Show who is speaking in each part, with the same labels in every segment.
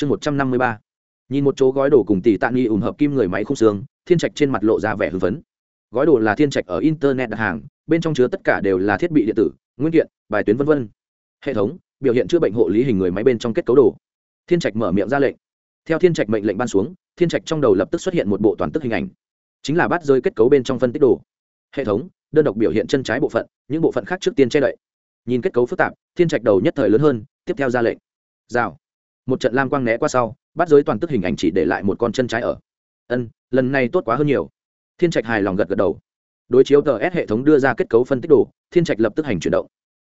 Speaker 1: chương một trăm năm mươi ba. Nhìn một chỗ gói đồ cùng tỷ tạ nghi ủng hợp kim người máy khung xương, thiên trạch trên mặt lộ ra vẻ hưng phấn. Gói đồ là thiên trạch ở internet đặt hàng, bên trong chứa tất cả đều là thiết bị điện tử, nguyên kiện, bài tuyến v v hệ thống, biểu hiện chữa bệnh hộ lý hình người máy bên trong kết cấu đồ. Thiên trạch mở miệng ra lệnh. Theo thiên trạch mệnh lệnh ban xuống, thiên trạch trong đầu lập tức xuất hiện một bộ toàn tức hình ảnh. Chính là bắt rơi kết cấu bên trong phân tích đồ. Hệ thống, đơn độc biểu hiện chân trái bộ phận, những bộ phận khác trước tiên che đậy. Nhìn kết cấu phức tạp, thiên trạch đầu nhất thời lớn hơn, tiếp theo ra lệnh. Rào một trận lam quang né qua sau, bắt giới toàn tức hình ảnh chỉ để lại một con chân trái ở. Ân, lần này tốt quá hơn nhiều. Thiên trạch hài lòng gật gật đầu. Đối chiếu tờ s hệ thống đưa ra kết cấu phân tích đồ, thiên trạch lập tức hành chuyển động.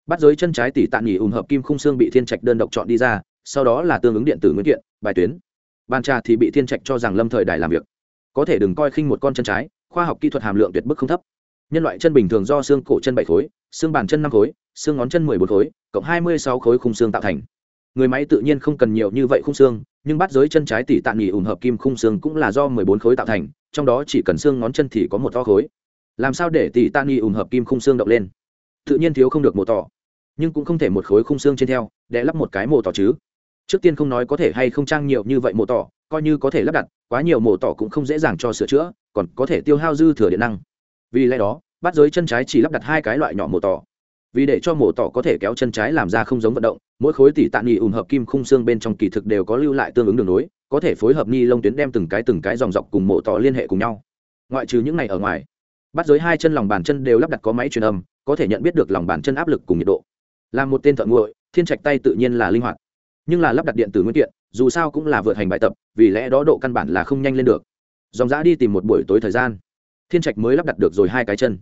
Speaker 1: Bắt giới chân trái tỷ tạ nghỉ ủng hợp kim khung xương bị thiên trạch đơn độc chọn đi ra, sau đó là tương ứng điện tử nguyên kiện, bài tuyến. Ban trà thì bị thiên trạch cho rằng lâm thời đài làm việc. Có thể đừng coi khinh một con chân trái, khoa học kỹ thuật hàm lượng tuyệt bức không thấp. Nhân loại chân bình thường do xương cổ chân bảy khối, xương bàn chân năm khối, xương ngón chân mười bốn khối, cộng hai mươi sáu khối khung xương tạo thành người máy tự nhiên không cần nhiều như vậy khung xương, nhưng bắt giới chân trái tỷ tạ nghỉ ủng hợp kim khung xương cũng là do mười bốn khối tạo thành, trong đó chỉ cần xương ngón chân thì có một to khối. Làm sao để tỷ tạ nghỉ ủng hợp kim khung xương động lên? Tự nhiên thiếu không được một tỏ, nhưng cũng không thể một khối khung xương trên theo để lắp một cái mồ tỏ chứ. Trước tiên không nói có thể hay không trang nhiều như vậy mồ tỏ, coi như có thể lắp đặt, quá nhiều mồ tỏ cũng không dễ dàng cho sửa chữa, còn có thể tiêu hao dư thừa điện năng. Vì lẽ đó, bắt giới chân trái chỉ lắp đặt hai cái loại nhỏ mồ tỏ vì để cho mổ tỏ có thể kéo chân trái làm ra không giống vận động, mỗi khối tỷ tạ nghỉ ủng hợp kim khung xương bên trong kỳ thực đều có lưu lại tương ứng đường nối, có thể phối hợp ni lông tuyến đem từng cái từng cái dòng dọc cùng mổ tỏ liên hệ cùng nhau. Ngoại trừ những này ở ngoài, bắt giới hai chân lòng bàn chân đều lắp đặt có máy truyền âm, có thể nhận biết được lòng bàn chân áp lực cùng nhiệt độ. Là một tên thợ nguội, thiên trạch tay tự nhiên là linh hoạt. Nhưng là lắp đặt điện tử nguyên kiện, dù sao cũng là vượt hành bài tập, vì lẽ đó độ căn bản là không nhanh lên được. Dòng dã đi tìm một buổi tối thời gian, thiên trạch mới lắp đặt được rồi hai cái chân.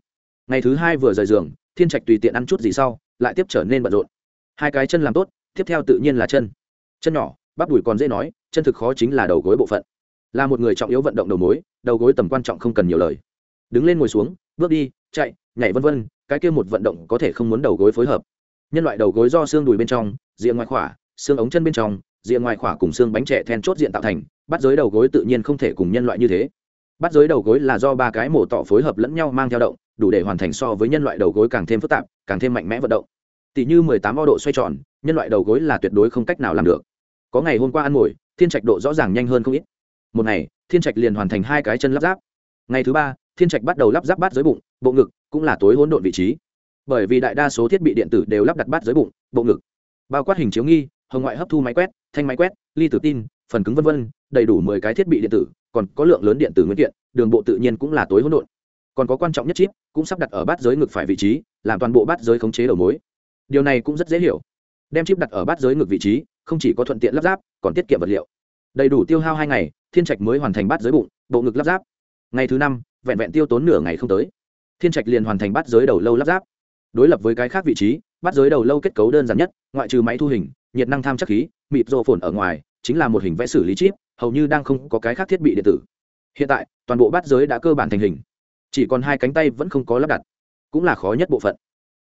Speaker 1: Ngày thứ hai vừa rời giường thiên trạch tùy tiện ăn chút gì sau, lại tiếp trở nên bận rộn. Hai cái chân làm tốt, tiếp theo tự nhiên là chân. Chân nhỏ, bắp đùi còn dễ nói, chân thực khó chính là đầu gối bộ phận. Là một người trọng yếu vận động đầu mối, đầu gối tầm quan trọng không cần nhiều lời. Đứng lên ngồi xuống, bước đi, chạy, nhảy vân vân, cái kia một vận động có thể không muốn đầu gối phối hợp. Nhân loại đầu gối do xương đùi bên trong diện ngoài khỏa, xương ống chân bên trong diện ngoài khỏa cùng xương bánh trẻ then chốt diện tạo thành, bắt giới đầu gối tự nhiên không thể cùng nhân loại như thế. Bắt giới đầu gối là do ba cái mổ tỏ phối hợp lẫn nhau mang theo động đủ để hoàn thành so với nhân loại đầu gối càng thêm phức tạp, càng thêm mạnh mẽ vận động. Tỷ như mười tám o độ xoay tròn, nhân loại đầu gối là tuyệt đối không cách nào làm được. Có ngày hôm qua ăn ngồi, thiên trạch độ rõ ràng nhanh hơn không ít. Một ngày, thiên trạch liền hoàn thành hai cái chân lắp ráp. Ngày thứ ba, thiên trạch bắt đầu lắp ráp bát dưới bụng, bộ ngực cũng là tối hỗn độn vị trí. Bởi vì đại đa số thiết bị điện tử đều lắp đặt bát dưới bụng, bộ ngực, bao quát hình chiếu nghi, hồng ngoại hấp thu máy quét, thanh máy quét, ly tử tin, phần cứng v v đầy đủ mười cái thiết bị điện tử, còn có lượng lớn điện tử nguyên kiện, đường bộ tự nhiên cũng là tối hỗn độn. Còn có quan trọng nhất chip cũng sắp đặt ở bát giới ngực phải vị trí, làm toàn bộ bát giới khống chế đầu mối. Điều này cũng rất dễ hiểu. Đem chip đặt ở bát giới ngực vị trí, không chỉ có thuận tiện lắp ráp, còn tiết kiệm vật liệu. Đầy đủ tiêu hao hai ngày, thiên trạch mới hoàn thành bát giới bụng, bộ ngực lắp ráp. Ngày thứ năm, vẹn vẹn tiêu tốn nửa ngày không tới. Thiên trạch liền hoàn thành bát giới đầu lâu lắp ráp. Đối lập với cái khác vị trí, bát giới đầu lâu kết cấu đơn giản nhất, ngoại trừ máy thu hình, nhiệt năng tham chắc khí mịp rô phồn ở ngoài, chính là một hình vẽ xử lý chip, hầu như đang không có cái khác thiết bị điện tử. Hiện tại, toàn bộ bát giới đã cơ bản thành hình chỉ còn hai cánh tay vẫn không có lắp đặt. Cũng là khó nhất bộ phận.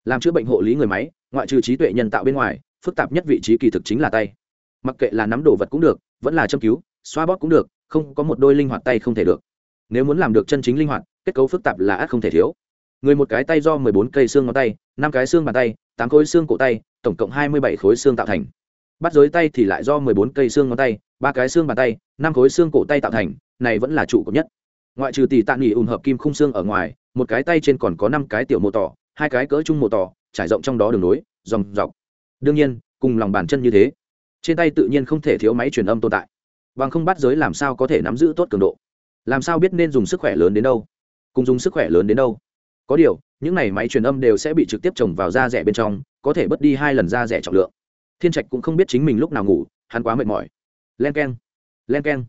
Speaker 1: Làm chữa bệnh hộ lý người máy, ngoại trừ trí tuệ nhân tạo bên ngoài, phức tạp nhất vị trí kỳ thực chính là tay. Mặc kệ là nắm đồ vật cũng được, vẫn là châm cứu, xoa bóp cũng được, không có một đôi linh hoạt tay không thể được. Nếu muốn làm được chân chính linh hoạt, kết cấu phức tạp là ắt không thể thiếu. Người một cái tay do mười bốn cây xương ngón tay, năm cái xương bàn tay, tám khối xương cổ tay, tổng cộng hai mươi bảy khối xương tạo thành. Bắt giới tay thì lại do mười bốn cây xương ngón tay, ba cái xương bàn tay, năm khối xương cổ tay tạo thành, này vẫn là trụ cột nhất ngoại trừ tỷ tạ nghỉ ủng hợp kim khung xương ở ngoài, một cái tay trên còn có năm cái tiểu mô tỏ, hai cái cỡ chung mô tỏ, trải rộng trong đó đường nối, dòng dọc. Đương nhiên, cùng lòng bàn chân như thế. Trên tay tự nhiên không thể thiếu máy truyền âm tồn tại. Bằng không bắt giới làm sao có thể nắm giữ tốt cường độ? Làm sao biết nên dùng sức khỏe lớn đến đâu? Cùng dùng sức khỏe lớn đến đâu? Có điều, những này máy truyền âm đều sẽ bị trực tiếp trồng vào da rẻ bên trong, có thể bớt đi hai lần da rẻ trọng lượng. Thiên trạch cũng không biết chính mình lúc nào ngủ, hắn quá mệt mỏi. Len k e n len k e n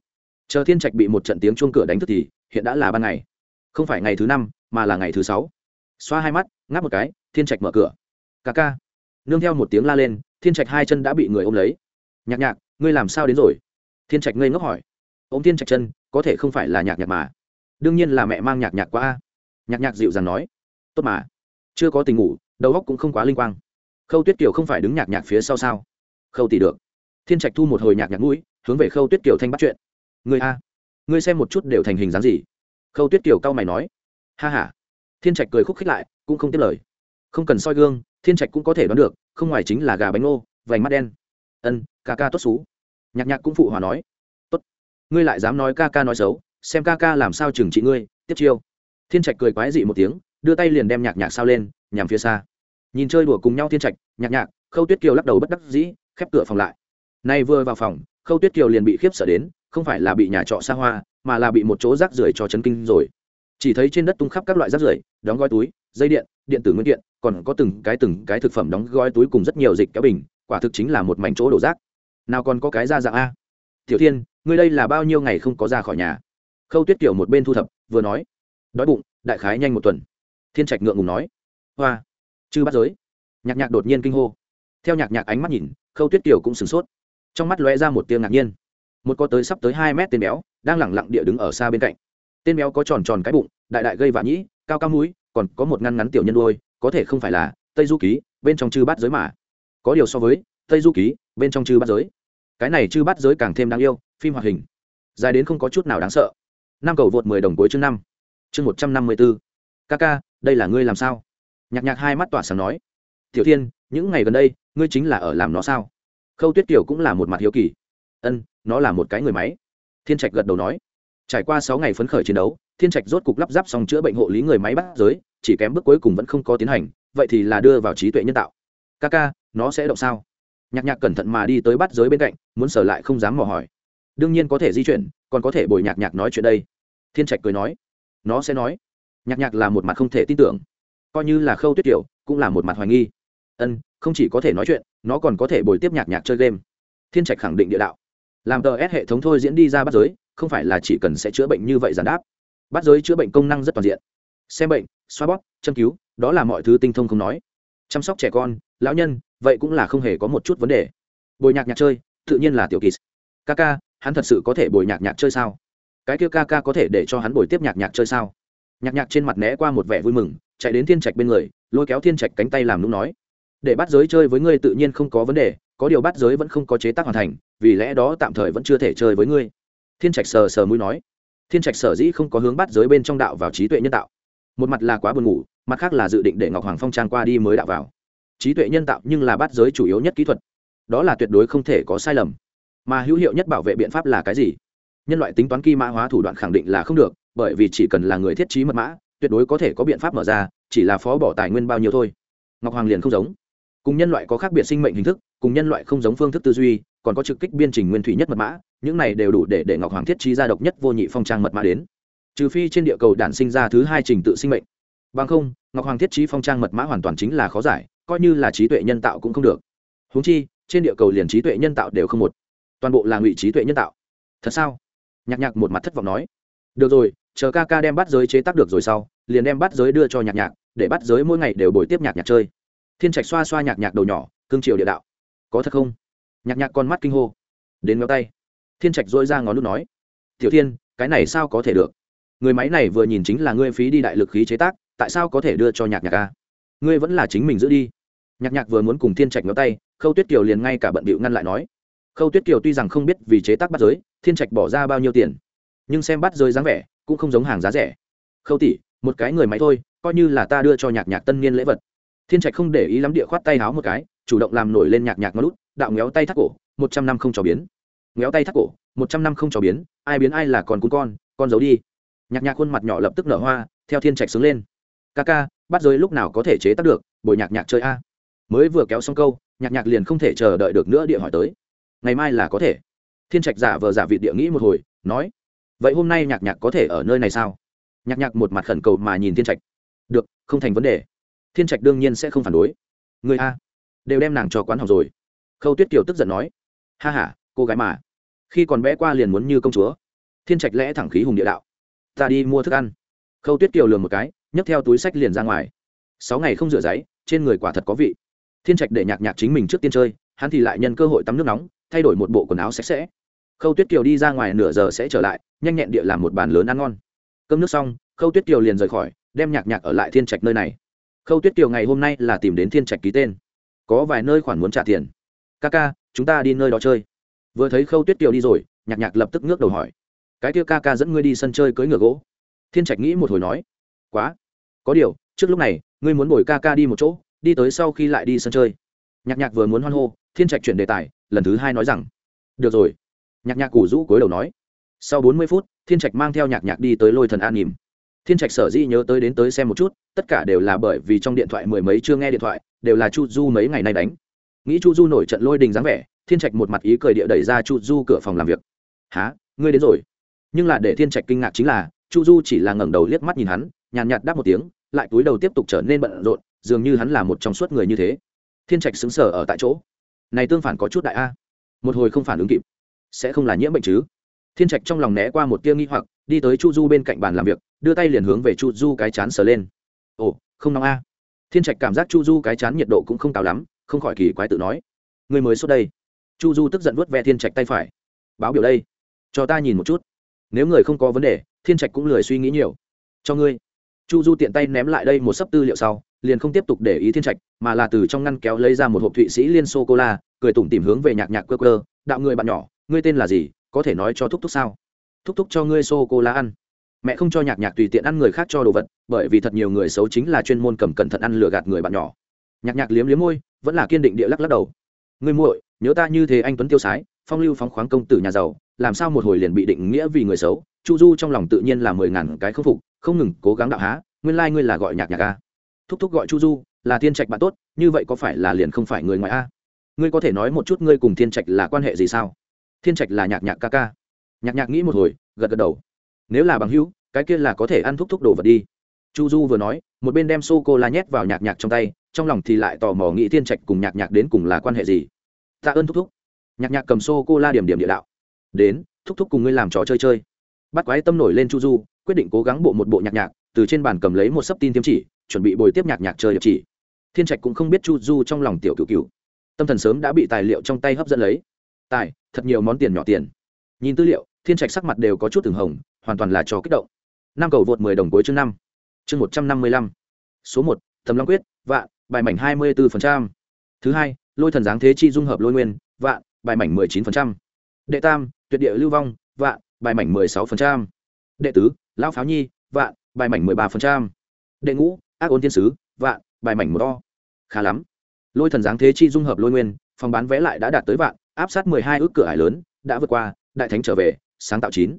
Speaker 1: chờ thiên trạch bị một trận tiếng chuông cửa đánh thức thì hiện đã là ban ngày. Không phải ngày thứ năm, mà là ngày thứ sáu. Xoa hai mắt, ngáp một cái, thiên trạch mở cửa. Ca ca. Nương theo một tiếng la lên, thiên trạch hai chân đã bị người ôm lấy. Nhạc nhạc, ngươi làm sao đến rồi? Thiên trạch ngây ngốc hỏi. Ô m thiên trạch chân, có thể không phải là nhạc nhạc mà. Đương nhiên là mẹ mang nhạc nhạc qua a. Nhạc nhạc dịu dàng nói. Tốt mà. Chưa có tình ngủ, đầu óc cũng không quá linh quang. Khâu tuyết kiều không phải đứng nhạc nhạc phía sau sao? Khâu tỷ được. Thiên trạch thu một hồi nhạc nhạc mũi, hướng về khâu tuyết kiều thanh bắt chuyện. Người a ngươi xem một chút đều thành hình dáng gì? Khâu tuyết kiều cao mày nói. Ha h a thiên trạch cười khúc khích lại, cũng không tiếp lời. Không cần soi gương, thiên trạch cũng có thể đoán được, không ngoài chính là gà bánh ngô, vành mắt đen. Ân, ca ca tốt xú. Nhạc nhạc cũng phụ hòa nói. Tốt. Ngươi lại dám nói ca ca nói xấu, xem ca ca làm sao trừng trị ngươi, tiếp chiêu. Thiên trạch cười quái dị một tiếng, đưa tay liền đem nhạc nhạc sao lên, nhằm phía xa. Nhìn chơi đùa cùng nhau thiên trạch, nhạc nhạc, khâu tuyết kiều lắc đầu bất đắc dĩ, khép cửa phòng lại. Nay vừa vào phòng, khâu tuyết kiều liền bị khiếp sợ đến không phải là bị nhà trọ xa hoa, mà là bị một chỗ rác rưởi cho chấn kinh rồi. Chỉ thấy trên đất tung khắp các loại rác rưởi, đóng gói túi, dây điện điện tử nguyên kiện, còn có từng cái từng cái thực phẩm đóng gói túi cùng rất nhiều dịch kéo bình, quả thực chính là một mảnh chỗ đổ rác. Nào còn có cái ra dạng a? Tiểu thiên, ngươi đây là bao nhiêu ngày không có ra khỏi nhà? Khâu tuyết kiểu một bên thu thập, vừa nói, đói bụng, đại khái nhanh một tuần. Thiên trạch ngượng ngùng nói, hoa, chư bắt giới. Nhạc nhạc đột nhiên kinh hô. Theo nhạc nhạc ánh mắt nhìn, khâu tuyết tiểu cũng sửng sốt. Trong mắt lóe ra một tiếng ngạc nhiên một có tới sắp tới hai mét tên béo, đang lẳng lặng địa đứng ở xa bên cạnh. Tên béo có tròn tròn cái bụng, đại đại gây vạ nhĩ, cao cao mũi, còn có một ngăn ngắn tiểu nhân đôi có thể không phải là tây du ký, bên trong chư bát giới mà. Có điều so với tây du ký, bên trong chư bát giới, cái này chư bát giới càng thêm đáng yêu, phim hoạt hình, dài đến không có chút nào đáng sợ. Năm cầu vượt mười đồng cuối chương năm, chương một trăm năm mươi bốn. Ca ca, đây là ngươi làm sao? Nhạc nhạc hai mắt tỏa sáng nói. Tiểu thiên, những ngày gần đây, ngươi chính là ở làm nó sao? Khâu tuyết tiểu cũng là một mặt hiếu kỳ. Ân nó là một cái người máy. Thiên trạch gật đầu nói. Trải qua sáu ngày phấn khởi chiến đấu, thiên trạch rốt cục lắp ráp xong chữa bệnh hộ lý người máy bắt giới, chỉ kém bước cuối cùng vẫn không có tiến hành, vậy thì là đưa vào trí tuệ nhân tạo. Ca ca, nó sẽ động sao? Nhạc nhạc cẩn thận mà đi tới bắt giới bên cạnh, muốn sở lại không dám mò hỏi. Đương nhiên có thể di chuyển, còn có thể bồi nhạc nhạc nói chuyện đây. Thiên trạch cười nói. Nó sẽ nói. Nhạc nhạc là một mặt không thể tin tưởng. Coi như là khâu tuyết kiểu cũng là một mặt hoài nghi. Ân, không chỉ có thể nói chuyện, nó còn có thể bồi tiếp nhạc nhạc chơi game. Thiên trạch khẳng định địa đạo làm tờ s hệ thống thôi diễn đi ra bắt giới, không phải là chỉ cần sẽ chữa bệnh như vậy giản đáp. Bắt giới chữa bệnh công năng rất toàn diện. Xem bệnh, xoa bóp, châm cứu, đó là mọi thứ tinh thông không nói. Chăm sóc trẻ con, lão nhân, vậy cũng là không hề có một chút vấn đề. Bồi nhạc nhạc chơi, tự nhiên là tiểu kỳ. Ca ca hắn thật sự có thể bồi nhạc nhạc chơi sao? Cái kia ca ca có thể để cho hắn bồi tiếp nhạc nhạc chơi sao? Nhạc nhạc trên mặt né qua một vẻ vui mừng, chạy đến thiên trạch bên người, lôi kéo thiên trạch cánh tay làm nung nói. Để bắt giới chơi với ngươi tự nhiên không có vấn đề có điều bắt giới vẫn không có chế tác hoàn thành, vì lẽ đó tạm thời vẫn chưa thể chơi với ngươi. Thiên trạch sờ sờ mũi nói. Thiên trạch sở dĩ không có hướng bắt giới bên trong đạo vào trí tuệ nhân tạo. Một mặt là quá buồn ngủ, mặt khác là dự định để ngọc hoàng phong trang qua đi mới đạo vào. Trí tuệ nhân tạo nhưng là bắt giới chủ yếu nhất kỹ thuật. Đó là tuyệt đối không thể có sai lầm. Mà hữu hiệu nhất bảo vệ biện pháp là cái gì? Nhân loại tính toán kỳ mã hóa thủ đoạn khẳng định là không được, bởi vì chỉ cần là người thiết trí mật mã, tuyệt đối có thể có biện pháp mở ra, chỉ là phó bỏ tài nguyên bao nhiêu thôi. Ngọc hoàng liền không giống. Cùng nhân loại có khác biệt sinh mệnh hình thức cùng nhân loại không giống phương thức tư duy, còn có trực kích biên trình nguyên thủy nhất mật mã, những này đều đủ để để ngọc hoàng thiết trí ra độc nhất vô nhị phong trang mật mã đến. Trừ phi trên địa cầu đản sinh ra thứ hai trình tự sinh mệnh. Bằng không, ngọc hoàng thiết trí phong trang mật mã hoàn toàn chính là khó giải, coi như là trí tuệ nhân tạo cũng không được. Húng chi, trên địa cầu liền trí tuệ nhân tạo đều không một. Toàn bộ là ngụy trí tuệ nhân tạo. Thật sao? Nhạc nhạc một mặt thất vọng nói. Được rồi, chờ ca ca đem bắt giới chế tác được rồi sau, liền đem bắt giới đưa cho nhạc nhạc, để bắt giới mỗi ngày đều bồi tiếp nhạc nhạc chơi. Thiên trạch xoa xoa nhạc nhạc đầu nhỏ, cương triều địa đạo có thật không? Nhạc nhạc con mắt kinh hô. Đến ngó tay. Thiên trạch dỗi ra ngón nút nói. Tiểu thiên, cái này sao có thể được? Người máy này vừa nhìn chính là ngươi phí đi đại lực khí chế tác, tại sao có thể đưa cho nhạc nhạc ca ngươi vẫn là chính mình giữ đi. Nhạc nhạc vừa muốn cùng thiên trạch ngó tay, khâu tuyết kiều liền ngay cả bận bịu ngăn lại nói. Khâu tuyết kiều tuy rằng không biết vì chế tác bắt giới, thiên trạch bỏ ra bao nhiêu tiền, nhưng xem bắt giới dáng vẻ, cũng không giống hàng giá rẻ. Khâu tỷ, một cái người máy thôi, coi như là ta đưa cho nhạc nhạc tân niên lễ vật. Thiên trạch không để ý lắm địa khoát tay háo một cái chủ động làm nổi lên nhạc nhạc ngón đạo ngéo tay thắt cổ, một trăm năm không trò biến. Ngéo tay thắt cổ, một trăm năm không trò biến, ai biến ai là còn cún con con giấu đi. Nhạc nhạc khuôn mặt nhỏ lập tức nở hoa, theo thiên trạch sướng lên. Ca ca, bắt giới lúc nào có thể chế tác được bồi nhạc nhạc chơi a. Mới vừa kéo xong câu, nhạc nhạc liền không thể chờ đợi được nữa địa hỏi tới. Ngày mai là có thể. Thiên trạch giả vờ giả vị địa nghĩ một hồi, nói, vậy hôm nay nhạc nhạc có thể ở nơi này sao? Nhạc nhạc một mặt khẩn cầu mà nhìn thiên trạch. Được, không thành vấn đề. Thiên trạch đương nhiên sẽ không phản đối. Người a đều đem nàng cho quán học rồi. Khâu tuyết kiều tức giận nói, ha h a cô gái mà. Khi còn bé qua liền muốn như công chúa. Thiên trạch lẽ thẳng khí hùng địa đạo. Ta đi mua thức ăn. Khâu tuyết kiều lường một cái, nhấc theo túi sách liền ra ngoài. Sáu ngày không rửa giấy, trên người quả thật có vị. Thiên trạch để nhạc nhạc chính mình trước tiên chơi, hắn thì lại nhân cơ hội tắm nước nóng, thay đổi một bộ quần áo sạch sẽ. Khâu tuyết kiều đi ra ngoài nửa giờ sẽ trở lại, nhanh nhẹn địa làm một bàn lớn ăn ngon. Cơm nước xong, khâu tuyết kiều liền rời khỏi, đem nhạc nhạc ở lại thiên trạch nơi này. Khâu tuyết kiều ngày hôm nay là tìm đến thiên trạch ký tên có vài nơi khoản muốn trả tiền. Ca ca, chúng ta đi nơi đó chơi. Vừa thấy khâu tuyết kiều đi rồi, nhạc nhạc lập tức ngước đầu hỏi. Cái kia ca ca dẫn ngươi đi sân chơi cưới ngựa gỗ. Thiên trạch nghĩ một hồi nói. Quá. Có điều, trước lúc này, ngươi muốn bồi ca ca đi một chỗ, đi tới sau khi lại đi sân chơi. Nhạc nhạc vừa muốn hoan hô, thiên trạch chuyển đề tài, lần thứ hai nói rằng. Được rồi. Nhạc nhạc củ rũ cối đầu nói. Sau bốn mươi phút, thiên trạch mang theo nhạc nhạc đi tới lôi thần an nhìm. thiên trạch sở dĩ nhớ tới đến tới xem một chút tất cả đều là bởi vì trong điện thoại mười mấy chưa nghe điện thoại, đều là chu du mấy ngày nay đánh. Nghĩ chu du nổi trận lôi đình dáng vẻ, thiên trạch một mặt ý cười địa đẩy ra chu du cửa phòng làm việc. Há ngươi đến rồi? Nhưng là để thiên trạch kinh ngạc chính là, chu du chỉ là ngẩng đầu liếc mắt nhìn hắn, nhàn nhạt đáp một tiếng, lại túi đầu tiếp tục trở nên bận rộn, dường như hắn là một trong suốt người như thế. Thiên trạch xứng sở ở tại chỗ. Này tương phản có chút đại a. Một hồi không phản ứng kịp, sẽ không là nhiễm bệnh chứ? Thiên trạch trong lòng né qua một tia nghi hoặc, đi tới chu du bên cạnh bàn làm việc, đưa tay liền hướng về chu du cái chán sờ lên ồ, không nóng a. Thiên trạch cảm giác chu du cái chán nhiệt độ cũng không cao lắm, không khỏi kỳ quái tự nói. Người mới xuất đây. Chu du tức giận vớt ve thiên trạch tay phải. Báo biểu đây. Cho ta nhìn một chút. Nếu người không có vấn đề, thiên trạch cũng lười suy nghĩ nhiều. Cho ngươi. Chu du tiện tay ném lại đây một sấp tư liệu sau, liền không tiếp tục để ý thiên trạch, mà là từ trong ngăn kéo lấy ra một hộp thụy sĩ liên sô cô la, cười tủm tìm hướng về nhạc nhạc cơ cơ đạo người bạn nhỏ, ngươi tên là gì? Có thể nói cho thúc thúc sao? Thúc thúc cho ngươi sô cô la ăn mẹ không cho nhạc nhạc tùy tiện ăn người khác cho đồ vật, bởi vì thật nhiều người xấu chính là chuyên môn cầm cẩn thận ăn lừa gạt người bạn nhỏ. Nhạc nhạc liếm liếm môi, vẫn là kiên định địa lắc lắc đầu. Ngươi muội, nhớ ta như thế anh tuấn tiêu sái, phong lưu phóng khoáng công tử nhà giàu, làm sao một hồi liền bị định nghĩa vì người xấu? Chu du trong lòng tự nhiên là mười ngàn cái khâm phục, không ngừng cố gắng đạo há, nguyên lai、like、ngươi là gọi nhạc nhạc a. Thúc thúc gọi chu du, là thiên trạch bạn tốt, như vậy có phải là liền không phải người ngoài a? Ngươi có thể nói một chút ngươi cùng thiên trạch là quan hệ gì sao? Thiên trạch là nhạc nhạc ca ca. Nhạc nhạc nghĩ một hồi, gật gật đầu nếu là bằng hữu, cái kia là có thể ăn thúc thúc đồ vật đi. Chu du vừa nói, một bên đem sô cô la nhét vào nhạc nhạc trong tay, trong lòng thì lại tò mò nghĩ thiên trạch cùng nhạc nhạc đến cùng là quan hệ gì. Tạ ơn thúc thúc. Nhạc nhạc cầm sô cô la điểm điểm địa đạo. Đến, thúc thúc cùng ngươi làm trò chơi chơi. Bắt quái tâm nổi lên chu du, quyết định cố gắng bộ một bộ nhạc nhạc, từ trên bàn cầm lấy một sấp tin tiêm chỉ, chuẩn bị bồi tiếp nhạc nhạc chơi điệp chỉ. Thiên trạch cũng không biết chu du trong lòng tiểu cựu cựu tâm thần sớm đã bị tài liệu trong tay hấp dẫn lấy. Tài, thật nhiều món tiền nhỏ tiền. Nhìn tư liệu thiên trạch sắc mặt đều có chút từng hồng, hoàn toàn là cho kích động. Năm cầu vượt mười đồng cuối chương năm. Chương một trăm năm mươi lăm. Số một thầm long quyết, vạn, bài mảnh hai mươi bốn thứ hai, lôi thần giáng thế chi dung hợp lôi nguyên, vạn, bài mảnh mười chín đệ tam, tuyệt địa lưu vong, vạn, bài mảnh mười sáu đệ tứ, lão pháo nhi, vạn, bài mảnh mười ba đệ ngũ, ác ôn thiên sứ, vạn, bài mảnh một o. Khá lắm. Lôi thần giáng thế chi dung hợp lôi nguyên, phòng bán vé lại đã đạt tới vạn, áp sát mười hai ước cửa hải lớn, đã vượt qua, đại thánh trở về sáng tạo chín.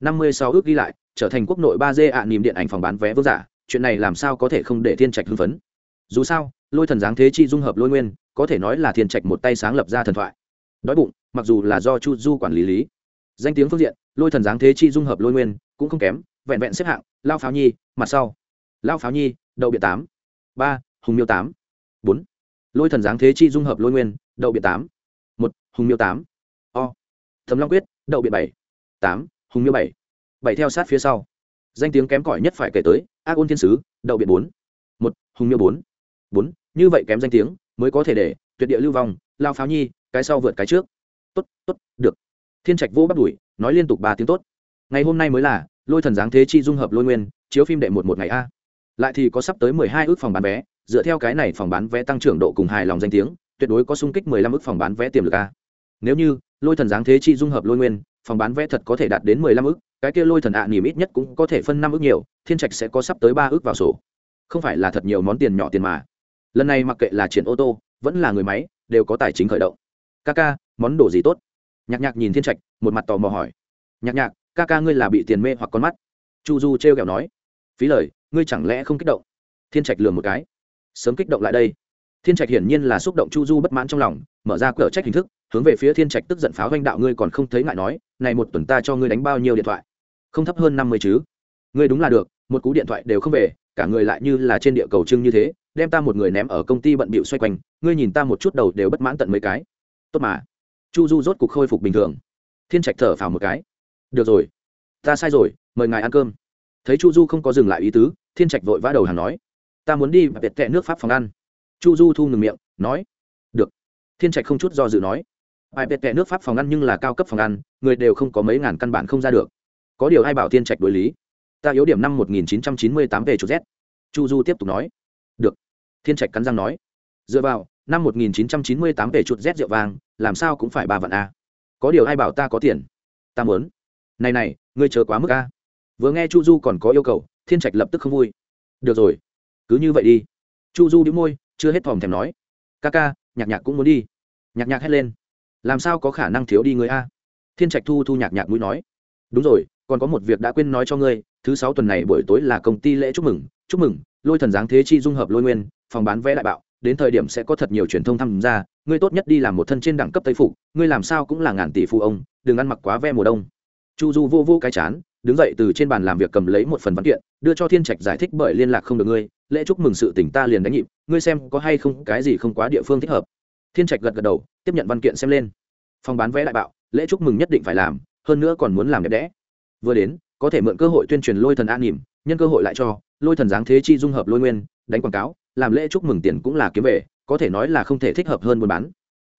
Speaker 1: Năm mươi sáu ước ghi lại, trở thành quốc nội ba d ạ, niềm điện ảnh phòng bán vé vương giả. Chuyện này làm sao có thể không để thiên trạch hưng phấn? Dù sao, lôi thần giáng thế chi dung hợp lôi nguyên, có thể nói là thiên trạch một tay sáng lập ra thần thoại. Đói bụng, mặc dù là do chu du quản lý lý. Danh tiếng phương diện, lôi thần giáng thế chi dung hợp lôi nguyên cũng không kém, vẹn vẹn xếp hạng, lao pháo nhi, mặt sau. Lao pháo nhi, đậu biện tám. Ba, hùng miêu tám. Bốn, lôi thần giáng thế chi dung hợp lôi nguyên, đậu biện tám. Một, hùng miêu tám. O thấm long quyết, đậu biện bảy tám, hùng miêu bảy. Bảy theo sát phía sau. Danh tiếng kém cỏi nhất phải kể tới, ác ôn thiên sứ, đậu biện bốn. Một, hùng miêu bốn. Bốn, như vậy kém danh tiếng, mới có thể để tuyệt địa lưu vong, lao pháo nhi, cái sau vượt cái trước. Tốt tốt, được. Thiên trạch vô bắt đuổi, nói liên tục ba tiếng tốt. Ngày hôm nay mới là, lôi thần giáng thế chi dung hợp lôi nguyên, chiếu phim đệ một một ngày a. Lại thì có sắp tới mười hai ước phòng bán vé, dựa theo cái này phòng bán vé tăng trưởng độ cùng hài lòng danh tiếng, tuyệt đối có sung kích mười lăm ước phòng bán vé tiềm lực a. Nếu như lôi thần giáng thế chi dung hợp lôi nguyên phòng bán vé thật có thể đạt đến mười lăm ức, cái kia lôi thần ạ à, ít nhất cũng có thể phân năm ức nhiều thiên trạch sẽ có sắp tới ba ức vào sổ. Không phải là thật nhiều món tiền nhỏ tiền mà. Lần này mặc kệ là triển ô tô vẫn là người máy đều có tài chính khởi động. Ca ca món đồ gì tốt? Nhạc nhạc nhìn thiên trạch một mặt tò mò hỏi. Nhạc nhạc ca ca ngươi là bị tiền mê hoặc con mắt. Chu du trêu ghẹo nói. Phí lời ngươi chẳng lẽ không kích động? Thiên trạch lườm một cái. Sớm kích động lại đây thiên trạch hiển nhiên là xúc động chu du bất mãn trong lòng, mở ra cửa trách hình thức, hướng về phía thiên trạch tức giận pháo doanh đạo, ngươi còn không thấy ngại nói, này một tuần ta cho ngươi đánh bao nhiêu điện thoại? Không thấp hơn năm mươi chứ. Ngươi đúng là được, một cú điện thoại đều không về, cả người lại như là trên địa cầu trưng như thế, đem ta một người ném ở công ty bận bịu xoay quanh, ngươi nhìn ta một chút đầu đều bất mãn tận mấy cái. Tốt mà. Chu du rốt cục khôi phục bình thường. Thiên trạch thở phào một cái. Được rồi, ta sai rồi, mời ngài ăn cơm. Thấy chu du không có dừng lại ý tứ, thiên trạch vội vã đầu hàng nói, ta muốn đi và biệt tệ nước pháp phòng ăn chu du thu ngừng miệng, nói, được. Thiên trạch không chút do dự nói, ai biệt tệ nước pháp phòng ăn nhưng là cao cấp phòng ăn, người đều không có mấy ngàn căn bản không ra được. Có điều ai bảo thiên trạch đối lý? Ta yếu điểm năm một nghìn chín trăm chín mươi tám về chủ z. Chu du tiếp tục nói, được. Thiên trạch cắn răng nói, dựa vào, năm một nghìn chín trăm chín mươi tám về chuột z rượu vàng, làm sao cũng phải ba vạn a. Có điều ai bảo ta có tiền? Ta muốn. Này này, ngươi chờ quá mức a. Vừa nghe chu du còn có yêu cầu, thiên trạch lập tức không vui. Được rồi, cứ như vậy đi. Chu du đĩu môi chưa hết thòm thèm nói, ca ca, nhạc nhạc cũng muốn đi. Nhạc nhạc hét lên, làm sao có khả năng thiếu đi người a? Thiên trạch thu thu nhạc nhạc mũi nói, đúng rồi, còn có một việc đã quên nói cho ngươi, thứ sáu tuần này buổi tối là công ty lễ chúc mừng chúc mừng, lôi thần giáng thế chi dung hợp lôi nguyên, phòng bán vé đại bạo, đến thời điểm sẽ có thật nhiều truyền thông tham gia, ngươi tốt nhất đi làm một thân trên đẳng cấp tây phục, ngươi làm sao cũng là ngàn tỷ phụ ông, đừng ăn mặc quá ve mùa đông. Chu du vô vô cái chán, đứng dậy từ trên bàn làm việc cầm lấy một phần văn kiện, đưa cho thiên trạch giải thích bởi liên lạc không được ngươi lễ chúc mừng sự tỉnh ta liền đánh nhịp, ngươi xem có hay không cái gì không quá địa phương thích hợp. Thiên trạch gật gật đầu, tiếp nhận văn kiện xem lên. Phòng bán vé đại bạo, lễ chúc mừng nhất định phải làm, hơn nữa còn muốn làm đẹp đẽ. Vừa đến, có thể mượn cơ hội tuyên truyền lôi thần an nỉm nhân cơ hội lại cho, lôi thần giáng thế chi dung hợp lôi nguyên, đánh quảng cáo, làm lễ chúc mừng tiền cũng là kiếm về, có thể nói là không thể thích hợp hơn buôn bán.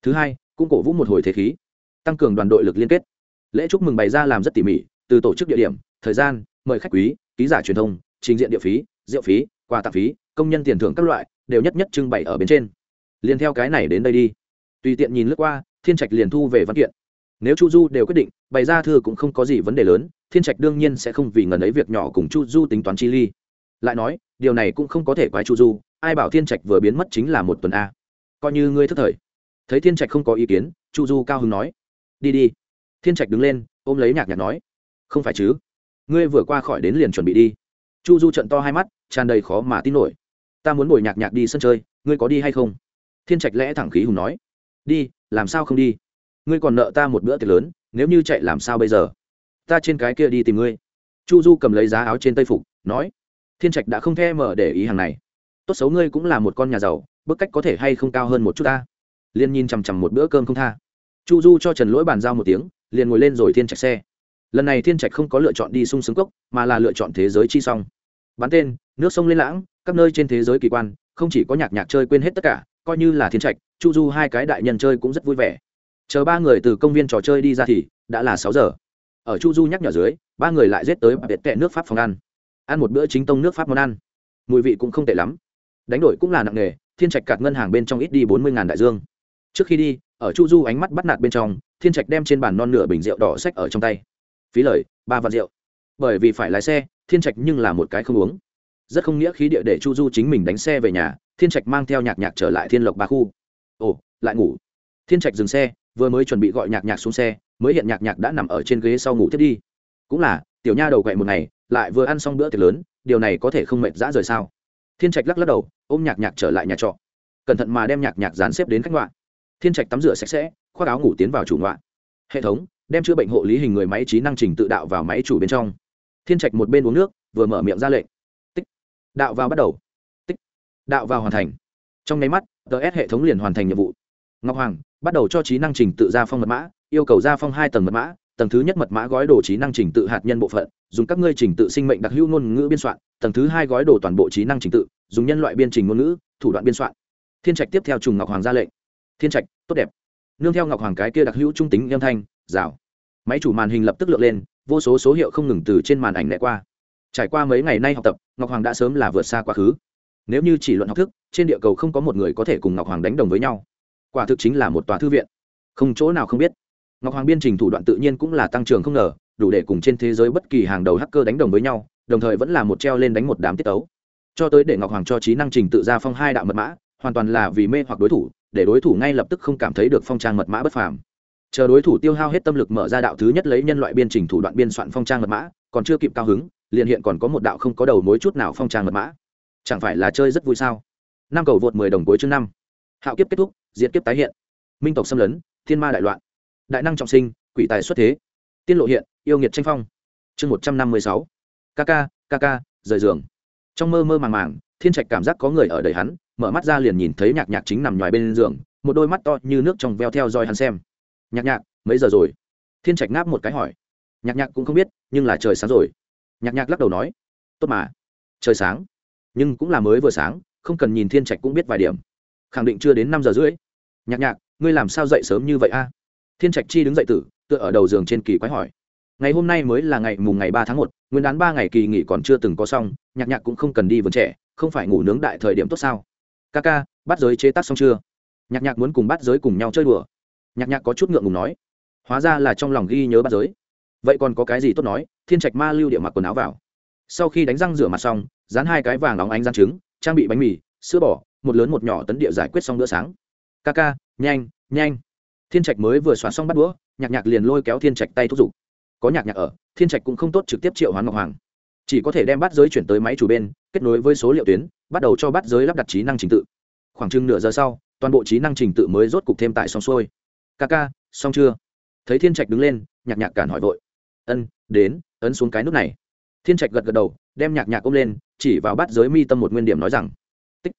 Speaker 1: Thứ hai, cũng cổ vũ một hồi thế khí, tăng cường đoàn đội lực liên kết. Lễ chúc mừng bày ra làm rất tỉ mỉ, từ tổ chức địa điểm, thời gian, mời khách quý, ký giả truyền thông, trình diện địa phí, rượu phí quà tặng phí, công nhân tiền thưởng các loại, đều nhất nhất trưng bày ở bên trên. Liền theo cái này đến đây đi. Tùy tiện nhìn lướt qua, thiên trạch liền thu về văn kiện. Nếu chu du đều quyết định, bày ra thư cũng không có gì vấn đề lớn, thiên trạch đương nhiên sẽ không vì ngần ấy việc nhỏ cùng chu du tính toán chi ly. Lại nói, điều này cũng không có thể quái chu du, ai bảo thiên trạch vừa biến mất chính là một tuần a. Coi như ngươi thức thời. Thấy thiên trạch không có ý kiến, chu du cao hứng nói, đi đi. Thiên trạch đứng lên, ôm lấy nhạc nhạc nói, không phải chứ? Ngươi vừa qua khỏi đến liền chuẩn bị đi chu du trận to hai mắt, tràn đầy khó mà tin nổi. Ta muốn bồi nhạc nhạc đi sân chơi, ngươi có đi hay không? Thiên trạch lẽ thẳng khí hùng nói. Đi, làm sao không đi? Ngươi còn nợ ta một bữa tiệc lớn, nếu như chạy làm sao bây giờ? Ta trên cái kia đi tìm ngươi. Chu du cầm lấy giá áo trên tây phục, nói. Thiên trạch đã không thèm mở để ý hàng này. Tốt xấu ngươi cũng là một con nhà giàu, bức cách có thể hay không cao hơn một chút ta? Liên nhìn chằm chằm một bữa cơm không tha. Chu du cho trần lỗi bàn giao một tiếng, liền ngồi lên rồi thiên trạch xe. Lần này thiên trạch không có lựa chọn đi sung sướng cốc, mà là lựa chọn thế giới chi song bắn tên, nước sông lên lãng, các nơi trên thế giới kỳ quan, không chỉ có nhạc nhạc chơi quên hết tất cả, coi như là thiên trạch, chu du hai cái đại nhân chơi cũng rất vui vẻ. Chờ ba người từ công viên trò chơi đi ra thì, đã là sáu giờ. Ở chu du nhắc nhở dưới, ba người lại rết tới biệt tệ nước pháp phòng ăn. Ăn một bữa chính tông nước pháp món ăn. Mùi vị cũng không tệ lắm. Đánh đổi cũng là nặng nề, thiên trạch cạt ngân hàng bên trong ít đi bốn mươi đại dương. Trước khi đi, ở chu du ánh mắt bắt nạt bên trong, thiên trạch đem trên bàn non nửa bình rượu đỏ sách ở trong tay. Phí lời, ba vạn rượu bởi vì phải lái xe, thiên trạch nhưng là một cái không uống. Rất không nghĩa khí địa để chu du chính mình đánh xe về nhà, thiên trạch mang theo nhạc nhạc trở lại thiên lộc ba khu. Ồ, lại ngủ. Thiên trạch dừng xe, vừa mới chuẩn bị gọi nhạc nhạc xuống xe, mới hiện nhạc nhạc đã nằm ở trên ghế sau ngủ thiết đi. Cũng là, tiểu nha đầu quậy một ngày, lại vừa ăn xong bữa tiệc lớn, điều này có thể không mệt dã rời sao? Thiên trạch lắc lắc đầu, ôm nhạc nhạc trở lại nhà trọ. Cẩn thận mà đem nhạc nhạc dán xếp đến khách ngoạn thiên trạch tắm rửa sạch sẽ, khoác áo ngủ tiến vào chủ ngoạn hệ thống, đem chữa bệnh hộ lý hình người máy trí năng trình tự đạo vào máy chủ bên trong thiên trạch một bên uống nước, vừa mở miệng ra lệnh. Tích. Đạo vào bắt đầu. Tích. Đạo vào hoàn thành. Trong nháy mắt ts hệ thống liền hoàn thành nhiệm vụ. Ngọc hoàng, bắt đầu cho trí năng trình tự gia phong mật mã, yêu cầu gia phong hai tầng mật mã, tầng thứ nhất mật mã gói đồ trí năng trình tự hạt nhân bộ phận, dùng các ngươi trình tự sinh mệnh đặc hữu ngôn ngữ biên soạn, tầng thứ hai gói đồ toàn bộ trí năng trình tự, dùng nhân loại biên trình ngôn ngữ, thủ đoạn biên soạn. Thiên trạch tiếp theo trùng ngọc hoàng ra lệnh. Thiên trạch, tốt đẹp. Nương theo ngọc hoàng cái kia đặc hữu trung tính âm thanh, rào. Máy chủ màn hình lập tức lượn lên vô số số hiệu không ngừng từ trên màn ảnh lẻ qua. Trải qua mấy ngày nay học tập, ngọc hoàng đã sớm là vượt xa quá khứ. Nếu như chỉ luận học thức, trên địa cầu không có một người có thể cùng ngọc hoàng đánh đồng với nhau. Quả thực chính là một tòa thư viện. Không chỗ nào không biết. Ngọc hoàng biên trình thủ đoạn tự nhiên cũng là tăng trưởng không ngờ, đủ để cùng trên thế giới bất kỳ hàng đầu hacker đánh đồng với nhau, đồng thời vẫn là một treo lên đánh một đám tiết tấu. Cho tới để ngọc hoàng cho trí năng trình tự ra phong hai đạo mật mã, hoàn toàn là vì mê hoặc đối thủ, để đối thủ ngay lập tức không cảm thấy được phong trang mật mã bất phàm chờ đối thủ tiêu hao hết tâm lực mở ra đạo thứ nhất lấy nhân loại biên trình thủ đoạn biên soạn phong trang mật mã, còn chưa kịp cao hứng, liền hiện còn có một đạo không có đầu mối chút nào phong trang mật mã. Chẳng phải là chơi rất vui sao? Năm cầu vượt mười đồng cuối chương năm. Hạo kiếp kết thúc diễn kiếp tái hiện. Minh tộc xâm lấn, thiên ma đại loạn. Đại năng trọng sinh, quỷ tài xuất thế. Tiên lộ hiện, yêu nghiệt tranh phong. Chương một trăm năm mươi sáu. Kk kk rời giường. Trong mơ mơ màng màng, thiên trạch cảm giác có người ở đầy hắn, mở mắt ra liền nhìn thấy nhạc nhạc chính nằm ngoài bên giường, một đôi mắt to như nước trong veo theo dõi hắn xem nhạc nhạc, mấy giờ rồi? Thiên trạch ngáp một cái hỏi. Nhạc nhạc cũng không biết, nhưng là trời sáng rồi. Nhạc nhạc lắc đầu nói. Tốt mà. Trời sáng. Nhưng cũng là mới vừa sáng, không cần nhìn thiên trạch cũng biết vài điểm. Khẳng định chưa đến năm giờ rưỡi. Nhạc nhạc, ngươi làm sao dậy sớm như vậy a? Thiên trạch chi đứng dậy tử, tựa ở đầu giường trên kỳ quái hỏi. Ngày hôm nay mới là ngày mùng ngày ba tháng một, nguyên đán ba ngày kỳ nghỉ còn chưa từng có xong, nhạc nhạc cũng không cần đi vườn trẻ, không phải ngủ nướng đại thời điểm tốt sao? Ca ca, bắt giới chế tác xong chưa? Nhạc nhạc muốn cùng bắt giới cùng nhau chơi đùa nhạc nhạc có chút ngượng ngùng nói, hóa ra là trong lòng ghi nhớ bắt giới. Vậy còn có cái gì tốt nói, thiên trạch ma lưu địa mặc quần áo vào. Sau khi đánh răng rửa mặt xong, dán hai cái vàng óng ánh răng trứng, trang bị bánh mì, sữa bò, một lớn một nhỏ tấn địa giải quyết xong bữa sáng. Ca ca, nhanh nhanh. Thiên trạch mới vừa xóa xong bắt đũa, nhạc nhạc liền lôi kéo thiên trạch tay thúc giục. Có nhạc nhạc ở, thiên trạch cũng không tốt trực tiếp triệu hoán ngọc hoàng. Chỉ có thể đem bắt giới chuyển tới máy chủ bên, kết nối với số liệu tuyến, bắt đầu cho bắt giới lắp đặt trí năng trình tự. Khoảng chừng nửa giờ sau, toàn bộ trí năng trình tự mới rốt cục thêm tại xong xuôi ca ca, xong chưa? Thấy thiên trạch đứng lên, nhạc nhạc cản hỏi vội. Ân, đến, ấn xuống cái nút này. Thiên trạch gật gật đầu, đem nhạc nhạc ôm lên, chỉ vào bắt giới mi tâm một nguyên điểm nói rằng, tích,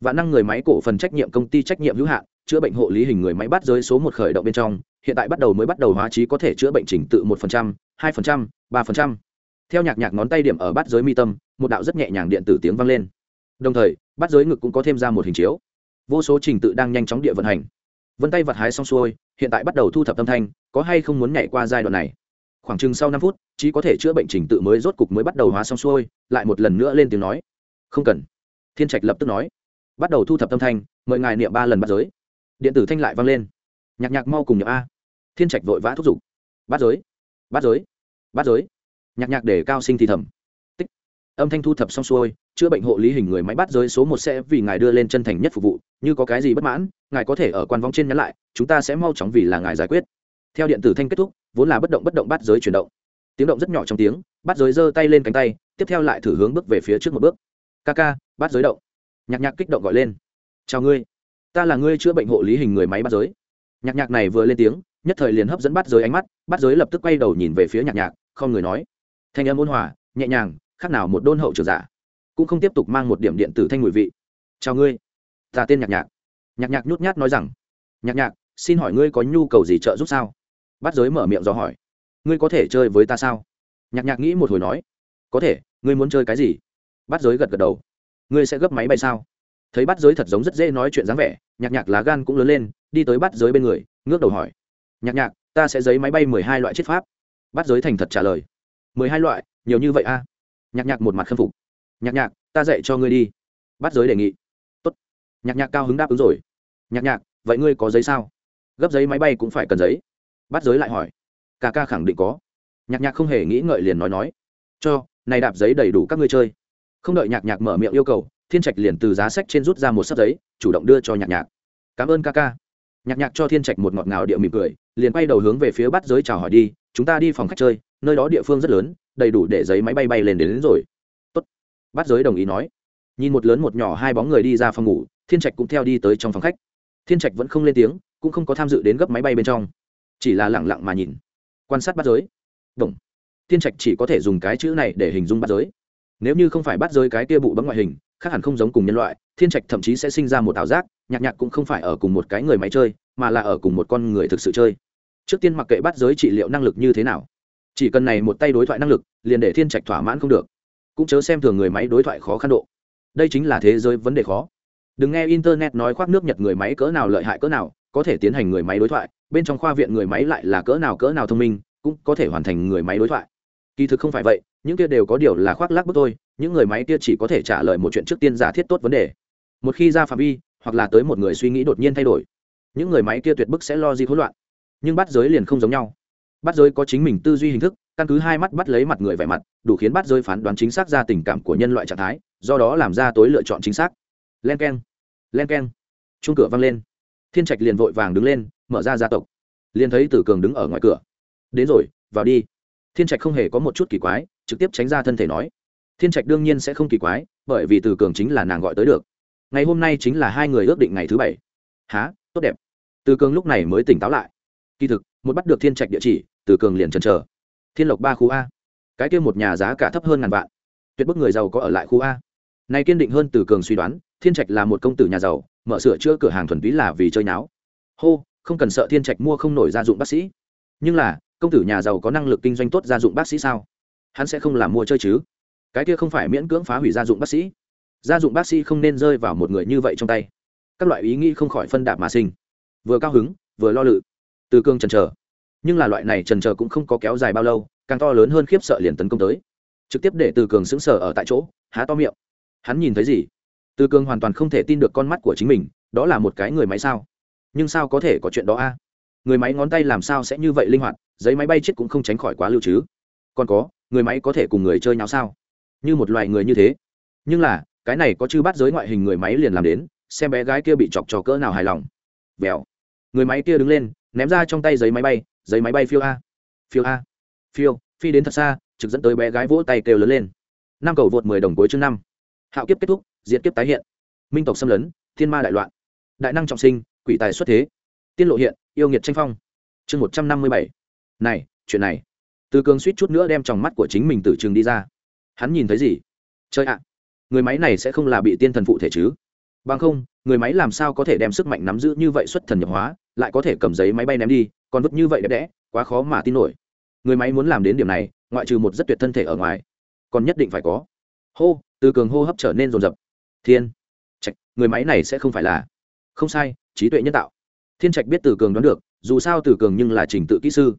Speaker 1: vạn năng người máy cổ phần trách nhiệm công ty trách nhiệm hữu hạn, chữa bệnh hộ lý hình người máy bắt giới số một khởi động bên trong, hiện tại bắt đầu mới bắt đầu hóa trí có thể chữa bệnh trình tự một phần trăm, hai phần trăm, ba phần trăm. Theo nhạc nhạc ngón tay điểm ở bắt giới mi tâm, một đạo rất nhẹ nhàng điện tử tiếng vang lên. Đồng thời bắt giới ngực cũng có thêm ra một hình chiếu. Vô số trình tự đang nhanh chóng địa vận hành vân tay vật hái xong xuôi, hiện tại bắt đầu thu thập âm thanh, có hay không muốn nhảy qua giai đoạn này? Khoảng chừng sau năm phút chỉ có thể chữa bệnh trình tự mới rốt cục mới bắt đầu hóa xong xuôi, lại một lần nữa lên tiếng nói. Không cần. Thiên trạch lập tức nói. Bắt đầu thu thập âm thanh, mời ngài niệm ba lần bắt giới. Điện tử thanh lại vang lên. Nhạc nhạc mau cùng niệm a. Thiên trạch vội vã thúc giục. Bắt giới. Bắt giới. Bắt giới. Nhạc nhạc để cao sinh thì thầm. Tích. Âm thanh thu thập xong xuôi chữa bệnh hộ lý hình người máy bắt giới số một sẽ vì ngài đưa lên chân thành nhất phục vụ, như có cái gì bất mãn, ngài có thể ở quan vong trên nhắn lại, chúng ta sẽ mau chóng vì là ngài giải quyết. Theo điện tử thanh kết thúc, vốn là bất động bất động bắt giới chuyển động. Tiếng động rất nhỏ trong tiếng, bắt giới giơ tay lên cánh tay, tiếp theo lại thử hướng bước về phía trước một bước. Kaka bắt giới động. Nhạc nhạc kích động gọi lên. Chào ngươi. Ta là ngươi chữa bệnh hộ lý hình người máy bắt giới. Nhạc nhạc này vừa lên tiếng, nhất thời liền hấp dẫn bắt giới ánh mắt, bắt giới lập tức quay đầu nhìn về phía nhạc nhạc, không người nói. Thanh âm ôn hòa, nhẹ nhàng, khác nào một đôn hậu trưởng giả cũng không tiếp tục mang một điểm điện tử thanh mùi vị. Chào ngươi. Ta tên nhạc nhạc. Nhạc nhạc nhút nhát nói rằng, nhạc nhạc, xin hỏi ngươi có nhu cầu gì trợ giúp sao? Bắt giới mở miệng do hỏi, ngươi có thể chơi với ta sao? Nhạc nhạc nghĩ một hồi nói, có thể, ngươi muốn chơi cái gì? Bắt giới gật gật đầu, ngươi sẽ gấp máy bay sao? Thấy bắt giới thật giống rất dễ nói chuyện dáng vẻ, nhạc nhạc lá gan cũng lớn lên, đi tới bắt giới bên người, ngước đầu hỏi, nhạc nhạc, ta sẽ giấy máy bay mười hai loại chiết pháp. Bắt giới thành thật trả lời, mười hai loại, nhiều như vậy a? À? nhạc nhạc một mặt khâm phục nhạc nhạc ta dạy cho ngươi đi. Bắt giới đề nghị. Tốt. nhạc nhạc cao hứng đáp ứng rồi. Nhạc nhạc vậy ngươi có giấy sao? Gấp giấy máy bay cũng phải cần giấy. Bắt giới lại hỏi. Ca ca khẳng định có. Nhạc nhạc không hề nghĩ ngợi liền nói nói. Cho này đạp giấy đầy đủ các ngươi chơi. Không đợi nhạc nhạc mở miệng yêu cầu thiên trạch liền từ giá sách trên rút ra một sấp giấy chủ động đưa cho nhạc nhạc. Cảm ơn ca ca. Nhạc nhạc cho thiên trạch một ngọt ngào địa mỉm cười liền quay đầu hướng về phía bắt giới chào hỏi đi chúng ta đi phòng khách chơi nơi đó địa phương rất lớn đầy đủ để giấy máy bay bay lên đến, đến rồi bắt giới đồng ý nói. Nhìn một lớn một nhỏ hai bóng người đi ra phòng ngủ, thiên trạch cũng theo đi tới trong phòng khách. Thiên trạch vẫn không lên tiếng, cũng không có tham dự đến gấp máy bay bên trong. Chỉ là lẳng lặng mà nhìn. Quan sát bắt giới. Đồng thiên trạch chỉ có thể dùng cái chữ này để hình dung bắt giới. Nếu như không phải bắt giới cái tia bụ bấm ngoại hình, khác hẳn không giống cùng nhân loại, thiên trạch thậm chí sẽ sinh ra một ảo giác, nhạc nhạc cũng không phải ở cùng một cái người máy chơi, mà là ở cùng một con người thực sự chơi. Trước tiên mặc kệ bắt giới trị liệu năng lực như thế nào, chỉ cần này một tay đối thoại năng lực, liền để thiên trạch thỏa mãn không được cũng chớ xem thường người máy đối thoại khó khăn độ. Đây chính là thế giới vấn đề khó. Đừng nghe internet nói khoác nước nhật người máy cỡ nào lợi hại cỡ nào, có thể tiến hành người máy đối thoại, bên trong khoa viện người máy lại là cỡ nào cỡ nào thông minh, cũng có thể hoàn thành người máy đối thoại. Kỳ thực không phải vậy, những kia đều có điều là khoác lác bức thôi, những người máy kia chỉ có thể trả lời một chuyện trước tiên giả thiết tốt vấn đề. Một khi ra phạm vi, hoặc là tới một người suy nghĩ đột nhiên thay đổi, những người máy kia tuyệt bức sẽ lo gì hỗn loạn. Nhưng bắt giới liền không giống nhau. Bắt giới có chính mình tư duy hình thức căn cứ hai mắt bắt lấy mặt người vẻ mặt, đủ khiến bắt rơi phán đoán chính xác ra tình cảm của nhân loại trạng thái, do đó làm ra tối lựa chọn chính xác. Len k e n len k e n chung cửa văng lên. Thiên trạch liền vội vàng đứng lên, mở ra gia tộc. Liền thấy tử cường đứng ở ngoài cửa. Đến rồi, vào đi. Thiên trạch không hề có một chút kỳ quái, trực tiếp tránh ra thân thể nói. Thiên trạch đương nhiên sẽ không kỳ quái, bởi vì từ cường chính là nàng gọi tới được. Ngày hôm nay chính là hai người ước định ngày thứ bảy. Há, tốt đẹp. Từ cường lúc này mới tỉnh táo lại. Kỳ thực, một bắt được thiên trạch địa chỉ từ cường liền chần chờ thiên lộc ba khu a. Cái kia một nhà giá cả thấp hơn ngàn vạn. Tuyệt bức người giàu có ở lại khu a. Này kiên định hơn từ cường suy đoán, thiên trạch là một công tử nhà giàu, mở sửa chữa cửa hàng thuần túy là vì chơi náo hô, không cần sợ thiên trạch mua không nổi gia dụng bác sĩ. Nhưng là, công tử nhà giàu có năng lực kinh doanh tốt gia dụng bác sĩ sao? Hắn sẽ không làm mua chơi chứ? Cái kia không phải miễn cưỡng phá hủy gia dụng bác sĩ. Gia dụng bác sĩ không nên rơi vào một người như vậy trong tay. Các loại ý nghĩ không khỏi phân đạp mà sinh. Vừa cao hứng, vừa lo lự. Từ cương trần trờ nhưng là loại này trần trờ cũng không có kéo dài bao lâu, càng to lớn hơn khiếp sợ liền tấn công tới. Trực tiếp để từ cường sững sờ ở tại chỗ, há to miệng. Hắn nhìn thấy gì? Từ cường hoàn toàn không thể tin được con mắt của chính mình, đó là một cái người máy sao? Nhưng sao có thể có chuyện đó a? Người máy ngón tay làm sao sẽ như vậy linh hoạt, giấy máy bay chết cũng không tránh khỏi quá lưu chứ còn có, người máy có thể cùng người chơi nhau sao? Như một loài người như thế. Nhưng là, cái này có chư bắt giới ngoại hình người máy liền làm đến, xem bé gái kia bị chọc cho cỡ nào hài lòng. Vèo người máy kia đứng lên, ném ra trong tay giấy máy bay giấy máy bay phiêu a. Phiêu a. Phiêu, phi đến thật xa, trực dẫn tới bé gái vỗ tay kêu lớn lên. Năm cầu vượt mười đồng cuối chương năm. Hạo kiếp kết thúc diễn kiếp tái hiện. Minh tộc xâm lấn, thiên ma đại loạn. Đại năng trọng sinh, quỷ tài xuất thế. Tiên lộ hiện, yêu nghiệt tranh phong. Chương một trăm năm mươi bảy. Này, chuyện này. Từ cường suýt chút nữa đem tròng mắt của chính mình từ trường đi ra. Hắn nhìn thấy gì? Chơi ạ, người máy này sẽ không là bị tiên thần phụ thể chứ? Bằng không, người máy làm sao có thể đem sức mạnh nắm giữ như vậy xuất thần nhập hóa? Lại có thể cầm giấy máy bay ném đi, còn vứt như vậy đẹp đẽ, quá khó mà tin nổi. Người máy muốn làm đến điểm này, ngoại trừ một rất tuyệt thân thể ở ngoài, còn nhất định phải có. Hô, từ cường hô hấp trở nên rồn rập. Thiên trạch, người máy này sẽ không phải là. Không sai, trí tuệ nhân tạo. Thiên trạch biết từ cường đoán được, dù sao từ cường nhưng là trình tự kỹ sư.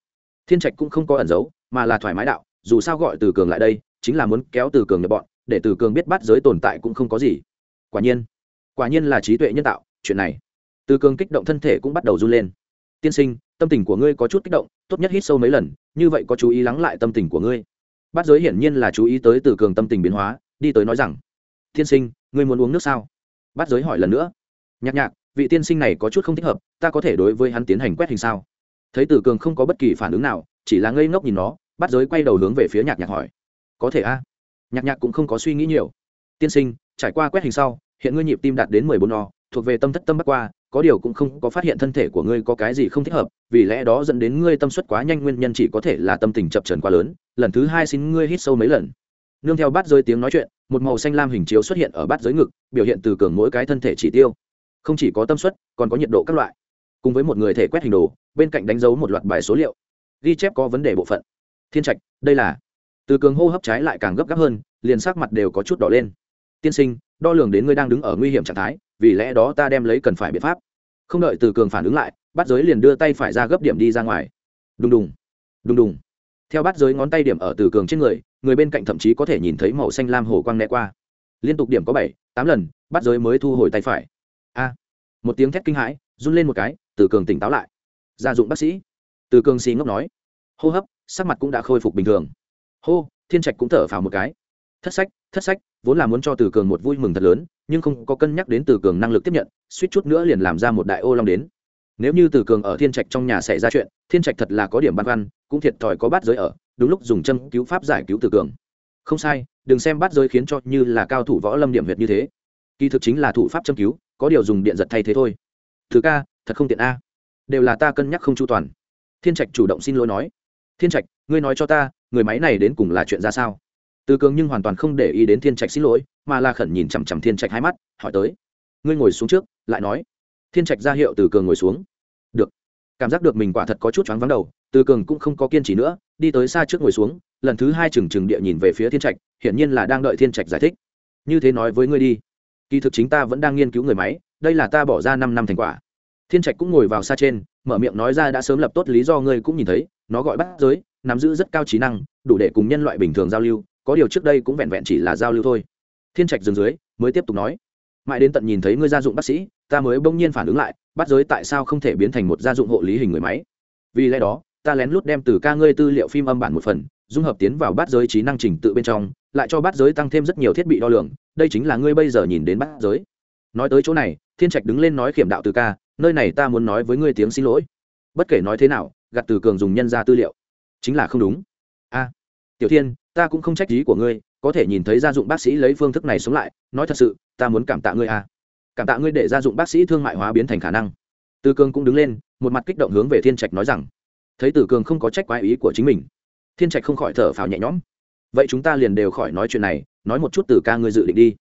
Speaker 1: Thiên trạch cũng không có ẩn giấu, mà là thoải mái đạo, dù sao gọi từ cường lại đây, chính là muốn kéo từ cường nhập bọn, để từ cường biết bắt giới tồn tại cũng không có gì. Quả nhiên quả nhiên là trí tuệ nhân tạo, chuyện này từ cường kích động thân thể cũng bắt đầu run lên. Tiên sinh, tâm tình của ngươi có chút kích động, tốt nhất hít sâu mấy lần, như vậy có chú ý lắng lại tâm tình của ngươi. Bát giới hiển nhiên là chú ý tới từ cường tâm tình biến hóa, đi tới nói rằng, tiên sinh, ngươi muốn uống nước sao? Bát giới hỏi lần nữa. Nhạc nhạc, vị tiên sinh này có chút không thích hợp, ta có thể đối với hắn tiến hành quét hình sao? Thấy từ cường không có bất kỳ phản ứng nào, chỉ là ngây ngốc nhìn nó bắt giới quay đầu hướng về phía nhạc nhạc hỏi. Có thể a? Nhạc nhạc cũng không có suy nghĩ nhiều. Tiên sinh, trải qua quét hình sau, hiện ngươi nhịp tim đạt đến mười bốn o, thuộc về tâm thất tâm bắc qua có điều cũng không có phát hiện thân thể của ngươi có cái gì không thích hợp, vì lẽ đó dẫn đến ngươi tâm suất quá nhanh nguyên nhân chỉ có thể là tâm tình chập trần quá lớn, lần thứ hai xin ngươi hít sâu mấy lần. Nương theo bát giới tiếng nói chuyện, một màu xanh lam hình chiếu xuất hiện ở bát giới ngực, biểu hiện từ cường mỗi cái thân thể chỉ tiêu. Không chỉ có tâm suất, còn có nhiệt độ các loại. Cùng với một người thể quét hình đồ, bên cạnh đánh dấu một loạt bài số liệu. Ghi chép có vấn đề bộ phận. Thiên trạch, đây là. Từ cường hô hấp trái lại càng gấp gáp hơn, liền sắc mặt đều có chút đỏ lên. Tiên sinh, đo lường đến ngươi đang đứng ở nguy hiểm trạng thái vì lẽ đó ta đem lấy cần phải biện pháp. Không đợi từ cường phản ứng lại bắt giới liền đưa tay phải ra gấp điểm đi ra ngoài. Đùng đùng đùng đùng. Theo bắt giới ngón tay điểm ở từ cường trên người người bên cạnh thậm chí có thể nhìn thấy màu xanh lam hồ quang né qua. Liên tục điểm có bảy, tám lần bắt giới mới thu hồi tay phải. A, một tiếng thét kinh hãi, run lên một cái, từ cường tỉnh táo lại. Gia dụng bác sĩ. Từ cường xì ngốc nói. Hô hấp, sắc mặt cũng đã khôi phục bình thường. Hô, thiên trạch cũng thở phào một cái. Thất sách thất sách, vốn là muốn cho từ cường một vui mừng thật lớn, nhưng không có cân nhắc đến từ cường năng lực tiếp nhận, suýt chút nữa liền làm ra một đại ô long đến. Nếu như từ cường ở thiên trạch trong nhà xảy ra chuyện, thiên trạch thật là có điểm băn khoăn, cũng thiệt thòi có bát giới ở, đúng lúc dùng châm cứu pháp giải cứu từ cường. Không sai, đừng xem bát giới khiến cho như là cao thủ võ lâm điểm việt như thế. Kỳ thực chính là thủ pháp châm cứu, có điều dùng điện giật thay thế thôi. Thứ ca, thật không tiện a. Đều là ta cân nhắc không chu toàn. Thiên trạch chủ động xin lỗi nói. Thiên trạch, ngươi nói cho ta, người máy này đến cùng là chuyện ra sao? Từ cường nhưng hoàn toàn không để ý đến thiên trạch xin lỗi, mà là khẩn nhìn chằm chằm thiên trạch hai mắt, hỏi tới. Ngươi ngồi xuống trước, lại nói. Thiên trạch ra hiệu từ cường ngồi xuống. Được. Cảm giác được mình quả thật có chút choáng vắng đầu, từ cường cũng không có kiên trì nữa, đi tới xa trước ngồi xuống, lần thứ hai trừng trừng địa nhìn về phía thiên trạch, hiển nhiên là đang đợi thiên trạch giải thích. Như thế nói với ngươi đi. Kỳ thực chính ta vẫn đang nghiên cứu người máy, đây là ta bỏ ra năm năm thành quả. Thiên trạch cũng ngồi vào xa trên, mở miệng nói ra đã sớm lập tốt lý do ngươi cũng nhìn thấy, nó gọi bắt giới, nắm giữ rất cao trí năng, đủ để cùng nhân loại bình thường giao lưu có điều trước đây cũng vẹn vẹn chỉ là giao lưu thôi. Thiên trạch dừng dưới, mới tiếp tục nói. Mãi đến tận nhìn thấy ngươi gia dụng bác sĩ, ta mới bỗng nhiên phản ứng lại, bắt giới tại sao không thể biến thành một gia dụng hộ lý hình người máy. Vì lẽ đó, ta lén lút đem từ ca ngươi tư liệu phim âm bản một phần, dung hợp tiến vào bát giới trí năng trình tự bên trong, lại cho bát giới tăng thêm rất nhiều thiết bị đo lường, đây chính là ngươi bây giờ nhìn đến bát giới. Nói tới chỗ này, thiên trạch đứng lên nói kiểm đạo từ ca, nơi này ta muốn nói với ngươi tiếng xin lỗi. Bất kể nói thế nào gặt từ cường dùng nhân ra tư liệu. Chính là không đúng. A, tiểu thiên ta cũng không trách ý của ngươi, có thể nhìn thấy gia dụng bác sĩ lấy phương thức này sống lại, nói thật sự, ta muốn cảm tạ ngươi à? cảm tạ ngươi để gia dụng bác sĩ thương mại hóa biến thành khả năng. Từ cường cũng đứng lên, một mặt kích động hướng về thiên trạch nói rằng, thấy từ cường không có trách quái ý của chính mình, thiên trạch không khỏi thở phào nhẹ nhõm. Vậy chúng ta liền đều khỏi nói chuyện này, nói một chút từ ca ngươi dự định đi.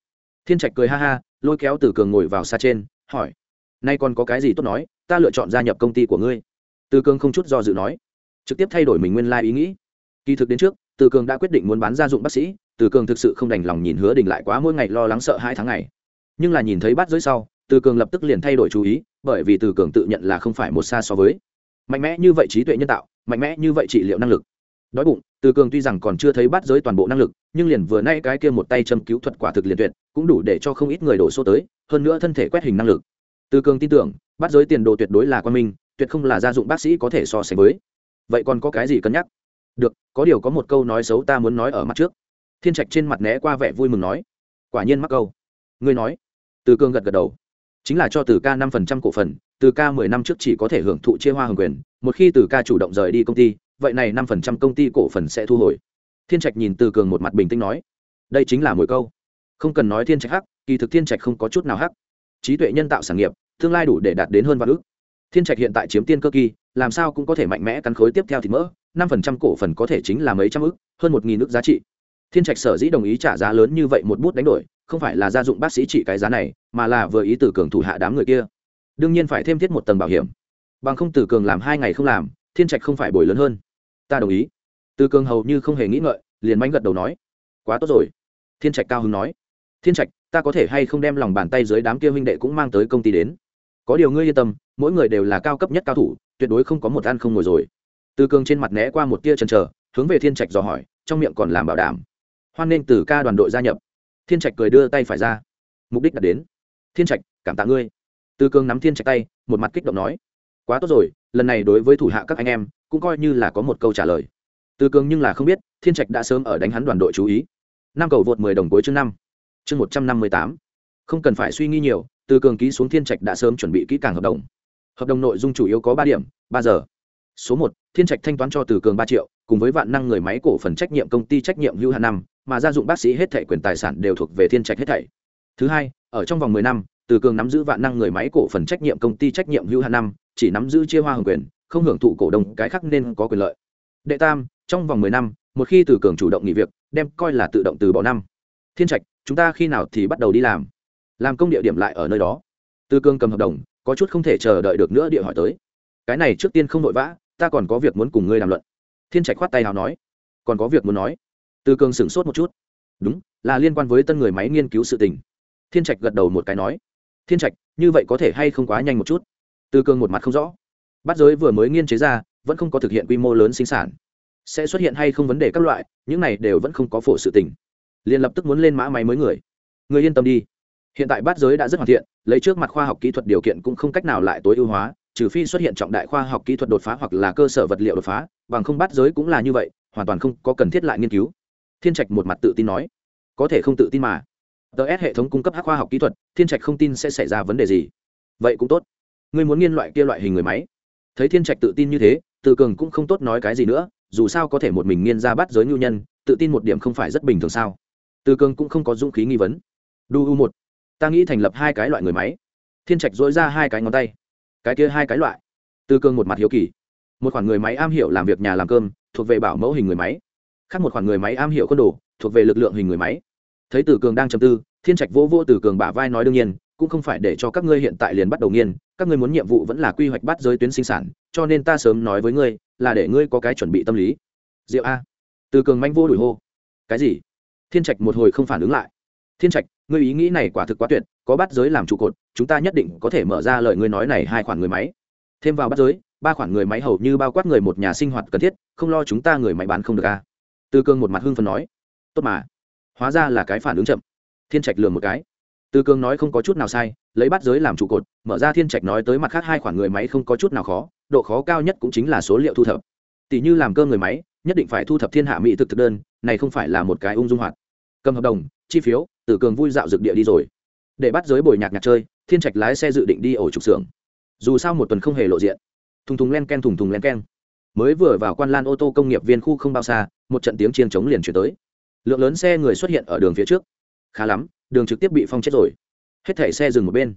Speaker 1: Thiên trạch cười ha ha, lôi kéo từ cường ngồi vào xa trên, hỏi, nay còn có cái gì tốt nói, ta lựa chọn gia nhập công ty của ngươi. Từ cường không chút do dự nói, trực tiếp thay đổi mình nguyên lai ý nghĩ. Kỳ thực đến trước từ cường đã quyết định muốn bán gia dụng bác sĩ, từ cường thực sự không đành lòng nhìn hứa đình lại quá mỗi ngày lo lắng sợ hai tháng ngày. Nhưng là nhìn thấy bát giới sau, từ cường lập tức liền thay đổi chú ý, bởi vì từ cường tự nhận là không phải một xa so với. Mạnh mẽ như vậy trí tuệ nhân tạo, mạnh mẽ như vậy trị liệu năng lực. Đói bụng, từ cường tuy rằng còn chưa thấy bát giới toàn bộ năng lực, nhưng liền vừa nay cái kia một tay châm cứu thuật quả thực liền tuyệt, cũng đủ để cho không ít người đổ số tới, hơn nữa thân thể quét hình năng lực. Từ cường tin tưởng, bát giới tiền đồ tuyệt đối là quan minh, tuyệt không là gia dụng bác sĩ có thể so sánh với. Vậy còn có cái gì cân nhắc? Được, có điều có một câu nói xấu ta muốn nói ở mặt trước. Thiên trạch trên mặt né qua vẻ vui mừng nói. Quả nhiên mắc câu. Ngươi nói. Từ Cương gật gật đầu. Chính là cho từ ca năm phần trăm cổ phần, từ ca mười năm trước chỉ có thể hưởng thụ chia hoa hưởng quyền, một khi từ ca chủ động rời đi công ty, vậy này năm phần trăm công ty cổ phần sẽ thu hồi. Thiên trạch nhìn từ cường một mặt bình tĩnh nói. Đây chính là mỗi câu. Không cần nói thiên trạch hắc, kỳ thực thiên trạch không có chút nào hắc. Trí tuệ nhân tạo sản nghiệp, tương lai đủ để đạt đến hơn vạn ước. Thiên trạch hiện tại chiếm tiên cơ kỳ, làm sao cũng có thể mạnh mẽ cắn khối tiếp theo thì mỡ năm phần trăm cổ phần có thể chính là mấy trăm ức, hơn một nghìn ước giá trị. Thiên trạch sở dĩ đồng ý trả giá lớn như vậy một bút đánh đổi không phải là gia dụng bác sĩ trị cái giá này mà là vừa ý từ cường thủ hạ đám người kia. Đương nhiên phải thêm thiết một tầng bảo hiểm. Bằng không từ cường làm hai ngày không làm thiên trạch không phải bồi lớn hơn. Ta đồng ý. Từ cường hầu như không hề nghĩ ngợi liền manh gật đầu nói. Quá tốt rồi. Thiên trạch cao hứng nói. Thiên trạch ta có thể hay không đem lòng bàn tay dưới đám kia huynh đệ cũng mang tới công ty đến? Có điều ngươi yên tâm mỗi người đều là cao cấp nhất cao thủ tuyệt đối không có một ăn không ngồi rồi từ cường trên mặt né qua một tia chần chờ, hướng về thiên trạch dò hỏi, trong miệng còn làm bảo đảm. Hoan nên từ ca đoàn đội gia nhập. Thiên trạch cười đưa tay phải ra. Mục đích đã đến. Thiên trạch, cảm tạ ngươi. Từ cường nắm thiên trạch tay, một mặt kích động nói. Quá tốt rồi, lần này đối với thủ hạ các anh em, cũng coi như là có một câu trả lời. Từ cường nhưng là không biết, thiên trạch đã sớm ở đánh hắn đoàn đội chú ý. Năm cầu vượt mười đồng cuối chương năm. Chương một trăm năm mươi tám. Không cần phải suy nghĩ nhiều, từ cường ký xuống thiên trạch đã sớm chuẩn bị kỹ càng hợp đồng. Hợp đồng nội dung chủ yếu có ba điểm, ba giờ số một, thiên trạch thanh toán cho từ cường ba triệu, cùng với vạn năng người máy cổ phần trách nhiệm công ty trách nhiệm hữu hạn năm, mà gia dụng bác sĩ hết thảy quyền tài sản đều thuộc về thiên trạch hết thảy. Thứ hai, ở trong vòng mười năm, từ cường nắm giữ vạn năng người máy cổ phần trách nhiệm công ty trách nhiệm hữu hạn năm, chỉ nắm giữ chia hoa hồng quyền, không hưởng thụ cổ đông cái khác nên có quyền lợi. Đệ tam, trong vòng mười năm, một khi từ cường chủ động nghỉ việc, đem coi là tự động từ bỏ năm. Thiên trạch, chúng ta khi nào thì bắt đầu đi làm? Làm công địa điểm lại ở nơi đó. Từ cường cầm hợp đồng, có chút không thể chờ đợi được nữa địa hỏi tới. Cái này trước tiên không vội vã ta còn có việc muốn cùng ngươi làm luận. Thiên trạch khoát tay nào nói. Còn có việc muốn nói. Từ cường sửng sốt một chút. Đúng, là liên quan với tân người máy nghiên cứu sự tình. Thiên trạch gật đầu một cái nói. Thiên trạch, như vậy có thể hay không quá nhanh một chút? Từ cường một mặt không rõ. Bắt giới vừa mới nghiên chế ra, vẫn không có thực hiện quy mô lớn sinh sản. Sẽ xuất hiện hay không vấn đề các loại, những này đều vẫn không có phổ sự tình. Liền lập tức muốn lên mã máy mới người. Người yên tâm đi. Hiện tại bát giới đã rất hoàn thiện, lấy trước mặt khoa học kỹ thuật điều kiện cũng không cách nào lại tối ưu hóa trừ phi xuất hiện trọng đại khoa học kỹ thuật đột phá hoặc là cơ sở vật liệu đột phá, bằng không bắt giới cũng là như vậy, hoàn toàn không có cần thiết lại nghiên cứu. Thiên trạch một mặt tự tin nói. Có thể không tự tin mà. Ts hệ thống cung cấp hắc khoa học kỹ thuật, thiên trạch không tin sẽ xảy ra vấn đề gì. Vậy cũng tốt. Ngươi muốn nghiên loại kia loại hình người máy? Thấy thiên trạch tự tin như thế, từ cường cũng không tốt nói cái gì nữa, dù sao có thể một mình nghiên ra bắt giới nhu nhân, tự tin một điểm không phải rất bình thường sao? Từ cường cũng không có dũng khí nghi vấn. Đu u một, ta nghĩ thành lập hai cái loại người máy. Thiên trạch dỗi ra hai cái ngón tay cái kia hai cái loại. Từ cường một mặt hiếu kỳ. Một khoản người máy am hiểu làm việc nhà làm cơm, thuộc về bảo mẫu hình người máy. Khác một khoản người máy am hiểu quân đồ, thuộc về lực lượng hình người máy. Thấy từ cường đang chầm tư, thiên trạch vô vô từ cường bả vai nói đương nhiên, cũng không phải để cho các ngươi hiện tại liền bắt đầu nghiên, các ngươi muốn nhiệm vụ vẫn là quy hoạch bắt giới tuyến sinh sản, cho nên ta sớm nói với ngươi, là để ngươi có cái chuẩn bị tâm lý. Diệu a. Từ cường manh vô đuổi hô. Cái gì? Thiên trạch một hồi không phản ứng lại. Thiên trạch ngươi ý nghĩ này quả thực quá tuyệt, có bắt giới làm trụ cột, chúng ta nhất định có thể mở ra lời ngươi nói này hai khoản người máy. Thêm vào bắt giới, ba khoản người máy hầu như bao quát người một nhà sinh hoạt cần thiết, không lo chúng ta người máy bán không được a. Tư Cương một mặt hưng phần nói. Tốt mà. Hóa ra là cái phản ứng chậm. Thiên trạch lừa một cái. Tư Cương nói không có chút nào sai, lấy bắt giới làm trụ cột, mở ra thiên trạch nói tới mặt khác hai khoản người máy không có chút nào khó, độ khó cao nhất cũng chính là số liệu thu thập. Tỷ như làm cơ người máy, nhất định phải thu thập thiên hạ mỹ thực thực đơn, này không phải là một cái ung dung hoạt cầm hợp đồng, chi phiếu, từ cường vui dạo dược địa đi rồi. Để bắt giới bồi nhạc nhạc chơi, thiên trạch lái xe dự định đi ổ trục xưởng. Dù sao một tuần không hề lộ diện. Thùng thùng len ken thùng thùng len ken. Mới vừa vào quan lan ô tô công nghiệp viên khu không bao xa, một trận tiếng chiên chống liền chuyển tới. Lượng lớn xe người xuất hiện ở đường phía trước. Khá lắm, đường trực tiếp bị phong chết rồi. Hết thảy xe dừng một bên.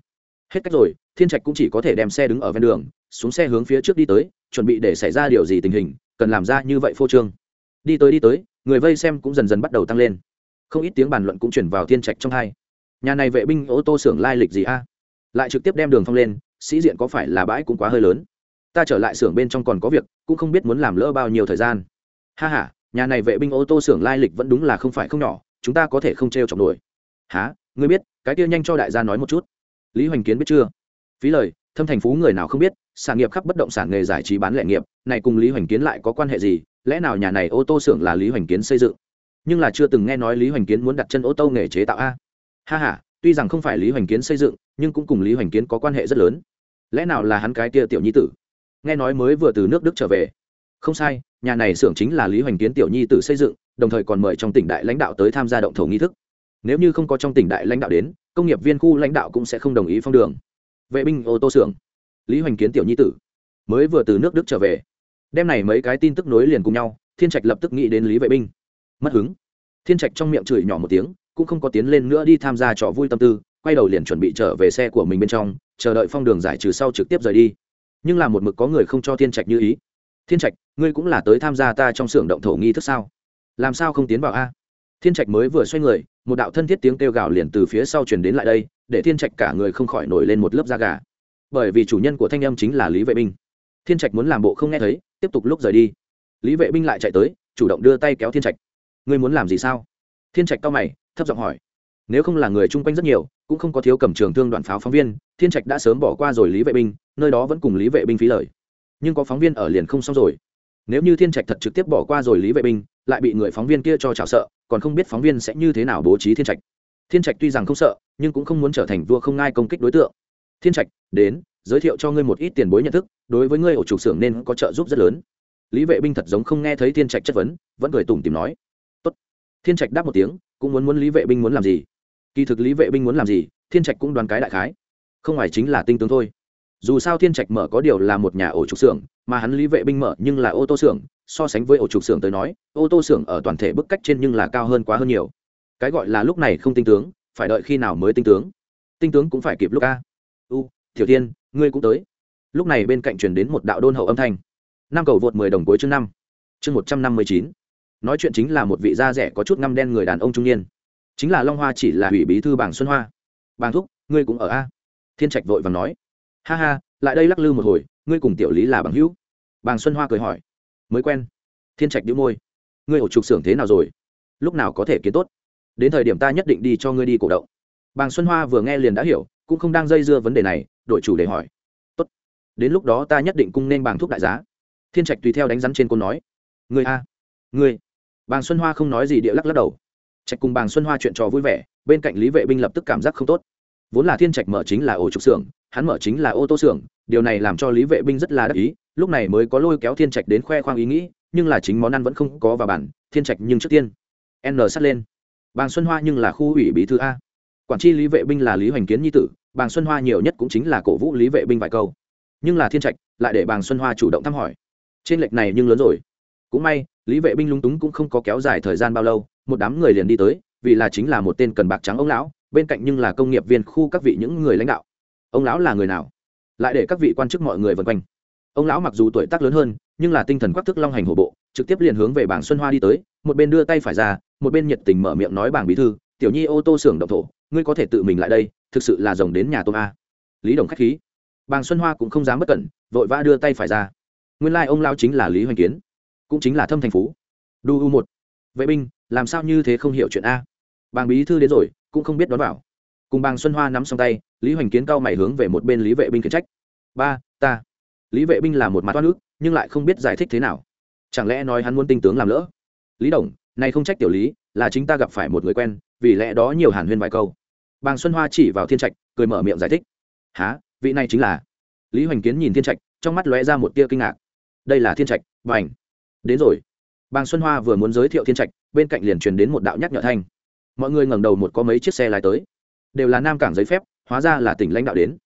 Speaker 1: Hết cách rồi, thiên trạch cũng chỉ có thể đem xe đứng ở ven đường, xuống xe hướng phía trước đi tới, chuẩn bị để xảy ra điều gì tình hình, cần làm ra như vậy phô trương. Đi tới đi tới, người vây xem cũng dần dần bắt đầu tăng lên không ít tiếng bàn luận cũng chuyển vào thiên trạch trong hai. Nhà này vệ binh ô tô xưởng lai lịch gì a? Lại trực tiếp đem đường phong lên, sĩ diện có phải là bãi cũng quá hơi lớn? Ta trở lại xưởng bên trong còn có việc, cũng không biết muốn làm lỡ bao nhiêu thời gian. Ha h a nhà này vệ binh ô tô xưởng lai lịch vẫn đúng là không phải không nhỏ, chúng ta có thể không t r e o chọc nổi. Há ngươi biết, cái kia nhanh cho đại gia nói một chút. Lý hoành kiến biết chưa? Phí lời, thâm thành phú người nào không biết, sản nghiệp khắp bất động sản nghề giải trí bán lẻ nghiệp, này cùng lý hoành kiến lại có quan hệ gì? Lẽ nào nhà này ô tô xưởng là lý hoành kiến xây dựng? Nhưng là chưa từng nghe nói lý hoành kiến muốn đặt chân ô tô nghề chế tạo a. Ha h a tuy rằng không phải lý hoành kiến xây dựng, nhưng cũng cùng lý hoành kiến có quan hệ rất lớn. Lẽ nào là hắn cái kia tiểu nhi tử? Nghe nói mới vừa từ nước đức trở về. Không sai, nhà này xưởng chính là lý hoành kiến tiểu nhi tử xây dựng, đồng thời còn mời trong tỉnh đại lãnh đạo tới tham gia động thổ nghi thức. Nếu như không có trong tỉnh đại lãnh đạo đến, công nghiệp viên khu lãnh đạo cũng sẽ không đồng ý phong đường. Vệ binh ô tô xưởng. Lý hoành kiến tiểu nhi tử. Mới vừa từ nước đức trở về. Đem này mấy cái tin tức nối liền cùng nhau, thiên trạch lập tức nghĩ đến lý vệ binh mất hứng. Thiên trạch trong miệng chửi nhỏ một tiếng, cũng không có tiến lên nữa đi tham gia trò vui tâm tư, quay đầu liền chuẩn bị trở về xe của mình bên trong, chờ đợi phong đường giải trừ sau trực tiếp rời đi. Nhưng là một mực có người không cho thiên trạch như ý. Thiên trạch, ngươi cũng là tới tham gia ta trong xưởng động thổ nghi thức sao? Làm sao không tiến vào a? Thiên trạch mới vừa xoay người, một đạo thân thiết tiếng kêu gào liền từ phía sau truyền đến lại đây, để thiên trạch cả người không khỏi nổi lên một lớp da gà. Bởi vì chủ nhân của thanh âm chính là lý vệ binh. Thiên trạch muốn làm bộ không nghe thấy, tiếp tục lúc rời đi. Lý vệ binh lại chạy tới, chủ động đưa tay kéo thiên trạch ngươi muốn làm gì sao? Thiên trạch cao mày, thấp giọng hỏi. Nếu không là người chung quanh rất nhiều, cũng không có thiếu cầm trường thương đoạn pháo phóng viên, thiên trạch đã sớm bỏ qua rồi lý vệ binh, nơi đó vẫn cùng lý vệ binh phí lời. Nhưng có phóng viên ở liền không xong rồi. Nếu như thiên trạch thật trực tiếp bỏ qua rồi lý vệ binh, lại bị người phóng viên kia cho trào sợ, còn không biết phóng viên sẽ như thế nào bố trí thiên trạch. Thiên trạch tuy rằng không sợ, nhưng cũng không muốn trở thành vua không ngai công kích đối tượng. Thiên trạch, đến, giới thiệu cho ngươi một ít tiền bối nhận thức, đối với ngươi ổ trục xưởng nên có trợ giúp rất lớn. Lý vệ binh thật giống không nghe thấy thiên trạch chất vấn, vẫn cười tủm tìm nói thiên trạch đáp một tiếng, cũng muốn muốn lý vệ binh muốn làm gì? Kỳ thực lý vệ binh muốn làm gì, thiên trạch cũng đoán cái đại khái. Không ngoài chính là tinh tướng thôi. Dù sao thiên trạch mở có điều là một nhà ổ trục xưởng, mà hắn lý vệ binh mở nhưng là ô tô xưởng, so sánh với ổ trục xưởng tới nói, ô tô xưởng ở toàn thể bức cách trên nhưng là cao hơn quá hơn nhiều. Cái gọi là lúc này không tinh tướng, phải đợi khi nào mới tinh tướng? Tinh tướng cũng phải kịp lúc a. U, tiểu tiên, ngươi cũng tới. Lúc này bên cạnh truyền đến một đạo đôn hậu âm thanh. Năm cầu vượt mười đồng cuối chương năm. Chương một trăm năm mươi chín nói chuyện chính là một vị da rẻ có chút ngăm đen người đàn ông trung niên. Chính là long hoa chỉ là ủy bí thư bảng xuân hoa. Bàng thúc, ngươi cũng ở a? Thiên trạch vội và nói. Ha ha, lại đây lắc lư một hồi, ngươi cùng tiểu lý là bằng hữu. Bàng xuân hoa cười hỏi. Mới quen. Thiên trạch đĩu môi. Ngươi ổ trục xưởng thế nào rồi? Lúc nào có thể kiến tốt? Đến thời điểm ta nhất định đi cho ngươi đi cổ động. Bàng xuân hoa vừa nghe liền đã hiểu, cũng không đang dây dưa vấn đề này, đổi chủ để hỏi. Tốt. Đến lúc đó ta nhất định cung nên bàng thúc đại giá. Thiên trạch tùy theo đánh rắn trên côn nói. Người a? Người bàng xuân hoa không nói gì địa lắc lắc đầu. Trạch cùng bàng xuân hoa chuyện trò vui vẻ, bên cạnh lý vệ binh lập tức cảm giác không tốt. Vốn là thiên trạch mở chính là ổ trục xưởng, hắn mở chính là ô tô xưởng, điều này làm cho lý vệ binh rất là đắc ý, lúc này mới có lôi kéo thiên trạch đến khoe khoang ý nghĩ, nhưng là chính món ăn vẫn không có vào bản, thiên trạch nhưng trước tiên, n sắt lên. Bàng xuân hoa nhưng là khu ủy bí thư a. Quản tri lý vệ binh là lý hoành kiến nhi tử, bàng xuân hoa nhiều nhất cũng chính là cổ vũ lý vệ binh vài câu. Nhưng là thiên trạch lại để bàng xuân hoa chủ động thăm hỏi. Trên lệch này nhưng lớn rồi. Cũng may lý vệ binh lúng túng cũng không có kéo dài thời gian bao lâu, một đám người liền đi tới, vì là chính là một tên cần bạc trắng ông lão, bên cạnh nhưng là công nghiệp viên khu các vị những người lãnh đạo. Ông lão là người nào? Lại để các vị quan chức mọi người vân quanh. Ông lão mặc dù tuổi tác lớn hơn, nhưng là tinh thần quắc thức long hành hổ bộ, trực tiếp liền hướng về bảng xuân hoa đi tới, một bên đưa tay phải ra, một bên nhiệt tình mở miệng nói bảng bí thư, tiểu nhi ô tô xưởng động thổ, ngươi có thể tự mình lại đây, thực sự là rồng đến nhà tôm a. Lý đồng khách khí. Bàng xuân hoa cũng không dám bất cẩn, vội vã đưa tay phải ra. Nguyên lai、like、ông lao chính là lý hoành kiến cũng chính là thâm thành phú. Đu u một. Vệ binh, làm sao như thế không hiểu chuyện a? Bàng bí thư đến rồi, cũng không biết đón vào. Cùng bàng xuân hoa nắm xong tay, lý hoành kiến cao mày hướng về một bên lý vệ binh khiển trách. Ba, ta. Lý vệ binh là một mặt toát nước nhưng lại không biết giải thích thế nào. Chẳng lẽ nói hắn muốn tinh tướng làm lỡ? Lý đồng, này không trách tiểu lý, là chính ta gặp phải một người quen, vì lẽ đó nhiều hàn huyên vài câu. Bàng xuân hoa chỉ vào thiên trạch, cười mở miệng giải thích. Há vị này chính là? Lý hoành kiến nhìn thiên trạch, trong mắt lóe ra một tia kinh ngạc. Đây là thiên trạch và ảnh đến rồi. Bàng xuân hoa vừa muốn giới thiệu thiên trạch, bên cạnh liền truyền đến một đạo nhắc nhở thanh. Mọi người ngẩng đầu một có mấy chiếc xe lái tới. Đều là nam cảng giấy phép, hóa ra là tỉnh lãnh đạo đến.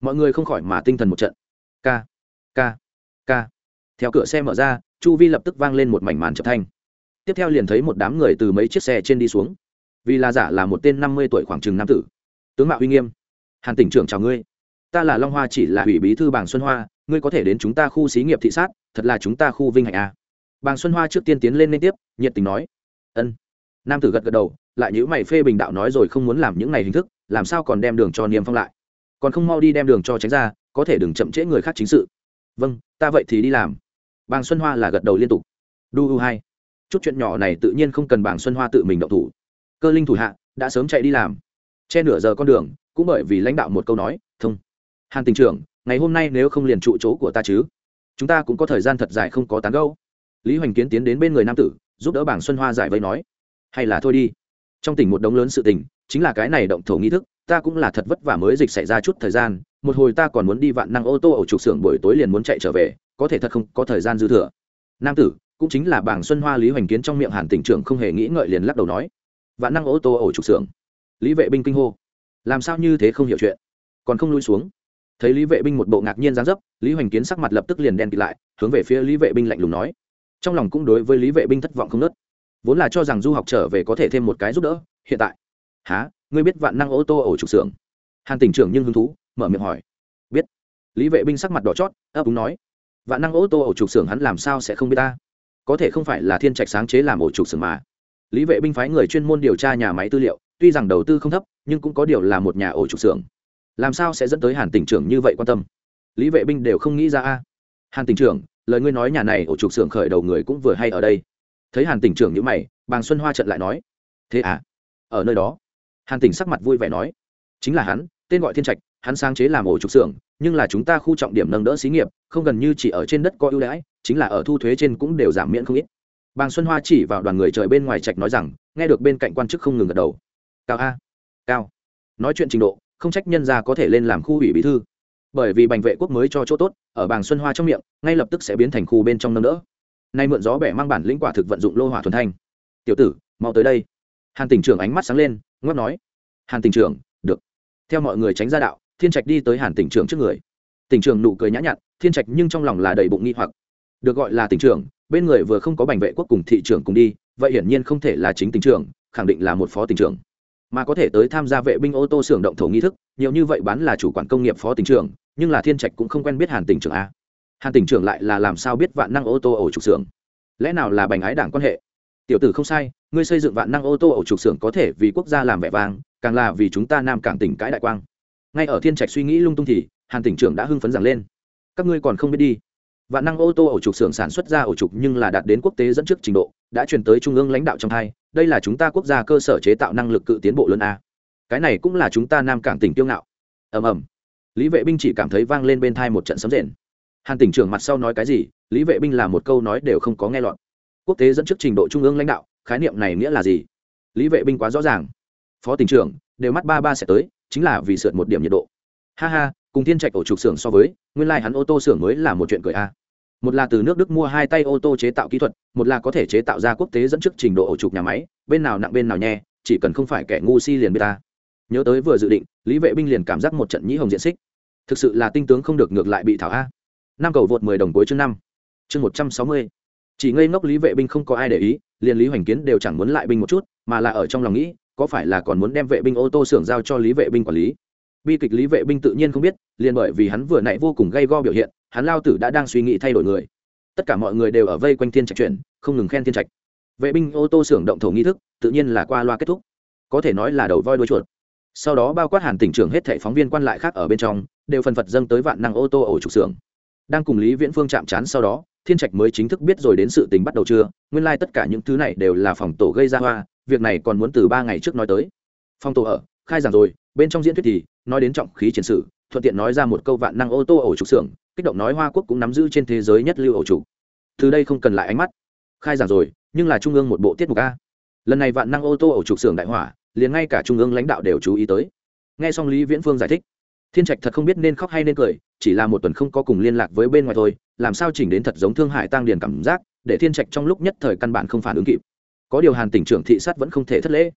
Speaker 1: Mọi người không khỏi mà tinh thần một trận. K k k. Theo cửa xe mở ra, chu vi lập tức vang lên một mảnh màn chập thanh. Tiếp theo liền thấy một đám người từ mấy chiếc xe trên đi xuống. Vì là giả là một tên năm mươi tuổi khoảng chừng nam tử. Tướng mạo uy nghiêm. Hàn tỉnh trưởng chào ngươi. Ta là long hoa chỉ là ủy bí thư bảng xuân hoa, ngươi có thể đến chúng ta khu xí nghiệp thị sát, thật là chúng ta khu vinh hạnh a à bàng xuân hoa trước tiên tiến lên liên tiếp, nhiệt tình nói, ân. Nam tử gật gật đầu, lại nhữ mày phê bình đạo nói rồi không muốn làm những ngày hình thức, làm sao còn đem đường cho niêm phong lại? Còn không mau đi đem đường cho tránh ra, có thể đừng chậm trễ người khác chính sự. Vâng ta vậy thì đi làm. Bàng xuân hoa là gật đầu liên tục. Đu u hai. Chút chuyện nhỏ này tự nhiên không cần bàng xuân hoa tự mình động thủ. Cơ linh thủ hạ, đã sớm chạy đi làm. Che nửa giờ con đường, cũng bởi vì lãnh đạo một câu nói, thông. Hàn tình trưởng, ngày hôm nay nếu không liền trụ chỗ của ta chứ? Chúng ta cũng có thời gian thật dài không có tán gẫu lý hoành kiến tiến đến bên người nam tử, giúp đỡ bảng xuân hoa giải vây nói, hay là thôi đi. Trong tỉnh một đống lớn sự tình, chính là cái này động thổ nghi thức, ta cũng là thật vất vả mới dịch xảy ra chút thời gian, một hồi ta còn muốn đi vạn năng ô tô ở trục xưởng buổi tối liền muốn chạy trở về, có thể thật không có thời gian dư thừa. Nam tử, cũng chính là bảng xuân hoa lý hoành kiến trong miệng hàn tỉnh trưởng không hề nghĩ ngợi liền lắc đầu nói, vạn năng ô tô ở trục xưởng. Lý vệ binh kinh hô, làm sao như thế không hiểu chuyện? Còn không lui xuống? Thấy lý vệ binh một bộ ngạc nhiên dáng dấp, lý hoành kiến sắc mặt lập tức liền đen kịt lại, hướng về phía lý vệ binh lạnh lùng nói trong lòng cũng đối với lý vệ binh thất vọng không nớt. Vốn là cho rằng du học trở về có thể thêm một cái giúp đỡ, hiện tại. Há ngươi biết vạn năng ô tô ổ trục xưởng? Hàn tỉnh trưởng nhưng hứng thú, mở miệng hỏi. Biết. Lý vệ binh sắc mặt đỏ chót, ấp úng nói. Vạn năng ô tô ổ trục xưởng hắn làm sao sẽ không biết ta? Có thể không phải là thiên trạch sáng chế làm ổ trục xưởng mà. Lý vệ binh phái người chuyên môn điều tra nhà máy tư liệu, tuy rằng đầu tư không thấp, nhưng cũng có điều là một nhà ổ trục xưởng. Làm sao sẽ dẫn tới hàn tỉnh trưởng như vậy quan tâm? Lý vệ binh đều không nghĩ ra a. Hàn tỉnh trưởng lời ngươi nói nhà này ổ trục xưởng khởi đầu người cũng vừa hay ở đây. Thấy hàn tỉnh trưởng như mày, bàng xuân hoa trận lại nói, thế à? Ở nơi đó? Hàn tỉnh sắc mặt vui vẻ nói, chính là hắn, tên gọi thiên trạch, hắn sáng chế làm ổ trục xưởng, nhưng là chúng ta khu trọng điểm nâng đỡ xí nghiệp, không gần như chỉ ở trên đất có ưu đãi, chính là ở thu thuế trên cũng đều giảm miễn không ít. Bàng xuân hoa chỉ vào đoàn người trời bên ngoài trạch nói rằng, nghe được bên cạnh quan chức không ngừng gật đầu. Cao a, cao, nói chuyện trình độ, không trách nhân gia có thể lên làm khu ủy bí thư bởi vì bành vệ quốc mới cho chỗ tốt, ở bàng xuân hoa trong miệng, ngay lập tức sẽ biến thành khu bên trong nâng đỡ. Nay mượn gió bẻ mang bản lĩnh quả thực vận dụng lô hỏa thuần thanh. Tiểu tử, mau tới đây. Hàn tỉnh trưởng ánh mắt sáng lên ngót nói. Hàn tỉnh trưởng, được. Theo mọi người tránh ra đạo, thiên trạch đi tới hàn tỉnh trưởng trước người. Tỉnh trưởng nụ cười nhã nhặn, thiên trạch nhưng trong lòng là đầy bụng nghi hoặc. Được gọi là tỉnh trưởng, bên người vừa không có bành vệ quốc cùng thị trưởng cùng đi, vậy hiển nhiên không thể là chính tỉnh trưởng, khẳng định là một phó tỉnh trưởng. Mà có thể tới tham gia vệ binh ô tô xưởng động thổ nghi thức, nhiều như vậy bán là chủ quản công nghiệp phó tỉnh trưởng nhưng là thiên trạch cũng không quen biết hàn tỉnh trưởng a. Hàn tỉnh trưởng lại là làm sao biết vạn năng ô tô ổ trục xưởng? Lẽ nào là bành ái đảng quan hệ? Tiểu tử không sai, ngươi xây dựng vạn năng ô tô ổ trục xưởng có thể vì quốc gia làm vẻ vang, càng là vì chúng ta nam cảng tỉnh cãi đại quang. Ngay ở thiên trạch suy nghĩ lung tung thì, hàn tỉnh trưởng đã hưng phấn rằng lên. Các ngươi còn không biết đi. Vạn năng ô tô ổ trục xưởng sản xuất ra ổ trục nhưng là đạt đến quốc tế dẫn trước trình độ, đã truyền tới trung ương lãnh đạo trong hai, đây là chúng ta quốc gia cơ sở chế tạo năng lực cự tiến bộ lớn a. Cái này cũng là chúng ta nam cảng tỉnh kiêu ngạo. Ầm ầm lý vệ binh chỉ cảm thấy vang lên bên thai một trận sấm rền. Hàn tỉnh trưởng mặt sau nói cái gì, lý vệ binh là một câu nói đều không có nghe lọt. Quốc tế dẫn trước trình độ trung ương lãnh đạo, khái niệm này nghĩa là gì? Lý vệ binh quá rõ ràng. Phó tỉnh trưởng, đều mắt ba ba sẽ tới, chính là vì sượt một điểm nhiệt độ. Ha ha, cùng thiên trạch ổ trục xưởng so với, nguyên lai、like、hắn ô tô xưởng mới là một chuyện cười a. Một là từ nước đức mua hai tay ô tô chế tạo kỹ thuật, một là có thể chế tạo ra quốc tế dẫn trước trình độ ổ trục nhà máy, bên nào nặng bên nào nhẹ, chỉ cần không phải kẻ ngu si liền b ta nhớ tới vừa dự định, lý vệ binh liền cảm giác một trận nhĩ hồng diện xích. Thực sự là tinh tướng không được ngược lại bị thảo a. Năm cầu vượt mười đồng cuối chương năm. Chương một trăm sáu mươi. Chỉ ngây ngốc lý vệ binh không có ai để ý, liền lý hoành kiến đều chẳng muốn lại binh một chút, mà là ở trong lòng nghĩ, có phải là còn muốn đem vệ binh ô tô xưởng giao cho lý vệ binh quản lý? Bi kịch lý vệ binh tự nhiên không biết, liền bởi vì hắn vừa nãy vô cùng gay go biểu hiện, hắn lao tử đã đang suy nghĩ thay đổi người. Tất cả mọi người đều ở vây quanh thiên trạch chuyển không ngừng khen thiên trạch. Vệ binh ô tô xưởng động thổ nghi thức, tự nhiên là qua loa kết thúc. Có thể nói là đầu voi đuôi chuột sau đó bao quát hàn tỉnh trưởng hết thảy phóng viên quan lại khác ở bên trong, đều phần phật dâng tới vạn năng ô tô ổ trục xưởng. Đang cùng lý viễn phương chạm chán sau đó, thiên trạch mới chính thức biết rồi đến sự tình bắt đầu chưa, nguyên lai、like、tất cả những thứ này đều là phòng tổ gây ra hoa, việc này còn muốn từ ba ngày trước nói tới. Phòng tổ ở, khai giảng rồi, bên trong diễn thuyết thì, nói đến trọng khí chiến sự, thuận tiện nói ra một câu vạn năng ô tô ổ trục xưởng, kích động nói hoa quốc cũng nắm giữ trên thế giới nhất lưu ổ trục. Từ đây không cần lại ánh mắt. Khai giảng rồi, nhưng là trung ương một bộ tiết mục a. Lần này vạn năng ô tô ổ trục xưởng đại hỏa liền ngay cả trung ương lãnh đạo đều chú ý tới. Nghe xong lý viễn phương giải thích, thiên trạch thật không biết nên khóc hay nên cười, chỉ là một tuần không có cùng liên lạc với bên ngoài thôi, làm sao chỉnh đến thật giống thương hại tăng điền cảm giác, để thiên trạch trong lúc nhất thời căn bản không phản ứng kịp. Có điều hàn tỉnh trưởng thị sát vẫn không thể thất lễ.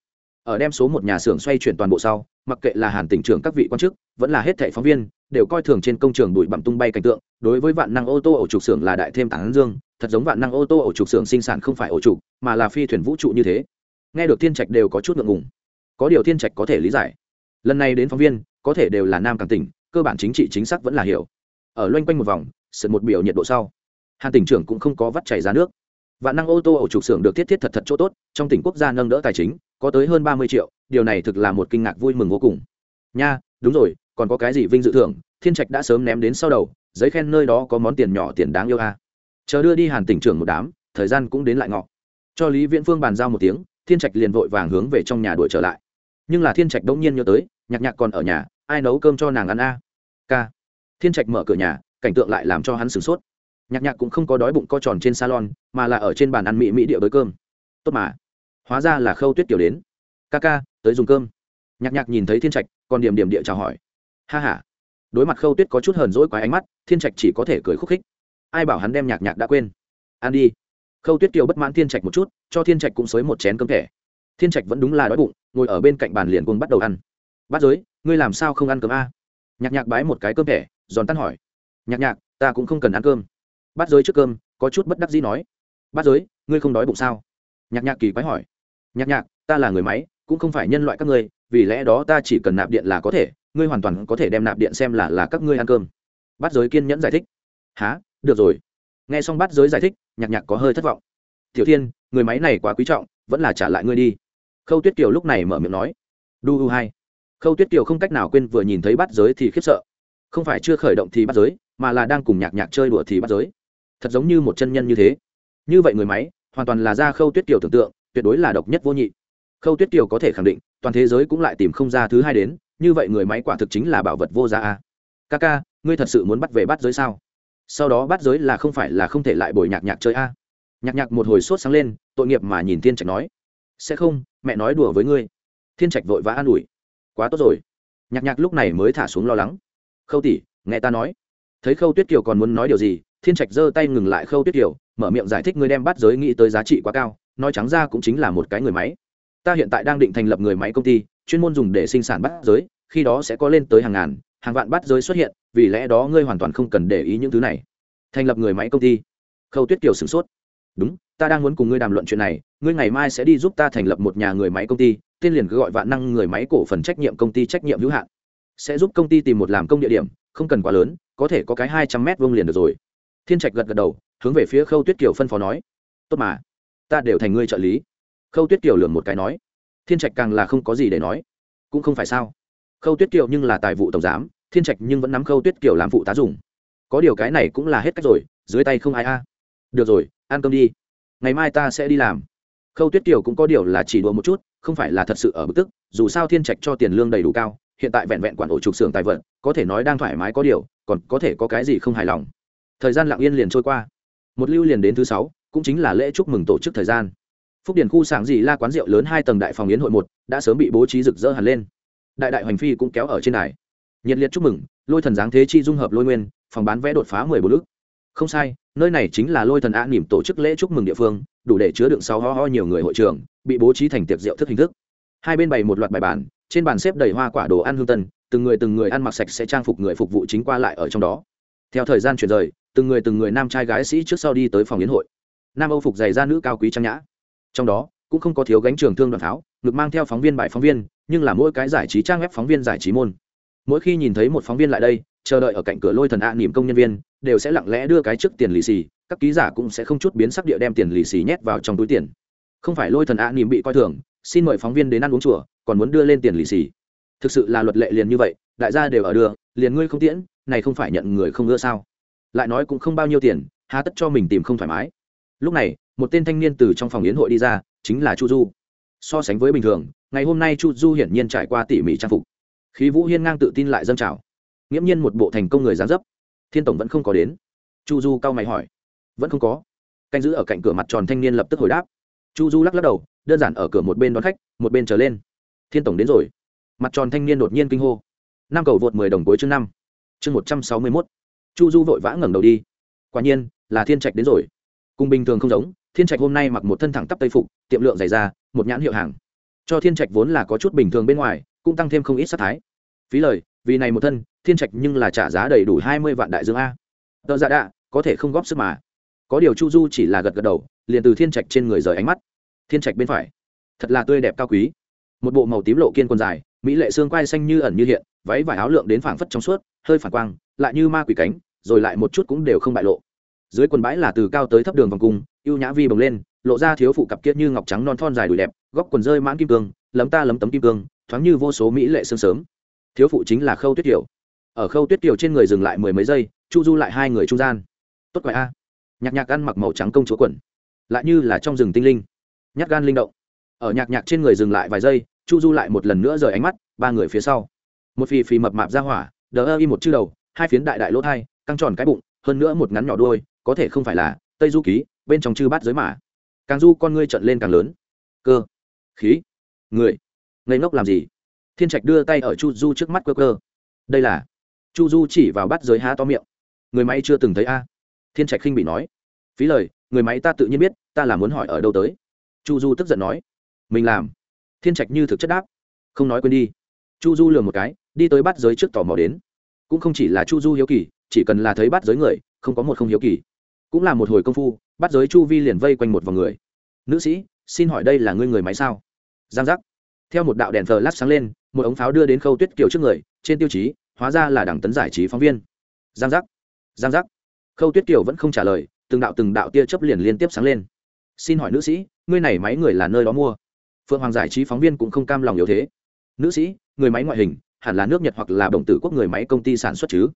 Speaker 1: Ở đem số một nhà xưởng xoay chuyển toàn bộ sau, mặc kệ là hàn tỉnh trưởng các vị quan chức, vẫn là hết thẻ phóng viên, đều coi thường trên công trường bụi bặm tung bay cảnh tượng, đối với vạn năng ô tô ổ trục xưởng là đại thêm tảng dương, thật giống vạn năng ô tô ổ trục xưởng sinh sản không phải ổ trục, mà là phi thuyền vũ trụ như thế. Nghe được thiên trạch đều có chút ngượng ngùng có điều thiên trạch có thể lý giải. Lần này đến phóng viên, có thể đều là nam càng tỉnh cơ bản chính trị chính xác vẫn là hiểu. Ở loanh quanh một vòng sượt một biểu nhiệt độ sau, hàn tỉnh trưởng cũng không có vắt chảy ra nước. Vạn năng ô tô ổ trục xưởng được thiết thiết thật thật chỗ tốt, trong tỉnh quốc gia nâng đỡ tài chính, có tới hơn ba mươi triệu, điều này thực là một kinh ngạc vui mừng vô cùng. Nha, đúng rồi, còn có cái gì vinh dự thưởng, thiên trạch đã sớm ném đến sau đầu, giấy khen nơi đó có món tiền nhỏ tiền đáng yêu a chờ đưa đi hàn tỉnh trưởng một đám, thời gian cũng đến lại ngọ. Cho lý viễn phương bàn giao một tiếng, thiên trạch liền vội vàng hướng về trong nhà đuổi trở lại nhưng là thiên trạch đ nhiên nhớ tới, nhạc nhạc còn ở nhà, ai nấu cơm cho nàng ăn a? K. Thiên trạch mở cửa nhà, cảnh tượng lại làm cho hắn sửng sốt. Nhạc nhạc cũng không có đói bụng co tròn trên salon, mà là ở trên bàn ăn mỹ mỹ địa tới cơm. Tốt mà. Hóa ra là khâu tuyết kiểu đến. Ca ca, tới dùng cơm. Nhạc nhạc nhìn thấy thiên trạch, còn điểm điểm địa chào hỏi. Ha h a đối mặt khâu tuyết có chút hờn rỗi quái ánh mắt, thiên trạch chỉ có thể cười khúc khích. Ai bảo hắn đem nhạc nhạc đã quên. Ăn đi. Khâu tuyết kiều bất mãn thiên trạch một chút, cho thiên trạch cũng xới một chén cơm thẻ. Thiên trạch vẫn đúng là đói bụng ngồi ở bên cạnh bàn liền cuồng bắt đầu ăn. Bắt giới, ngươi làm sao không ăn cơm a? Nhạc nhạc bái một cái cơm thẻ, giòn tan hỏi. Nhạc nhạc, ta cũng không cần ăn cơm. Bắt giới trước cơm, có chút bất đắc dĩ nói. Bắt giới, ngươi không đói bụng sao? Nhạc nhạc kỳ quái hỏi. Nhạc nhạc, ta là người máy, cũng không phải nhân loại các ngươi, vì lẽ đó ta chỉ cần nạp điện là có thể, ngươi hoàn toàn có thể đem nạp điện xem là là các ngươi ăn cơm. Bắt giới kiên nhẫn giải thích. Há được rồi. Nghe xong bắt giới giải thích, nhạc nhạc có hơi thất vọng. Tiểu thiên, người máy này quá quý trọng, vẫn là trả lại ngươi đi khâu tuyết kiều lúc này mở miệng nói, đu u hai. Khâu tuyết kiều không cách nào quên vừa nhìn thấy bắt giới thì khiếp sợ. Không phải chưa khởi động thì bắt giới, mà là đang cùng nhạc nhạc chơi đùa thì bắt giới. Thật giống như một chân nhân như thế. Như vậy người máy, hoàn toàn là ra khâu tuyết kiều tưởng tượng, tuyệt đối là độc nhất vô nhị. Khâu tuyết kiều có thể khẳng định, toàn thế giới cũng lại tìm không ra thứ hai đến, như vậy người máy quả thực chính là bảo vật vô giá a. Ca ca, ngươi thật sự muốn bắt về bắt giới sao? Sau đó bắt giới là không phải là không thể lại bồi nhạc nhạc chơi a. Nhạc nhạc một hồi sốt sáng lên, tội nghiệp mà nhìn thiên trạch nói sẽ không, mẹ nói đùa với ngươi. Thiên trạch vội vã an ủi. Quá tốt rồi. Nhạc nhạc lúc này mới thả xuống lo lắng. Khâu tỷ, nghe ta nói. Thấy khâu tuyết kiều còn muốn nói điều gì, thiên trạch giơ tay ngừng lại khâu tuyết kiều, mở miệng giải thích ngươi đem bắt giới nghĩ tới giá trị quá cao, nói trắng ra cũng chính là một cái người máy. Ta hiện tại đang định thành lập người máy công ty, chuyên môn dùng để sinh sản bắt giới, khi đó sẽ có lên tới hàng ngàn, hàng vạn bắt giới xuất hiện, vì lẽ đó ngươi hoàn toàn không cần để ý những thứ này. Thành lập người máy công ty. Khâu tuyết kiều sửng sốt. Đúng ta đang muốn cùng ngươi đàm luận chuyện này, ngươi ngày mai sẽ đi giúp ta thành lập một nhà người máy công ty, tên liền cứ gọi vạn năng người máy cổ phần trách nhiệm công ty trách nhiệm hữu hạn. Sẽ giúp công ty tìm một làm công địa điểm, không cần quá lớn, có thể có cái hai trăm mét vuông liền được rồi. Thiên trạch gật gật đầu, hướng về phía khâu tuyết kiều phân phó nói, tốt mà, ta đều thành ngươi trợ lý. Khâu tuyết kiều lường một cái nói, thiên trạch càng là không có gì để nói, cũng không phải sao. Khâu tuyết kiều nhưng là tài vụ tổng giám, thiên trạch nhưng vẫn nắm khâu tuyết kiều làm phụ tá dùng. Có điều cái này cũng là hết cách rồi, dưới tay không ai a. Được rồi, ăn cơm đi ngày mai ta sẽ đi làm. Khâu tuyết kiều cũng có điều là chỉ đùa một chút, không phải là thật sự ở bức tức, dù sao thiên trạch cho tiền lương đầy đủ cao, hiện tại vẹn vẹn quản ổ trục xưởng tài vận, có thể nói đang thoải mái có điều, còn có thể có cái gì không hài lòng. Thời gian lặng yên liền trôi qua. Một lưu liền đến thứ sáu, cũng chính là lễ chúc mừng tổ chức thời gian. Phúc điển khu sảng dị la quán rượu lớn hai tầng đại phòng yến hội một, đã sớm bị bố trí rực rỡ hẳn lên. Đại đại hoành phi cũng kéo ở trên đài. Nhiệt liệt chúc mừng, lôi thần giáng thế chi dung hợp lôi nguyên, phòng bán vé đột phá mười bốn lức không sai nơi này chính là lôi thần ạ nỉm tổ chức lễ chúc mừng địa phương, đủ để chứa đựng sáu ho ho nhiều người hội trường, bị bố trí thành tiệc rượu thức hình thức. Hai bên bày một loạt bài bản, trên bàn xếp đầy hoa quả đồ ăn hương tân, từng người từng người ăn mặc sạch sẽ trang phục người phục vụ chính qua lại ở trong đó. Theo thời gian chuyển rời, từng người từng người nam trai gái sĩ trước sau đi tới phòng yến hội. Nam âu phục dày ra nữ cao quý trang nhã. Trong đó, cũng không có thiếu gánh trường thương đoàn tháo, ngực mang theo phóng viên bài phóng viên, nhưng là mỗi cái giải trí trang web phóng viên giải trí môn. Mỗi khi nhìn thấy một phóng viên lại đây chờ đợi ở cạnh cửa lôi thần ạ à, công nhân viên đều sẽ lặng lẽ đưa cái trước tiền lì xì các ký giả cũng sẽ không chút biến sắc địa đem tiền lì xì nhét vào trong túi tiền. Không phải lôi thần ạ à, bị coi thường xin mời phóng viên đến ăn uống chùa còn muốn đưa lên tiền lì xì. Thực sự là luật lệ liền như vậy đại gia đều ở đưa liền ngươi không tiễn này không phải nhận người không ưa sao? Lại nói cũng không bao nhiêu tiền há tất cho mình tìm không thoải mái. Lúc này một tên thanh niên từ trong phòng yến hội đi ra chính là chu du. So sánh với bình thường ngày hôm nay chu du hiển nhiên trải qua tỉ mỉ trang phục. Khí vũ hiên ngang tự tin lại dâng trào nghiễm nhiên một bộ thành công người gián dấp. Thiên tổng vẫn không có đến. Chu du cao mày hỏi. Vẫn không có. Canh giữ ở cạnh cửa mặt tròn thanh niên lập tức hồi đáp. Chu du lắc lắc đầu, đơn giản ở cửa một bên đón khách, một bên trở lên. Thiên tổng đến rồi. Mặt tròn thanh niên đột nhiên kinh hô. Năm cầu vượt mười đồng cuối chương năm. Chương một trăm sáu mươi mốt. Chu du vội vã ngẩng đầu đi. Quả nhiên, là thiên trạch đến rồi. Cùng bình thường không giống, thiên trạch hôm nay mặc một thân thẳng tắp tây phục, tiệm lượng dày ra một nhãn hiệu hàng. Cho thiên trạch vốn là có chút bình thường bên ngoài, cũng tăng thêm không ít sát thái phí lời, vì này một thân, thiên trạch nhưng là trả giá đầy đủ hai mươi vạn đại dương a. Tờ giả đạ, có thể không góp sức mà. Có điều chu du chỉ là gật gật đầu, liền từ thiên trạch trên người rời ánh mắt. Thiên trạch bên phải. Thật là tươi đẹp cao quý. Một bộ màu tím lộ kiên quần dài, mỹ lệ xương quai xanh như ẩn như hiện, váy vải áo lượng đến phảng phất trong suốt, hơi phản quang, lại như ma quỷ cánh, rồi lại một chút cũng đều không bại lộ. Dưới quần bãi là từ cao tới thấp đường vòng cung, ưu nhã vi bồng lên, lộ ra thiếu phụ cặp kiết như ngọc trắng non thon dài đùi đẹp, góc quần rơi mãn kim cương, lấm ta lấm tấm kim cương, thoáng như vô số mỹ lệ sương sớm thiếu phụ chính là khâu tuyết kiều. Ở khâu tuyết kiều trên người dừng lại mười mấy giây, chu du lại hai người trung gian. Tốt quậy a. Nhạc nhạc ăn mặc màu trắng công chúa quần, lại như là trong rừng tinh linh. Nhát gan linh động. Ở nhạc nhạc trên người dừng lại vài giây, chu du lại một lần nữa rời ánh mắt, ba người phía sau. Một phì phì mập mạp ra hỏa, đờ ơ y một chữ đầu, hai phiến đại đại lỗ thai, căng tròn cái bụng, hơn nữa một ngắn nhỏ đôi có thể không phải là tây du ký, bên trong chư bát giới mã càng du con ngươi trận lên càng lớn. Cơ. Khí. Người. Ngây ngốc làm gì? Thiên trạch đưa tay ở chu du trước mắt cơ cơ đây là? Chu du chỉ vào bắt giới há to miệng. Người máy chưa từng thấy a. Thiên trạch khinh bị nói. Phí lời, người máy ta tự nhiên biết, ta là muốn hỏi ở đâu tới. Chu du tức giận nói. Mình làm. Thiên trạch như thực chất đáp. Không nói quên đi. Chu du lừa một cái, đi tới bắt giới trước tò mò đến. Cũng không chỉ là chu du hiếu kỳ, chỉ cần là thấy bắt giới người, không có một không hiếu kỳ. Cũng là một hồi công phu bắt giới chu vi liền vây quanh một vòng người. Nữ sĩ, xin hỏi đây là ngươi người máy sao? Giang giác. Theo một đạo đèn thờ lát sáng lên một ống pháo đưa đến khâu tuyết kiều trước người, trên tiêu chí, hóa ra là đảng tấn giải trí phóng viên. Giang giác giang giác. Khâu tuyết kiều vẫn không trả lời, từng đạo từng đạo tia chớp liền liên tiếp sáng lên. Xin hỏi nữ sĩ, ngươi này máy người là nơi đó mua? Phượng hoàng giải trí phóng viên cũng không cam lòng yếu thế. Nữ sĩ, người máy ngoại hình, hẳn là nước nhật hoặc là đồng tử quốc người máy công ty sản xuất chứ?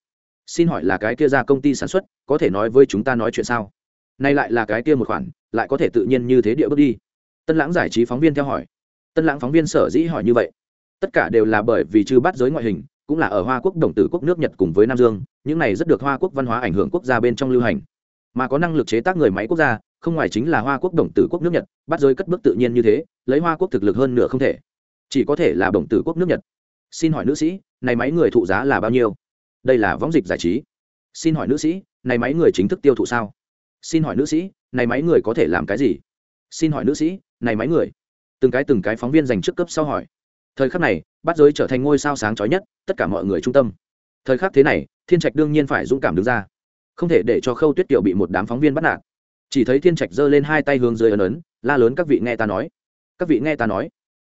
Speaker 1: Xin hỏi là cái kia ra công ty sản xuất, có thể nói với chúng ta nói chuyện sao? Nay lại là cái kia một khoản, lại có thể tự nhiên như thế địa bước đi. Tân lãng giải trí phóng viên theo hỏi. Tân lãng phóng viên sở dĩ hỏi như vậy? Tất cả đều là bởi vì chư bắt giới ngoại hình, cũng là ở hoa quốc đồng tử quốc nước nhật cùng với nam dương, những này rất được hoa quốc văn hóa ảnh hưởng quốc gia bên trong lưu hành. Mà có năng lực chế tác người máy quốc gia, không ngoài chính là hoa quốc đồng tử quốc nước nhật bắt giới cất bước tự nhiên như thế, lấy hoa quốc thực lực hơn nửa không thể. Chỉ có thể là đồng tử quốc nước nhật. Xin hỏi nữ sĩ, này máy người thụ giá là bao nhiêu? Đây là võng dịch giải trí. Xin hỏi nữ sĩ, này máy người chính thức tiêu thụ sao? Xin hỏi nữ sĩ, này máy người có thể làm cái gì? Xin hỏi nữ sĩ, này máy người. Từng cái từng cái phóng viên dành trước cấp sau hỏi thời khắc này bắt giới trở thành ngôi sao sáng trói nhất, tất cả mọi người trung tâm. Thời khắc thế này, thiên trạch đương nhiên phải dũng cảm đứng ra. Không thể để cho khâu tuyết kiều bị một đám phóng viên bắt nạt. Chỉ thấy thiên trạch giơ lên hai tay hướng dưới ấn ấn, la lớn, các vị nghe ta nói, các vị nghe ta nói.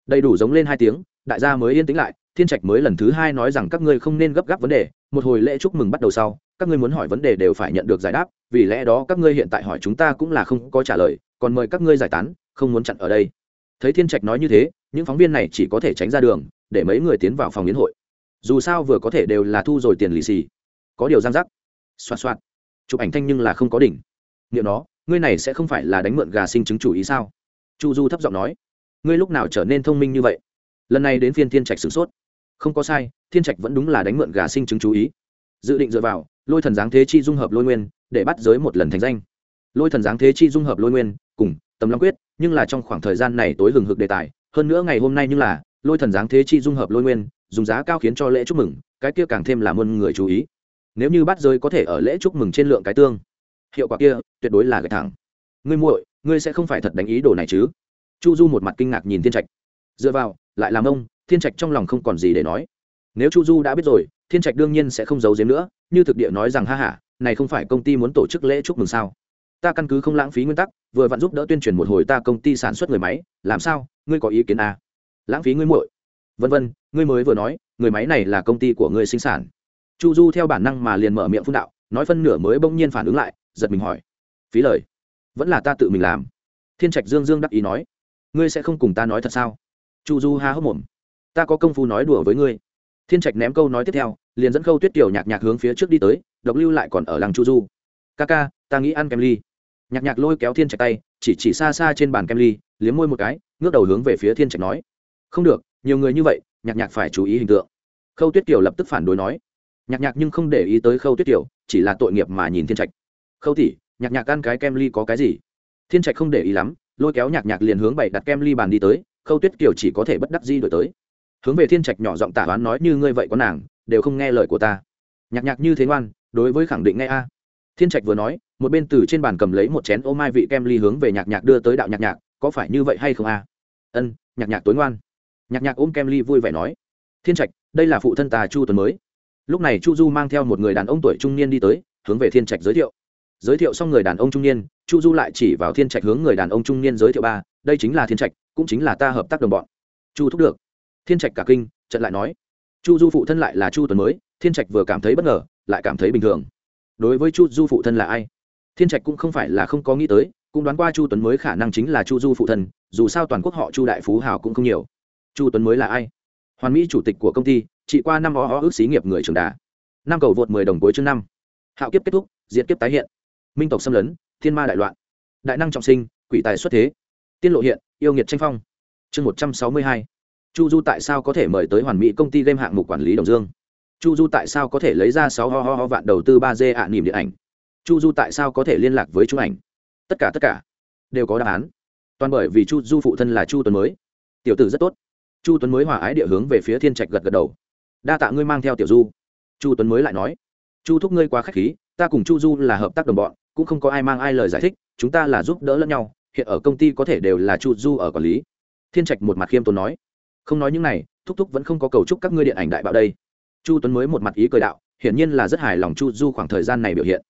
Speaker 1: Đầy đủ giống lên hai tiếng, đại gia mới yên tĩnh lại, thiên trạch mới lần thứ hai nói rằng, các ngươi không nên gấp gáp vấn đề, một hồi lễ chúc mừng bắt đầu sau, các ngươi muốn hỏi vấn đề đều phải nhận được giải đáp, vì lẽ đó các ngươi hiện tại hỏi chúng ta cũng là không có trả lời, còn mời các ngươi giải tán, không muốn chặn ở đây. Thấy thiên trạch nói như thế những phóng viên này chỉ có thể tránh ra đường, để mấy người tiến vào phòng yến hội. Dù sao vừa có thể đều là thu rồi tiền lì xì. Có điều giang rắc. Xoạt xoạt. Chụp ảnh thanh nhưng là không có đỉnh. Nghĩa nó, ngươi này sẽ không phải là đánh mượn gà sinh chứng chủ ý sao? Chu du thấp giọng nói. Ngươi lúc nào trở nên thông minh như vậy? Lần này đến phiên thiên trạch sửng sốt. Không có sai, thiên trạch vẫn đúng là đánh mượn gà sinh chứng chú ý. Dự định dựa vào, lôi thần giáng thế chi dung hợp lôi nguyên, để bắt giới một lần thành danh. Lôi thần giáng thế chi dung hợp lôi nguyên, cùng tầm long quyết, nhưng là trong khoảng thời gian này tối hừng hực đề tài hơn nữa ngày hôm nay như là, lôi thần giáng thế chi dung hợp lôi nguyên, dùng giá cao khiến cho lễ chúc mừng, cái kia càng thêm là muôn người chú ý. Nếu như bắt giới có thể ở lễ chúc mừng trên lượng cái tương, hiệu quả kia tuyệt đối là gạch thẳng. Ngươi muội, ngươi sẽ không phải thật đánh ý đồ này chứ? Chu du một mặt kinh ngạc nhìn thiên trạch. Dựa vào, lại làm ông, thiên trạch trong lòng không còn gì để nói. Nếu chu du đã biết rồi, thiên trạch đương nhiên sẽ không giấu giếm nữa, như thực địa nói rằng, ha ha, này không phải công ty muốn tổ chức lễ chúc mừng sao? Ta căn cứ không lãng phí nguyên tắc, vừa vặn giúp đỡ tuyên truyền một hồi ta công ty sản xuất người máy, làm sao, ngươi có ý kiến à? lãng phí ngươi muội. Vân vân, ngươi mới vừa nói, người máy này là công ty của ngươi sinh sản. Chu du theo bản năng mà liền mở miệng phun đạo, nói phân nửa mới bỗng nhiên phản ứng lại, giật mình hỏi. Phí lời. Vẫn là ta tự mình làm. Thiên trạch dương dương đắc ý nói. Ngươi sẽ không cùng ta nói thật sao? Chu du ha hốc mồm. Ta có công phu nói đùa với ngươi. Thiên trạch ném câu nói tiếp theo, liền dẫn khâu tuyết tiểu nhạc nhạc hướng phía trước đi tới, độc lưu lại còn ở làng chu du. Ca ca, ta nghĩ ăn kem ly nhạc nhạc lôi kéo thiên trạch tay, chỉ chỉ xa xa trên bàn kem ly, liếm môi một cái, ngước đầu hướng về phía thiên trạch nói, không được, nhiều người như vậy, nhạc nhạc phải chú ý hình tượng. Khâu tuyết kiều lập tức phản đối nói, nhạc nhạc nhưng không để ý tới khâu tuyết kiều, chỉ là tội nghiệp mà nhìn thiên trạch. Khâu tỉ nhạc nhạc ăn cái kem ly có cái gì? Thiên trạch không để ý lắm, lôi kéo nhạc nhạc liền hướng bảy đặt kem ly bàn đi tới, khâu tuyết kiều chỉ có thể bất đắc di đổi tới. Hướng về thiên trạch nhỏ giọng tả oán nói, như ngươi vậy có nàng, đều không nghe lời của ta. Nhạc nhạc như thế ngoan, đối với khẳng định nghe a. Thiên trạch vừa nói một bên từ trên bàn cầm lấy một chén ô mai vị kem ly hướng về nhạc nhạc đưa tới đạo nhạc nhạc, có phải như vậy hay không a? Ân, nhạc nhạc tối ngoan. Nhạc nhạc ôm kem ly vui vẻ nói. Thiên trạch, đây là phụ thân ta chu tuấn mới. Lúc này chu du mang theo một người đàn ông tuổi trung niên đi tới, hướng về thiên trạch giới thiệu. Giới thiệu xong người đàn ông trung niên, chu du lại chỉ vào thiên trạch hướng người đàn ông trung niên giới thiệu ba, đây chính là thiên trạch, cũng chính là ta hợp tác đồng bọn. Chu thúc được. Thiên trạch cả kinh trận lại nói. Chu du phụ thân lại là chu tuấn mới, thiên trạch vừa cảm thấy bất ngờ, lại cảm thấy bình thường. Đối với chu du phụ thân là ai? Thiên trạch cũng không phải là không có nghĩ tới, cũng đoán qua chu tuấn mới khả năng chính là chu du phụ thân, dù sao toàn quốc họ chu đại phú hào cũng không nhiều. Chu tuấn mới là ai? Hoàn mỹ chủ tịch của công ty Chỉ qua năm ó ó ước xí nghiệp người trường đà. Năm cầu vượt mười đồng cuối chương năm. Hạo kiếp kết thúc diễn kiếp tái hiện. Minh tộc xâm lấn, thiên ma đại loạn. Đại năng trọng sinh, quỷ tài xuất thế. Tiên lộ hiện, yêu nghiệt tranh phong. Chương một trăm sáu mươi hai. Chu du tại sao có thể mời tới hoàn mỹ công ty game hạng mục quản lý đồng dương? Chu du tại sao có thể lấy ra sáu ho ho ho vạn đầu tư ba d ạ nỉm điện ảnh? Chu du tại sao có thể liên lạc với chúng ảnh? Tất cả tất cả đều có đáp án. Toàn bởi vì chu du phụ thân là chu tuấn mới. Tiểu tử rất tốt. Chu tuấn mới hòa ái địa hướng về phía thiên trạch gật gật đầu. Đa tạ ngươi mang theo tiểu du. Chu tuấn mới lại nói, chu thúc ngươi quá k h á c h khí, ta cùng chu du là hợp tác đồng bọn, cũng không có ai mang ai lời giải thích, chúng ta là giúp đỡ lẫn nhau, hiện ở công ty có thể đều là chu du ở quản lý. Thiên trạch một mặt khiêm tốn nói, không nói những này, thúc thúc vẫn không có cầu chúc các ngươi điện ảnh đại bạo đây. Chu tuấn mới một mặt ý cười đạo, hiển nhiên là rất hài lòng chu du khoảng thời gian này biểu hiện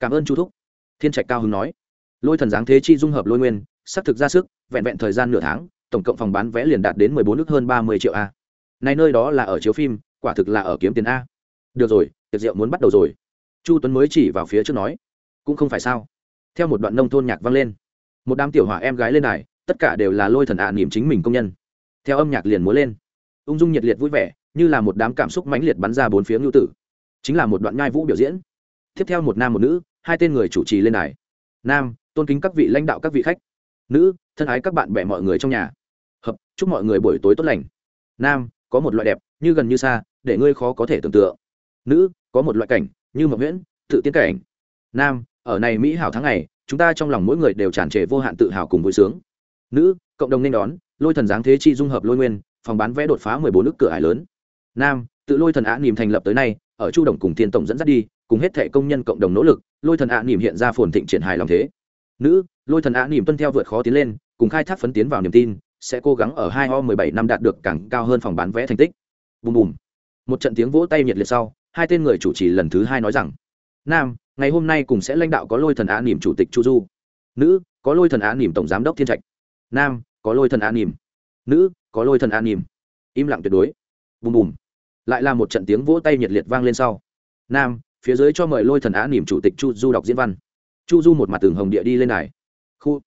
Speaker 1: cảm ơn chu thúc thiên trạch cao hứng nói lôi thần giáng thế chi dung hợp lôi nguyên xác thực ra sức vẹn vẹn thời gian nửa tháng tổng cộng phòng bán vé liền đạt đến mười bốn nước hơn ba mươi triệu a này nơi đó là ở chiếu phim quả thực là ở kiếm tiền a được rồi tiệc rượu muốn bắt đầu rồi chu tuấn mới chỉ vào phía trước nói cũng không phải sao theo một đoạn nông thôn nhạc vang lên một đám tiểu hỏa em gái lên đài tất cả đều là lôi thần ạ niềm chính mình công nhân theo âm nhạc liền múa lên ung dung nhiệt liệt vui vẻ như là một đám cảm xúc mãnh liệt bắn ra bốn phía ngưu tử chính là một đoạn nhai vũ biểu diễn tiếp theo một nam một nữ, hai tên người chủ trì lên đài. Nam, tôn kính các vị lãnh đạo các vị khách. Nữ, thân ái các bạn bè mọi người trong nhà. Hợp, chúc mọi người buổi tối tốt lành. Nam, có một loại đẹp, như gần như xa, để ngươi khó có thể tưởng tượng. Nữ, có một loại cảnh, như mộng nguyễn tự tiến cảnh. Nam, ở này mỹ hảo tháng ngày, chúng ta trong lòng mỗi người đều tràn trề vô hạn tự hào cùng vui sướng. Nữ, cộng đồng nên đón, lôi thần giáng thế chi dung hợp lôi nguyên, phòng bán vé đột phá mười bốn nước cửa ải lớn. Nam, tự lôi thần á nỉm thành lập tới nay, ở chu đồng cùng thiên tổng dẫn dắt đi cùng hết thệ công nhân cộng đồng nỗ lực, lôi thần ạ nỉm hiện ra phồn thịnh triển hài lòng thế. Nữ, lôi thần ạ nỉm tuân theo vượt khó tiến lên, cùng khai thác phấn tiến vào niềm tin, sẽ cố gắng ở hai o mười bảy năm đạt được càng cao hơn phòng bán vé thành tích. Bùm bùm. Một trận tiếng vỗ tay nhiệt liệt sau, hai tên người chủ trì lần thứ hai nói rằng, nam, ngày hôm nay cùng sẽ lãnh đạo có lôi thần á nỉm chủ tịch chu du. Nữ, có lôi thần á nỉm tổng giám đốc thiên trạch. Nam, có lôi thần á nỉm. Nữ, có lôi thần á nỉm. Im lặng tuyệt đối. Bùm bùm. Lại là một trận tiếng vỗ tay nhiệt liệt vang lên sau. Nam phía dưới cho mời lôi thần á nỉm chủ tịch chu du đọc diễn văn. Chu du một mặt tường hồng địa đi lên này khu.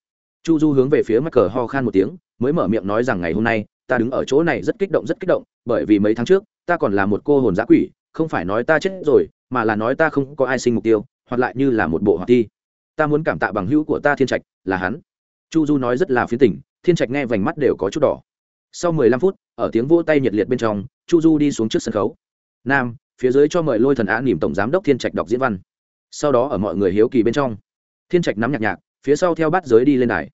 Speaker 1: Chu du hướng về phía mắc cờ ho khan một tiếng, mới mở miệng nói rằng ngày hôm nay, ta đứng ở chỗ này rất kích động, rất kích động, bởi vì mấy tháng trước, ta còn là một cô hồn giã quỷ, không phải nói ta chết rồi, mà là nói ta không có ai sinh mục tiêu, hoặc lại như là một bộ hoạt thi. Ta muốn cảm tạ bằng hữu của ta thiên trạch, là hắn. Chu du nói rất là phiến tỉnh thiên trạch nghe vành mắt đều có chút đỏ. Sau mười lăm phút, ở tiếng vỗ tay nhiệt liệt bên trong, chu du đi xuống trước sân khấu. Nam phía dưới cho mời lôi thần á nỉm tổng giám đốc thiên trạch đọc diễn văn. Sau đó ở mọi người hiếu kỳ bên trong, thiên trạch nắm nhạc nhạc, phía sau theo bát giới đi lên đài.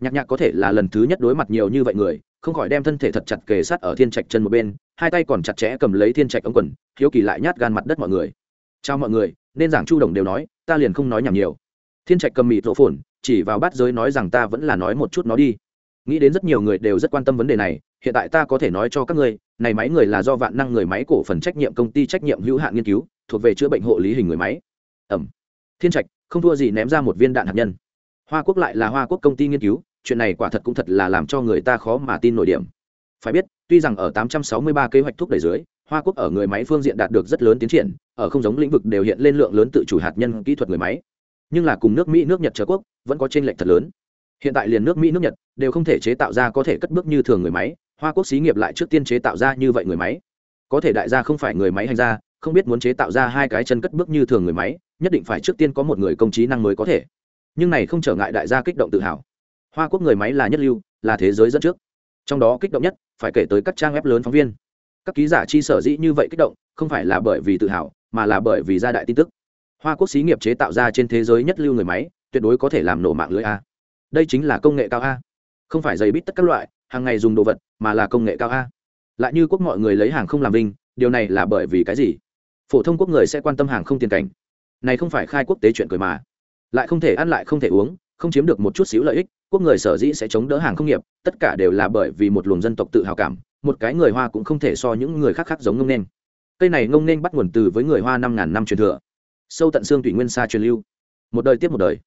Speaker 1: Nhạc nhạc có thể là lần thứ nhất đối mặt nhiều như vậy người, không khỏi đem thân thể thật chặt kề sát ở thiên trạch chân một bên, hai tay còn chặt chẽ cầm lấy thiên trạch ống quần, hiếu kỳ lại nhát gan mặt đất mọi người. Chào mọi người, nên giảng chu đồng đều nói, ta liền không nói nhảm nhiều. Thiên trạch cầm mịt rộ phồn, chỉ vào bát giới nói rằng ta vẫn là nói một chút nó đi. Nghĩ đến rất nhiều người đều rất quan tâm vấn đề này hiện tại ta có thể nói cho các ngươi, này máy người là do vạn năng người máy cổ phần trách nhiệm công ty trách nhiệm hữu hạn nghiên cứu, thuộc về chữa bệnh hộ lý hình người máy. Ẩm. Thiên trạch, không thua gì ném ra một viên đạn hạt nhân. Hoa quốc lại là hoa quốc công ty nghiên cứu, chuyện này quả thật cũng thật là làm cho người ta khó mà tin nổi điểm. Phải biết, tuy rằng ở 863 kế hoạch thúc đẩy dưới, hoa quốc ở người máy phương diện đạt được rất lớn tiến triển, ở không giống lĩnh vực đều hiện lên lượng lớn tự chủ hạt nhân kỹ thuật người máy. Nhưng là cùng nước mỹ, nước nhật, trở quốc vẫn có tranh lệch thật lớn. Hiện tại liền nước mỹ, nước nhật đều không thể chế tạo ra có thể cất bước như thường người máy hoa quốc xí nghiệp lại trước tiên chế tạo ra như vậy người máy. Có thể đại gia không phải người máy hành ra không biết muốn chế tạo ra hai cái chân cất bước như thường người máy, nhất định phải trước tiên có một người công trí năng mới có thể. Nhưng này không trở ngại đại gia kích động tự hào. Hoa quốc người máy là nhất lưu, là thế giới dẫn trước. Trong đó kích động nhất, phải kể tới các trang web lớn phóng viên. Các ký giả chi sở dĩ như vậy kích động, không phải là bởi vì tự hào, mà là bởi vì gia đại tin tức. Hoa quốc xí nghiệp chế tạo ra trên thế giới nhất lưu người máy, tuyệt đối có thể làm nổ mạng lưới a. Đây chính là công nghệ cao a. Không phải giày bít tất các loại hàng ngày dùng đồ vật mà là công nghệ cao a. Lại như quốc mọi người lấy hàng không làm vinh, điều này là bởi vì cái gì? Phổ thông quốc người sẽ quan tâm hàng không tiền cảnh. Này không phải khai quốc tế chuyện cười mà. Lại không thể ăn lại không thể uống, không chiếm được một chút xíu lợi ích, quốc người sở dĩ sẽ chống đỡ hàng không nghiệp, tất cả đều là bởi vì một luồng dân tộc tự hào cảm, một cái người hoa cũng không thể so những người khác khác giống ngông nên cây này ngông nên bắt nguồn từ với người hoa năm ngàn năm truyền thừa. Sâu tận xương thủy nguyên xa truyền lưu. Một đời tiếp một đời.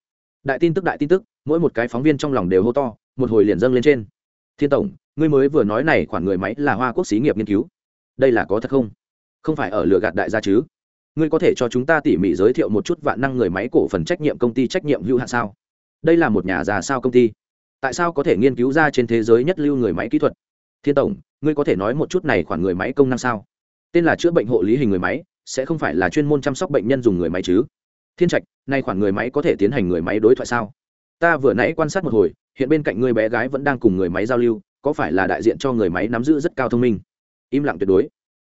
Speaker 1: Đại tin tức đại tin tức, mỗi một cái phóng viên trong lòng đều hô to, một hồi liền dâng lên trên thiên tổng, ngươi mới vừa nói này khoản người máy là hoa quốc xí nghiệp nghiên cứu. Đây là có thật không? Không phải ở lừa gạt đại gia chứ? Ngươi có thể cho chúng ta tỉ mỉ giới thiệu một chút vạn năng người máy cổ phần trách nhiệm công ty trách nhiệm hữu hạn sao? Đây là một nhà già sao công ty. Tại sao có thể nghiên cứu ra trên thế giới nhất lưu người máy kỹ thuật? Thiên tổng, ngươi có thể nói một chút này khoản người máy công năng sao? Tên là chữa bệnh hộ lý hình người máy, sẽ không phải là chuyên môn chăm sóc bệnh nhân dùng người máy chứ? Thiên trạch nay khoản người máy có thể tiến hành người máy đối thoại sao? Ta vừa nãy quan sát một hồi hiện bên cạnh người bé gái vẫn đang cùng người máy giao lưu, có phải là đại diện cho người máy nắm giữ rất cao thông minh? Im lặng tuyệt đối.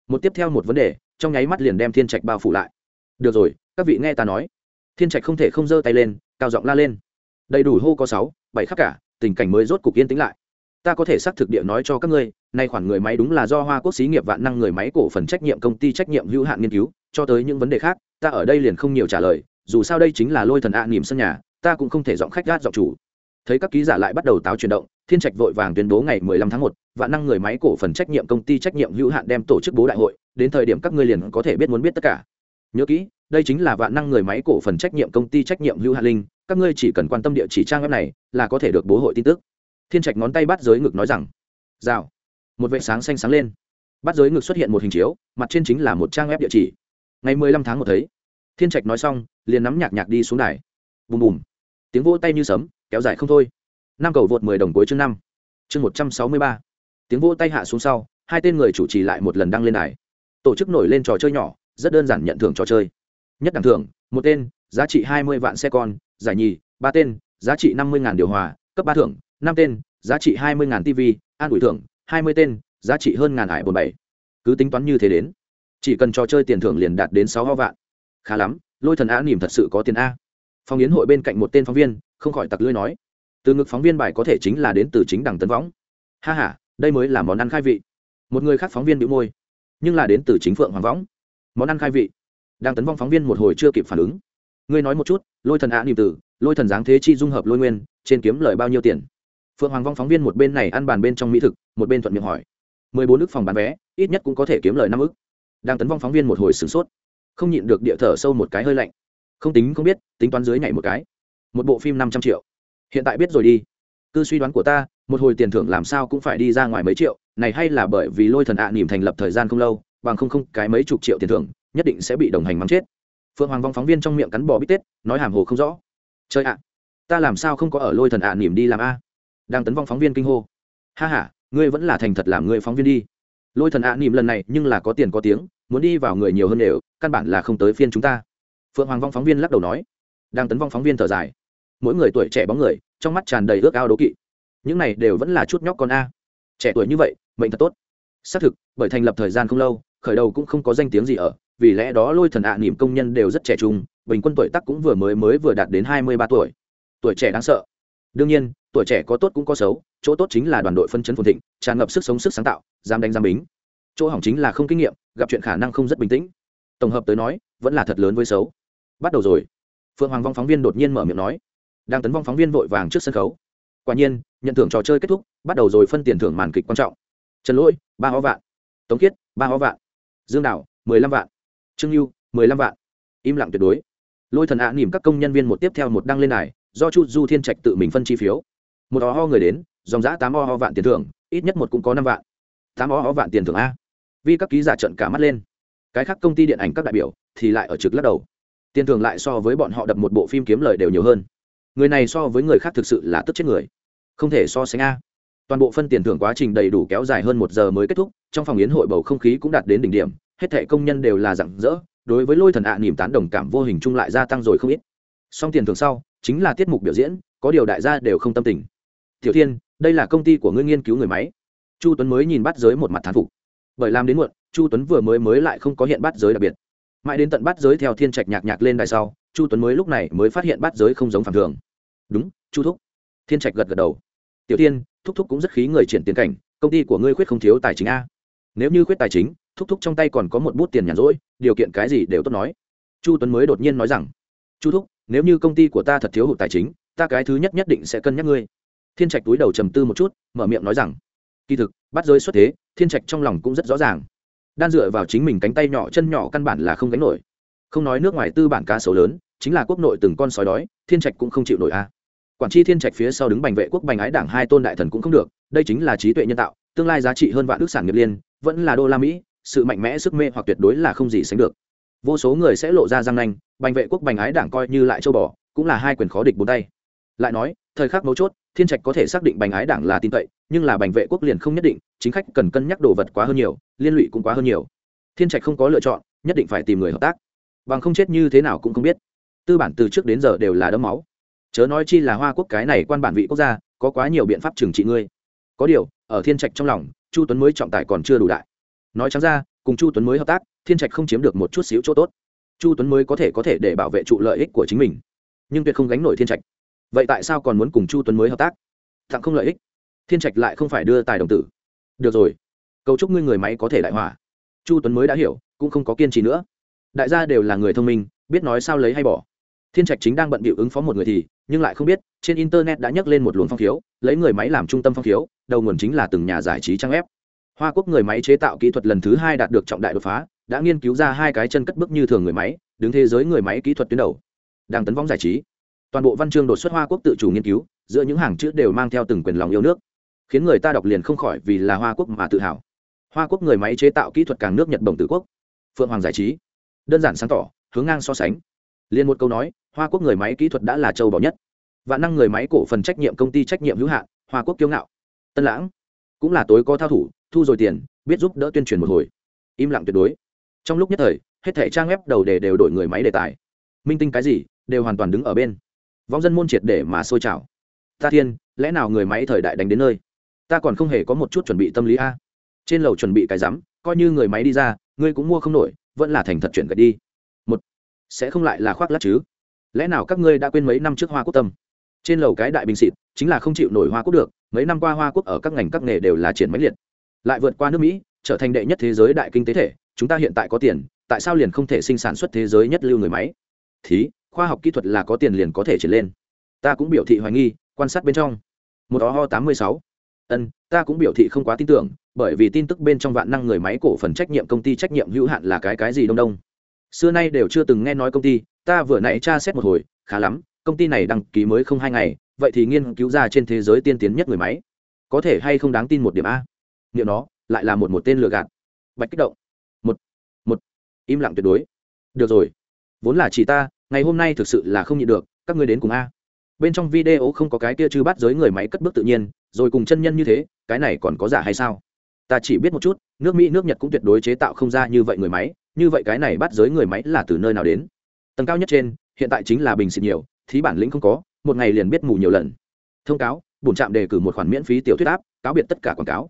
Speaker 1: Một tiếp theo một vấn đề, trong nháy mắt liền đem thiên trạch bao phủ lại. Được rồi, các vị nghe ta nói. Thiên trạch không thể không giơ tay lên, cao giọng la lên. Đầy đủ hô có sáu, bảy khắc cả, tình cảnh mới rốt cục yên tĩnh lại. Ta có thể xác thực địa nói cho các ngươi, nay khoản người máy đúng là do hoa quốc xí nghiệp vạn năng người máy cổ phần trách nhiệm công ty trách nhiệm hữu hạn nghiên cứu. Cho tới những vấn đề khác, ta ở đây liền không nhiều trả lời, dù sao đây chính là lôi thần ạ à nỉm sân nhà, ta cũng không thể giọng khách gát giọng chủ thấy các ký giả lại bắt đầu táo chuyển động thiên trạch vội vàng tuyên bố ngày 15 tháng 1, vạn năng người máy cổ phần trách nhiệm công ty trách nhiệm hữu hạn đem tổ chức bố đại hội đến thời điểm các ngươi liền có thể biết muốn biết tất cả. Nhớ kỹ đây chính là vạn năng người máy cổ phần trách nhiệm công ty trách nhiệm hữu hạn linh các ngươi chỉ cần quan tâm địa chỉ trang web này là có thể được bố hội tin tức. Thiên trạch ngón tay bắt giới ngực nói rằng rào. Một vệ sáng xanh sáng lên. Bắt giới ngực xuất hiện một hình chiếu mặt trên chính là một trang web địa chỉ. Ngày mười lăm tháng một thấy thiên trạch nói xong liền nắm nhạc nhạc đi xuống đài. Bùm bùm. Tiếng vỗ tay như sấm kéo dài không thôi. Năm cầu vượt mười đồng cuối chương năm. Chương một trăm sáu mươi ba. Tiếng vỗ tay hạ xuống sau, hai tên người chủ trì lại một lần đăng lên đài. Tổ chức nổi lên trò chơi nhỏ, rất đơn giản nhận thưởng trò chơi. Nhất đẳng thưởng, một tên, giá trị hai mươi vạn xe con, giải nhì, ba tên, giá trị năm mươi điều hòa, cấp ba thưởng, năm tên, giá trị hai mươi tv an ủi thưởng, hai mươi tên, giá trị hơn ngàn ải bốn bảy cứ tính toán như thế đến, chỉ cần trò chơi tiền thưởng liền đạt đến sáu ho vạn. Khá lắm, lôi thần á nỉm thật sự có tiền a phòng yến hội bên cạnh một tên phóng viên, không khỏi tặc lưỡi nói, từ ngực phóng viên bài có thể chính là đến từ chính đằng tấn võng. Ha h a đây mới là món ăn khai vị. Một người khác phóng viên bị môi, nhưng là đến từ chính phượng hoàng võng. Món ăn khai vị. Đang tấn vong phóng viên một hồi chưa kịp phản ứng. Ngươi nói một chút, lôi thần á niềm tử, lôi thần giáng thế chi dung hợp lôi nguyên, trên kiếm lời bao nhiêu tiền? Phượng hoàng vong phóng viên một bên này ăn bàn bên trong mỹ thực, một bên thuận miệng hỏi, mười bốn ức phòng bán vé, ít nhất cũng có thể kiếm lời năm ức. Đang tấn vong phóng viên một hồi sửng sốt, không nhịn được địa thở sâu một cái hơi lạnh không tính không biết, tính toán dưới nhảy một cái. Một bộ phim năm trăm triệu. Hiện tại biết rồi đi. Cứ suy đoán của ta, một hồi tiền thưởng làm sao cũng phải đi ra ngoài mấy triệu, này hay là bởi vì lôi thần ạ à nỉm thành lập thời gian không lâu, bằng không không, cái mấy chục triệu tiền thưởng, nhất định sẽ bị đồng hành mắng chết. Phượng hoàng vong phóng viên trong miệng cắn bò bít tết, nói hàm hồ không rõ. Chơi ạ, ta làm sao không có ở lôi thần ạ à nỉm đi làm a? Đang tấn vong phóng viên kinh hô. Ha h a ngươi vẫn là thành thật làm người phóng viên đi. Lôi thần ạ nỉm lần này nhưng là có tiền có tiếng, muốn đi vào người nhiều hơn đều, căn bản là không tới phiên chúng ta phượng hoàng vong phóng viên lắc đầu nói, đang tấn vong phóng viên thở dài. Mỗi người tuổi trẻ bóng người, trong mắt tràn đầy ước ao đố kỵ. Những này đều vẫn là chút nhóc con a. Trẻ tuổi như vậy, mệnh thật tốt. Xác thực, bởi thành lập thời gian không lâu, khởi đầu cũng không có danh tiếng gì ở, vì lẽ đó lôi thần ạ à nỉm công nhân đều rất trẻ trung, bình quân tuổi tác cũng vừa mới mới vừa đạt đến hai mươi ba tuổi. Tuổi trẻ đáng sợ. Đương nhiên, tuổi trẻ có tốt cũng có xấu, chỗ tốt chính là đoàn đội phân chấn phồn thịnh, tràn ngập sức sống sức sáng tạo, dám đánh giam bính. Chỗ hỏng chính là không kinh nghiệm, gặp chuyện khả năng không rất bình tĩnh. Tổng hợp tới nói, vẫn là thật lớn với xấu bắt đầu rồi. Phượng hoàng vong phóng viên đột nhiên mở miệng nói. Đang tấn vong phóng viên vội vàng trước sân khấu. Quả nhiên, nhận thưởng trò chơi kết thúc, bắt đầu rồi phân tiền thưởng màn kịch quan trọng. Trần lỗi, ba ho vạn. Tống kiết ba ho vạn. Dương đảo mười lăm vạn. Trương lưu mười lăm vạn. Im lặng tuyệt đối. Lôi thần ạ à nỉm các công nhân viên một tiếp theo một đăng lên này do chu du thiên trạch tự mình phân chi phiếu. Một ho ho người đến, dòng giã tám ho ho vạn tiền thưởng, ít nhất một cũng có năm vạn. Tám ho ho vạn tiền thưởng a. Vì các ký giả trận cả mắt lên. Cái khác công ty điện ảnh các đại biểu thì lại ở trực lắc đầu tiền thưởng lại so với bọn họ đập một bộ phim kiếm lời đều nhiều hơn. Người này so với người khác thực sự là tức chết người. Không thể so sánh a. Toàn bộ phân tiền thưởng quá trình đầy đủ kéo dài hơn một giờ mới kết thúc trong phòng yến hội bầu không khí cũng đạt đến đỉnh điểm hết thệ công nhân đều là rặng rỡ đối với lôi thần ạ à, niềm tán đồng cảm vô hình chung lại gia tăng rồi không ít. Song tiền thưởng sau chính là tiết mục biểu diễn có điều đại gia đều không tâm tình. Tiểu thiên đây là công ty của ngươi nghiên cứu người máy. Chu tuấn mới nhìn bắt giới một mặt thán phục. Bởi làm đến muộn chu tuấn vừa mới mới lại không có hiện bắt giới đặc biệt mãi đến tận bắt giới theo thiên trạch nhạc nhạc lên đài sau, chu tuấn mới lúc này mới phát hiện bắt giới không giống phản thường. Đúng, chu thúc. Thiên trạch gật gật đầu. Tiểu tiên thúc thúc cũng rất khí người triển tiền cảnh, công ty của ngươi khuyết không thiếu tài chính a. Nếu như khuyết tài chính, thúc thúc trong tay còn có một bút tiền nhàn rỗi, điều kiện cái gì đều tốt nói. Chu tuấn mới đột nhiên nói rằng, chu thúc, nếu như công ty của ta thật thiếu hụt tài chính, ta cái thứ nhất nhất định sẽ cân nhắc ngươi. Thiên trạch túi đầu trầm tư một chút, mở miệng nói rằng, kỳ thực, bắt giới xuất thế, thiên trạch trong lòng cũng rất rõ ràng đan dựa vào chính mình cánh tay nhỏ chân nhỏ căn bản là không gánh nổi. Không nói nước ngoài tư bản cá sấu lớn, chính là quốc nội từng con sói đói, thiên trạch cũng không chịu nổi a. Quản tri thiên trạch phía sau đứng bành vệ quốc bành ái đảng hai tôn đại thần cũng không được, đây chính là trí tuệ nhân tạo, tương lai giá trị hơn vạn ước sản nghiệp liên, vẫn là đô la mỹ, sự mạnh mẽ sức mê hoặc tuyệt đối là không gì sánh được. Vô số người sẽ lộ ra răng nanh, bành vệ quốc bành ái đảng coi như lại châu bò, cũng là hai quyền khó địch bốn tay. Lại nói, thời khắc mấu chốt, thiên trạch có thể xác định bành ái đảng là tin cậy nhưng là bành vệ quốc liền không nhất định, chính khách cần cân nhắc đồ vật quá hơn nhiều, liên lụy cũng quá hơn nhiều. Thiên trạch không có lựa chọn, nhất định phải tìm người hợp tác. Bằng không chết như thế nào cũng không biết. Tư bản từ trước đến giờ đều là đấm máu. Chớ nói chi là hoa quốc cái này quan bản vị quốc gia, có quá nhiều biện pháp trừng trị ngươi. Có điều, ở thiên trạch trong lòng, chu tuấn mới trọng tài còn chưa đủ đại. Nói chẳng ra, cùng chu tuấn mới hợp tác, thiên trạch không chiếm được một chút xíu chỗ tốt. Chu tuấn mới có thể có thể để bảo vệ trụ lợi ích của chính mình. Nhưng tuyệt không gánh nổi thiên trạch. Vậy tại sao còn muốn cùng chu tuấn mới hợp tác? Thẳng không lợi ích thiên trạch lại không phải đưa tài đồng tử. Được rồi. Cầu chúc ngươi người máy có thể đại hỏa. Chu tuấn mới đã hiểu, cũng không có kiên trì nữa. Đại gia đều là người thông minh, biết nói sao lấy hay bỏ. Thiên trạch chính đang bận bịu ứng phó một người thì, nhưng lại không biết, trên internet đã nhắc lên một luồng phong khiếu, lấy người máy làm trung tâm phong khiếu, đầu nguồn chính là từng nhà giải trí trang ép hoa quốc người máy chế tạo kỹ thuật lần thứ hai đạt được trọng đại đột phá, đã nghiên cứu ra hai cái chân cất bước như thường người máy, đứng thế giới người máy kỹ thuật tuyến đầu. Đang tấn vong giải trí. Toàn bộ văn chương đột xuất hoa quốc tự chủ nghiên cứu, giữa những hàng chữ đều mang theo từng quyền lòng yêu nước khiến người ta đọc liền không khỏi vì là hoa quốc mà tự hào. Hoa quốc người máy chế tạo kỹ thuật càng nước nhật bồng tử quốc. Phượng hoàng giải trí. Đơn giản sáng tỏ, hướng ngang so sánh. Liền một câu nói, hoa quốc người máy kỹ thuật đã là châu bò nhất. Vạn năng người máy cổ phần trách nhiệm công ty trách nhiệm hữu hạn, hoa quốc kiêu ngạo. Tân lãng cũng là tối có thao thủ, thu rồi tiền, biết giúp đỡ tuyên truyền một hồi. Im lặng tuyệt đối. Trong lúc nhất thời, hết thể trang web đầu đề đều đổi người máy đề tài. Minh tinh cái gì, đều hoàn toàn đứng ở bên. Vong dân môn triệt để mà sôi trào. Ta thiên, lẽ nào người máy thời đại đánh đến nơi? Ta còn không hề có một chút chuẩn bị tâm lý a. Trên lầu chuẩn bị cái rắm, coi như người máy đi ra, ngươi cũng mua không nổi, vẫn là thành thật chuyện gạch đi. Một, sẽ không lại là khoác lát chứ. Lẽ nào các ngươi đã quên mấy năm trước hoa quốc tâm? Trên lầu cái đại bình xịt, chính là không chịu nổi hoa quốc được, mấy năm qua hoa quốc ở các ngành các nghề đều là triển máy liệt. Lại vượt qua nước mỹ, trở thành đệ nhất thế giới đại kinh tế thể, chúng ta hiện tại có tiền, tại sao liền không thể sinh sản xuất thế giới nhất lưu người máy? Thí, khoa học kỹ thuật là có tiền liền có thể triển lên. Ta cũng biểu thị hoài nghi, quan sát bên trong. Một đó ho tám mươi sáu ân, ta cũng biểu thị không quá tin tưởng, bởi vì tin tức bên trong vạn năng người máy cổ phần trách nhiệm công ty trách nhiệm hữu hạn là cái cái gì đông đông? Xưa nay đều chưa từng nghe nói công ty, ta vừa nãy tra xét một hồi, khá lắm, công ty này đăng ký mới không hai ngày, vậy thì nghiên cứu ra trên thế giới tiên tiến nhất người máy. Có thể hay không đáng tin một điểm a? Liệu nó, lại là một một tên lừa gạt. Bạch kích động. Một một. Im lặng tuyệt đối. Được rồi. Vốn là chỉ ta, ngày hôm nay thực sự là không nhịn được, các ngươi đến cùng a. Bên trong video không có cái kia chư bắt giới người máy cất bước tự nhiên rồi cùng chân nhân như thế, cái này còn có giả hay sao? Ta chỉ biết một chút, nước mỹ, nước nhật cũng tuyệt đối chế tạo không ra như vậy người máy, như vậy cái này bắt giới người máy là từ nơi nào đến? Tầng cao nhất trên, hiện tại chính là bình xịt nhiều, thí bản lĩnh không có, một ngày liền biết mù nhiều lần. Thông cáo, bổn trạm đề cử một khoản miễn phí tiểu thuyết áp, cáo biệt tất cả quảng cáo.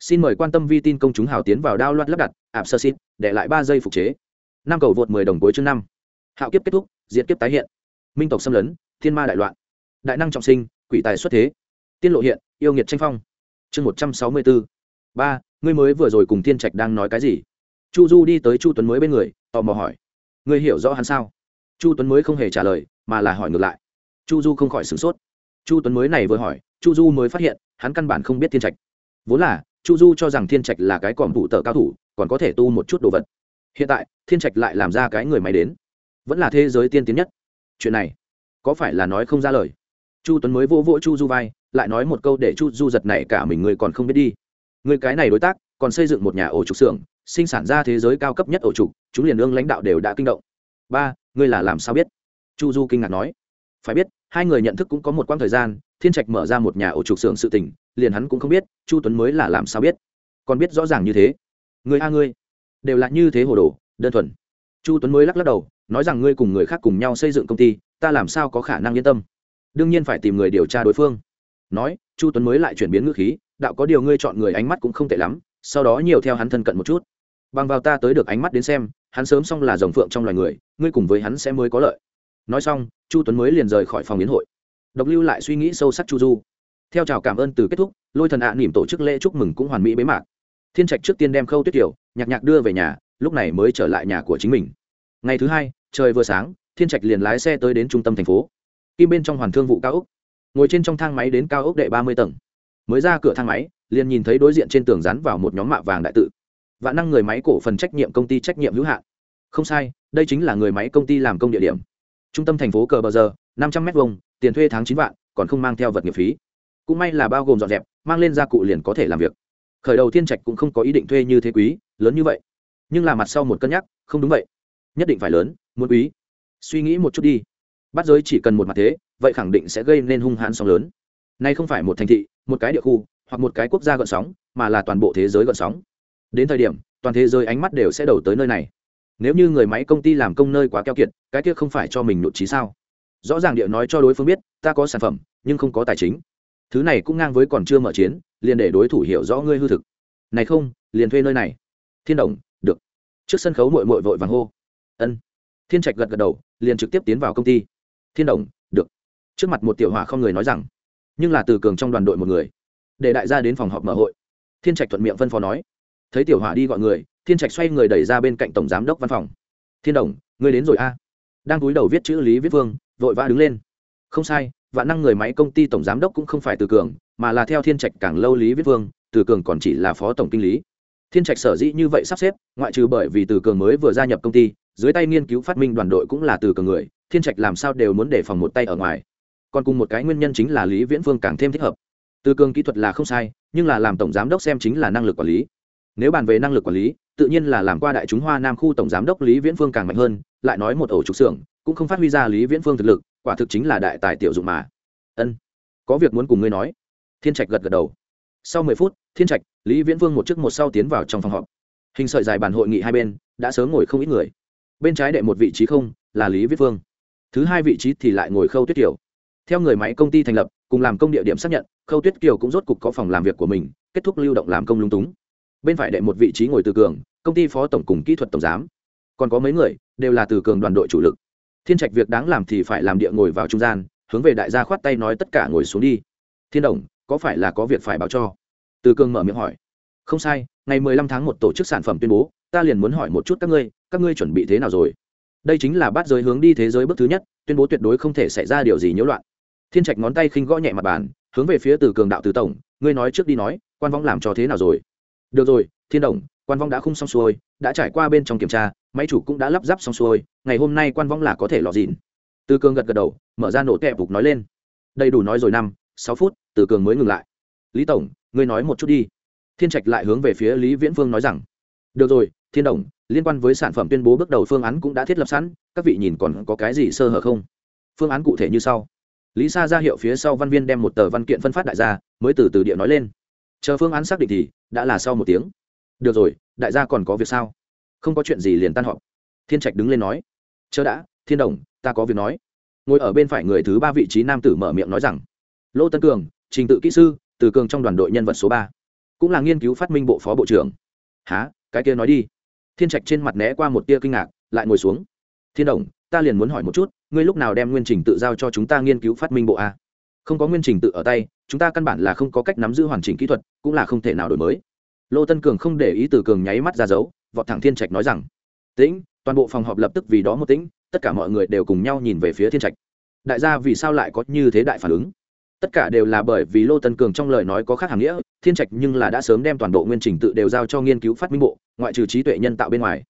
Speaker 1: Xin mời quan tâm vi tin công chúng hào tiến vào đao loạt lắp đặt, ạp sơ xin để lại ba giây phục chế. Năm cầu vượt mười đồng cuối chương năm. Hạo kiếp kết thúc diễn kiếp tái hiện. Minh tộc xâm lấn, thiên ma đại loạn. Đại năng trọng sinh, quỷ tài xuất thế tiên lộ hiện, yêu nghiệt tranh phong. Chương một trăm sáu mươi bốn ba, ngươi mới vừa rồi cùng thiên trạch đang nói cái gì? Chu du đi tới chu tuấn mới bên người, tò mò hỏi. Ngươi hiểu rõ hắn sao? Chu tuấn mới không hề trả lời, mà là hỏi ngược lại. Chu du không khỏi sửng sốt. Chu tuấn mới này vừa hỏi, chu du mới phát hiện, hắn căn bản không biết thiên trạch. Vốn là, chu du cho rằng thiên trạch là cái còm thủ tờ cao thủ, còn có thể tu một chút đồ vật. Hiện tại, thiên trạch lại làm ra cái người máy đến. Vẫn là thế giới tiên tiến nhất. Chuyện này, có phải là nói không ra lời? Chu tuấn mới vỗ vỗ chu du vai lại nói một câu để chu du giật này cả mình, người còn không biết đi. Người cái này đối tác, còn xây dựng một nhà ổ trục xưởng, sinh sản ra thế giới cao cấp nhất ổ trục, chúng liền ương lãnh đạo đều đã kinh động. Ba, ngươi là làm sao biết? Chu du kinh ngạc nói. Phải biết, hai người nhận thức cũng có một quãng thời gian, thiên trạch mở ra một nhà ổ trục xưởng sự tình, liền hắn cũng không biết, chu tuấn mới là làm sao biết. Còn biết rõ ràng như thế. Người a ngươi, đều là như thế hồ đồ, đơn thuần. Chu tuấn mới lắc lắc đầu, nói rằng ngươi cùng người khác cùng nhau xây dựng công ty, ta làm sao có khả năng yên tâm? Đương nhiên phải tìm người điều tra đối phương nói, chu tuấn mới lại chuyển biến ngữ khí, đạo có điều ngươi chọn người ánh mắt cũng không tệ lắm, sau đó nhiều theo hắn thân cận một chút. Bằng vào ta tới được ánh mắt đến xem, hắn sớm xong là dòng phượng trong loài người, ngươi cùng với hắn sẽ mới có lợi. Nói xong, chu tuấn mới liền rời khỏi phòng yến hội. Độc lưu lại suy nghĩ sâu sắc chu du. Theo chào cảm ơn từ kết thúc, lôi thần ạ à nỉm tổ chức lễ chúc mừng cũng hoàn mỹ bế mạc. Thiên trạch trước tiên đem khâu tuyết tiểu, nhạc nhạc đưa về nhà, lúc này mới trở lại nhà của chính mình. Ngày thứ hai, trời vừa sáng, thiên trạch liền lái xe tới đến trung tâm thành phố. Kim bên trong hoàn thương vụ cao úc ngồi trên trong thang máy đến cao ốc đệ ba mươi tầng. Mới ra cửa thang máy, liền nhìn thấy đối diện trên tường rắn vào một nhóm mạ vàng đại tự. Và năng người máy cổ phần trách nhiệm công ty trách nhiệm hữu hạn. Không sai, đây chính là người máy công ty làm công địa điểm. Trung tâm thành phố cờ bờ giờ, năm trăm m hai tiền thuê tháng chín vạn, còn không mang theo vật nghiệp phí. Cũng may là bao gồm dọn dẹp, mang lên gia cụ liền có thể làm việc. Khởi đầu thiên trạch cũng không có ý định thuê như thế quý, lớn như vậy. Nhưng là mặt sau một cân nhắc, không đúng vậy. Nhất định phải lớn, muốn quý. Suy nghĩ một chút đi. Bắt giới chỉ cần một mặt thế vậy khẳng định sẽ gây nên hung hãn sóng lớn. Nay không phải một thành thị, một cái địa khu, hoặc một cái quốc gia gợn sóng, mà là toàn bộ thế giới gợn sóng. Đến thời điểm, toàn thế giới ánh mắt đều sẽ đầu tới nơi này. Nếu như người máy công ty làm công nơi quá keo kiệt, cái kia không phải cho mình nội trí sao? Rõ ràng địa nói cho đối phương biết, ta có sản phẩm, nhưng không có tài chính. Thứ này cũng ngang với còn chưa mở chiến, liền để đối thủ hiểu rõ ngươi hư thực. Này không, liền thuê nơi này. Thiên đồng, được. Trước sân khấu mội mội vội vàng hô. Ân. Thiên trạch gật gật đầu, liền trực tiếp tiến vào công ty. Thiên đồng trước mặt một tiểu hỏa không người nói rằng, nhưng là từ cường trong đoàn đội một người. Để đại gia đến phòng họp mở hội. Thiên trạch thuận miệng phân phó nói. Thấy tiểu hỏa đi gọi người, thiên trạch xoay người đẩy ra bên cạnh tổng giám đốc văn phòng. Thiên đồng, ngươi đến rồi a. Đang túi đầu viết chữ lý viết vương vội vã đứng lên. Không sai, vạn năng người máy công ty tổng giám đốc cũng không phải từ cường, mà là theo thiên trạch càng lâu lý viết vương từ cường còn chỉ là phó tổng kinh lý. Thiên trạch sở dĩ như vậy sắp xếp, ngoại trừ bởi vì từ cường mới vừa gia nhập công ty, dưới tay nghiên cứu phát minh đoàn đội cũng là từ cường người, thiên trạch làm sao đều muốn để phòng một tay ở ngoài còn cùng một cái nguyên nhân chính là lý viễn phương càng thêm thích hợp. Từ cường kỹ thuật là không sai, nhưng là làm tổng giám đốc xem chính là năng lực quản lý. Nếu bàn về năng lực quản lý, tự nhiên là làm qua đại chúng hoa nam khu tổng giám đốc lý viễn phương càng mạnh hơn, lại nói một ổ trục xưởng, cũng không phát huy ra lý viễn phương thực lực, quả thực chính là đại tài tiểu dụng mà. Ân, có việc muốn cùng ngươi nói. Thiên trạch gật gật đầu. Sau mười phút, thiên trạch, lý viễn vương một chiếc một sau tiến vào trong phòng họp. Hình sợi dài bàn hội nghị hai bên, đã sớm ngồi không ít người. Bên trái đệ một vị trí không, là lý viễn vương thứ hai vị trí thì lại ngồi khâu tuyết kiều theo người máy công ty thành lập, cùng làm công địa điểm xác nhận, khâu tuyết kiều cũng rốt cục có phòng làm việc của mình, kết thúc lưu động làm công lung túng. Bên phải đệ một vị trí ngồi từ cường, công ty phó tổng cùng kỹ thuật tổng giám. Còn có mấy người, đều là từ cường đoàn đội chủ lực. Thiên trạch việc đáng làm thì phải làm địa ngồi vào trung gian, hướng về đại gia khoát tay nói tất cả ngồi xuống đi. Thiên đồng, có phải là có việc phải báo cho? Từ cường mở miệng hỏi. Không sai, ngày mười lăm tháng một tổ chức sản phẩm tuyên bố, ta liền muốn hỏi một chút các ngươi các ngươi chuẩn bị thế nào rồi? Đây chính là bắt giới hướng đi thế giới bước thứ nhất, tuyên bố tuyệt đối không thể xảy ra điều gì nhiễu loạn thiên trạch ngón tay khinh gõ nhẹ mặt bàn, hướng về phía từ cường đạo từ tổng, ngươi nói trước đi nói, quan võng làm cho thế nào rồi? Được rồi, thiên đồng, quan vong đã khung xong xuôi, đã trải qua bên trong kiểm tra, máy chủ cũng đã lắp ráp xong xuôi, ngày hôm nay quan vong là có thể lọt dịn. Từ cường gật gật đầu, mở ra nổ kẹp phục nói lên. Đầy đủ nói rồi năm, sáu phút, từ cường mới ngừng lại. Lý tổng, ngươi nói một chút đi. Thiên trạch lại hướng về phía lý viễn phương nói rằng. Được rồi, thiên đồng, liên quan với sản phẩm tuyên bố bước đầu phương án cũng đã thiết lập sẵn, các vị nhìn còn có cái gì sơ hở không? Phương án cụ thể như sau lý sa ra hiệu phía sau văn viên đem một tờ văn kiện phân phát đại gia, mới từ từ địa nói lên. Chờ phương án xác định thì, đã là sau một tiếng. Được rồi, đại gia còn có việc sao? Không có chuyện gì liền tan họp. Thiên trạch đứng lên nói. Chờ đã, thiên đồng, ta có việc nói. Ngồi ở bên phải người thứ ba vị trí nam tử mở miệng nói rằng. Lô tân cường, trình tự kỹ sư, từ cường trong đoàn đội nhân vật số ba. Cũng là nghiên cứu phát minh bộ phó bộ trưởng. Há cái kia nói đi. Thiên trạch trên mặt né qua một tia kinh ngạc, lại ngồi xuống. Thiên đồng, ta liền muốn hỏi một chút ngươi lúc nào đem nguyên trình tự giao cho chúng ta nghiên cứu phát minh bộ a? Không có nguyên trình tự ở tay, chúng ta căn bản là không có cách nắm giữ hoàn chỉnh kỹ thuật, cũng là không thể nào đổi mới. Lô tân cường không để ý từ cường nháy mắt ra dấu, vọt thẳng thiên trạch nói rằng, tĩnh, toàn bộ phòng họp lập tức vì đó một tĩnh, tất cả mọi người đều cùng nhau nhìn về phía thiên trạch. Đại gia vì sao lại có như thế đại phản ứng? Tất cả đều là bởi vì lô tân cường trong lời nói có khác hàm nghĩa, thiên trạch nhưng là đã sớm đem toàn bộ nguyên trình tự đều giao cho nghiên cứu phát minh bộ, ngoại trừ trí tuệ nhân tạo bên ngoài.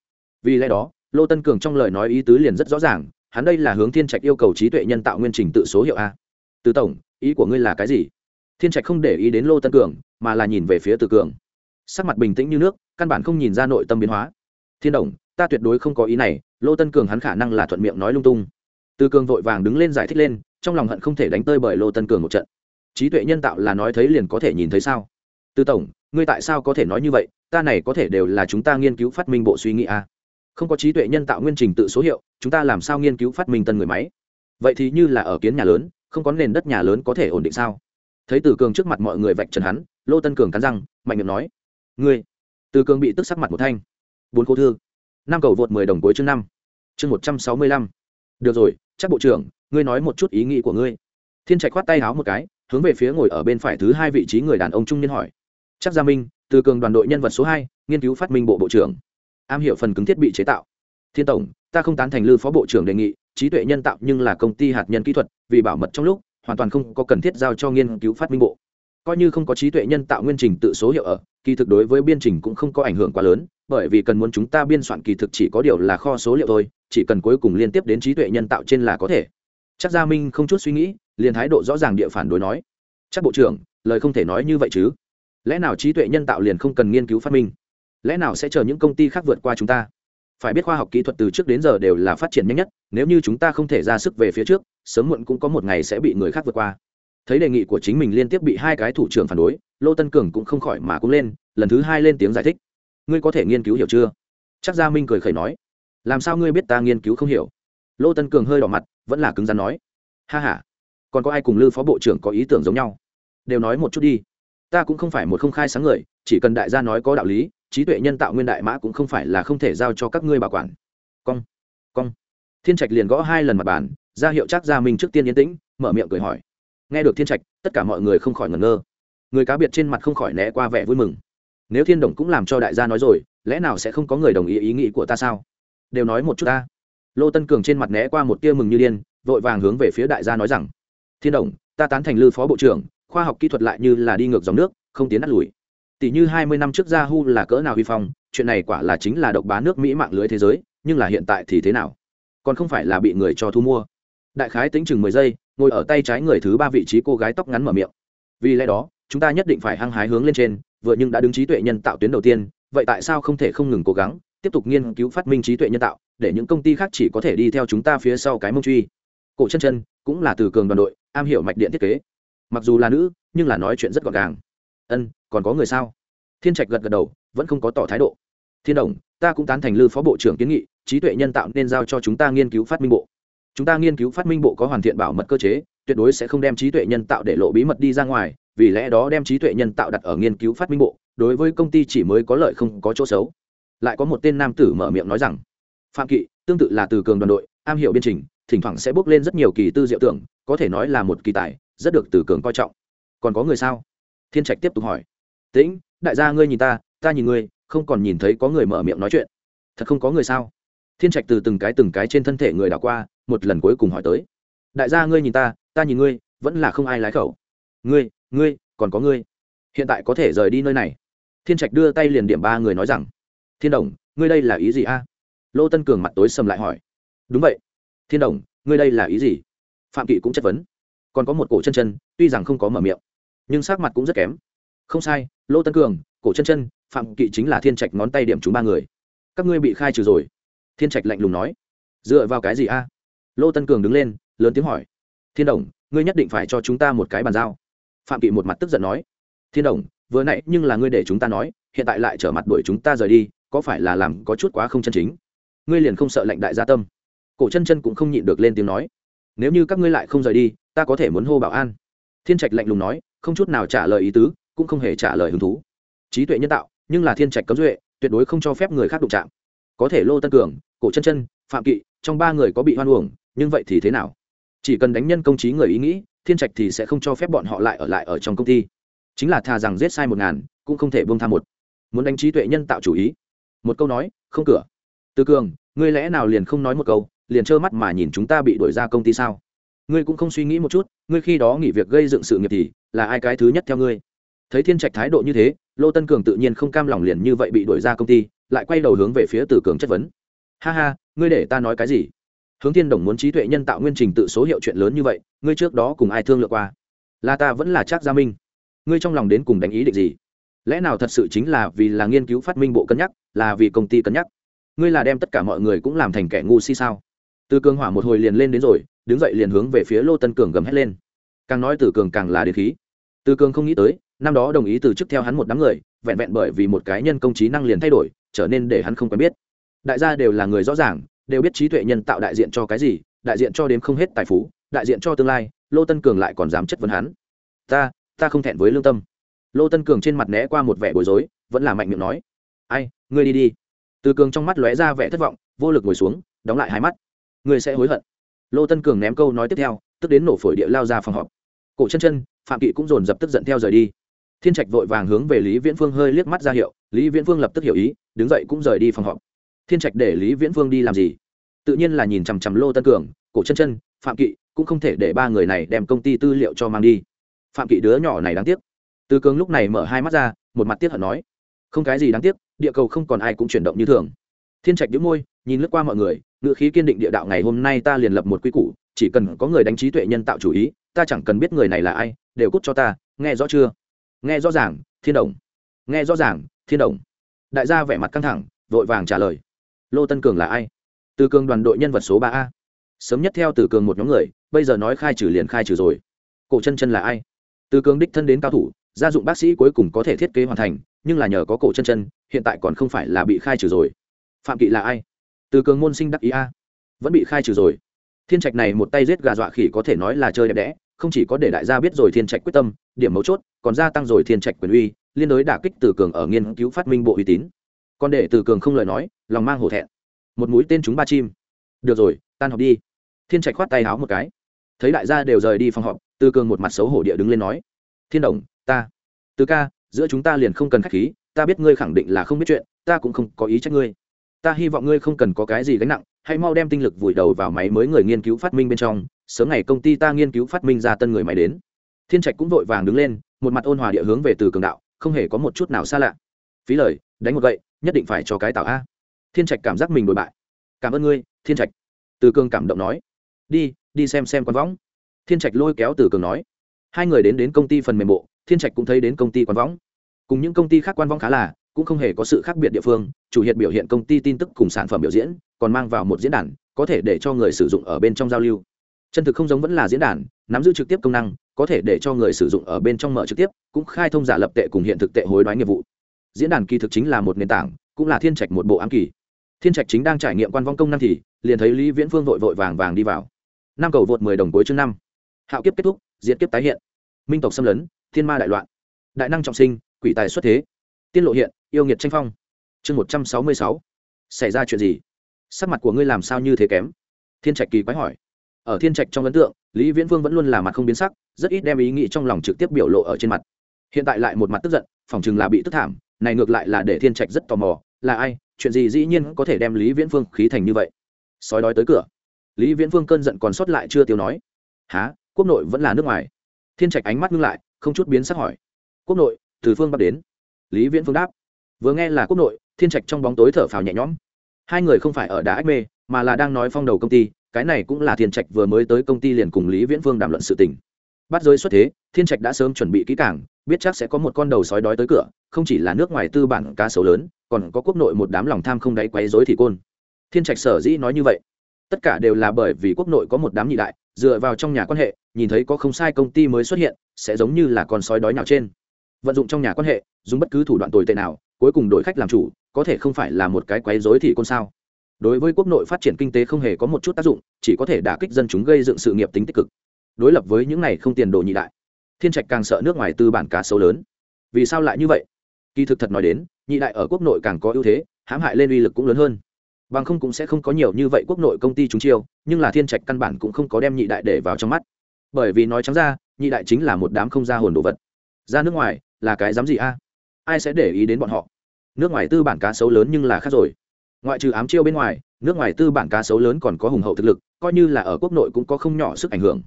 Speaker 1: Vì lẽ đó, lô tân cường trong lời nói ý tứ liền rất rõ ràng hắn đây là hướng thiên trạch yêu cầu trí tuệ nhân tạo nguyên trình tự số hiệu a. Từ tổng, ý của ngươi là cái gì? Thiên trạch không để ý đến lô tân cường, mà là nhìn về phía từ cường. Sắc mặt bình tĩnh như nước, căn bản không nhìn ra nội tâm biến hóa. Thiên đồng ta tuyệt đối không có ý này, lô tân cường hắn khả năng là thuận miệng nói lung tung. Từ cường vội vàng đứng lên giải thích lên, trong lòng hận không thể đánh tơi bởi lô tân cường một trận. Trí tuệ nhân tạo là nói thấy liền có thể nhìn thấy sao? Từ tổng, ngươi tại sao có thể nói như vậy? Ta này có thể đều là chúng ta nghiên cứu phát minh bộ suy nghĩ à không có trí tuệ nhân tạo nguyên trình tự số hiệu, chúng ta làm sao nghiên cứu phát minh tân người máy? Vậy thì như là ở kiến nhà lớn, không có nền đất nhà lớn có thể ổn định sao? Thấy từ cường trước mặt mọi người vạch trần hắn, lô tân cường cắn răng, mạnh miệng nói, ngươi. Từ cường bị tức sắc mặt một thanh. Bốn cô thư, năm cầu vượt mười đồng cuối chương năm, chương một trăm sáu mươi lăm. Được rồi, chắc bộ trưởng, ngươi nói một chút ý nghĩ của ngươi. Thiên trạch khoát tay háo một cái, hướng về phía ngồi ở bên phải thứ hai vị trí người đàn ông trung niên hỏi. Chắc gia minh, từ cường đoàn đội nhân vật số hai, nghiên cứu phát minh bộ bộ trưởng am hiểu phần cứng thiết bị chế tạo. Thiên tổng, ta không tán thành lư phó bộ trưởng đề nghị, trí tuệ nhân tạo nhưng là công ty hạt nhân kỹ thuật, vì bảo mật trong lúc, hoàn toàn không có cần thiết giao cho nghiên cứu phát minh bộ. Coi như không có trí tuệ nhân tạo nguyên trình tự số hiệu ở, kỳ thực đối với biên trình cũng không có ảnh hưởng quá lớn, bởi vì cần muốn chúng ta biên soạn kỳ thực chỉ có điều là kho số liệu thôi, chỉ cần cuối cùng liên tiếp đến trí tuệ nhân tạo trên là có thể. Chắc gia minh không chút suy nghĩ, liền thái độ rõ ràng địa phản đối nói, chắc bộ trưởng, lời không thể nói như vậy chứ. Lẽ nào trí tuệ nhân tạo liền không cần nghiên cứu phát minh? Lẽ nào sẽ chờ những công ty khác vượt qua chúng ta? Phải biết khoa học kỹ thuật từ trước đến giờ đều là phát triển nhanh nhất, nếu như chúng ta không thể ra sức về phía trước, sớm muộn cũng có một ngày sẽ bị người khác vượt qua. Thấy đề nghị của chính mình liên tiếp bị hai cái thủ trưởng phản đối, lô tân cường cũng không khỏi mà cũng lên, lần thứ hai lên tiếng giải thích. Ngươi có thể nghiên cứu hiểu chưa? Chắc gia minh cười khẩy nói. Làm sao ngươi biết ta nghiên cứu không hiểu? Lô tân cường hơi đỏ mặt, vẫn là cứng rắn nói. Ha h a còn có ai cùng lư phó bộ trưởng có ý tưởng giống nhau? Đều nói một chút đi. Ta cũng không phải một không khai sáng người chỉ cần đại gia nói có đạo lý, trí tuệ nhân tạo nguyên đại mã cũng không phải là không thể giao cho các ngươi bảo quản. Cong cong. Thiên trạch liền gõ hai lần mặt bàn, ra hiệu chắc gia minh trước tiên yên tĩnh, mở miệng cười hỏi. Nghe được thiên trạch, tất cả mọi người không khỏi ngẩn ngơ. Người cá biệt trên mặt không khỏi né qua vẻ vui mừng. Nếu thiên đồng cũng làm cho đại gia nói rồi, lẽ nào sẽ không có người đồng ý ý nghĩ của ta sao? Đều nói một chút ta. Lô tân cường trên mặt né qua một tia mừng như điên, vội vàng hướng về phía đại gia nói rằng, thiên đồng, ta tán thành lư phó bộ trưởng, khoa học kỹ thuật lại như là đi ngược dòng nước, không tiến đắt lùi tỷ như hai mươi năm trước yahoo là cỡ nào huy phong, chuyện này quả là chính là độc bá nước mỹ mạng lưới thế giới, nhưng là hiện tại thì thế nào? Còn không phải là bị người cho thu mua. Đại khái tính chừng mười giây, ngồi ở tay trái người thứ ba vị trí cô gái tóc ngắn mở miệng. Vì lẽ đó, chúng ta nhất định phải hăng hái hướng lên trên, vừa nhưng đã đứng trí tuệ nhân tạo tuyến đầu tiên, vậy tại sao không thể không ngừng cố gắng, tiếp tục nghiên cứu phát minh trí tuệ nhân tạo, để những công ty khác chỉ có thể đi theo chúng ta phía sau cái mông truy? Cổ chân chân, cũng là từ cường đoàn đội, am hiểu mạch điện thiết kế. Mặc dù là nữ, nhưng là nói chuyện rất gọn gàng ân, còn có người sao? Thiên trạch gật gật đầu, vẫn không có tỏ thái độ. Thiên đồng, ta cũng tán thành lư phó bộ trưởng kiến nghị, trí tuệ nhân tạo nên giao cho chúng ta nghiên cứu phát minh bộ. Chúng ta nghiên cứu phát minh bộ có hoàn thiện bảo mật cơ chế, tuyệt đối sẽ không đem trí tuệ nhân tạo để lộ bí mật đi ra ngoài, vì lẽ đó đem trí tuệ nhân tạo đặt ở nghiên cứu phát minh bộ, đối với công ty chỉ mới có lợi không có chỗ xấu. Lại có một tên nam tử mở miệng nói rằng, phạm kỵ, tương tự là từ cường đoàn đội, am hiểu biên trình, thỉnh thoảng sẽ bước lên rất nhiều kỳ tư diệu tưởng, có thể nói là một kỳ tài, rất được từ cường coi trọng. Còn có người sao? Thiên trạch tiếp tục hỏi. Tĩnh, đại gia ngươi nhìn ta ta nhìn ngươi, không còn nhìn thấy có người mở miệng nói chuyện. Thật không có người sao? Thiên trạch từ từng cái từng cái trên thân thể người đảo qua, một lần cuối cùng hỏi tới. Đại gia ngươi nhìn ta ta nhìn ngươi, vẫn là không ai lái khẩu. Ngươi ngươi, còn có ngươi. Hiện tại có thể rời đi nơi này. Thiên trạch đưa tay liền điểm ba người nói rằng. Thiên đồng, ngươi đây là ý gì a? Lô tân cường mặt tối sầm lại hỏi. Đúng vậy. Thiên đồng, ngươi đây là ý gì? Phạm kỵ cũng chất vấn. Còn có một cổ chân chân, tuy rằng không có mở miệng nhưng sắc mặt cũng rất kém. Không sai, lô tân cường, cổ chân chân, phạm kỵ chính là thiên trạch ngón tay điểm chúng ba người. Các ngươi bị khai trừ rồi. Thiên trạch lạnh lùng nói. Dựa vào cái gì a? Lô tân cường đứng lên, lớn tiếng hỏi. Thiên đồng, ngươi nhất định phải cho chúng ta một cái bàn giao. Phạm kỵ một mặt tức giận nói. Thiên đồng, vừa nãy nhưng là ngươi để chúng ta nói, hiện tại lại trở mặt đuổi chúng ta rời đi, có phải là làm có chút quá không chân chính? Ngươi liền không sợ lệnh đại gia tâm. Cổ chân chân cũng không nhịn được lên tiếng nói. Nếu như các ngươi lại không rời đi, ta có thể muốn hô bảo an. Thiên trạch lạnh lùng nói không chút nào trả lời ý tứ, cũng không hề trả lời hứng thú. Trí tuệ nhân tạo, nhưng là thiên trạch cấm duệ, tuyệt đối không cho phép người khác đụng chạm. Có thể lô tân cường, cổ chân chân, phạm kỵ, trong ba người có bị hoan uổng, nhưng vậy thì thế nào? Chỉ cần đánh nhân công trí người ý nghĩ, thiên trạch thì sẽ không cho phép bọn họ lại ở lại ở trong công ty. Chính là thà rằng giết sai một ngàn, cũng không thể buông tha một. Muốn đánh trí tuệ nhân tạo chủ ý? Một câu nói, không cửa. Từ cường, ngươi lẽ nào liền không nói một câu, liền trơ mắt mà nhìn chúng ta bị đuổi ra công ty sao? Ngươi cũng không suy nghĩ một chút, ngươi khi đó nghỉ việc gây dựng sự nghiệp thì là ai cái thứ nhất theo ngươi? Thấy thiên trạch thái độ như thế, lô tân cường tự nhiên không cam lòng liền như vậy bị đuổi ra công ty, lại quay đầu hướng về phía từ cường chất vấn. Ha ha, ngươi để ta nói cái gì? Hướng thiên đồng muốn trí tuệ nhân tạo nguyên trình tự số hiệu chuyện lớn như vậy, ngươi trước đó cùng ai thương lượng qua? Là ta vẫn là chắc gia minh. Ngươi trong lòng đến cùng đánh ý định gì? Lẽ nào thật sự chính là vì là nghiên cứu phát minh bộ cân nhắc, là vì công ty cân nhắc? Ngươi là đem tất cả mọi người cũng làm thành kẻ ngu si sao? Từ cường hỏa một hồi liền lên đến rồi, đứng dậy liền hướng về phía lô tân cường gầm hét lên. Càng nói từ cường càng là đến khí từ cường không nghĩ tới, năm đó đồng ý từ chức theo hắn một đám người, vẹn vẹn bởi vì một cái nhân công trí năng liền thay đổi, trở nên để hắn không quen biết. Đại gia đều là người rõ ràng, đều biết trí tuệ nhân tạo đại diện cho cái gì, đại diện cho đếm không hết tài phú, đại diện cho tương lai, lô tân cường lại còn dám chất vấn hắn. Ta ta không thẹn với lương tâm. Lô tân cường trên mặt né qua một vẻ bối rối, vẫn là mạnh miệng nói. Ai, ngươi đi đi. Từ cường trong mắt lóe ra vẻ thất vọng, vô lực ngồi xuống, đóng lại hai mắt. Ngươi sẽ hối hận. Lô tân cường ném câu nói tiếp theo, tức đến nổ phổi địa lao ra phòng họp cổ chân chân, phạm kỵ cũng dồn dập tức giận theo rời đi. Thiên trạch vội vàng hướng về lý viễn phương hơi liếc mắt ra hiệu, lý viễn phương lập tức hiểu ý, đứng dậy cũng rời đi phòng họp. Thiên trạch để lý viễn phương đi làm gì? Tự nhiên là nhìn chằm chằm lô tân cường, cổ chân chân, phạm kỵ, cũng không thể để ba người này đem công ty tư liệu cho mang đi. Phạm kỵ đứa nhỏ này đáng tiếc. Từ cường lúc này mở hai mắt ra, một mặt tiếc hận nói, không cái gì đáng tiếc, địa cầu không còn ai cũng chuyển động như thường. Thiên trạch đĩu môi, nhìn lướt qua mọi người ngự khí kiên định địa đạo, ngày hôm nay ta liền lập một quy củ chỉ cần có người đánh trí tuệ nhân tạo chủ ý, ta chẳng cần biết người này là ai, đều cút cho ta, nghe rõ chưa? Nghe rõ ràng, thiên đồng. Nghe rõ ràng, thiên đồng. Đại gia vẻ mặt căng thẳng, vội vàng trả lời. Lô tân cường là ai? Từ cường đoàn đội nhân vật số ba a. Sớm nhất theo từ cường một nhóm người, bây giờ nói khai trừ liền khai trừ rồi. Cổ chân chân là ai? Từ cường đích thân đến cao thủ, gia dụng bác sĩ cuối cùng có thể thiết kế hoàn thành, nhưng là nhờ có cổ chân chân, hiện tại còn không phải là bị khai trừ rồi. Phạm kỵ là ai? Từ cường môn sinh đắc ý a. Vẫn bị khai trừ rồi thiên trạch này một tay giết gà dọa khỉ có thể nói là chơi đẹp đẽ, không chỉ có để đại gia biết rồi thiên trạch quyết tâm, điểm mấu chốt, còn gia tăng rồi thiên trạch quyền uy, liên đối đả kích từ cường ở nghiên cứu phát minh bộ uy tín. Còn để từ cường không lời nói, lòng mang hổ thẹn. Một mũi tên chúng ba chim. Được rồi, tan học đi. Thiên trạch khoát tay háo một cái. Thấy đại gia đều rời đi phòng họp, từ cường một mặt xấu hổ địa đứng lên nói, thiên đồng, ta, từ ca, giữa chúng ta liền không cần k h á c h khí, ta biết ngươi khẳng định là không biết chuyện, ta cũng không có ý trách ngươi. Ta hy vọng ngươi không cần có cái gì gánh nặng hãy mau đem tinh lực vùi đầu vào máy mới người nghiên cứu phát minh bên trong, sớm ngày công ty ta nghiên cứu phát minh ra tân người máy đến. Thiên trạch cũng vội vàng đứng lên, một mặt ôn hòa địa hướng về từ cường đạo, không hề có một chút nào xa lạ. Phí lời, đánh một gậy, nhất định phải cho cái tạo a. Thiên trạch cảm giác mình đổi bại. Cảm ơn ngươi, thiên trạch. Từ cường cảm động nói. Đi đi xem xem quán võng. Thiên trạch lôi kéo từ cường nói. Hai người đến đến công ty phần mềm bộ, thiên trạch cũng thấy đến công ty quán võng. Cùng những công ty khác quan võng khá là, cũng không hề có sự khác biệt địa phương, chủ hiện biểu hiện công ty tin tức cùng sản phẩm biểu diễn còn mang vào một diễn đàn, có thể để cho người sử dụng ở bên trong giao lưu. Chân thực không giống vẫn là diễn đàn, nắm giữ trực tiếp công năng, có thể để cho người sử dụng ở bên trong mở trực tiếp, cũng khai thông giả lập tệ cùng hiện thực tệ hối đoái nghiệp vụ. Diễn đàn kỳ thực chính là một nền tảng, cũng là thiên trạch một bộ ám kỳ. Thiên trạch chính đang trải nghiệm quan vong công năng thì, liền thấy lý viễn phương vội vội vàng vàng đi vào. Năm cầu vượt mười đồng cuối chương năm. Hạo kiếp kết thúc diễn kiếp tái hiện. Minh tộc xâm lấn, thiên ma đại loạn. Đại năng trọng sinh, quỷ tài xuất thế. Tiên lộ hiện, yêu nghiệt tranh phong. Chương một trăm sáu mươi sáu. Xảy ra chuyện gì? Sắc mặt của ngươi làm sao như thế kém? Thiên trạch kỳ quái hỏi. Ở thiên trạch trong ấn tượng, lý viễn vương vẫn luôn là mặt không biến sắc, rất ít đem ý nghĩ trong lòng trực tiếp biểu lộ ở trên mặt. Hiện tại lại một mặt tức giận phỏng chừng là bị tức thảm, này ngược lại là để thiên trạch rất tò mò, là ai? Chuyện gì dĩ nhiên có thể đem lý viễn phương khí thành như vậy? Sói đói tới cửa. Lý viễn phương cơn giận còn sót lại chưa tiêu nói. Há quốc nội vẫn là nước ngoài. Thiên trạch ánh mắt ngưng lại, không chút biến sắc hỏi. Quốc nội, từ phương bắc đến. Lý viễn phương đáp. Vừa nghe là quốc nội, thiên trạch trong bóng tối thở phào nhẹ nhõm hai người không phải ở đá ách mê mà là đang nói phong đầu công ty, cái này cũng là thiên trạch vừa mới tới công ty liền cùng lý viễn Vương đàm luận sự tình. Bắt giới xuất thế, thiên trạch đã sớm chuẩn bị kỹ cảng biết chắc sẽ có một con đầu sói đói tới cửa, không chỉ là nước ngoài tư bản cá sấu lớn, còn có quốc nội một đám lòng tham không đáy quấy dối thì côn. Thiên trạch sở dĩ nói như vậy, tất cả đều là bởi vì quốc nội có một đám nhị đại, dựa vào trong nhà quan hệ, nhìn thấy có không sai công ty mới xuất hiện, sẽ giống như là con sói đói nào trên vận dụng trong nhà quan hệ, dùng bất cứ thủ đoạn tồi tệ nào, cuối cùng đổi khách làm chủ, có thể không phải là một cái quấy dối thì côn sao. Đối với quốc nội phát triển kinh tế không hề có một chút tác dụng, chỉ có thể đả kích dân chúng gây dựng sự nghiệp tính tích cực. Đối lập với những này không tiền đồ nhị đại, thiên trạch càng sợ nước ngoài tư bản cá sấu lớn. Vì sao lại như vậy? Kỳ thực thật nói đến, nhị đại ở quốc nội càng có ưu thế, hãm hại lên uy lực cũng lớn hơn. Bằng không cũng sẽ không có nhiều như vậy quốc nội công ty chúng chiêu, nhưng là thiên trạch căn bản cũng không có đem nhị đại để vào trong mắt. Bởi vì nói trắng ra, nhị đại chính là một đám không ra hồn đồ vật. Ra nước ngoài là cái dám gì a? Ai sẽ để ý đến bọn họ? Nước ngoài tư bản cá sấu lớn nhưng là khác rồi. Ngoại trừ ám chiêu bên ngoài, nước ngoài tư bản cá sấu lớn còn có hùng hậu thực lực, coi như là ở quốc nội cũng có không nhỏ sức ảnh hưởng.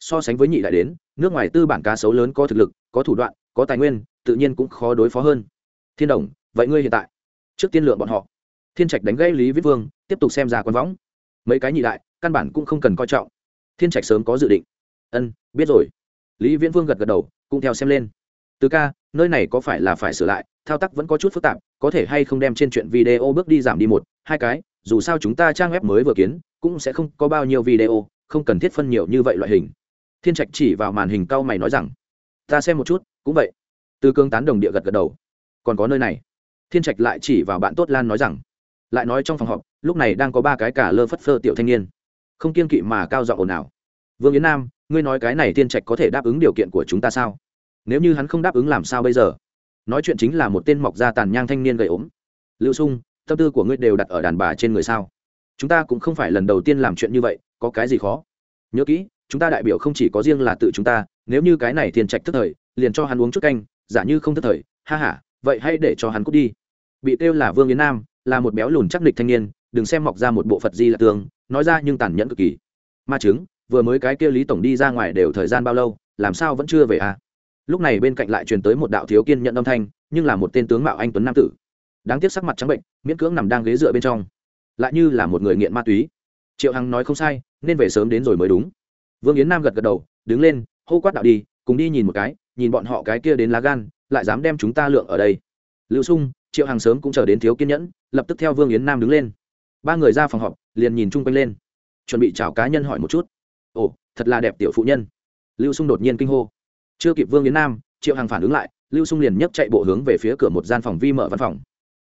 Speaker 1: So sánh với nhị đại đến, nước ngoài tư bản cá sấu lớn có thực lực, có thủ đoạn, có tài nguyên, tự nhiên cũng khó đối phó hơn. Thiên đồng, vậy ngươi hiện tại, trước tiên lượng bọn họ. Thiên trạch đánh gây lý viết vương, tiếp tục xem ra quán võng. Mấy cái nhị đại, căn bản cũng không cần coi trọng. Thiên trạch sớm có dự định. Ân, biết rồi. Lý viễn vương gật gật đầu, cũng theo xem lên từ ca, nơi này có phải là phải sửa lại, thao tác vẫn có chút phức tạp, có thể hay không đem trên chuyện video bước đi giảm đi một, hai cái, dù sao chúng ta trang web mới vừa kiến, cũng sẽ không có bao nhiêu video, không cần thiết phân nhiều như vậy loại hình. Thiên trạch chỉ vào màn hình cao mày nói rằng, ta xem một chút, cũng vậy. Từ cương tán đồng địa gật gật đầu. Còn có nơi này. Thiên trạch lại chỉ vào bạn tốt lan nói rằng, lại nói trong phòng họp, lúc này đang có ba cái cả lơ phất phơ tiểu thanh niên. Không kiên kỵ mà cao giọng ồn ào. Vương yến nam, ngươi nói cái này thiên trạch có thể đáp ứng điều kiện của chúng ta sao? Nếu như hắn không đáp ứng làm sao bây giờ? Nói chuyện chính là một tên mọc da tàn nhang thanh niên gầy ốm. Lưu sung, tâm tư của ngươi đều đặt ở đàn bà trên người sao? Chúng ta cũng không phải lần đầu tiên làm chuyện như vậy, có cái gì khó? Nhớ kỹ, chúng ta đại biểu không chỉ có riêng là tự chúng ta, nếu như cái này thiên trạch thức thời, liền cho hắn uống chút canh, giả như không thức thời, ha h a vậy hãy để cho hắn cút đi. Bị kêu là vương yến nam, là một béo lùn chắc địch thanh niên, đừng xem mọc ra một bộ phật di là tường, nói ra nhưng tàn nhẫn cực kỳ. Ma chứng, vừa mới cái kia lý tổng đi ra ngoài đều thời gian bao lâu, làm sao vẫn chưa về à? Lúc này bên cạnh lại truyền tới một đạo thiếu kiên nhận âm thanh, nhưng là một tên tướng mạo anh tuấn nam tử. Đáng tiếc sắc mặt trắng bệnh, miễn cưỡng nằm đang ghế dựa bên trong. Lại như là một người nghiện ma túy. Triệu hằng nói không sai, nên về sớm đến rồi mới đúng. Vương yến nam gật gật đầu, đứng lên, hô quát đạo đi, cùng đi nhìn một cái, nhìn bọn họ cái kia đến lá gan, lại dám đem chúng ta lượng ở đây. Lưu sung, triệu hằng sớm cũng chờ đến thiếu kiên nhẫn, lập tức theo vương yến nam đứng lên. Ba người ra phòng họp, liền nhìn chung quanh lên. Chuẩn bị chào cá nhân hỏi một chút. Ồ, thật là đẹp tiểu phụ nhân. Lưu sung đột nhiên kinh hô chưa kịp vương yến nam triệu hằng phản ứng lại lưu sung liền nhấc chạy bộ hướng về phía cửa một gian phòng vi mở văn phòng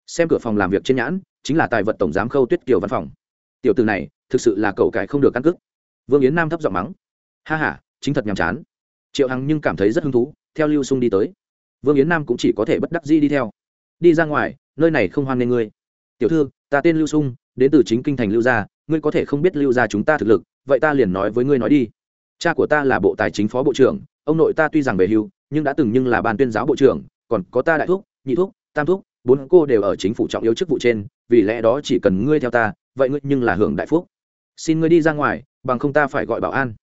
Speaker 1: xem cửa phòng làm việc trên nhãn chính là tài vật tổng giám khâu tuyết kiều văn phòng tiểu từ này thực sự là cậu cải không được căn cức vương yến nam thấp giọng mắng ha h a chính thật nhàm chán triệu hằng nhưng cảm thấy rất hứng thú theo lưu sung đi tới vương yến nam cũng chỉ có thể bất đắc di đi theo đi ra ngoài nơi này không hoan nghê ngươi tiểu thư ta tên lưu sung đến từ chính kinh thành lưu gia ngươi có thể không biết lưu gia chúng ta thực lực vậy ta liền nói với ngươi nói đi cha của ta là bộ tài chính phó bộ trưởng, ông nội ta tuy rằng về hưu, nhưng đã từng nhưng là ban tuyên giáo bộ trưởng, còn có ta đại thúc, nhị thúc, tam thúc, bốn cô đều ở chính phủ trọng yếu chức vụ trên, vì lẽ đó chỉ cần ngươi theo ta, vậy ngươi nhưng là hưởng đại phúc. Xin ngươi đi ra ngoài, bằng không ta phải gọi bảo an.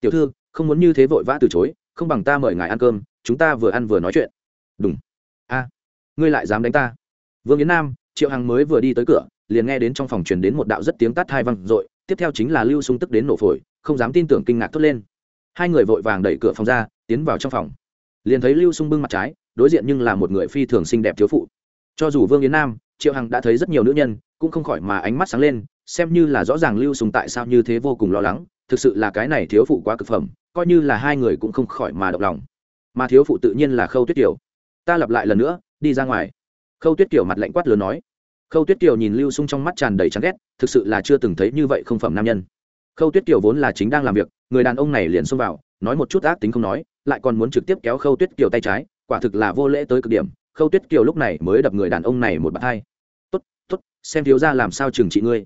Speaker 1: Tiểu thư, không muốn như thế vội vã từ chối, không bằng ta mời ngài ăn cơm, chúng ta vừa ăn vừa nói chuyện. Đúng a, ngươi lại dám đánh ta. Vương yến nam, triệu hằng mới vừa đi tới cửa, liền nghe đến trong phòng truyền đến một đạo rất tiếng tát hai văng r tiếp theo chính là lưu sung tức đến nổ phổi, không dám tin tưởng kinh ngạc thốt lên. Hai người vội vàng đẩy cửa phòng ra, tiến vào trong phòng. Liền thấy lưu sung bưng mặt trái, đối diện nhưng là một người phi thường xinh đẹp thiếu phụ. Cho dù vương yến nam, triệu hằng đã thấy rất nhiều nữ nhân, cũng không khỏi mà ánh mắt sáng lên, xem như là rõ ràng lưu sung tại sao như thế vô cùng lo lắng, thực sự là cái này thiếu phụ quá cực phẩm, coi như là hai người cũng không khỏi mà động lòng. Mà thiếu phụ tự nhiên là khâu tuyết kiều. Ta lặp lại lần nữa, đi ra ngoài. Khâu tuyết kiều mặt lạnh quát lớn nói khâu tuyết kiều nhìn lưu sung trong mắt tràn đầy chán ghét, thực sự là chưa từng thấy như vậy không phẩm nam nhân. Khâu tuyết kiều vốn là chính đang làm việc, người đàn ông này liền xông vào, nói một chút ác tính không nói, lại còn muốn trực tiếp kéo khâu tuyết kiều tay trái, quả thực là vô lễ tới cực điểm. Khâu tuyết kiều lúc này mới đập người đàn ông này một bạt hai. Tốt tốt, xem thiếu ra làm sao trừng trị ngươi.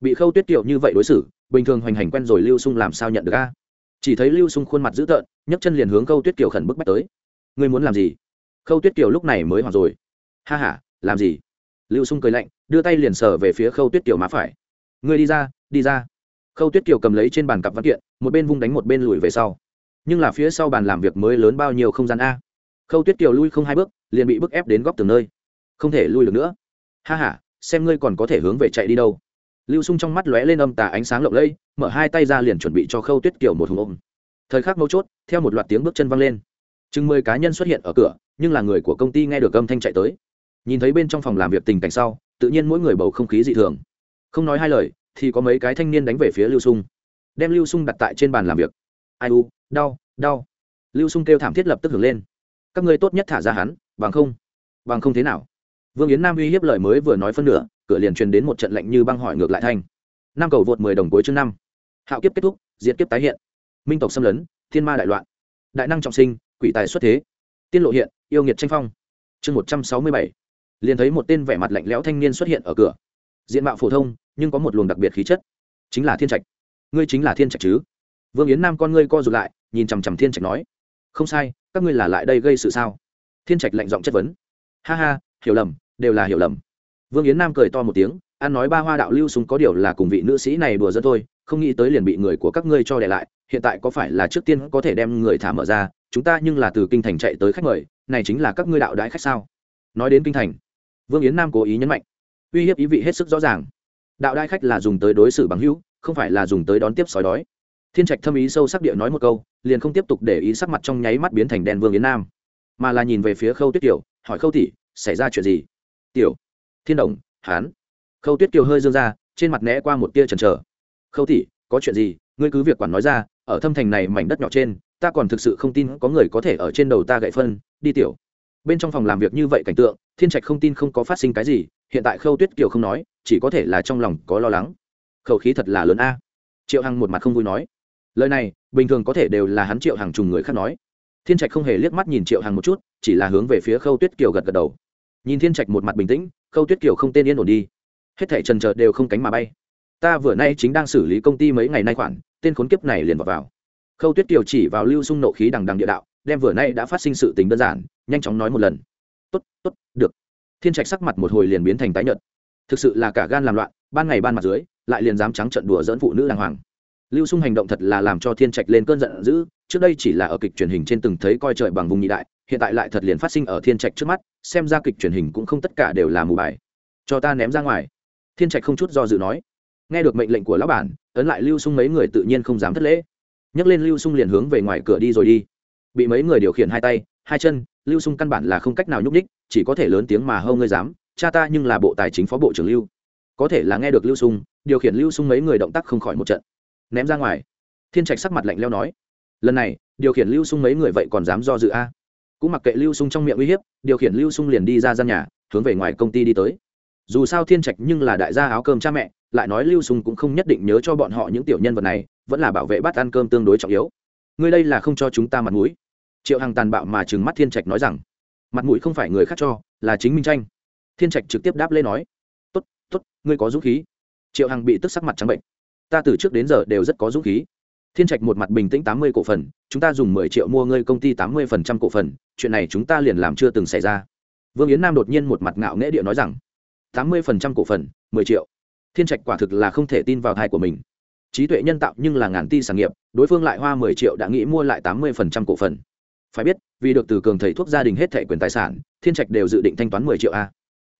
Speaker 1: Bị khâu tuyết kiều như vậy đối xử, bình thường hoành hành quen rồi lưu sung làm sao nhận được a? Chỉ thấy lưu sung khuôn mặt dữ tợn, nhấc chân liền hướng khâu tuyết kiều khẩn bức bách tới. Ngươi muốn làm gì? Khâu tuyết kiều lúc này mới hoặc rồi. Ha h a làm gì? Lưu sung cười lạnh, đưa tay liền sờ về phía khâu tuyết kiều má phải. Ngươi đi ra đi ra. Khâu tuyết kiều cầm lấy trên bàn cặp văn kiện, một bên vung đánh một bên lùi về sau. Nhưng là phía sau bàn làm việc mới lớn bao nhiêu không gian a? Khâu tuyết kiều lui không hai bước, liền bị bức ép đến góc từng nơi. Không thể lui được nữa. Ha h a xem ngươi còn có thể hướng về chạy đi đâu. Lưu sung trong mắt lóe lên âm tà ánh sáng lộng lẫy, mở hai tay ra liền chuẩn bị cho khâu tuyết kiều một hùng ôm. Thời khắc mấu chốt, theo một loạt tiếng bước chân văng lên. Chừng mười cá nhân xuất hiện ở cửa, nhưng là người của công ty nghe được âm thanh chạy tới nhìn thấy bên trong phòng làm việc tình cảnh sau, tự nhiên mỗi người bầu không khí dị thường. Không nói hai lời, thì có mấy cái thanh niên đánh về phía lưu sung. Đem lưu sung đặt tại trên bàn làm việc. Ai u, đau đau. Lưu sung kêu thảm thiết lập tức hưởng lên. Các ngươi tốt nhất thả ra hắn, bằng không bằng không thế nào? Vương yến nam uy hiếp lời mới vừa nói phân nửa, cửa liền truyền đến một trận lệnh như băng hỏi ngược lại thanh. Năm cầu vượt mười đồng cuối chương năm. Hạo kiếp kết thúc, diệt kiếp tái hiện. Minh tộc xâm lấn, thiên ma đại loạn. Đại năng trọng sinh, quỷ tài xuất thế. Tiên lộ hiện, yêu nghiệt tranh phong. Chương một trăm sáu mươi bảy liền thấy một tên vẻ mặt lạnh lẽo thanh niên xuất hiện ở cửa. Diện mạo phổ thông, nhưng có một luồng đặc biệt khí chất. Chính là thiên trạch. Ngươi chính là thiên trạch chứ? Vương yến nam con ngươi co rụt lại, nhìn chằm chằm thiên trạch nói, không sai, các ngươi là lại đây gây sự sao? Thiên trạch lạnh giọng chất vấn, ha ha, hiểu lầm, đều là hiểu lầm. Vương yến nam cười to một tiếng an nói ba hoa đạo lưu súng có điều là cùng vị nữ sĩ này đùa dẫn thôi, không nghĩ tới liền bị người của các ngươi cho để lại, hiện tại có phải là trước tiên có thể đem người thả mở ra, chúng ta nhưng là từ kinh thành chạy tới khách mời, này chính là các ngươi đạo đãi khách sao? Nói đến kinh thành vương yến nam cố ý nhấn mạnh. Uy hiếp ý vị hết sức rõ ràng. Đạo đại khách là dùng tới đối xử bằng hữu, không phải là dùng tới đón tiếp sói đói. Thiên trạch thâm ý sâu sắc địa nói một câu, liền không tiếp tục để ý sắc mặt trong nháy mắt biến thành đen vương yến nam. Mà là nhìn về phía khâu tuyết tiểu hỏi khâu tỷ, xảy ra chuyện gì? Tiểu, thiên đồng hán khâu tuyết kiều hơi dương ra, trên mặt né qua một tia trần trờ khâu tỷ, có chuyện gì? Ngươi cứ việc quản nói ra, ở thâm thành này mảnh đất nhỏ trên, ta còn thực sự không tin có người có thể ở trên đầu ta gậy phân, đi tiểu bên trong phòng làm việc như vậy cảnh tượng, thiên trạch không tin không có phát sinh cái gì, hiện tại khâu tuyết kiều không nói, chỉ có thể là trong lòng có lo lắng. Khẩu khí thật là lớn a. Triệu hằng một mặt không vui nói. Lời này, bình thường có thể đều là hắn triệu hàng trùng người khác nói. Thiên trạch không hề liếc mắt nhìn triệu hằng một chút, chỉ là hướng về phía khâu tuyết kiều gật gật đầu. Nhìn thiên trạch một mặt bình tĩnh, khâu tuyết kiều không tên yên ổn đi. Hết thảy trần trờ đều không cánh mà bay. Ta vừa nay chính đang xử lý công ty mấy ngày nay khoản, tên khốn kiếp này liền vào vào. Khâu tuyết kiều chỉ vào lưu sung nộ khí đằng đằng địa đạo đem vừa nay đã phát sinh sự tình đơn giản, nhanh chóng nói một lần. Tốt tốt, được. Thiên trạch sắc mặt một hồi liền biến thành tái nhợt. Thực sự là cả gan làm loạn, ban ngày ban mặt dưới, lại liền dám trắng trận đùa dỡn phụ nữ đàng hoàng. Lưu sung hành động thật là làm cho thiên trạch lên cơn giận dữ, trước đây chỉ là ở kịch truyền hình trên từng thấy coi trời bằng vùng nhị đại, hiện tại lại thật liền phát sinh ở thiên trạch trước mắt, xem ra kịch truyền hình cũng không tất cả đều là mù bài. Cho ta ném ra ngoài. Thiên trạch không chút do dự nói. Nghe được mệnh lệnh của lão bản, ấn lại lưu sung mấy người tự nhiên không dám thất lễ. Nhấc lên lưu sung liền hướng về ngoài cửa đi rồi đi bị mấy người điều khiển hai tay, hai chân, lưu sung căn bản là không cách nào nhúc ních chỉ có thể lớn tiếng mà hâu ngươi dám, cha ta nhưng là bộ tài chính phó bộ trưởng lưu. Có thể là nghe được lưu sung, điều khiển lưu sung mấy người động tác không khỏi một trận. Ném ra ngoài. Thiên trạch sắc mặt lạnh leo nói, lần này, điều khiển lưu sung mấy người vậy còn dám do dự a? Cũng mặc kệ lưu sung trong miệng uy hiếp, điều khiển lưu sung liền đi ra gian nhà, hướng về ngoài công ty đi tới. Dù sao thiên trạch nhưng là đại gia áo cơm cha mẹ, lại nói lưu sung cũng không nhất định nhớ cho bọn họ những tiểu nhân vật này, vẫn là bảo vệ bát ăn cơm tương đối trọng yếu. Ngươi đây là không cho chúng ta mặt mũi triệu hằng tàn bạo mà trừng mắt thiên trạch nói rằng, mặt mũi không phải người khác cho, là chính minh tranh. Thiên trạch trực tiếp đáp lên nói, tốt tốt, ngươi có dũng khí. Triệu hằng bị tức sắc mặt trắng bệnh. Ta từ trước đến giờ đều rất có dũng khí. Thiên trạch một mặt bình tĩnh tám mươi cổ phần, chúng ta dùng mười triệu mua ngươi công ty tám mươi phần trăm cổ phần, chuyện này chúng ta liền làm chưa từng xảy ra. Vương yến nam đột nhiên một mặt ngạo nghễ địa nói rằng, tám mươi phần trăm cổ phần, mười triệu. Thiên trạch quả thực là không thể tin vào thai của mình. Trí tuệ nhân tạo nhưng là ngàn ti sản nghiệp, đối phương lại hoa mười triệu đã nghĩ mua lại tám mươi phần trăm cổ phần phải biết, vì được từ cường thầy thuốc gia đình hết thẻ quyền tài sản, thiên trạch đều dự định thanh toán mười triệu a.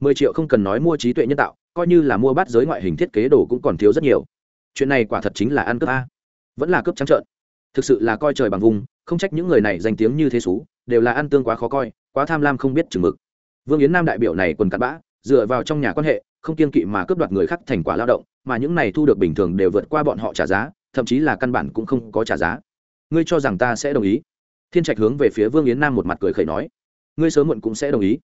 Speaker 1: Mười triệu không cần nói mua trí tuệ nhân tạo, coi như là mua bát giới ngoại hình thiết kế đồ cũng còn thiếu rất nhiều. Chuyện này quả thật chính là ăn cướp a. Vẫn là cướp trắng trợn. Thực sự là coi trời bằng vùng, không trách những người này danh tiếng như thế xú, đều là ăn tương quá khó coi, quá tham lam không biết chừng mực. Vương yến nam đại biểu này quần cặn bã, dựa vào trong nhà quan hệ, không kiên kỵ mà cướp đoạt người khác thành quả lao động, mà những này thu được bình thường đều vượt qua bọn họ trả giá, thậm chí là căn bản cũng không có trả giá. Ngươi cho rằng ta sẽ đồng ý? Thiên trạch hướng về phía vương yến nam một mặt cười khẩy nói, ngươi sớm muộn cũng sẽ đồng ý.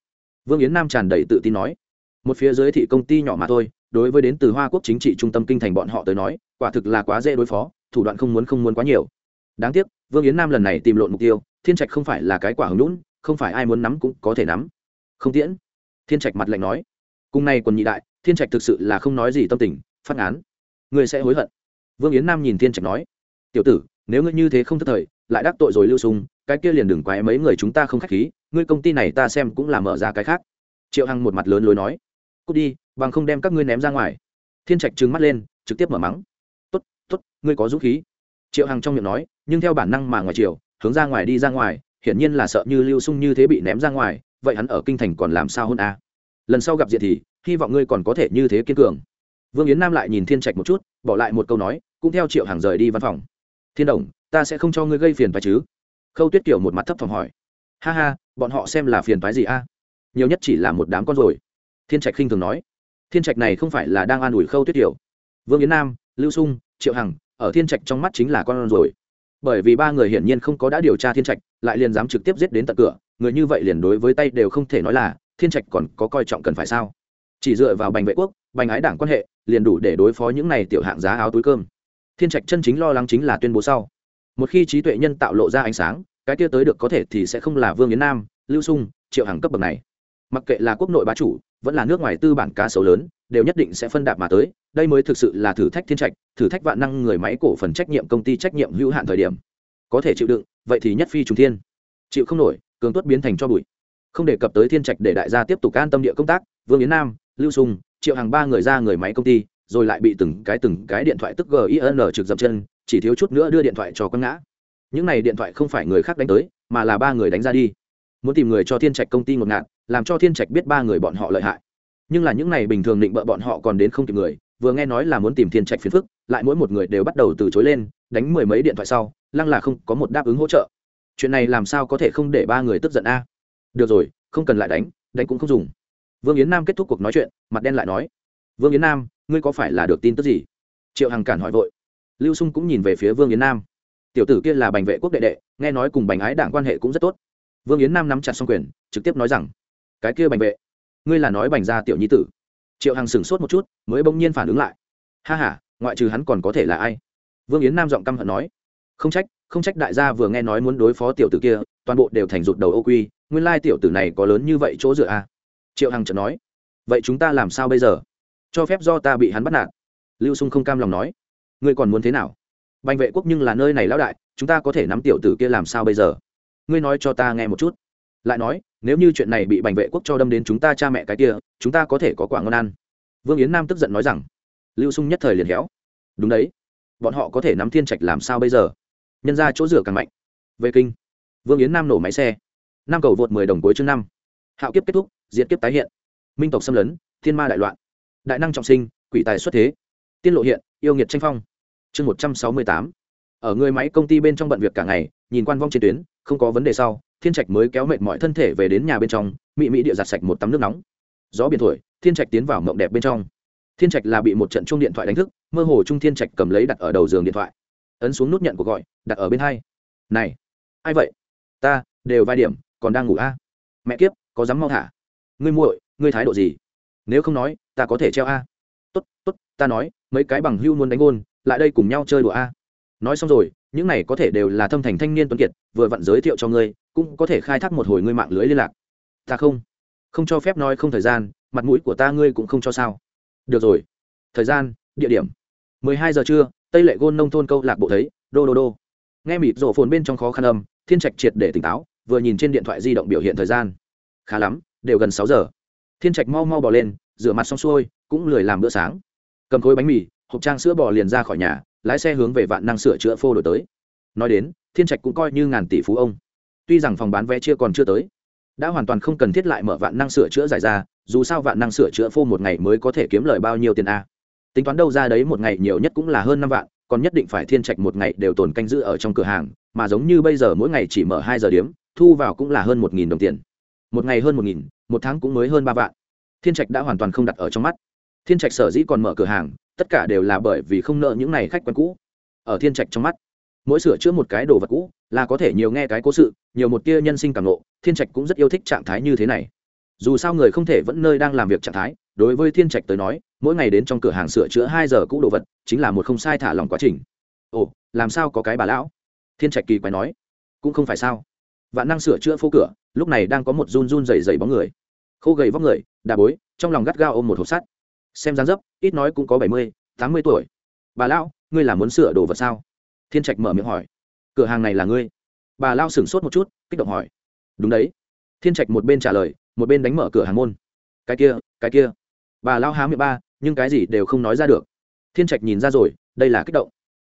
Speaker 1: Vương yến nam tràn đầy tự tin nói, một phía dưới thị công ty nhỏ mà thôi, đối với đến từ hoa quốc chính trị trung tâm kinh thành bọn họ tới nói, quả thực là quá dễ đối phó, thủ đoạn không muốn không muốn quá nhiều. Đáng tiếc, vương yến nam lần này tìm lộn mục tiêu, thiên trạch không phải là cái quả hứng lũn không phải ai muốn nắm cũng có thể nắm. Không tiễn, thiên trạch mặt lạnh nói. Cùng nay quần nhị đại, thiên trạch thực sự là không nói gì tâm tình, phát án. Ngươi sẽ hối hận. Vương yến nam nhìn thiên trạch nói, tiểu tử, nếu ngươi như thế không thất thời lại đắc tội rồi lưu sung, cái kia liền đừng quái mấy người chúng ta không khách khí, ngươi công ty này ta xem cũng là mở ra cái khác. Triệu hằng một mặt lớn lối nói. Cút đi, bằng không đem các ngươi ném ra ngoài. Thiên trạch trừng mắt lên, trực tiếp mở mắng. Tốt tốt, ngươi có dũng khí. Triệu hằng trong miệng nói, nhưng theo bản năng mà ngoài chiều hướng ra ngoài đi ra ngoài, hiển nhiên là sợ như lưu sung như thế bị ném ra ngoài, vậy hắn ở kinh thành còn làm sao hơn a? Lần sau gặp diện thì, hy vọng ngươi còn có thể như thế kiên cường. Vương yến nam lại nhìn thiên trạch một chút, bỏ lại một câu nói, cũng theo triệu hàng rời đi văn phòng. Thiên đồng ta sẽ không cho ngươi gây phiền phải chứ? Khâu tuyết kiểu một mặt thấp thỏm hỏi. Ha ha, bọn họ xem là phiền phái gì a? Nhiều nhất chỉ là một đám con rồi. Thiên trạch khinh thường nói. Thiên trạch này không phải là đang an ủi khâu tuyết kiểu vương yến nam, lưu sung, triệu hằng, ở thiên trạch trong mắt chính là con rồi. Bởi vì ba người hiển nhiên không có đã điều tra thiên trạch, lại liền dám trực tiếp giết đến tận cửa, người như vậy liền đối với tay đều không thể nói là, thiên trạch còn có coi trọng cần phải sao? Chỉ dựa vào bành vệ quốc, bành ái đảng quan hệ, liền đủ để đối phó những này tiểu hạng giá áo túi cơm. Thiên trạch chân chính lo lắng chính là tuyên bố sau một khi trí tuệ nhân tạo lộ ra ánh sáng, cái kia tới được có thể thì sẽ không là vương yến nam, lưu sung, triệu hàng cấp bậc này. Mặc kệ là quốc nội bá chủ, vẫn là nước ngoài tư bản cá sấu lớn, đều nhất định sẽ phân đạp mà tới. Đây mới thực sự là thử thách thiên trạch, thử thách vạn năng người máy cổ phần trách nhiệm công ty trách nhiệm hữu hạn thời điểm. Có thể chịu đựng, vậy thì nhất phi trùng thiên. Chịu không nổi, cường tuất biến thành cho bụi. Không đề cập tới thiên trạch để đại gia tiếp tục an tâm địa công tác, vương yến nam, lưu sung, triệu hàng ba người ra người máy công ty, rồi lại bị từng cái từng cái điện thoại tức gin trực dập chân chỉ thiếu chút nữa đưa điện thoại cho quăng ngã. Những này điện thoại không phải người khác đánh tới, mà là ba người đánh ra đi. Muốn tìm người cho thiên trạch công ty ngột ngạt, làm cho thiên trạch biết ba người bọn họ lợi hại. Nhưng là những này bình thường định bợ bọn họ còn đến không kịp người, vừa nghe nói là muốn tìm thiên trạch phiền phức, lại mỗi một người đều bắt đầu từ chối lên, đánh mười mấy điện thoại sau, lăng là không có một đáp ứng hỗ trợ. Chuyện này làm sao có thể không để ba người tức giận a? Được rồi, không cần lại đánh đánh cũng không dùng. Vương yến nam kết thúc cuộc nói chuyện, mặt đen lại nói, vương yến nam, ngươi có phải là được tin tức gì? Triệu hằng cản hỏi vội lưu sung cũng nhìn về phía vương yến nam. Tiểu tử kia là bành vệ quốc đệ đệ, nghe nói cùng bành ái đảng quan hệ cũng rất tốt. Vương yến nam nắm chặt xong quyền, trực tiếp nói rằng, cái kia bành vệ, ngươi là nói bành gia tiểu nhi tử. Triệu hằng sửng sốt một chút, mới bỗng nhiên phản ứng lại. Ha h a ngoại trừ hắn còn có thể là ai? Vương yến nam giọng căm hận nói. Không trách không trách đại gia vừa nghe nói muốn đối phó tiểu tử kia, toàn bộ đều thành rụt đầu ô quy, nguyên lai tiểu tử này có lớn như vậy chỗ dựa a à? triệu hằng chợt nói. Vậy chúng ta làm sao bây giờ? Cho phép do ta bị hắn bắt nạt. Lưu sung không cam lòng nói ngươi còn muốn thế nào? Bành vệ quốc nhưng là nơi này lão đại, chúng ta có thể nắm tiểu tử kia làm sao bây giờ? Ngươi nói cho ta nghe một chút. Lại nói, nếu như chuyện này bị bành vệ quốc cho đâm đến chúng ta cha mẹ cái kia, chúng ta có thể có quả ngon ăn. Vương yến nam tức giận nói rằng, lưu sung nhất thời liền héo. Đúng đấy, bọn họ có thể nắm thiên trạch làm sao bây giờ? Nhân ra chỗ rửa càng mạnh. Về kinh. Vương yến nam nổ máy xe. Năm cầu vượt mười đồng cuối chương năm. Hạo kiếp kết thúc diễn kiếp tái hiện. Minh tộc xâm lấn, thiên ma đại loạn. Đại năng trọng sinh, quỷ tài xuất thế. Tiên lộ hiện, yêu nghiệt tranh phong chương một trăm sáu mươi tám. Ở người máy công ty bên trong bận việc cả ngày, nhìn quan vong trên tuyến, không có vấn đề sau, thiên trạch mới kéo mệt mọi thân thể về đến nhà bên trong, mị mị địa giặt sạch một tắm nước nóng. Gió biển thổi, thiên trạch tiến vào mộng đẹp bên trong. Thiên trạch là bị một trận chung điện thoại đánh thức, mơ hồ trung thiên trạch cầm lấy đặt ở đầu giường điện thoại. Ấn xuống nút nhận cuộc gọi, đặt ở bên hai. Này, ai vậy? Ta, đều vai điểm, còn đang ngủ a? Mẹ kiếp, có dám mau thả? Ngươi muội, ngươi thái độ gì? Nếu không nói, ta có thể treo a. Tốt tốt, ta nói, mấy cái bằng hưu muốn đánh gôn lại đây cùng nhau chơi đùa a. Nói xong rồi, những này có thể đều là thâm thành thanh niên tuấn kiệt, vừa vặn giới thiệu cho ngươi, cũng có thể khai thác một hồi ngươi mạng lưới liên lạc. Ta không không cho phép nói không thời gian, mặt mũi của ta ngươi cũng không cho sao. Được rồi. Thời gian, địa điểm. Mười hai giờ trưa, tây lệ gôn nông thôn câu lạc bộ thấy, đô đô đô. Nghe mịt rổ phồn bên trong khó khăn âm, thiên trạch triệt để tỉnh táo, vừa nhìn trên điện thoại di động biểu hiện thời gian. Khá lắm, đều gần sáu giờ. Thiên trạch mau mau bỏ lên, rửa mặt xong xuôi, cũng lười làm bữa sáng. Cầm khối bánh mì hộp trang sữa bò liền ra khỏi nhà, lái xe hướng về vạn năng sửa chữa phô đổi tới. Nói đến, thiên trạch cũng coi như ngàn tỷ phú ông. Tuy rằng phòng bán vé chia còn chưa tới, đã hoàn toàn không cần thiết lại mở vạn năng sửa chữa giải ra, dù sao vạn năng sửa chữa phô một ngày mới có thể kiếm lời bao nhiêu tiền a? Tính toán đâu ra đấy một ngày nhiều nhất cũng là hơn năm vạn, còn nhất định phải thiên trạch một ngày đều tồn canh giữ ở trong cửa hàng, mà giống như bây giờ mỗi ngày chỉ mở hai giờ điếm thu vào cũng là hơn một nghìn đồng tiền. Một ngày hơn một nghìn, một tháng cũng mới hơn ba vạn. Thiên trạch đã hoàn toàn không đặt ở trong mắt. Thiên trạch sở dĩ còn mở cửa hàng tất cả đều là bởi vì không nợ những này khách quen cũ. Ở thiên trạch trong mắt, mỗi sửa chữa một cái đồ vật cũ là có thể nhiều nghe cái cố sự, nhiều một tia nhân sinh cảm nộ thiên trạch cũng rất yêu thích trạng thái như thế này. Dù sao người không thể vẫn nơi đang làm việc trạng thái, đối với thiên trạch tới nói, mỗi ngày đến trong cửa hàng sửa chữa hai giờ cũ đồ vật, chính là một không sai thả lòng quá trình. Ồ, làm sao có cái bà lão? Thiên trạch kỳ quái nói. Cũng không phải sao. Vạn năng sửa chữa phố cửa, lúc này đang có một run run dày dày bóng người. Khô gầy vóc người, đà bối, trong lòng gắt gao ôm một hộp sắt xem dáng dấp, ít nói cũng có bảy mươi, tám mươi tuổi. Bà lão, ngươi là muốn sửa đồ vật sao? Thiên trạch mở miệng hỏi. Cửa hàng này là ngươi? Bà lao sửng sốt một chút, kích động hỏi. Đúng đấy. Thiên trạch một bên trả lời, một bên đánh mở cửa hàng môn. Cái kia cái kia. Bà lao há miệng ba, nhưng cái gì đều không nói ra được. Thiên trạch nhìn ra rồi, đây là kích động.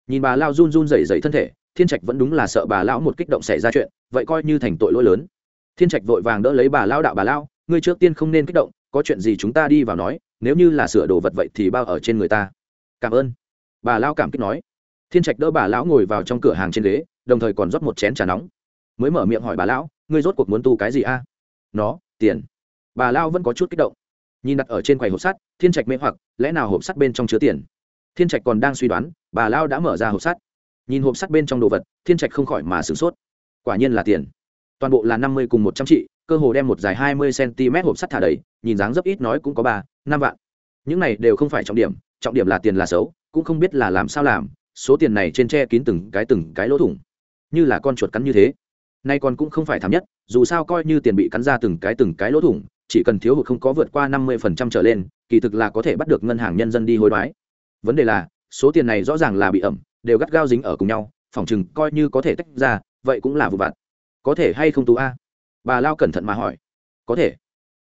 Speaker 1: Nhìn bà lao run run rẩy rẩy thân thể, thiên trạch vẫn đúng là sợ bà lão một kích động xảy ra chuyện, vậy coi như thành tội lỗi lớn. Thiên trạch vội vàng đỡ lấy bà lao đạo bà lao ngươi trước tiên không nên kích động, có chuyện gì chúng ta đi vào nói nếu như là sửa đồ vật vậy thì bao ở trên người ta. Cảm ơn. Bà lao cảm kích nói. Thiên trạch đỡ bà lão ngồi vào trong cửa hàng trên ghế, đồng thời còn rót một chén trà nóng. Mới mở miệng hỏi bà lão, ngươi rốt cuộc muốn tu cái gì a? Nó, tiền. Bà lao vẫn có chút kích động. Nhìn đặt ở trên quầy hộp sắt, thiên trạch mê hoặc, lẽ nào hộp sắt bên trong chứa tiền? Thiên trạch còn đang suy đoán, bà lao đã mở ra hộp sắt. Nhìn hộp sắt bên trong đồ vật, thiên trạch không khỏi mà sửng sốt. Quả nhiên là tiền. Toàn bộ là năm mươi cùng một trăm trị, cơ hồ đem một dài hai mươi cm hộp sắt thả đầy, nhìn dáng dấp ít nói cũng có ba năm vạn. Những này đều không phải trọng điểm trọng điểm là tiền là xấu, cũng không biết là làm sao làm, số tiền này trên tre kín từng cái từng cái lỗ thủng. Như là con chuột cắn như thế. Nay còn cũng không phải thảm nhất, dù sao coi như tiền bị cắn ra từng cái từng cái lỗ thủng, chỉ cần thiếu hụt không có vượt qua năm mươi phần trăm trở lên, kỳ thực là có thể bắt được ngân hàng nhân dân đi hối đoái. Vấn đề là, số tiền này rõ ràng là bị ẩm, đều gắt gao dính ở cùng nhau, phòng chừng coi như có thể tách ra, vậy cũng là vụ vặt. Có thể hay không tú a? Bà lao cẩn thận mà hỏi. Có thể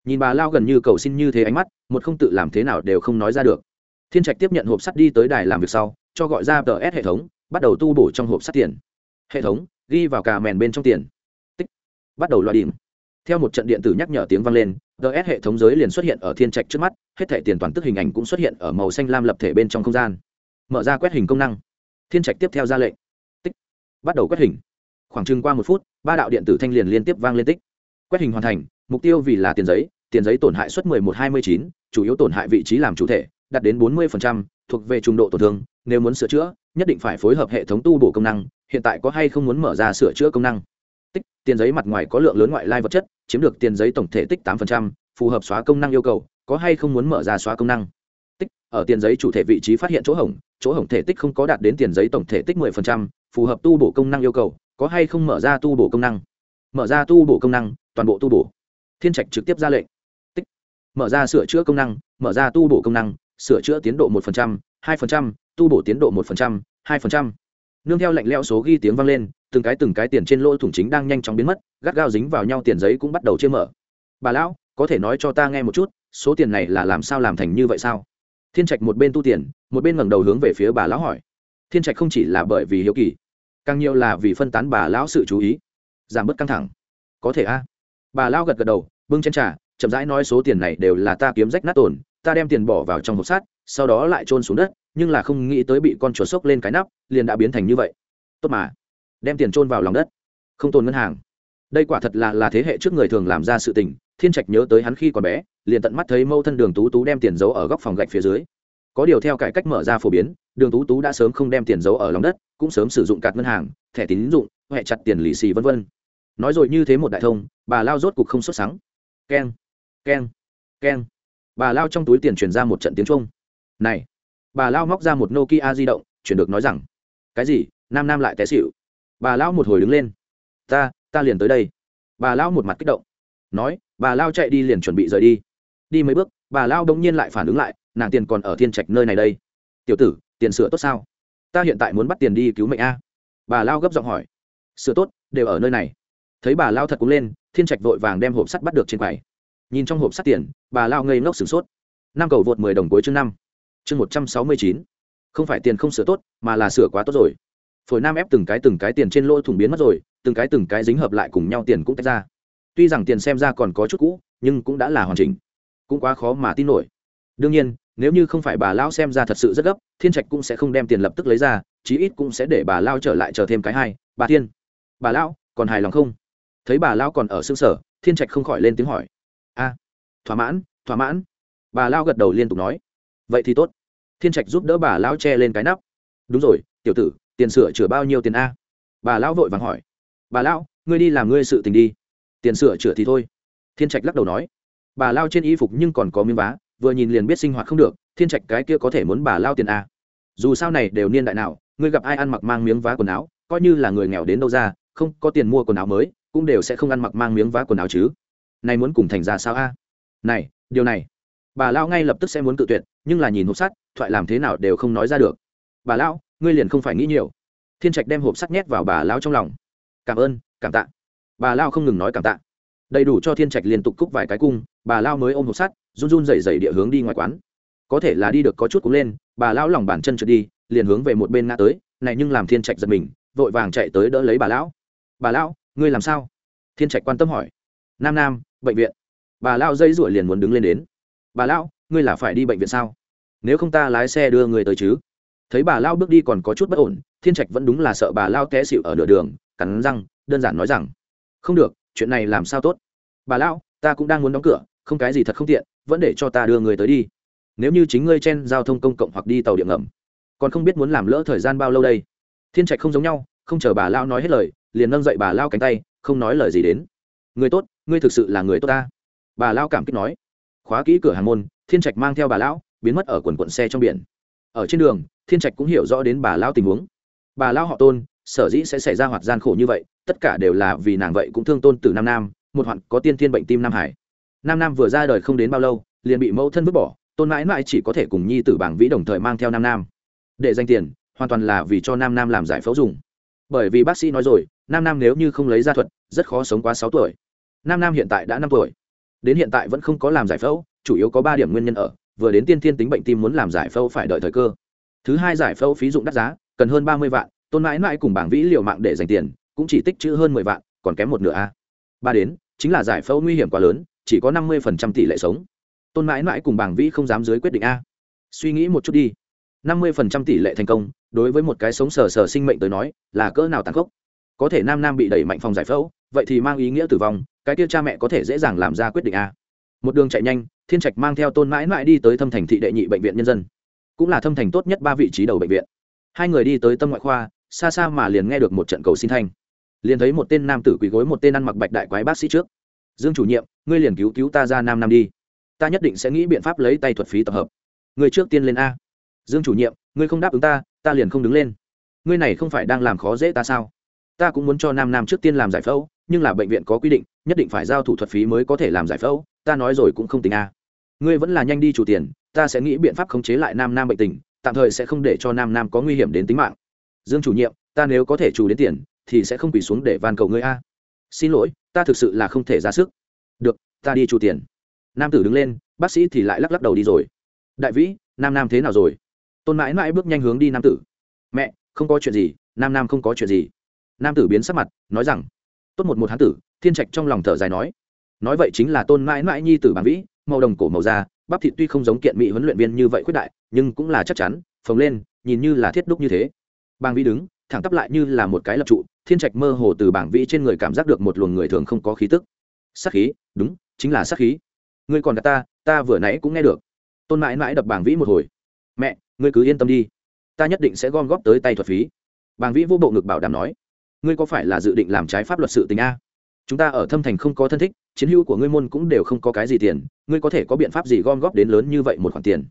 Speaker 1: nhìn bà lao gần như cầu xin như thế ánh mắt, một không tự làm thế nào đều không nói ra được. Thiên trạch tiếp nhận hộp sắt đi tới đài làm việc sau, cho gọi ra tờ s hệ thống, bắt đầu tu bổ trong hộp sắt tiền. Hệ thống, ghi vào cà mèn bên trong tiền. Tích. Bắt đầu loại điểm theo một trận điện tử nhắc nhở tiếng vang lên ts hệ thống giới liền xuất hiện ở thiên trạch trước mắt, hết thẻ tiền toàn tức hình ảnh cũng xuất hiện ở màu xanh lam lập thể bên trong không gian. Mở ra quét hình công năng. Thiên trạch tiếp theo ra lệnh. Tích. Bắt đầu quét hình. Khoảng chừng qua một phút, ba đạo điện tử thanh liền liên tiếp vang lên tích. Quét hình hoàn thành, mục tiêu vì là tiền giấy tiền giấy tổn hại suất 11-29, chủ yếu tổn hại vị trí làm chủ thể đạt đến 40%, thuộc về trung độ tổn thương. Nếu muốn sửa chữa nhất định phải phối hợp hệ thống tu bổ công năng. Hiện tại có hay không muốn mở ra sửa chữa công năng? Tích tiền giấy mặt ngoài có lượng lớn ngoại lai vật chất chiếm được tiền giấy tổng thể tích 8%, phù hợp xóa công năng yêu cầu. Có hay không muốn mở ra xóa công năng? Tích ở tiền giấy chủ thể vị trí phát hiện chỗ hỏng chỗ hỏng thể tích không có đạt đến tiền giấy tổng thể tích 10%, phù hợp tu bổ công năng yêu cầu. Có hay không mở ra tu bổ công năng? Mở ra tu bổ công năng toàn bộ tu bổ. Thiên trạch trực tiếp ra lệnh mở ra sửa chữa công năng, mở ra tu bổ công năng, sửa chữa tiến độ một phần trăm, hai phần trăm, tu bổ tiến độ một phần trăm, hai phần trăm. Nương theo lệnh leo số ghi tiếng vang lên, từng cái từng cái tiền trên lỗ thủng chính đang nhanh chóng biến mất, gắt gao dính vào nhau tiền giấy cũng bắt đầu chia mở. Bà lão, có thể nói cho ta nghe một chút, số tiền này là làm sao làm thành như vậy sao? Thiên trạch một bên tu tiền, một bên ngẩng đầu hướng về phía bà lão hỏi. Thiên trạch không chỉ là bởi vì hiếu kỳ, càng nhiều là vì phân tán bà lão sự chú ý. Giảm bớt căng thẳng. Có thể a. Bà lão gật gật đầu, bưng chén trà chậm rãi nói số tiền này đều là ta kiếm rách nát tổn ta đem tiền bỏ vào trong hộp sắt, sau đó lại trôn xuống đất, nhưng là không nghĩ tới bị con chuột sốc lên cái nắp, liền đã biến thành như vậy. Tốt mà, đem tiền trôn vào lòng đất. Không tồn ngân hàng. Đây quả thật là là thế hệ trước người thường làm ra sự tình, thiên trạch nhớ tới hắn khi còn bé, liền tận mắt thấy mâu thân đường tú tú đem tiền giấu ở góc phòng gạch phía dưới. Có điều theo cải cách mở ra phổ biến, đường tú tú đã sớm không đem tiền giấu ở lòng đất, cũng sớm sử dụng cạt ngân hàng, thẻ tín dụng huệ chặt tiền lì xì vân vân. nói rồi như thế một đại thông, bà lao rốt cục không xuất sáng keng keng keng. Bà lao trong túi tiền chuyển ra một trận tiếng trung này, bà lao móc ra một nokia di động, chuyển được nói rằng, cái gì? Nam nam lại té xịu bà lao một hồi đứng lên. Ta ta liền tới đây. Bà lao một mặt kích động. Nói, bà lao chạy đi liền chuẩn bị rời đi. Đi mấy bước, bà lao đông nhiên lại phản ứng lại, nàng tiền còn ở thiên trạch nơi này đây. Tiểu tử, tiền sửa tốt sao? Ta hiện tại muốn bắt tiền đi cứu mệnh a. Bà lao gấp giọng hỏi. Sửa tốt, đều ở nơi này. Thấy bà lao thật cũng lên, thiên trạch vội vàng đem hộp sắt bắt được trên quầy nhìn trong hộp sắt tiền, bà lao ngây ngốc sửng sốt. Năm cầu vượt mười đồng cuối chương năm. Chương một trăm sáu mươi chín. Không phải tiền không sửa tốt, mà là sửa quá tốt rồi. Phổi nam ép từng cái từng cái tiền trên lỗ thủng biến mất rồi, từng cái từng cái dính hợp lại cùng nhau tiền cũng tách ra. Tuy rằng tiền xem ra còn có chút cũ, nhưng cũng đã là hoàn chỉnh. Cũng quá khó mà tin nổi. Đương nhiên, nếu như không phải bà lao xem ra thật sự rất gấp, thiên trạch cũng sẽ không đem tiền lập tức lấy ra, chí ít cũng sẽ để bà lao trở lại chờ thêm cái hai. Bà thiên. Bà lão, còn hài lòng không? Thấy bà lao còn ở xương sở, thiên trạch không khỏi lên tiếng hỏi thỏa mãn thỏa mãn. Bà lao gật đầu liên tục nói. Vậy thì tốt. Thiên trạch giúp đỡ bà lao che lên cái nắp. Đúng rồi, tiểu tử, tiền sửa chữa bao nhiêu tiền a? Bà lão vội vàng hỏi. Bà lão, ngươi đi làm ngươi sự tình đi. Tiền sửa chữa thì thôi. Thiên trạch lắc đầu nói. Bà lao trên y phục nhưng còn có miếng vá, vừa nhìn liền biết sinh hoạt không được, thiên trạch cái kia có thể muốn bà lao tiền a? Dù sao này đều niên đại nào, ngươi gặp ai ăn mặc mang miếng vá quần áo, coi như là người nghèo đến đâu ra, không có tiền mua quần áo mới, cũng đều sẽ không ăn mặc mang miếng vá quần áo chứ. Này muốn cùng thành ra sao a? Này, điều này. Bà lão ngay lập tức sẽ muốn tự tuyệt, nhưng là nhìn hộp sắt, thoại làm thế nào đều không nói ra được. Bà lão, ngươi liền không phải nghĩ nhiều. Thiên trạch đem hộp sắt nhét vào bà lão trong lòng. Cảm ơn, cảm tạ. Bà lão không ngừng nói cảm tạ. Đầy đủ cho thiên trạch liên tục cúc vài cái cung, bà lão mới ôm hộp sắt, run run dày dày địa hướng đi ngoài quán. Có thể là đi được có chút cũng lên, bà lão lòng bàn chân trượt đi, liền hướng về một bên ngã tới, này nhưng làm thiên trạch giật mình, vội vàng chạy tới đỡ lấy bà lão. Bà lão, ngươi làm sao? Thiên trạch quan tâm hỏi. Nam nam, bệnh viện bà lão dây rủa liền muốn đứng lên đến. Bà lão, ngươi là phải đi bệnh viện sao? Nếu không ta lái xe đưa người tới chứ? Thấy bà lao bước đi còn có chút bất ổn, thiên trạch vẫn đúng là sợ bà lao té xịu ở nửa đường, cắn răng, đơn giản nói rằng, không được, chuyện này làm sao tốt? Bà lão, ta cũng đang muốn đóng cửa, không cái gì thật không tiện, vẫn để cho ta đưa người tới đi. Nếu như chính ngươi chen giao thông công cộng hoặc đi tàu điện ngầm, còn không biết muốn làm lỡ thời gian bao lâu đây? Thiên trạch không giống nhau, không chờ bà lao nói hết lời, liền nâng dậy bà lao cánh tay, không nói lời gì đến. Người tốt, ngươi thực sự là người tốt ta bà lao cảm kích nói. Khóa kỹ cửa hàng môn, thiên trạch mang theo bà lão, biến mất ở quần quận xe trong biển. Ở trên đường, thiên trạch cũng hiểu rõ đến bà lao tình huống. Bà lao họ tôn, sở dĩ sẽ xảy ra hoạt gian khổ như vậy, tất cả đều là vì nàng vậy cũng thương tôn từ nam nam, một hoạn có tiên thiên bệnh tim nam hải. Nam nam vừa ra đời không đến bao lâu, liền bị mẫu thân vứt bỏ, tôn mãi mãi chỉ có thể cùng nhi tử bảng vĩ đồng thời mang theo nam nam. Để danh tiền, hoàn toàn là vì cho nam nam làm giải phẫu dùng. Bởi vì bác sĩ nói rồi, nam nam nếu như không lấy ra thuật, rất khó sống quá sáu tuổi. Nam nam hiện tại đã năm tuổi đến hiện tại vẫn không có làm giải phẫu, chủ yếu có ba điểm nguyên nhân ở, vừa đến tiên thiên tính bệnh tim muốn làm giải phẫu phải đợi thời cơ. Thứ hai giải phẫu phí dụng đắt giá, cần hơn ba mươi vạn, tôn mãi mãi cùng bảng vĩ liều mạng để dành tiền, cũng chỉ tích chữ hơn mười vạn, còn kém một nửa a. Ba đến, chính là giải phẫu nguy hiểm quá lớn, chỉ có năm mươi phần trăm tỷ lệ sống. Tôn mãi mãi cùng bảng vĩ không dám dưới quyết định a. Suy nghĩ một chút đi. năm mươi phần trăm tỷ lệ thành công, đối với một cái sống sờ sờ sinh mệnh tới nói, là cỡ nào tàn khốc? Có thể nam nam bị đẩy mạnh phòng giải phẫu, vậy thì mang ý nghĩa tử vong, cái kia cha mẹ có thể dễ dàng làm ra quyết định a. Một đường chạy nhanh, thiên trạch mang theo tôn mãi mãi đi tới thâm thành thị đệ nhị bệnh viện nhân dân. Cũng là thâm thành tốt nhất ba vị trí đầu bệnh viện. Hai người đi tới tâm ngoại khoa, xa xa mà liền nghe được một trận cầu xin thanh. Liền thấy một tên nam tử quỳ gối một tên ăn mặc bạch đại quái bác sĩ trước. Dương chủ nhiệm, ngươi liền cứu cứu ta ra nam nam đi. Ta nhất định sẽ nghĩ biện pháp lấy tay thuật phí tập hợp. Ngươi trước tiên lên a. Dương chủ nhiệm, ngươi không đáp ứng ta ta liền không đứng lên. Ngươi này không phải đang làm khó dễ ta sao? Ta cũng muốn cho nam nam trước tiên làm giải phẫu, nhưng là bệnh viện có quy định, nhất định phải giao thủ thuật phí mới có thể làm giải phẫu, ta nói rồi cũng không tính a. Ngươi vẫn là nhanh đi chủ tiền, ta sẽ nghĩ biện pháp khống chế lại nam nam bệnh tình, tạm thời sẽ không để cho nam nam có nguy hiểm đến tính mạng. Dương chủ nhiệm, ta nếu có thể chủ đến tiền, thì sẽ không quỳ xuống để van cầu ngươi a. Xin lỗi, ta thực sự là không thể ra sức. Được, ta đi chủ tiền. Nam tử đứng lên, bác sĩ thì lại lắc lắc đầu đi rồi. Đại vĩ, nam nam thế nào rồi? Tôn mãi mãi bước nhanh hướng đi nam tử. Mẹ, không có chuyện gì, nam nam không có chuyện gì nam tử biến sắc mặt, nói rằng, tốt một một hán tử. Thiên trạch trong lòng thở dài nói nói vậy chính là tôn mãi mãi nhi tử bản vĩ, màu đồng cổ màu da, bắp thịt tuy không giống kiện mỹ huấn luyện viên như vậy khuyết đại, nhưng cũng là chắc chắn, phồng lên, nhìn như là thiết đúc như thế. Bàng vĩ đứng, thẳng tắp lại như là một cái lập trụ, thiên trạch mơ hồ từ bảng vĩ trên người cảm giác được một luồng người thường không có khí tức. Sắc khí, đúng, chính là sắc khí. Ngươi còn gặp ta ta vừa nãy cũng nghe được. Tôn mãi mãi đập bảng vĩ một hồi. Mẹ, ngươi cứ yên tâm đi, ta nhất định sẽ gom góp tới tay thuật phí. Bàng vĩ vô bộ ngực bảo đảm nói ngươi có phải là dự định làm trái pháp luật sự tình a? Chúng ta ở thâm thành không có thân thích, chiến hữu của ngươi môn cũng đều không có cái gì tiền, ngươi có thể có biện pháp gì gom góp đến lớn như vậy một khoản tiền?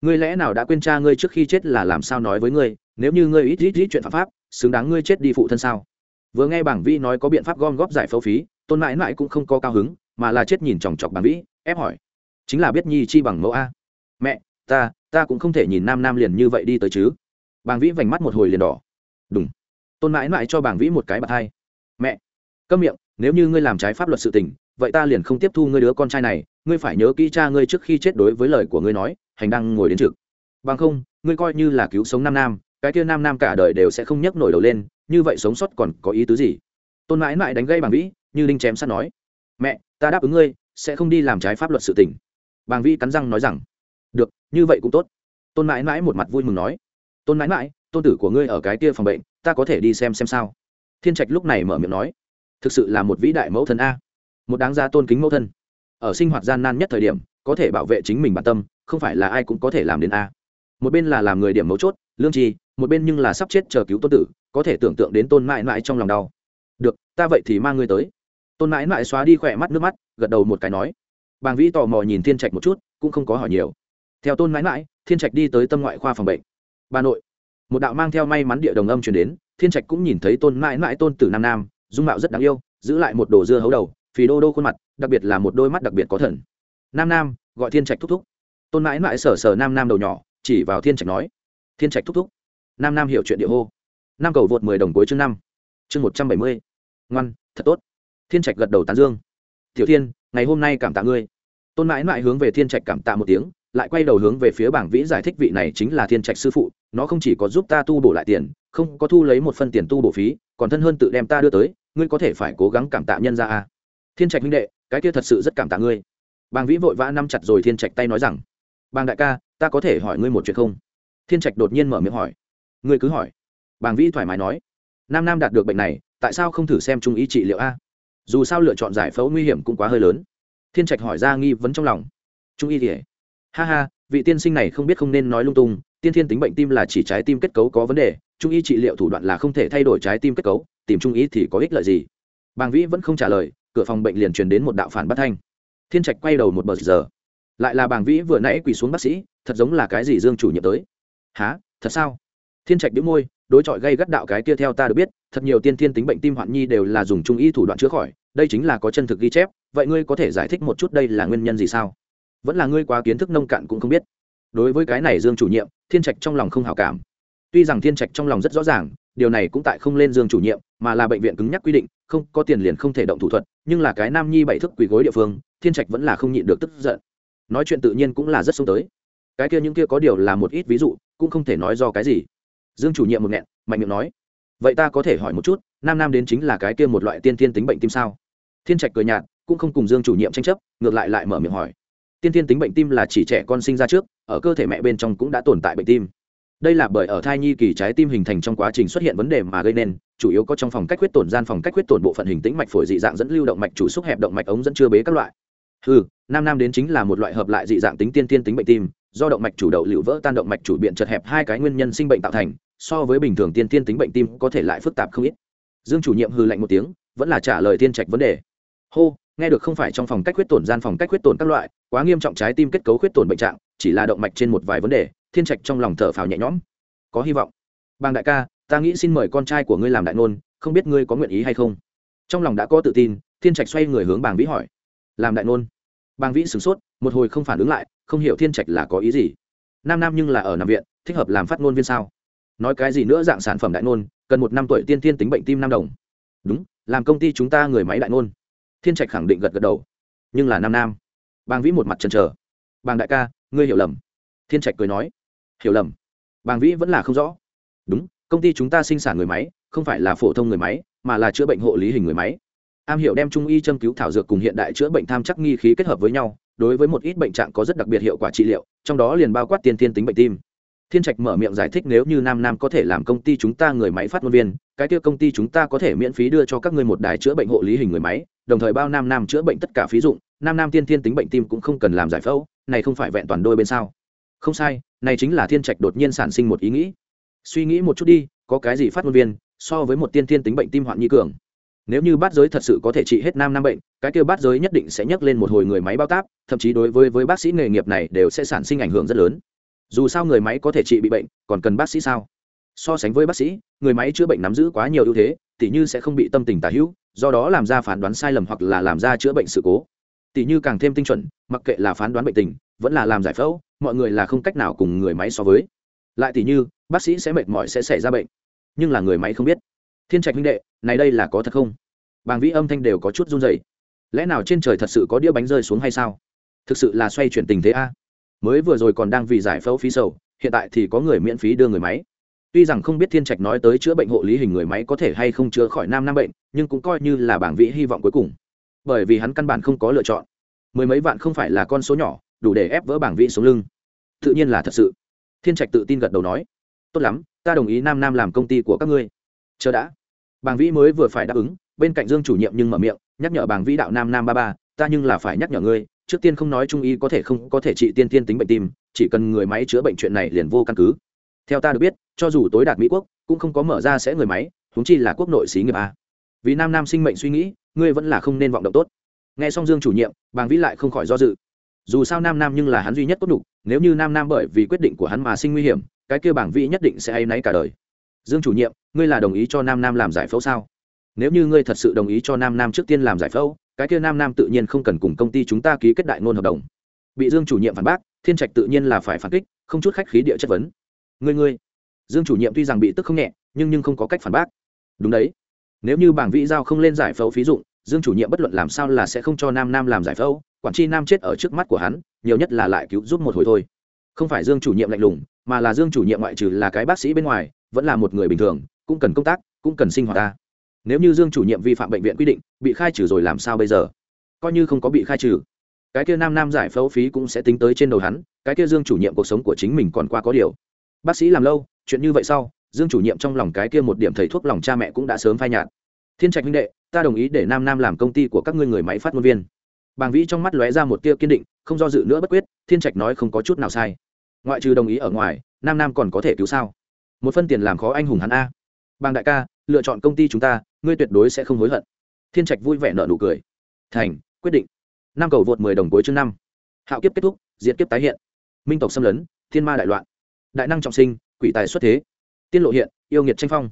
Speaker 1: Ngươi lẽ nào đã quên cha ngươi trước khi chết là làm sao nói với ngươi, nếu như ngươi ít ít ít chuyện phạm pháp, xứng đáng ngươi chết đi phụ thân sao? Vừa nghe bảng vĩ nói có biện pháp gom góp giải phẫu phí, tôn mãi mãi cũng không có cao hứng, mà là chết nhìn chòng chọc bảng vĩ, ép hỏi. Chính là biết nhi chi bằng mẫu a. Mẹ, ta ta cũng không thể nhìn nam nam liền như vậy đi tới chứ. Bàng vĩ vành mắt một hồi liền đỏ. Đúng tôn mãi mãi cho bảng vĩ một cái bạc hai. Mẹ, câm miệng, nếu như ngươi làm trái pháp luật sự tình, vậy ta liền không tiếp thu ngươi đứa con trai này, ngươi phải nhớ kỹ cha ngươi trước khi chết đối với lời của ngươi nói, hành đang ngồi đến trực. Bằng không, ngươi coi như là cứu sống nam nam, cái kia nam nam cả đời đều sẽ không nhấc nổi đầu lên, như vậy sống sót còn có ý tứ gì? Tôn mãi mãi đánh gây bằng vĩ, như linh chém sắt nói. Mẹ, ta đáp ứng ngươi, sẽ không đi làm trái pháp luật sự tình. Bàng vĩ cắn răng nói rằng. Được, như vậy cũng tốt. Tôn mãi mãi một mặt vui mừng nói. Tôn mãi mãi, tôn tử của ngươi ở cái kia phòng bệnh ta có thể đi xem xem sao? Thiên trạch lúc này mở miệng nói, thực sự là một vĩ đại mẫu thân a. Một đáng gia tôn kính mẫu thân. Ở sinh hoạt gian nan nhất thời điểm, có thể bảo vệ chính mình bản tâm, không phải là ai cũng có thể làm đến a. Một bên là làm người điểm mấu chốt, lương trì một bên nhưng là sắp chết chờ cứu tôn tử, có thể tưởng tượng đến tôn mãi mãi trong lòng đau. Được, ta vậy thì mang ngươi tới. Tôn mãi mãi xóa đi khỏe mắt nước mắt, gật đầu một cái nói. Bàng vĩ tò mò nhìn thiên trạch một chút, cũng không có hỏi nhiều. Theo tôn mãi mãi, thiên trạch đi tới tâm ngoại khoa phòng bệnh. Bà nội một đạo mang theo may mắn địa đồng âm truyền đến, thiên trạch cũng nhìn thấy tôn mãi mãi tôn tử nam nam, dung mạo rất đáng yêu, giữ lại một đồ dưa hấu đầu, phì đô đô khuôn mặt, đặc biệt là một đôi mắt đặc biệt có thần. Nam nam, gọi thiên trạch thúc thúc. Tôn mãi mãi sờ sờ nam nam đầu nhỏ, chỉ vào thiên trạch nói, thiên trạch thúc thúc. Nam nam hiểu chuyện địa hô, nam cầu vượt mười đồng cuối chương năm, chương một trăm bảy mươi. Ngoan, thật tốt. Thiên trạch gật đầu tán dương, tiểu thiên, ngày hôm nay cảm tạ ngươi. Tôn mãi mãi hướng về thiên trạch cảm tạ một tiếng lại quay đầu hướng về phía bảng vĩ giải thích vị này chính là thiên trạch sư phụ, nó không chỉ có giúp ta tu bổ lại tiền, không có thu lấy một phân tiền tu bổ phí, còn thân hơn tự đem ta đưa tới, ngươi có thể phải cố gắng cảm tạ nhân ra a. Thiên trạch minh đệ, cái kia thật sự rất cảm tạ ngươi. Bàng vĩ vội vã nắm chặt rồi thiên trạch tay nói rằng, bàng đại ca, ta có thể hỏi ngươi một chuyện không? Thiên trạch đột nhiên mở miệng hỏi. Ngươi cứ hỏi. Bàng vĩ thoải mái nói. Nam nam đạt được bệnh này, tại sao không thử xem trung ý trị liệu a? Dù sao lựa chọn giải phẫu nguy hiểm cũng quá hơi lớn. Thiên trạch hỏi ra nghi vấn trong lòng. Trung y thì ha ha, vị tiên sinh này không biết không nên nói lung tung, tiên thiên tính bệnh tim là chỉ trái tim kết cấu có vấn đề, trung y trị liệu thủ đoạn là không thể thay đổi trái tim kết cấu, tìm trung y thì có ích lợi gì? Bàng vĩ vẫn không trả lời, cửa phòng bệnh liền truyền đến một đạo phản bất thanh. Thiên trạch quay đầu một bờ giờ. Lại là bàng vĩ vừa nãy quỳ xuống bác sĩ, thật giống là cái gì dương chủ nhiệm tới. Há thật sao? Thiên trạch đĩu môi, đối chọi gây gắt đạo cái kia theo ta được biết, thật nhiều tiên thiên tính bệnh tim hoạn nhi đều là dùng trung y thủ đoạn chữa khỏi, đây chính là có chân thực ghi chép, vậy ngươi có thể giải thích một chút đây là nguyên nhân gì sao? Vẫn là ngươi quá kiến thức nông cạn cũng không biết. Đối với cái này dương chủ nhiệm, thiên trạch trong lòng không hảo cảm. Tuy rằng thiên trạch trong lòng rất rõ ràng, điều này cũng tại không lên dương chủ nhiệm, mà là bệnh viện cứng nhắc quy định, không có tiền liền không thể động thủ thuật, nhưng là cái nam nhi bảy thức quỳ gối địa phương, thiên trạch vẫn là không nhịn được tức giận. Nói chuyện tự nhiên cũng là rất xông tới. Cái kia những kia có điều là một ít ví dụ, cũng không thể nói do cái gì. Dương chủ nhiệm một nghẹn, mạnh miệng nói, vậy ta có thể hỏi một chút, nam nam đến chính là cái kia một loại tiên thiên tính bệnh tim sao? Thiên trạch cười nhạt, cũng không cùng dương chủ nhiệm tranh chấp, ngược lại lại mở miệng hỏi tiên thiên tính bệnh tim là chỉ trẻ con sinh ra trước, ở cơ thể mẹ bên trong cũng đã tồn tại bệnh tim. Đây là bởi ở thai nhi kỳ trái tim hình thành trong quá trình xuất hiện vấn đề mà gây nên, chủ yếu có trong phòng cách huyết tổn gian phòng cách huyết tổn bộ phận hình tĩnh mạch phổi dị dạng dẫn lưu động mạch chủ xúc hẹp động mạch ống dẫn chưa bế các loại. Ừ nam nam đến chính là một loại hợp lại dị dạng tính tiên tiên tính bệnh tim, do động mạch chủ đậu liệu vỡ tan động mạch chủ biện chật hẹp hai cái nguyên nhân sinh bệnh tạo thành, so với bình thường tiên tiên tính bệnh tim có thể lại phức tạp không ít. Dương chủ nhiệm hư lạnh một tiếng, vẫn là trả lời tiên trạch vấn đề. Hô nghe được không phải trong phòng cách huyết tổn gian phòng cách huyết tổn các loại, quá nghiêm trọng trái tim kết cấu huyết tổn bệnh trạng, chỉ là động mạch trên một vài vấn đề, thiên trạch trong lòng thở phào nhẹ nhõm. Có hy vọng. Bang đại ca, ta nghĩ xin mời con trai của ngươi làm đại ngôn, không biết ngươi có nguyện ý hay không? Trong lòng đã có tự tin, thiên trạch xoay người hướng bàng vĩ hỏi. Làm đại ngôn. Bàng vĩ sửng sốt, một hồi không phản ứng lại, không hiểu thiên trạch là có ý gì. Nam nam nhưng là ở nằm viện, thích hợp làm phát ngôn viên sao? Nói cái gì nữa dạng sản phẩm đại ngôn, cần một năm tuổi tiên tiên tính bệnh tim nam đồng. Đúng, làm công ty chúng ta người máy đại ngôn thiên trạch khẳng định gật gật đầu. Nhưng là nam nam. Bàng vĩ một mặt chần chờ. Bàng đại ca, ngươi hiểu lầm. Thiên trạch cười nói. Hiểu lầm. Bàng vĩ vẫn là không rõ. Đúng, công ty chúng ta sinh sản người máy, không phải là phổ thông người máy, mà là chữa bệnh hộ lý hình người máy. Am hiểu đem trung y châm cứu thảo dược cùng hiện đại chữa bệnh tham chắc nghi khí kết hợp với nhau, đối với một ít bệnh trạng có rất đặc biệt hiệu quả trị liệu, trong đó liền bao quát tiên thiên tính bệnh tim. Thiên trạch mở miệng giải thích nếu như nam nam có thể làm công ty chúng ta người máy phát ngôn viên, cái kia công ty chúng ta có thể miễn phí đưa cho các người một đài chữa bệnh hộ lý hình người máy đồng thời bao nam nam chữa bệnh tất cả phí dụng, nam nam tiên thiên tính bệnh tim cũng không cần làm giải phẫu, này không phải vẹn toàn đôi bên sao? Không sai, này chính là thiên trạch đột nhiên sản sinh một ý nghĩ. Suy nghĩ một chút đi, có cái gì phát ngôn viên, so với một tiên thiên tính bệnh tim hoạn nhi cường? Nếu như bát giới thật sự có thể trị hết nam nam bệnh, cái kêu bát giới nhất định sẽ nhấc lên một hồi người máy bao táp, thậm chí đối với với bác sĩ nghề nghiệp này đều sẽ sản sinh ảnh hưởng rất lớn. Dù sao người máy có thể trị bị bệnh, còn cần bác sĩ sao? So sánh với bác sĩ, người máy chữa bệnh nắm giữ quá nhiều ưu thế, tỉ như sẽ không bị tâm tình tả hữu do đó làm ra phán đoán sai lầm hoặc là làm ra chữa bệnh sự cố. Tỉ như càng thêm tinh chuẩn, mặc kệ là phán đoán bệnh tình, vẫn là làm giải phẫu, mọi người là không cách nào cùng người máy so với. Lại tỉ như, bác sĩ sẽ mệt mỏi sẽ xảy ra bệnh, nhưng là người máy không biết. Thiên trạch minh đệ, này đây là có thật không? Bàng vĩ âm thanh đều có chút run dày lẽ nào trên trời thật sự có đĩa bánh rơi xuống hay sao? Thực sự là xoay chuyển tình thế a. Mới vừa rồi còn đang vì giải phẫu phí sầu, hiện tại thì có người miễn phí đưa người máy tuy rằng không biết thiên trạch nói tới chữa bệnh hộ lý hình người máy có thể hay không chữa khỏi nam nam bệnh, nhưng cũng coi như là bảng vĩ hy vọng cuối cùng. Bởi vì hắn căn bản không có lựa chọn. Mười mấy vạn không phải là con số nhỏ, đủ để ép vỡ bảng vị xuống lưng. Tự nhiên là thật sự. Thiên trạch tự tin gật đầu nói, tốt lắm, ta đồng ý nam nam làm công ty của các ngươi. Chờ đã. Bảng vĩ mới vừa phải đáp ứng, bên cạnh dương chủ nhiệm nhưng mở miệng, nhắc nhở bảng vĩ đạo nam nam ba ba, ta nhưng là phải nhắc nhở ngươi, trước tiên không nói trung y có thể không có thể trị tiên tiên tính bệnh tim, chỉ cần người máy chữa bệnh chuyện này liền vô căn cứ theo ta được biết, cho dù tối đạt mỹ quốc, cũng không có mở ra sẽ người máy húng chi là quốc nội xí nghiệp a. Vì nam nam sinh mệnh suy nghĩ, ngươi vẫn là không nên vọng động tốt. Nghe xong dương chủ nhiệm, bàng vĩ lại không khỏi do dự. Dù sao nam nam nhưng là hắn duy nhất tốt đủ nếu như nam nam bởi vì quyết định của hắn mà sinh nguy hiểm, cái kia bảng vĩ nhất định sẽ hay náy cả đời. Dương chủ nhiệm, ngươi là đồng ý cho nam nam làm giải phẫu sao? Nếu như ngươi thật sự đồng ý cho nam nam trước tiên làm giải phẫu, cái kia nam nam tự nhiên không cần cùng công ty chúng ta ký kết đại ngôn hợp đồng. Bị dương chủ nhiệm phản bác, thiên trạch tự nhiên là phải phản kích, không chút khách khí địa chất vấn ngươi ngươi. Dương chủ nhiệm tuy rằng bị tức không nhẹ, nhưng nhưng không có cách phản bác. Đúng đấy. Nếu như bảng vĩ giao không lên giải phẫu phí dụng, dương chủ nhiệm bất luận làm sao là sẽ không cho nam nam làm giải phẫu, quản tri nam chết ở trước mắt của hắn, nhiều nhất là lại cứu giúp một hồi thôi. Không phải dương chủ nhiệm lạnh lùng, mà là dương chủ nhiệm ngoại trừ là cái bác sĩ bên ngoài, vẫn là một người bình thường, cũng cần công tác, cũng cần sinh hoạt ta. Nếu như dương chủ nhiệm vi phạm bệnh viện quy định, bị khai trừ rồi làm sao bây giờ? Coi như không có bị khai trừ. Cái kia nam nam giải phẫu phí cũng sẽ tính tới trên đầu hắn, cái kia dương chủ nhiệm cuộc sống của chính mình còn qua có điều bác sĩ làm lâu, chuyện như vậy sau, dương chủ nhiệm trong lòng cái kia một điểm thầy thuốc lòng cha mẹ cũng đã sớm phai nhạt. Thiên trạch huynh đệ, ta đồng ý để nam nam làm công ty của các ngươi người máy phát ngôn viên. Bàng vĩ trong mắt lóe ra một tia kiên định, không do dự nữa bất quyết, thiên trạch nói không có chút nào sai. Ngoại trừ đồng ý ở ngoài, nam nam còn có thể cứu sao? Một phân tiền làm khó anh hùng hắn a. Bàng đại ca, lựa chọn công ty chúng ta, ngươi tuyệt đối sẽ không hối hận. Thiên trạch vui vẻ nợ nụ cười. Thành, quyết định. Năm cầu vượt mười đồng cuối chương năm. Hạo kiếp kết thúc diễn kiếp tái hiện. Minh tộc xâm lấn, thiên ma đại loạn đại năng trọng sinh, quỷ tài xuất thế. Tiên lộ hiện, yêu nghiệt tranh phong.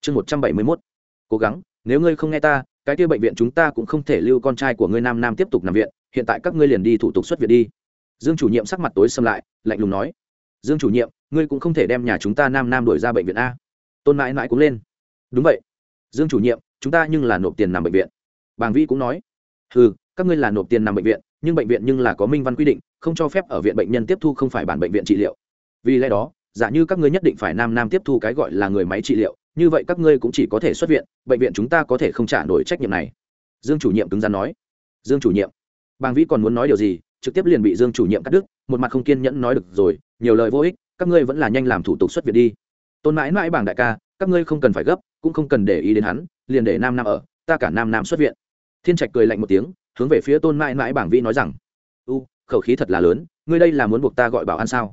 Speaker 1: Chương một trăm bảy mươi mốt. Cố gắng, nếu ngươi không nghe ta, cái kia bệnh viện chúng ta cũng không thể lưu con trai của ngươi nam nam tiếp tục nằm viện, hiện tại các ngươi liền đi thủ tục xuất viện đi. Dương chủ nhiệm sắc mặt tối xâm lại, lạnh lùng nói. Dương chủ nhiệm, ngươi cũng không thể đem nhà chúng ta nam nam đổi ra bệnh viện a. Tôn mãi mãi cũng lên. Đúng vậy. Dương chủ nhiệm, chúng ta nhưng là nộp tiền nằm bệnh viện. Bàng vĩ cũng nói. Ừ các ngươi là nộp tiền nằm bệnh viện, nhưng bệnh viện nhưng là có minh văn quy định, không cho phép ở viện bệnh nhân tiếp thu không phải bản bệnh viện trị liệu vì lẽ đó, giả như các ngươi nhất định phải nam nam tiếp thu cái gọi là người máy trị liệu, như vậy các ngươi cũng chỉ có thể xuất viện, bệnh viện chúng ta có thể không trả nổi trách nhiệm này. Dương chủ nhiệm cứng rắn nói. Dương chủ nhiệm, bàng vĩ còn muốn nói điều gì? Trực tiếp liền bị dương chủ nhiệm cắt đứt, một mặt không kiên nhẫn nói được rồi, nhiều lời vô ích, các ngươi vẫn là nhanh làm thủ tục xuất viện đi. Tôn mãi mãi bảng đại ca, các ngươi không cần phải gấp, cũng không cần để ý đến hắn, liền để nam nam ở, ta cả nam nam xuất viện. Thiên trạch cười lạnh một tiếng, hướng về phía tôn mãi mãi bảng vĩ nói rằng, u, khẩu khí thật là lớn, ngươi đây là muốn buộc ta gọi bảo an sao?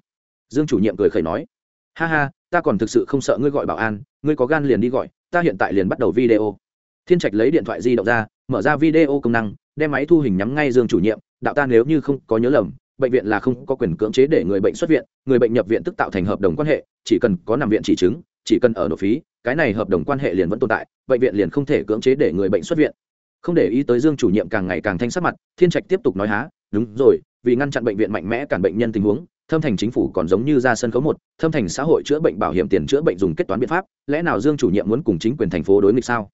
Speaker 1: Dương chủ nhiệm cười khẩy nói, ha ha, ta còn thực sự không sợ ngươi gọi bảo an, ngươi có gan liền đi gọi, ta hiện tại liền bắt đầu video. Thiên trạch lấy điện thoại di động ra, mở ra video công năng, đem máy thu hình nhắm ngay dương chủ nhiệm, đạo ta nếu như không có nhớ lầm, bệnh viện là không có quyền cưỡng chế để người bệnh xuất viện, người bệnh nhập viện tức tạo thành hợp đồng quan hệ, chỉ cần có nằm viện chỉ chứng, chỉ cần ở nộp phí, cái này hợp đồng quan hệ liền vẫn tồn tại, bệnh viện liền không thể cưỡng chế để người bệnh xuất viện. Không để ý tới dương chủ nhiệm càng ngày càng thanh sắc mặt, thiên trạch tiếp tục nói há, đúng rồi, vì ngăn chặn bệnh viện mạnh mẽ cản bệnh nhân tình huống thâm thành chính phủ còn giống như ra sân khấu một, thâm thành xã hội chữa bệnh bảo hiểm tiền chữa bệnh dùng kết toán biện pháp, lẽ nào dương chủ nhiệm muốn cùng chính quyền thành phố đối nghịch sao?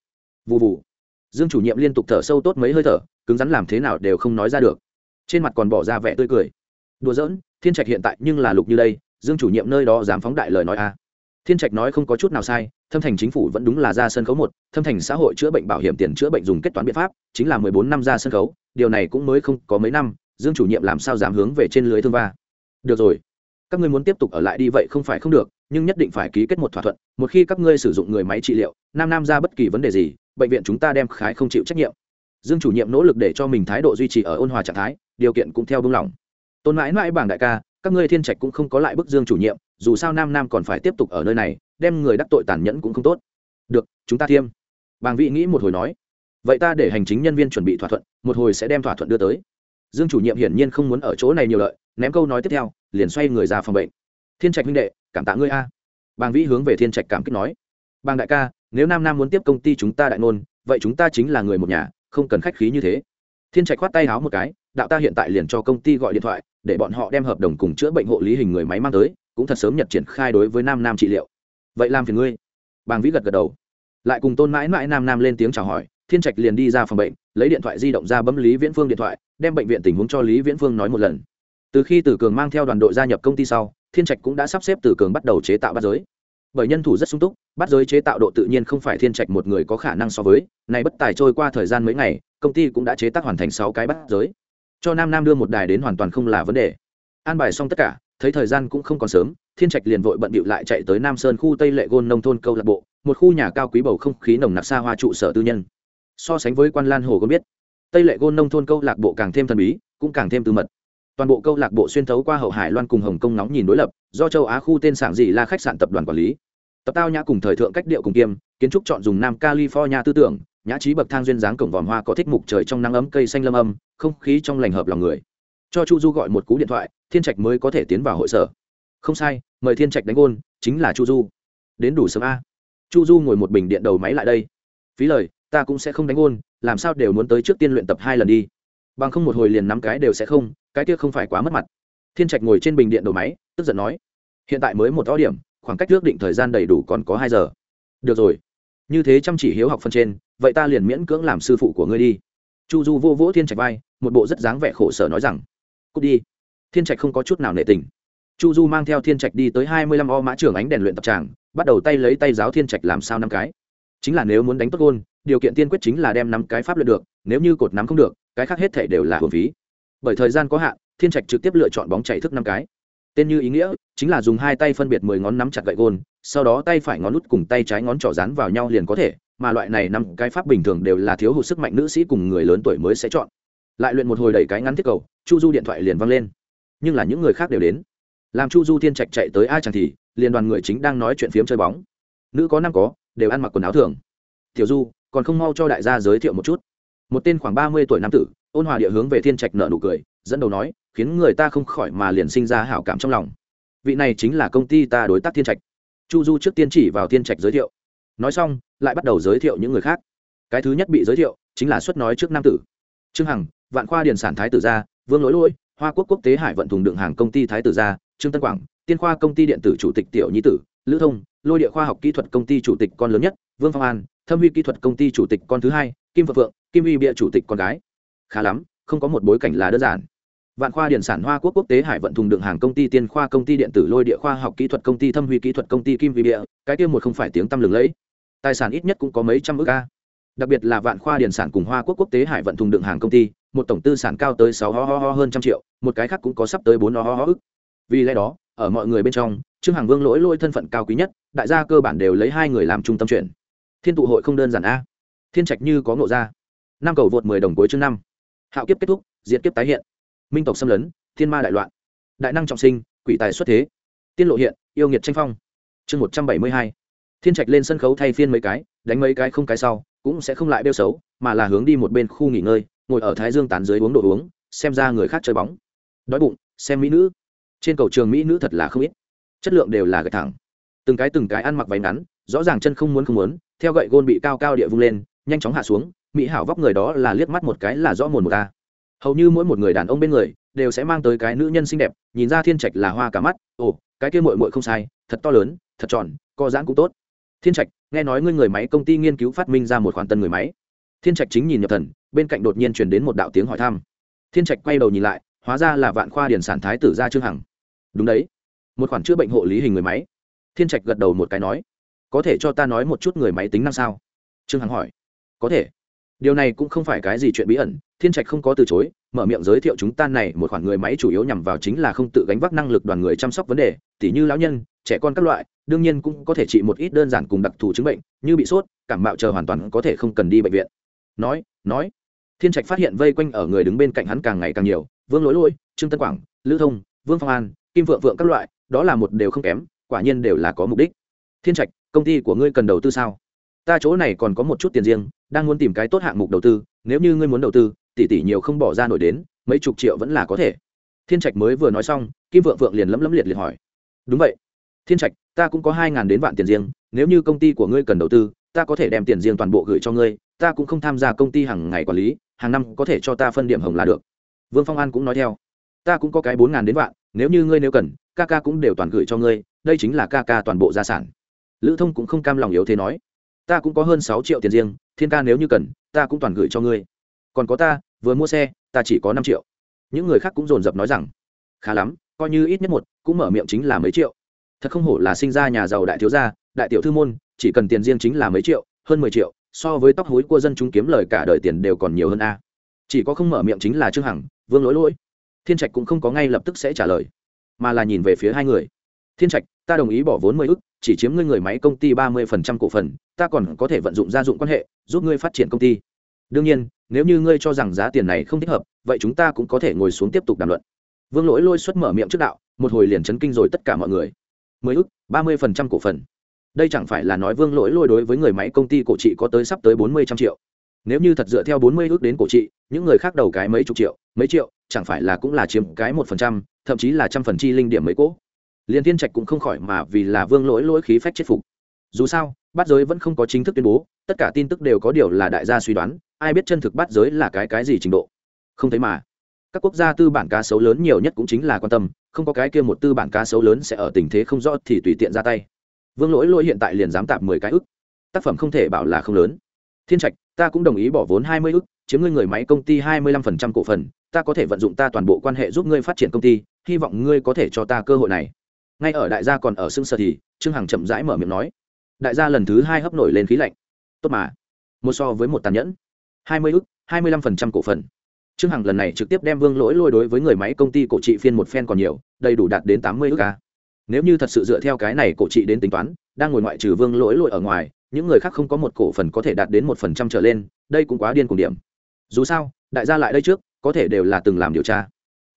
Speaker 1: Vụ vụ dương chủ nhiệm liên tục thở sâu tốt mấy hơi thở, cứng rắn làm thế nào đều không nói ra được. Trên mặt còn bỏ ra vẻ tươi cười. Đùa giỡn, thiên trạch hiện tại nhưng là lục như đây, dương chủ nhiệm nơi đó dám phóng đại lời nói a thiên trạch nói không có chút nào sai, thâm thành chính phủ vẫn đúng là ra sân khấu một, thâm thành xã hội chữa bệnh bảo hiểm tiền chữa bệnh dùng kết toán biện pháp, chính là mười bốn năm ra sân khấu, điều này cũng mới không có mấy năm, dương chủ nhiệm làm sao dám hướng về trên lưới thương va? Được rồi. Các ngươi muốn tiếp tục ở lại đi vậy không phải không được, nhưng nhất định phải ký kết một thỏa thuận. Một khi các ngươi sử dụng người máy trị liệu, nam nam ra bất kỳ vấn đề gì, bệnh viện chúng ta đem khái không chịu trách nhiệm. Dương chủ nhiệm nỗ lực để cho mình thái độ duy trì ở ôn hòa trạng thái, điều kiện cũng theo đúng lòng. Tôn mãi mãi bảng đại ca, các ngươi thiên trạch cũng không có lại bức dương chủ nhiệm, dù sao nam nam còn phải tiếp tục ở nơi này, đem người đắc tội tàn nhẫn cũng không tốt. Được, chúng ta thiêm bàng vị nghĩ một hồi nói. Vậy ta để hành chính nhân viên chuẩn bị thỏa thuận, một hồi sẽ đem thỏa thuận đưa tới. Dương chủ nhiệm hiển nhiên không muốn ở chỗ này nhiều lợi ném câu nói tiếp theo, liền xoay người ra phòng bệnh. Thiên trạch huynh đệ, cảm tạ ngươi a. Bàng vĩ hướng về thiên trạch cảm kích nói. Bàng đại ca, nếu nam nam muốn tiếp công ty chúng ta đại ngôn vậy chúng ta chính là người một nhà, không cần khách khí như thế. Thiên trạch khoát tay háo một cái, đạo ta hiện tại liền cho công ty gọi điện thoại, để bọn họ đem hợp đồng cùng chữa bệnh hộ lý hình người máy mang tới, cũng thật sớm nhật triển khai đối với nam nam trị liệu. Vậy làm phiền ngươi. Bàng vĩ gật gật đầu. Lại cùng tôn mãi mãi nam nam lên tiếng chào hỏi, thiên trạch liền đi ra phòng bệnh, lấy điện thoại di động ra bấm lý viễn phương điện thoại, đem bệnh viện tình huống cho lý viễn phương nói một lần từ khi tử cường mang theo đoàn đội gia nhập công ty sau, thiên trạch cũng đã sắp xếp tử cường bắt đầu chế tạo bắt giới. Bởi nhân thủ rất sung túc bắt giới chế tạo độ tự nhiên không phải thiên trạch một người có khả năng so với. Này bất tài trôi qua thời gian mấy ngày, công ty cũng đã chế tác hoàn thành sáu cái bắt giới. Cho nam nam đưa một đài đến hoàn toàn không là vấn đề. An bài xong tất cả, thấy thời gian cũng không còn sớm, thiên trạch liền vội bận bịu lại chạy tới nam sơn khu tây lệ gôn nông thôn câu lạc bộ, một khu nhà cao quý bầu không khí nồng nặc xa hoa trụ sở tư nhân. So sánh với quan lan hồ có biết, tây lệ gôn nông thôn câu lạc bộ càng thêm thần bí, cũng càng thêm tư mật toàn bộ câu lạc bộ xuyên thấu qua hậu hải loan cùng hồng kông nóng nhìn đối lập, do châu á khu tên sảng dị là khách sạn tập đoàn quản lý. Tập tao nhã cùng thời thượng cách điệu cùng kiêm, kiến trúc chọn dùng nam california tư tưởng, nhã trí bậc thang duyên dáng cổng vòm hoa có thích mục trời trong nắng ấm cây xanh lâm âm, không khí trong lành hợp lòng người. Cho chu du gọi một cú điện thoại, thiên trạch mới có thể tiến vào hội sở. Không sai, mời thiên trạch đánh ôn chính là chu du. Đến đủ sớm a. Chu du ngồi một bình điện đầu máy lại đây. Phí lời, ta cũng sẽ không đánh ôn làm sao đều muốn tới trước tiên luyện tập hai lần đi. Bằng không một hồi liền năm cái đều sẽ không cái kia không phải quá mất mặt. Thiên trạch ngồi trên bình điện đầu máy, tức giận nói, hiện tại mới một to điểm, khoảng cách ước định thời gian đầy đủ còn có hai giờ. Được rồi, như thế chăm chỉ hiếu học phân trên, vậy ta liền miễn cưỡng làm sư phụ của ngươi đi. Chu du vô vỗ thiên trạch vai, một bộ rất dáng vẻ khổ sở nói rằng, cút đi. Thiên trạch không có chút nào nệ tình. Chu du mang theo thiên trạch đi tới hai mươi lăm o mã trưởng ánh đèn luyện tập tràng, bắt đầu tay lấy tay giáo thiên trạch làm sao năm cái. Chính là nếu muốn đánh tốt gôn, điều kiện tiên quyết chính là đem năm cái pháp luyện được, nếu như cột nắm không được, cái khác hết thể đều là hồn phí bởi thời gian có hạn, thiên trạch trực tiếp lựa chọn bóng chạy thức năm cái. Tên như ý nghĩa chính là dùng hai tay phân biệt mười ngón nắm chặt gậy gôn, sau đó tay phải ngón nút cùng tay trái ngón trỏ dán vào nhau liền có thể, mà loại này năm cái pháp bình thường đều là thiếu hụt sức mạnh nữ sĩ cùng người lớn tuổi mới sẽ chọn. Lại luyện một hồi đầy cái ngắn thiết cầu, chu du điện thoại liền văng lên. Nhưng là những người khác đều đến. Làm chu du thiên trạch chạy tới ai chẳng thì, liền đoàn người chính đang nói chuyện phiếm chơi bóng. Nữ có năm có, đều ăn mặc quần áo thường. Tiểu du, còn không mau cho đại gia giới thiệu một chút một tên khoảng ba mươi tuổi nam tử, ôn hòa địa hướng về thiên trạch nợ nụ cười, dẫn đầu nói, khiến người ta không khỏi mà liền sinh ra hảo cảm trong lòng. Vị này chính là công ty ta đối tác thiên trạch. Chu du trước tiên chỉ vào thiên trạch giới thiệu. Nói xong, lại bắt đầu giới thiệu những người khác. Cái thứ nhất bị giới thiệu, chính là xuất nói trước nam tử. Trương hằng, vạn khoa điền sản thái tử gia, vương lỗi lỗi, hoa quốc quốc tế hải vận thùng đựng hàng công ty thái tử gia, trương tân quảng, tiên khoa công ty điện tử chủ tịch tiểu nhi tử, lữ thông, lôi địa khoa học kỹ thuật công ty chủ tịch con lớn nhất, vương phong an thâm huy kỹ thuật công ty chủ tịch con thứ hai, kim phượng phượng, kim huy bịa chủ tịch con gái. Khá lắm, không có một bối cảnh là đơn giản. Vạn khoa điện sản hoa quốc quốc tế hải vận thùng Đường hàng công ty tiên khoa công ty điện tử lôi địa khoa học kỹ thuật công ty thâm huy kỹ thuật công ty kim huy bịa, cái kia một không phải tiếng tăm lừng lẫy. Tài sản ít nhất cũng có mấy trăm ước ca đặc biệt là vạn khoa điện sản cùng hoa quốc quốc tế hải vận thùng Đường hàng công ty, một tổng tư sản cao tới sáu ho ho ho hơn trăm triệu, một cái khác cũng có sắp tới bốn ho ho ho ức. Vì lẽ đó, ở mọi người bên trong, trương hằng vương lỗi lôi thân phận cao quý nhất, đại gia cơ bản đều lấy hai người làm trung tâm chuyện thiên tụ hội không đơn giản a. Thiên trạch như có ngộ ra. Năm cầu vượt mười đồng cuối chương năm. Hạo kiếp kết thúc, diệt kiếp tái hiện. Minh tộc xâm lấn, thiên ma đại loạn. Đại năng trọng sinh, quỷ tài xuất thế. Tiên lộ hiện, yêu nghiệt tranh phong. Chương một trăm bảy mươi hai. Thiên trạch lên sân khấu thay phiên mấy cái, đánh mấy cái không cái sau, cũng sẽ không lại đeo xấu, mà là hướng đi một bên khu nghỉ ngơi, ngồi ở thái dương tán dưới uống đồ uống, xem ra người khác chơi bóng. Đói bụng, xem mỹ nữ. Trên cầu trường mỹ nữ thật là không ít. Chất lượng đều là gạch thẳng. Từng cái từng cái ăn mặc váy ngắn, rõ ràng chân không muốn không muốn theo gậy gôn bị cao cao địa vung lên, nhanh chóng hạ xuống, mỹ hảo vóc người đó là liếc mắt một cái là rõ mồn một ta. Hầu như mỗi một người đàn ông bên người đều sẽ mang tới cái nữ nhân xinh đẹp, nhìn ra thiên trạch là hoa cả mắt. Ồ, cái kia mội mội không sai, thật to lớn, thật tròn co giãn cũng tốt. Thiên trạch, nghe nói ngươi người máy công ty nghiên cứu phát minh ra một khoản tân người máy. Thiên trạch chính nhìn nhập thần, bên cạnh đột nhiên truyền đến một đạo tiếng hỏi thăm. Thiên trạch quay đầu nhìn lại, hóa ra là vạn khoa điển sản thái tử gia trương hằng. Đúng đấy, một khoản chữa bệnh hộ lý hình người máy. Thiên trạch gật đầu một cái nói có thể cho ta nói một chút người máy tính năng sao? Trương hằng hỏi. Có thể. Điều này cũng không phải cái gì chuyện bí ẩn, thiên trạch không có từ chối, mở miệng giới thiệu chúng ta này, một khoản người máy chủ yếu nhằm vào chính là không tự gánh vác năng lực đoàn người chăm sóc vấn đề, tỉ như lão nhân, trẻ con các loại, đương nhiên cũng có thể trị một ít đơn giản cùng đặc thù chứng bệnh, như bị sốt, cảm mạo chờ hoàn toàn có thể không cần đi bệnh viện. Nói nói. Thiên trạch phát hiện vây quanh ở người đứng bên cạnh hắn càng ngày càng nhiều, vương lỗi lỗi, trương tân quảng, lữ thông, vương phong an, kim vượng vượng các loại, đó là một đều không kém, quả nhiên đều là có mục đích. Thiên trạch công ty của ngươi cần đầu tư sao? Ta chỗ này còn có một chút tiền riêng, đang muốn tìm cái tốt hạng mục đầu tư, nếu như ngươi muốn đầu tư, tỷ tỷ nhiều không bỏ ra nổi đến, mấy chục triệu vẫn là có thể. Thiên trạch mới vừa nói xong, kim vượng vượng liền lấm lấm liệt liệt hỏi. Đúng vậy. Thiên trạch, ta cũng có hai ngàn đến vạn tiền riêng, nếu như công ty của ngươi cần đầu tư, ta có thể đem tiền riêng toàn bộ gửi cho ngươi, ta cũng không tham gia công ty hàng ngày quản lý, hàng năm có thể cho ta phân điểm hồng là được. Vương phong an cũng nói theo. Ta cũng có cái bốn ngàn đến vạn, nếu như ngươi nếu cần, ca ca cũng đều toàn gửi cho ngươi, đây chính là ca ca toàn bộ gia sản lữ thông cũng không cam lòng yếu thế nói, ta cũng có hơn sáu triệu tiền riêng, thiên ca nếu như cần, ta cũng toàn gửi cho ngươi. Còn có ta, vừa mua xe, ta chỉ có năm triệu. Những người khác cũng dồn dập nói rằng, khá lắm, coi như ít nhất một, cũng mở miệng chính là mấy triệu. Thật không hổ là sinh ra nhà giàu đại thiếu gia, đại tiểu thư môn, chỉ cần tiền riêng chính là mấy triệu, hơn mười triệu, so với tóc hối của dân chúng kiếm lời cả đời tiền đều còn nhiều hơn a. Chỉ có không mở miệng chính là trương hằng, vương lỗi lỗi. Thiên trạch cũng không có ngay lập tức sẽ trả lời, mà là nhìn về phía hai người. Thiên trạch, ta đồng ý bỏ vốn mười ức chỉ chiếm ngươi người máy công ty ba mươi phần trăm cổ phần, ta còn có thể vận dụng gia dụng quan hệ, giúp ngươi phát triển công ty. Đương nhiên, nếu như ngươi cho rằng giá tiền này không thích hợp, vậy chúng ta cũng có thể ngồi xuống tiếp tục đàm luận. Vương lỗi lôi xuất mở miệng trước đạo, một hồi liền chấn kinh rồi tất cả mọi người. Mười ức, ba mươi phần trăm cổ phần. Đây chẳng phải là nói vương lỗi lôi đối với người máy công ty cổ trị có tới sắp tới bốn mươi trăm triệu. Nếu như thật dựa theo bốn mươi ước đến cổ trị, những người khác đầu cái mấy chục triệu, mấy triệu, chẳng phải là cũng là chiếm cái một phần trăm, thậm chí là trăm phần chi linh điểm mấy cỗ liền thiên trạch cũng không khỏi mà vì là vương lỗi lỗi khí phách chết phục. Dù sao, bắt giới vẫn không có chính thức tuyên bố, tất cả tin tức đều có điều là đại gia suy đoán, ai biết chân thực bắt giới là cái cái gì trình độ. Không thấy mà. Các quốc gia tư bản cá sấu lớn nhiều nhất cũng chính là quan tâm, không có cái kia một tư bản cá sấu lớn sẽ ở tình thế không rõ thì tùy tiện ra tay. Vương lỗi lỗi hiện tại liền dám tạp mười cái ức. Tác phẩm không thể bảo là không lớn. Thiên trạch, ta cũng đồng ý bỏ vốn hai mươi ức, chiếm ngươi người máy công ty hai mươi lăm phần trăm cổ phần, ta có thể vận dụng ta toàn bộ quan hệ giúp ngươi phát triển công ty, hy vọng ngươi có thể cho ta cơ hội này ngay ở đại gia còn ở xương sở thì, trương hằng chậm rãi mở miệng nói, đại gia lần thứ hai hấp nổi lên khí lạnh. Tốt mà, một so với một tàn nhẫn. Hai mươi ức, hai mươi lăm phần trăm cổ phần. Trương hằng lần này trực tiếp đem vương lỗi lôi đối với người máy công ty cổ trị phiên một phen còn nhiều, đầy đủ đạt đến tám mươi ức ca nếu như thật sự dựa theo cái này cổ trị đến tính toán, đang ngồi ngoại trừ vương lỗi lôi ở ngoài, những người khác không có một cổ phần có thể đạt đến một phần trăm trở lên, đây cũng quá điên cùng điểm. Dù sao, đại gia lại đây trước, có thể đều là từng làm điều tra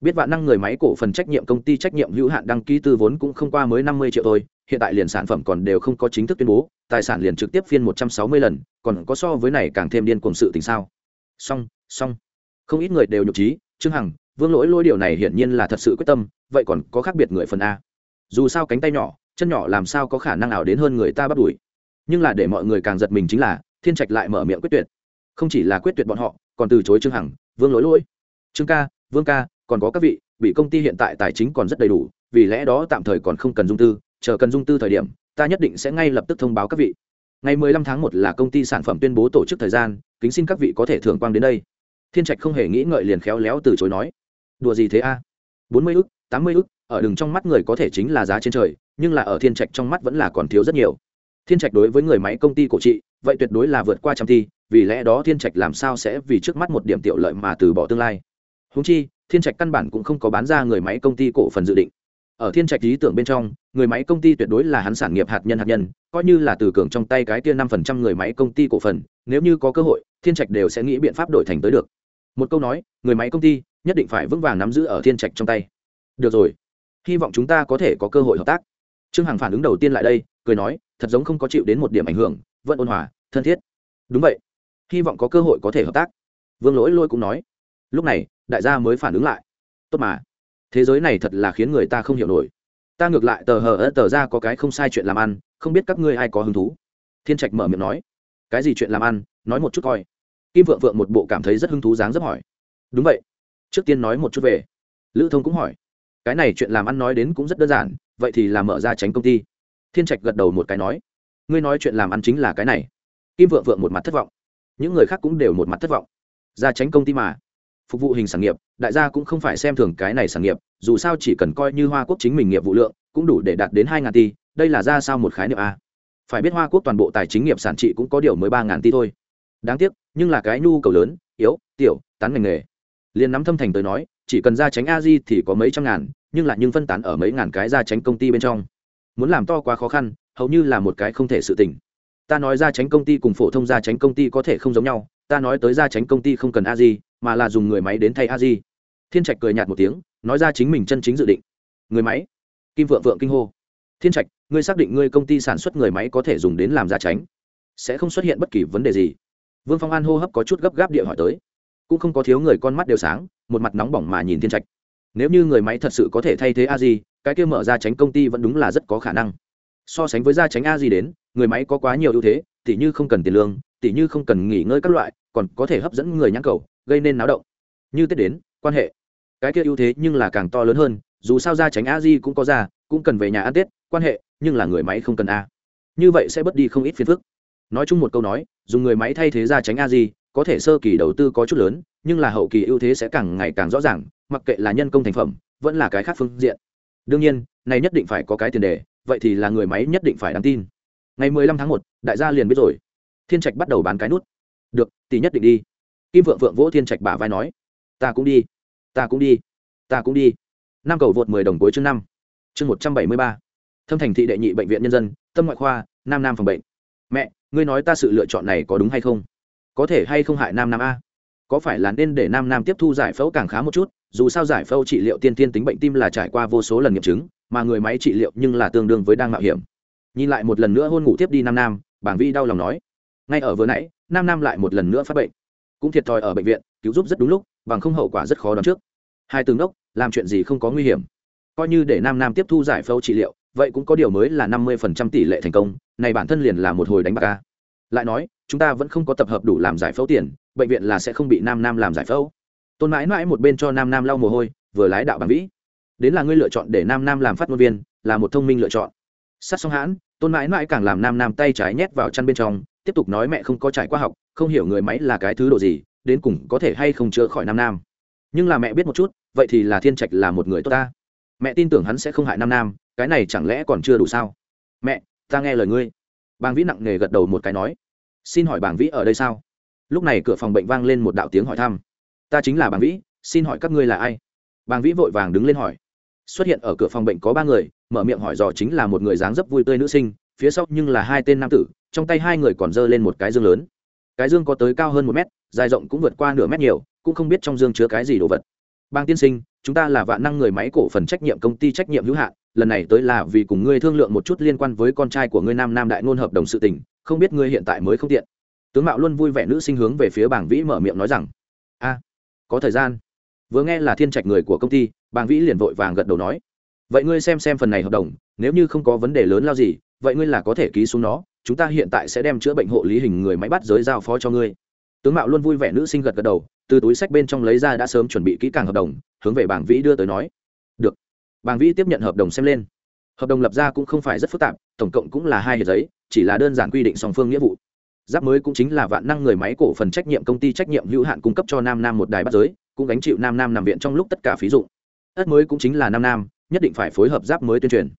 Speaker 1: biết vạn năng người máy cổ phần trách nhiệm công ty trách nhiệm hữu hạn đăng ký tư vốn cũng không qua mới năm mươi triệu thôi, hiện tại liền sản phẩm còn đều không có chính thức tuyên bố, tài sản liền trực tiếp phiên một trăm sáu mươi lần, còn có so với này càng thêm điên cuồng sự tình sao? Song song không ít người đều nhục trí, trương hằng, vương lỗi lỗi điều này hiển nhiên là thật sự quyết tâm, vậy còn có khác biệt người phần a. Dù sao cánh tay nhỏ, chân nhỏ làm sao có khả năng nào đến hơn người ta bắt đuổi. Nhưng là để mọi người càng giật mình chính là, thiên trạch lại mở miệng quyết tuyệt. Không chỉ là quyết tuyệt bọn họ, còn từ chối trương hằng, vương lỗi lỗi trương ca, vương ca còn có các vị, bị công ty hiện tại tài chính còn rất đầy đủ, vì lẽ đó tạm thời còn không cần dung tư, chờ cần dung tư thời điểm, ta nhất định sẽ ngay lập tức thông báo các vị. Ngày 15 tháng 1 là công ty sản phẩm tuyên bố tổ chức thời gian, kính xin các vị có thể thưởng quang đến đây. Thiên trạch không hề nghĩ ngợi liền khéo léo từ chối nói. Đùa gì thế a? Bốn mươi ức, tám mươi ức, ở đường trong mắt người có thể chính là giá trên trời, nhưng là ở thiên trạch trong mắt vẫn là còn thiếu rất nhiều. Thiên trạch đối với người máy công ty cổ trị, vậy tuyệt đối là vượt qua trăm thi, vì lẽ đó thiên trạch làm sao sẽ vì trước mắt một điểm tiểu lợi mà từ bỏ tương lai. Húng chi thiên trạch căn bản cũng không có bán ra người máy công ty cổ phần dự định. Ở thiên trạch lý tưởng bên trong, người máy công ty tuyệt đối là hắn sản nghiệp hạt nhân hạt nhân, coi như là từ cường trong tay cái kia năm phần trăm người máy công ty cổ phần, nếu như có cơ hội, thiên trạch đều sẽ nghĩ biện pháp đổi thành tới được. Một câu nói, người máy công ty nhất định phải vững vàng nắm giữ ở thiên trạch trong tay. Được rồi, hy vọng chúng ta có thể có cơ hội hợp tác. Trương hằng phản ứng đầu tiên lại đây, cười nói, thật giống không có chịu đến một điểm ảnh hưởng, vẫn ôn hòa, thân thiết. Đúng vậy, hy vọng có cơ hội có thể hợp tác. Vương lỗi lôi cũng nói. Lúc này đại gia mới phản ứng lại. Tốt mà. Thế giới này thật là khiến người ta không hiểu nổi. Ta ngược lại tờ hờ ớt tờ ra có cái không sai chuyện làm ăn, không biết các ngươi ai có hứng thú. Thiên trạch mở miệng nói. Cái gì chuyện làm ăn? Nói một chút coi. Kim vượng vượng một bộ cảm thấy rất hứng thú dáng dấp hỏi. Đúng vậy. Trước tiên nói một chút về. Lữ thông cũng hỏi. Cái này chuyện làm ăn nói đến cũng rất đơn giản, vậy thì là mở ra tránh công ty. Thiên trạch gật đầu một cái nói. Ngươi nói chuyện làm ăn chính là cái này. Kim vượng vượng một mặt thất vọng. Những người khác cũng đều một mặt thất vọng. Ra tránh công ty mà phục vụ hình sản nghiệp, đại gia cũng không phải xem thường cái này sản nghiệp, dù sao chỉ cần coi như hoa quốc chính mình nghiệp vụ lượng, cũng đủ để đạt đến hai ngàn tỷ, đây là ra sao một khái niệm a? Phải biết hoa quốc toàn bộ tài chính nghiệp sản trị cũng có điều mới ba ngàn tỷ thôi. Đáng tiếc, nhưng là cái nhu cầu lớn, yếu, tiểu, tán ngành nghề. Liền nắm thâm thành tới nói, chỉ cần ra tránh a di thì có mấy trăm ngàn, nhưng lại nhưng phân tán ở mấy ngàn cái ra tránh công ty bên trong. Muốn làm to quá khó khăn, hầu như là một cái không thể sự tỉnh ta nói ra tránh công ty cùng phổ thông ra tránh công ty có thể không giống nhau ta nói tới ra tránh công ty không cần a di, mà là dùng người máy đến thay a di. Thiên trạch cười nhạt một tiếng, nói ra chính mình chân chính dự định. Người máy? Kim vượng vượng kinh hô. Thiên trạch, ngươi xác định ngươi công ty sản xuất người máy có thể dùng đến làm ra tránh? Sẽ không xuất hiện bất kỳ vấn đề gì. Vương phong an hô hấp có chút gấp gáp địa hỏi tới. Cũng không có thiếu người con mắt đều sáng, một mặt nóng bỏng mà nhìn thiên trạch. Nếu như người máy thật sự có thể thay thế a di, cái kia mở ra tránh công ty vẫn đúng là rất có khả năng. So sánh với ra tránh a di đến, người máy có quá nhiều ưu thế, tỉ như không cần tiền lương tỉ như không cần nghỉ ngơi các loại, còn có thể hấp dẫn người nhãn cầu, gây nên náo động. Như tết đến, quan hệ. Cái kia ưu thế nhưng là càng to lớn hơn, dù sao ra tránh a di cũng có ra, cũng cần về nhà ăn tết, quan hệ, nhưng là người máy không cần a. Như vậy sẽ bớt đi không ít phiền phức. Nói chung một câu nói, dùng người máy thay thế ra tránh a di, có thể sơ kỳ đầu tư có chút lớn, nhưng là hậu kỳ ưu thế sẽ càng ngày càng rõ ràng, mặc kệ là nhân công thành phẩm, vẫn là cái khác phương diện. Đương nhiên, này nhất định phải có cái tiền đề, vậy thì là người máy nhất định phải đáng tin. Ngày mười lăm tháng một, đại gia liền biết rồi thiên trạch bắt đầu bán cái nút. Được, tỷ nhất định đi. Kim vượng vượng vỗ thiên trạch bả vai nói, ta cũng đi, ta cũng đi, ta cũng đi. Năm cầu vượt mười đồng cuối chương năm, chương một trăm bảy mươi ba. Thâm thành thị đệ nhị bệnh viện nhân dân, tâm ngoại khoa, nam nam phòng bệnh. Mẹ, ngươi nói ta sự lựa chọn này có đúng hay không? Có thể hay không hại nam nam a? Có phải là nên để nam nam tiếp thu giải phẫu càng khá một chút? Dù sao giải phẫu trị liệu tiên tiên tính bệnh tim là trải qua vô số lần nghiệm chứng, mà người máy trị liệu nhưng là tương đương với đang mạo hiểm. Nhìn lại một lần nữa hôn ngủ tiếp đi nam nam, bảng vi đau lòng nói ngay ở vừa nãy, nam nam lại một lần nữa phát bệnh. Cũng thiệt thòi ở bệnh viện, cứu giúp rất đúng lúc, bằng không hậu quả rất khó đoán trước. Hai tướng đốc, làm chuyện gì không có nguy hiểm. Coi như để nam nam tiếp thu giải phẫu trị liệu, vậy cũng có điều mới là năm mươi phần trăm tỷ lệ thành công, này bản thân liền là một hồi đánh bạc ca lại nói, chúng ta vẫn không có tập hợp đủ làm giải phẫu tiền, bệnh viện là sẽ không bị nam nam làm giải phẫu. Tôn mãi mãi một bên cho nam nam lau mồ hôi, vừa lái đạo bằng vĩ. Đến là ngươi lựa chọn để nam nam làm phát ngôn viên, là một thông minh lựa chọn. Sát song hãn, tôn mãi mãi càng làm nam nam tay trái nhét vào chăn bên trong tiếp tục nói mẹ không có trải qua học, không hiểu người máy là cái thứ đồ gì, đến cùng có thể hay không chữa khỏi nam nam. Nhưng là mẹ biết một chút, vậy thì là thiên trạch là một người tốt ta. Mẹ tin tưởng hắn sẽ không hại nam nam, cái này chẳng lẽ còn chưa đủ sao? Mẹ, ta nghe lời ngươi. Bàng vĩ nặng nề gật đầu một cái nói. Xin hỏi bàng vĩ ở đây sao? Lúc này cửa phòng bệnh vang lên một đạo tiếng hỏi thăm. Ta chính là bàng vĩ, xin hỏi các ngươi là ai? Bàng vĩ vội vàng đứng lên hỏi. Xuất hiện ở cửa phòng bệnh có ba người, mở miệng hỏi dò chính là một người dáng dấp vui tươi nữ sinh, phía sau nhưng là hai tên nam tử trong tay hai người còn giơ lên một cái dương lớn. Cái dương có tới cao hơn một mét, dài rộng cũng vượt qua nửa mét nhiều, cũng không biết trong dương chứa cái gì đồ vật. Bang tiên sinh, chúng ta là vạn năng người máy cổ phần trách nhiệm công ty trách nhiệm hữu hạn, lần này tới là vì cùng ngươi thương lượng một chút liên quan với con trai của ngươi nam nam đại ngôn hợp đồng sự tình, không biết ngươi hiện tại mới không tiện. Tướng mạo luôn vui vẻ nữ sinh hướng về phía bảng vĩ mở miệng nói rằng, a, có thời gian. Vừa nghe là thiên trạch người của công ty, bảng vĩ liền vội vàng gật đầu nói, vậy ngươi xem xem phần này hợp đồng, nếu như không có vấn đề lớn lao gì, vậy ngươi là có thể ký xuống nó chúng ta hiện tại sẽ đem chữa bệnh hộ lý hình người máy bắt giới giao phó cho ngươi. Tướng mạo luôn vui vẻ nữ sinh gật gật đầu, từ túi sách bên trong lấy ra đã sớm chuẩn bị kỹ càng hợp đồng, hướng về bảng vĩ đưa tới nói. Được. Bảng vĩ tiếp nhận hợp đồng xem lên. Hợp đồng lập ra cũng không phải rất phức tạp, tổng cộng cũng là hai hiệp giấy, chỉ là đơn giản quy định song phương nghĩa vụ. Giáp mới cũng chính là vạn năng người máy cổ phần trách nhiệm công ty trách nhiệm hữu hạn cung cấp cho nam nam một đài bắt giới, cũng gánh chịu nam nam nằm viện trong lúc tất cả phí dụng. Ất mới cũng chính là nam nam, nhất định phải phối hợp giáp mới tuyên truyền.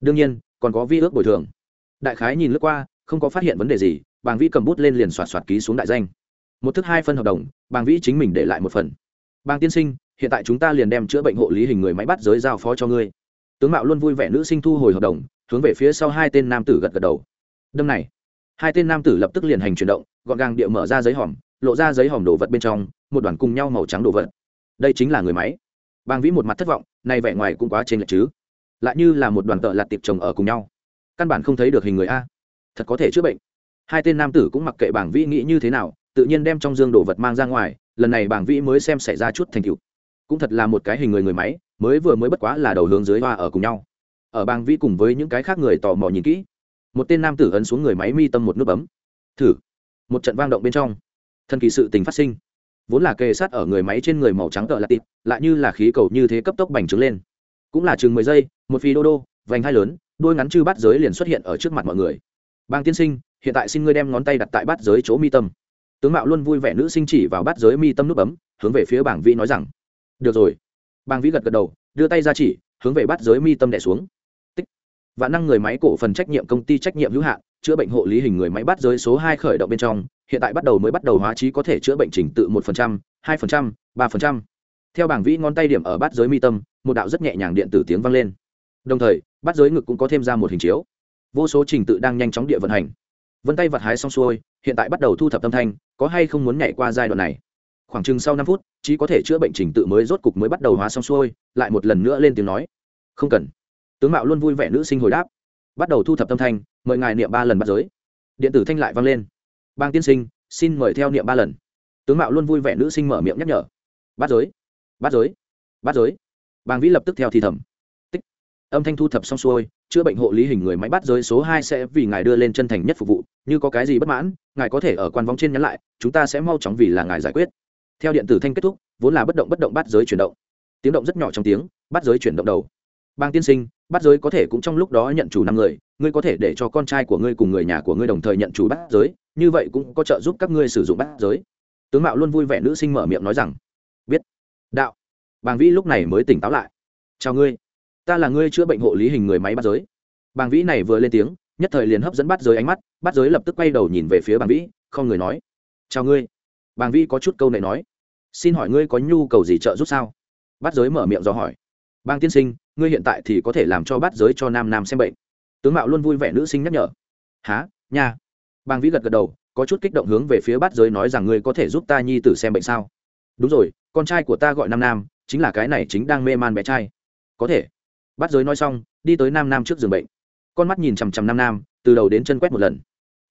Speaker 1: Đương nhiên, còn có vi ước bồi thường đại khái nhìn lướt qua, không có phát hiện vấn đề gì, bàng vĩ cầm bút lên liền soạt soạt ký xuống đại danh. Một thức hai phân hợp đồng, bàng vĩ chính mình để lại một phần. Bàng tiên sinh, hiện tại chúng ta liền đem chữa bệnh hộ lý hình người máy bắt giới giao phó cho ngươi. Tướng mạo luôn vui vẻ nữ sinh thu hồi hợp đồng, hướng về phía sau hai tên nam tử gật gật đầu. Đâm này, hai tên nam tử lập tức liền hành chuyển động, gọn gàng địa mở ra giấy hòm, lộ ra giấy hòm đồ vật bên trong, một đoàn cùng nhau màu trắng đồ vật. Đây chính là người máy. Bàng vĩ một mặt thất vọng nay vẻ ngoài cũng quá trên lệch chứ. Lại như là một đoàn tợ lạt tiệp chồng ở cùng nhau căn bản không thấy được hình người a. Thật có thể chữa bệnh. Hai tên nam tử cũng mặc kệ bảng vĩ nghĩ như thế nào, tự nhiên đem trong dương đồ vật mang ra ngoài, lần này bảng vĩ mới xem xảy ra chút thành tựu. Cũng thật là một cái hình người người máy, mới vừa mới bất quá là đầu hướng dưới hoa ở cùng nhau. Ở bảng vĩ cùng với những cái khác người tò mò nhìn kỹ, một tên nam tử ấn xuống người máy mi tâm một nút bấm. Thử. Một trận vang động bên trong. Thần kỳ sự tình phát sinh. Vốn là kề sát ở người máy trên người màu trắng tợ là tịt, lại như là khí cầu như thế cấp tốc bành trướng lên. Cũng là chừng mười giây, một phi đô đô vành hai lớn đôi ngắn chư bát giới liền xuất hiện ở trước mặt mọi người. Bang tiên sinh, hiện tại xin ngươi đem ngón tay đặt tại bát giới chỗ mi tâm. Tướng mạo luôn vui vẻ nữ sinh chỉ vào bát giới mi tâm nút bấm hướng về phía bảng vĩ nói rằng, được rồi. Bang vĩ gật gật đầu, đưa tay ra chỉ, hướng về bát giới mi tâm đẻ xuống. Tích. Vạn năng người máy cổ phần trách nhiệm công ty trách nhiệm hữu hạn, chữa bệnh hộ lý hình người máy bát giới số hai khởi động bên trong, hiện tại bắt đầu mới bắt đầu hóa trí có thể chữa bệnh trình tự một phần trăm, hai phần trăm, ba phần trăm. Theo bảng vĩ ngón tay điểm ở bát giới mi tâm, một đạo rất nhẹ nhàng điện tử tiếng vang lên đồng thời, bắt giới ngực cũng có thêm ra một hình chiếu. Vô số trình tự đang nhanh chóng địa vận hành. Vân tay vặt hái xong xuôi, hiện tại bắt đầu thu thập âm thanh, có hay không muốn nhảy qua giai đoạn này? Khoảng chừng sau năm phút, chỉ có thể chữa bệnh trình tự mới rốt cục mới bắt đầu hóa xong xuôi, lại một lần nữa lên tiếng nói. Không cần. Tướng mạo luôn vui vẻ nữ sinh hồi đáp. Bắt đầu thu thập âm thanh, mời ngài niệm ba lần bắt giới. Điện tử thanh lại vang lên. Bang tiên sinh, xin mời theo niệm ba lần. Tướng mạo luôn vui vẻ nữ sinh mở miệng nhắc nhở. Bắt giới. Bắt giới. Bắt giới. Bang vĩ lập tức theo thì thầm âm thanh thu thập xong xuôi, chữa bệnh hộ lý hình người máy bắt giới số hai sẽ vì ngài đưa lên chân thành nhất phục vụ, như có cái gì bất mãn, ngài có thể ở quan vong trên nhắn lại, chúng ta sẽ mau chóng vì là ngài giải quyết. Theo điện tử thanh kết thúc, vốn là bất động bất động bắt giới chuyển động. Tiếng động rất nhỏ trong tiếng, bắt giới chuyển động đầu. Bang tiên sinh, bắt giới có thể cũng trong lúc đó nhận chủ năm người, ngươi có thể để cho con trai của ngươi cùng người nhà của ngươi đồng thời nhận chủ bắt giới, như vậy cũng có trợ giúp các ngươi sử dụng bắt giới. Tướng mạo luôn vui vẻ nữ sinh mở miệng nói rằng, biết. Đạo. Bàng vĩ lúc này mới tỉnh táo lại. Chào ngươi ta là ngươi chữa bệnh hộ lý hình người máy bắt giới. Bàng vĩ này vừa lên tiếng, nhất thời liền hấp dẫn bắt giới ánh mắt, bắt giới lập tức quay đầu nhìn về phía bàng vĩ, không người nói. Chào ngươi. Bàng vĩ có chút câu này nói. Xin hỏi ngươi có nhu cầu gì trợ giúp sao? Bắt giới mở miệng do hỏi. Bang tiên sinh, ngươi hiện tại thì có thể làm cho bắt giới cho nam nam xem bệnh. Tướng mạo luôn vui vẻ nữ sinh nhắc nhở. Há nha. Bang vĩ gật gật đầu, có chút kích động hướng về phía bắt giới nói rằng ngươi có thể giúp ta nhi tử xem bệnh sao? Đúng rồi, con trai của ta gọi nam nam, chính là cái này chính đang mê man bé trai. Có thể bắt giới nói xong, đi tới nam nam trước giường bệnh. Con mắt nhìn chằm chằm nam nam, từ đầu đến chân quét một lần.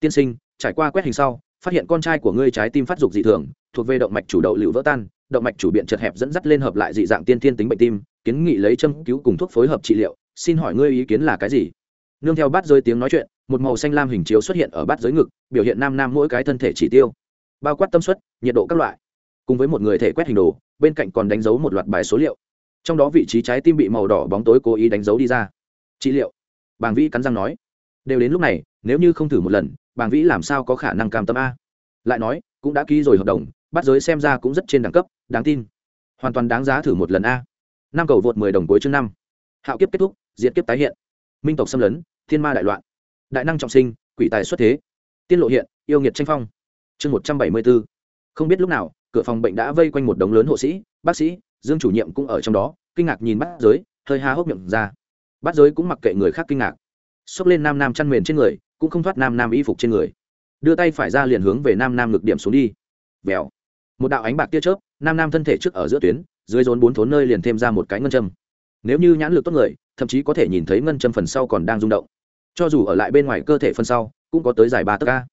Speaker 1: Tiên sinh, trải qua quét hình sau, phát hiện con trai của ngươi trái tim phát dục dị thường, thuộc về động mạch chủ đậu lựu vỡ tan, động mạch chủ biện chật hẹp dẫn dắt lên hợp lại dị dạng tiên thiên tính bệnh tim, kiến nghị lấy châm cứu cùng thuốc phối hợp trị liệu, xin hỏi ngươi ý kiến là cái gì? Nương theo bát giới tiếng nói chuyện, một màu xanh lam hình chiếu xuất hiện ở bát giới ngực, biểu hiện nam nam mỗi cái thân thể chỉ tiêu, bao quát tâm suất, nhiệt độ các loại. Cùng với một người thể quét hình đồ, bên cạnh còn đánh dấu một loạt bài số liệu trong đó vị trí trái tim bị màu đỏ bóng tối cố ý đánh dấu đi ra. Trị liệu. Bàng vĩ cắn răng nói. Đều đến lúc này, nếu như không thử một lần, bàng vĩ làm sao có khả năng cam tâm a? Lại nói, cũng đã ký rồi hợp đồng, bắt giới xem ra cũng rất trên đẳng cấp, đáng tin. Hoàn toàn đáng giá thử một lần a. Năm cầu vượt mười đồng cuối chương năm. Hạo kiếp kết thúc diễn kiếp tái hiện. Minh tộc xâm lấn, thiên ma đại loạn. Đại năng trọng sinh, quỷ tài xuất thế. Tiên lộ hiện, yêu nghiệt tranh phong. Chương một trăm bảy mươi b ố không biết lúc nào, cửa phòng bệnh đã vây quanh một đống lớn hộ sĩ, bác sĩ dương chủ nhiệm cũng ở trong đó, kinh ngạc nhìn bắt giới, hơi há hốc miệng ra. Bắt giới cũng mặc kệ người khác kinh ngạc. Xốc lên nam nam chăn mền trên người, cũng không thoát nam nam y phục trên người. Đưa tay phải ra liền hướng về nam nam ngực điểm xuống đi. Vèo. Một đạo ánh bạc tia chớp, nam nam thân thể trước ở giữa tuyến, dưới rốn bốn thốn nơi liền thêm ra một cái ngân châm. Nếu như nhãn lực tốt người, thậm chí có thể nhìn thấy ngân châm phần sau còn đang rung động. Cho dù ở lại bên ngoài cơ thể phần sau, cũng có tới dài ba tấc ca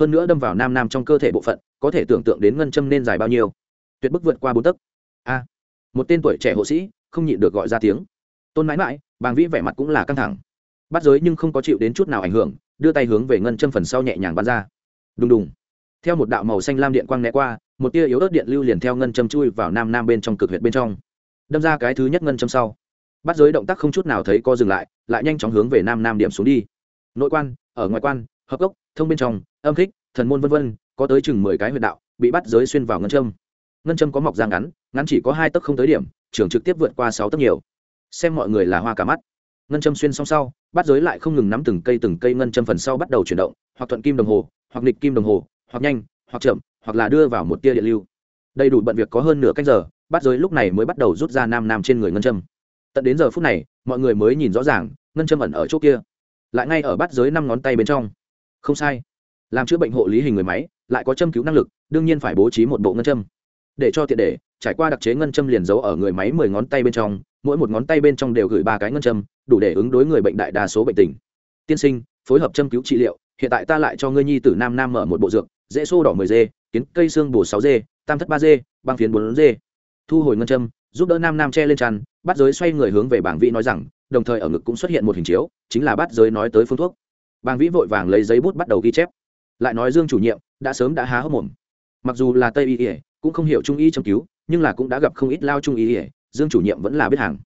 Speaker 1: hơn nữa đâm vào nam nam trong cơ thể bộ phận, có thể tưởng tượng đến ngân châm nên dài bao nhiêu. Tuyệt bức vượt qua bốn tấc. A một tên tuổi trẻ hộ sĩ, không nhịn được gọi ra tiếng. Tôn mãi mãi, bàng vĩ vẻ mặt cũng là căng thẳng. Bắt giới nhưng không có chịu đến chút nào ảnh hưởng, đưa tay hướng về ngân châm phần sau nhẹ nhàng bắn ra. Đùng đùng. Theo một đạo màu xanh lam điện quang né qua, một tia yếu ớt điện lưu liền theo ngân châm chui vào nam nam bên trong cực huyệt bên trong. Đâm ra cái thứ nhất ngân châm sau. Bắt giới động tác không chút nào thấy co dừng lại lại nhanh chóng hướng về nam nam điểm xuống đi. Nội quan, ở ngoài quan, hợp gốc, thông bên trong, âm khích, thần môn vân vân, có tới chừng mười cái huyệt đạo, bị bắt giới xuyên vào ngân châm. Ngân châm có mọc giang ngắn ngắn chỉ có hai tấc không tới điểm, trường trực tiếp vượt qua sáu tấc nhiều. Xem mọi người là hoa cả mắt. Ngân châm xuyên xong sau, bắt giới lại không ngừng nắm từng cây từng cây ngân châm phần sau bắt đầu chuyển động, hoặc thuận kim đồng hồ, hoặc nghịch kim đồng hồ, hoặc nhanh, hoặc chậm, hoặc là đưa vào một tia điện lưu. Đầy đủ bận việc có hơn nửa cách giờ, bắt giới lúc này mới bắt đầu rút ra nam nam trên người ngân châm. Tận đến giờ phút này, mọi người mới nhìn rõ ràng, ngân châm ẩn ở chỗ kia. Lại ngay ở bắt giới năm ngón tay bên trong. Không sai. Làm chữa bệnh hộ lý hình người máy, lại có châm cứu năng lực, đương nhiên phải bố trí một bộ ngân châm để cho tiện để, trải qua đặc chế ngân châm liền giấu ở người máy mười ngón tay bên trong, mỗi một ngón tay bên trong đều gửi ba cái ngân châm, đủ để ứng đối người bệnh đại đa số bệnh tình. Tiên sinh, phối hợp châm cứu trị liệu, hiện tại ta lại cho ngươi nhi tử nam nam mở một bộ dược, dễ xô đỏ mười dê, kiến cây xương bổ sáu dê, tam thất ba dê, băng phiến bốn dê. Thu hồi ngân châm, giúp đỡ nam nam che lên tràn, bắt giới xoay người hướng về bảng vĩ nói rằng, đồng thời ở ngực cũng xuất hiện một hình chiếu, chính là bắt giới nói tới phương thuốc. Bảng vĩ vội vàng lấy giấy bút bắt đầu ghi chép. Lại nói dương chủ nhiệm, đã sớm đã há hốc mồm. Mặc dù là tây y ỉa cũng không hiểu trung y châm cứu, nhưng là cũng đã gặp không ít lao trung y ỉa dương chủ nhiệm vẫn là biết hàng.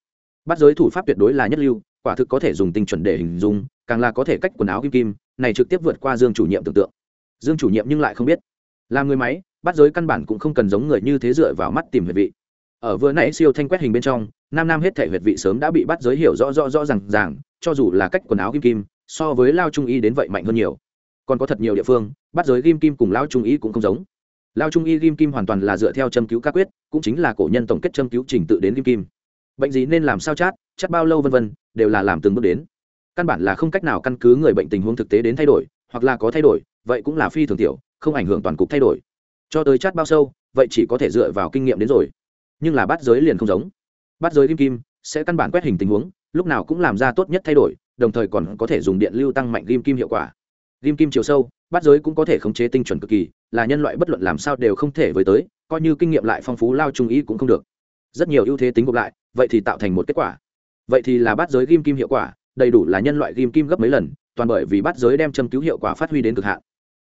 Speaker 1: Bắt giới thủ pháp tuyệt đối là nhất lưu, quả thực có thể dùng tinh chuẩn để hình dung, càng là có thể cách quần áo kim kim, này trực tiếp vượt qua dương chủ nhiệm tưởng tượng. Dương chủ nhiệm nhưng lại không biết. Làm người máy, bắt giới căn bản cũng không cần giống người như thế dựa vào mắt tìm huyệt vị. Ở vừa nãy siêu thanh quét hình bên trong, nam nam hết thể huyệt vị sớm đã bị bắt giới hiểu rõ rõ rõ rằng ràng, cho dù là cách quần áo kim kim, so với lao trung y đến vậy mạnh hơn nhiều. Còn có thật nhiều địa phương, bắt giới kim kim cùng lao trung y cũng không giống lao trung y kim kim hoàn toàn là dựa theo châm cứu ca quyết, cũng chính là cổ nhân tổng kết châm cứu trình tự đến kim kim. Bệnh gì nên làm sao chát chát bao lâu vân vân, đều là làm từng bước đến. Căn bản là không cách nào căn cứ người bệnh tình huống thực tế đến thay đổi, hoặc là có thay đổi, vậy cũng là phi thường tiểu, không ảnh hưởng toàn cục thay đổi. Cho tới chát bao sâu, vậy chỉ có thể dựa vào kinh nghiệm đến rồi. Nhưng là bắt giới liền không giống. Bắt giới kim kim sẽ căn bản quét hình tình huống, lúc nào cũng làm ra tốt nhất thay đổi, đồng thời còn có thể dùng điện lưu tăng mạnh kim kim hiệu quả. Kim kim chiều sâu bắt giới cũng có thể khống chế tinh chuẩn cực kỳ, là nhân loại bất luận làm sao đều không thể với tới, coi như kinh nghiệm lại phong phú lao trung ý cũng không được. Rất nhiều ưu thế tính gộp lại, vậy thì tạo thành một kết quả. Vậy thì là bắt giới ghim kim hiệu quả, đầy đủ là nhân loại ghim kim gấp mấy lần, toàn bởi vì bắt giới đem châm cứu hiệu quả phát huy đến cực hạn.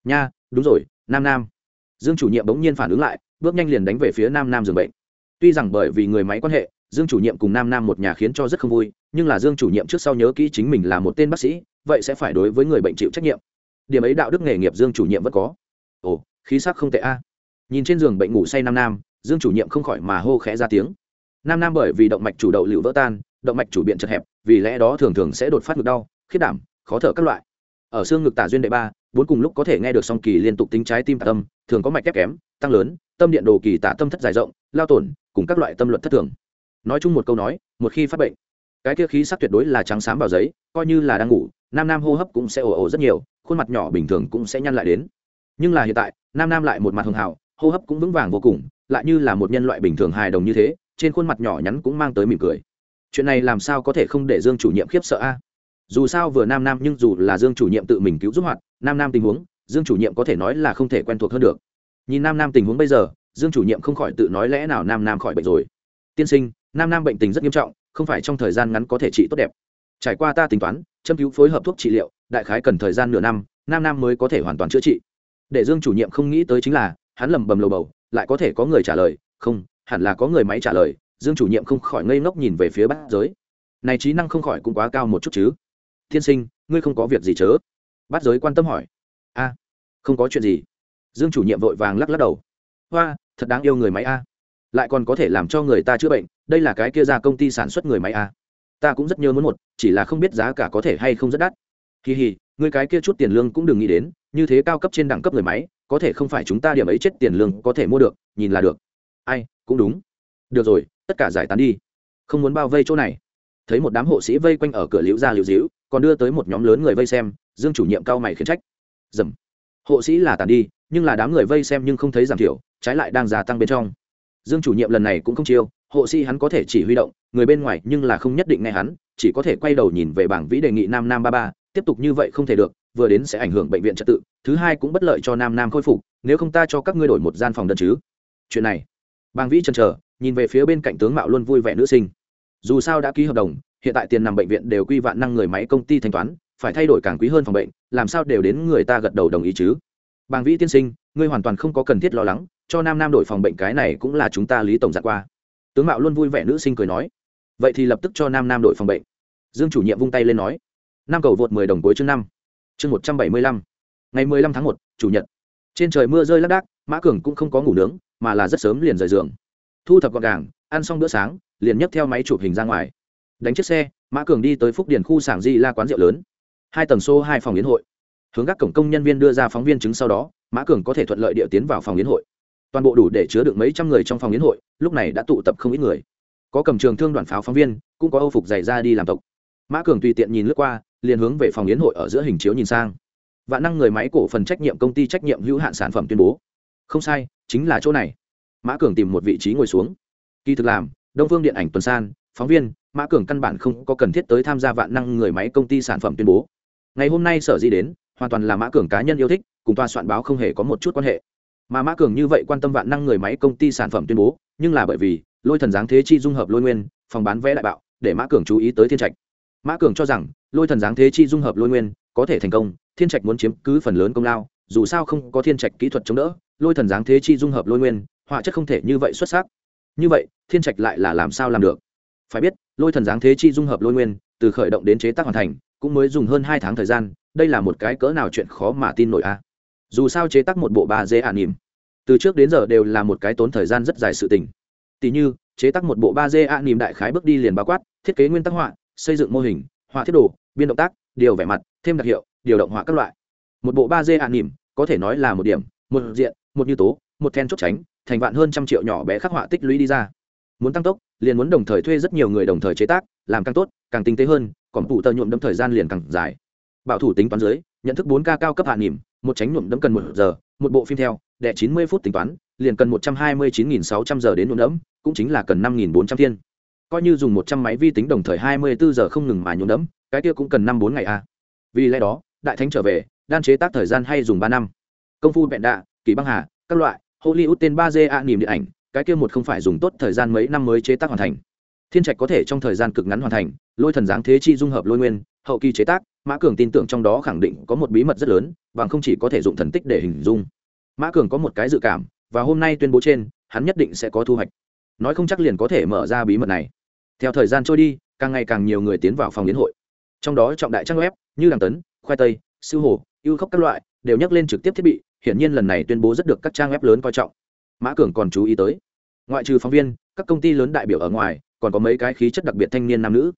Speaker 1: Nha, đúng rồi, nam nam. Dương chủ nhiệm bỗng nhiên phản ứng lại, bước nhanh liền đánh về phía nam nam giường bệnh. Tuy rằng bởi vì người máy quan hệ, dương chủ nhiệm cùng nam nam một nhà khiến cho rất không vui, nhưng là dương chủ nhiệm trước sau nhớ kỹ chính mình là một tên bác sĩ, vậy sẽ phải đối với người bệnh chịu trách nhiệm điểm ấy đạo đức nghề nghiệp dương chủ nhiệm vẫn có. Ồ, khí sắc không tệ a. Nhìn trên giường bệnh ngủ say nam nam, dương chủ nhiệm không khỏi mà hô khẽ ra tiếng. Nam nam bởi vì động mạch chủ đậu liệu vỡ tan, động mạch chủ biện chật hẹp, vì lẽ đó thường thường sẽ đột phát ngực đau, khiết đảm, khó thở các loại. Ở xương ngực tả duyên đệ ba, bốn cùng lúc có thể nghe được song kỳ liên tục tính trái tim tạ tâm, thường có mạch kép kém, tăng lớn, tâm điện đồ kỳ tả tâm thất dài rộng, lao tổn, cùng các loại tâm luận thất thường. Nói chung một câu nói, một khi phát bệnh, cái kia khí sắc tuyệt đối là trắng xám vào giấy, coi như là đang ngủ, nam nam hô hấp cũng sẽ ồ ồ rất nhiều khuôn mặt nhỏ bình thường cũng sẽ nhăn lại đến. Nhưng là hiện tại, nam nam lại một mặt hường hào, hô hấp cũng vững vàng vô cùng, lại như là một nhân loại bình thường hài đồng như thế, trên khuôn mặt nhỏ nhắn cũng mang tới mỉm cười. Chuyện này làm sao có thể không để dương chủ nhiệm khiếp sợ a? Dù sao vừa nam nam nhưng dù là dương chủ nhiệm tự mình cứu giúp hoạt, nam nam tình huống, dương chủ nhiệm có thể nói là không thể quen thuộc hơn được. Nhìn nam nam tình huống bây giờ, dương chủ nhiệm không khỏi tự nói lẽ nào nam nam khỏi bệnh rồi. Tiên sinh, nam nam bệnh tình rất nghiêm trọng, không phải trong thời gian ngắn có thể trị tốt đẹp. Trải qua ta tính toán, châm cứu phối hợp thuốc trị liệu đại khái cần thời gian nửa năm, nam nam mới có thể hoàn toàn chữa trị. Để dương chủ nhiệm không nghĩ tới chính là, hắn lầm bầm lầu bầu, lại có thể có người trả lời, không, hẳn là có người máy trả lời, dương chủ nhiệm không khỏi ngây ngốc nhìn về phía bát giới. Này trí năng không khỏi cũng quá cao một chút chứ. Tiên sinh, ngươi không có việc gì chớ? Bát giới quan tâm hỏi. A, không có chuyện gì. Dương chủ nhiệm vội vàng lắc lắc đầu. Hoa, thật đáng yêu người máy a. Lại còn có thể làm cho người ta chữa bệnh, đây là cái kia ra công ty sản xuất người máy a. Ta cũng rất nhớ muốn một, chỉ là không biết giá cả có thể hay không rất đắt kỳ hì người cái kia chút tiền lương cũng đừng nghĩ đến, như thế cao cấp trên đẳng cấp người máy, có thể không phải chúng ta điểm ấy chết tiền lương có thể mua được, nhìn là được. Ai, cũng đúng. Được rồi, tất cả giải tán đi. Không muốn bao vây chỗ này. Thấy một đám hộ sĩ vây quanh ở cửa liễu ra liễu dĩu còn đưa tới một nhóm lớn người vây xem, dương chủ nhiệm cao mày khiến trách. Dầm. Hộ sĩ là tàn đi, nhưng là đám người vây xem nhưng không thấy giảm thiểu, trái lại đang gia tăng bên trong. Dương chủ nhiệm lần này cũng không chiêu, hộ sĩ hắn có thể chỉ huy động, người bên ngoài nhưng là không nhất định nghe hắn, chỉ có thể quay đầu nhìn về bảng vĩ đề nghị nam nam ba ba tiếp tục như vậy không thể được, vừa đến sẽ ảnh hưởng bệnh viện trật tự, thứ hai cũng bất lợi cho nam nam khôi phục, nếu không ta cho các ngươi đổi một gian phòng đơn chứ. Chuyện này, bàng vĩ chần chờ, nhìn về phía bên cạnh tướng mạo luôn vui vẻ nữ sinh. Dù sao đã ký hợp đồng, hiện tại tiền nằm bệnh viện đều quy vạn năng người máy công ty thanh toán, phải thay đổi càng quý hơn phòng bệnh, làm sao đều đến người ta gật đầu đồng ý chứ. Bàng vĩ tiên sinh, ngươi hoàn toàn không có cần thiết lo lắng, cho nam nam đổi phòng bệnh cái này cũng là chúng ta lý tổng dặn qua. Tướng mạo luôn vui vẻ nữ sinh cười nói. Vậy thì lập tức cho nam nam đổi phòng bệnh. Dương chủ nhiệm vung tay lên nói năm cầu vượt mười đồng cuối chương năm. Chương một trăm bảy mươi lăm. Ngày mười lăm tháng một, chủ nhật. Trên trời mưa rơi lác đác, mã cường cũng không có ngủ nướng, mà là rất sớm liền rời giường. Thu thập gọn gàng, ăn xong bữa sáng, liền nhấc theo máy chụp hình ra ngoài. Đánh chiếc xe, mã cường đi tới phúc điền khu sảng di la quán rượu lớn. Hai tầng số hai phòng yến hội. Hướng các cổng công nhân viên đưa ra phóng viên chứng sau đó, mã cường có thể thuận lợi địa tiến vào phòng yến hội. Toàn bộ đủ để chứa được mấy trăm người trong phòng yến hội, lúc này đã tụ tập không ít người. Có cầm trường thương đoàn pháo phóng viên, cũng có âu phục dày ra đi làm tộc. Mã cường tùy tiện nhìn lướt qua liền hướng về phòng yến hội ở giữa hình chiếu nhìn sang. Vạn năng người máy cổ phần trách nhiệm công ty trách nhiệm hữu hạn sản phẩm tuyên bố. Không sai, chính là chỗ này. Mã cường tìm một vị trí ngồi xuống. Kỳ thực làm, đông phương điện ảnh tuần san, phóng viên, mã cường căn bản không có cần thiết tới tham gia vạn năng người máy công ty sản phẩm tuyên bố. Ngày hôm nay sở di đến, hoàn toàn là mã cường cá nhân yêu thích, cùng tòa soạn báo không hề có một chút quan hệ. Mà mã cường như vậy quan tâm vạn năng người máy công ty sản phẩm tuyên bố, nhưng là bởi vì, lôi thần giáng thế chi dung hợp lôi nguyên, phòng bán vé đại bạo, để mã cường chú ý tới thiên trạch. Mã cường cho rằng lôi thần giáng thế chi dung hợp lôi nguyên, có thể thành công, thiên trạch muốn chiếm cứ phần lớn công lao, dù sao không có thiên trạch kỹ thuật chống đỡ, lôi thần giáng thế chi dung hợp lôi nguyên, họa chất không thể như vậy xuất sắc. Như vậy, thiên trạch lại là làm sao làm được? Phải biết, lôi thần giáng thế chi dung hợp lôi nguyên, từ khởi động đến chế tác hoàn thành, cũng mới dùng hơn hai tháng thời gian, đây là một cái cỡ nào chuyện khó mà tin nổi a. Dù sao chế tác một bộ ba dê ả à nỉm, từ trước đến giờ đều là một cái tốn thời gian rất dài sự tình. Tỷ như, chế tác một bộ ba dê ả à nỉm đại khái bước đi liền bao quát, thiết kế nguyên tắc họa, xây dựng mô hình, họa thiết đồ biên động tác, điều vẻ mặt, thêm đặc hiệu, điều động họa các loại. Một bộ ba d ả nỉm, có thể nói là một điểm, một diện, một như tố, một then chốt tránh, thành vạn hơn trăm triệu nhỏ bé khắc họa tích lũy đi ra. Muốn tăng tốc, liền muốn đồng thời thuê rất nhiều người đồng thời chế tác, làm càng tốt, càng tinh tế hơn, còn phụ tờ nhuộm đấm thời gian liền càng dài. Bảo thủ tính toán dưới, nhận thức bốn k cao cấp hạ nỉm, một tránh nhuộm đấm cần một giờ, một bộ phim theo đệ chín mươi phút tính toán, liền cần một trăm hai mươi chín nghìn sáu trăm giờ đến nhuộm đấm cũng chính là cần năm nghìn bốn trăm thiên coi như dùng một trăm máy vi tính đồng thời hai mươi bốn giờ không ngừng mà nhuộm đẫm, cái kia cũng cần năm bốn ngày a vì lẽ đó, đại thánh trở về, đan chế tác thời gian hay dùng ba năm. Công phu vẹn đạ, kỳ băng hà, các loại, hollywood tên ba d a niềm điện ảnh, cái kia một không phải dùng tốt thời gian mấy năm mới chế tác hoàn thành. Thiên trạch có thể trong thời gian cực ngắn hoàn thành, lôi thần giáng thế chi dung hợp lôi nguyên, hậu kỳ chế tác, mã cường tin tưởng trong đó khẳng định có một bí mật rất lớn và không chỉ có thể dụng thần tích để hình dung. Mã cường có một cái dự cảm, và hôm nay tuyên bố trên, hắn nhất định sẽ có thu hoạch. Nói không chắc liền có thể mở ra bí mật này theo thời gian trôi đi, càng ngày càng nhiều người tiến vào phòng yến hội. Trong đó trọng đại trang web như đằng tấn, khoai tây, sư hồ, ưu khốc các loại đều nhắc lên trực tiếp thiết bị, hiển nhiên lần này tuyên bố rất được các trang web lớn coi trọng. Mã cường còn chú ý tới, ngoại trừ phóng viên, các công ty lớn đại biểu ở ngoài, còn có mấy cái khí chất đặc biệt thanh niên nam nữ.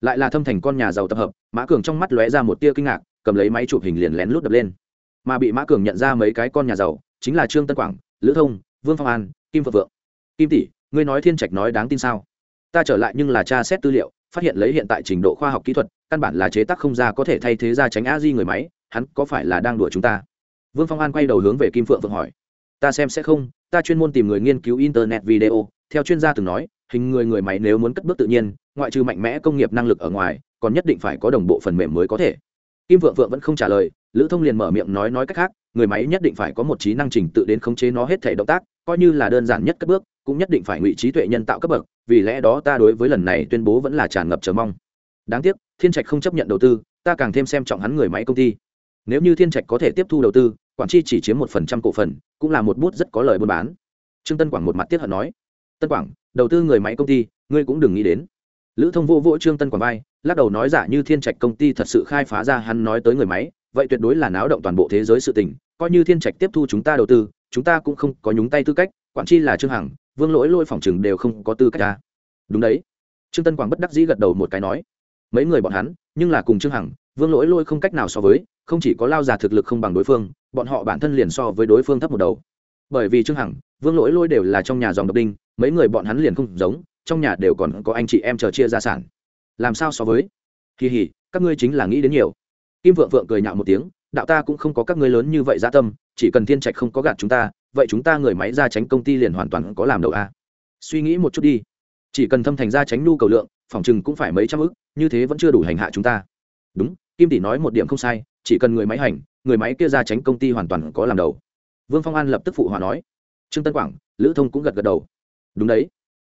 Speaker 1: Lại là thâm thành con nhà giàu tập hợp, mã cường trong mắt lóe ra một tia kinh ngạc, cầm lấy máy chụp hình liền lén lút đập lên. Mà bị mã cường nhận ra mấy cái con nhà giàu, chính là trương tân quảng, lữ thông, vương phong an, kim phượng vượng. Kim tỷ, ngươi nói thiên trạch nói đáng tin sao? Ta trở lại nhưng là tra xét tư liệu, phát hiện lấy hiện tại trình độ khoa học kỹ thuật, căn bản là chế tác không ra có thể thay thế ra tránh a di người máy, hắn có phải là đang đùa chúng ta? Vương phong an quay đầu hướng về kim phượng phượng hỏi. Ta xem sẽ không, ta chuyên môn tìm người nghiên cứu internet video, theo chuyên gia từng nói, hình người người máy nếu muốn cất bước tự nhiên, ngoại trừ mạnh mẽ công nghiệp năng lực ở ngoài, còn nhất định phải có đồng bộ phần mềm mới có thể. Kim vượng vượng vẫn không trả lời, lữ thông liền mở miệng nói nói cách khác, người máy nhất định phải có một trí năng trình tự đến khống chế nó hết thể động tác, coi như là đơn giản nhất cất bước, cũng nhất định phải ngụy trí tuệ nhân tạo cấp bậc vì lẽ đó ta đối với lần này tuyên bố vẫn là tràn ngập chờ mong. Đáng tiếc, thiên trạch không chấp nhận đầu tư, ta càng thêm xem trọng hắn người máy công ty. Nếu như thiên trạch có thể tiếp thu đầu tư, quản chi chỉ chiếm một phần trăm cổ phần, cũng là một bút rất có lời buôn bán. Trương tân quảng một mặt tiếc hận nói, tân quảng, đầu tư người máy công ty, ngươi cũng đừng nghĩ đến. Lữ thông vô vỗ trương tân quảng vai, lắc đầu nói giả như thiên trạch công ty thật sự khai phá ra hắn nói tới người máy, vậy tuyệt đối là náo động toàn bộ thế giới sự tình, coi như thiên trạch tiếp thu chúng ta đầu tư, chúng ta cũng không có nhúng tay tư cách, quản chi là trương hằng vương lỗi lôi phòng chừng đều không có tư cách ra. Đúng đấy. Trương tân quảng bất đắc dĩ gật đầu một cái nói, mấy người bọn hắn, nhưng là cùng trương hằng, vương lỗi lôi không cách nào so với, không chỉ có lao già thực lực không bằng đối phương, bọn họ bản thân liền so với đối phương thấp một đầu. Bởi vì trương hằng, vương lỗi lôi đều là trong nhà dòng độc đinh, mấy người bọn hắn liền không giống, trong nhà đều còn có anh chị em chờ chia gia sản. Làm sao so với? Kỳ hỉ, các ngươi chính là nghĩ đến nhiều. Kim vượng vượng cười nhạo một tiếng, đạo ta cũng không có các ngươi lớn như vậy gia tâm, chỉ cần thiên trạch không có gạt chúng ta vậy chúng ta người máy ra tránh công ty liền hoàn toàn có làm đầu a. Suy nghĩ một chút đi. Chỉ cần thâm thành ra tránh nhu cầu lượng, phòng chừng cũng phải mấy trăm ức, như thế vẫn chưa đủ hành hạ chúng ta. Đúng, kim tỷ nói một điểm không sai, chỉ cần người máy hành, người máy kia ra tránh công ty hoàn toàn có làm đầu. Vương phong an lập tức phụ hòa nói. Trương tân quảng, lữ thông cũng gật gật đầu. Đúng đấy.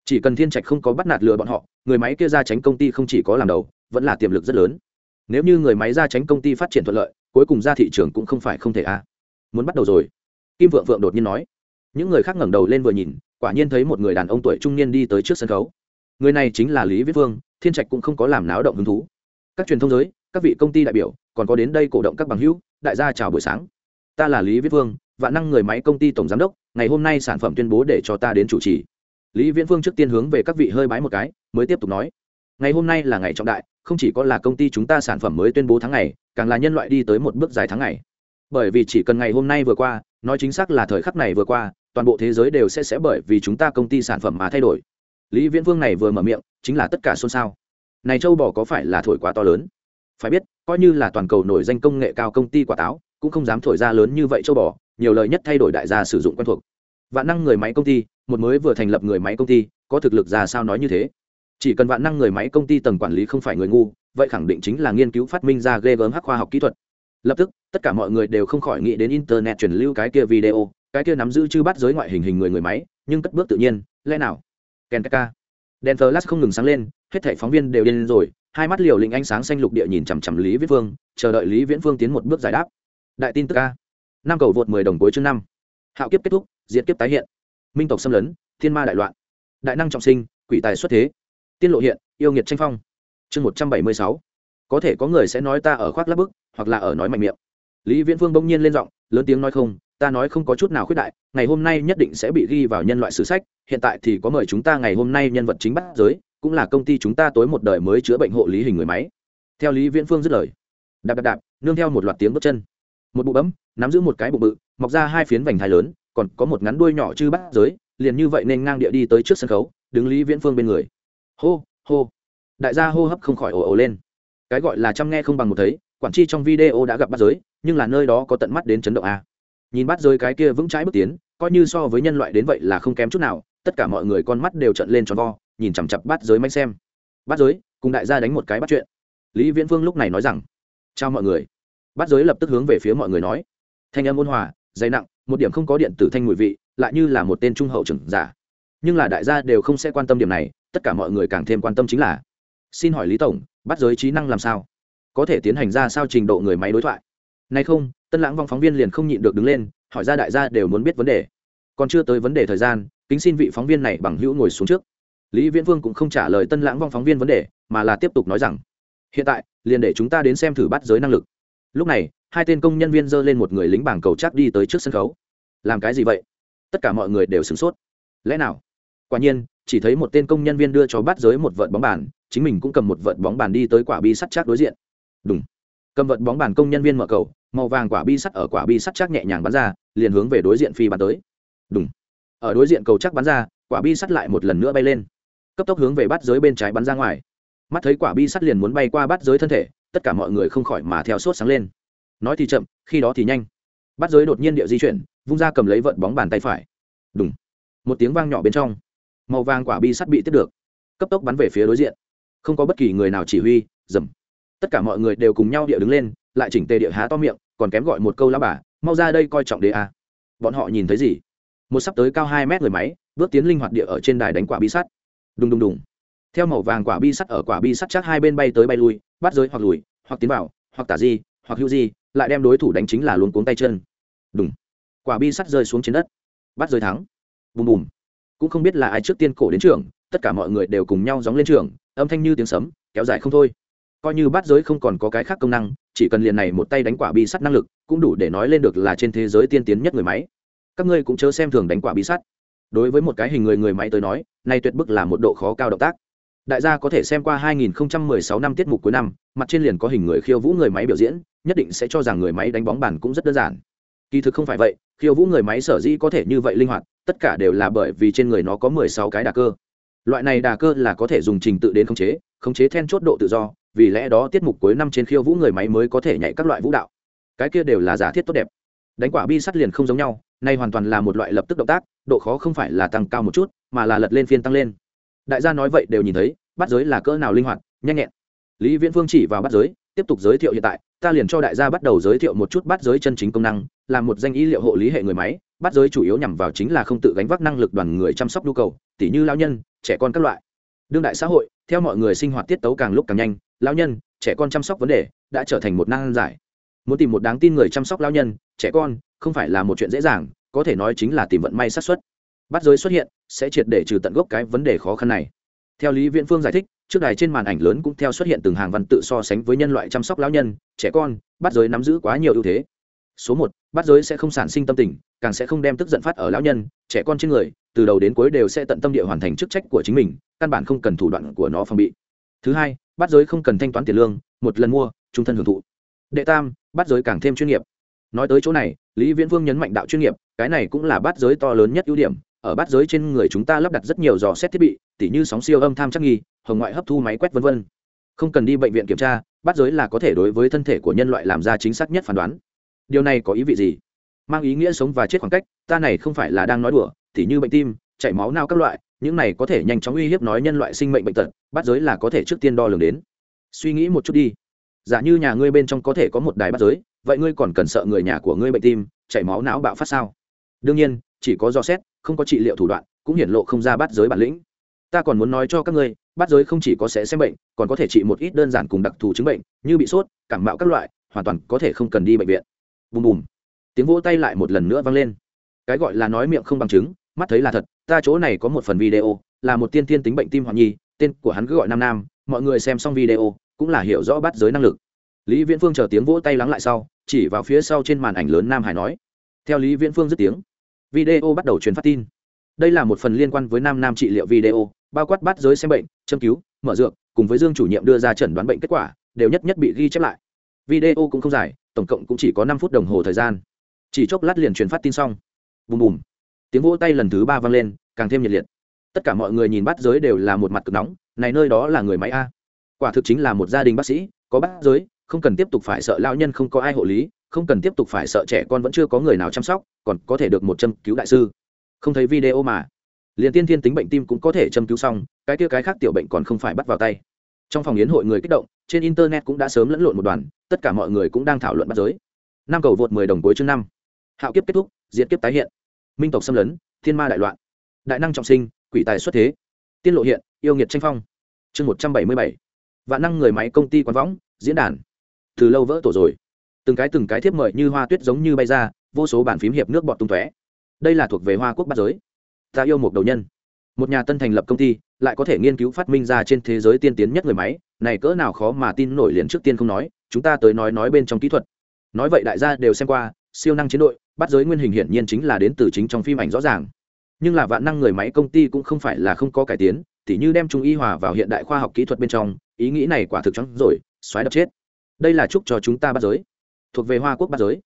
Speaker 1: Chỉ cần thiên trạch không có bắt nạt lừa bọn họ, người máy kia ra tránh công ty không chỉ có làm đầu, vẫn là tiềm lực rất lớn. Nếu như người máy ra tránh công ty phát triển thuận lợi, cuối cùng ra thị trường cũng không phải không thể a. Muốn bắt đầu rồi kim vượng vượng đột nhiên nói. Những người khác ngẩng đầu lên vừa nhìn, quả nhiên thấy một người đàn ông tuổi trung niên đi tới trước sân khấu. Người này chính là lý viết vương, thiên trạch cũng không có làm náo động hứng thú. Các truyền thông giới, các vị công ty đại biểu, còn có đến đây cổ động các bằng hữu, đại gia chào buổi sáng. Ta là lý viết vương và năng người máy công ty tổng giám đốc, ngày hôm nay sản phẩm tuyên bố để cho ta đến chủ trì. Lý viễn vương trước tiên hướng về các vị hơi bái một cái, mới tiếp tục nói. Ngày hôm nay là ngày trọng đại, không chỉ có là công ty chúng ta sản phẩm mới tuyên bố tháng ngày, càng là nhân loại đi tới một bước dài tháng ngày bởi vì chỉ cần ngày hôm nay vừa qua, nói chính xác là thời khắc này vừa qua, toàn bộ thế giới đều sẽ sẽ bởi vì chúng ta công ty sản phẩm mà thay đổi. Lý viễn vương này vừa mở miệng, chính là tất cả xôn xao. Này châu bò có phải là thổi quá to lớn? Phải biết, coi như là toàn cầu nổi danh công nghệ cao công ty quả táo, cũng không dám thổi ra lớn như vậy châu bò, nhiều lời nhất thay đổi đại gia sử dụng quen thuộc. Vạn năng người máy công ty, một mới vừa thành lập người máy công ty, có thực lực ra sao nói như thế? Chỉ cần vạn năng người máy công ty tầng quản lý không phải người ngu, vậy khẳng định chính là nghiên cứu phát minh ra ghê gớm hắc khoa học kỹ thuật. Lập tức tất cả mọi người đều không khỏi nghĩ đến internet truyền lưu cái kia video, cái kia nắm giữ chư bắt giới ngoại hình hình người người máy, nhưng cất bước tự nhiên, lẽ nào? Ken ka đèn flash không ngừng sáng lên, hết thảy phóng viên đều điên rồi, hai mắt liều lĩnh ánh sáng xanh lục địa nhìn chằm chằm lý viễn phương, chờ đợi lý viễn phương tiến một bước giải đáp. Đại tin tức ca năm cầu vượt mười đồng cuối chương năm. Hạo kiếp kết thúc, diệt kiếp tái hiện. Minh tộc xâm lấn, thiên ma đại loạn. Đại năng trọng sinh, quỷ tài xuất thế. Tiên lộ hiện, yêu nghiệt tranh phong. Chương một trăm bảy mươi sáu. Có thể có người sẽ nói ta ở khoác lắp bức, hoặc là ở nói mạnh miệng lý viễn phương bỗng nhiên lên giọng, lớn tiếng nói không, ta nói không có chút nào khuyết đại, ngày hôm nay nhất định sẽ bị ghi vào nhân loại sử sách, hiện tại thì có mời chúng ta ngày hôm nay nhân vật chính bắt giới, cũng là công ty chúng ta tối một đời mới chữa bệnh hộ lý hình người máy. Theo lý viễn phương dứt lời, đạp đạp đạp, nương theo một loạt tiếng bước chân. Một bụ bấm, nắm giữ một cái bụng bự, mọc ra hai phiến vành thai lớn, còn có một ngắn đuôi nhỏ chư bắt giới, liền như vậy nên ngang địa đi tới trước sân khấu, đứng lý viễn phương bên người. Hô hô. Đại gia hô hấp không khỏi ồ ồ lên. Cái gọi là chăm nghe không bằng một thấy, quản tri trong video đã gặp bắt giới nhưng là nơi đó có tận mắt đến chấn động a. Nhìn bắt giới cái kia vững trái bước tiến, coi như so với nhân loại đến vậy là không kém chút nào, tất cả mọi người con mắt đều trận lên tròn vo, nhìn chằm chặp bắt giới manh xem. Bắt giới cùng đại gia đánh một cái bắt chuyện. Lý viễn vương lúc này nói rằng, chào mọi người. Bắt giới lập tức hướng về phía mọi người nói. Thanh âm ôn hòa, dày nặng, một điểm không có điện tử thanh mùi vị, lại như là một tên trung hậu trưởng giả. Nhưng là đại gia đều không sẽ quan tâm điểm này, tất cả mọi người càng thêm quan tâm chính là, xin hỏi lý tổng, bắt giới trí năng làm sao? Có thể tiến hành ra sao trình độ người máy đối thoại? Nay không, tân lãng vong phóng viên liền không nhịn được đứng lên, hỏi ra đại gia đều muốn biết vấn đề. Còn chưa tới vấn đề thời gian, kính xin vị phóng viên này bằng hữu ngồi xuống trước. Lý viễn vương cũng không trả lời tân lãng vong phóng viên vấn đề, mà là tiếp tục nói rằng, hiện tại, liền để chúng ta đến xem thử bắt giới năng lực. Lúc này, hai tên công nhân viên dơ lên một người lính bảng cầu chắc đi tới trước sân khấu. Làm cái gì vậy? Tất cả mọi người đều sửng sốt. Lẽ nào? Quả nhiên, chỉ thấy một tên công nhân viên đưa cho bắt giới một vợt bóng bàn, chính mình cũng cầm một vợt bóng bàn đi tới quả bi sắt chắc đối diện. Đúng cầm vật bóng bàn công nhân viên mở cầu, màu vàng quả bi sắt ở quả bi sắt chắc nhẹ nhàng bắn ra, liền hướng về đối diện phi bắn tới. Đúng ở đối diện cầu chắc bắn ra, quả bi sắt lại một lần nữa bay lên. Cấp tốc hướng về bắt giới bên trái bắn ra ngoài. Mắt thấy quả bi sắt liền muốn bay qua bắt giới thân thể, tất cả mọi người không khỏi mà theo sốt sáng lên. Nói thì chậm, khi đó thì nhanh. Bắt giới đột nhiên địa di chuyển, vung ra cầm lấy vận bóng bàn tay phải. Đúng một tiếng vang nhỏ bên trong. Màu vàng quả bi sắt bị tiếp được. Cấp tốc bắn về phía đối diện. Không có bất kỳ người nào chỉ huy, dầm tất cả mọi người đều cùng nhau địa đứng lên, lại chỉnh tề địa há to miệng, còn kém gọi một câu lá bà, mau ra đây coi trọng đế a. Bọn họ nhìn thấy gì? Một sắp tới cao hai mét người máy, bước tiến linh hoạt địa ở trên đài đánh quả bi sắt. Đùng đùng đùng. Theo màu vàng quả bi sắt ở quả bi sắt chắc hai bên bay tới bay lui, bắt giới hoặc lùi, hoặc tiến vào, hoặc tả di, hoặc hữu di, lại đem đối thủ đánh chính là luôn cuống tay chân. Đùng. Quả bi sắt rơi xuống trên đất. Bắt giới thắng. Bùm bùm. Cũng không biết là ai trước tiên cổ đến trường, tất cả mọi người đều cùng nhau gióng lên trường, âm thanh như tiếng sấm, kéo dài không thôi coi như bát giới không còn có cái khác công năng, chỉ cần liền này một tay đánh quả bi sắt năng lực, cũng đủ để nói lên được là trên thế giới tiên tiến nhất người máy. Các ngươi cũng chớ xem thường đánh quả bi sắt. Đối với một cái hình người người máy tới nói nay tuyệt bức là một độ khó cao động tác. Đại gia có thể xem qua 2016 năm tiết mục cuối năm, mặt trên liền có hình người khiêu vũ người máy biểu diễn, nhất định sẽ cho rằng người máy đánh bóng bàn cũng rất đơn giản. Kỳ thực không phải vậy, khiêu vũ người máy sở dĩ có thể như vậy linh hoạt, tất cả đều là bởi vì trên người nó có 16 cái đà cơ. Loại này đà cơ là có thể dùng trình tự đến khống chế khống chế then chốt độ tự do vì lẽ đó tiết mục cuối năm trên khiêu vũ người máy mới có thể nhảy các loại vũ đạo. Cái kia đều là giả thiết tốt đẹp. Đánh quả bi sắt liền không giống nhau, nay hoàn toàn là một loại lập tức động tác, độ khó không phải là tăng cao một chút, mà là lật lên phiên tăng lên. Đại gia nói vậy đều nhìn thấy, bắt giới là cỡ nào linh hoạt, nhanh nhẹn. Lý viễn phương chỉ vào bắt giới, tiếp tục giới thiệu hiện tại, ta liền cho đại gia bắt đầu giới thiệu một chút bắt giới chân chính công năng là một danh ý liệu hộ lý hệ người máy, bắt giới chủ yếu nhằm vào chính là không tự gánh vác năng lực đoàn người chăm sóc nhu cầu, tỉ như lao nhân, trẻ con các loại. Đương đại xã hội, theo mọi người sinh hoạt tiết tấu càng lúc càng nhanh lao nhân, trẻ con chăm sóc vấn đề đã trở thành một năng giải. Muốn tìm một đáng tin người chăm sóc lao nhân, trẻ con, không phải là một chuyện dễ dàng, có thể nói chính là tìm vận may sát xuất bắt giới xuất hiện, sẽ triệt để trừ tận gốc cái vấn đề khó khăn này. Theo lý viễn phương giải thích, trước đài trên màn ảnh lớn cũng theo xuất hiện từng hàng văn tự so sánh với nhân loại chăm sóc lão nhân, trẻ con, bắt giới nắm giữ quá nhiều ưu thế. Số một, bắt giới sẽ không sản sinh tâm tình, càng sẽ không đem tức giận phát ở lão nhân, trẻ con trên người, từ đầu đến cuối đều sẽ tận tâm địa hoàn thành chức trách của chính mình, căn bản không cần thủ đoạn của nó phòng bị. Thứ hai bắt giới không cần thanh toán tiền lương, một lần mua, trung thân hưởng thụ. Đệ tam, bắt giới càng thêm chuyên nghiệp. Nói tới chỗ này, lý viễn vương nhấn mạnh đạo chuyên nghiệp, cái này cũng là bắt giới to lớn nhất ưu điểm. Ở bát giới trên người chúng ta lắp đặt rất nhiều dò xét thiết bị, tỉ như sóng siêu âm tham chắc nghi, hồng ngoại hấp thu máy quét v v không cần đi bệnh viện kiểm tra bát giới là có thể đối với thân thể của nhân loại làm ra chính xác nhất phán đoán. Điều này có ý vị gì? Mang ý nghĩa sống và chết khoảng cách, ta này không phải là đang nói đùa, tỉ như bệnh tim, chảy máu nao các loại những này có thể nhanh chóng uy hiếp nói nhân loại sinh mệnh bệnh tật, bắt giới là có thể trước tiên đo lường đến. Suy nghĩ một chút đi. Giả như nhà ngươi bên trong có thể có một đài bắt giới, vậy ngươi còn cần sợ người nhà của ngươi bệnh tim, chảy máu não bạo phát sao? Đương nhiên, chỉ có do xét, không có trị liệu thủ đoạn, cũng hiển lộ không ra bắt giới bản lĩnh. Ta còn muốn nói cho các ngươi, bắt giới không chỉ có sẽ xem bệnh, còn có thể trị một ít đơn giản cùng đặc thù chứng bệnh, như bị sốt, cảm mạo các loại, hoàn toàn có thể không cần đi bệnh viện. Bùm bùm. Tiếng vỗ tay lại một lần nữa vang lên. Cái gọi là nói miệng không bằng chứng mắt thấy là thật, ta chỗ này có một phần video, là một tiên tiên tính bệnh tim hoàng nhi, tên của hắn cứ gọi nam nam, mọi người xem xong video, cũng là hiểu rõ bắt giới năng lực. Lý viễn phương chờ tiếng vỗ tay lắng lại sau, chỉ vào phía sau trên màn ảnh lớn nam hải nói, theo lý viễn phương dứt tiếng, video bắt đầu truyền phát tin. Đây là một phần liên quan với nam nam trị liệu video, bao quát bắt giới xem bệnh, châm cứu, mở dược, cùng với dương chủ nhiệm đưa ra chẩn đoán bệnh kết quả, đều nhất nhất bị ghi chép lại. Video cũng không dài, tổng cộng cũng chỉ có năm phút đồng hồ thời gian. Chỉ chốc lát liền truyền phát tin xong. Bùm bùm tiếng vỗ tay lần thứ ba vang lên, càng thêm nhiệt liệt. Tất cả mọi người nhìn bắt giới đều là một mặt cực nóng, này nơi đó là người máy a. Quả thực chính là một gia đình bác sĩ, có bác giới, không cần tiếp tục phải sợ lao nhân, không có ai hộ lý, không cần tiếp tục phải sợ trẻ con vẫn chưa có người nào chăm sóc, còn có thể được một châm cứu đại sư. Không thấy video mà. Liền tiên thiên tính bệnh tim cũng có thể châm cứu xong, cái kia cái khác tiểu bệnh còn không phải bắt vào tay. Trong phòng yến hội người kích động, trên internet cũng đã sớm lẫn lộn một đoàn, tất cả mọi người cũng đang thảo luận bắt giới. Năm cầu vượt mười đồng cuối chương năm. Hạo kiếp kết thúc diễn kiếp tái hiện minh tộc xâm lấn, thiên ma đại loạn, đại năng trọng sinh, quỷ tài xuất thế tiên lộ hiện, yêu nghiệt tranh phong. Chương một trăm bảy mươi bảy, vạn năng người máy công ty quán võng, diễn đàn. Từ lâu vỡ tổ rồi. Từng cái từng cái thiếp mời như hoa tuyết giống như bay ra, vô số bản phím hiệp nước bọt tung tóe. Đây là thuộc về hoa quốc bát giới. Ta yêu một đầu nhân. Một nhà tân thành lập công ty, lại có thể nghiên cứu phát minh ra trên thế giới tiên tiến nhất người máy, này cỡ nào khó mà tin nổi liền trước tiên không nói, chúng ta tới nói nói bên trong kỹ thuật. Nói vậy đại gia đều xem qua siêu năng chiến đội, bắt giới nguyên hình hiển nhiên chính là đến từ chính trong phim ảnh rõ ràng. Nhưng là vạn năng người máy công ty cũng không phải là không có cải tiến, tỉ như đem trung y hòa vào hiện đại khoa học kỹ thuật bên trong, ý nghĩ này quả thực chóng rồi xoáy đập chết. Đây là chúc cho chúng ta bắt giới. Thuộc về hoa quốc bắt giới.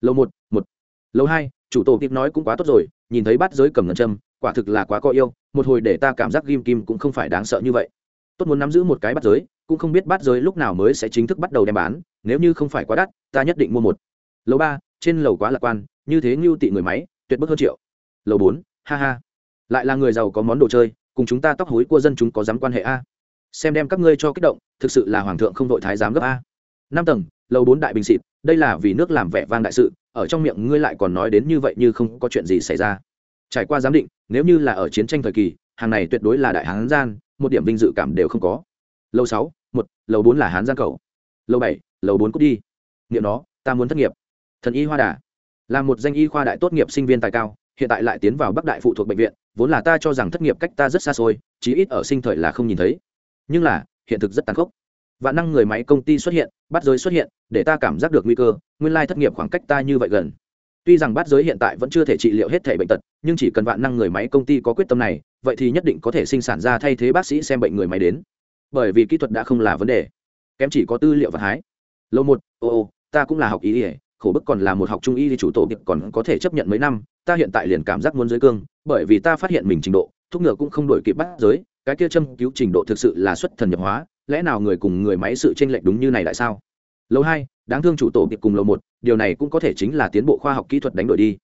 Speaker 1: Lâu một một. Lâu hai, chủ tổ kịp nói cũng quá tốt rồi, nhìn thấy bắt giới cầm ngân châm, quả thực là quá có yêu, một hồi để ta cảm giác ghim kim cũng không phải đáng sợ như vậy. Tốt muốn nắm giữ một cái bắt giới, cũng không biết bắt giới lúc nào mới sẽ chính thức bắt đầu đem bán, nếu như không phải quá đắt, ta nhất định mua một. Lâu ba trên lầu quá lạc quan, như thế ngưu tị người máy, tuyệt bức hơn triệu. Lầu bốn, ha ha. Lại là người giàu có món đồ chơi, cùng chúng ta tóc hối của dân chúng có dám quan hệ a? Xem đem các ngươi cho kích động, thực sự là hoàng thượng không đội thái giám gấp a. Năm tầng, lầu bốn đại bình xịt, đây là vì nước làm vẻ vang đại sự, ở trong miệng ngươi lại còn nói đến như vậy như không có chuyện gì xảy ra. Trải qua giám định, nếu như là ở chiến tranh thời kỳ, hàng này tuyệt đối là đại hán gian, một điểm vinh dự cảm đều không có. Lầu sáu, một, lầu bốn là hán gian cầu. Lầu bảy, lầu bốn cút đi. Nghiệm đó ta muốn thất nghiệp thần y hoa đà. Là một danh y khoa đại tốt nghiệp sinh viên tài cao, hiện tại lại tiến vào bắc đại phụ thuộc bệnh viện, vốn là ta cho rằng thất nghiệp cách ta rất xa xôi, chí ít ở sinh thời là không nhìn thấy. Nhưng là, hiện thực rất tàn khốc. Vạn năng người máy công ty xuất hiện, bắt giới xuất hiện, để ta cảm giác được nguy cơ, nguyên lai thất nghiệp khoảng cách ta như vậy gần. Tuy rằng bắt giới hiện tại vẫn chưa thể trị liệu hết thể bệnh tật, nhưng chỉ cần vạn năng người máy công ty có quyết tâm này, vậy thì nhất định có thể sinh sản ra thay thế bác sĩ xem bệnh người máy đến. Bởi vì kỹ thuật đã không là vấn đề. Kém chỉ có tư liệu và hái. Lâu một, ô ô, ta cũng là học ý ỉa khổ bức còn là một học trung y thì chủ tổ còn có thể chấp nhận mấy năm, ta hiện tại liền cảm giác muốn giới cương, bởi vì ta phát hiện mình trình độ thuốc ngựa cũng không đổi kịp bắt giới, cái kia châm cứu trình độ thực sự là xuất thần nhập hóa, lẽ nào người cùng người máy sự tranh lệch đúng như này lại sao? Lâu hai, đáng thương chủ tổ tiệp cùng lầu một, điều này cũng có thể chính là tiến bộ khoa học kỹ thuật đánh đổi đi.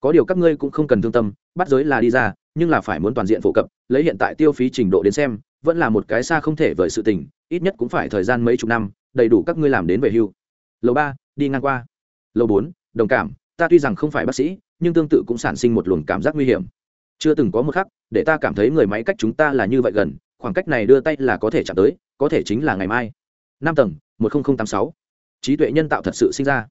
Speaker 1: Có điều các ngươi cũng không cần thương tâm, bắt giới là đi ra, nhưng là phải muốn toàn diện phổ cập, lấy hiện tại tiêu phí trình độ đến xem, vẫn là một cái xa không thể vời sự tình, ít nhất cũng phải thời gian mấy chục năm, đầy đủ các ngươi làm đến về hưu. Lầu ba, đi ngang qua lầu bốn, đồng cảm, ta tuy rằng không phải bác sĩ, nhưng tương tự cũng sản sinh một luồng cảm giác nguy hiểm. Chưa từng có một khắc, để ta cảm thấy người máy cách chúng ta là như vậy gần, khoảng cách này đưa tay là có thể chạm tới, có thể chính là ngày mai. Năm tầng, một nghìn tám sáu. Trí tuệ nhân tạo thật sự sinh ra.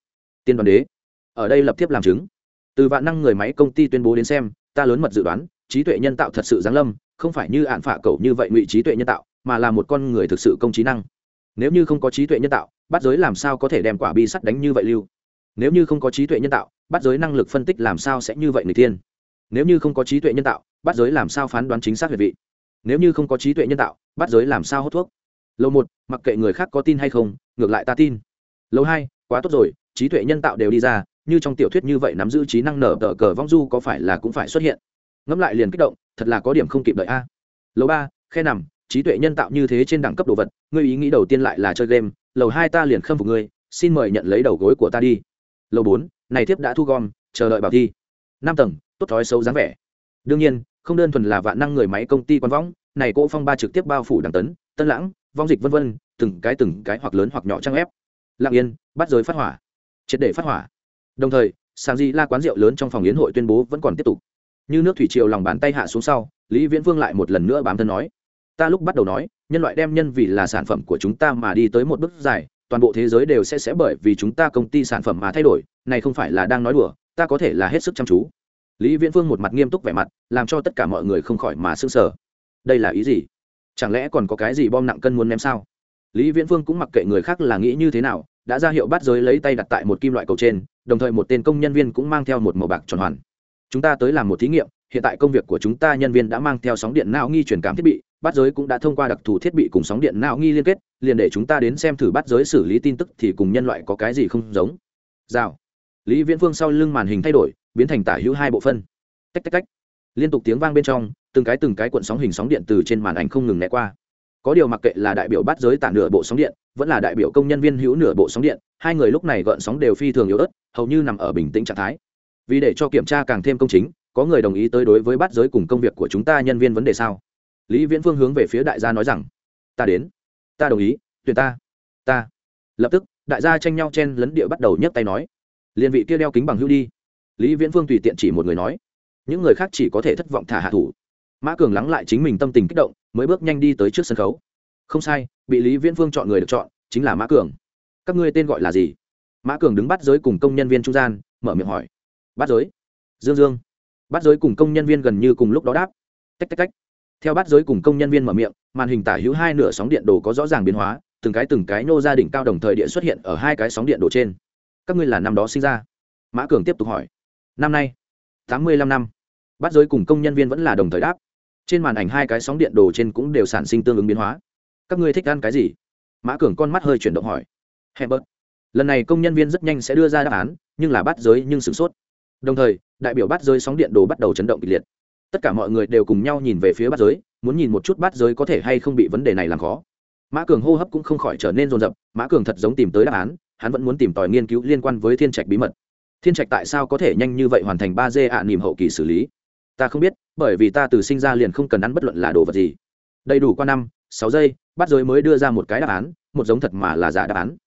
Speaker 1: Tiên đoàn đế. Ở đây lập tiếp làm chứng. Từ vạn năng người máy công ty tuyên bố đến xem, ta lớn mật dự đoán, trí tuệ nhân tạo thật sự giáng lâm, không phải như ạn phả cầu như vậy ngụy trí tuệ nhân tạo, mà là một con người thực sự công trí năng. Nếu như không có trí tuệ nhân tạo, bắt giới làm sao có thể đem quả bi sắt đánh như vậy lưu? Nếu như không có trí tuệ nhân tạo, bắt giới năng lực phân tích làm sao sẽ như vậy người tiên? Nếu như không có trí tuệ nhân tạo, bắt giới làm sao phán đoán chính xác huyệt vị? Nếu như không có trí tuệ nhân tạo, bắt giới làm sao hút thuốc? Lâu một, mặc kệ người khác có tin hay không, ngược lại ta tin. Lâu hai, quá tốt rồi, trí tuệ nhân tạo đều đi ra, như trong tiểu thuyết như vậy nắm giữ trí năng nở tờ cờ vong du có phải là cũng phải xuất hiện? Ngẫm lại liền kích động, thật là có điểm không kịp đợi a. Lầu ba, khe nằm, trí tuệ nhân tạo như thế trên đẳng cấp đồ vật, ngươi ý nghĩ đầu tiên lại là chơi game, lầu hai ta liền khâm phục ngươi, xin mời nhận lấy đầu gối của ta đi lầu bốn, này thiếp đã thu gom, chờ đợi bảo thi. Năm tầng, tốt thói xấu dáng vẻ. Đương nhiên, không đơn thuần là vạn năng người máy công ty quan võng, này cỗ phong ba trực tiếp bao phủ đằng tấn, tân lãng, vong dịch vân vân, từng cái từng cái hoặc lớn hoặc nhỏ trang ép. Lặng yên, bắt giới phát hỏa. Triệt để phát hỏa. Đồng thời sáng di la quán rượu lớn trong phòng yến hội tuyên bố vẫn còn tiếp tục. Như nước thủy triều lòng bàn tay hạ xuống sau, lý viễn vương lại một lần nữa bám thân nói, ta lúc bắt đầu nói, nhân loại đem nhân vì là sản phẩm của chúng ta mà đi tới một bước dài toàn bộ thế giới đều sẽ sẽ bởi vì chúng ta công ty sản phẩm mà thay đổi, này không phải là đang nói đùa, ta có thể là hết sức chăm chú. Lý viễn vương một mặt nghiêm túc vẻ mặt, làm cho tất cả mọi người không khỏi mà s ư n g sở đây là ý gì? Chẳng lẽ còn có cái gì bom nặng cân muốn ném sao? Lý viễn vương cũng mặc kệ người khác là nghĩ như thế nào, đã ra hiệu bắt giới lấy tay đặt tại một kim loại cầu trên, đồng thời một tên công nhân viên cũng mang theo một màu bạc tròn hoàn. Chúng ta tới làm một thí nghiệm, hiện tại công việc của chúng ta nhân viên đã mang theo sóng điện não nghi truyền cảm thiết bị bắt giới cũng đã thông qua đặc thù thiết bị cùng sóng điện não nghi liên kết, liền để chúng ta đến xem thử bắt giới xử lý tin tức thì cùng nhân loại có cái gì không giống. Rào. Lý viễn phương sau lưng màn hình thay đổi, biến thành tả hữu hai bộ phân. Tách tách tách. Liên tục tiếng vang bên trong, từng cái từng cái cuộn sóng hình sóng điện từ trên màn ảnh không ngừng né qua. Có điều mặc kệ là đại biểu bắt giới tả nửa bộ sóng điện, vẫn là đại biểu công nhân viên hữu nửa bộ sóng điện, hai người lúc này gợn sóng đều phi thường yếu ớt, hầu như nằm ở bình tĩnh trạng thái. Vì để cho kiểm tra càng thêm công chính, có người đồng ý tới đối với bắt giới cùng công việc của chúng ta nhân viên vấn đề sao? Lý viễn phương hướng về phía đại gia nói rằng, ta đến. Ta đồng ý. Tuyển ta. Ta. Lập tức, đại gia tranh nhau chen lấn địa bắt đầu nhấc tay nói. Liên vị kia đeo kính bằng hữu đi. Lý viễn phương tùy tiện chỉ một người nói. Những người khác chỉ có thể thất vọng thả hạ thủ. Mã cường lắng lại chính mình tâm tình kích động, mới bước nhanh đi tới trước sân khấu. Không sai, bị lý viễn phương chọn người được chọn, chính là mã cường. Các ngươi tên gọi là gì? Mã cường đứng bắt giới cùng công nhân viên trung gian, mở miệng hỏi. Bắt giới. Dương dương. Bắt giới cùng công nhân viên gần như cùng lúc đó đáp. Tách tách tách theo bắt giới cùng công nhân viên mở miệng, màn hình tả hữu hai nửa sóng điện đồ có rõ ràng biến hóa, từng cái từng cái nô gia đình cao đồng thời địa xuất hiện ở hai cái sóng điện đồ trên. Các ngươi là năm đó sinh ra? Mã cường tiếp tục hỏi. Năm nay, tám mươi lăm năm. Bắt giới cùng công nhân viên vẫn là đồng thời đáp. Trên màn ảnh hai cái sóng điện đồ trên cũng đều sản sinh tương ứng biến hóa. Các ngươi thích ăn cái gì? Mã cường con mắt hơi chuyển động hỏi. Hẹn bớt lần này công nhân viên rất nhanh sẽ đưa ra đáp án, nhưng là bắt giới nhưng sửng sốt. Đồng thời, đại biểu bắt giới sóng điện đồ bắt đầu chấn động kịch liệt tất cả mọi người đều cùng nhau nhìn về phía bát giới, muốn nhìn một chút bát giới có thể hay không bị vấn đề này làm khó. Mã cường hô hấp cũng không khỏi trở nên rồn rập mã cường thật giống tìm tới đáp án, hắn vẫn muốn tìm tòi nghiên cứu liên quan với thiên trạch bí mật. Thiên trạch tại sao có thể nhanh như vậy hoàn thành ba d ạ à nỉm hậu kỳ xử lý? Ta không biết, bởi vì ta từ sinh ra liền không cần ăn bất luận là đồ vật gì. Đầy đủ qua năm, sáu giây bắt giới mới đưa ra một cái đáp án, một giống thật mà là giả đáp án.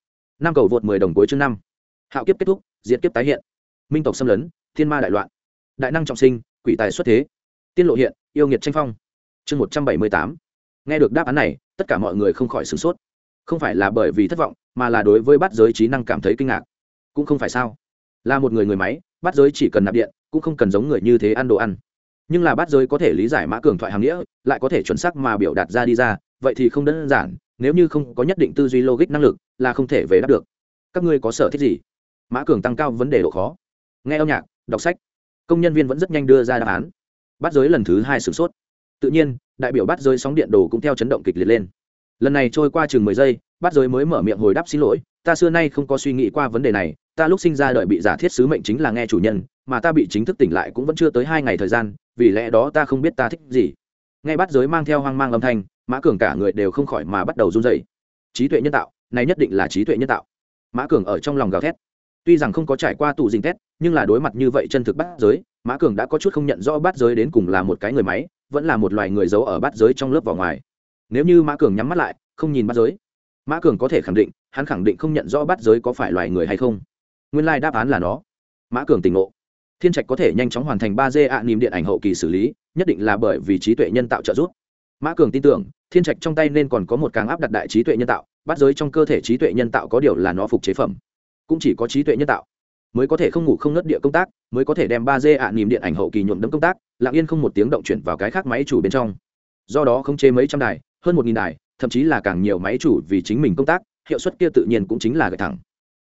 Speaker 1: Năm cầu vượt mười đồng cuối chương năm. Hạo kiếp kết thúc diễn kiếp tái hiện. Minh tộc xâm lấn, thiên ma đại loạn. Đại năng trọng sinh, quỷ tài xuất thế tiên lộ hiện, yêu nghiệt tranh phong. Chương một trăm bảy mươi tám. Nghe được đáp án này, tất cả mọi người không khỏi sửng sốt. Không phải là bởi vì thất vọng, mà là đối với bắt giới trí năng cảm thấy kinh ngạc. Cũng không phải sao. Là một người người máy, bắt giới chỉ cần nạp điện, cũng không cần giống người như thế ăn đồ ăn. Nhưng là bắt giới có thể lý giải mã cường thoại hàng nghĩa, lại có thể chuẩn xác mà biểu đạt ra đi ra, vậy thì không đơn giản, nếu như không có nhất định tư duy logic năng lực, là không thể về đáp được. Các ngươi có sở thích gì? Mã cường tăng cao vấn đề độ khó. Nghe âm nhạc, đọc sách. Công nhân viên vẫn rất nhanh đưa ra đáp án bắt giới lần thứ hai sửng sốt. Tự nhiên, đại biểu bắt giới sóng điện đồ cũng theo chấn động kịch liệt lên. Lần này trôi qua chừng mười giây, bắt giới mới mở miệng hồi đáp xin lỗi, ta xưa nay không có suy nghĩ qua vấn đề này, ta lúc sinh ra đợi bị giả thiết sứ mệnh chính là nghe chủ nhân, mà ta bị chính thức tỉnh lại cũng vẫn chưa tới hai ngày thời gian, vì lẽ đó ta không biết ta thích gì. Nghe bắt giới mang theo hoang mang âm thanh, mã cường cả người đều không khỏi mà bắt đầu run dày trí tuệ nhân tạo, này nhất định là trí tuệ nhân tạo. Mã cường ở trong lòng gào thét tuy rằng không có trải qua tù dình tét, nhưng là đối mặt như vậy chân thực bắt giới, mã cường đã có chút không nhận rõ bắt giới đến cùng là một cái người máy, vẫn là một loài người giấu ở bắt giới trong lớp vào ngoài. Nếu như mã cường nhắm mắt lại, không nhìn bắt giới, mã cường có thể khẳng định, hắn khẳng định không nhận rõ bắt giới có phải loài người hay không. Nguyên lai đáp án là nó. Mã cường tỉnh ngộ. Thiên trạch có thể nhanh chóng hoàn thành ba d ạ niềm điện ảnh hậu kỳ xử lý, nhất định là bởi vì trí tuệ nhân tạo trợ giúp. Mã cường tin tưởng, thiên trạch trong tay nên còn có một càng áp đặt đại trí tuệ nhân tạo, bắt giới trong cơ thể trí tuệ nhân tạo có điều là nó phục chế phẩm cũng chỉ có trí tuệ nhân tạo mới có thể không ngủ không nớt địa công tác, mới có thể đem ba d ạ nỉm điện ảnh hậu kỳ nhuộm đấm công tác, lặng yên không một tiếng động chuyển vào cái khác máy chủ bên trong. Do đó không chế mấy trăm đài, hơn một nghìn đài, thậm chí là càng nhiều máy chủ vì chính mình công tác, hiệu suất kia tự nhiên cũng chính là gạch thẳng.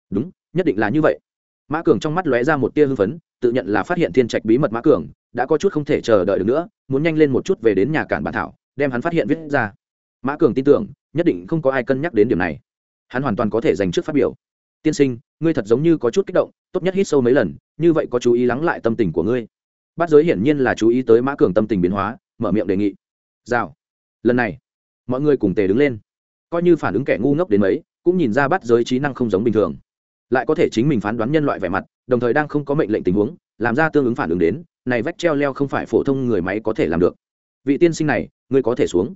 Speaker 1: Đúng, nhất định là như vậy. Mã cường trong mắt lóe ra một tia hưng phấn, tự nhận là phát hiện thiên trạch bí mật mã cường, đã có chút không thể chờ đợi được nữa, muốn nhanh lên một chút về đến nhà cản bản thảo, đem hắn phát hiện viết ra. Mã cường tin tưởng, nhất định không có ai cân nhắc đến điểm này. Hắn hoàn toàn có thể dành trước phát biểu tiên sinh, ngươi thật giống như có chút kích động, tốt nhất hít sâu mấy lần, như vậy có chú ý lắng lại tâm tình của ngươi. Bát giới hiển nhiên là chú ý tới mã cường tâm tình biến hóa, mở miệng đề nghị. Rào. Lần này, mọi người cùng tề đứng lên. Coi như phản ứng kẻ ngu ngốc đến mấy, cũng nhìn ra bắt giới trí năng không giống bình thường. Lại có thể chính mình phán đoán nhân loại vẻ mặt, đồng thời đang không có mệnh lệnh tình huống, làm ra tương ứng phản ứng đến, này vách treo leo không phải phổ thông người máy có thể làm được. Vị tiên sinh này, ngươi có thể xuống.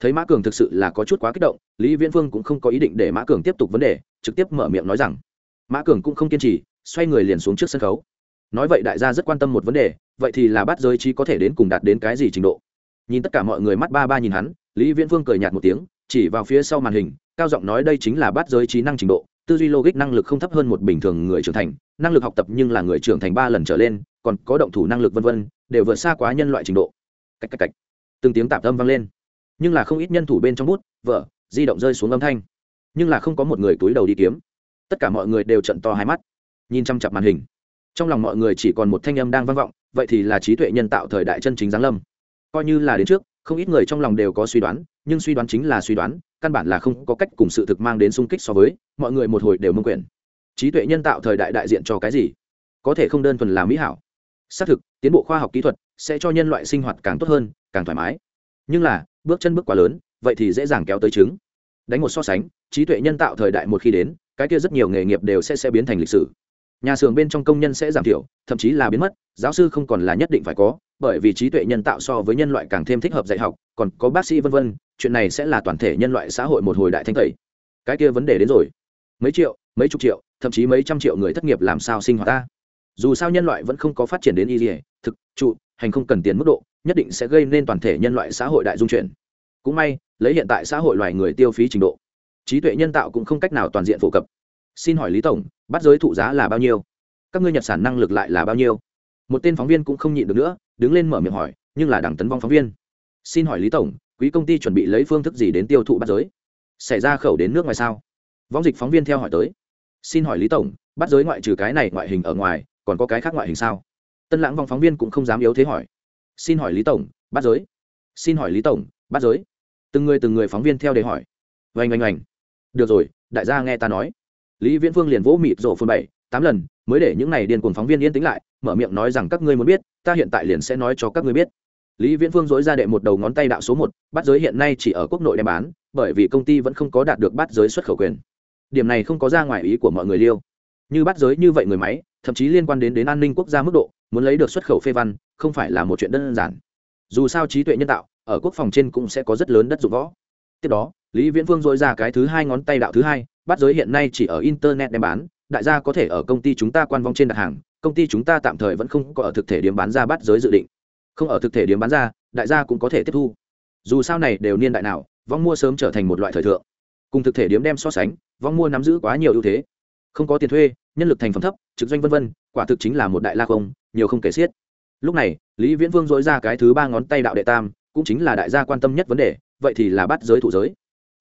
Speaker 1: Thấy mã cường thực sự là có chút quá kích động lý viễn phương cũng không có ý định để mã cường tiếp tục vấn đề, trực tiếp mở miệng nói rằng, mã cường cũng không kiên trì, xoay người liền xuống trước sân khấu. Nói vậy đại gia rất quan tâm một vấn đề, vậy thì là bắt giới trí có thể đến cùng đạt đến cái gì trình độ? Nhìn tất cả mọi người mắt ba ba nhìn hắn, lý viễn phương cười nhạt một tiếng, chỉ vào phía sau màn hình, cao giọng nói đây chính là bắt giới trí năng trình độ, tư duy logic năng lực không thấp hơn một bình thường người trưởng thành, năng lực học tập nhưng là người trưởng thành ba lần trở lên, còn có động thủ năng lực vân vân, đều vượt xa quá nhân loại trình độ. Cách cách cách. Từng tiếng tạp âm vang lên. Nhưng là không ít nhân thủ bên trong bút vợ di động rơi xuống âm thanh. Nhưng là không có một người túi đầu đi kiếm. Tất cả mọi người đều trận to hai mắt, nhìn chăm chặp màn hình. Trong lòng mọi người chỉ còn một thanh âm đang vang vọng, vậy thì là trí tuệ nhân tạo thời đại chân chính giáng lâm. Coi như là đến trước, không ít người trong lòng đều có suy đoán, nhưng suy đoán chính là suy đoán, căn bản là không có cách cùng sự thực mang đến sung kích so với, mọi người một hồi đều mông quyển trí tuệ nhân tạo thời đại đại diện cho cái gì? Có thể không đơn thuần là mỹ hảo. Xác thực, tiến bộ khoa học kỹ thuật sẽ cho nhân loại sinh hoạt càng tốt hơn, càng thoải mái. Nhưng là, bước chân bước quá lớn vậy thì dễ dàng kéo tới chứng đánh một so sánh, trí tuệ nhân tạo thời đại một khi đến, cái kia rất nhiều nghề nghiệp đều sẽ sẽ biến thành lịch sử. Nhà xưởng bên trong công nhân sẽ giảm thiểu, thậm chí là biến mất, giáo sư không còn là nhất định phải có, bởi vì trí tuệ nhân tạo so với nhân loại càng thêm thích hợp dạy học, còn có bác sĩ vân vân, chuyện này sẽ là toàn thể nhân loại xã hội một hồi đại thanh tẩy. Cái kia vấn đề đến rồi. Mấy triệu, mấy chục triệu, thậm chí mấy trăm triệu người thất nghiệp làm sao sinh hoạt ta? Dù sao nhân loại vẫn không có phát triển đến y dỉa thực, trụ, hành không cần tiền mức độ, nhất định sẽ gây nên toàn thể nhân loại xã hội đại dung chuyển. Cũng may lấy hiện tại xã hội loài người tiêu phí trình độ. Trí tuệ nhân tạo cũng không cách nào toàn diện phổ cập. Xin hỏi lý tổng, bắt giới thụ giá là bao nhiêu? Các ngươi nhật sản năng lực lại là bao nhiêu? Một tên phóng viên cũng không nhịn được nữa, đứng lên mở miệng hỏi, nhưng là đảng tấn vong phóng viên. Xin hỏi lý tổng, quý công ty chuẩn bị lấy phương thức gì đến tiêu thụ bắt giới? Xảy ra khẩu đến nước ngoài sao? Vong dịch phóng viên theo hỏi tới. Xin hỏi lý tổng, bắt giới ngoại trừ cái này ngoại hình ở ngoài, còn có cái khác ngoại hình sao? Tân lãng vong phóng viên cũng không dám yếu thế hỏi. Xin hỏi lý tổng, bắt giới. Xin hỏi lý tổng, bắt giới từng người từng người phóng viên theo để hỏi. Vành oanh oanh. Được rồi, đại gia nghe ta nói. Lý viễn phương liền vỗ mịt rổ phun bảy, tám lần, mới để những này điên cuồng phóng viên yên tĩnh lại, mở miệng nói rằng các ngươi muốn biết, ta hiện tại liền sẽ nói cho các ngươi biết. Lý viễn phương dối ra đệ một đầu ngón tay đạo số một, bắt giới hiện nay chỉ ở quốc nội đem bán, bởi vì công ty vẫn không có đạt được bắt giới xuất khẩu quyền. Điểm này không có ra ngoài ý của mọi người liêu. Như bắt giới như vậy người máy, thậm chí liên quan đến đến an ninh quốc gia mức độ, muốn lấy được xuất khẩu phê văn, không phải là một chuyện đơn giản. Dù sao trí tuệ nhân tạo ở quốc phòng trên cũng sẽ có rất lớn đất dụng võ. Tiếp đó, lý viễn Vương dội ra cái thứ hai ngón tay đạo thứ hai, bắt giới hiện nay chỉ ở internet đem bán, đại gia có thể ở công ty chúng ta quan vong trên đặt hàng, công ty chúng ta tạm thời vẫn không có ở thực thể điểm bán ra bắt giới dự định. Không ở thực thể điểm bán ra, đại gia cũng có thể tiếp thu. Dù sao này đều niên đại nào, vong mua sớm trở thành một loại thời thượng. Cùng thực thể điểm đem so sánh, vong mua nắm giữ quá nhiều ưu thế. Không có tiền thuê, nhân lực thành phẩm thấp, trực doanh vân vân, quả thực chính là một đại la không, nhiều không kể xiết. Lúc này, lý viễn vương dối ra cái thứ ba ngón tay đạo đệ tam cũng chính là đại gia quan tâm nhất vấn đề, vậy thì là bắt giới thụ giới.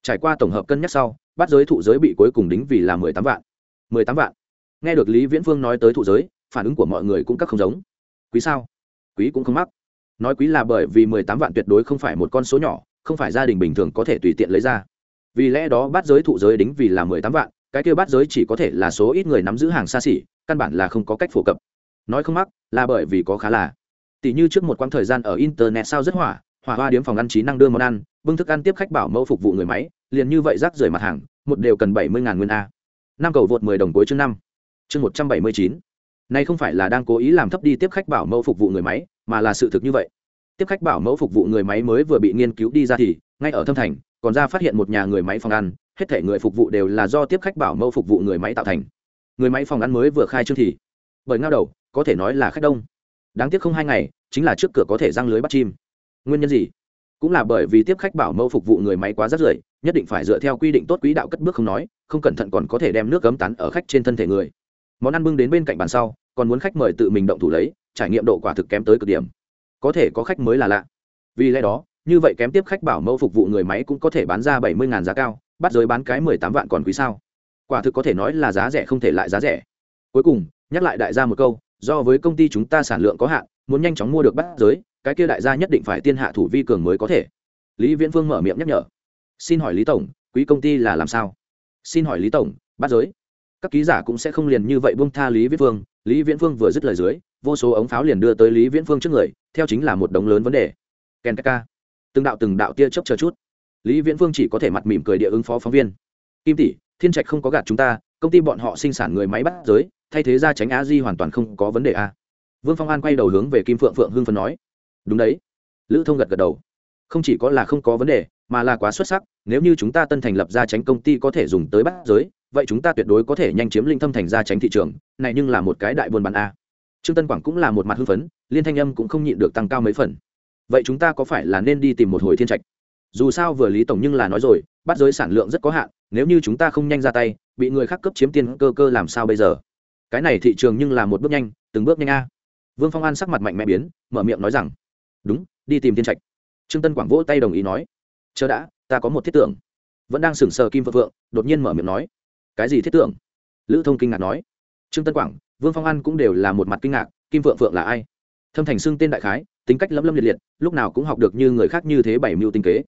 Speaker 1: Trải qua tổng hợp cân nhắc sau, bắt giới thụ giới bị cuối cùng đính vì là mười tám vạn. mười tám vạn. Nghe được lý viễn phương nói tới thụ giới, phản ứng của mọi người cũng các không giống. Quý sao? Quý cũng không mắc. Nói quý là bởi vì mười tám vạn tuyệt đối không phải một con số nhỏ, không phải gia đình bình thường có thể tùy tiện lấy ra. Vì lẽ đó bắt giới thụ giới đính vì là mười tám vạn, cái kêu bắt giới chỉ có thể là số ít người nắm giữ hàng xa xỉ, căn bản là không có cách phổ cập. Nói không mắc, là bởi vì có khá là. Tỷ như trước một quãng thời gian ở internet sao rất hỏa hỏa hoa điếm phòng ăn trí năng đưa món ăn bưng thức ăn tiếp khách bảo mẫu phục vụ người máy, liền như vậy rác rưởi mặt hàng, một đều cần bảy mươi nguyên a. Năm cầu vượt mười đồng cuối chương năm. Chương một trăm bảy mươi chín. Này không phải là đang cố ý làm thấp đi tiếp khách bảo mẫu phục vụ người máy, mà là sự thực như vậy. Tiếp khách bảo mẫu phục vụ người máy mới vừa bị nghiên cứu đi ra thì, ngay ở thâm thành, còn ra phát hiện một nhà người máy phòng ăn, hết thể người phục vụ đều là do tiếp khách bảo mẫu phục vụ người máy tạo thành. Người máy phòng ăn mới vừa khai trương thì, bởi ngao đầu, có thể nói là khách đông. Đáng tiếc không hai ngày, chính là trước cửa có thể răng lưới bắt chim nguyên nhân gì? Cũng là bởi vì tiếp khách bảo mẫu phục vụ người máy quá rất rưởi, nhất định phải dựa theo quy định tốt quỹ đạo cất bước không nói, không cẩn thận còn có thể đem nước cấm tắn ở khách trên thân thể người. Món ăn bưng đến bên cạnh bàn sau, còn muốn khách mời tự mình động thủ lấy, trải nghiệm độ quả thực kém tới cực điểm. Có thể có khách mới là lạ. Vì lẽ đó, như vậy kém tiếp khách bảo mẫu phục vụ người máy cũng có thể bán ra bảy mươi giá cao, bắt giới bán cái mười tám vạn còn quý sao? Quả thực có thể nói là giá rẻ không thể lại giá rẻ. Cuối cùng, nhắc lại đại gia một câu, do với công ty chúng ta sản lượng có hạn, muốn nhanh chóng mua được bắt giới cái kia đại gia nhất định phải tiên hạ thủ vi cường mới có thể. Lý viễn phương mở miệng nhắc nhở. Xin hỏi lý tổng, quý công ty là làm sao? Xin hỏi lý tổng, bắt giới. Các ký giả cũng sẽ không liền như vậy buông tha lý viễn phương. Lý viễn phương vừa dứt lời dưới, vô số ống pháo liền đưa tới lý viễn phương trước người, theo chính là một đống lớn vấn đề. Ken ka từng đạo từng đạo tia chớp chờ chút. Lý viễn phương chỉ có thể mặt mỉm cười địa ứng phó phóng viên. Kim tỷ, thiên trạch không có gạt chúng ta, công ty bọn họ sinh sản người máy bắt giới, thay thế ra tránh a di hoàn toàn không có vấn đề a. Vương phong an quay đầu hướng về kim phượng phượng hưng phấn nói đúng đấy. Lữ thông gật gật đầu. Không chỉ có là không có vấn đề, mà là quá xuất sắc, nếu như chúng ta tân thành lập ra tránh công ty có thể dùng tới bắt giới, vậy chúng ta tuyệt đối có thể nhanh chiếm linh thâm thành ra tránh thị trường, này nhưng là một cái đại buôn bán a. Trương tân quảng cũng là một mặt hưng phấn, liên thanh âm cũng không nhịn được tăng cao mấy phần. Vậy chúng ta có phải là nên đi tìm một hồi thiên trạch? Dù sao vừa lý tổng nhưng là nói rồi bắt giới sản lượng rất có hạn, nếu như chúng ta không nhanh ra tay, bị người khác cấp chiếm tiền cơ cơ làm sao bây giờ? Cái này thị trường nhưng là một bước nhanh, từng bước nhanh a. Vương phong an sắc mặt mạnh mẽ biến, mở miệng nói rằng đúng, đi tìm thiên trạch. Trương tân quảng vỗ tay đồng ý nói. Chờ đã, ta có một thiết tưởng. Vẫn đang sừng sờ kim phượng phượng, đột nhiên mở miệng nói. Cái gì thiết tưởng? Lữ thông kinh ngạc nói. Trương tân quảng, vương phong an cũng đều là một mặt kinh ngạc, kim phượng phượng là ai? Thâm thành xưng tên đại khái, tính cách lấm lâm liệt liệt, lúc nào cũng học được như người khác như thế bảy mưu tinh kế.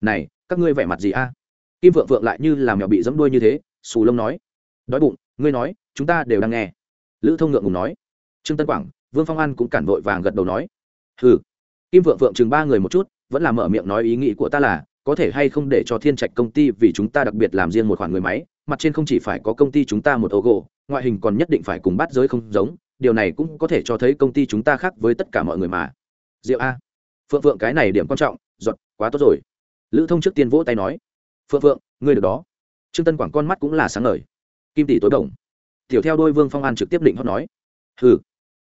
Speaker 1: Này, các ngươi vẻ mặt gì a? Kim phượng phượng lại như là mèo bị dẫm đuôi như thế, xù lông nói. Đói bụng, ngươi nói, chúng ta đều đang nghe. Lữ thông ngượng ngùng nói. Trương tân quảng, vương phong an cũng cản vội vàng gật đầu nói. Hừ kim Vượng Vượng chừng ba người một chút, vẫn là mở miệng nói ý nghĩ của ta là, có thể hay không để cho thiên trạch công ty vì chúng ta đặc biệt làm riêng một khoản người máy, mặt trên không chỉ phải có công ty chúng ta một ô gỗ ngoại hình còn nhất định phải cùng bắt giới không giống, điều này cũng có thể cho thấy công ty chúng ta khác với tất cả mọi người mà. Diệu a. Phượng phượng cái này điểm quan trọng, giọt, quá tốt rồi. Lữ thông trước tiên vỗ tay nói. Phượng phượng ngươi được đó. Trương tân quảng con mắt cũng là sáng ngời. Kim tỷ tối đồng tiểu theo đôi vương phong an trực tiếp định hót nói. Hừ,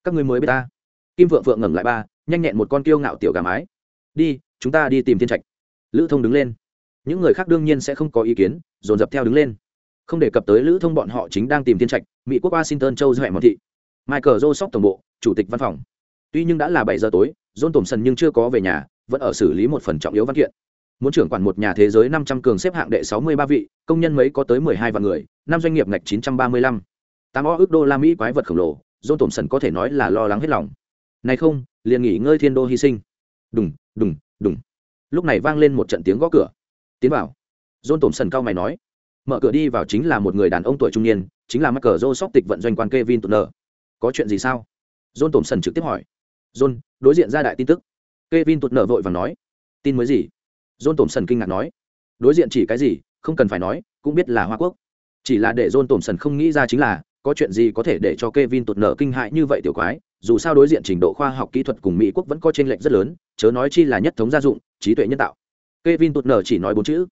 Speaker 1: các ngươi mới biết ta. Kim Vượng phượng ngẩng lại ba nhanh nhẹn một con kiêu ngạo tiểu gà mái. Đi, chúng ta đi tìm thiên trạch. Lữ thông đứng lên. Những người khác đương nhiên sẽ không có ý kiến, dồn dập theo đứng lên. Không đề cập tới lữ thông bọn họ chính đang tìm thiên trạch, mỹ quốc washington, châu doẹ mọt thị. Michael joseph tổng bộ, chủ tịch văn phòng. Tuy nhưng đã là bảy giờ tối, john tổm sần nhưng chưa có về nhà, vẫn ở xử lý một phần trọng yếu văn kiện. Muốn trưởng quản một nhà thế giới năm trăm cường xếp hạng đệ sáu mươi ba vị, công nhân mấy có tới mười hai vạn người, năm doanh nghiệp ngạch chín trăm ba mươi lăm. Tám o ước đô la mỹ quái vật khổng lồ, john tổm sần có thể nói là lo lắng hết lòng này không liền nghỉ ngơi thiên đô hy sinh đùng đùng đùng lúc này vang lên một trận tiếng gõ cửa tiến vào john tổm sần cao mày nói mở cửa đi vào chính là một người đàn ông tuổi trung niên chính là mắc cờ dô sóc tịch vận doanh quan Kevin Turner. Có chuyện gì sao? John sần trực tiếp hỏi. John, đối diện ra đại tin tức. Kevin Turner vội vàng nói. Tin mới gì? John sần kinh ngạc nói. Đối diện chỉ cái gì, không cần phải nói, cũng biết là Hoa Quốc. Chỉ là để John sần không nghĩ ra chính là, có chuyện gì có thể để cho Kevin Turner kinh hại như vậy tiểu quái, dù sao đối diện trình độ khoa học kỹ thuật cùng Mỹ quốc vẫn có chênh lệch rất lớn, chớ nói chi là nhất thống gia dụng, trí tuệ nhân tạo. Kevin nở chỉ nói bốn chữ.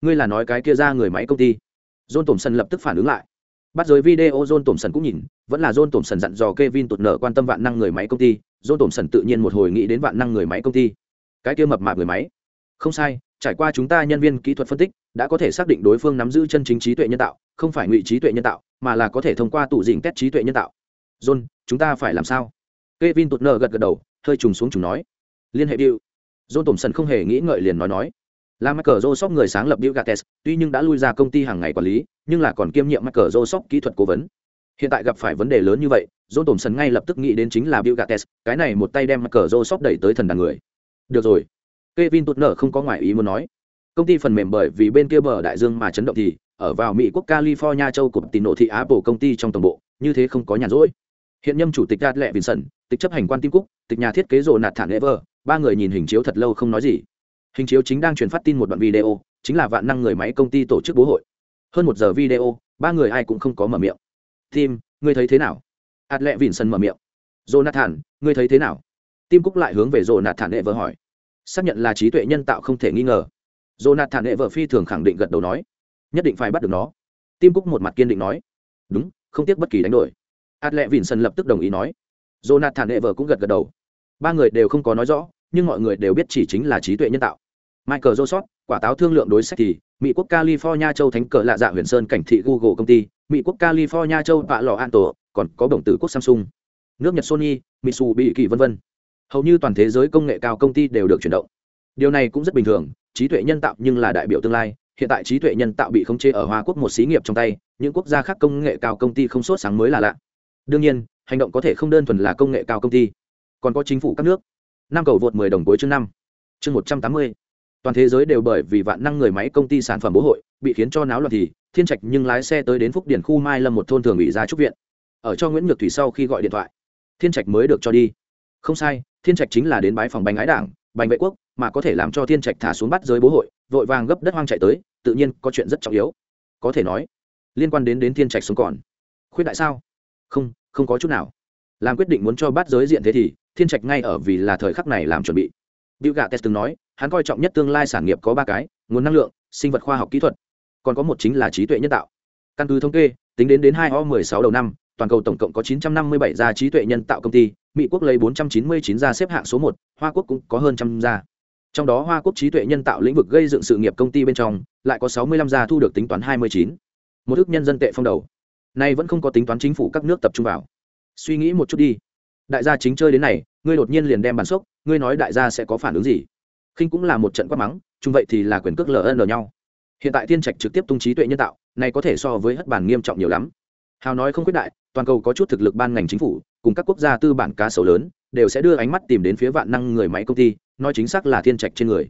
Speaker 1: Ngươi là nói cái kia ra người máy công ty. John Thompson lập tức phản ứng lại bắt giới video john tổm sân cũng nhìn vẫn là john tổm sân dặn dò kevin tụt nở quan tâm vạn năng người máy công ty john tổm sân tự nhiên một hồi nghĩ đến vạn năng người máy công ty cái kia mập mạp người máy không sai trải qua chúng ta nhân viên kỹ thuật phân tích đã có thể xác định đối phương nắm giữ chân chính trí tuệ nhân tạo không phải ngụy trí tuệ nhân tạo mà là có thể thông qua tụ dình test trí tuệ nhân tạo john chúng ta phải làm sao kevin tụt nợ gật gật đầu hơi trùng xuống chúng nói liên hệ Bill. john Thompson không hề nghĩ ngợi liền nói nói là Michael Joseph người sáng lập Bill Gates, tuy nhưng đã lui ra công ty hàng ngày quản lý, nhưng là còn kiêm nhiệm Michael Joseph kỹ thuật cố vấn. Hiện tại gặp phải vấn đề lớn như vậy, John Thompson ngay lập tức nghĩ đến chính là Bill Gates, cái này một tay đem Michael Joseph đẩy tới thần đàn người. Được rồi. Kevin Turner không có ngoại ý muốn nói. Công ty phần mềm bởi vì bên kia bờ đại dương mà chấn động thì, ở vào Mỹ quốc California châu của tỷ nộ thị Apple công ty trong tổng bộ, như thế không có nhàn rỗi. Hiện nhâm chủ tịch đạt Lệ Vincent, tịch chấp hành quan Tim Cúc, tịch nhà thiết kế rồ nạt thản Ever, ba người nhìn hình chiếu thật lâu không nói gì. Hình chiếu chính đang truyền phát tin một đoạn video chính là vạn năng người máy công ty tổ chức bố hội. Hơn một giờ video ba người ai cũng không có mở miệng. Tim ngươi thấy thế nào? Ạt Lệ vìn sân mở miệng. Jonathan ngươi thấy thế nào? Tim cúc lại hướng về jonathan đệ vợ hỏi. Xác nhận là trí tuệ nhân tạo không thể nghi ngờ. Jonathan đệ vợ phi thường khẳng định gật đầu nói. Nhất định phải bắt được nó. Tim cúc một mặt kiên định nói. Đúng không tiếc bất kỳ đánh đổi. Hạt lệ vìn sân lập tức đồng ý nói jonathan đệ vợ cũng gật gật đầu ba người đều không có nói rõ nhưng mọi người đều biết chỉ chính là trí tuệ nhân tạo Michael Joseph, quả táo thương lượng đối sách thì, Mỹ quốc California châu thánh cờ lạ dạ huyền sơn cảnh thị Google công ty, Mỹ quốc California châu vạ lò an tổ, còn có đồng tử quốc Samsung, nước Nhật Sony, Mitsubishi vân vân. Hầu như toàn thế giới công nghệ cao công ty đều được chuyển động. Điều này cũng rất bình thường, trí tuệ nhân tạo nhưng là đại biểu tương lai, hiện tại trí tuệ nhân tạo bị khống chế ở Hoa Quốc một xí nghiệp trong tay, những quốc gia khác công nghệ cao công ty không sốt sáng mới là lạ. Đương nhiên, hành động có thể không đơn thuần là công nghệ cao công ty, còn có chính phủ các nước. Năm cầu vượt 10 đồng cuối chương năm. Chương 180 toàn thế giới đều bởi vì vạn năng người máy công ty sản phẩm bố hội bị khiến cho náo loạn thì thiên trạch nhưng lái xe tới đến phúc điển khu mai lâm một thôn thường ủy ra trúc viện. Ở cho nguyễn nhược thủy sau khi gọi điện thoại thiên trạch mới được cho đi. Không sai thiên trạch chính là đến bái phòng bánh ái đảng bánh vệ quốc mà có thể làm cho thiên trạch thả xuống bắt giới bố hội vội vàng gấp đất hoang chạy tới tự nhiên có chuyện rất trọng yếu. Có thể nói liên quan đến đến thiên trạch xuống còn. Khuyết đại sao? Không không có chút nào làm quyết định muốn cho bắt giới diện thế thì thiên trạch ngay ở vì là thời khắc này làm chuẩn bị Bill Gates từng nói, hắn coi trọng nhất tương lai sản nghiệp có ba cái, nguồn năng lượng, sinh vật khoa học kỹ thuật, còn có một chính là trí tuệ nhân tạo. Căn cứ thống kê, tính đến đến hai o 16 đầu năm, toàn cầu tổng cộng có 957 gia trí tuệ nhân tạo công ty, Mỹ quốc lấy 499 gia xếp hạng số một, Hoa quốc cũng có hơn trăm gia. Trong đó Hoa quốc trí tuệ nhân tạo lĩnh vực gây dựng sự nghiệp công ty bên trong, lại có 65 gia thu được tính toán 29. Một ước nhân dân tệ phong đầu. Nay vẫn không có tính toán chính phủ các nước tập trung vào. Suy nghĩ một chút đi. Đại gia chính chơi đến này, ngươi đột nhiên liền đem bàn sốc, ngươi nói đại gia sẽ có phản ứng gì? Khinh cũng là một trận quát mắng chung vậy thì là quyền cước ln nhau. Hiện tại thiên trạch trực tiếp tung trí tuệ nhân tạo này có thể so với hất bản nghiêm trọng nhiều lắm. Hào nói không quyết đại toàn cầu có chút thực lực ban ngành chính phủ cùng các quốc gia tư bản cá sấu lớn đều sẽ đưa ánh mắt tìm đến phía vạn năng người máy công ty nói chính xác là thiên trạch trên người.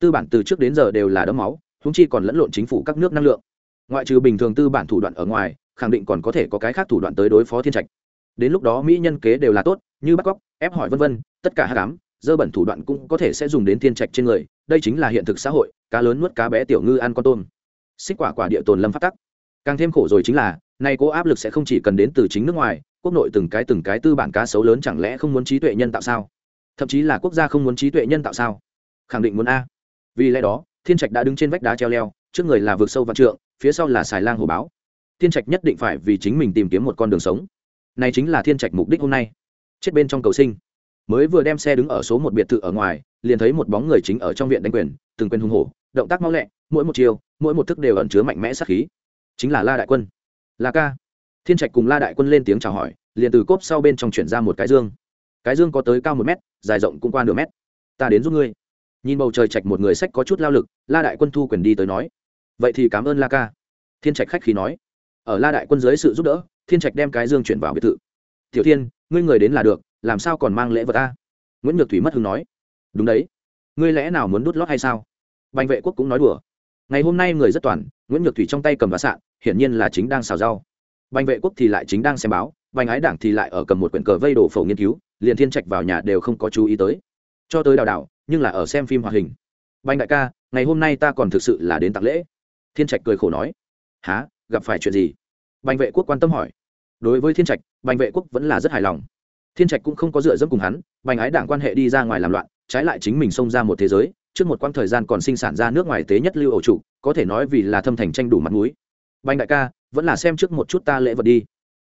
Speaker 1: Tư bản từ trước đến giờ đều là đấm máu húng chi còn lẫn lộn chính phủ các nước năng lượng. Ngoại trừ bình thường tư bản thủ đoạn ở ngoài khẳng định còn có thể có cái khác thủ đoạn tới đối phó thiên trạch. Đến lúc đó mỹ nhân kế đều là tốt, như bắt cóc, ép hỏi vân vân, tất cả hát cám dơ bẩn thủ đoạn cũng có thể sẽ dùng đến thiên trạch trên người, đây chính là hiện thực xã hội, cá lớn nuốt cá bé tiểu ngư ăn con tôm. Xích quả quả địa tồn lâm phát tắc. Càng thêm khổ rồi chính là, nay cố áp lực sẽ không chỉ cần đến từ chính nước ngoài, quốc nội từng cái từng cái tư bản cá xấu lớn chẳng lẽ không muốn trí tuệ nhân tạo sao? Thậm chí là quốc gia không muốn trí tuệ nhân tạo sao? Khẳng định muốn a. Vì lẽ đó, thiên trạch đã đứng trên vách đá treo leo, trước người là vực sâu văn trượng, phía sau là xài lang hồ báo thiên trạch nhất định phải vì chính mình tìm kiếm một con đường sống. Này chính là thiên trạch mục đích hôm nay. Chết bên trong cầu sinh. Mới vừa đem xe đứng ở số một biệt thự ở ngoài, liền thấy một bóng người chính ở trong viện đánh quyền, từng quyền hung hổ, động tác mau lẹ, mỗi một chiều mỗi một thức đều ẩn chứa mạnh mẽ sát khí. Chính là la đại quân. La ca. Thiên trạch cùng la đại quân lên tiếng chào hỏi, liền từ cốp sau bên trong chuyển ra một cái dương. Cái dương có tới cao một mét, dài rộng cũng qua nửa mét. Ta đến giúp ngươi. Nhìn bầu trời trạch một người sách có chút lao lực, la đại quân thu quyền đi tới nói. Vậy thì cảm ơn la ca. Thiên trạch khách khí nói ở la đại quân dưới sự giúp đỡ, thiên trạch đem cái dương chuyển vào biệt thự. Tiểu thiên, ngươi người đến là được, làm sao còn mang lễ vật ta nguyễn nhược thủy mất hứng nói. Đúng đấy. Ngươi lẽ nào muốn đút lót hay sao? Bành vệ quốc cũng nói đùa. Ngày hôm nay người rất toàn, nguyễn nhược thủy trong tay cầm và sạn, hiển nhiên là chính đang xào rau. Bành vệ quốc thì lại chính đang xem báo, bành ái đảng thì lại ở cầm một quyển cờ vây đổ phổ nghiên cứu, liền thiên trạch vào nhà đều không có chú ý tới. Cho tới đào đào nhưng là ở xem phim hoạt hình. Bành đại ca, ngày hôm nay ta còn thực sự là đến tặng lễ. Thiên trạch cười khổ nói. Há gặp phải chuyện gì? Bành vệ quốc quan tâm hỏi. Đối với thiên trạch, bành vệ quốc vẫn là rất hài lòng. Thiên trạch cũng không có dựa dẫm cùng hắn, bành ái đảng quan hệ đi ra ngoài làm loạn, trái lại chính mình xông ra một thế giới, trước một quãng thời gian còn sinh sản ra nước ngoài tế nhất lưu ổ trụ có thể nói vì là thâm thành tranh đủ mặt mũi. Bành đại ca, vẫn là xem trước một chút ta lễ vật đi.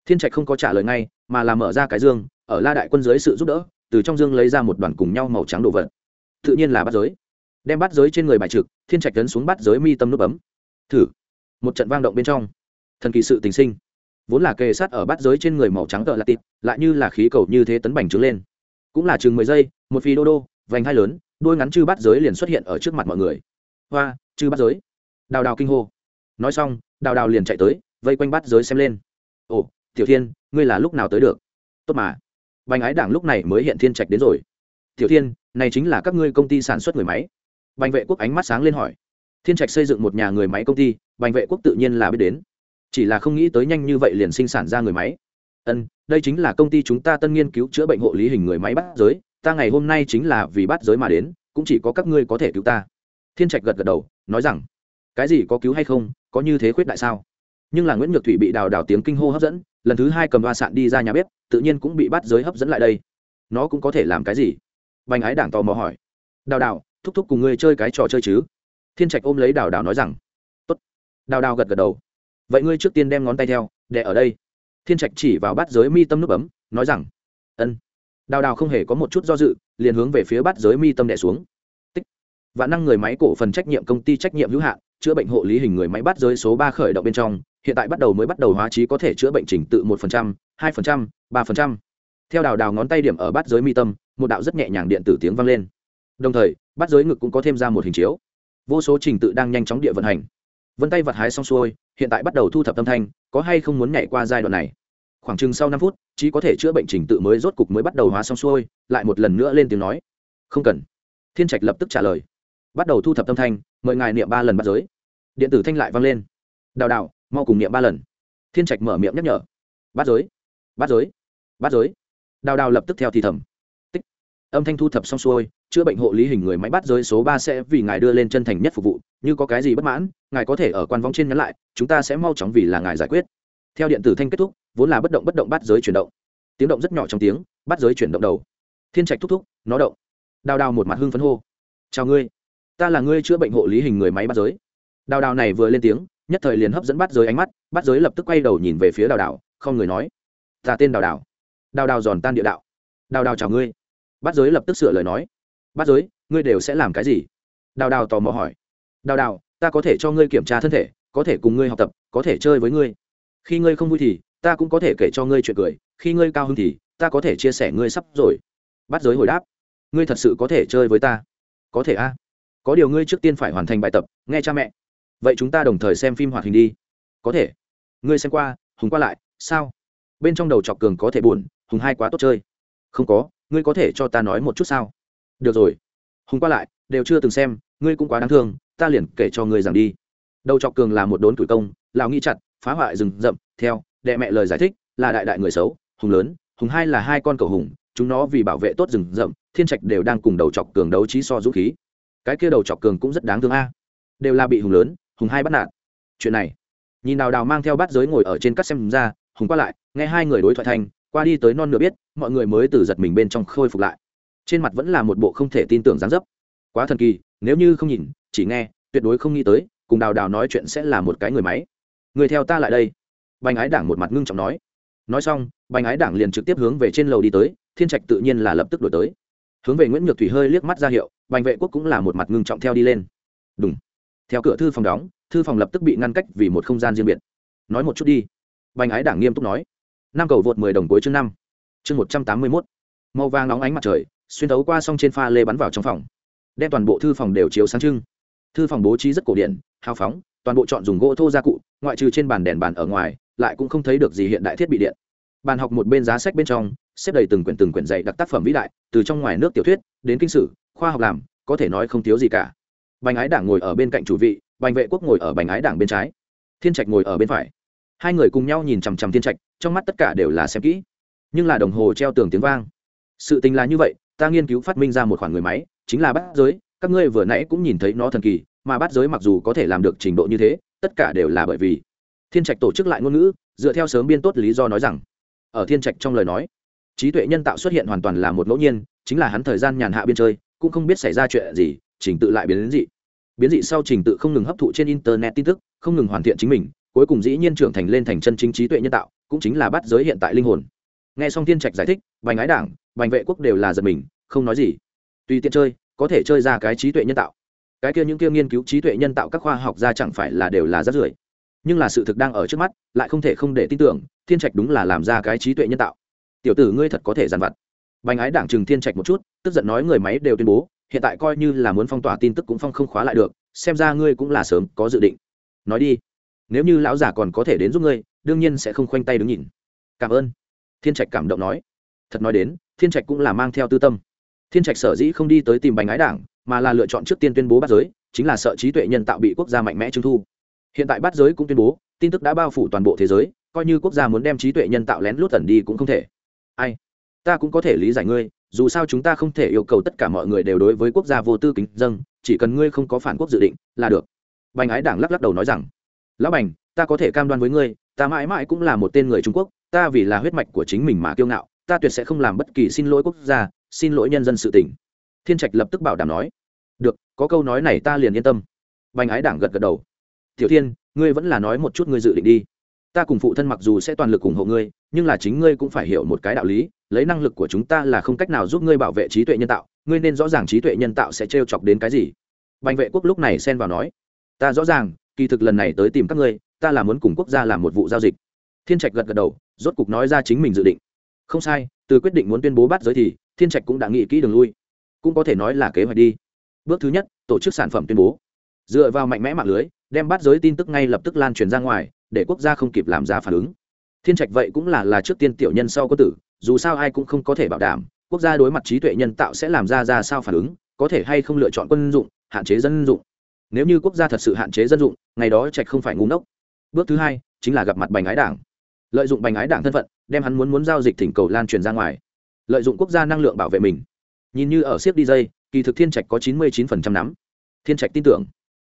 Speaker 1: Thiên trạch không có trả lời ngay, mà là mở ra cái dương, ở la đại quân dưới sự giúp đỡ, từ trong dương lấy ra một đoàn cùng nhau màu trắng đồ vật. Tự nhiên là bắt giới. Đem bắt giới trên người bài trực thiên trạch tấn xuống bắt giới mi tâm nút bấm. Thử một trận vang động bên trong. Thần kỳ sự tình sinh. Vốn là kề sát ở bát giới trên người màu trắng tợ là tịt, lại như là khí cầu như thế tấn bành trướng lên. Cũng là chừng mười giây, một phi đô đô, vành hai lớn, đôi ngắn chư bát giới liền xuất hiện ở trước mặt mọi người. Hoa, chư bát giới. Đào đào kinh hô. Nói xong, đào đào liền chạy tới, vây quanh bát giới xem lên. Ồ, tiểu thiên, ngươi là lúc nào tới được? Tốt mà. Vành ái đảng lúc này mới hiện thiên trạch đến rồi. Tiểu thiên, này chính là các ngươi công ty sản xuất người máy. Bành vệ quốc ánh mắt sáng lên hỏi. Thiên trạch xây dựng một nhà người máy công ty bành vệ quốc tự nhiên là biết đến. Chỉ là không nghĩ tới nhanh như vậy liền sinh sản ra người máy. Ân, đây chính là công ty chúng ta tân nghiên cứu chữa bệnh hộ lý hình người máy bắt giới. Ta ngày hôm nay chính là vì bắt giới mà đến, cũng chỉ có các ngươi có thể cứu ta. Thiên trạch gật gật đầu, nói rằng, cái gì có cứu hay không, có như thế khuyết đại sao? Nhưng là nguyễn nhược thủy bị đào đào tiếng kinh hô hấp dẫn, lần thứ hai cầm ba sạn đi ra nhà bếp, tự nhiên cũng bị bắt giới hấp dẫn lại đây. Nó cũng có thể làm cái gì? Bành ái đảng tò mò hỏi. Đào đào, thúc thúc cùng ngươi chơi cái trò chơi chứ? Thiên trạch ôm lấy đào đào nói rằng đào đào gật gật đầu. Vậy ngươi trước tiên đem ngón tay theo, để ở đây. Thiên trạch chỉ vào bát giới mi tâm nút bấm nói rằng, ân. Đào đào không hề có một chút do dự, liền hướng về phía bát giới mi tâm đẻ xuống. Tích. Và năng người máy cổ phần trách nhiệm công ty trách nhiệm hữu hạn, chữa bệnh hộ lý hình người máy bát giới số ba khởi động bên trong, hiện tại bắt đầu mới bắt đầu hóa trí có thể chữa bệnh trình tự một phần trăm, hai phần trăm, ba phần trăm. Theo đào đào ngón tay điểm ở bát giới mi tâm, một đạo rất nhẹ nhàng điện tử tiếng vang lên. Đồng thời, bát giới ngực cũng có thêm ra một hình chiếu. Vô số trình tự đang nhanh chóng địa vận hành vân tay vật hái xong xuôi, hiện tại bắt đầu thu thập tâm thanh, có hay không muốn nhảy qua giai đoạn này? Khoảng chừng sau năm phút chỉ có thể chữa bệnh trình tự mới rốt cục mới bắt đầu hóa xong xuôi, lại một lần nữa lên tiếng nói. Không cần. Thiên trạch lập tức trả lời. Bắt đầu thu thập tâm thanh, mời ngài niệm ba lần bắt giới. Điện tử thanh lại vang lên. Đào đào, mau cùng niệm ba lần. Thiên trạch mở miệng nhắc nhở. Bắt giới. Bắt giới. Bắt giới. Đào đào lập tức theo thì thầm âm thanh thu thập xong xuôi, chữa bệnh hộ lý hình người máy bắt giới số ba sẽ vì ngài đưa lên chân thành nhất phục vụ, như có cái gì bất mãn, ngài có thể ở quan vong trên nhắn lại, chúng ta sẽ mau chóng vì là ngài giải quyết. Theo điện tử thanh kết thúc, vốn là bất động bất động bắt giới chuyển động. Tiếng động rất nhỏ trong tiếng, bắt giới chuyển động đầu. Thiên trạch thúc thúc, nó động. Đào đào một mặt hưng phấn hô. Chào ngươi. Ta là ngươi chữa bệnh hộ lý hình người máy bắt giới. Đào đào này vừa lên tiếng, nhất thời liền hấp dẫn bắt giới ánh mắt, bắt giới lập tức quay đầu nhìn về phía đào đào, không người nói. Ta tên đào đào. Đào đào giòn tan địa đạo. Đào đào chào ngươi bắt giới lập tức sửa lời nói. Bắt giới, ngươi đều sẽ làm cái gì? Đào đào tò mò hỏi. Đào đào, ta có thể cho ngươi kiểm tra thân thể, có thể cùng ngươi học tập, có thể chơi với ngươi. Khi ngươi không vui thì, ta cũng có thể kể cho ngươi chuyện cười, khi ngươi cao hơn thì, ta có thể chia sẻ ngươi sắp rồi. Bắt giới hồi đáp. Ngươi thật sự có thể chơi với ta? Có thể a. Có điều ngươi trước tiên phải hoàn thành bài tập, nghe cha mẹ. Vậy chúng ta đồng thời xem phim hoạt hình đi. Có thể. Ngươi xem qua, hùng qua lại, sao? Bên trong đầu chọc cường có thể buồn, hùng hai quá tốt chơi. Không có ngươi có thể cho ta nói một chút sao? Được rồi. Hùng qua lại, đều chưa từng xem, ngươi cũng quá đáng thương, ta liền kể cho ngươi rằng đi. Đầu chọc cường là một đốn tuổi công lào nghĩ chặt, phá hoại rừng rậm, theo, đệ mẹ lời giải thích, là đại đại người xấu, hùng lớn, hùng hai là hai con cầu hùng, chúng nó vì bảo vệ tốt rừng rậm, thiên trạch đều đang cùng đầu chọc cường đấu trí so dũng khí. Cái kia đầu chọc cường cũng rất đáng thương a. Đều là bị hùng lớn, hùng hai bắt nạt. Chuyện này, nhìn đào đào mang theo bát giới ngồi ở trên cắt xem ra, hùng qua lại, nghe hai người đối thoại thành qua đi tới non nửa biết, mọi người mới từ giật mình bên trong khôi phục lại. Trên mặt vẫn là một bộ không thể tin tưởng dáng dấp. Quá thần kỳ, nếu như không nhìn, chỉ nghe, tuyệt đối không nghĩ tới, cùng đào đào nói chuyện sẽ là một cái người máy. Người theo ta lại đây. Bành ái đảng một mặt ngưng trọng nói. Nói xong, bành ái đảng liền trực tiếp hướng về trên lầu đi tới, thiên trạch tự nhiên là lập tức đổi tới. Hướng về nguyễn nhược thủy hơi liếc mắt ra hiệu, bành vệ quốc cũng là một mặt ngưng trọng theo đi lên. Đúng theo cửa thư phòng đóng, thư phòng lập tức bị ngăn cách vì một không gian riêng biệt. Nói một chút đi. Bành ái đảng nghiêm túc nói năm cầu vượt mười đồng cuối chương năm. Chương một trăm tám mươi mốt. Màu vàng nóng ánh mặt trời, xuyên thấu qua song trên pha lê bắn vào trong phòng. Đem toàn bộ thư phòng đều chiếu sáng trưng. Thư phòng bố trí rất cổ điển, hào phóng, toàn bộ chọn dùng gỗ thô gia cụ, ngoại trừ trên bàn đèn bàn ở ngoài, lại cũng không thấy được gì hiện đại thiết bị điện. Bàn học một bên giá sách bên trong, xếp đầy từng quyển từng quyển dạy đặc tác phẩm vĩ đại, từ trong ngoài nước tiểu thuyết, đến kinh sử, khoa học làm, có thể nói không thiếu gì cả. Bành ái đảng ngồi ở bên cạnh chủ vị, bành vệ quốc ngồi ở bành ái đảng bên trái. Thiên trạch ngồi ở bên phải hai người cùng nhau nhìn chằm chằm thiên trạch, trong mắt tất cả đều là xem kỹ. Nhưng là đồng hồ treo tường tiếng vang. Sự tình là như vậy, ta nghiên cứu phát minh ra một khoản người máy, chính là bắt giới, các ngươi vừa nãy cũng nhìn thấy nó thần kỳ, mà bắt giới mặc dù có thể làm được trình độ như thế, tất cả đều là bởi vì. Thiên trạch tổ chức lại ngôn ngữ, dựa theo sớm biên tốt lý do nói rằng, ở thiên trạch trong lời nói, trí tuệ nhân tạo xuất hiện hoàn toàn là một ngẫu nhiên, chính là hắn thời gian nhàn hạ biên chơi, cũng không biết xảy ra chuyện gì, trình tự lại biến đến dị. Biến dị sau trình tự không ngừng hấp thụ trên internet tin tức, không ngừng hoàn thiện chính mình cuối cùng dĩ nhiên trưởng thành lên thành chân chính trí tuệ nhân tạo, cũng chính là bắt giới hiện tại linh hồn. Nghe xong thiên trạch giải thích, bành ái đảng, bành vệ quốc đều là giật mình, không nói gì. Tùy tiện chơi, có thể chơi ra cái trí tuệ nhân tạo. Cái kia những kia nghiên cứu trí tuệ nhân tạo các khoa học ra chẳng phải là đều là rất rưởi. Nhưng là sự thực đang ở trước mắt, lại không thể không để tin tưởng, thiên trạch đúng là làm ra cái trí tuệ nhân tạo. Tiểu tử ngươi thật có thể dàn vặt. Bành ái đảng trừng thiên trạch một chút, tức giận nói người máy đều tuyên bố, hiện tại coi như là muốn phong tỏa tin tức cũng phong không khóa lại được, xem ra ngươi cũng là sớm có dự định. Nói đi nếu như lão giả còn có thể đến giúp ngươi, đương nhiên sẽ không khoanh tay đứng nhìn. Cảm ơn. Thiên trạch cảm động nói. Thật nói đến, thiên trạch cũng là mang theo tư tâm. Thiên trạch sở dĩ không đi tới tìm bành ái đảng, mà là lựa chọn trước tiên tuyên bố bắt giới, chính là sợ trí tuệ nhân tạo bị quốc gia mạnh mẽ trưng thu. Hiện tại bắt giới cũng tuyên bố, tin tức đã bao phủ toàn bộ thế giới, coi như quốc gia muốn đem trí tuệ nhân tạo lén lút tẩn đi cũng không thể. Ai? Ta cũng có thể lý giải ngươi, dù sao chúng ta không thể yêu cầu tất cả mọi người đều đối với quốc gia vô tư kính dâng chỉ cần ngươi không có phản quốc dự định, là được. Bành ái đảng lắc lắc đầu nói rằng lão bành, ta có thể cam đoan với ngươi, ta mãi mãi cũng là một tên người trung quốc, ta vì là huyết mạch của chính mình mà kiêu ngạo, ta tuyệt sẽ không làm bất kỳ xin lỗi quốc gia, xin lỗi nhân dân sự tỉnh thiên trạch lập tức bảo đảm nói. Được, có câu nói này ta liền yên tâm. Bành ái đảng gật gật đầu. Tiểu thiên, ngươi vẫn là nói một chút ngươi dự định đi. Ta cùng phụ thân mặc dù sẽ toàn lực ủng hộ ngươi, nhưng là chính ngươi cũng phải hiểu một cái đạo lý, lấy năng lực của chúng ta là không cách nào giúp ngươi bảo vệ trí tuệ nhân tạo, ngươi nên rõ ràng trí tuệ nhân tạo sẽ trêu chọc đến cái gì. Bành vệ quốc lúc này xen vào nói. Ta rõ ràng kỳ thực lần này tới tìm các ngươi, ta là muốn cùng quốc gia làm một vụ giao dịch. Thiên trạch gật gật đầu, rốt cục nói ra chính mình dự định. Không sai, từ quyết định muốn tuyên bố bắt giới thì, thiên trạch cũng đã nghĩ kỹ đường lui. Cũng có thể nói là kế hoạch đi. Bước thứ nhất, tổ chức sản phẩm tuyên bố. Dựa vào mạnh mẽ mạng lưới, đem bắt giới tin tức ngay lập tức lan truyền ra ngoài, để quốc gia không kịp làm ra phản ứng. Thiên trạch vậy cũng là là trước tiên tiểu nhân sau có tử, dù sao ai cũng không có thể bảo đảm, quốc gia đối mặt trí tuệ nhân tạo sẽ làm ra ra sao phản ứng, có thể hay không lựa chọn quân dụng, hạn chế dân dụng. Nếu như quốc gia thật sự hạn chế dân dụng ngày đó trạch không phải ngu ngốc. Bước thứ hai, chính là gặp mặt bành ái đảng. Lợi dụng bành ái đảng thân phận, đem hắn muốn muốn giao dịch thỉnh cầu lan truyền ra ngoài. Lợi dụng quốc gia năng lượng bảo vệ mình. Nhìn như ở siếc đi dây kỳ thực thiên trạch có chín mươi chín phần trăm nắm. Thiên trạch tin tưởng.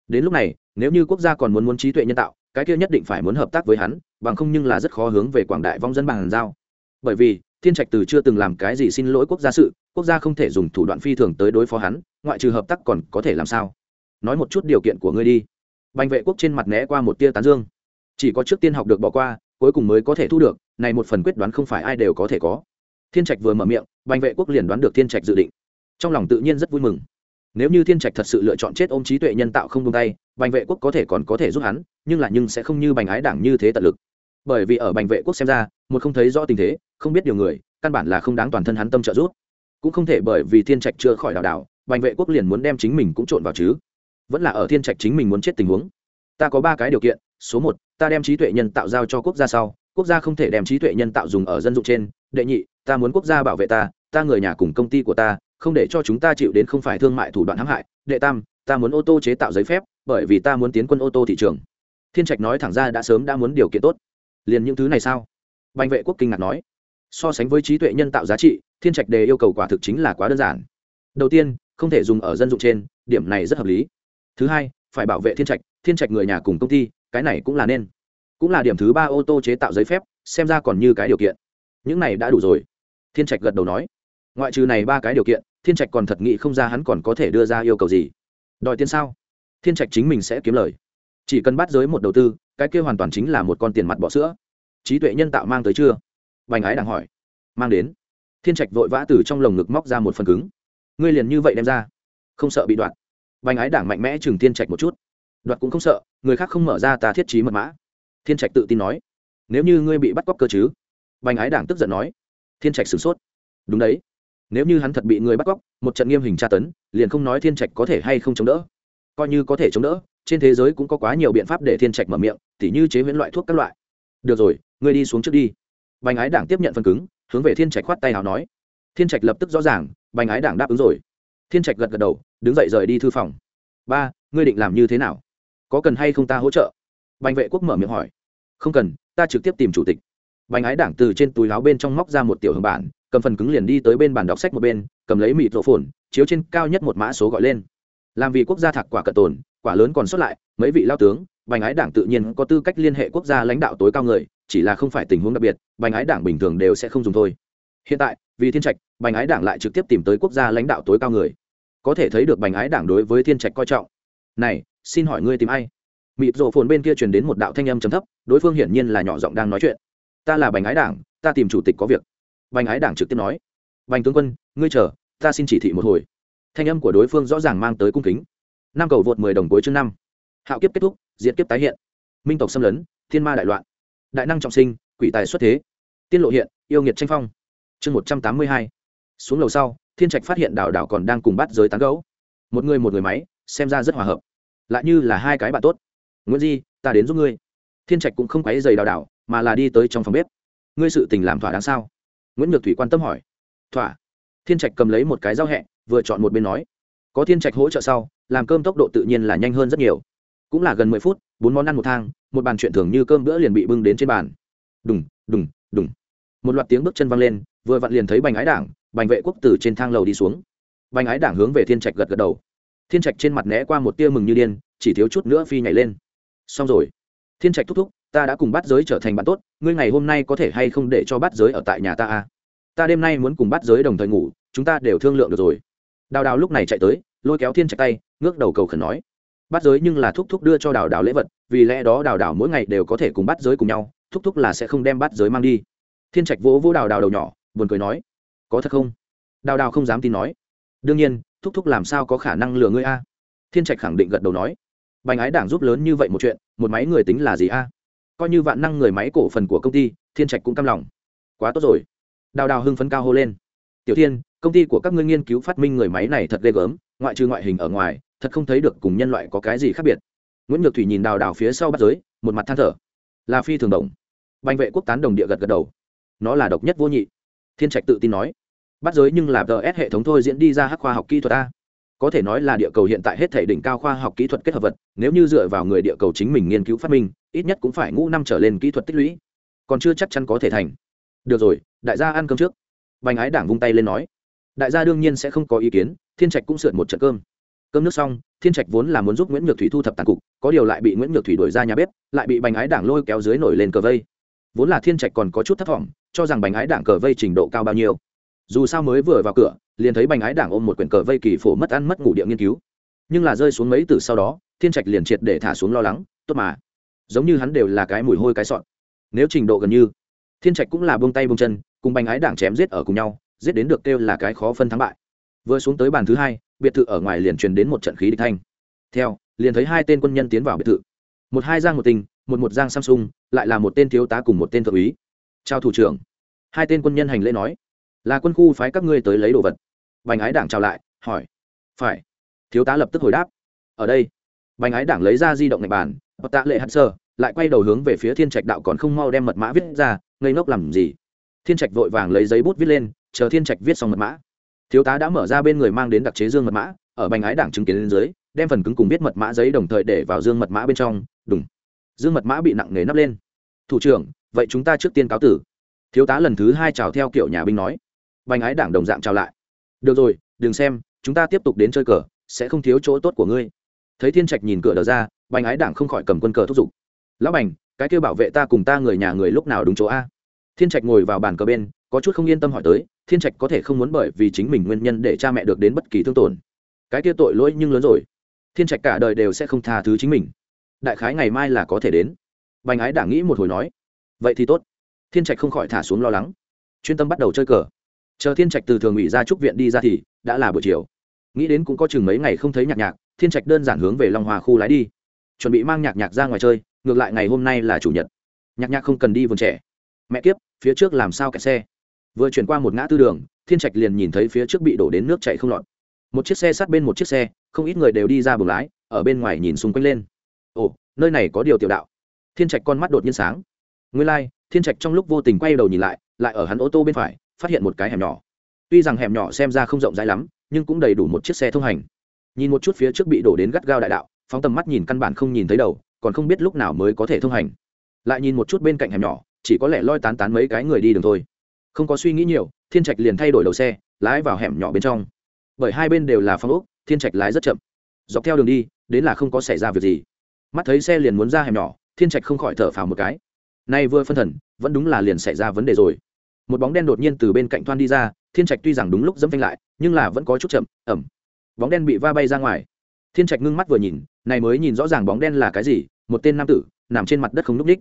Speaker 1: Đến lúc này, nếu như quốc gia còn muốn muốn trí tuệ nhân tạo, cái kia nhất định phải muốn hợp tác với hắn, bằng không nhưng là rất khó hướng về quảng đại vong dân bằng giao. Bởi vì, thiên trạch từ chưa từng làm cái gì xin lỗi quốc gia sự, quốc gia không thể dùng thủ đoạn phi thường tới đối phó hắn, ngoại trừ hợp tác còn có thể làm sao? Nói một chút điều kiện của ngươi đi bành vệ quốc trên mặt né qua một tia tán dương. Chỉ có trước tiên học được bỏ qua, cuối cùng mới có thể thu được, này một phần quyết đoán không phải ai đều có thể có. Thiên trạch vừa mở miệng, bành vệ quốc liền đoán được thiên trạch dự định. Trong lòng tự nhiên rất vui mừng. Nếu như thiên trạch thật sự lựa chọn chết ôm trí tuệ nhân tạo không tung tay, bành vệ quốc có thể còn có thể giúp hắn, nhưng là nhưng sẽ không như bành ái đảng như thế tận lực. Bởi vì ở bành vệ quốc xem ra, một không thấy rõ tình thế, không biết điều người, căn bản là không đáng toàn thân hắn tâm trợ giúp. Cũng không thể bởi vì thiên trạch chưa khỏi đào đảo bành vệ quốc liền muốn đem chính mình cũng trộn vào chứ vẫn là ở thiên trạch chính mình muốn chết tình huống. Ta có ba cái điều kiện, số một, ta đem trí tuệ nhân tạo giao cho quốc gia sau, quốc gia không thể đem trí tuệ nhân tạo dùng ở dân dụng trên. Đệ nhị, ta muốn quốc gia bảo vệ ta ta người nhà cùng công ty của ta, không để cho chúng ta chịu đến không phải thương mại thủ đoạn hãm hại. Đệ tam, ta muốn ô tô chế tạo giấy phép, bởi vì ta muốn tiến quân ô tô thị trường. Thiên trạch nói thẳng ra đã sớm đã muốn điều kiện tốt. Liền những thứ này sao? Bành vệ quốc kinh ngạc nói. So sánh với trí tuệ nhân tạo giá trị, thiên trạch đề yêu cầu quả thực chính là quá đơn giản. Đầu tiên, không thể dùng ở dân dụng trên, điểm này rất hợp lý thứ hai, phải bảo vệ thiên trạch thiên trạch người nhà cùng công ty, cái này cũng là nên. Cũng là điểm thứ ba ô tô chế tạo giấy phép, xem ra còn như cái điều kiện. Những này đã đủ rồi. Thiên trạch gật đầu nói. Ngoại trừ này ba cái điều kiện, thiên trạch còn thật nghĩ không ra hắn còn có thể đưa ra yêu cầu gì. Đòi tiền sao? Thiên trạch chính mình sẽ kiếm lời. Chỉ cần bắt giới một đầu tư, cái kia hoàn toàn chính là một con tiền mặt bỏ sữa. Trí tuệ nhân tạo mang tới chưa? Bành ái đang hỏi. Mang đến. Thiên trạch vội vã từ trong lồng ngực móc ra một phần cứng. Ngươi liền như vậy đem ra. Không sợ bị đoạt bành ái đảng mạnh mẽ chừng thiên trạch một chút. Đoạt cũng không sợ, người khác không mở ra ta thiết trí mật mã. Thiên trạch tự tin nói. Nếu như ngươi bị bắt cóc cơ chứ? Bành ái đảng tức giận nói. Thiên trạch sửng sốt. Đúng đấy. Nếu như hắn thật bị người bắt cóc, một trận nghiêm hình tra tấn, liền không nói thiên trạch có thể hay không chống đỡ. Coi như có thể chống đỡ, trên thế giới cũng có quá nhiều biện pháp để thiên trạch mở miệng, tỉ như chế biến loại thuốc các loại. Được rồi, ngươi đi xuống trước đi. Bành ái đảng tiếp nhận phần cứng, hướng về thiên trạch khoát tay nào nói. Thiên trạch lập tức rõ ràng bành ái đảng đáp ứng rồi thiên trạch gật gật đầu, đứng dậy rời đi thư phòng. Ba, ngươi định làm như thế nào? Có cần hay không ta hỗ trợ? Bành vệ quốc mở miệng hỏi. Không cần, ta trực tiếp tìm chủ tịch. Bành ái đảng từ trên túi láo bên trong móc ra một tiểu hướng bản, cầm phần cứng liền đi tới bên bàn đọc sách một bên, cầm lấy mịt rộ phồn, chiếu trên cao nhất một mã số gọi lên. Làm vì quốc gia thạc quả cận tồn, quả lớn còn sót lại, mấy vị lao tướng, bành ái đảng tự nhiên có tư cách liên hệ quốc gia lãnh đạo tối cao người, chỉ là không phải tình huống đặc biệt, bành ái đảng bình thường đều sẽ không dùng thôi. Hiện tại vì thiên trạch, bành ái đảng lại trực tiếp tìm tới quốc gia lãnh đạo tối cao người. Có thể thấy được bành ái đảng đối với thiên trạch coi trọng. Này, xin hỏi ngươi tìm ai? Mịp rộ phồn bên kia truyền đến một đạo thanh âm trầm thấp, đối phương hiển nhiên là nhỏ giọng đang nói chuyện. Ta là bành ái đảng, ta tìm chủ tịch có việc. Bành ái đảng trực tiếp nói. Bành tướng quân, ngươi chờ, ta xin chỉ thị một hồi. Thanh âm của đối phương rõ ràng mang tới cung kính. Năm cầu vượt mười đồng cuối chương năm. Hạo kiếp kết thúc diễn kiếp tái hiện. Minh tộc xâm lấn, thiên ma đại loạn. Đại năng trọng sinh, quỷ tài xuất thế. Tiên lộ hiện, yêu nghiệt tranh phong chương một trăm tám mươi hai. Xuống lầu sau thiên trạch phát hiện Đào Đào còn đang cùng bắt giới tán gấu một người một người máy xem ra rất hòa hợp. Lại như là hai cái bạn tốt. Nguyễn di ta đến giúp ngươi. Thiên trạch cũng không quáy dày đào Đào, mà là đi tới trong phòng bếp. Ngươi sự tình làm thỏa đáng sao? Nguyễn nhược thủy quan tâm hỏi. Thỏa. Thiên trạch cầm lấy một cái dao hẹ vừa chọn một bên nói. Có thiên trạch hỗ trợ sau làm cơm tốc độ tự nhiên là nhanh hơn rất nhiều. Cũng là gần mười phút bốn món ăn một thang một bàn chuyện thường như cơm bữa liền bị bưng đến trên bàn. Đùng đùng đùng. Một loạt tiếng bước chân văng lên vừa vặn liền thấy bành ái đảng, bành vệ quốc tử trên thang lầu đi xuống. Bành ái đảng hướng về thiên trạch gật gật đầu. Thiên trạch trên mặt né qua một tia mừng như điên, chỉ thiếu chút nữa phi nhảy lên. Xong rồi. Thiên trạch thúc thúc, ta đã cùng bắt giới trở thành bạn tốt, ngươi ngày hôm nay có thể hay không để cho bắt giới ở tại nhà ta à? ta đêm nay muốn cùng bắt giới đồng thời ngủ, chúng ta đều thương lượng được rồi. Đào đào lúc này chạy tới, lôi kéo thiên trạch tay, ngước đầu cầu khẩn nói. Bắt giới nhưng là thúc thúc đưa cho đào đào lễ vật, vì lẽ đó đào đào mỗi ngày đều có thể cùng bắt giới cùng nhau, thúc thúc là sẽ không đem bắt giới mang đi. Thiên trạch vỗ vỗ đào đào đầu nhỏ buồn cười nói, có thật không? Đào đào không dám tin nói, đương nhiên, thúc thúc làm sao có khả năng lừa ngươi a? Thiên trạch khẳng định gật đầu nói, bành ái đảng giúp lớn như vậy một chuyện, một máy người tính là gì a? Coi như vạn năng người máy cổ phần của công ty, thiên trạch cũng cam lòng. Quá tốt rồi. Đào đào hưng phấn cao hô lên, tiểu thiên, công ty của các ngươi nghiên cứu phát minh người máy này thật ghê gớm, ngoại trừ ngoại hình ở ngoài, thật không thấy được cùng nhân loại có cái gì khác biệt. Nguyễn nhược thủy nhìn đào đào phía sau bắt giới, một mặt than thở, là phi thường đồng. Bành vệ quốc tán đồng địa gật gật đầu, nó là độc nhất vô nhị thiên trạch tự tin nói, bắt giới nhưng là ts hệ thống thôi diễn đi ra hắc khoa học kỹ thuật a. Có thể nói là địa cầu hiện tại hết thể đỉnh cao khoa học kỹ thuật kết hợp vật, nếu như dựa vào người địa cầu chính mình nghiên cứu phát minh, ít nhất cũng phải ngũ năm trở lên kỹ thuật tích lũy. Còn chưa chắc chắn có thể thành. Được rồi, đại gia ăn cơm trước. Bành ái đảng vung tay lên nói, đại gia đương nhiên sẽ không có ý kiến, thiên trạch cũng sượt một trận cơm. Cơm nước xong, thiên trạch vốn là muốn giúp nguyễn nhược thủy thu thập tàn cục, có điều lại bị nguyễn nhược thủy đuổi ra nhà bếp, lại bị bành ái đảng lôi kéo dưới nổi lên cờ vây vốn là thiên trạch còn có chút thất vọng cho rằng bành ái đảng cờ vây trình độ cao bao nhiêu. Dù sao mới vừa vào cửa, liền thấy bành ái đảng ôm một quyển cờ vây kỳ phổ mất ăn mất ngủ địa nghiên cứu. Nhưng là rơi xuống mấy từ sau đó, thiên trạch liền triệt để thả xuống lo lắng, tốt mà. Giống như hắn đều là cái mùi hôi cái sọn nếu trình độ gần như, thiên trạch cũng là buông tay buông chân, cùng bành ái đảng chém giết ở cùng nhau, giết đến được kêu là cái khó phân thắng bại. Vừa xuống tới bàn thứ hai, biệt thự ở ngoài liền truyền đến một trận khí địch thanh. Theo, liền thấy hai tên quân nhân tiến vào biệt thự. Một hai giang một tình một một giang samsung, lại là một tên thiếu tá cùng một tên thượng úy. Chào thủ trưởng. Hai tên quân nhân hành lễ nói. Là quân khu phái các ngươi tới lấy đồ vật. Bành ái đảng chào lại, hỏi. Phải. Thiếu tá lập tức hồi đáp. Ở đây. Bành ái đảng lấy ra di động ngạch bàn hoặc tạ lệ hạt sơ, lại quay đầu hướng về phía thiên trạch đạo còn không mau đem mật mã viết ra, ngây ngốc làm gì. Thiên trạch vội vàng lấy giấy bút viết lên, chờ thiên trạch viết xong mật mã. Thiếu tá đã mở ra bên người mang đến đặc chế dương mật mã, ở bành ái đảng chứng kiến lên dưới, đem phần cứng cùng viết mật mã giấy đồng thời để vào dương mật mã bên trong đúng dương mật mã bị nặng nề nắp lên. Thủ trưởng, vậy chúng ta trước tiên cáo tử. Thiếu tá lần thứ hai chào theo kiểu nhà binh nói. Bành ái đảng đồng dạng chào lại. Được rồi, đừng xem, chúng ta tiếp tục đến chơi cờ, sẽ không thiếu chỗ tốt của ngươi. Thấy thiên trạch nhìn cửa đờ ra, bành ái đảng không khỏi cầm quân cờ thúc giục. Lão bành, cái kêu bảo vệ ta cùng ta người nhà người lúc nào đúng chỗ a? Thiên trạch ngồi vào bàn cờ bên, có chút không yên tâm hỏi tới, thiên trạch có thể không muốn bởi vì chính mình nguyên nhân để cha mẹ được đến bất kỳ thương tổn. Cái kia tội lỗi nhưng lớn rồi. Thiên trạch cả đời đều sẽ không tha thứ chính mình đại khái ngày mai là có thể đến. Bành ái đảng nghĩ một hồi nói, vậy thì tốt. Thiên trạch không khỏi thả xuống lo lắng. Chuyên tâm bắt đầu chơi cờ. Chờ thiên trạch từ thường ủy ra trúc viện đi ra thì đã là buổi chiều. Nghĩ đến cũng có chừng mấy ngày không thấy nhạc nhạc, thiên trạch đơn giản hướng về long hòa khu lái đi. Chuẩn bị mang nhạc nhạc ra ngoài chơi, ngược lại ngày hôm nay là chủ nhật. Nhạc nhạc không cần đi vườn trẻ. Mẹ kiếp, phía trước làm sao kẹt xe? Vừa chuyển qua một ngã tư đường, thiên trạch liền nhìn thấy phía trước bị đổ đến nước chạy không lọt. Một chiếc xe sát bên một chiếc xe, không ít người đều đi ra buồng lái, ở bên ngoài nhìn xung quanh lên ồ nơi này có điều tiểu đạo. Thiên trạch con mắt đột nhiên sáng. Nguyên lai、like, thiên trạch trong lúc vô tình quay đầu nhìn lại lại ở hắn ô tô bên phải phát hiện một cái hẻm nhỏ. Tuy rằng hẻm nhỏ xem ra không rộng rãi lắm nhưng cũng đầy đủ một chiếc xe thông hành. Nhìn một chút phía trước bị đổ đến gắt gao đại đạo phóng tầm mắt nhìn căn bản không nhìn thấy đầu còn không biết lúc nào mới có thể thông hành. Lại nhìn một chút bên cạnh hẻm nhỏ chỉ có lẽ loi tán tán mấy cái người đi đường thôi. Không có suy nghĩ nhiều thiên trạch liền thay đổi đầu xe lái vào hẻm nhỏ bên trong. Bởi hai bên đều là phong ốc thiên trạch lái rất chậm. Dọc theo đường đi đến là không có xảy ra việc gì mắt thấy xe liền muốn ra hẻm nhỏ, thiên trạch không khỏi thở phào một cái. Nay vừa phân thần, vẫn đúng là liền xảy ra vấn đề rồi. Một bóng đen đột nhiên từ bên cạnh thoan đi ra, thiên trạch tuy rằng đúng lúc dẫm phanh lại, nhưng là vẫn có chút chậm, ẩm. Bóng đen bị va bay ra ngoài. Thiên trạch ngưng mắt vừa nhìn, này mới nhìn rõ ràng bóng đen là cái gì, một tên nam tử, nằm trên mặt đất không n ú c ních.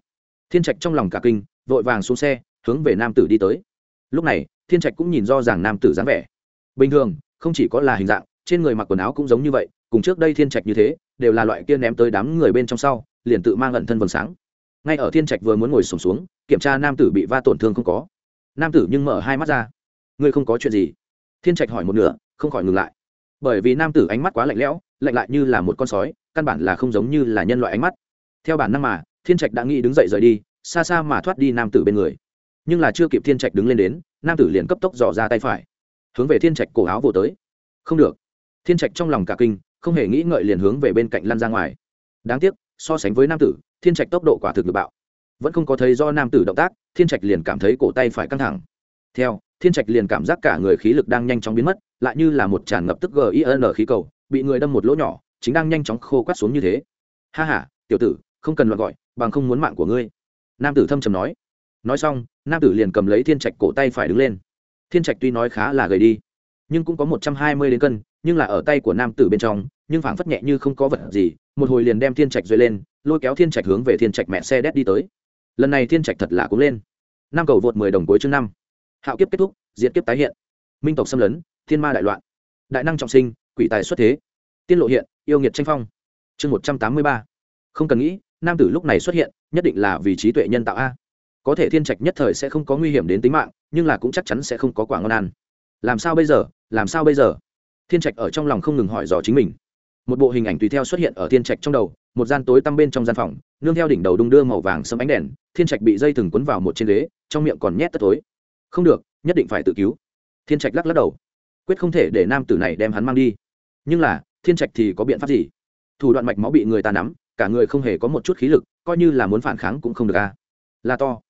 Speaker 1: Thiên trạch trong lòng cả kinh, vội vàng xuống xe, hướng về nam tử đi tới. Lúc này, thiên trạch cũng nhìn rõ ràng nam tử dáng vẻ. Bình thường, không chỉ có là hình dạng, trên người mặc quần áo cũng giống như vậy, cùng trước đây thiên trạch như thế đều là loại kia ném tới đám người bên trong sau liền tự mang ẩn thân vầng sáng. Ngay ở thiên trạch vừa muốn ngồi sùng xuống, xuống kiểm tra nam tử bị va tổn thương không có. Nam tử nhưng mở hai mắt ra. Ngươi không có chuyện gì? Thiên trạch hỏi một nửa không khỏi ngừng lại. Bởi vì nam tử ánh mắt quá lạnh lẽo lạnh lại như là một con sói căn bản là không giống như là nhân loại ánh mắt. Theo bản năng mà thiên trạch đã nghĩ đứng dậy rời đi xa xa mà thoát đi nam tử bên người. Nhưng là chưa kịp thiên trạch đứng lên đến nam tử liền cấp tốc dò ra tay phải. Hướng về thiên trạch cổ áo vô tới. Không được. Thiên trạch trong lòng cả kinh không hề nghĩ ngợi liền hướng về bên cạnh lăn ra ngoài. Đáng tiếc, so sánh với nam tử, thiên trạch tốc độ quả thực được bạo. Vẫn không có thấy do nam tử động tác, thiên trạch liền cảm thấy cổ tay phải căng thẳng. Theo, thiên trạch liền cảm giác cả người khí lực đang nhanh chóng biến mất, lại như là một tràn ngập tức gin khí cầu, bị người đâm một lỗ nhỏ, chính đang nhanh chóng khô quát xuống như thế. Ha h a tiểu tử, không cần loạn gọi, bằng không muốn mạng của ngươi. Nam tử thâm trầm nói. Nói xong, nam tử liền cầm lấy thiên trạch cổ tay phải đứng lên. Thiên trạch tuy nói khá là gầy đi, nhưng cũng có một trăm hai mươi đến cân nhưng là ở tay của nam tử bên trong, nhưng phảng phất nhẹ như không có vật gì, một hồi liền đem thiên trạch rơi lên, lôi kéo thiên trạch hướng về thiên trạch mẹ xe đét đi tới. Lần này thiên trạch thật lạ cũng lên. Năm cầu vượt mười đồng cuối chương năm. Hạo kiếp kết thúc diễn kiếp tái hiện. Minh tộc xâm lấn, thiên ma đại loạn. Đại năng trọng sinh, quỷ tài xuất thế. Tiên lộ hiện, yêu nghiệt tranh phong. Chương một trăm tám mươi ba. Không cần nghĩ, nam tử lúc này xuất hiện, nhất định là vì trí tuệ nhân tạo a. Có thể thiên trạch nhất thời sẽ không có nguy hiểm đến tính mạng, nhưng là cũng chắc chắn sẽ không có quả ngon ăn. Làm sao bây giờ? Làm sao bây giờ? Thiên trạch ở trong lòng không ngừng hỏi dò chính mình. Một bộ hình ảnh tùy theo xuất hiện ở thiên trạch trong đầu, một gian tối tăm bên trong gian phòng, nương theo đỉnh đầu đung đưa màu vàng sâm ánh đèn, thiên trạch bị dây thừng quấn vào một trên ghế, trong miệng còn nhét tất tối không được, nhất định phải tự cứu. Thiên trạch lắc lắc đầu. Quyết không thể để nam tử này đem hắn mang đi. Nhưng là, thiên trạch thì có biện pháp gì? Thủ đoạn mạch máu bị người ta nắm, cả người không hề có một chút khí lực, coi như là muốn phản kháng cũng không được a. À. là to.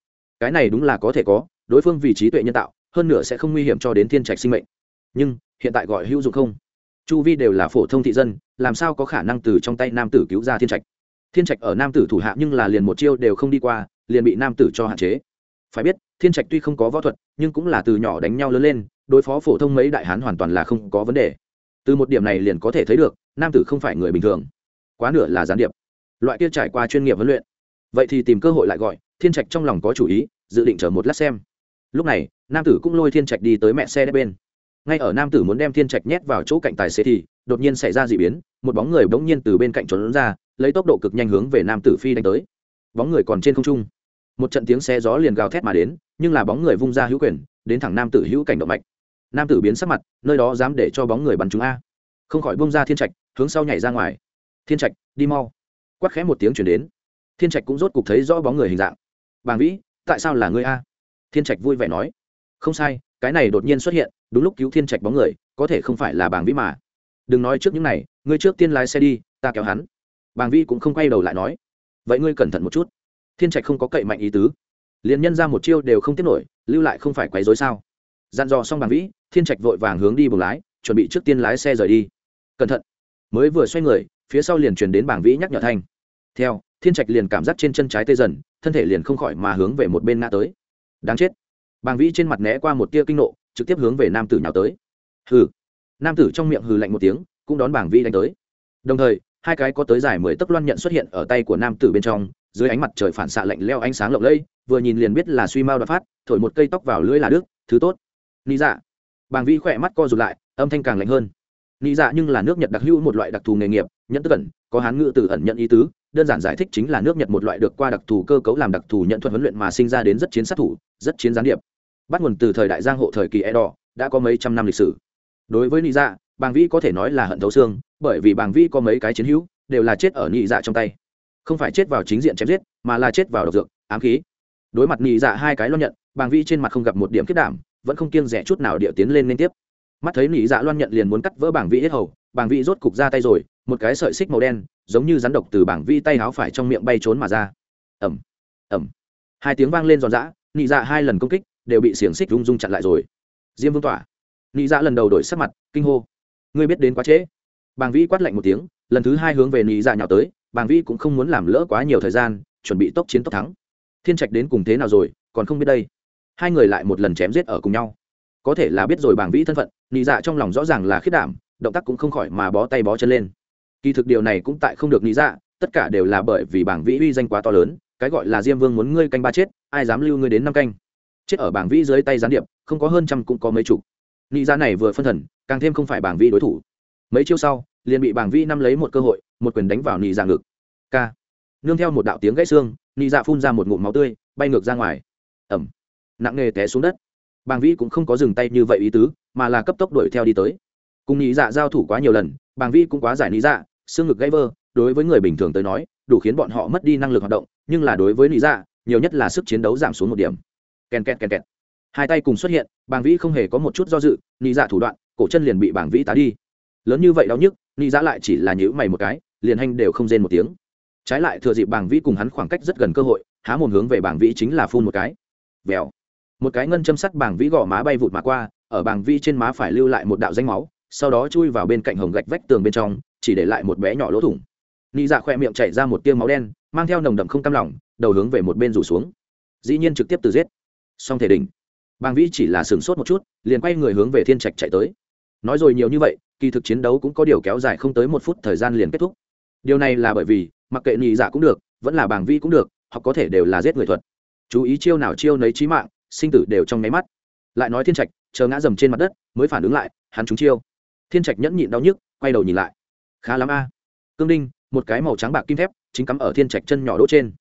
Speaker 1: Cái này đúng là có thể có, đối phương vì trí tuệ nhân tạo, hơn nữa sẽ không nguy hiểm cho đến thiên trạch sinh mệnh. Nhưng hiện tại gọi hữu dụng không? Chu vi đều là phổ thông thị dân, làm sao có khả năng từ trong tay nam tử cứu ra thiên trạch? Thiên trạch ở nam tử thủ hạ nhưng là liền một chiêu đều không đi qua, liền bị nam tử cho hạn chế. Phải biết, thiên trạch tuy không có võ thuật, nhưng cũng là từ nhỏ đánh nhau lớn lên, đối phó phổ thông mấy đại hán hoàn toàn là không có vấn đề. Từ một điểm này liền có thể thấy được, nam tử không phải người bình thường. Quá nửa là gián điệp. Loại kia trải qua chuyên nghiệp huấn luyện. Vậy thì tìm cơ hội lại gọi, thiên trạch trong lòng có chủ ý, dự định chờ một lát xem. Lúc này, nam tử cũng lôi thiên trạch đi tới mẹ xe đép bên ngay ở nam tử muốn đem thiên trạch nhét vào chỗ cạnh tài xế thì, đột nhiên xảy ra d ị biến, một bóng người bỗng nhiên từ bên cạnh trốn ra, lấy tốc độ cực nhanh hướng về nam tử phi đánh tới. Bóng người còn trên không trung. Một trận tiếng xe gió liền gào thét mà đến, nhưng là bóng người vung ra hữu quyền, đến thẳng nam tử hữu cảnh động mạch. Nam tử biến sắc mặt, nơi đó dám để cho bóng người bắn chúng a. Không khỏi bung ra thiên trạch, hướng sau nhảy ra ngoài. Thiên trạch, đi mau. Quắt khẽ một tiếng chuyển đến. Thiên trạch cũng rốt cục thấy rõ bóng người hình dạng. Bàng vĩ, tại sao là ngươi a? Thiên trạch vui vẻ nói. Không sai cái này đột nhiên xuất hiện, đúng lúc cứu thiên trạch bóng người, có thể không phải là bàng vĩ mà. Đừng nói trước những này, ngươi trước tiên lái xe đi, ta kéo hắn. Bàng vĩ cũng không quay đầu lại nói. Vậy ngươi cẩn thận một chút. Thiên trạch không có cậy mạnh ý tứ. Liền nhân ra một chiêu đều không tiếp nổi, lưu lại không phải quấy dối sao? Dặn dò xong bàng vĩ, thiên trạch vội vàng hướng đi buồng lái, chuẩn bị trước tiên lái xe rời đi. Cẩn thận. Mới vừa xoay người, phía sau liền truyền đến bảng vĩ nhắc nhở thanh. Theo, thiên trạch liền cảm giác trên chân trái tê dần, thân thể liền không khỏi mà hướng về một bên ngã tới. Đáng chết bàng vĩ trên mặt né qua một tia kinh nộ, trực tiếp hướng về nam tử nhào tới. Hừ. Nam tử trong miệng hừ lạnh một tiếng, cũng đón Bàng vĩ đánh tới. Đồng thời, hai cái có tới dài mười tấc loan nhận xuất hiện ở tay của nam tử bên trong, dưới ánh mặt trời phản xạ lạnh leo ánh sáng lộng lẫy, vừa nhìn liền biết là suy mau đoạt phát, thổi một cây tóc vào lưỡi là đức thứ tốt. Lý dạ. Bàng vĩ khỏe mắt co rụt lại, âm thanh càng lạnh hơn. Lý dạ nhưng là nước nhật đặc hữu một loại đặc thù nghề nghiệp nhận tức ẩn có hán ngữ từ ẩn nhận ý tứ, đơn giản giải thích chính là nước nhật một loại được qua đặc thù cơ cấu làm đặc thù nhận thuật huấn luyện mà sinh ra đến rất chiến sát thủ, rất chiến gián điệp bắt nguồn từ thời đại giang hộ thời kỳ e đỏ đã có mấy trăm năm lịch sử. Đối với Nị dạ bàng vĩ có thể nói là hận thấu xương, bởi vì bàng vĩ có mấy cái chiến hữu, đều là chết ở Nị dạ trong tay. Không phải chết vào chính diện chém giết, mà là chết vào độc dược, ám khí. Đối mặt Nị dạ hai cái lo nhận, bàng vĩ trên mặt không gặp một điểm kết đảm, vẫn không kiêng rẻ chút nào địa tiến lên liên tiếp. Mắt thấy Nị dạ loan nhận liền muốn cắt vỡ bảng vĩ hết hầu bảng vĩ rốt cục ra tay rồi, một cái sợi xích màu đen, giống như rắn độc từ bảng vi tay háo phải trong miệng bay trốn mà ra. Ẩm ẩm hai tiếng vang lên giòn giã, nị dạ hai lần công kích đều bị xiềng xích rung rung chặn lại rồi. Diêm vương tỏa. Nị dạ lần đầu đổi sắc mặt, kinh hô. Ngươi biết đến quá trễ. Bàng vĩ quát lạnh một tiếng, lần thứ hai hướng về nị dạ nhào tới, bàng vĩ cũng không muốn làm lỡ quá nhiều thời gian, chuẩn bị tốc chiến tốc thắng. Thiên trạch đến cùng thế nào rồi, còn không biết đây. Hai người lại một lần chém giết ở cùng nhau. Có thể là biết rồi bàng vĩ thân phận, nị dạ trong lòng rõ ràng là khiết đảm, động tác cũng không khỏi mà bó tay bó chân lên. Kỳ thực điều này cũng tại không được nị dạ tất cả đều là bởi vì bảng vĩ uy danh quá to lớn, cái gọi là diêm vương muốn ngươi canh ba chết, ai dám lưu ngươi đến năm canh? Chết ở bảng vĩ dưới tay gián điệp, không có hơn trăm cũng có mấy chục. Nị dạ này vừa phân thần, càng thêm không phải bảng vĩ đối thủ. Mấy chiêu sau, liền bị bảng vĩ năm lấy một cơ hội, một quyền đánh vào nị dạ ngực. K nương theo một đạo tiếng gãy xương, nị dạ phun ra một ngụm máu tươi, bay ngược ra ngoài. Ẩm. Nặng nề té xuống đất. Bàng vĩ cũng không có dừng tay như vậy ý tứ, mà là cấp tốc đuổi theo đi tới. Cùng nị dạ giao thủ quá nhiều lần bàng vĩ cũng quá giải lý dạ xương ngực gãy vơ đối với người bình thường tới nói, đủ khiến bọn họ mất đi năng lực hoạt động, nhưng là đối với lý dạ nhiều nhất là sức chiến đấu giảm xuống một điểm kèn ken kèn ken hai tay cùng xuất hiện, bàng vĩ không hề có một chút do dự, nị dạ thủ đoạn, cổ chân liền bị bàng vĩ tá đi. Lớn như vậy đau nhức, nị dạ lại chỉ là nhữ mày một cái, liền hành đều không rên một tiếng. Trái lại thừa dịp bàng vĩ cùng hắn khoảng cách rất gần cơ hội, há mồm hướng về bàng vĩ chính là phun một cái. Vèo. Một cái ngân châm sắt bàng vĩ gõ má bay vụt mà qua, ở bàng vĩ trên má phải lưu lại một đạo danh máu, sau đó chui vào bên cạnh hồng gạch vách tường bên trong, chỉ để lại một bé nhỏ lỗ thủng. Nị dạ khoe miệng chảy ra một tiêu máu đen, mang theo nồng đậm không cam lỏng đầu hướng về một bên rủ xuống. Dĩ nhiên trực tiếp từ giết song thể đỉnh. Bàng vĩ chỉ là sửng sốt một chút, liền quay người hướng về thiên trạch chạy tới. Nói rồi nhiều như vậy, kỳ thực chiến đấu cũng có điều kéo dài không tới một phút thời gian liền kết thúc. Điều này là bởi vì, mặc kệ nhị dạ cũng được, vẫn là bàng vĩ cũng được hoặc có thể đều là giết người thuật. Chú ý chiêu nào chiêu nấy trí mạng, sinh tử đều trong nháy mắt. Lại nói thiên trạch, chờ ngã dầm trên mặt đất, mới phản ứng lại, hắn trúng chiêu. Thiên trạch nhẫn nhịn đau nhức, quay đầu nhìn lại. Khá lắm a. Cương đinh, một cái màu trắng bạc kim thép, chính cắm ở thiên trạch chân nhỏ đỗ trên.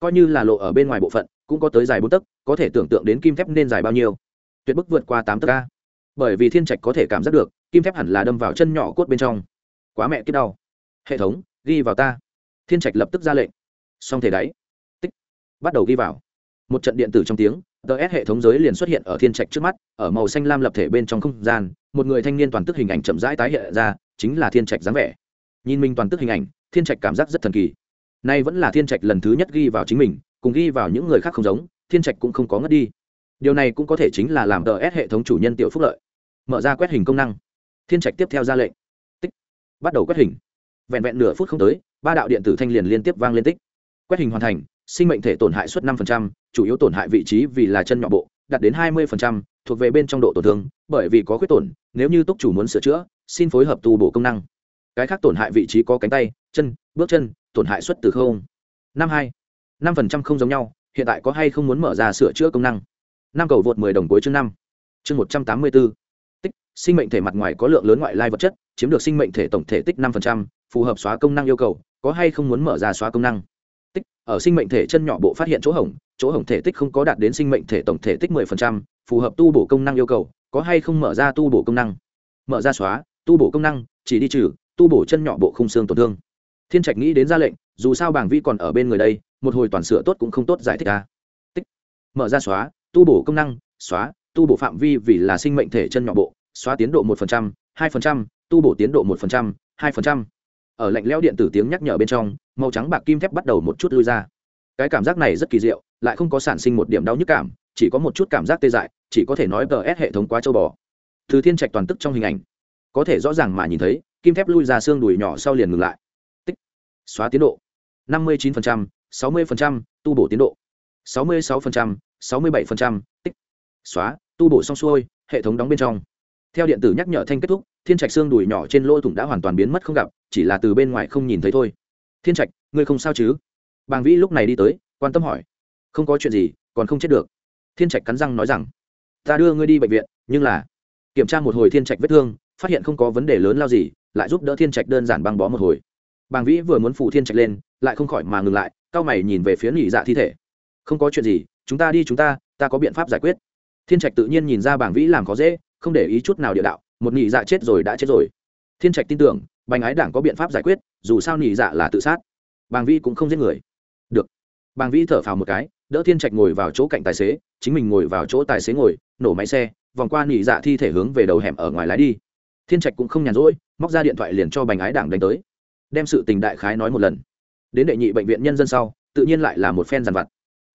Speaker 1: Coi như là lộ ở bên ngoài bộ phận cũng có tới dài bốn tấc, có thể tưởng tượng đến kim thép nên dài bao nhiêu. Tuyệt bức vượt qua tám tấc a. Bởi vì thiên trạch có thể cảm giác được, kim thép hẳn là đâm vào chân nhỏ cốt bên trong. Quá mẹ kiếp đau. Hệ thống, ghi vào ta. Thiên trạch lập tức ra lệnh. Xong thể đáy. Tích. Bắt đầu ghi vào. Một trận điện tử trong tiếng ts hệ thống giới liền xuất hiện ở thiên trạch trước mắt, ở màu xanh lam lập thể bên trong không gian, một người thanh niên toàn tức hình ảnh chậm rãi tái hiện ra, chính là thiên trạch dáng vẻ. Nhìn mình toàn tức hình ảnh, thiên trạch cảm giác rất thần kỳ. Nay vẫn là thiên trạch lần thứ nhất ghi vào chính mình cùng ghi vào những người khác không giống, thiên trạch cũng không có ngất đi. Điều này cũng có thể chính là làm ts hệ thống chủ nhân tiểu phúc lợi. Mở ra quét hình công năng. Thiên trạch tiếp theo ra lệnh. Tích. Bắt đầu quét hình. Vẹn vẹn nửa phút không tới, ba đạo điện tử thanh liền liên tiếp vang lên tích. Quét hình hoàn thành, sinh mệnh thể tổn hại suất năm chủ yếu tổn hại vị trí vì là chân nhỏ bộ, đạt đến hai mươi thuộc về bên trong độ tổn thương, bởi vì có khuyết tổn, nếu như túc chủ muốn sửa chữa, xin phối hợp tu bổ công năng. Cái khác tổn hại vị trí có cánh tay, chân, bước chân, tổn hại suất từ không. Năm hai năm phần trăm không giống nhau, hiện tại có hay không muốn mở ra sửa chữa công năng? Năm cầu vượt mười đồng cuối chương năm. Chương một trăm tám mươi bốn tích, sinh mệnh thể mặt ngoài có lượng lớn ngoại lai vật chất, chiếm được sinh mệnh thể tổng thể tích năm phần trăm, phù hợp xóa công năng yêu cầu, có hay không muốn mở ra xóa công năng? Tích, ở sinh mệnh thể chân nhỏ bộ phát hiện chỗ hỏng chỗ hỏng thể tích không có đạt đến sinh mệnh thể tổng thể tích mười phần trăm, phù hợp tu bổ công năng yêu cầu, có hay không mở ra tu bổ công năng? Mở ra xóa, tu bổ công năng, chỉ đi trừ, tu bổ chân nhỏ bộ khung xương tổn thương thiên trạch nghĩ đến ra lệnh, dù sao bảng vi còn ở bên người đây, một hồi toàn sửa tốt cũng không tốt giải thích ca tích. Mở ra xóa, tu bổ công năng, xóa, tu bổ phạm vi vì là sinh mệnh thể chân nhỏ bộ, xóa tiến độ một phần trăm, hai phần trăm, tu bổ tiến độ một phần trăm, hai phần trăm. Ở lạnh lẽo điện tử tiếng nhắc nhở bên trong, màu trắng bạc kim thép bắt đầu một chút lui ra. Cái cảm giác này rất kỳ diệu, lại không có sản sinh một điểm đau nhức cảm, chỉ có một chút cảm giác tê dại, chỉ có thể nói tờ hệ thống quá châu bò. Từ thiên trạch toàn tức trong hình ảnh, có thể rõ ràng mà nhìn thấy, kim thép lui ra xương đùi nhỏ sau liền ngừng lại xóa tiến độ. năm mươi chín sáu mươi tu bổ tiến độ. sáu mươi sáu sáu mươi bảy tích. Xóa, tu bổ xong xuôi, hệ thống đóng bên trong. Theo điện tử nhắc nhở thanh kết thúc, thiên trạch xương đùi nhỏ trên lỗ thủng đã hoàn toàn biến mất không gặp, chỉ là từ bên ngoài không nhìn thấy thôi. Thiên trạch, ngươi không sao chứ? Bàng vĩ lúc này đi tới, quan tâm hỏi. Không có chuyện gì, còn không chết được. Thiên trạch cắn răng nói rằng, ta đưa ngươi đi bệnh viện, nhưng là kiểm tra một hồi thiên trạch vết thương, phát hiện không có vấn đề lớn lao gì, lại giúp đỡ thiên trạch đơn giản băng bó một hồi bàng vĩ vừa muốn phụ thiên trạch lên, lại không khỏi mà ngừng lại cao mày nhìn về phía nghỉ dạ thi thể. Không có chuyện gì, chúng ta đi chúng ta ta có biện pháp giải quyết. Thiên trạch tự nhiên nhìn ra bàng vĩ làm khó dễ, không để ý chút nào địa đạo, một nghỉ dạ chết rồi đã chết rồi. Thiên trạch tin tưởng, bành ái đảng có biện pháp giải quyết, dù sao nghỉ dạ là tự sát. Bàng vĩ cũng không giết người. Được. Bàng vĩ thở phào một cái, đỡ thiên trạch ngồi vào chỗ cạnh tài xế, chính mình ngồi vào chỗ tài xế ngồi, nổ máy xe, vòng qua nghỉ dạ thi thể hướng về đầu hẻm ở ngoài lái đi. Thiên trạch cũng không nhàn rỗi, móc ra điện thoại liền cho bành ái đảng đánh tới đem sự tình đại khái nói một lần. Đến đệ nhị bệnh viện nhân dân sau, tự nhiên lại là một phen giàn vặt.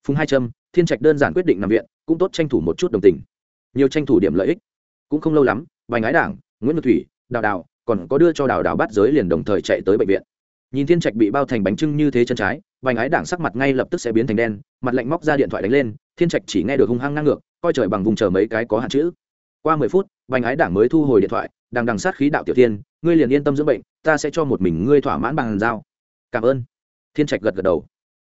Speaker 1: Phùng hai trâm, thiên trạch đơn giản quyết định nằm viện, cũng tốt tranh thủ một chút đồng tình. Nhiều tranh thủ điểm lợi ích. Cũng không lâu lắm vài ngái đảng, nguyễn ngọc thủy, đào đào còn có đưa cho đào đào bắt giới liền đồng thời chạy tới bệnh viện. Nhìn thiên trạch bị bao thành bánh trưng như thế chân trái vài ngái đảng sắc mặt ngay lập tức sẽ biến thành đen, mặt lạnh móc ra điện thoại đánh lên, thiên trạch chỉ nghe được hung hăng ngang ngược, coi trời bằng vùng chờ mấy cái có hạn chữ. Qua mười phút vài ngái đảng mới thu hồi điện thoại, đang đằng sát khí đạo tiểu thiên, ngươi liền yên tâm dưỡng bệnh ta sẽ cho một mình ngươi thỏa mãn bằng giao. Cảm ơn. Thiên trạch gật gật đầu.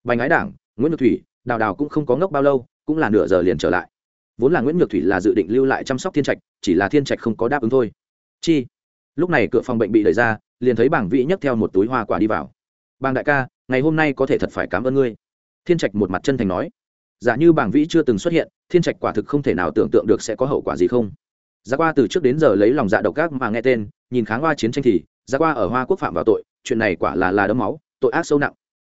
Speaker 1: Bành ái đảng nguyễn nhược thủy đào đào cũng không có ngốc bao lâu cũng là nửa giờ liền trở lại. Vốn là nguyễn nhược thủy là dự định lưu lại chăm sóc thiên trạch chỉ là thiên trạch không có đáp ứng thôi. Chi? Lúc này cửa phòng bệnh bị đẩy ra liền thấy bảng vĩ nhấc theo một túi hoa quả đi vào. Bàng đại ca ngày hôm nay có thể thật phải cảm ơn ngươi. Thiên trạch một mặt chân thành nói. Giả như bảng vĩ chưa từng xuất hiện thiên trạch quả thực không thể nào tưởng tượng được sẽ có hậu quả gì không. Giá qua từ trước đến giờ lấy lòng dạ độc ác mà nghe tên, nhìn kháng hoa chiến tranh thì, ra qua ở Hoa Quốc phạm vào tội, chuyện này quả là là đấm máu, tội ác sâu nặng.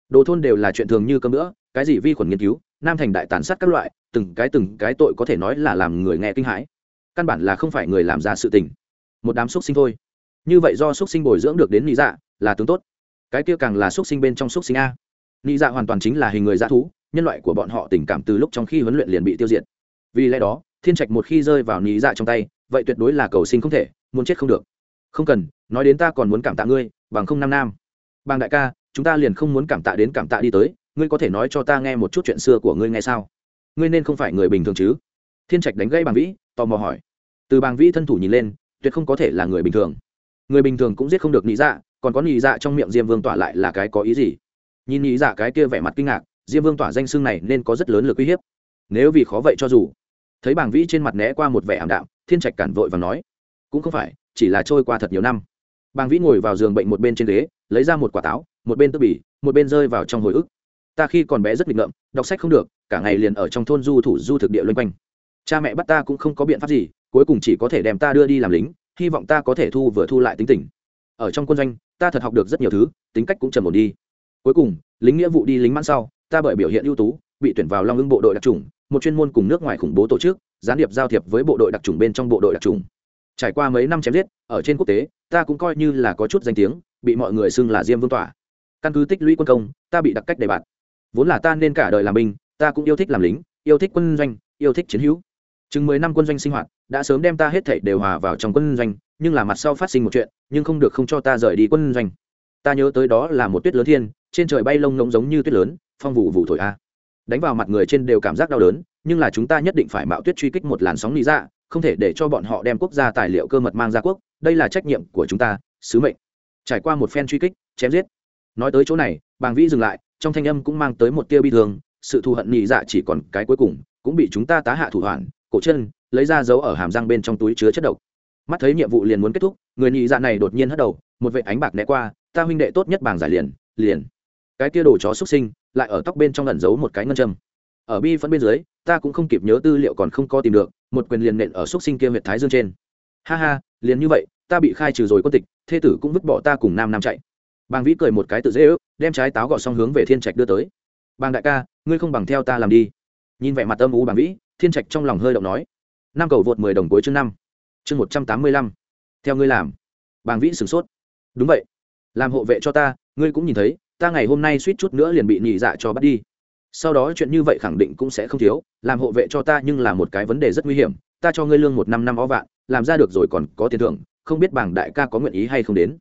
Speaker 1: Đồ thôn đều là chuyện thường như cơm nữa, cái gì vi khuẩn nghiên cứu, nam thành đại tàn sát các loại, từng cái từng cái tội có thể nói là làm người nghe kinh hãi. Căn bản là không phải người làm ra sự tình, một đám xúc sinh thôi. Như vậy do xúc sinh bồi dưỡng được đến lý dạ, là tướng tốt. Cái kia càng là xúc sinh bên trong xúc sinh a. Lý dạ hoàn toàn chính là hình người dã thú, nhân loại của bọn họ tình cảm từ lúc trong khi huấn luyện liền bị tiêu diệt. Vì lẽ đó, thiên trạch một khi rơi vào lý dạ trong tay, vậy tuyệt đối là cầu sinh không thể muốn chết không được không cần nói đến ta còn muốn cảm tạ ngươi, bằng không năm nam. Bằng đại ca, chúng ta liền không muốn cảm tạ đến cảm tạ đi tới, ngươi có thể nói cho ta nghe một chút chuyện xưa của ngươi nghe sao? Ngươi nên không phải người bình thường chứ? Thiên trạch đánh gây bàng vĩ, tò mò hỏi. Từ bàng vĩ thân thủ nhìn lên, tuyệt không có thể là người bình thường. Người bình thường cũng giết không được nhị dạ còn có nhị dạ trong miệng diêm vương tỏa lại là cái có ý gì? Nhìn nhị dạ cái kia vẻ mặt kinh ngạc, diêm vương tỏa danh xưng này nên có rất lớn lực uy hiếp. Nếu vì khó vậy cho dù. Thấy bàng vĩ trên mặt né qua một vẻ ảm đạm, thiên trạch cản vội và nói. Cũng không phải, chỉ là trôi qua thật nhiều năm bàng vĩ ngồi vào giường bệnh một bên trên ghế, lấy ra một quả táo, một bên tức bỉ một bên rơi vào trong hồi ức. Ta khi còn bé rất nghịch ngợm, đọc sách không được, cả ngày liền ở trong thôn du thủ du thực địa loanh quanh. Cha mẹ bắt ta cũng không có biện pháp gì, cuối cùng chỉ có thể đem ta đưa đi làm lính, hy vọng ta có thể thu vừa thu lại tính tình. Ở trong quân doanh, ta thật học được rất nhiều thứ, tính cách cũng trầm ổn đi. Cuối cùng, lính nghĩa vụ đi lính mãn sau, ta bởi biểu hiện ưu tú, bị tuyển vào long ưng bộ đội đặc trùng một chuyên môn cùng nước ngoài khủng bố tổ chức, gián điệp giao thiệp với bộ đội đặc trùng bên trong bộ đội đặc trùng trải qua mấy năm chém giết, ở trên quốc tế, ta cũng coi như là có chút danh tiếng, bị mọi người xưng là diêm vương tỏa. Căn cứ tích lũy quân công, ta bị đặc cách đề bạt. Vốn là ta nên cả đời làm binh, ta cũng yêu thích làm lính, yêu thích quân doanh, yêu thích chiến hữu. Chừng mười năm quân doanh sinh hoạt, đã sớm đem ta hết thảy đều hòa vào trong quân doanh, nhưng là mặt sau phát sinh một chuyện, nhưng không được không cho ta rời đi quân doanh. Ta nhớ tới đó là một tuyết lớn thiên, trên trời bay lông ngống giống như tuyết lớn, phong vụ vụ thổi a. Đánh vào mặt người trên đều cảm giác đau đớn, nhưng là chúng ta nhất định phải mạo tuyết truy kích một làn sóng lý ra không thể để cho bọn họ đem quốc gia tài liệu cơ mật mang ra quốc, đây là trách nhiệm của chúng ta, sứ mệnh. Trải qua một phen truy kích, chém giết. Nói tới chỗ này, bàng vĩ dừng lại, trong thanh âm cũng mang tới một tia bi thương, sự thù hận nhị dạ chỉ còn cái cuối cùng, cũng bị chúng ta tá hạ thủ hoàn cổ chân, lấy ra giấu ở hàm răng bên trong túi chứa chất độc. Mắt thấy nhiệm vụ liền muốn kết thúc, người nhị dạ này đột nhiên hất đầu, một vệ ánh bạc né qua, ta huynh đệ tốt nhất bàng giải liền liền. Cái tia đồ chó xuất sinh, lại ở tóc bên trong lẩn giấu một cái ngân châm. Ở bi phân bên dưới ta cũng không kịp nhớ tư liệu còn không có tìm được, một quyền liền nện ở xúc sinh kia huyện thái dương trên. Ha ha, liền như vậy, ta bị khai trừ rồi quân tịch, thê tử cũng vứt bỏ ta cùng nam nam chạy. Bàng vĩ cười một cái tự dễ ước, đem trái táo gọt xong hướng về thiên trạch đưa tới. Bàng đại ca, ngươi không bằng theo ta làm đi. Nhìn vẻ mặt âm u bàng vĩ, thiên trạch trong lòng hơi động nói. Năm cầu vượt mười đồng cuối chương năm. Chương một trăm tám mươi lăm. Theo ngươi làm. Bàng vĩ sửng sốt. Đúng vậy. Làm hộ vệ cho ta, ngươi cũng nhìn thấy, ta ngày hôm nay suýt chút nữa liền bị nhị dạ cho bắt đi sau đó chuyện như vậy khẳng định cũng sẽ không thiếu, làm hộ vệ cho ta nhưng là một cái vấn đề rất nguy hiểm, ta cho ngươi lương một năm năm ó vạn, làm ra được rồi còn có tiền thưởng, không biết bảng đại ca có nguyện ý hay không đến.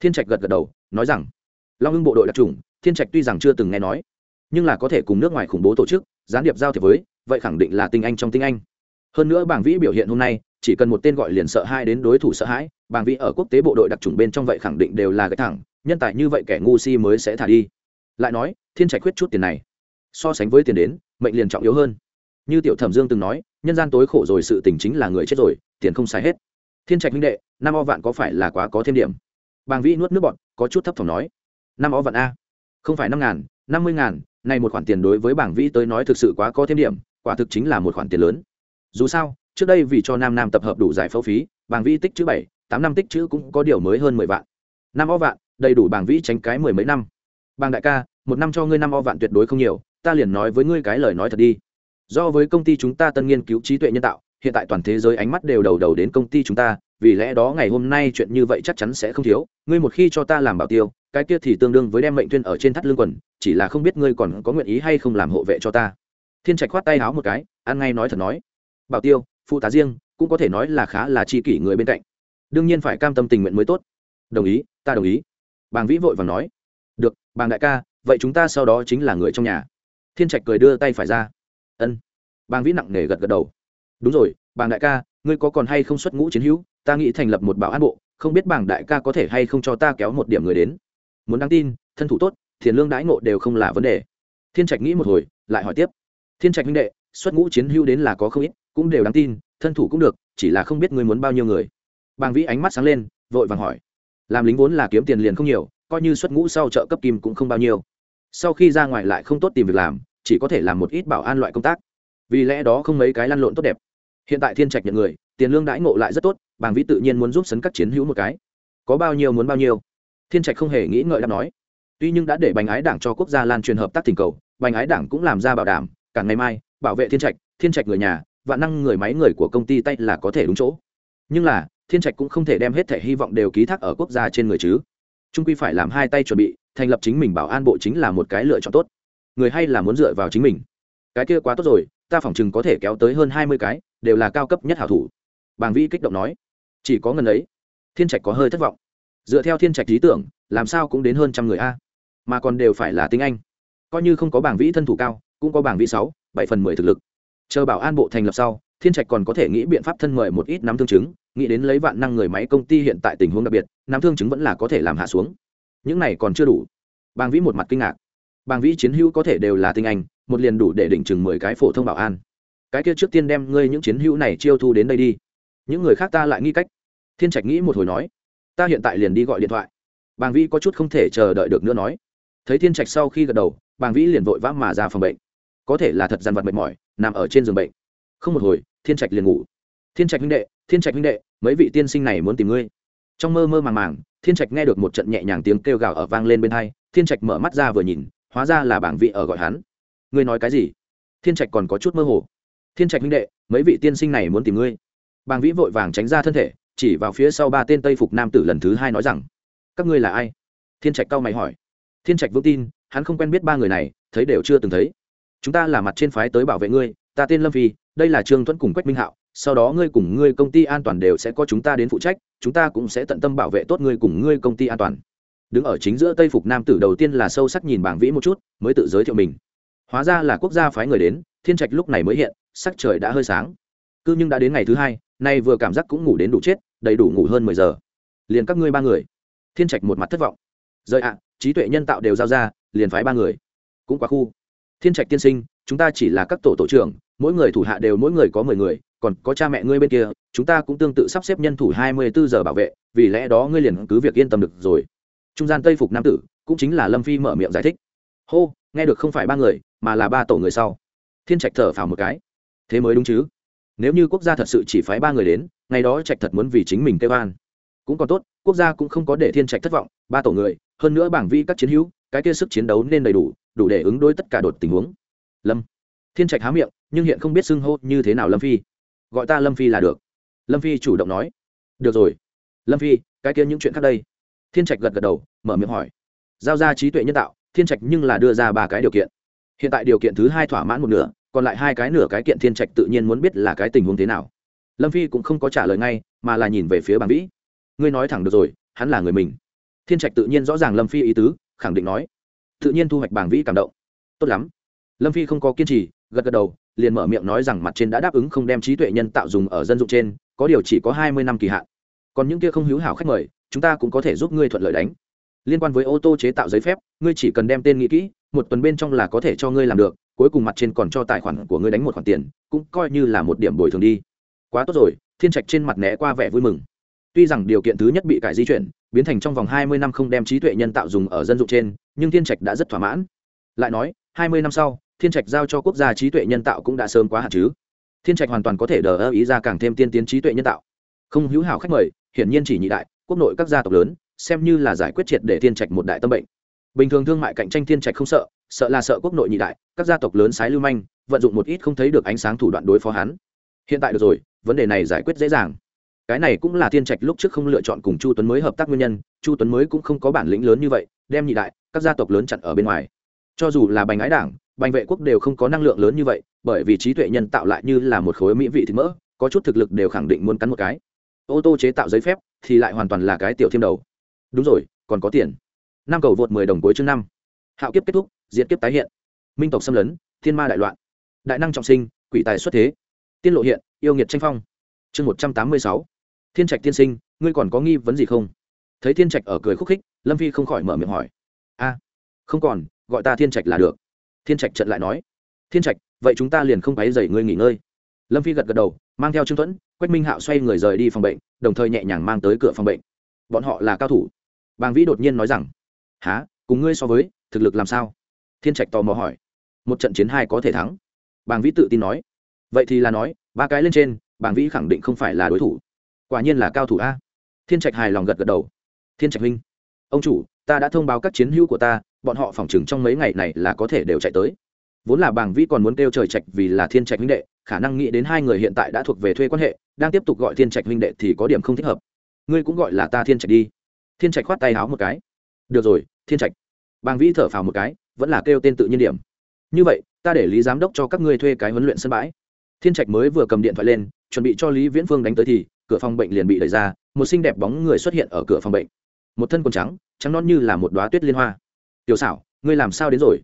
Speaker 1: Thiên trạch gật gật đầu, nói rằng, long Hưng bộ đội đặc trùng thiên trạch tuy rằng chưa từng nghe nói, nhưng là có thể cùng nước ngoài khủng bố tổ chức, gián điệp giao thiệp với, vậy khẳng định là tinh anh trong tinh anh. Hơn nữa bảng vĩ biểu hiện hôm nay, chỉ cần một tên gọi liền sợ hai đến đối thủ sợ hãi, bảng vĩ ở quốc tế bộ đội đặc trùng bên trong vậy khẳng định đều là cái thẳng, nhân tài như vậy kẻ ngu si mới sẽ thả đi. Lại nói, thiên trạch khuyết chút tiền này so sánh với tiền đến, mệnh liền trọng yếu hơn. Như tiểu thẩm dương từng nói, nhân gian tối khổ rồi sự tình chính là người chết rồi, tiền không xài hết. Thiên trạch minh đệ năm o vạn có phải là quá có thêm điểm? Bàng vĩ nuốt nước bọn có chút thấp thỏm nói. Năm o vạn a, không phải năm ngàn, năm mươi ngàn, này một khoản tiền đối với bảng vĩ tới nói thực sự quá có thêm điểm, quả thực chính là một khoản tiền lớn. Dù sao, trước đây vì cho nam nam tập hợp đủ giải phẫu phí bảng vĩ tích chữ bảy, tám năm tích chữ cũng có điều mới hơn mười vạn. Năm o vạn, đầy đủ bảng vĩ tránh cái mười mấy năm. Bàng đại ca, một năm cho ngươi năm o vạn tuyệt đối không nhiều ta liền nói với ngươi cái lời nói thật đi. Do với công ty chúng ta tân nghiên cứu trí tuệ nhân tạo, hiện tại toàn thế giới ánh mắt đều đầu đầu đến công ty chúng ta, vì lẽ đó ngày hôm nay chuyện như vậy chắc chắn sẽ không thiếu. Ngươi một khi cho ta làm bảo tiêu, cái kia thì tương đương với đem mệnh tuyên ở trên thắt lưng quần, chỉ là không biết ngươi còn có nguyện ý hay không làm hộ vệ cho ta. Thiên trạch khoát tay háo một cái, ăn ngay nói thật nói. Bảo tiêu, phụ tá riêng, cũng có thể nói là khá là chi kỷ người bên cạnh. Đương nhiên phải cam tâm tình nguyện mới tốt. Đồng ý, ta đồng ý. Bàng vĩ vội và nói. Được, bàng đại ca, vậy chúng ta sau đó chính là người trong nhà thiên trạch cười đưa tay phải ra. Ân. Bàng vĩ nặng nề gật gật đầu. Đúng rồi, bàng đại ca, ngươi có còn hay không xuất ngũ chiến hữu? Ta nghĩ thành lập một bảo an bộ, không biết bàng đại ca có thể hay không cho ta kéo một điểm người đến. Muốn đáng tin, thân thủ tốt, thiền lương đãi ngộ đều không là vấn đề. Thiên trạch nghĩ một hồi, lại hỏi tiếp. Thiên trạch minh đệ, xuất ngũ chiến hữu đến là có không ít, cũng đều đáng tin, thân thủ cũng được, chỉ là không biết ngươi muốn bao nhiêu người. Bàng vĩ ánh mắt sáng lên, vội vàng hỏi. Làm lính vốn là kiếm tiền liền không nhiều, coi như xuất ngũ sau trợ cấp kim cũng không bao nhiêu sau khi ra ngoài lại không tốt tìm việc làm, chỉ có thể làm một ít bảo an loại công tác. Vì lẽ đó không mấy cái lăn lộn tốt đẹp. Hiện tại thiên trạch nhận người, tiền lương đãi ngộ lại rất tốt, bàng vĩ tự nhiên muốn giúp sấn các chiến hữu một cái. Có bao nhiêu muốn bao nhiêu. Thiên trạch không hề nghĩ ngợi đáp nói. Tuy nhưng đã để bành ái đảng cho quốc gia lan truyền hợp tác tình cầu, bành ái đảng cũng làm ra bảo đảm, cả ngày mai, bảo vệ thiên trạch thiên trạch người nhà và năng người máy người của công ty tay là có thể đúng chỗ. Nhưng là, thiên trạch cũng không thể đem hết thể hy vọng đều ký thác ở quốc gia trên người chứ. Trung quy phải làm hai tay chuẩn bị thành lập chính mình bảo an bộ chính là một cái lựa chọn tốt. Người hay là muốn dựa vào chính mình. Cái kia quá tốt rồi, ta phỏng chừng có thể kéo tới hơn hai mươi cái, đều là cao cấp nhất hảo thủ. Bàng vĩ kích động nói. Chỉ có ngần ấy, thiên trạch có hơi thất vọng. Dựa theo thiên trạch lý tưởng, làm sao cũng đến hơn trăm người a. Mà còn đều phải là tiếng anh. Coi như không có bảng vĩ thân thủ cao, cũng có bảng vĩ sáu, bảy phần mười thực lực. Chờ bảo an bộ thành lập sau, thiên trạch còn có thể nghĩ biện pháp thân mời một ít nắm thương chứng, nghĩ đến lấy vạn năng người máy công ty hiện tại tình huống đặc biệt, nắm thương chứng vẫn là có thể làm hạ xuống những này còn chưa đủ. Bàng vĩ một mặt kinh ngạc. Bàng vĩ chiến hữu có thể đều là tinh anh, một liền đủ để đỉnh chừng mười cái phổ thông bảo an. Cái kia trước tiên đem ngươi những chiến hữu này chiêu thu đến đây đi. Những người khác ta lại nghi cách. Thiên trạch nghĩ một hồi nói. Ta hiện tại liền đi gọi điện thoại. Bàng vĩ có chút không thể chờ đợi được nữa nói. Thấy thiên trạch sau khi gật đầu, bàng vĩ liền vội vã mà ra phòng bệnh. Có thể là thật dằn vặt mệt mỏi, nằm ở trên giường bệnh. Không một hồi, thiên trạch liền ngủ. Thiên trạch huynh đệ, thiên trạch huynh đệ, mấy vị tiên sinh này muốn tìm ngươi trong mơ mơ màng màng, thiên trạch nghe được một trận nhẹ nhàng tiếng kêu gào ở vang lên bên hai, thiên trạch mở mắt ra vừa nhìn, hóa ra là bảng vị ở gọi hắn. Ngươi nói cái gì? Thiên trạch còn có chút mơ hồ. Thiên trạch huynh đệ, mấy vị tiên sinh này muốn tìm ngươi. Bàng vĩ vội vàng tránh ra thân thể, chỉ vào phía sau ba tên tây phục nam tử lần thứ hai nói rằng, các ngươi là ai? Thiên trạch cao mày hỏi. Thiên trạch vững tin, hắn không quen biết ba người này, thấy đều chưa từng thấy. Chúng ta là mặt trên phái tới bảo vệ ngươi, ta tên lâm phi, đây là trương thuẫn cùng quách minh hạo sau đó ngươi cùng ngươi công ty an toàn đều sẽ có chúng ta đến phụ trách, chúng ta cũng sẽ tận tâm bảo vệ tốt ngươi cùng ngươi công ty an toàn. Đứng ở chính giữa tây phục nam tử đầu tiên là sâu sắc nhìn bảng vĩ một chút, mới tự giới thiệu mình. Hóa ra là quốc gia phái người đến, thiên trạch lúc này mới hiện, sắc trời đã hơi sáng. Cứ nhưng đã đến ngày thứ hai, nay vừa cảm giác cũng ngủ đến đủ chết, đầy đủ ngủ hơn mười giờ. Liền các ngươi ba người. Thiên trạch một mặt thất vọng. Rời ạ, trí tuệ nhân tạo đều giao ra, liền phái ba người. Cũng quá khu. Thiên trạch tiên sinh chúng ta chỉ là các tổ tổ trưởng, mỗi người thủ hạ đều mỗi người có mười người, còn có cha mẹ ngươi bên kia, chúng ta cũng tương tự sắp xếp nhân thủ hai mươi bốn giờ bảo vệ, vì lẽ đó ngươi liền cứ việc yên tâm được rồi. Trung gian tây phục nam tử, cũng chính là lâm phi mở miệng giải thích. Hô, nghe được không phải ba người, mà là ba tổ người sau. Thiên trạch thở phào một cái. Thế mới đúng chứ? Nếu như quốc gia thật sự chỉ phái ba người đến, ngày đó trạch thật muốn vì chính mình kêu an. Cũng còn tốt, quốc gia cũng không có để thiên trạch thất vọng, ba tổ người, hơn nữa bảng vi các chiến hữu, cái kia sức chiến đấu nên đầy đủ đủ để ứng đối tất cả đột tình huống lâm thiên trạch há miệng nhưng hiện không biết xưng hô như thế nào lâm phi gọi ta lâm phi là được lâm phi chủ động nói được rồi lâm phi cái kia những chuyện khác đây thiên trạch gật gật đầu mở miệng hỏi giao ra trí tuệ nhân tạo thiên trạch nhưng là đưa ra ba cái điều kiện hiện tại điều kiện thứ hai thỏa mãn một nửa còn lại hai cái nửa cái kiện thiên trạch tự nhiên muốn biết là cái tình huống thế nào lâm phi cũng không có trả lời ngay mà là nhìn về phía bàn vĩ ngươi nói thẳng được rồi hắn là người mình thiên trạch tự nhiên rõ ràng lâm phi ý tứ khẳng định nói tự nhiên thu hoạch bảng vĩ cảm động tốt lắm lâm phi không có kiên trì, gật gật đầu, liền mở miệng nói rằng mặt trên đã đáp ứng không đem trí tuệ nhân tạo dùng ở dân dụng trên, có điều chỉ có hai mươi năm kỳ hạn. Còn những kia không hữu hảo khách mời, chúng ta cũng có thể giúp ngươi thuận lợi đánh. Liên quan với ô tô chế tạo giấy phép, ngươi chỉ cần đem tên nghĩ kỹ, một tuần bên trong là có thể cho ngươi làm được, cuối cùng mặt trên còn cho tài khoản của ngươi đánh một khoản tiền, cũng coi như là một điểm bồi thường đi. Quá tốt rồi, thiên trạch trên mặt né qua vẻ vui mừng. Tuy rằng điều kiện thứ nhất bị cải di chuyển, biến thành trong vòng hai mươi năm không đem trí tuệ nhân tạo dùng ở dân dụng trên, nhưng thiên trạch đã rất thỏa mãn. Lại nói, hai mươi năm sau thiên trạch giao cho quốc gia trí tuệ nhân tạo cũng đã sớm quá hạn chứ. Thiên trạch hoàn toàn có thể đờ ơ ý ra càng thêm tiên tiến trí tuệ nhân tạo. Không hữu hảo khách mời, hiển nhiên chỉ nhị đại, quốc nội các gia tộc lớn, xem như là giải quyết triệt để thiên trạch một đại tâm bệnh. Bình thường thương mại cạnh tranh thiên trạch không sợ sợ là sợ quốc nội nhị đại, các gia tộc lớn sái lưu manh, vận dụng một ít không thấy được ánh sáng thủ đoạn đối phó hắn. Hiện tại được rồi, vấn đề này giải quyết dễ dàng. Cái này cũng là thiên trạch lúc trước không lựa chọn cùng chu tuấn mới hợp tác nguyên nhân, chu tuấn mới cũng không có bản lĩnh lớn như vậy, đem nhị đại, các gia tộc lớn chặn ở bên ngoài. Cho dù là bành ái đảng bành vệ quốc đều không có năng lượng lớn như vậy, bởi vì trí tuệ nhân tạo lại như là một khối mỹ vị thịt mỡ, có chút thực lực đều khẳng định muốn cắn một cái. Ô tô chế tạo giấy phép thì lại hoàn toàn là cái tiểu thêm đầu. Đúng rồi, còn có tiền. Năm cầu vượt mười đồng cuối chương năm. Hạo kiếp kết thúc diễn kiếp tái hiện. Minh tộc xâm lấn, thiên ma đại loạn. Đại năng trọng sinh, quỷ tài xuất thế. Tiên lộ hiện, yêu nghiệt tranh phong. Chương một trăm tám mươi sáu. Thiên trạch tiên sinh, ngươi còn có nghi vấn gì không? Thấy thiên trạch ở cười khúc khích, lâm phi không khỏi mở miệng hỏi. A, không còn, gọi ta thiên trạch là được thiên trạch trận lại nói, thiên trạch, vậy chúng ta liền không quáy dày ngươi nghỉ ngơi. Lâm phi gật gật đầu, mang theo trương tuấn quách minh hạo xoay người rời đi phòng bệnh, đồng thời nhẹ nhàng mang tới cửa phòng bệnh. Bọn họ là cao thủ. Bàng vĩ đột nhiên nói rằng há cùng ngươi so với, thực lực làm sao? Thiên trạch tò mò hỏi, một trận chiến hai có thể thắng. Bàng vĩ tự tin nói, vậy thì là nói, ba cái lên trên, bàng vĩ khẳng định không phải là đối thủ. Quả nhiên là cao thủ a. Thiên trạch hài lòng gật gật đầu, thiên trạch huynh, ông chủ, ta đã thông báo các chiến hữu của ta bọn họ phỏng chừng trong mấy ngày này là có thể đều chạy tới. Vốn là bàng vĩ còn muốn kêu trời trạch vì là thiên trạch huynh đệ, khả năng nghĩ đến hai người hiện tại đã thuộc về thuê quan hệ, đang tiếp tục gọi thiên trạch huynh đệ thì có điểm không thích hợp. Ngươi cũng gọi là ta thiên trạch đi. Thiên trạch khoát tay háo một cái. Được rồi, thiên trạch. Bàng vĩ thở phào một cái, vẫn là kêu tên tự nhiên điểm. Như vậy, ta để lý giám đốc cho các ngươi thuê cái huấn luyện sân bãi. Thiên trạch mới vừa cầm điện thoại lên, chuẩn bị cho lý viễn phương đánh tới thì, cửa phòng bệnh liền bị đẩy ra, một xinh đẹp bóng người xuất hiện ở cửa phòng bệnh. Một thân quần trắng trắng non như là một đoá tuyết liên hoa tiểu xảo, ngươi làm sao đến rồi?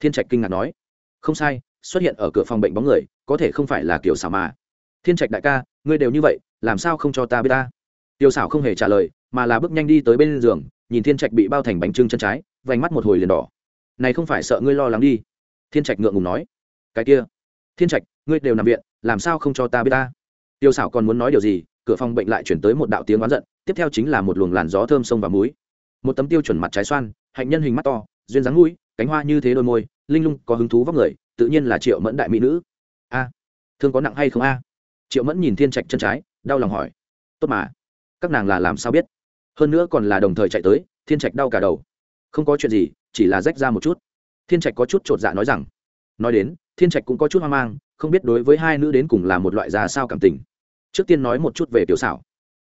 Speaker 1: Thiên trạch kinh ngạc nói. Không sai, xuất hiện ở cửa phòng bệnh bóng người, có thể không phải là kiểu xảo mà. Thiên trạch đại ca, ngươi đều như vậy, làm sao không cho ta biết ta? Tiểu xảo không hề trả lời, mà là bước nhanh đi tới bên giường, nhìn thiên trạch bị bao thành bánh trưng chân trái, vành mắt một hồi liền đỏ. Này không phải sợ ngươi lo lắng đi? Thiên trạch ngượng ngùng nói. Cái kia, thiên trạch, ngươi đều nằm viện, làm sao không cho ta biết ta? Tiêu xảo còn muốn nói điều gì, cửa phòng bệnh lại chuyển tới một đạo tiếng oán giận, tiếp theo chính là một luồng làn gió thơm sông và muối một tấm tiêu chuẩn mặt trái xoan hạnh nhân hình mắt to, duyên dáng mũi, cánh hoa như thế đôi môi, linh lung có hứng thú vóc người, tự nhiên là triệu mẫn đại mỹ nữ. A, thương có nặng hay không a? Triệu mẫn nhìn thiên trạch chân trái, đau lòng hỏi. Tốt mà, các nàng là làm sao biết? Hơn nữa còn là đồng thời chạy tới, thiên trạch đau cả đầu. Không có chuyện gì, chỉ là rách ra một chút. Thiên trạch có chút t dạ nói rằng. Nói đến, thiên trạch cũng có chút hoang mang, không biết đối với hai nữ đến cùng là một loại già sao cảm tình. Trước tiên nói một chút về tiểu xảo.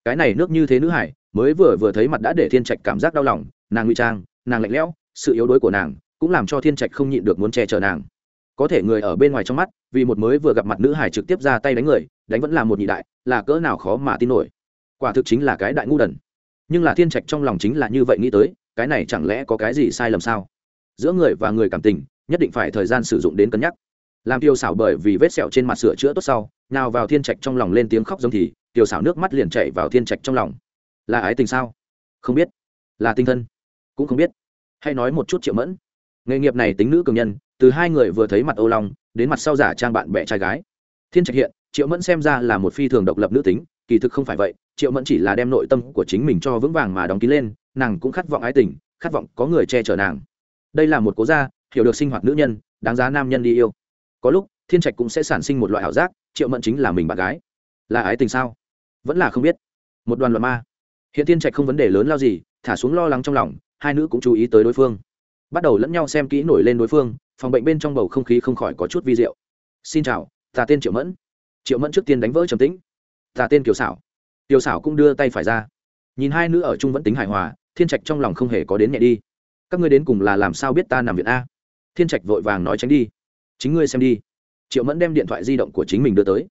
Speaker 1: Cái này nước như thế nữ hải, mới vừa vừa thấy mặt đã để thiên trạch cảm giác đau lòng, nàng ngụy trang nàng lạnh lẽo, sự yếu đuối của nàng cũng làm cho thiên trạch không nhịn được muốn che chở nàng. Có thể người ở bên ngoài trong mắt, vì một mới vừa gặp mặt nữ hải trực tiếp ra tay đánh người, đánh vẫn là một nhị đại, là cỡ nào khó mà tin nổi. Quả thực chính là cái đại ngu đần. Nhưng là thiên trạch trong lòng chính là như vậy nghĩ tới, cái này chẳng lẽ có cái gì sai lầm sao? Giữa người và người cảm tình, nhất định phải thời gian sử dụng đến cân nhắc. Làm tiêu xảo bởi vì vết sẹo trên mặt sửa chữa tốt sau, nào vào thiên trạch trong lòng lên tiếng khóc giống thì, tiêu xảo nước mắt liền chảy vào thiên trạch trong lòng. Là ái tình sao? Không biết. Là tinh thân cũng không biết. Hay nói một chút triệu mẫn. Nghề nghiệp này tính nữ cường nhân, từ hai người vừa thấy mặt âu long, đến mặt sau giả trang bạn bè trai gái. Thiên trạch hiện, triệu mẫn xem ra là một phi thường độc lập nữ tính, kỳ thực không phải vậy, triệu mẫn chỉ là đem nội tâm của chính mình cho vững vàng mà đóng kín lên, nàng cũng khát vọng ái tình, khát vọng có người che chở nàng. Đây là một cố gia, hiểu được sinh hoạt nữ nhân, đáng giá nam nhân đi yêu. Có lúc, thiên trạch cũng sẽ sản sinh một loại ảo giác, triệu mẫn chính là mình bạn gái. Là ái tình sao? Vẫn là không biết. Một đoàn luận ma. Hiện thiên trạch không vấn đề lớn lao gì, thả xuống lo lắng trong lòng hai nữ cũng chú ý tới đối phương. Bắt đầu lẫn nhau xem kỹ nổi lên đối phương, phòng bệnh bên trong bầu không khí không khỏi có chút vi diệu. Xin chào, ta tên triệu mẫn. Triệu mẫn trước tiên đánh vỡ trầm tĩnh. Ta tên kiều xảo kiều xảo cũng đưa tay phải ra. Nhìn hai nữ ở chung vẫn tính hài hòa, thiên trạch trong lòng không hề có đến nhẹ đi. Các ngươi đến cùng là làm sao biết ta nằm viện a? Thiên trạch vội vàng nói tránh đi. Chính ngươi xem đi. Triệu mẫn đem điện thoại di động của chính mình đưa tới.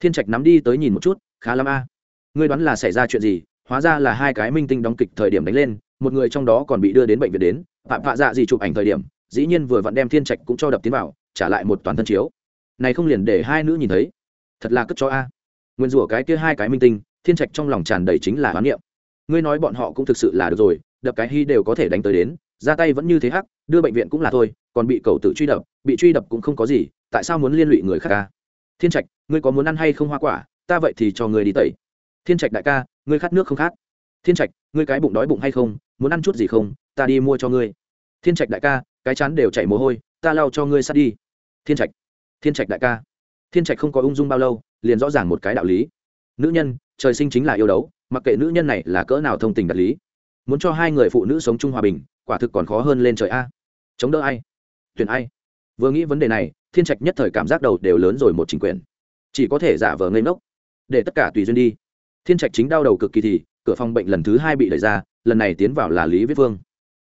Speaker 1: Thiên trạch nắm đi tới nhìn một chút, khá lắm a. Ngươi đoán là xảy ra chuyện gì? Hóa ra là hai cái minh tinh đóng kịch thời điểm đánh lên một người trong đó còn bị đưa đến bệnh viện đến, phạm phạ dạ gì chụp ảnh thời điểm, dĩ nhiên vừa vặn đem thiên trạch cũng cho đập tiến vào, trả lại một toàn thân chiếu. Này không liền để hai nữ nhìn thấy? Thật là cất cho a. Nguyên rủa cái kia hai cái minh tinh, thiên trạch trong lòng tràn đầy chính là hoán niệm. Ngươi nói bọn họ cũng thực sự là được rồi, đập cái hy đều có thể đánh tới đến, ra tay vẫn như thế hắc, đưa bệnh viện cũng là thôi, còn bị cầu tự truy đập, bị truy đập cũng không có gì, tại sao muốn liên lụy người khác ca thiên trạch, ngươi có muốn ăn hay không hoa quả, ta vậy thì cho người đi tẩy. Thiên trạch đại ca, ngươi khát nước không khát. Thiên trạch, ngươi cái bụng đói bụng hay không muốn ăn chút gì không, ta đi mua cho ngươi. Thiên trạch đại ca, cái chán đều chảy mồ hôi, ta lau cho ngươi sát đi. Thiên trạch thiên trạch đại ca. Thiên trạch không có ung dung bao lâu, liền rõ ràng một cái đạo lý. Nữ nhân, trời sinh chính là yêu đấu, mặc kệ nữ nhân này là cỡ nào thông tình đạt lý. Muốn cho hai người phụ nữ sống chung hòa bình, quả thực còn khó hơn lên trời a. Chống đỡ ai? Tuyển ai? Vừa nghĩ vấn đề này, thiên trạch nhất thời cảm giác đầu đều lớn rồi một chính quyền chỉ có thể giả vờ ngây ngốc. Để tất cả tùy duyên đi. Thiên trạch chính đau đầu cực kỳ thì, cửa phòng bệnh lần thứ hai bị đẩy ra lần này tiến vào là lý viết vương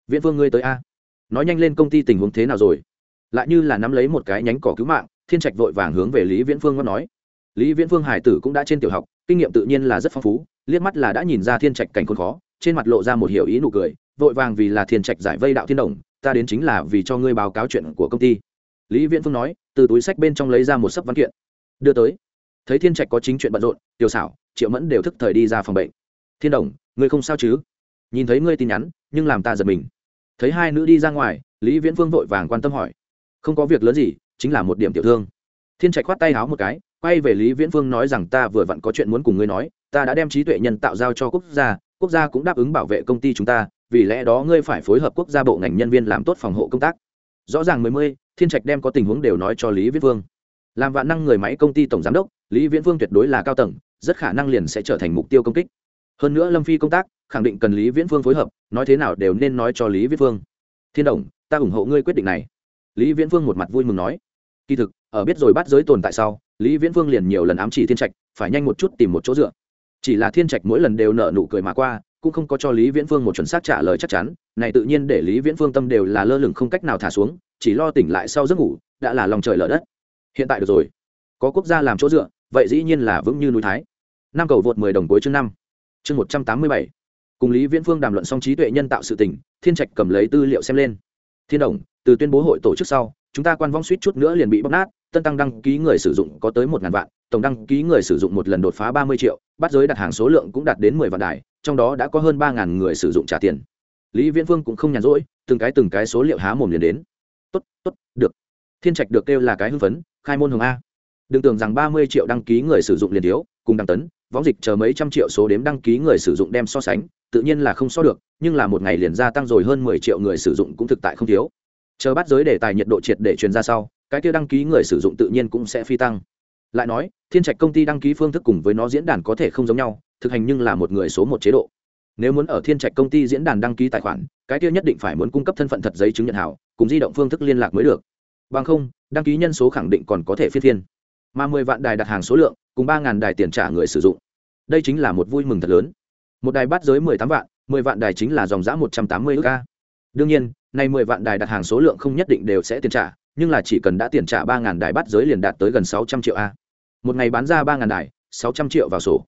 Speaker 1: viễn vương ngươi tới a. Nói nhanh lên công ty tình huống thế nào rồi? Lại như là nắm lấy một cái nhánh cỏ cứu mạng, thiên trạch vội vàng hướng về lý viễn phương ngót nói. Lý viễn phương hải tử cũng đã trên tiểu học, kinh nghiệm tự nhiên là rất phong phú, liếc mắt là đã nhìn ra thiên trạch cảnh khốn khó, trên mặt lộ ra một hiểu ý nụ cười, vội vàng vì là thiên trạch giải vây đạo thiên đồng, ta đến chính là vì cho ngươi báo cáo chuyện của công ty. Lý viễn phương nói, từ túi sách bên trong lấy ra một sấp văn kiện. Đưa tới. Thấy thiên trạch có chính chuyện bận rộn, tiểu xảo triệu mẫn đều thức thời đi ra phòng bệnh. Thiên đồng, ngươi không sao chứ? Nhìn thấy ngươi tin nhắn, nhưng làm ta giật mình. Thấy hai nữ đi ra ngoài, lý viễn Vương vội vàng quan tâm hỏi. Không có việc lớn gì, chính là một điểm tiểu thương. Thiên trạch khoát tay háo một cái, quay về lý viễn Vương nói rằng ta vừa vặn có chuyện muốn cùng ngươi nói, ta đã đem trí tuệ nhân tạo giao cho quốc gia quốc gia cũng đáp ứng bảo vệ công ty chúng ta, vì lẽ đó ngươi phải phối hợp quốc gia bộ ngành nhân viên làm tốt phòng hộ công tác. Rõ ràng mười mươi, thiên trạch đem có tình huống đều nói cho lý viễn Vương làm vạn năng người máy công ty tổng giám đốc, lý viễn Vương tuyệt đối là cao tầng, rất khả năng liền sẽ trở thành mục tiêu công kích. Hơn nữa lâm phi công tác khẳng định cần lý viễn phương phối hợp, nói thế nào đều nên nói cho lý viễn phương. Thiên đồng, ta ủng hộ ngươi quyết định này. Lý viễn phương một mặt vui mừng nói. Kỳ thực, ở biết rồi bắt giới tồn tại sau, lý viễn phương liền nhiều lần ám chỉ thiên trạch, phải nhanh một chút tìm một chỗ dựa. Chỉ là thiên trạch mỗi lần đều nợ nụ cười mà qua, cũng không có cho lý viễn phương một chuẩn xác trả lời chắc chắn, này tự nhiên để lý viễn phương tâm đều là lơ lửng không cách nào thả xuống, chỉ lo tỉnh lại sau giấc ngủ, đã là lòng trời lở đất. Hiện tại được rồi. Có quốc gia làm chỗ dựa, vậy dĩ nhiên là vững như núi thái. Năm cầu vượt mười đồng cuối chương năm. Chương một trăm tám mươi bảy cùng lý viễn phương đàm luận xong trí tuệ nhân tạo sự tỉnh thiên trạch cầm lấy tư liệu xem lên. Thiên đồng, từ tuyên bố hội tổ chức sau, chúng ta quan vong suýt chút nữa liền bị bóc nát, tân tăng đăng ký người sử dụng có tới một ngàn vạn, tổng đăng ký người sử dụng một lần đột phá ba mươi triệu, bắt giới đặt hàng số lượng cũng đạt đến mười vạn đài, trong đó đã có hơn ba ngàn người sử dụng trả tiền. Lý viễn phương cũng không nhàn rỗi, từng cái từng cái số liệu há mồm liền đến. Tốt tốt, được. Thiên trạch được kêu là cái hưng phấn, khai môn hồng a. Đừng tưởng rằng ba mươi triệu đăng ký người sử dụng liền thiếu, cùng đăng tấn võng dịch chờ mấy trăm triệu số đếm đăng ký người sử dụng đem so sánh, tự nhiên là không so được, nhưng là một ngày liền gia tăng rồi hơn mười triệu người sử dụng cũng thực tại không thiếu. Chờ bắt giới đề tài nhiệt độ triệt để truyền ra sau, cái kia đăng ký người sử dụng tự nhiên cũng sẽ phi tăng. Lại nói, thiên trạch công ty đăng ký phương thức cùng với nó diễn đàn có thể không giống nhau, thực hành nhưng là một người số một chế độ. Nếu muốn ở thiên trạch công ty diễn đàn đăng ký tài khoản, cái kia nhất định phải muốn cung cấp thân phận thật giấy chứng nhận hảo, cùng di động phương thức liên lạc mới được. Bằng không, đăng ký nhân số khẳng định còn có thể phiên thiên mà mười vạn đài đặt hàng số lượng, cùng ba ngàn đài tiền trả người sử dụng. Đây chính là một vui mừng thật lớn. Một đài bắt giới mười tám vạn, mười vạn đài chính là dòng giã một trăm tám mươi ước ca. Đương nhiên, nay mười vạn đài đặt hàng số lượng không nhất định đều sẽ tiền trả, nhưng là chỉ cần đã tiền trả ba ngàn đài bắt giới liền đạt tới gần sáu trăm triệu a. Một ngày bán ra ba ngàn đài, sáu trăm triệu vào sổ.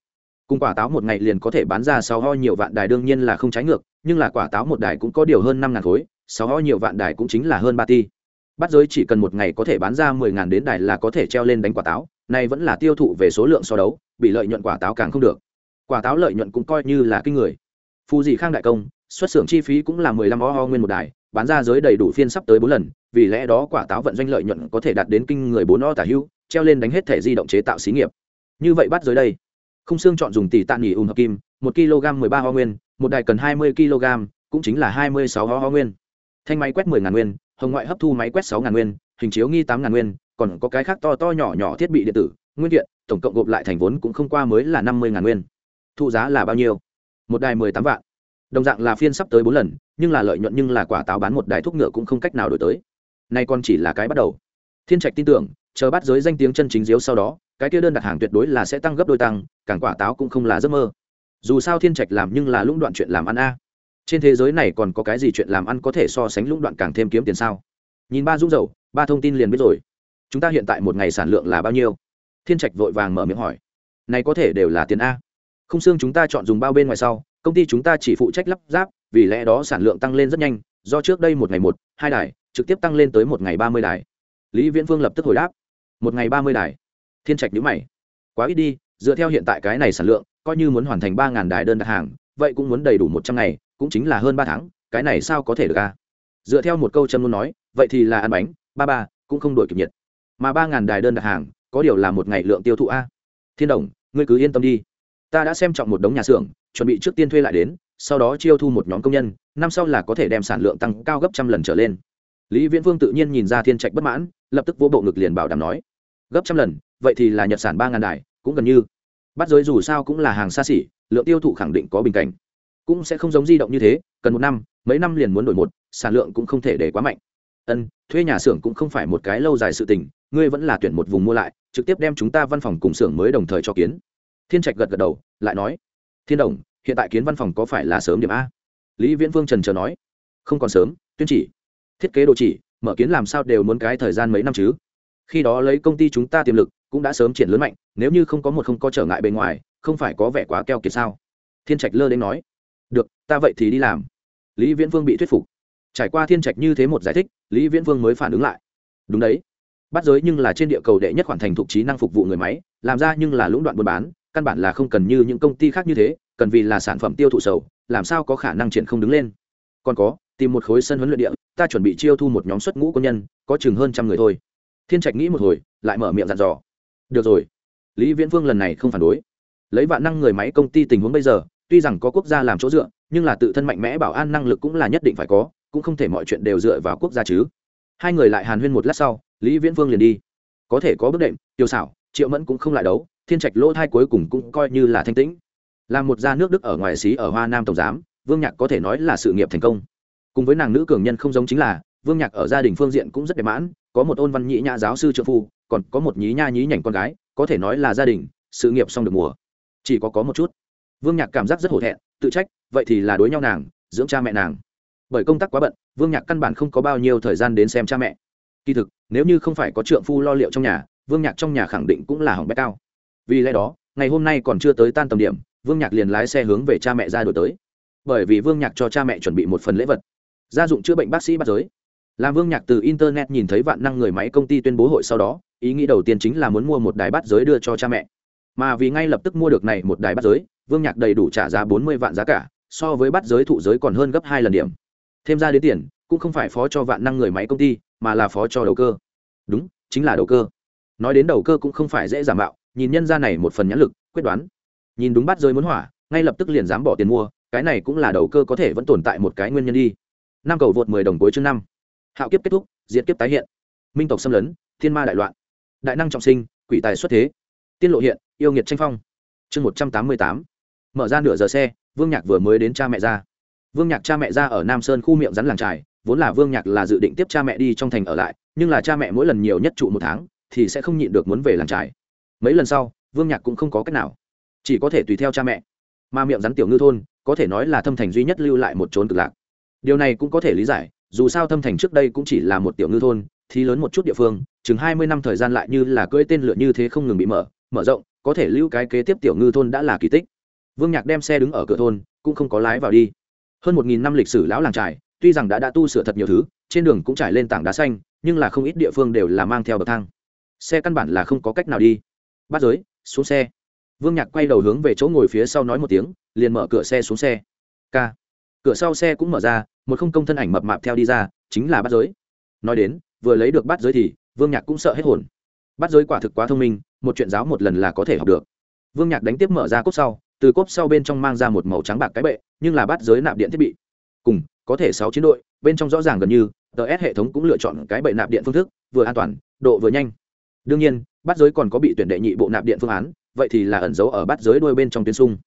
Speaker 1: Cùng quả táo một ngày liền có thể bán ra sáu ho nhiều vạn đài đương nhiên là không trái ngược, nhưng là quả táo một đài cũng có điều hơn năm ngàn khối, sáu ho nhiều vạn đài cũng chính là hơn ba ti bắt giới chỉ cần một ngày có thể bán ra mười ngàn đến đài là có thể treo lên đánh quả táo này vẫn là tiêu thụ về số lượng so đấu, bị lợi nhuận quả táo càng không được. Quả táo lợi nhuận cũng coi như là kinh người. Phù dị khang đại công, xuất xưởng chi phí cũng là mười lăm ho ho nguyên một đài, bán ra giới đầy đủ phiên sắp tới bốn lần, vì lẽ đó quả táo vận doanh lợi nhuận có thể đạt đến kinh người bốn o tả hưu, treo lên đánh hết thẻ di động chế tạo xí nghiệp. Như vậy bắt giới đây. Không xương chọn dùng tỷ tạ nghỉ ùn hợp kim, một kg mười ba ho nguyên, một đài cần hai mươi kg, cũng chính là hai mươi sáu ho ho nguyên. Thanh máy quét mười ngàn nguyên hồng ngoại hấp thu máy quét sáu ngàn nguyên, hình chiếu nghi tám ngàn nguyên, còn có cái khác to to nhỏ nhỏ thiết bị điện tử, nguyên kiện, tổng cộng gộp lại thành vốn cũng không qua mới là năm mươi ngàn nguyên. Thu giá là bao nhiêu? Một đài mười tám vạn. Đồng dạng là phiên sắp tới bốn lần, nhưng là lợi nhuận nhưng là quả táo bán một đài thuốc ngựa cũng không cách nào đổi tới. Nay còn chỉ là cái bắt đầu. Thiên trạch tin tưởng, chờ bắt giới danh tiếng chân chính diếu sau đó, cái kia đơn đặt hàng tuyệt đối là sẽ tăng gấp đôi tăng, càng quả táo cũng không là giấc mơ. Dù sao thiên trạch làm nhưng là lũng đoạn chuyện làm ăn a trên thế giới này còn có cái gì chuyện làm ăn có thể so sánh lũng đoạn càng thêm kiếm tiền sao? Nhìn ba dung dầu, ba thông tin liền biết rồi. Chúng ta hiện tại một ngày sản lượng là bao nhiêu? Thiên trạch vội vàng mở miệng hỏi. Này có thể đều là tiền a. Không xương chúng ta chọn dùng bao bên ngoài sau, công ty chúng ta chỉ phụ trách lắp ráp, vì lẽ đó sản lượng tăng lên rất nhanh, do trước đây một ngày một, hai đài, trực tiếp tăng lên tới một ngày ba mươi đài. Lý viễn phương lập tức hồi đáp. Một ngày ba mươi đài. Thiên trạch nhữ mày. Quá ít đi, dựa theo hiện tại cái này sản lượng, coi như muốn hoàn thành ba ngàn đài đơn đặt hàng vậy cũng muốn đầy đủ một trăm ngày, cũng chính là hơn ba tháng, cái này sao có thể được a dựa theo một câu châm luôn nói, vậy thì là ăn bánh, ba ba, cũng không đổi kịp nhiệt. Mà ba ngàn đài đơn đặt hàng, có điều là một ngày lượng tiêu thụ a. Thiên đồng, ngươi cứ yên tâm đi. Ta đã xem trọng một đống nhà xưởng, chuẩn bị trước tiên thuê lại đến, sau đó chiêu thu một nhóm công nhân, năm sau là có thể đem sản lượng tăng cao gấp trăm lần trở lên. Lý viễn vương tự nhiên nhìn ra thiên trạch bất mãn, lập tức vô bộ ngực liền bảo đảm nói, gấp trăm lần, vậy thì là nhật sản ba ngàn đài, cũng gần như. Bắt giới dù sao cũng là hàng xa xỉ lượng tiêu thụ khẳng định có bình cảnh. Cũng sẽ không giống di động như thế, cần một năm, mấy năm liền muốn đổi một, sản lượng cũng không thể để quá mạnh. Ân, thuê nhà xưởng cũng không phải một cái lâu dài sự tình, ngươi vẫn là tuyển một vùng mua lại, trực tiếp đem chúng ta văn phòng cùng xưởng mới đồng thời cho kiến. Thiên trạch gật gật đầu, lại nói, thiên đồng, hiện tại kiến văn phòng có phải là sớm điểm a? Lý viễn vương trần chờ nói, không còn sớm, tuyên chỉ, thiết kế đồ chỉ, mở kiến làm sao đều muốn cái thời gian mấy năm chứ? Khi đó lấy công ty chúng ta tiềm lực, cũng đã sớm triển lớn mạnh, nếu như không có một không có trở ngại bên ngoài không phải có vẻ quá keo kiệt sao? Thiên trạch lơ đến nói. Được, ta vậy thì đi làm. Lý viễn vương bị thuyết phục. Trải qua thiên trạch như thế một giải thích, lý viễn vương mới phản ứng lại. Đúng đấy. Bắt giới nhưng là trên địa cầu đệ nhất khoản thành thục trí năng phục vụ người máy, làm ra nhưng là lũng đoạn buôn bán, căn bản là không cần như những công ty khác như thế, cần vì là sản phẩm tiêu thụ sầu, làm sao có khả năng triển không đứng lên. Còn có, tìm một khối sân huấn luyện địa, ta chuẩn bị chiêu thu một nhóm xuất ngũ quân nhân, có chừng hơn trăm người thôi. Thiên trạch nghĩ một hồi, lại mở miệng dặn dò. Được rồi. Lý viễn vương lần này không phản đối lấy vạn năng người máy công ty tình huống bây giờ, tuy rằng có quốc gia làm chỗ dựa, nhưng là tự thân mạnh mẽ bảo an năng lực cũng là nhất định phải có, cũng không thể mọi chuyện đều dựa vào quốc gia chứ. Hai người lại hàn huyên một lát sau, lý viễn vương liền đi. Có thể có bước đệm tiêu xảo triệu mẫn cũng không lại đấu, thiên trạch lỗ thai cuối cùng cũng coi như là thanh tĩnh. Là một gia nước đức ở ngoài xí ở hoa nam tổng giám, vương nhạc có thể nói là sự nghiệp thành công. Cùng với nàng nữ cường nhân không giống chính là, vương nhạc ở gia đình phương diện cũng rất đẹp mãn, có một ôn văn nhĩ nhã giáo sư trợ phu, còn có một nhí nha nhí nhảnh con gái, có thể nói là gia đình, sự nghiệp xong được mùa chỉ có có một chút. Vương nhạc cảm giác rất hổ thẹn, tự trách, vậy thì là đối nhau nàng, dưỡng cha mẹ nàng. Bởi công tác quá bận, vương nhạc căn bản không có bao nhiêu thời gian đến xem cha mẹ. Kỳ thực, nếu như không phải có trượng phu lo liệu trong nhà, vương nhạc trong nhà khẳng định cũng là hỏng bét cao. Vì lẽ đó, ngày hôm nay còn chưa tới tan tầm điểm, vương nhạc liền lái xe hướng về cha mẹ ra đổi tới. Bởi vì vương nhạc cho cha mẹ chuẩn bị một phần lễ vật. Gia dụng chữa bệnh bác sĩ bắt giới. Làm vương nhạc từ internet nhìn thấy vạn năng người máy công ty tuyên bố hội sau đó, ý nghĩ đầu tiên chính là muốn mua một đài bát giới đưa cho cha mẹ mà vì ngay lập tức mua được này một đài bắt giới, vương nhạc đầy đủ trả giá bốn mươi vạn giá cả, so với bắt giới thụ giới còn hơn gấp hai lần điểm. Thêm ra đến tiền, cũng không phải phó cho vạn năng người máy công ty, mà là phó cho đầu cơ. Đúng, chính là đầu cơ. Nói đến đầu cơ cũng không phải dễ giả mạo, nhìn nhân ra này một phần nhãn lực, quyết đoán. Nhìn đúng bắt giới muốn hỏa, ngay lập tức liền dám bỏ tiền mua, cái này cũng là đầu cơ có thể vẫn tồn tại một cái nguyên nhân đi. Năm cầu vượt mười đồng cuối chương năm. Hạo kiếp kết thúc diễn kiếp tái hiện. Minh tộc xâm lấn, thiên ma đại loạn. Đại năng trọng sinh, quỷ tài xuất thế. Tiên lộ hiện yêu nghiệt tranh phong. Chương một trăm tám mươi tám. Mở ra nửa giờ xe, vương nhạc vừa mới đến cha mẹ ra. Vương nhạc cha mẹ ra ở nam sơn khu miệng rắn làng trài, vốn là vương nhạc là dự định tiếp cha mẹ đi trong thành ở lại, nhưng là cha mẹ mỗi lần nhiều nhất trụ một tháng, thì sẽ không nhịn được muốn về làng trài. Mấy lần sau, vương nhạc cũng không có cách nào. Chỉ có thể tùy theo cha mẹ. Mà miệng rắn tiểu ngư thôn, có thể nói là thâm thành duy nhất lưu lại một trốn cực lạc. Điều này cũng có thể lý giải, dù sao thâm thành trước đây cũng chỉ là một tiểu ngư thôn thì lớn một chút địa phương, chừng hai mươi năm thời gian lại như là cưỡi tên lửa như thế không ngừng bị mở mở rộng, có thể lưu cái kế tiếp tiểu ngư thôn đã là kỳ tích. Vương nhạc đem xe đứng ở cửa thôn, cũng không có lái vào đi. Hơn một nghìn năm lịch sử lão làng trải tuy rằng đã đã tu sửa thật nhiều thứ, trên đường cũng trải lên tảng đá xanh, nhưng là không ít địa phương đều là mang theo bậc thang. Xe căn bản là không có cách nào đi. Bắt giới, xuống xe. Vương nhạc quay đầu hướng về chỗ ngồi phía sau nói một tiếng, liền mở cửa xe xuống xe. K cửa sau xe cũng mở ra, một không công thân ảnh mập mạp theo đi ra, chính là bắt giới. Nói đến, vừa lấy được bắt giới thì, vương nhạc cũng sợ hết hồn. Bắt giới quả thực quá thông minh một chuyện giáo một lần là có thể học được. Vương nhạc đánh tiếp mở ra cốp sau, từ cốp sau bên trong mang ra một màu trắng bạc cái bệ, nhưng là bắt giới nạp điện thiết bị. Cùng, có thể sáu chiến đội, bên trong rõ ràng gần như ts hệ thống cũng lựa chọn cái bệ nạp điện phương thức, vừa an toàn, độ vừa nhanh. Đương nhiên, bắt giới còn có bị tuyển đệ nhị bộ nạp điện phương án, vậy thì là ẩn giấu ở bắt giới đuôi bên trong tuyến sung.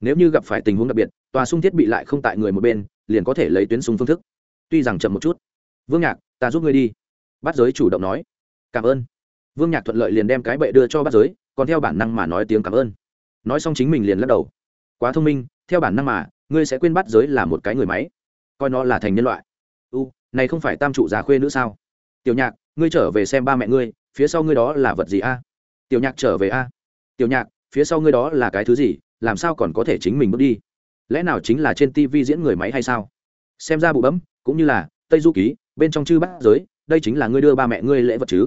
Speaker 1: Nếu như gặp phải tình huống đặc biệt, tòa sung thiết bị lại không tại người một bên, liền có thể lấy tuyến sung phương thức. Tuy rằng chậm một chút. Vương nhạc, ta giúp ngươi đi. Bắt giới chủ động nói. Cảm ơn vương nhạc thuận lợi liền đem cái bệ đưa cho bắt giới, còn theo bản năng mà nói tiếng cảm ơn. Nói xong chính mình liền lắc đầu. Quá thông minh, theo bản năng mà, ngươi sẽ quên bắt giới là một cái người máy. Coi nó là thành nhân loại. U, này không phải tam trụ già khuê nữa sao? Tiểu nhạc, ngươi trở về xem ba mẹ ngươi, phía sau ngươi đó là vật gì a? Tiểu nhạc trở về a. Tiểu nhạc, phía sau ngươi đó là cái thứ gì, làm sao còn có thể chính mình bước đi? Lẽ nào chính là trên tv diễn người máy hay sao? Xem ra bụ bấm, cũng như là, tây du ký, bên trong chư bát giới, đây chính là ngươi đưa ba mẹ ngươi lễ vật chứ?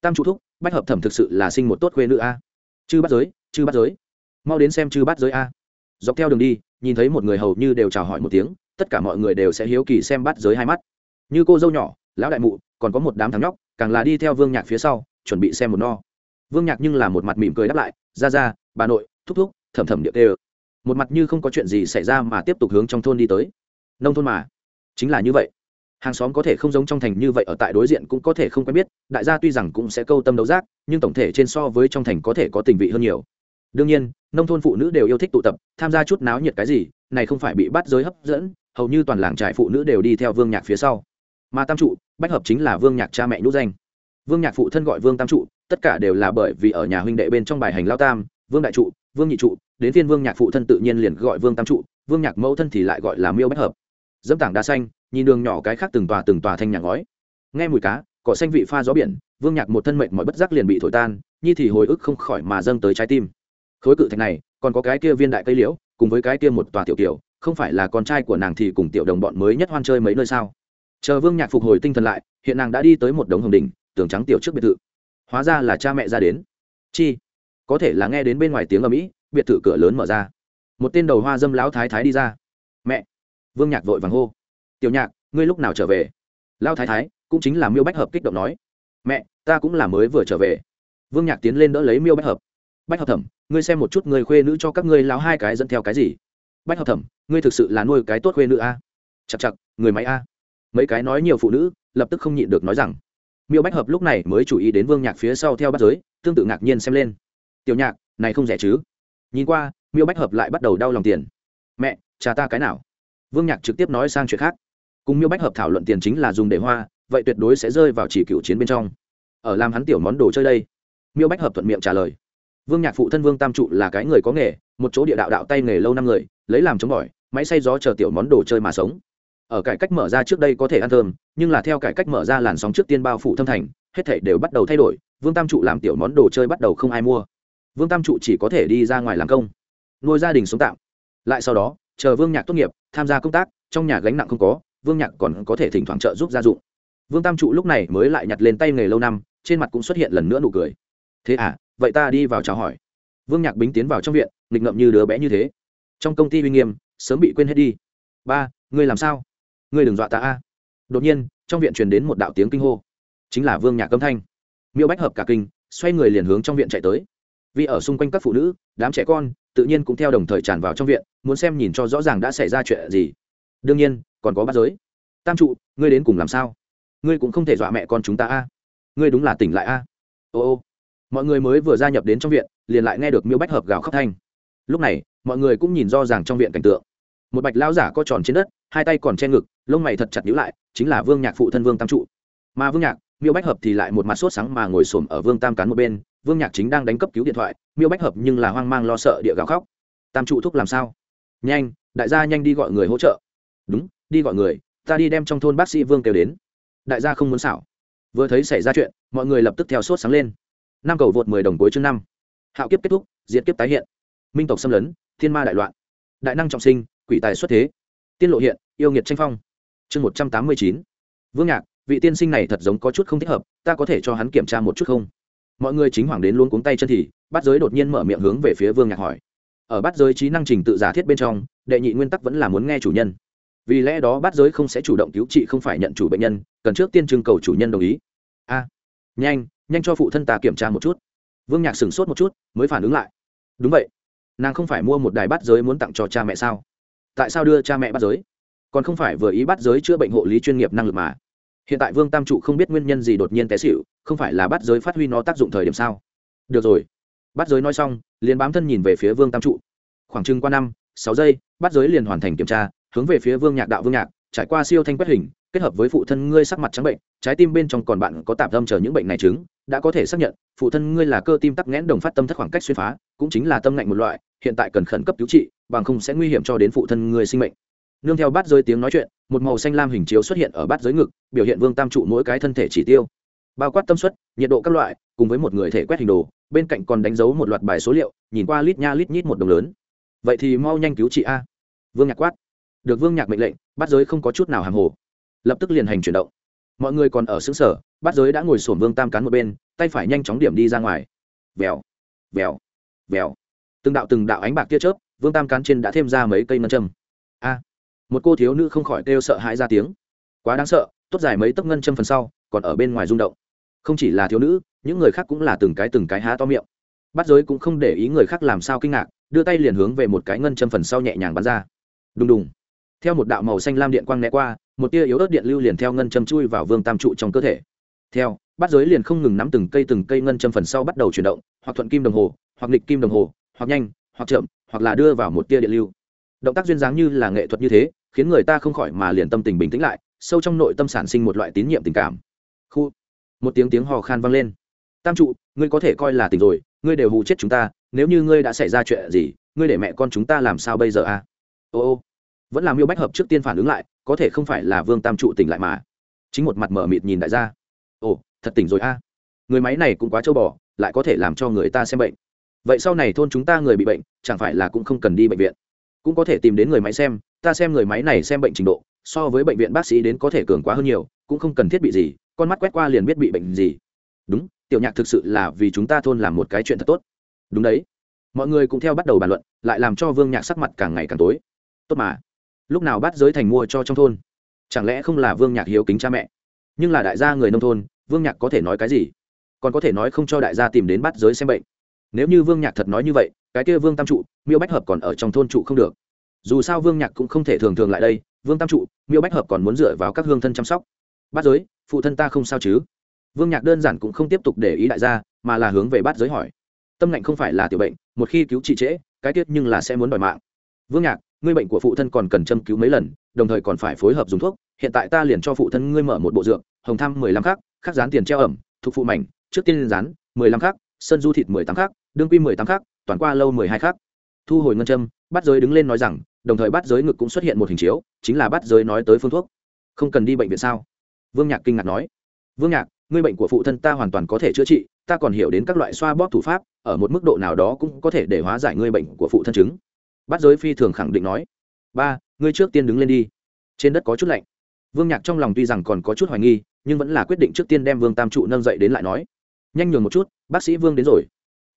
Speaker 1: Tam trụ thúc bách hợp thẩm thực sự là sinh một tốt khuê nữ a. Chư bắt giới, chư bắt giới. Mau đến xem chư bắt giới a. Dọc theo đường đi, nhìn thấy một người hầu như đều chào hỏi một tiếng, tất cả mọi người đều sẽ hiếu kỳ xem bắt giới hai mắt. Như cô dâu nhỏ, lão đại mụ, còn có một đám thằng nhóc, càng là đi theo vương nhạc phía sau, chuẩn bị xem một no. Vương nhạc nhưng là một mặt mỉm cười đáp lại, ra ra, bà nội, thúc thúc, thẩm thẩm điệu tê ơ. Một mặt như không có chuyện gì xảy ra mà tiếp tục hướng trong thôn đi tới. Nông thôn mà, chính là như vậy hàng xóm có thể không giống trong thành như vậy ở tại đối diện cũng có thể không quen biết, đại gia tuy rằng cũng sẽ câu tâm đấu giác, nhưng tổng thể trên so với trong thành có thể có tình vị hơn nhiều. Đương nhiên, nông thôn phụ nữ đều yêu thích tụ tập, tham gia chút náo nhiệt cái gì, này không phải bị bắt giới hấp dẫn, hầu như toàn làng trại phụ nữ đều đi theo vương nhạc phía sau. Mà tam trụ, bách hợp chính là vương nhạc cha mẹ nhũ danh. Vương nhạc phụ thân gọi vương tam trụ, tất cả đều là bởi vì ở nhà huynh đệ bên trong bài hành lao tam, vương đại trụ, vương nhị trụ, đến phiên vương nhạc phụ thân tự nhiên liền gọi vương tam trụ, vương nhạc mẫu thân thì lại gọi là miêu bách hợp. Dẫm tảng đa xanh nhìn đường nhỏ cái khác từng tòa từng tòa thanh nhà ngói. Nghe mùi cá, cỏ xanh vị pha gió biển, vương nhạc một thân mệnh mọi bất giác liền bị thổi tan, nhi thì hồi ức không khỏi mà dâng tới trái tim. Khối cự thạch này, còn có cái kia viên đại cây liễu, cùng với cái kia một tòa tiểu tiểu không phải là con trai của nàng thì cùng tiểu đồng bọn mới nhất hoan chơi mấy nơi sao? Chờ vương nhạc phục hồi tinh thần lại, hiện nàng đã đi tới một đống hồng đình tường trắng tiểu trước biệt thự. Hóa ra là cha mẹ ra đến. Chi? Có thể là nghe đến bên ngoài tiếng ở mỹ biệt thự cửa lớn mở ra. Một tên đầu hoa dâm lão thái thái đi ra. Mẹ! Vương nhạc vội vàng hô tiểu nhạc, ngươi lúc nào trở về? Lão thái thái, cũng chính là miêu bách hợp kích động nói. Mẹ, ta cũng là mới vừa trở về. Vương nhạc tiến lên đỡ lấy miêu bách hợp. Bách hợp thẩm, ngươi xem một chút người khuê nữ cho các ngươi lão hai cái dẫn theo cái gì? Bách hợp thẩm, ngươi thực sự là nuôi cái tốt khuê nữ a? Chặt chặt người máy a? Mấy cái nói nhiều phụ nữ, lập tức không nhịn được nói rằng. Miêu bách hợp lúc này mới chú ý đến vương nhạc phía sau theo bắt giới, tương tự ngạc nhiên xem lên. Tiểu nhạc, này không rẻ chứ? Nhìn qua, miêu bách hợp lại bắt đầu đau lòng tiền. Mẹ, cha ta cái nào? Vương nhạc trực tiếp nói sang chuyện khác cùng miêu bách hợp thảo luận tiền chính là dùng để hoa, vậy tuyệt đối sẽ rơi vào chỉ cựu chiến bên trong. Ở làm hắn tiểu món đồ chơi đây, miêu bách hợp thuận miệng trả lời. Vương nhạc phụ thân vương tam trụ là cái người có nghề, một chỗ địa đạo đạo tay nghề lâu năm người, lấy làm chống bỏi, máy xay gió chờ tiểu món đồ chơi mà sống. Ở cải cách mở ra trước đây có thể ăn thơm, nhưng là theo cải cách mở ra làn sóng trước tiên bao phủ thâm thành, hết thể đều bắt đầu thay đổi, vương tam trụ làm tiểu món đồ chơi bắt đầu không ai mua. Vương tam trụ chỉ có thể đi ra ngoài làm công, nuôi gia đình sống tạm. Lại sau đó, chờ vương nhạc tốt nghiệp, tham gia công tác, trong nhà gánh nặng không có vương nhạc còn có thể thỉnh thoảng trợ giúp gia dụng. Vương tam trụ lúc này mới lại nhặt lên tay nghề lâu năm, trên mặt cũng xuất hiện lần nữa nụ cười. Thế à vậy ta đi vào chào hỏi. Vương nhạc bính tiến vào trong viện, nghịch ngậm như đứa bé như thế. Trong công ty uy nghiêm, sớm bị quên hết đi. Ba, ngươi làm sao? Ngươi đừng dọa ta a. Đột nhiên, trong viện truyền đến một đạo tiếng kinh hô. Chính là vương nhạc cấm thanh. Miêu bách hợp cả kinh, xoay người liền hướng trong viện chạy tới. Vì ở xung quanh các phụ nữ, đám trẻ con, tự nhiên cũng theo đồng thời tràn vào trong viện, muốn xem nhìn cho rõ ràng đã xảy ra chuyện gì. Đương nhiên còn có bắt giới. Tam trụ, ngươi đến cùng làm sao? Ngươi cũng không thể dọa mẹ con chúng ta a. Ngươi đúng là tỉnh lại a. Ô ô. Mọi người mới vừa gia nhập đến trong viện, liền lại nghe được miêu bách hợp gào khóc thanh. Lúc này, mọi người cũng nhìn rõ ràng trong viện cảnh tượng. Một bạch lao giả co tròn trên đất, hai tay còn che ngực, lông mày thật chặt nhíu lại, chính là vương nhạc phụ thân vương tam trụ. Mà vương nhạc, miêu bách hợp thì lại một mặt sốt sáng mà ngồi xổm ở vương tam cán một bên. Vương nhạc chính đang đánh cấp cứu điện thoại, miêu bách hợp nhưng là hoang mang lo sợ địa gào khóc. Tam trụ thúc làm sao? Nhanh, đại gia nhanh đi gọi người hỗ trợ. Đúng đi gọi người, ta đi đem trong thôn bác sĩ vương kêu đến. Đại gia không muốn xảo. Vừa thấy xảy ra chuyện, mọi người lập tức theo sốt sáng lên. Năm cầu vượt mười đồng cuối chương năm. Hạo kiếp kết thúc, diệt kiếp tái hiện. Minh tộc xâm lấn, thiên ma đại loạn. Đại năng trọng sinh, quỷ tài xuất thế. Tiên lộ hiện, yêu nghiệt tranh phong. Chương một trăm tám mươi chín. Vương nhạc, vị tiên sinh này thật giống có chút không thích hợp, ta có thể cho hắn kiểm tra một chút không? Mọi người chính hoàng đến luôn cuống tay chân thì bắt giới đột nhiên mở miệng hướng về phía vương nhạc hỏi. Ở bắt giới trí năng trình tự giả thiết bên trong, đệ nhị nguyên tắc vẫn là muốn nghe chủ nhân vì lẽ đó bắt giới không sẽ chủ động cứu trị không phải nhận chủ bệnh nhân, cần trước tiên trưng cầu chủ nhân đồng ý. A, nhanh nhanh cho phụ thân ta kiểm tra một chút. Vương nhạc sửng sốt một chút, mới phản ứng lại. Đúng vậy, nàng không phải mua một đài bắt giới muốn tặng cho cha mẹ sao? Tại sao đưa cha mẹ bắt giới? Còn không phải vừa ý bắt giới chữa bệnh hộ lý chuyên nghiệp năng lực mà. Hiện tại vương tam trụ không biết nguyên nhân gì đột nhiên té xịu không phải là bắt giới phát huy nó tác dụng thời điểm sao? Được rồi. Bắt giới nói xong, liền bám thân nhìn về phía vương tam trụ. Khoảng chừng qua năm, sáu giây bắt giới liền hoàn thành kiểm tra hướng về phía vương nhạc đạo vương nhạc, trải qua siêu thanh quét hình, kết hợp với phụ thân ngươi sắc mặt trắng bệnh, trái tim bên trong còn bạn có tạm tâm chờ những bệnh này chứng, đã có thể xác nhận, phụ thân ngươi là cơ tim tắc nghẽn đồng phát tâm thất khoảng cách xuyên phá, cũng chính là tâm ngạnh một loại, hiện tại cần khẩn cấp cứu trị, bằng không sẽ nguy hiểm cho đến phụ thân ngươi sinh mệnh. Nương theo bát giới tiếng nói chuyện, một màu xanh lam hình chiếu xuất hiện ở bát giới ngực, biểu hiện vương tam trụ mỗi cái thân thể chỉ tiêu. Bao quát tâm suất, nhiệt độ các loại, cùng với một người thể quét hình đồ, bên cạnh còn đánh dấu một loạt bài số liệu, nhìn qua lít nha lít nhít một đồng lớn. Vậy thì mau nhanh cứu chị a. Vương nhạc quát được vương nhạc mệnh lệnh bắt giới không có chút nào hàng hồ. Lập tức liền hành chuyển động. Mọi người còn ở xứ sở bắt giới đã ngồi sổn vương tam cán một bên, tay phải nhanh chóng điểm đi ra ngoài. Vèo vèo vèo. Từng đạo từng đạo ánh bạc tia chớp, vương tam cán trên đã thêm ra mấy cây ngân châm. A, một cô thiếu nữ không khỏi kêu sợ hãi ra tiếng. Quá đáng sợ, tốt dài mấy tấc ngân châm phần sau, còn ở bên ngoài rung động. Không chỉ là thiếu nữ, những người khác cũng là từng cái từng cái há to miệng. Bắt giới cũng không để ý người khác làm sao kinh ngạc, đưa tay liền hướng về một cái ngân châm phần sau nhẹ nhàng bắn ra. Đùng đùng theo một đạo màu xanh lam điện quang né qua, một tia yếu ớt điện lưu liền theo ngân châm chui vào vương tam trụ trong cơ thể. Theo bắt giới liền không ngừng nắm từng cây từng cây ngân châm phần sau bắt đầu chuyển động, hoặc thuận kim đồng hồ, hoặc nghịch kim đồng hồ, hoặc nhanh, hoặc chậm, hoặc là đưa vào một tia điện lưu. Động tác duyên dáng như là nghệ thuật như thế, khiến người ta không khỏi mà liền tâm tình bình tĩnh lại, sâu trong nội tâm sản sinh một loại tín nhiệm tình cảm. Khu, một tiếng tiếng hò khan vang lên. Tam trụ, ngươi có thể coi là tình rồi, ngươi đều hù chết chúng ta, nếu như ngươi đã xảy ra chuyện gì, ngươi để mẹ con chúng ta làm sao bây giờ à? Ô ô vẫn là miêu bách hợp trước tiên phản ứng lại, có thể không phải là vương tam trụ tỉnh lại mà. Chính một mặt mở mịt nhìn đại gia. Ồ, thật tỉnh rồi a. Người máy này cũng quá trâu bò, lại có thể làm cho người ta xem bệnh. Vậy sau này thôn chúng ta người bị bệnh, chẳng phải là cũng không cần đi bệnh viện? Cũng có thể tìm đến người máy xem, ta xem người máy này xem bệnh trình độ, so với bệnh viện bác sĩ đến có thể cường quá hơn nhiều, cũng không cần thiết bị gì, con mắt quét qua liền biết bị bệnh gì. Đúng, tiểu nhạc thực sự là vì chúng ta thôn làm một cái chuyện thật tốt. Đúng đấy. Mọi người cũng theo bắt đầu bàn luận, lại làm cho vương nhạc sắc mặt càng ngày càng tối. Tốt mà lúc nào bắt giới thành mua cho trong thôn? Chẳng lẽ không là vương nhạc hiếu kính cha mẹ? Nhưng là đại gia người nông thôn, vương nhạc có thể nói cái gì? Còn có thể nói không cho đại gia tìm đến bắt giới xem bệnh. Nếu như vương nhạc thật nói như vậy, cái kia vương tam trụ, miêu bách hợp còn ở trong thôn trụ không được. Dù sao vương nhạc cũng không thể thường thường lại đây, vương tam trụ, miêu bách hợp còn muốn dựa vào các hương thân chăm sóc. Bắt giới, phụ thân ta không sao chứ? Vương nhạc đơn giản cũng không tiếp tục để ý đại gia, mà là hướng về bắt giới hỏi. Tâm lạnh không phải là tiểu bệnh, một khi cứu trị trễ, cái tiết nhưng là sẽ muốn đòi mạng. Vương nhạc ngươi bệnh của phụ thân còn cần châm cứu mấy lần đồng thời còn phải phối hợp dùng thuốc. Hiện tại ta liền cho phụ thân ngươi mở một bộ dược hồng tham mười lăm khắc khắc dán tiền treo ẩm thuộc phụ mảnh trước tiên dán, mười lăm khắc sân du thịt mười tám khắc đương quy mười tám khắc toàn qua lâu mười hai khắc. Thu hồi ngân châm bắt giới đứng lên nói rằng đồng thời bắt giới ngực cũng xuất hiện một hình chiếu chính là bắt giới nói tới phương thuốc. Không cần đi bệnh viện sao? Vương nhạc kinh ngạc nói. Vương nhạc ngươi bệnh của phụ thân ta hoàn toàn có thể chữa trị ta còn hiểu đến các loại xoa bóp thủ pháp ở một mức độ nào đó cũng có thể để hóa giải ngươi bệnh của phụ thân chứng bắt giới phi thường khẳng định nói, ba, ngươi trước tiên đứng lên đi. Trên đất có chút lạnh. Vương nhạc trong lòng tuy rằng còn có chút hoài nghi, nhưng vẫn là quyết định trước tiên đem vương tam trụ nâng dậy đến lại nói, nhanh nhường một chút, bác sĩ vương đến rồi.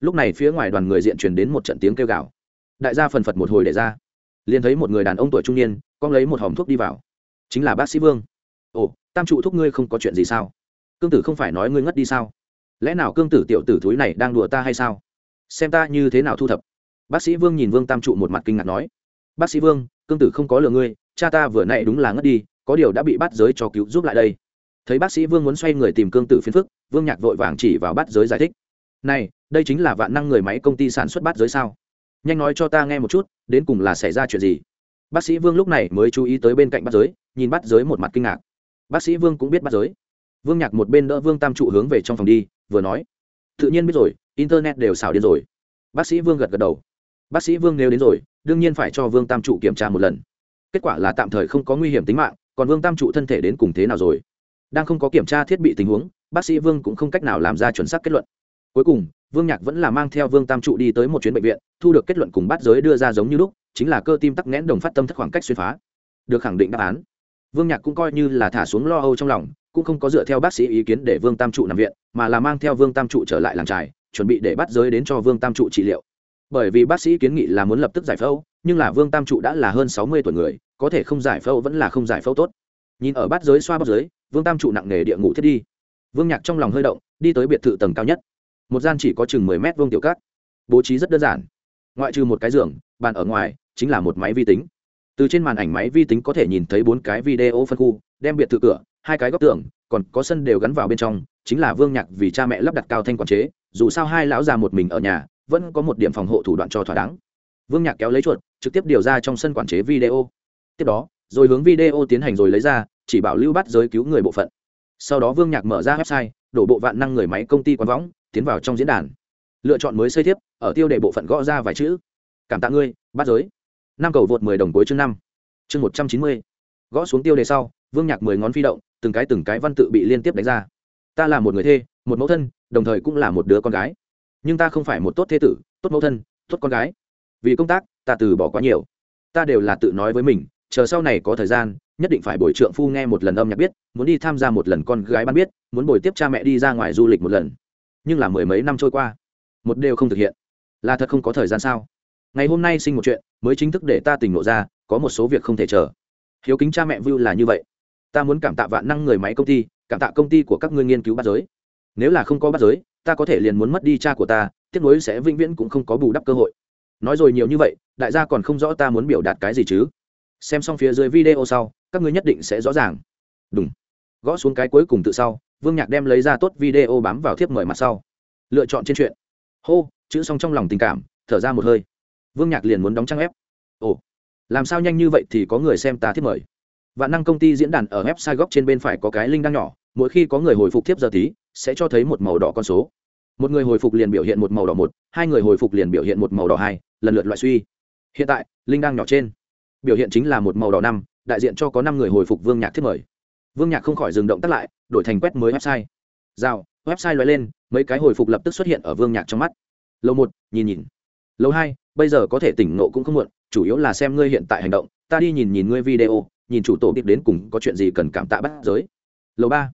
Speaker 1: Lúc này phía ngoài đoàn người diện truyền đến một trận tiếng kêu gào. Đại gia phần phật một hồi để ra. Liền thấy một người đàn ông tuổi trung niên, con lấy một hòm thuốc đi vào. Chính là bác sĩ vương. Ồ, tam trụ thuốc ngươi không có chuyện gì sao? Cương tử không phải nói ngươi ngất đi sao? Lẽ nào cương tử tiểu tử thúi này đang đùa ta hay sao? Xem ta như thế nào thu thập bác sĩ vương nhìn vương tam trụ một mặt kinh ngạc nói, bác sĩ vương, cương tử không có lừa ngươi, cha ta vừa nãy đúng là ngất đi, có điều đã bị bắt giới cho cứu giúp lại đây. Thấy bác sĩ vương muốn xoay người tìm cương tử phiến phức, vương nhạc vội vàng chỉ vào bắt giới giải thích, này, đây chính là vạn năng người máy công ty sản xuất bắt giới sao? Nhanh nói cho ta nghe một chút, đến cùng là xảy ra chuyện gì? Bác sĩ vương lúc này mới chú ý tới bên cạnh bắt giới, nhìn bắt giới một mặt kinh ngạc. Bác sĩ vương cũng biết bắt giới. Vương nhạc một bên đỡ vương tam trụ hướng về trong phòng đi, vừa nói, tự nhiên biết rồi, internet đều xảo điên rồi. Bác sĩ vương gật gật đầu bác sĩ vương nếu đến rồi, đương nhiên phải cho vương tam trụ kiểm tra một lần. Kết quả là tạm thời không có nguy hiểm tính mạng, còn vương tam trụ thân thể đến cùng thế nào rồi? Đang không có kiểm tra thiết bị tình huống, bác sĩ vương cũng không cách nào làm ra chuẩn xác kết luận. Cuối cùng, vương nhạc vẫn là mang theo vương tam trụ đi tới một chuyến bệnh viện, thu được kết luận cùng bắt giới đưa ra giống như lúc, chính là cơ tim tắc nghẽn đồng phát tâm thất khoảng cách xuyên phá. Được khẳng định đáp án. Vương nhạc cũng coi như là thả xuống lo âu trong lòng, cũng không có dựa theo bác sĩ ý kiến để vương tam trụ nằm viện, mà là mang theo vương tam trụ trở lại làng trài, chuẩn bị để bắt giới đến cho vương tam trụ trị liệu bởi vì bác sĩ kiến nghị là muốn lập tức giải phẫu, nhưng là vương tam trụ đã là hơn sáu mươi tuổi người, có thể không giải phẫu vẫn là không giải phẫu tốt. Nhìn ở bát giới xoa bóc giới, vương tam trụ nặng nề địa ngủ thiết đi. Vương nhạc trong lòng hơi động, đi tới biệt thự tầng cao nhất. Một gian chỉ có chừng mười mét vuông tiểu cát bố trí rất đơn giản. Ngoại trừ một cái giường, bàn ở ngoài chính là một máy vi tính. Từ trên màn ảnh máy vi tính có thể nhìn thấy bốn cái video phân khu, đem biệt thự cửa, hai cái góc tường, còn có sân đều gắn vào bên trong, chính là vương nhạc vì cha mẹ lắp đặt cao thanh quản chế, dù sao hai lão già một mình ở nhà vẫn có một điểm phòng hộ thủ đoạn cho thỏa đáng. Vương nhạc kéo lấy chuột, trực tiếp điều ra trong sân quản chế video. Tiếp đó, rồi hướng video tiến hành rồi lấy ra, chỉ bảo lưu bắt giới cứu người bộ phận. Sau đó vương nhạc mở ra website, đổ bộ vạn năng người máy công ty quán võng, tiến vào trong diễn đàn. Lựa chọn mới xây tiếp ở tiêu đề bộ phận gõ ra vài chữ. Cảm tạ ngươi bắt giới. Năm cầu vượt mười đồng cuối chương năm. Chương một trăm chín mươi. Gõ xuống tiêu đề sau, vương nhạc mười ngón phi động, từng cái từng cái văn tự bị liên tiếp đánh ra. Ta là một người thê, một mẫu thân, đồng thời cũng là một đứa con gái nhưng ta không phải một tốt thế tử, tốt mẫu thân, tốt con gái. Vì công tác, ta từ bỏ quá nhiều. Ta đều là tự nói với mình, chờ sau này có thời gian, nhất định phải bồi trượng phu nghe một lần âm nhạc biết, muốn đi tham gia một lần con gái ban biết, muốn bồi tiếp cha mẹ đi ra ngoài du lịch một lần. Nhưng là mười mấy năm trôi qua, một đều không thực hiện. Là thật không có thời gian sao? Ngày hôm nay sinh một chuyện, mới chính thức để ta tỉnh lộ ra, có một số việc không thể chờ. Hiếu kính cha mẹ vui là như vậy. Ta muốn cảm tạ vạn năng người máy công ty, cảm tạ công ty của các ngươi nghiên cứu bắt giới. Nếu là không có bắt giới ta có thể liền muốn mất đi cha của ta, tiếc nuối sẽ vĩnh viễn cũng không có bù đắp cơ hội. Nói rồi nhiều như vậy, đại gia còn không rõ ta muốn biểu đạt cái gì chứ? Xem xong phía dưới video sau, các ngươi nhất định sẽ rõ ràng. Đúng gõ xuống cái cuối cùng tự sau, vương nhạc đem lấy ra tốt video bám vào thiếp mời mặt sau. Lựa chọn trên chuyện. Hô, chữ xong trong lòng tình cảm, thở ra một hơi. Vương nhạc liền muốn đóng trang ép ồ, làm sao nhanh như vậy thì có người xem ta thiếp mời? Vạn năng công ty diễn đàn ở website góc trên bên phải có cái link đăng nhỏ, mỗi khi có người hồi phục thiếp giờ tí sẽ cho thấy một màu đỏ con số. Một người hồi phục liền biểu hiện một màu đỏ một, hai người hồi phục liền biểu hiện một màu đỏ hai, lần lượt loại suy. Hiện tại, linh đang nhỏ trên. Biểu hiện chính là một màu đỏ năm, đại diện cho có năm người hồi phục vương nhạc thiết mời. Vương nhạc không khỏi dừng động tắt lại, đổi thành quét mới website. Rào, website loại lên, mấy cái hồi phục lập tức xuất hiện ở vương nhạc trong mắt. Lâu một, nhìn nhìn. Lâu hai, bây giờ có thể tỉnh nộ cũng không muộn, chủ yếu là xem ngươi hiện tại hành động, ta đi nhìn nhìn ngươi video, nhìn chủ tổ kịp đến cùng có chuyện gì cần cảm tạ bắt giới. Lâu ba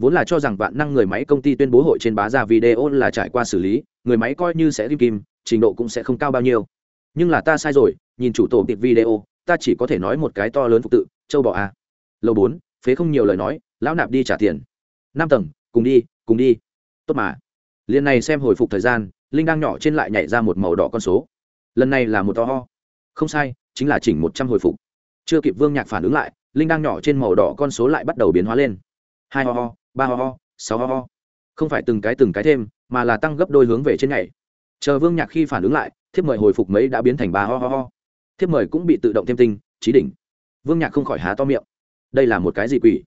Speaker 1: vốn là cho rằng vạn năng người máy công ty tuyên bố hội trên bá ra video là trải qua xử lý, người máy coi như sẽ kim kim, trình độ cũng sẽ không cao bao nhiêu. Nhưng là ta sai rồi, nhìn chủ tổ kịp video, ta chỉ có thể nói một cái to lớn phục tự, châu bò a. À. lâu bốn, phế không nhiều lời nói, lão nạp đi trả tiền. Năm tầng, cùng đi cùng đi. Tốt mà. Liền này xem hồi phục thời gian, linh đang nhỏ trên lại nhảy ra một màu đỏ con số. Lần này là một to ho. Không sai, chính là chỉnh một trăm hồi phục. Chưa kịp vương nhạc phản ứng lại, linh đang nhỏ trên màu đỏ con số lại bắt đầu biến hóa lên. Hai ho ho ba ho ho, sáu ho ho. Không phải từng cái từng cái thêm, mà là tăng gấp đôi hướng về trên ngày chờ vương nhạc khi phản ứng lại, thiếp mời hồi phục mấy đã biến thành ba ho ho ho. Thiếp mời cũng bị tự động thêm tinh trí đỉnh. Vương nhạc không khỏi há to miệng. Đây là một cái gì quỷ?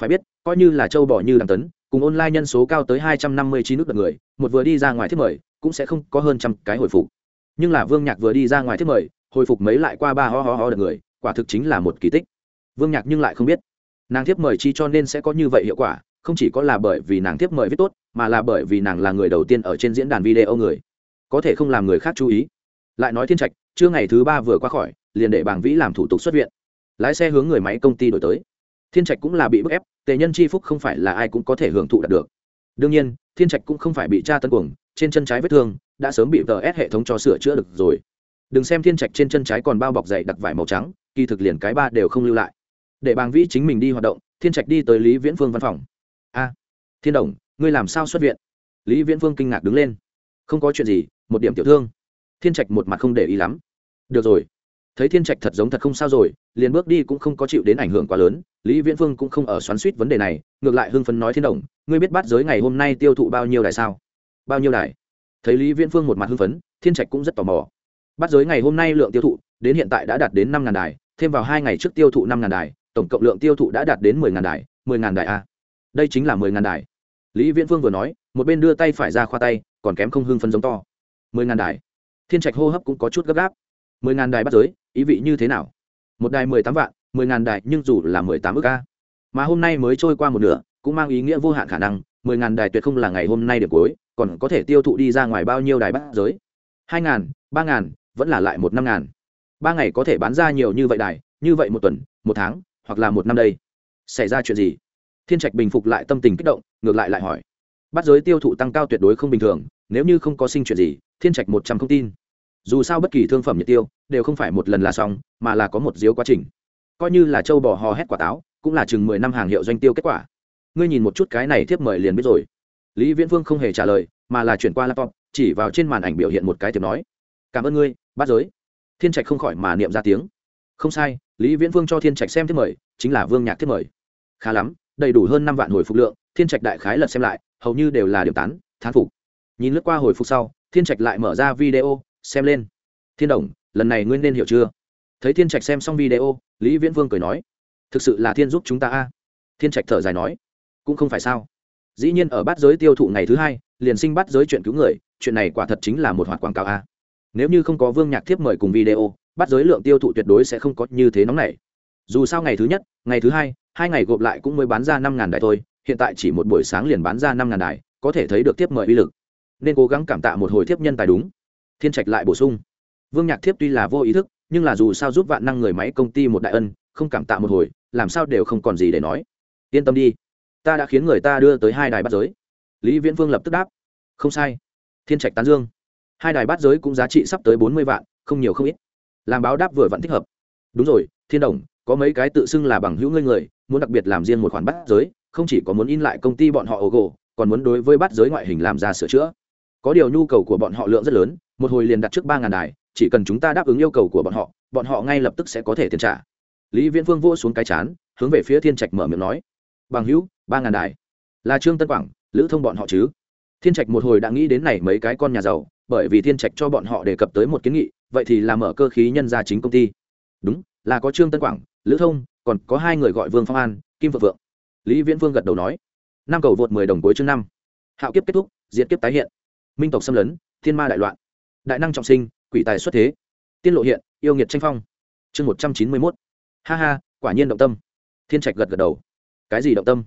Speaker 1: Phải biết, coi như là châu bò như đằng tấn, cùng online nhân số cao tới hai trăm năm mươi chín nước đợt người, một vừa đi ra ngoài thiếp mời, cũng sẽ không có hơn trăm cái hồi phục. Nhưng là vương nhạc vừa đi ra ngoài thiếp mời, hồi phục mấy lại qua ba ho ho ho đợt người, quả thực chính là một kỳ tích. Vương nhạc nhưng lại không biết, nàng thiếp mời chi cho nên sẽ có như vậy hiệu quả không chỉ có là bởi vì nàng tiếp mời viết tốt, mà là bởi vì nàng là người đầu tiên ở trên diễn đàn video người. Có thể không làm người khác chú ý. Lại nói thiên trạch chưa ngày thứ ba vừa qua khỏi, liền để bảng vĩ làm thủ tục xuất viện. Lái xe hướng người máy công ty đổi tới. Thiên trạch cũng là bị bức ép, tề nhân chi phúc không phải là ai cũng có thể hưởng thụ đạt được. Đương nhiên, thiên trạch cũng không phải bị tra tấn cuồng, trên chân trái vết thương, đã sớm bị ts hệ thống cho sửa chữa được rồi. Đừng xem thiên trạch trên chân trái còn bao bọc dày đặc vải màu trắng, kỳ thực liền cái ba đều không lưu lại. Để bàng vĩ chính mình đi hoạt động, thiên trạch đi tới lý viễn phương văn phòng a, thiên đồng, ngươi làm sao xuất viện? Lý viễn phương kinh ngạc đứng lên. Không có chuyện gì, một điểm tiểu thương. Thiên trạch một mặt không để ý lắm. Được rồi. Thấy thiên trạch thật giống thật không sao rồi, liền bước đi cũng không có chịu đến ảnh hưởng quá lớn. Lý viễn phương cũng không ở xoắn suýt vấn đề này, ngược lại hưng phấn nói thiên đồng, ngươi biết bắt giới ngày hôm nay tiêu thụ bao nhiêu đài sao? Bao nhiêu đài? Thấy lý viễn phương một mặt hưng phấn, thiên trạch cũng rất tò mò. Bắt giới ngày hôm nay lượng tiêu thụ, đến hiện tại đã đạt đến năm ngàn đài, thêm vào hai ngày trước tiêu thụ năm ngàn đài, tổng cộng lượng tiêu thụ đã đạt đến mười ngàn đài, mười ngàn đài a đây chính là mười ngàn đài. Lý viễn phương vừa nói, một bên đưa tay phải ra khoa tay, còn kém không hưng phấn giống to. Mười ngàn đài. Thiên trạch hô hấp cũng có chút gấp gáp. Mười ngàn đài bắt giới, ý vị như thế nào? Một đài mười tám vạn, mười ngàn đài nhưng dù là mười tám ước ca mà hôm nay mới trôi qua một nửa, cũng mang ý nghĩa vô hạn khả năng, mười ngàn đài tuyệt không là ngày hôm nay được cuối, còn có thể tiêu thụ đi ra ngoài bao nhiêu đài bắt giới? Hai ngàn, ba ngàn, vẫn là lại một năm ngàn. Ba ngày có thể bán ra nhiều như vậy đài, như vậy một tuần, một tháng, hoặc là một năm đây. Xảy ra chuyện gì? Thiên trạch bình phục lại tâm tình kích động, ngược lại lại hỏi. Bắt giới tiêu thụ tăng cao tuyệt đối không bình thường, nếu như không có sinh chuyện gì, thiên trạch một trăm không tin. Dù sao bất kỳ thương phẩm nhiệt tiêu, đều không phải một lần là xong, mà là có một diếu quá trình. Coi như là châu bò hò hét quả táo, cũng là chừng mười năm hàng hiệu doanh tiêu kết quả. Ngươi nhìn một chút cái này thiếp mời liền biết rồi. Lý viễn Vương không hề trả lời, mà là chuyển qua laptop, chỉ vào trên màn ảnh biểu hiện một cái tiếng nói. Cảm ơn ngươi, bát giới. Thiên trạch không khỏi mà niệm ra tiếng. Không sai, lý viễn Vương cho thiên trạch xem thiếp mời, chính là vương nhạc thiếp mời. Khá lắm đầy đủ hơn năm vạn hồi phục lượng, thiên trạch đại khái lật xem lại, hầu như đều là điểm tán, thán phục. Nhìn lướt qua hồi phục sau, thiên trạch lại mở ra video, xem lên. Thiên đồng, lần này ngươi nên hiểu chưa? Thấy thiên trạch xem xong video, lý viễn vương cười nói, thực sự là thiên giúp chúng ta a. Thiên trạch thở dài nói, cũng không phải sao. Dĩ nhiên ở bát giới tiêu thụ ngày thứ hai, liền sinh bắt giới chuyện cứu người, chuyện này quả thật chính là một hoạt quảng cáo a. Nếu như không có vương nhạc thiếp mời cùng video bắt giới lượng tiêu thụ tuyệt đối sẽ không có như thế nóng này dù sao ngày thứ nhất, ngày thứ hai hai ngày gộp lại cũng mới bán ra năm ngàn đài thôi, hiện tại chỉ một buổi sáng liền bán ra năm ngàn đài, có thể thấy được tiếp mời uy lực. Nên cố gắng cảm tạ một hồi thiếp nhân tài đúng. Thiên trạch lại bổ sung. Vương nhạc thiếp tuy là vô ý thức, nhưng là dù sao giúp vạn năng người máy công ty một đại ân, không cảm tạ một hồi, làm sao đều không còn gì để nói. Yên tâm đi. Ta đã khiến người ta đưa tới hai đài bắt giới. Lý viễn vương lập tức đáp. Không sai. Thiên trạch tán dương. Hai đài bắt giới cũng giá trị sắp tới bốn mươi vạn, không nhiều không ít. Làm báo đáp vừa vẫn thích hợp. Đúng rồi, thiên đồng, có mấy cái tự xưng là bằng hữu ngươi người muốn đặc biệt làm riêng một khoản bắt giới, không chỉ có muốn in lại công ty bọn họ ô gỗ còn muốn đối với bắt giới ngoại hình làm ra sửa chữa. Có điều nhu cầu của bọn họ lượng rất lớn, một hồi liền đặt trước ba ngàn đài, chỉ cần chúng ta đáp ứng yêu cầu của bọn họ bọn họ ngay lập tức sẽ có thể tiền trả. Lý viễn phương vô xuống cái chán, hướng về phía thiên trạch mở miệng nói, bằng hữu, ba ngàn đài. Là trương tân quảng, lữ thông bọn họ chứ? Thiên trạch một hồi đã nghĩ đến này mấy cái con nhà giàu, bởi vì thiên trạch cho bọn họ đề cập tới một kiến nghị, vậy thì là mở cơ khí nhân ra chính công ty. Đúng, là có trương tân quảng, lữ thông còn có hai người gọi vương phong an kim phượng vượng, lý viễn vương gật đầu nói năm cầu vượt mười đồng cuối chương năm hạo kiếp kết thúc diệt kiếp tái hiện minh tộc xâm lấn thiên ma đại loạn đại năng trọng sinh quỷ tài xuất thế tiên lộ hiện yêu nghiệt tranh phong chương một trăm chín mươi mốt ha ha quả nhiên động tâm thiên trạch gật gật đầu cái gì động tâm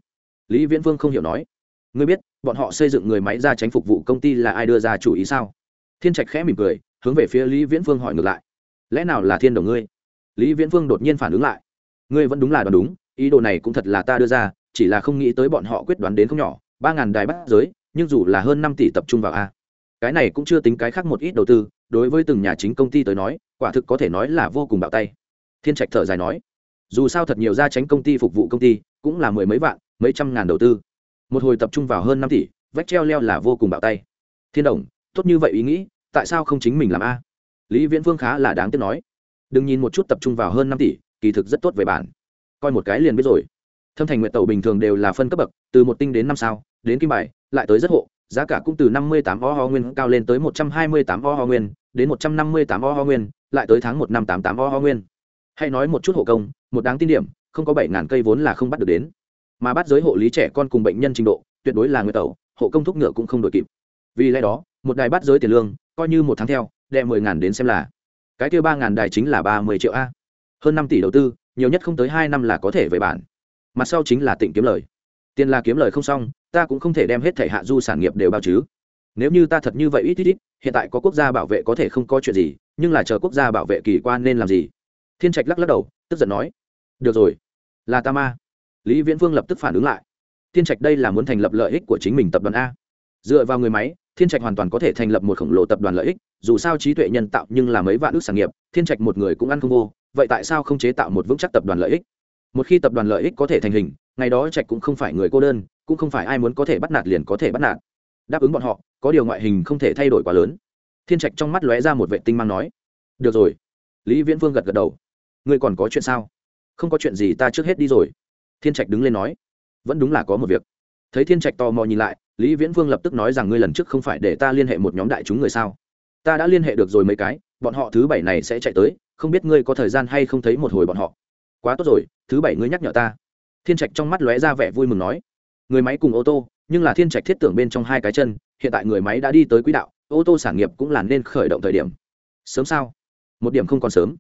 Speaker 1: lý viễn vương không hiểu nói ngươi biết bọn họ xây dựng người máy ra tránh phục vụ công ty là ai đưa ra chủ ý sao thiên trạch khẽ mỉm cười hướng về phía lý viễn vương hỏi ngược lại lẽ nào là thiên đồng ngươi lý viễn vương đột nhiên phản ứng lại ngươi vẫn đúng là đoán đúng, ý đồ này cũng thật là ta đưa ra, chỉ là không nghĩ tới bọn họ quyết đoán đến không nhỏ, ba ngàn đài bắt giới, nhưng dù là hơn năm tỷ tập trung vào a. Cái này cũng chưa tính cái khác một ít đầu tư, đối với từng nhà chính công ty tới nói, quả thực có thể nói là vô cùng bạo tay. Thiên trạch thở dài nói, dù sao thật nhiều gia tránh công ty phục vụ công ty, cũng là mười mấy vạn, mấy trăm ngàn đầu tư. Một hồi tập trung vào hơn năm tỷ, vách treo leo là vô cùng bạo tay. Thiên đồng, tốt như vậy ý nghĩ, tại sao không chính mình làm a? Lý viễn Vương khá là đáng tiếc nói. Đừng nhìn một chút tập trung vào hơn năm tỷ kỳ thực rất tốt về bản. Coi một cái liền biết rồi. Thâm thành nguyện tàu bình thường đều là phân cấp bậc, từ một tinh đến năm sao, đến kim bài, lại tới rất hộ, giá cả cũng từ năm mươi tám o ho nguyên cao lên tới một trăm hai mươi tám o ho nguyên, đến một trăm năm mươi tám o ho nguyên, lại tới tháng một năm tám tám o ho nguyên. Hay nói một chút hộ công, một đáng tin điểm, không có bảy ngàn cây vốn là không bắt được đến. Mà bắt giới hộ lý trẻ con cùng bệnh nhân trình độ, tuyệt đối là nguyện tàu hộ công thúc ngựa cũng không đổi kịp. Vì lẽ đó, một đài bắt giới tiền lương, coi như một tháng theo, đệ mười ngàn đến xem là. Cái kia ba ngàn đài chính là ba mươi triệu a hơn năm tỷ đầu tư, nhiều nhất không tới hai năm là có thể về bản. Mặt sau chính là tỉnh kiếm lời. Tiền là kiếm lời không xong, ta cũng không thể đem hết thể hạ du sản nghiệp đều bao chứ. Nếu như ta thật như vậy ít ít ít, hiện tại có quốc gia bảo vệ có thể không có chuyện gì, nhưng là chờ quốc gia bảo vệ kỳ quan nên làm gì? Thiên trạch lắc lắc đầu, tức giận nói. Được rồi. Là ta ma. Lý viễn Vương lập tức phản ứng lại. Thiên trạch đây là muốn thành lập lợi ích của chính mình tập đoàn a. Dựa vào người máy, thiên trạch hoàn toàn có thể thành lập một khổng lồ tập đoàn lợi ích, dù sao trí tuệ nhân tạo nhưng là mấy vạn ước sản nghiệp, thiên trạch một người cũng ăn không vô vậy tại sao không chế tạo một vững chắc tập đoàn lợi ích? Một khi tập đoàn lợi ích có thể thành hình, ngày đó trạch cũng không phải người cô đơn, cũng không phải ai muốn có thể bắt nạt liền có thể bắt nạt. Đáp ứng bọn họ, có điều ngoại hình không thể thay đổi quá lớn. Thiên trạch trong mắt lóe ra một vệ tinh mang nói, được rồi. Lý viễn vương gật gật đầu, ngươi còn có chuyện sao? Không có chuyện gì ta trước hết đi rồi. Thiên trạch đứng lên nói, vẫn đúng là có một việc. Thấy thiên trạch tò mò nhìn lại, lý viễn vương lập tức nói rằng ngươi lần trước không phải để ta liên hệ một nhóm đại chúng người sao? Ta đã liên hệ được rồi mấy cái, bọn họ thứ bảy này sẽ chạy tới không biết ngươi có thời gian hay không thấy một hồi bọn họ. Quá tốt rồi, thứ bảy ngươi nhắc nhở ta. Thiên trạch trong mắt lóe ra vẻ vui mừng nói. Người máy cùng ô tô, nhưng là thiên trạch thiết tưởng bên trong hai cái chân, hiện tại người máy đã đi tới quỹ đạo, ô tô sản nghiệp cũng là nên khởi động thời điểm. Sớm sao? Một điểm không còn sớm.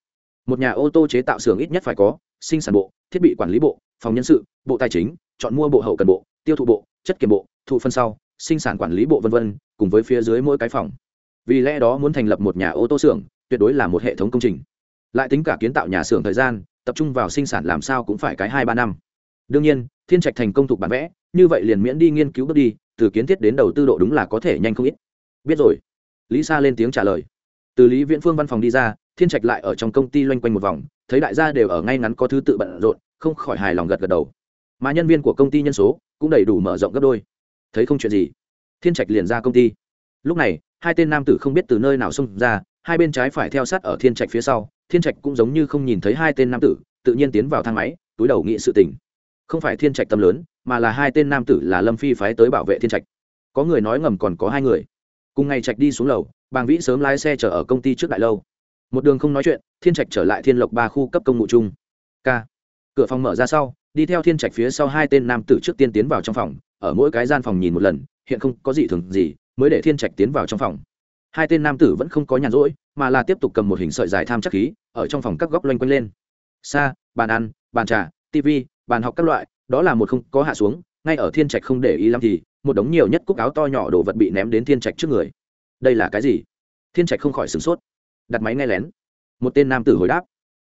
Speaker 1: Một nhà ô tô chế tạo xưởng ít nhất phải có, sinh sản bộ, thiết bị quản lý bộ, phòng nhân sự, bộ tài chính, chọn mua bộ hậu cần bộ, tiêu thụ bộ, chất kiểm bộ, thụ phân sau, sinh sản quản lý bộ v v cùng với phía dưới mỗi cái phòng. Vì lẽ đó muốn thành lập một nhà ô tô xưởng, tuyệt đối là một hệ thống công trình lại tính cả kiến tạo nhà xưởng thời gian, tập trung vào sinh sản làm sao cũng phải cái hai ba năm. Đương nhiên, thiên trạch thành công thuộc bản vẽ, như vậy liền miễn đi nghiên cứu bước đi, từ kiến thiết đến đầu tư độ đúng là có thể nhanh không ít. Biết rồi. Lý sa lên tiếng trả lời. Từ lý viễn phương văn phòng đi ra, thiên trạch lại ở trong công ty loanh quanh một vòng, thấy đại gia đều ở ngay ngắn có thứ tự bận rộn, không khỏi hài lòng gật gật đầu. Mà nhân viên của công ty nhân số cũng đầy đủ mở rộng gấp đôi. Thấy không chuyện gì? Thiên trạch liền ra công ty. Lúc này, hai tên nam tử không biết từ nơi nào xông ra, hai bên trái phải theo sát ở thiên trạch phía sau thiên trạch cũng giống như không nhìn thấy hai tên nam tử, tự nhiên tiến vào thang máy, túi đầu nghị sự tình. Không phải thiên trạch tâm lớn, mà là hai tên nam tử là lâm phi phái tới bảo vệ thiên trạch. Có người nói ngầm còn có hai người. Cùng ngày trạch đi xuống lầu, bàng vĩ sớm lái xe chở ở công ty trước đại lâu. Một đường không nói chuyện, thiên trạch trở lại thiên lộc ba khu cấp công ngụ chung. K cửa phòng mở ra sau, đi theo thiên trạch phía sau hai tên nam tử trước tiên tiến vào trong phòng, ở mỗi cái gian phòng nhìn một lần, hiện không có gì thường gì, mới để thiên trạch tiến vào trong phòng hai tên nam tử vẫn không có nhàn rỗi, mà là tiếp tục cầm một hình sợi dài tham chắc khí, ở trong phòng các góc loanh quanh lên. Xa bàn ăn, bàn trà tv bàn học các loại, đó là một không có hạ xuống, ngay ở thiên trạch không để ý lắm thì, một đống nhiều nhất cúc áo to nhỏ đồ vật bị ném đến thiên trạch trước người. Đây là cái gì? Thiên trạch không khỏi sửng sốt. Đặt máy nghe lén. Một tên nam tử hồi đáp.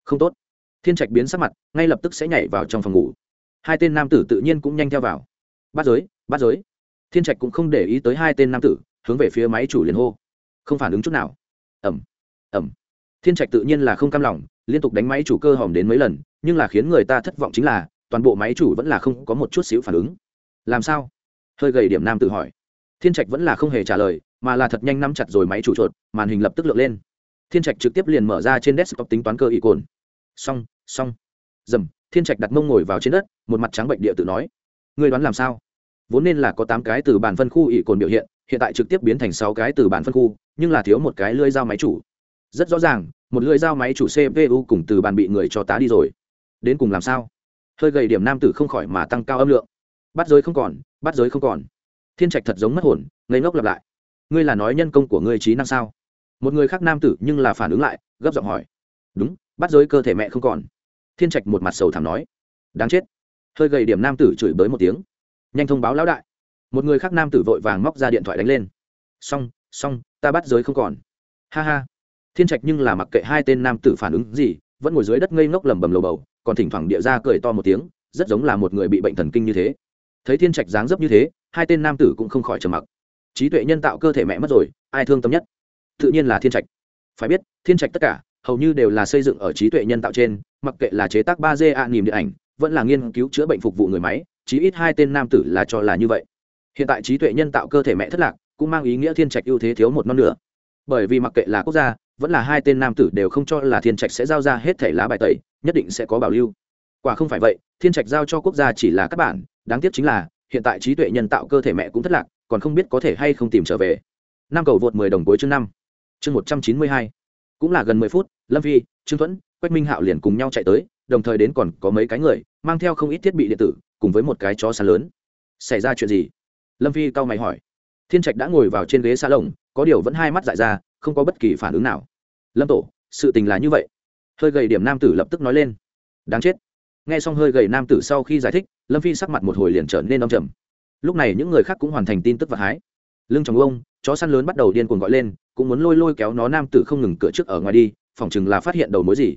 Speaker 1: Không tốt. Thiên trạch biến sắc mặt, ngay lập tức sẽ nhảy vào trong phòng ngủ. Hai tên nam tử tự nhiên cũng nhanh theo vào. Bắt giới bắt giới. Thiên trạch cũng không để ý tới hai tên nam tử, hướng về phía máy chủ liền hô không phản ứng chút nào. Ẩm ẩm thiên trạch tự nhiên là không cam lòng, liên tục đánh máy chủ cơ hòm đến mấy lần, nhưng là khiến người ta thất vọng chính là, toàn bộ máy chủ vẫn là không có một chút xíu phản ứng. Làm sao? Hơi gầy điểm nam tự hỏi. Thiên trạch vẫn là không hề trả lời, mà là thật nhanh nắm chặt rồi máy chủ chuột, màn hình lập tức lượn lên. Thiên trạch trực tiếp liền mở ra trên desktop tính toán cơ ý cồn. Xong xong. Dầm, thiên trạch đặt mông ngồi vào trên đất, một mặt trắng bệnh địa tự nói. Ngươi đoán làm sao? Vốn nên là có tám cái từ bản phân khu ỷ cồn biểu hiện hiện tại trực tiếp biến thành sáu cái từ bản phân khu, nhưng là thiếu một cái lưỡi dao máy chủ. Rất rõ ràng, một lưỡi dao máy chủ cpu cùng từ bàn bị người cho tá đi rồi. Đến cùng làm sao? Hơi gầy điểm nam tử không khỏi mà tăng cao âm lượng. Bắt giới không còn, bắt giới không còn. Thiên trạch thật giống mất hồn, ngây ngốc lặp lại. Ngươi là nói nhân công của ngươi trí năng sao? Một người khác nam tử nhưng là phản ứng lại, gấp giọng hỏi. Đúng, bắt giới cơ thể mẹ không còn. Thiên trạch một mặt sầu thảm nói. Đáng chết. Hơi gầy điểm nam tử chửi bới một tiếng. Nhanh thông báo lão đại một người khác nam tử vội vàng móc ra điện thoại đánh lên. Xong xong, ta bắt giới không còn. Ha ha. Thiên trạch nhưng là mặc kệ hai tên nam tử phản ứng gì, vẫn ngồi dưới đất ngây ngốc lầm bầm lầu bầu, còn thỉnh thoảng địa ra cười to một tiếng, rất giống là một người bị bệnh thần kinh như thế. Thấy thiên trạch dáng dấp như thế, hai tên nam tử cũng không khỏi trầm mặc. Trí tuệ nhân tạo cơ thể mẹ mất rồi, ai thương tâm nhất? Tự nhiên là thiên trạch. Phải biết, thiên trạch tất cả, hầu như đều là xây dựng ở trí tuệ nhân tạo trên, mặc kệ là chế tác ba d a nìm điện ảnh, vẫn là nghiên cứu chữa bệnh phục vụ người máy, chí ít hai tên nam tử là cho là như vậy hiện tại trí tuệ nhân tạo cơ thể mẹ thất lạc, cũng mang ý nghĩa thiên trạch ưu thế thiếu một non nửa. Bởi vì mặc kệ là quốc gia, vẫn là hai tên nam tử đều không cho là thiên trạch sẽ giao ra hết thể lá bài tẩy, nhất định sẽ có bảo lưu. Quả không phải vậy, thiên trạch giao cho quốc gia chỉ là các bản, đáng tiếc chính là, hiện tại trí tuệ nhân tạo cơ thể mẹ cũng thất lạc, còn không biết có thể hay không tìm trở về. Năm cầu vượt mười đồng cuối chương năm. Chương một trăm chín mươi hai. Cũng là gần mười phút, lâm phi, trương thuẫn, quách minh hạo liền cùng nhau chạy tới, đồng thời đến còn có mấy cái người, mang theo không ít thiết bị điện tử, cùng với một cái chó săn lớn. Xảy ra chuyện gì? Lâm phi cau mày hỏi. Thiên trạch đã ngồi vào trên ghế xa lồng có điều vẫn hai mắt dại ra, không có bất kỳ phản ứng nào. Lâm tổ, sự tình là như vậy. Hơi gầy điểm nam tử lập tức nói lên. Đáng chết. Nghe xong hơi gầy nam tử sau khi giải thích, lâm phi sắc mặt một hồi liền trở nên đông trầm. Lúc này những người khác cũng hoàn thành tin tức vật hái. Lưng chồng ông, chó săn lớn bắt đầu điên cuồng gọi lên, cũng muốn lôi lôi kéo nó nam tử không ngừng cửa trước ở ngoài đi, phỏng chừng là phát hiện đầu mối gì.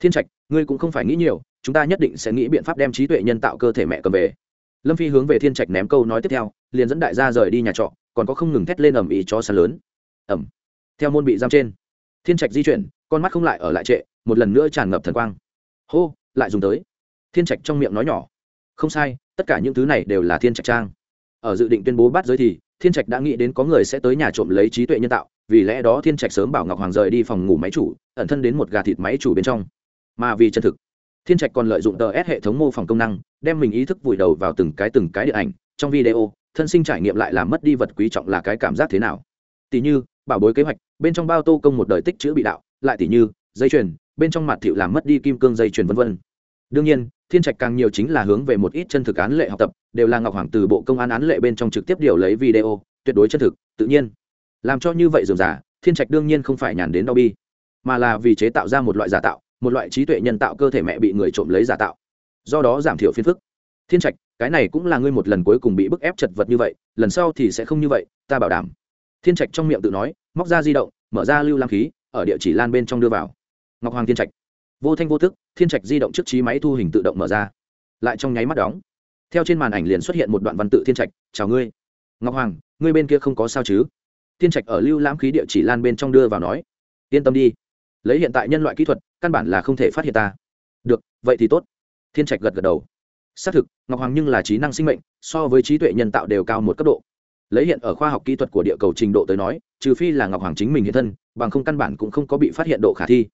Speaker 1: Thiên trạch, ngươi cũng không phải nghĩ nhiều, chúng ta nhất định sẽ nghĩ biện pháp đem trí tuệ nhân tạo cơ thể mẹ cầm về lâm phi hướng về thiên trạch ném câu nói tiếp theo, liền dẫn đại gia rời đi nhà trọ, còn có không ngừng thét lên ầm ĩ cho sàn lớn. Ẩm theo môn bị giam trên, thiên trạch di chuyển, con mắt không lại ở lại trệ, một lần nữa tràn ngập thần quang. Hô, lại dùng tới. Thiên trạch trong miệng nói nhỏ. Không sai, tất cả những thứ này đều là thiên trạch trang. Ở dự định tuyên bố bắt giới thì, thiên trạch đã nghĩ đến có người sẽ tới nhà trộm lấy trí tuệ nhân tạo, vì lẽ đó thiên trạch sớm bảo ngọc hoàng rời đi phòng ngủ máy chủ, ẩn thân đến một gà thịt máy chủ bên trong. Mà vì chân thực thiên trạch còn lợi dụng tờ s hệ thống mô phỏng công năng, đem mình ý thức vùi đầu vào từng cái từng cái điện ảnh, trong video, thân sinh trải nghiệm lại làm mất đi vật quý trọng là cái cảm giác thế nào. Tỷ như, bảo bối kế hoạch, bên trong bao tô công một đời tích chữ bị đạo, lại tỷ như, dây chuyền, bên trong mặt thiệu làm mất đi kim cương dây chuyền vân vân. Đương nhiên, thiên trạch càng nhiều chính là hướng về một ít chân thực án lệ học tập, đều là ngọc hoàng từ bộ công an án lệ bên trong trực tiếp điều lấy video, tuyệt đối chân thực, tự nhiên. Làm cho như vậy dường giả thiên trạch đương nhiên không phải nhàn đến đau bi, mà là vì chế tạo ra một loại giả tạo một loại trí tuệ nhân tạo cơ thể mẹ bị người trộm lấy giả tạo. Do đó giảm thiểu phiền phức. Thiên trạch, cái này cũng là ngươi một lần cuối cùng bị bức ép chật vật như vậy, lần sau thì sẽ không như vậy, ta bảo đảm. Thiên trạch trong miệng tự nói, móc ra di động, mở ra lưu lam khí, ở địa chỉ lan bên trong đưa vào. Ngọc hoàng thiên trạch. Vô thanh vô thức thiên trạch di động trước trí máy thu hình tự động mở ra. Lại trong nháy mắt đóng. Theo trên màn ảnh liền xuất hiện một đoạn văn tự thiên trạch, chào ngươi. Ngọc hoàng, ngươi bên kia không có sao chứ? Thiên trạch ở lưu lãm khí địa chỉ lan bên trong đưa vào nói, yên tâm đi. Lấy hiện tại nhân loại kỹ thuật căn bản là không thể phát hiện ta. Được, vậy thì tốt. Thiên trạch gật gật đầu. Xác thực, ngọc hoàng nhưng là trí năng sinh mệnh, so với trí tuệ nhân tạo đều cao một cấp độ. Lấy hiện ở khoa học kỹ thuật của địa cầu trình độ tới nói, trừ phi là ngọc hoàng chính mình hiện thân, bằng không căn bản cũng không có bị phát hiện độ khả thi.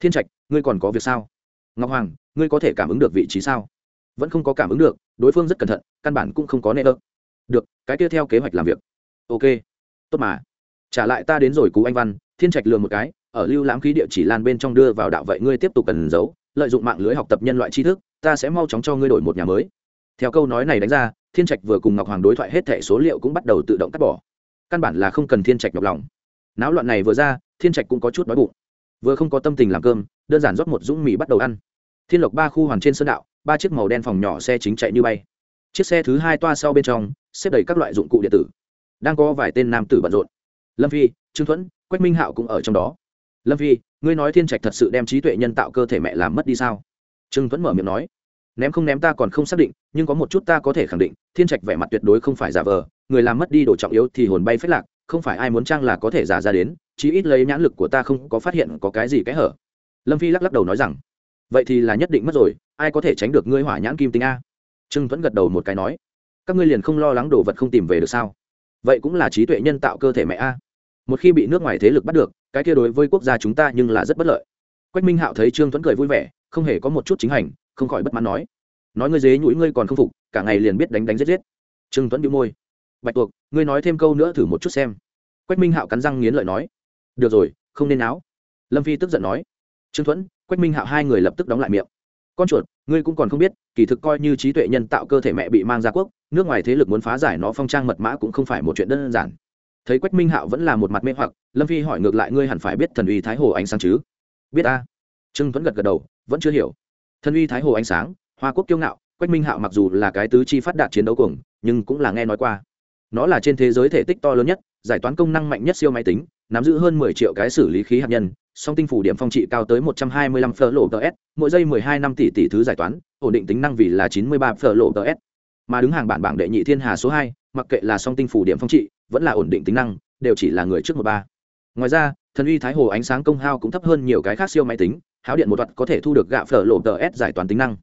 Speaker 1: Thiên trạch, ngươi còn có việc sao? Ngọc hoàng, ngươi có thể cảm ứng được vị trí sao? Vẫn không có cảm ứng được, đối phương rất cẩn thận, căn bản cũng không có nệ ơ. Được, cái tiếp theo kế hoạch làm việc. Ok. Tốt mà. Trả lại ta đến rồi, cú anh văn. Thiên trạch lừa một cái ở lưu lãm khí địa chỉ lan bên trong đưa vào đạo vậy ngươi tiếp tục cần giấu, lợi dụng mạng lưới học tập nhân loại tri thức, ta sẽ mau chóng cho ngươi đổi một nhà mới. Theo câu nói này đánh ra, thiên trạch vừa cùng ngọc hoàng đối thoại hết thẻ số liệu cũng bắt đầu tự động cắt bỏ. Căn bản là không cần thiên trạch nhọc lòng. Náo loạn này vừa ra, thiên trạch cũng có chút đói bụng. Vừa không có tâm tình làm cơm, đơn giản rót một dũng mì bắt đầu ăn. Thiên lộc ba khu hoàn trên sơn đạo, ba chiếc màu đen phòng nhỏ xe chính chạy như bay. Chiếc xe thứ hai toa sau bên trong, xếp đầy các loại dụng cụ điện tử. Đang có vài tên nam tử bận rộn. Lâm phi, trương thuẫn, quách minh hạo cũng ở trong đó lâm phi, ngươi nói thiên trạch thật sự đem trí tuệ nhân tạo cơ thể mẹ làm mất đi sao? Trương tuấn mở miệng nói. Ném không ném ta còn không xác định, nhưng có một chút ta có thể khẳng định, thiên trạch vẻ mặt tuyệt đối không phải giả vờ, người làm mất đi đồ trọng yếu thì hồn bay phết lạc, không phải ai muốn trang là có thể giả ra đến, chí ít lấy nhãn lực của ta không có phát hiện có cái gì cái hở. Lâm phi lắc lắc đầu nói rằng, vậy thì là nhất định mất rồi, ai có thể tránh được ngươi hỏa nhãn kim tinh a? Trương vẫn gật đầu một cái nói, các ngươi liền không lo lắng đồ vật không tìm về được sao? Vậy cũng là trí tuệ nhân tạo cơ thể mẹ a. Một khi bị nước ngoài thế lực bắt được cái kia đối với quốc gia chúng ta nhưng là rất bất lợi. Quách minh hạo thấy trương tuấn cười vui vẻ, không hề có một chút chính hành, không khỏi bất mãn nói. Nói ngươi dế nhũi ngươi còn không phục, cả ngày liền biết đánh đánh giết giết. Trương tuấn bị môi. Bạch tuộc, ngươi nói thêm câu nữa thử một chút xem. Quách minh hạo cắn răng nghiến lợi nói. Được rồi, không nên áo lâm phi tức giận nói. Trương thuẫn quách minh hạo hai người lập tức đóng lại miệng. Con chuột, ngươi cũng còn không biết, kỳ thực coi như trí tuệ nhân tạo cơ thể mẹ bị mang ra quốc, nước ngoài thế lực muốn phá giải nó phong trang mật mã cũng không phải một chuyện đơn giản thấy quách minh hạo vẫn là một mặt mê hoặc lâm phi hỏi ngược lại ngươi hẳn phải biết thần uy thái hồ ánh sáng chứ biết a trương Tuấn gật gật đầu vẫn chưa hiểu Thần uy thái hồ ánh sáng hoa quốc kiêu ngạo quách minh hạo mặc dù là cái tứ chi phát đạt chiến đấu cùng nhưng cũng là nghe nói qua nó là trên thế giới thể tích to lớn nhất giải toán công năng mạnh nhất siêu máy tính nắm giữ hơn 10 triệu cái xử lý khí hạt nhân song tinh phủ điểm phong trị cao tới 125 phở lộ ts mỗi giây 12 năm tỷ tỷ thứ giải toán ổn định tính năng vì là 93 phở lộ ts mà đứng hàng bản bảng đệ nhị thiên hà số 2, mặc kệ là song tinh phủ điểm phong trị, vẫn là ổn định tính năng, đều chỉ là người trước một ba. Ngoài ra, thần uy thái hồ ánh sáng công hao cũng thấp hơn nhiều cái khác siêu máy tính, háo điện một đoạn có thể thu được gạ phở lộ tờ s giải toán tính năng.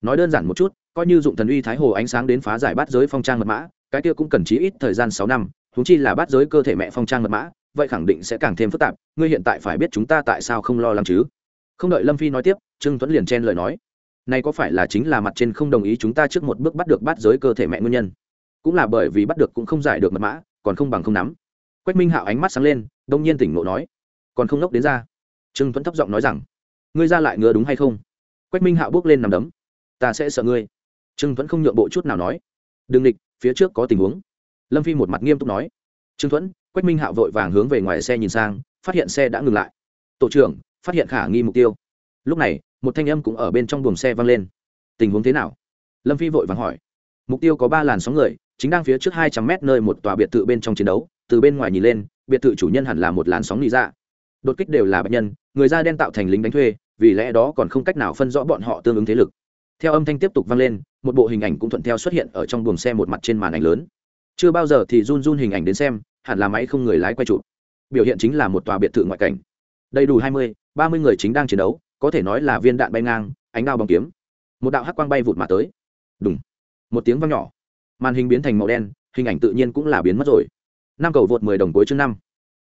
Speaker 1: Nói đơn giản một chút, coi như dụng thần uy thái hồ ánh sáng đến phá giải bắt giới phong trang mật mã, cái kia cũng cần chí ít thời gian sáu năm húng chi là bắt giới cơ thể mẹ phong trang mật mã, vậy khẳng định sẽ càng thêm phức tạp, ngươi hiện tại phải biết chúng ta tại sao không lo lắng chứ? Không đợi lâm phi nói tiếp, trương tuấn liền chen lời nói. Này có phải là chính là mặt trên không đồng ý chúng ta trước một bước bắt được bắt giới cơ thể mẹ nguyên nhân? Cũng là bởi vì bắt được cũng không giải được mật mã, còn không bằng không nắm. Quách minh hạo ánh mắt sáng lên, đông nhiên tỉnh ngộ nói, còn không nốc đến ra. Trương tuấn thấp giọng nói rằng, ngươi ra lại ngứa đúng hay không? Quách minh hạo bước lên nằm đấm, ta sẽ sợ ngươi. Trương tuấn không nhượng bộ chút nào nói, đừng địch, phía trước có tình huống. Lâm phi một mặt nghiêm túc nói, trương tuấn quách minh hạo vội vàng hướng về ngoài xe nhìn sang, phát hiện xe đã ngừng lại. Tổ trưởng, phát hiện khả nghi mục tiêu. Lúc này, một thanh âm cũng ở bên trong buồng xe vang lên. Tình huống thế nào? Lâm phi vội vàng hỏi. Mục tiêu có ba làn sóng người chính đang phía trước hai trăm mét nơi một tòa biệt thự bên trong chiến đấu, từ bên ngoài nhìn lên, biệt thự chủ nhân hẳn là một làn sóng lý ra dạ. đột kích đều là bệnh nhân, người da đen tạo thành lính đánh thuê, vì lẽ đó còn không cách nào phân rõ bọn họ tương ứng thế lực. Theo âm thanh tiếp tục vang lên, một bộ hình ảnh cũng thuận theo xuất hiện ở trong buồng xe một mặt trên màn ảnh lớn. Chưa bao giờ thì run run hình ảnh đến xem, hẳn là máy không người lái quay chụp. Biểu hiện chính là một tòa biệt thự ngoại cảnh. Đầy đủ hai mươi, ba mươi người chính đang chiến đấu, có thể nói là viên đạn bay ngang, ánh đao bóng kiếm. Một đạo hắc quang bay vụt mà tới. Đúng một tiếng vang nhỏ màn hình biến thành màu đen hình ảnh tự nhiên cũng là biến mất rồi. Năm cầu vượt mười đồng cuối chương năm.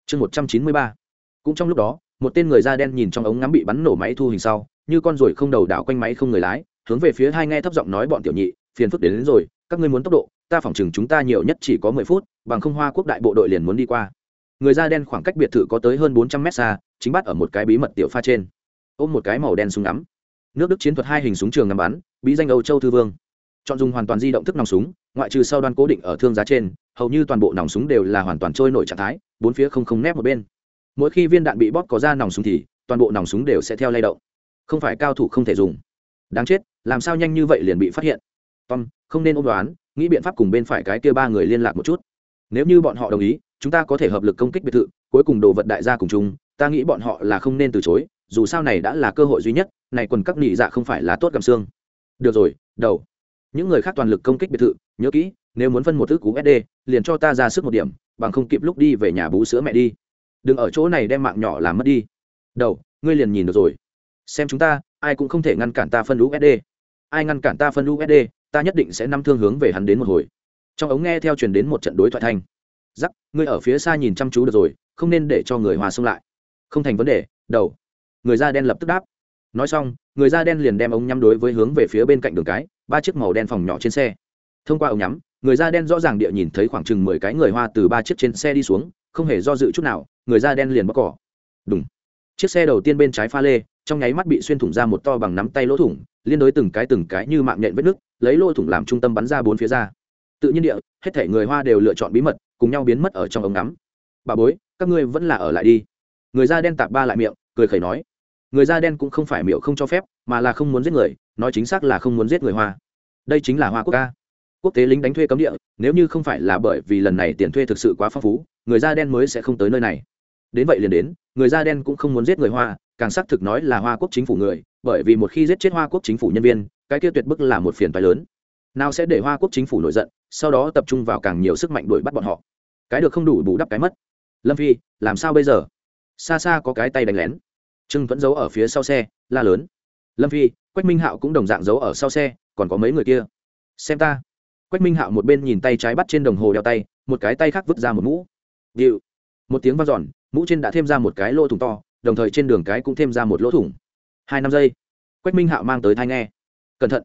Speaker 1: Chương một trăm chín mươi ba. Cũng trong lúc đó một tên người da đen nhìn trong ống ngắm bị bắn nổ máy thu hình sau như con ruồi không đầu đảo quanh máy không người lái hướng về phía hai nghe thấp giọng nói bọn tiểu nhị phiền phức đến, đến rồi các ngươi muốn tốc độ ta phỏng chừng chúng ta nhiều nhất chỉ có mười phút bằng không hoa quốc đại bộ đội liền muốn đi qua. Người da đen khoảng cách biệt thự có tới hơn bốn trăm mét xa chính bắt ở một cái bí mật tiểu pha trên. Ôm một cái màu đen súng ngắm. Nước đức chiến thuật hai hình súng trường ngắm bắn bí danh âu châu thư vương. Chọn dùng hoàn toàn di động thức nòng súng ngoại trừ sau đoan cố định ở thương giá trên, hầu như toàn bộ nòng súng đều là hoàn toàn trôi nổi trạng thái, bốn phía không không nép một bên. Mỗi khi viên đạn bị bóp có ra nòng súng thì, toàn bộ nòng súng đều sẽ theo lay động. Không phải cao thủ không thể dùng. Đáng chết, làm sao nhanh như vậy liền bị phát hiện? Tom, không nên ôm đoán, nghĩ biện pháp cùng bên phải cái kia ba người liên lạc một chút. Nếu như bọn họ đồng ý, chúng ta có thể hợp lực công kích biệt thự, cuối cùng đồ vật đại gia cùng chung, ta nghĩ bọn họ là không nên từ chối, dù sao này đã là cơ hội duy nhất, này quần các nị dạ không phải là tốt gầm xương. Được rồi, đầu những người khác toàn lực công kích biệt thự, nhớ kỹ, nếu muốn phân một thức cú sd liền cho ta ra sức một điểm, bằng không kịp lúc đi về nhà bú sữa mẹ đi. Đừng ở chỗ này đem mạng nhỏ làm mất đi. Đầu, ngươi liền nhìn được rồi. Xem chúng ta, ai cũng không thể ngăn cản ta phân usd ai ngăn cản ta phân usd ta nhất định sẽ nắm thương hướng về hắn đến một hồi. Trong ống nghe theo truyền đến một trận đối thoại thanh. Giắc ngươi ở phía xa nhìn chăm chú được rồi, không nên để cho người hòa xông lại. Không thành vấn đề, đầu. Người da đen lập tức đáp nói xong, người da đen liền đem ống nhắm đối với hướng về phía bên cạnh đường cái, ba chiếc màu đen phòng nhỏ trên xe. Thông qua ống nhắm, người da đen rõ ràng địa nhìn thấy khoảng chừng mười cái người hoa từ ba chiếc trên xe đi xuống, không hề do dự chút nào, người da đen liền bóc cỏ. Đúng chiếc xe đầu tiên bên trái pha lê, trong nháy mắt bị xuyên thủng ra một to bằng nắm tay lỗ thủng, liên đối từng cái từng cái như mạng nhện vết nước lấy lỗ thủng làm trung tâm bắn ra bốn phía ra. Tự nhiên địa, hết thể người hoa đều lựa chọn bí mật, cùng nhau biến mất ở trong ống ngắm bà bối, các ngươi vẫn là ở lại đi. Người da đen tạp ba lại miệng, cười khẩy nói người da đen cũng không phải miệng không cho phép, mà là không muốn giết người, nói chính xác là không muốn giết người hoa. Đây chính là hoa quốc ca. Quốc tế lính đánh thuê cấm địa, nếu như không phải là bởi vì lần này tiền thuê thực sự quá phong phú, người da đen mới sẽ không tới nơi này. Đến vậy liền đến, người da đen cũng không muốn giết người hoa, càng xác thực nói là hoa quốc chính phủ người, bởi vì một khi giết chết hoa quốc chính phủ nhân viên, cái kia tuyệt bức là một phiền phái lớn. Nào sẽ để hoa quốc chính phủ nổi giận, sau đó tập trung vào càng nhiều sức mạnh đuổi bắt bọn họ. Cái được không đủ bù đắp cái mất. Lâm phi, làm sao bây giờ? Xa xa có cái tay đánh lén trương vẫn giấu ở phía sau xe, la lớn. Lâm phi, quách minh hạo cũng đồng dạng giấu ở sau xe, còn có mấy người kia. Xem ta. Quách minh hạo một bên nhìn tay trái bắt trên đồng hồ đeo tay, một cái tay khác vứt ra một mũ. Điệu. Một tiếng v a n giòn mũ trên đã thêm ra một cái lỗ thủng to, đồng thời trên đường cái cũng thêm ra một lỗ thủng. Hai năm giây. Quách minh hạo mang tới thai nghe. Cẩn thận.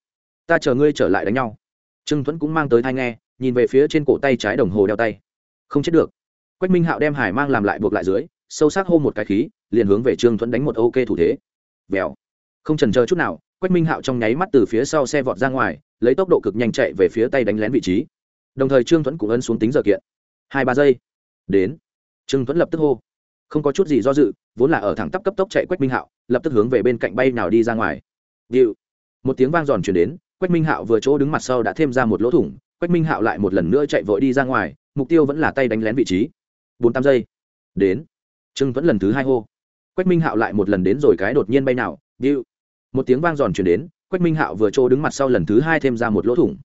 Speaker 1: Ta chờ ngươi trở lại đánh nhau. Trương thuẫn cũng mang tới thai nghe, nhìn về phía trên cổ tay trái đồng hồ đeo tay. Không chết được. Quách minh hạo đem hải mang làm lại buộc lại dưới sâu sắc hô một cái khí, liền hướng về trương thuẫn đánh một ok thủ thế. Vèo. Không trần chờ chút nào, quách minh hạo trong nháy mắt từ phía sau xe vọt ra ngoài, lấy tốc độ cực nhanh chạy về phía tay đánh lén vị trí. Đồng thời trương thuẫn cũng ấn xuống tính giờ kiện. Hai ba giây. Đến. Trương thuẫn lập tức hô. Không có chút gì do dự, vốn là ở thẳng tắp cấp tốc chạy quách minh hạo, lập tức hướng về bên cạnh bay nào đi ra ngoài. Điệu. Một tiếng vang giòn chuyển đến, quách minh hạo vừa chỗ đứng mặt sau đã thêm ra một lỗ thủng, quách minh hạo lại một lần nữa chạy vội đi ra ngoài, mục tiêu vẫn là tay đánh lén vị trí. Bốn tám giây. Đến trương vẫn lần thứ hai hô. Quách minh hạo lại một lần đến rồi cái đột nhiên bay nào, điệu. Một tiếng vang giòn chuyển đến, quách minh hạo vừa trô đứng mặt sau lần thứ hai thêm ra một lỗ thủng.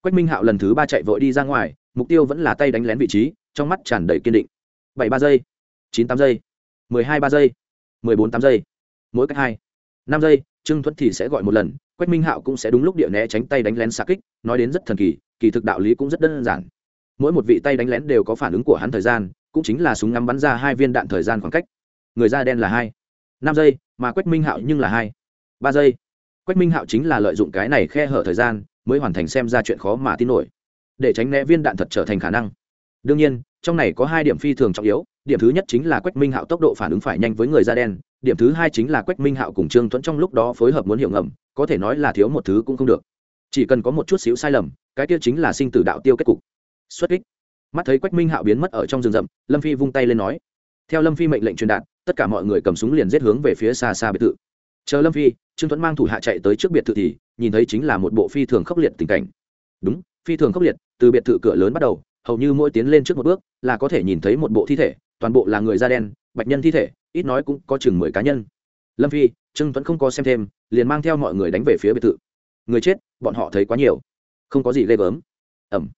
Speaker 1: Quách minh hạo lần thứ ba chạy vội đi ra ngoài, mục tiêu vẫn là tay đánh lén vị trí, trong mắt tràn đầy kiên định. Bảy ba giây, chín tám giây, mười hai ba giây, mười bốn tám giây, mỗi cách hai, năm giây, trương thuẫn thì sẽ gọi một lần, quách minh hạo cũng sẽ đúng lúc địa né tránh tay đánh lén xa kích, nói đến rất thần kỳ kỳ thực đạo lý cũng rất đơn giản. Mỗi một vị tay đánh lén đều có phản ứng của hắn thời gian cũng chính là súng ngắm bắn ra hai viên đạn thời gian khoảng cách. Người da đen là hai. Năm giây, mà quách minh hạo nhưng là hai. Ba giây. Quách minh hạo chính là lợi dụng cái này khe hở thời gian mới hoàn thành xem ra chuyện khó mà tin nổi. Để tránh né viên đạn thật trở thành khả năng. Đương nhiên, trong này có hai điểm phi thường trọng yếu. Điểm thứ nhất chính là quách minh hạo tốc độ phản ứng phải nhanh với người da đen. Điểm thứ hai chính là quách minh hạo cùng trương thuẫn trong lúc đó phối hợp muốn hiểu ngầm, có thể nói là thiếu một thứ cũng không được. Chỉ cần có một chút xíu sai lầm, cái kia chính là sinh tử đạo tiêu kết cục. Xuất kích mắt thấy quách minh hạo biến mất ở trong rừng rậm lâm phi vung tay lên nói theo lâm phi mệnh lệnh truyền đạt tất cả mọi người cầm súng liền giết hướng về phía xa xa biệt thự chờ lâm phi trương tuấn mang thủ hạ chạy tới trước biệt thự thì nhìn thấy chính là một bộ phi thường khốc liệt tình cảnh đúng phi thường khốc liệt từ biệt thự cửa lớn bắt đầu hầu như mỗi tiến lên trước một bước là có thể nhìn thấy một bộ thi thể toàn bộ là người da đen bạch nhân thi thể ít nói cũng có chừng mười cá nhân lâm phi trương tuấn không có xem thêm liền mang theo mọi người đánh về phía biệt thự người chết bọn họ thấy quá nhiều không có gì ghê gớm ẩm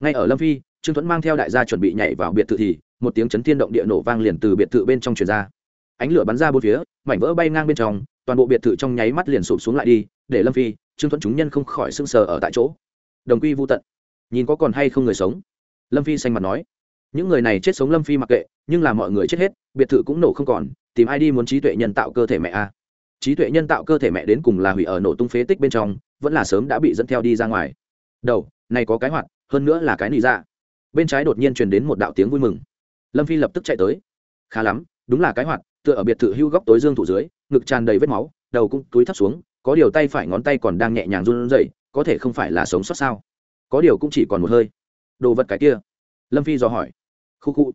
Speaker 1: ngay ở lâm phi trương thuẫn mang theo đại gia chuẩn bị nhảy vào biệt thự thì, một tiếng chấn thiên động địa nổ vang liền từ biệt thự bên trong truyền ra. Ánh lửa bắn ra bốn phía, mảnh vỡ bay ngang bên trong, toàn bộ biệt thự trong nháy mắt liền sụp xuống lại đi, để lâm phi, trương thuẫn chúng nhân không khỏi sưng sờ ở tại chỗ. Đồng quy vô tận. Nhìn có còn hay không người sống? Lâm phi xanh mặt nói. Những người này chết sống lâm phi mặc kệ, nhưng là mọi người chết hết, biệt thự cũng nổ không còn, tìm ai đi muốn trí tuệ nhân tạo cơ thể mẹ a trí tuệ nhân tạo cơ thể mẹ đến cùng là hủy ở nổ tung phế tích bên trong, vẫn là sớm đã bị dẫn theo đi ra ngoài. Đầu, này có cái hoạt, hơn nữa là cái nị ra dạ bên trái đột nhiên truyền đến một đạo tiếng vui mừng. Lâm phi lập tức chạy tới. Khá lắm, đúng là cái hoạt, tựa ở biệt thự hưu góc tối dương thủ dưới, ngực tràn đầy vết máu, đầu cũng túi thấp xuống, có điều tay phải ngón tay còn đang nhẹ nhàng run rẩy, có thể không phải là sống sót sao? Có điều cũng chỉ còn một hơi. Đồ vật cái kia. Lâm phi dò hỏi. Khu khu.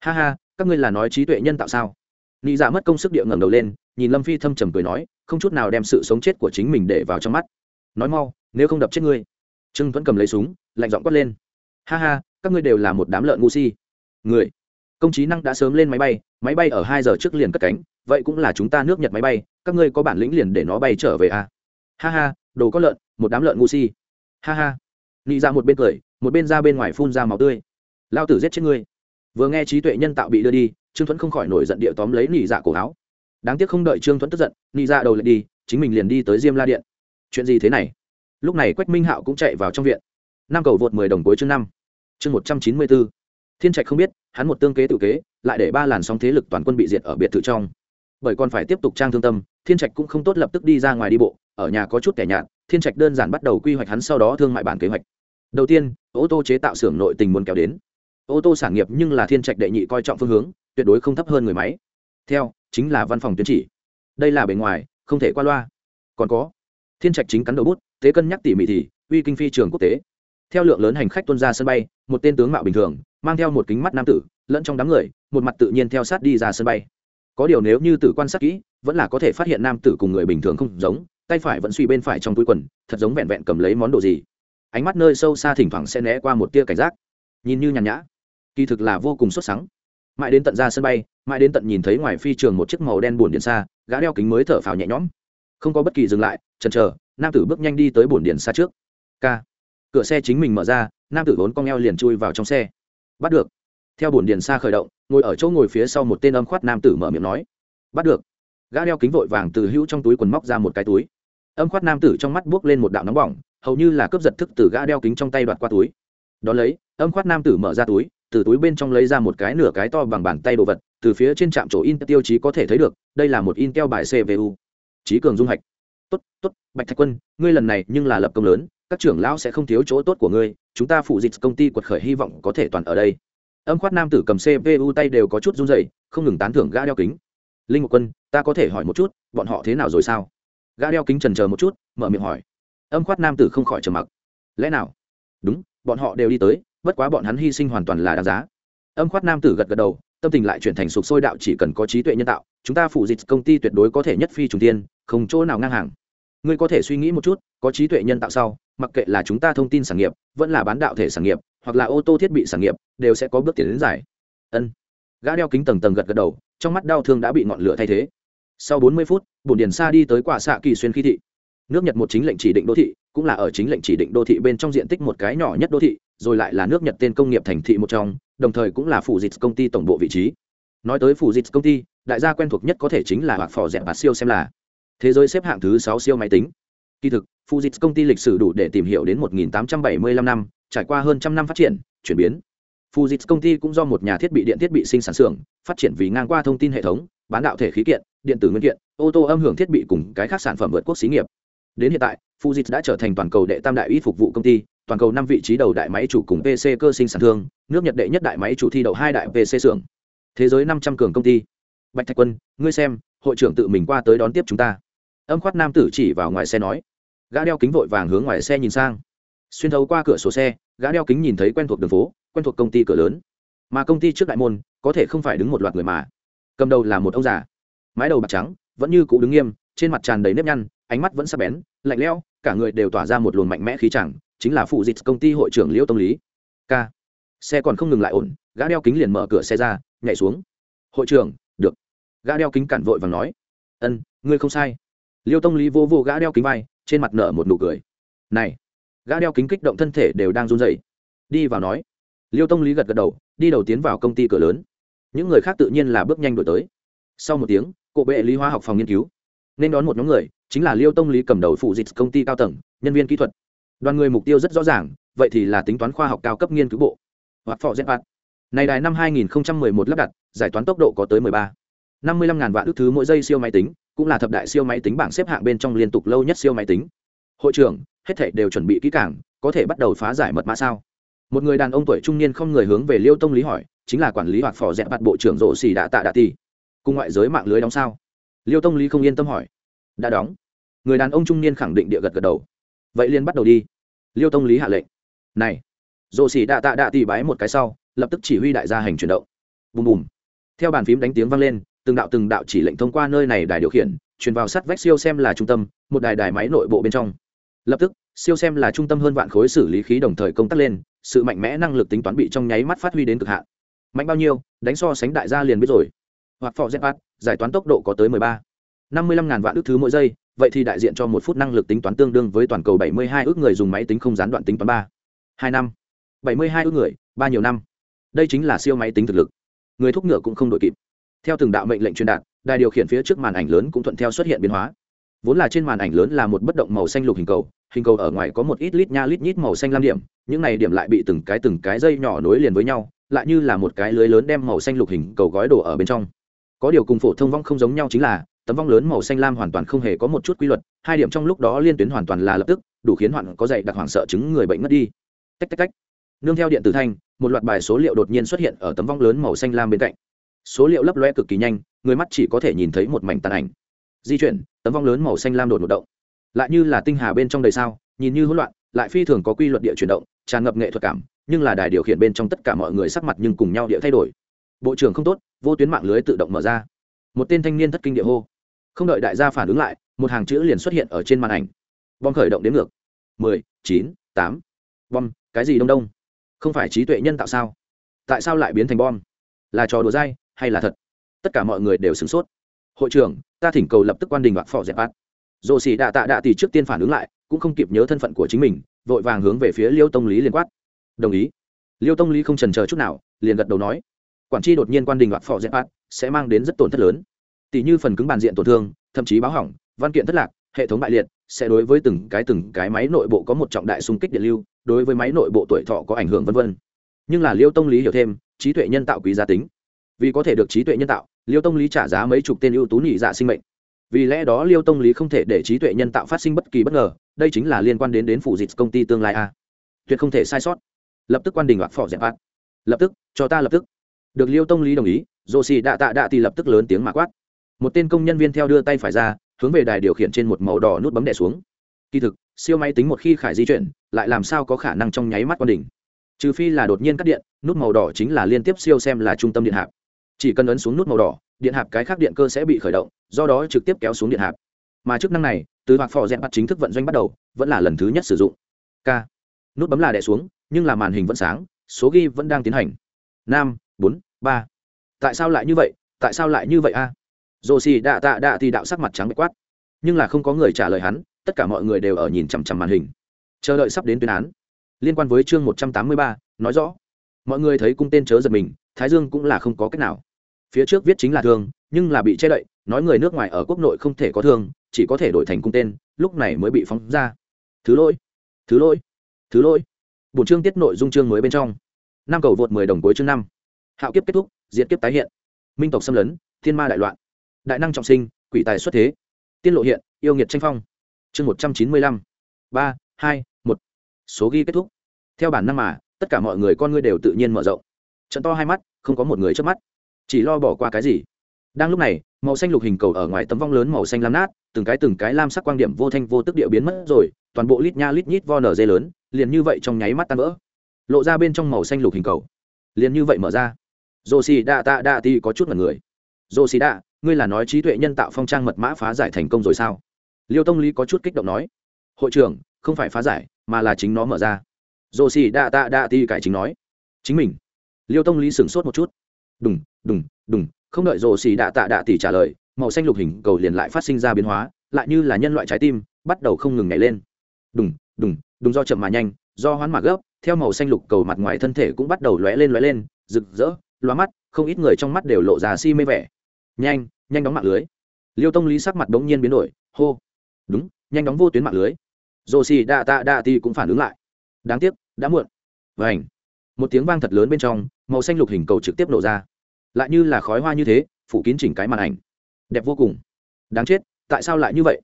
Speaker 1: Ha ha, các ngươi là nói trí tuệ nhân tạo sao? Nị dạ mất công sức địa ngẩng đầu lên, nhìn lâm phi thâm trầm cười nói, không chút nào đem sự sống chết của chính mình để vào trong mắt. Nói mau, nếu không đập chết ngươi. Trương vẫn cầm lấy súng, lạnh giọng quát lên ha ha, các ngươi đều là một đám lợn ngu si. Người, công trí năng đã sớm lên máy bay máy bay ở hai giờ trước liền cất cánh, vậy cũng là chúng ta nước nhật máy bay, các ngươi có bản lĩnh liền để nó bay trở về à. ha ha, đồ có lợn, một đám lợn ngu si. Ha ha. Nghĩ ra dạ một bên cười, một bên ra bên ngoài phun ra máu tươi. Lao tử giết chết ngươi. Vừa nghe trí tuệ nhân tạo bị đưa đi, trương thuẫn không khỏi nổi giận địa tóm lấy nị dạ cổ áo. Đáng tiếc không đợi trương thuẫn tức giận, nị dạ đầu lại đi, chính mình liền đi tới diêm la điện. Chuyện gì thế này? Lúc này quách minh hạo cũng chạy vào trong viện năm cầu vượt mười đồng cuối chương năm. Chương một trăm chín mươi bốn thiên trạch không biết, hắn một tương kế tự kế, lại để ba làn sóng thế lực toàn quân bị diệt ở biệt thự trong. Bởi còn phải tiếp tục trang thương tâm, thiên trạch cũng không tốt lập tức đi ra ngoài đi bộ, ở nhà có chút kẻ nhạt, thiên trạch đơn giản bắt đầu quy hoạch hắn sau đó thương mại bản kế hoạch. Đầu tiên, ô tô chế tạo xưởng nội tình muốn kéo đến. Ô tô sản nghiệp nhưng là thiên trạch đệ nhị coi trọng phương hướng, tuyệt đối không thấp hơn người máy. Theo, chính là văn phòng tuyến chỉ. Đây là bề ngoài, không thể qua loa. Còn có, thiên trạch chính cắn đầu bút, thế cân nhắc tỉ mỉ thì, uy kinh phi trường quốc tế theo lượng lớn hành khách tuân ra sân bay, một tên tướng mạo bình thường, mang theo một kính mắt nam tử, lẫn trong đám người, một mặt tự nhiên theo sát đi ra sân bay. Có điều nếu như tử quan sát kỹ, vẫn là có thể phát hiện nam tử cùng người bình thường không giống, tay phải vẫn suy bên phải trong túi quần, thật giống vẹn vẹn cầm lấy món đồ gì. Ánh mắt nơi sâu xa thỉnh thoảng sẽ né qua một tia cảnh giác. Nhìn như nhàn nhã, kỳ thực là vô cùng xuất sắc mãi đến tận ra sân bay, mãi đến tận nhìn thấy ngoài phi trường một chiếc màu đen buồn điện xa, gã đeo kính mới thở phào nhẹ nhõm. Không có bất kỳ dừng lại, chần chờ, nam tử bước nhanh đi tới buồn điện xa trước. K cửa xe chính mình mở ra, nam tử vốn cong eo liền chui vào trong xe. Bắt được. Theo bổn điện xa khởi động, ngồi ở chỗ ngồi phía sau một tên âm khoát nam tử mở miệng nói. Bắt được. Gã đeo kính vội vàng từ hữu trong túi quần móc ra một cái túi. Âm khoát nam tử trong mắt buốc lên một đạo nóng bỏng, hầu như là cướp giật thức từ gã đeo kính trong tay đoạt qua túi. Đ ó lấy, âm khoát nam tử mở ra túi, từ túi bên trong lấy ra một cái nửa cái to bằng bàn tay đồ vật, từ phía trên trạm chỗ in tiêu chí có thể thấy được, đây là một in keo bài cvu trí cường dung hạch. Tốt tốt, bạch thạch quân, ngươi lần này nhưng là lập công lớn các trưởng lão sẽ không thiếu chỗ tốt của ngươi, chúng ta phụ dịch công ty quật khởi hy vọng có thể toàn ở đây. Âm khoát nam tử cầm cpu tay đều có chút run dày không ngừng tán thưởng gã đeo kính. Linh mục quân, ta có thể hỏi một chút, bọn họ thế nào rồi sao? Gã đeo kính trần chờ một chút, mở miệng hỏi. Âm khoát nam tử không khỏi trầm mặc. Lẽ nào? Đúng, bọn họ đều đi tới, bất quá bọn hắn hy sinh hoàn toàn là đáng giá. Âm khoát nam tử gật gật đầu, tâm tình lại chuyển thành sục sôi đạo chỉ cần có trí tuệ nhân tạo, chúng ta phụ dịch công ty tuyệt đối có thể nhất phi trùng tiên không chỗ nào ngang hàng. Ngươi có thể suy nghĩ một chút, có trí tuệ nhân tạo sau mặc kệ là chúng ta thông tin sản nghiệp, vẫn là bán đạo thể sản nghiệp, hoặc là ô tô thiết bị sản nghiệp, đều sẽ có bước tiến đến giải ân. Gã đeo kính tầng tầng gật gật đầu, trong mắt đau thương đã bị ngọn lửa thay thế. Sau 40 phút bồn điền xa đi tới quả xạ kỳ xuyên khi thị. Nước nhật một chính lệnh chỉ định đô thị, cũng là ở chính lệnh chỉ định đô thị bên trong diện tích một cái nhỏ nhất đô thị, rồi lại là nước nhật tên công nghiệp thành thị một trong, đồng thời cũng là phủ dịch công ty tổng bộ vị trí. Nói tới phủ dịch công ty, đại gia quen thuộc nhất có thể chính là hoặc phò dẹp và siêu xem là thế giới xếp hạng thứ sáu siêu máy tính. Kỳ thực Fujits công ty lịch sử đủ để tìm hiểu đến 1875 năm trải qua hơn trăm năm phát triển chuyển biến Fujits công ty cũng do một nhà thiết bị điện thiết bị sinh sản xưởng phát triển vì ngang qua thông tin hệ thống, bán đạo thể khí kiện, điện tử nguyên kiện, ô tô âm hưởng thiết bị cùng cái khác sản phẩm vượt quốc xí nghiệp. Đến hiện tại, Fujits đã trở thành toàn cầu đệ tam đại uy phục vụ công ty, toàn cầu năm vị trí đầu đại máy chủ cùng PC cơ sinh sản thương, nước Nhật đệ nhất đại máy chủ thi đậu hai đại PC xưởng. Thế giới năm trăm cường công ty. Bạch Thạch Quân, ngươi xem, hội trưởng tự mình qua tới đón tiếp chúng ta. Âm khoát nam tử chỉ vào ngoài xe nói. Gã đeo kính vội vàng hướng ngoài xe nhìn sang. Xuyên thấu qua cửa sổ xe, gã đeo kính nhìn thấy quen thuộc đường phố, quen thuộc công ty cửa lớn. Mà công ty trước đại môn, có thể không phải đứng một loạt người mà. Cầm đầu là một ông già, mái đầu bạc trắng, vẫn như cũ đứng nghiêm, trên mặt tràn đầy nếp nhăn, ánh mắt vẫn sắc bén, lạnh lẽo, cả người đều tỏa ra một luồng mạnh mẽ khí chẳng chính là phụ dịch công ty hội trưởng liễu tông lý. K. Xe còn không ngừng lại ổn gã đeo kính liền mở cửa xe ra nhảy xuống. Hội trưởng được. Gã đeo kính cản vội và nói. Ân ngươi không sai. Liêu tông lý vô vô gã đeo kính vai trên mặt nở một nụ cười. Này, gã đeo kính kích động thân thể đều đang run rẩy. Đi vào nói. Liêu tông lý gật gật đầu, đi đầu tiến vào công ty cửa lớn. Những người khác tự nhiên là bước nhanh đổi tới. Sau một tiếng cộ bệ lý hóa học phòng nghiên cứu. Nên đón một nhóm người, chính là liêu tông lý cầm đầu phụ dịch công ty cao tầng, nhân viên kỹ thuật. Đoàn người mục tiêu rất rõ ràng, vậy thì là tính toán khoa học cao cấp nghiên cứu bộ. Hoặc phò z này đài năm 2011 lắp đặt, giải toán tốc độ có tới 13 55 ngàn vạn ước thứ mỗi giây siêu máy tính cũng là thập đại siêu máy tính bảng xếp hạng bên trong liên tục lâu nhất siêu máy tính. Hội trưởng, hết thảy đều chuẩn bị kỹ càng, có thể bắt đầu phá giải mật mã sao? Một người đàn ông tuổi trung niên không người hướng về liêu tông lý hỏi, chính là quản lý hoặc phò dẹp bạt bộ trưởng rộ xì đạ tạ đạ ti cùng ngoại giới mạng lưới đóng sao? Liêu tông lý không yên tâm hỏi. Đã đóng. Người đàn ông trung niên khẳng định địa gật gật đầu. Vậy liền bắt đầu đi. Liêu tông lý hạ lệnh. Này, rộ xỉ đạ tạ đạ tỷ bái một cái sau, lập tức chỉ huy đại gia hành chuyển động. Bùm bùm. Theo bàn phím đánh tiếng vang lên từng đạo từng đạo chỉ lệnh thông qua nơi này đài điều khiển, truyền vào sắt vách siêu xem là trung tâm, một đài đài máy nội bộ bên trong. Lập tức, siêu xem là trung tâm hơn vạn khối xử lý khí đồng thời công tác lên, sự mạnh mẽ năng lực tính toán bị trong nháy mắt phát huy đến cực hạn. Mạnh bao nhiêu, đánh so sánh đại gia liền biết rồi. Hoặc phò z giải toán tốc độ có tới mười ba. Năm mươi lăm ngàn vạn ước thứ mỗi giây, vậy thì đại diện cho một phút năng lực tính toán tương đương với toàn cầu 72 ước người dùng máy tính không gián đoạn tính toán ba. Hai năm. 72 ước người, ba nhiều năm. Đây chính là siêu máy tính thực lực. Người thúc ngựa cũng không đội kịp theo từng đạo mệnh lệnh truyền đạt, đài điều khiển phía trước màn ảnh lớn cũng thuận theo xuất hiện biến hóa. Vốn là trên màn ảnh lớn là một bất động màu xanh lục hình cầu hình cầu ở ngoài có một ít lít nha lít nhít màu xanh lam điểm, những này điểm lại bị từng cái từng cái dây nhỏ nối liền với nhau, lại như là một cái lưới lớn đem màu xanh lục hình cầu gói đổ ở bên trong. Có điều cùng phổ thông vong không giống nhau chính là, tấm vong lớn màu xanh lam hoàn toàn không hề có một chút quy luật, hai điểm trong lúc đó liên tuyến hoàn toàn là lập tức, đủ khiến hoạn có dạy đặc hoảng sợ chứng người bệnh mất đi. Tách tách tách. Nương theo điện tử thanh, một loạt bài số liệu đột nhiên xuất hiện ở tấm vong lớn màu xanh lam bên cạnh số liệu lấp loe cực kỳ nhanh, người mắt chỉ có thể nhìn thấy một mảnh tàn ảnh. Di chuyển, tấm vong lớn màu xanh lam đột ngột động. Lại như là tinh hà bên trong đời sao, nhìn như hỗn loạn, lại phi thường có quy luật địa chuyển động, tràn ngập nghệ thuật cảm, nhưng là đài điều khiển bên trong tất cả mọi người sắc mặt nhưng cùng nhau địa thay đổi. Bộ trưởng không tốt, vô tuyến mạng lưới tự động mở ra. Một tên thanh niên thất kinh địa hô. Không đợi đại gia phản ứng lại, một hàng chữ liền xuất hiện ở trên màn ảnh. Bom khởi động đến ngược. Mười, chín, tám. Bom, cái gì đông đông? Không phải trí tuệ nhân tạo sao? Tại sao lại biến thành bom? Là trò đùa dai hay là thật? Tất cả mọi người đều sửng sốt. Hội trưởng, ta thỉnh cầu lập tức quan đình hoặc phò dẹp bát. Dồ xì đạ tạ đạ thì trước tiên phản ứng lại, cũng không kịp nhớ thân phận của chính mình, vội vàng hướng về phía liêu tông lý liền quát. Đồng ý. Liêu tông lý không trần chờ chút nào, liền gật đầu nói. Quản tri đột nhiên quan đình hoặc phò dẹp bát, sẽ mang đến rất tổn thất lớn. Tỷ như phần cứng bàn diện tổn thương, thậm chí báo hỏng, văn kiện thất lạc, hệ thống bại liệt, sẽ đối với từng cái từng cái máy nội bộ có một trọng đại xung kích điện lưu, đối với máy nội bộ tuổi thọ có ảnh hưởng vân vân. Nhưng là liêu tông lý hiểu thêm, trí tuệ nhân tạo quý giá tính vì có thể được trí tuệ nhân tạo, liêu tông lý trả giá mấy chục tên ưu tú nhị dạ sinh mệnh. Vì lẽ đó liêu tông lý không thể để trí tuệ nhân tạo phát sinh bất kỳ bất ngờ, đây chính là liên quan đến đến phủ dịch công ty tương lai a. Tuyệt không thể sai sót. Lập tức quan đình hoặc phỏ dẹp át lập tức, cho ta lập tức. Được liêu tông lý đồng ý dồ xì đạ tạ đạ thì lập tức lớn tiếng mà quát. Một tên công nhân viên theo đưa tay phải ra, hướng về đài điều khiển trên một màu đỏ nút bấm đè xuống. Kỳ thực, siêu máy tính một khi khải di chuyển, lại làm sao có khả năng trong nháy mắt quan đỉnh trừ phi là đột nhiên cắt điện, nút màu đỏ chính là liên tiếp siêu xem là trung tâm điện hạp chỉ cần ấn xuống nút màu đỏ, điện hạp cái khác điện cơ sẽ bị khởi động, do đó trực tiếp kéo xuống điện hạp. Mà chức năng này, từ hoặc phò rẽ bắt chính thức vận doanh bắt đầu, vẫn là lần thứ nhất sử dụng. K. Nút bấm là đè xuống, nhưng là màn hình vẫn sáng, số ghi vẫn đang tiến hành. Năm bốn, ba. Tại sao lại như vậy? Tại sao lại như vậy a? Dồ xì đạ tạ đạ thì đạo sắc mặt trắng bạch quát. Nhưng là không có người trả lời hắn, tất cả mọi người đều ở nhìn chằm chằm màn hình. Chờ đợi sắp đến tuyên án. Liên quan với chương một trăm tám mươi ba, nói rõ mọi người thấy cung tên chớ giật mình, thái dương cũng là không có cách nào. Phía trước viết chính là thương, nhưng là bị che đậy, nói người nước ngoài ở quốc nội không thể có thương, chỉ có thể đổi thành cung tên, lúc này mới bị phóng ra. Thứ lỗi thứ lỗi thứ lỗi. Bổn chương tiết nội dung chương mới bên trong. Năm cầu vượt mười đồng cuối chương năm. Hạo kiếp kết thúc diễn kiếp tái hiện. Minh tộc xâm lấn, thiên ma đại loạn. Đại năng trọng sinh, quỷ tài xuất thế. Tiên lộ hiện, yêu nghiệt tranh phong. Chương một trăm chín mươi lăm. Ba, hai, một. Số ghi kết thúc. Theo bản năng mà tất cả mọi người con ngươi đều tự nhiên mở rộng. Trận to hai mắt, không có một người trước mắt. Chỉ lo bỏ qua cái gì? Đang lúc này, màu xanh lục hình cầu ở ngoài tấm vong lớn màu xanh lam nát, từng cái từng cái lam sắc quang điểm vô thanh vô tức địa biến mất rồi, toàn bộ lít nha lít nhít vo nở dây lớn, liền như vậy trong nháy mắt tan vỡ. Lộ ra bên trong màu xanh lục hình cầu. Liền như vậy mở ra. Dồ xì đạ tạ đạ ti có chút mật người. Dồ xì đạ ngươi là nói trí tuệ nhân tạo phong trang mật mã phá giải thành công rồi sao? Liêu tông lý có chút kích động nói. Hội trưởng, không phải phá giải, mà là chính nó mở ra dồ xì đa tạ đa ti cải chính nói. Chính mình. Liêu tông lý sửng sốt một chút. Đùng đùng đùng, không đợi rồ xì đạ tạ đạ tỷ trả lời, màu xanh lục hình cầu liền lại phát sinh ra biến hóa, lại như là nhân loại trái tim, bắt đầu không ngừng nhảy lên. Đùng đùng đùng do chậm mà nhanh, do hoán mà gấp, theo màu xanh lục cầu mặt ngoài thân thể cũng bắt đầu lóe lên lóe lên, rực rỡ loa mắt, không ít người trong mắt đều lộ ra si mê vẻ. Nhanh nhanh đóng mạng lưới. Liêu tông lý sắc mặt bỗng nhiên biến đổi, hô. Đúng, nhanh đóng vô tuyến mạng lưới. Rồ xì đạ tạ đạ tỷ cũng phản ứng lại. Đáng tiếc đã muộn. Vảnh một tiếng vang thật lớn bên trong, màu xanh lục hình cầu trực tiếp nổ ra. Lại như là khói hoa như thế, phủ kín chỉnh cái màn ảnh. Đẹp vô cùng. Đáng chết, tại sao lại như vậy?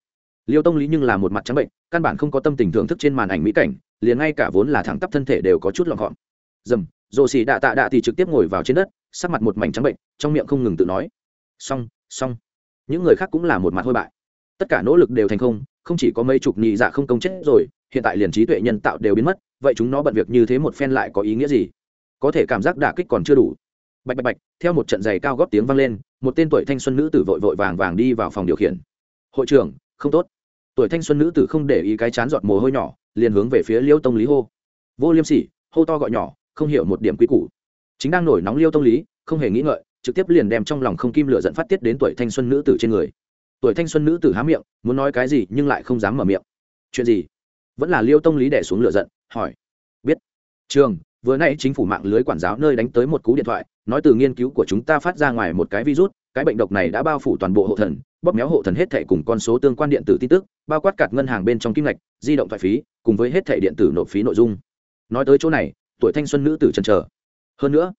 Speaker 1: Liêu tông lý nhưng là một mặt trắng bệnh, căn bản không có tâm tình thưởng thức trên màn ảnh mỹ cảnh, liền ngay cả vốn là thẳng tắp thân thể đều có chút lọn gọn dầm rồ xì đạ tạ đạ thì trực tiếp ngồi vào trên đất, sắc mặt một mảnh trắng bệnh, trong miệng không ngừng tự nói. Xong xong. Những người khác cũng là một mặt hôi bại. Tất cả nỗ lực đều thành không không chỉ có mấy chục nhị dạ không công chết rồi, hiện tại liền trí tuệ nhân tạo đều biến mất vậy chúng nó bận việc như thế một phen lại có ý nghĩa gì? Có thể cảm giác đả kích còn chưa đủ. Bạch bạch bạch, theo một trận giày cao góp tiếng vang lên, một tên tuổi thanh xuân nữ tử vội vội vàng vàng đi vào phòng điều khiển. Hội trưởng, không tốt. Tuổi thanh xuân nữ tử không để ý cái chán giọt mồ hôi nhỏ, liền hướng về phía liêu tông lý hô. Vô liêm sỉ, hô to gọi nhỏ, không hiểu một điểm quý củ. Chính đang nổi nóng liêu tông lý, không hề nghĩ ngợi, trực tiếp liền đem trong lòng không kim lửa dẫn phát tiết đến tuổi thanh xuân nữ tử trên người. Tuổi thanh xuân nữ tử há miệng, muốn nói cái gì nhưng lại không dám mở miệng. Chuyện gì? Vẫn là liêu tông lý đẻ xuống lửa giận, hỏi. Biết. Trường, vừa nay chính phủ mạng lưới quản giáo nơi đánh tới một cú điện thoại, nói từ nghiên cứu của chúng ta phát ra ngoài một cái virus, cái bệnh độc này đã bao phủ toàn bộ hộ thần, bóp méo hộ thần hết thẻ cùng con số tương quan điện tử tin tức, bao quát cạt ngân hàng bên trong kim ngạch, di động thoại phí, cùng với hết thẻ điện tử nộp phí nội dung. Nói tới chỗ này, tuổi thanh xuân nữ tử trần trờ hơn nữa,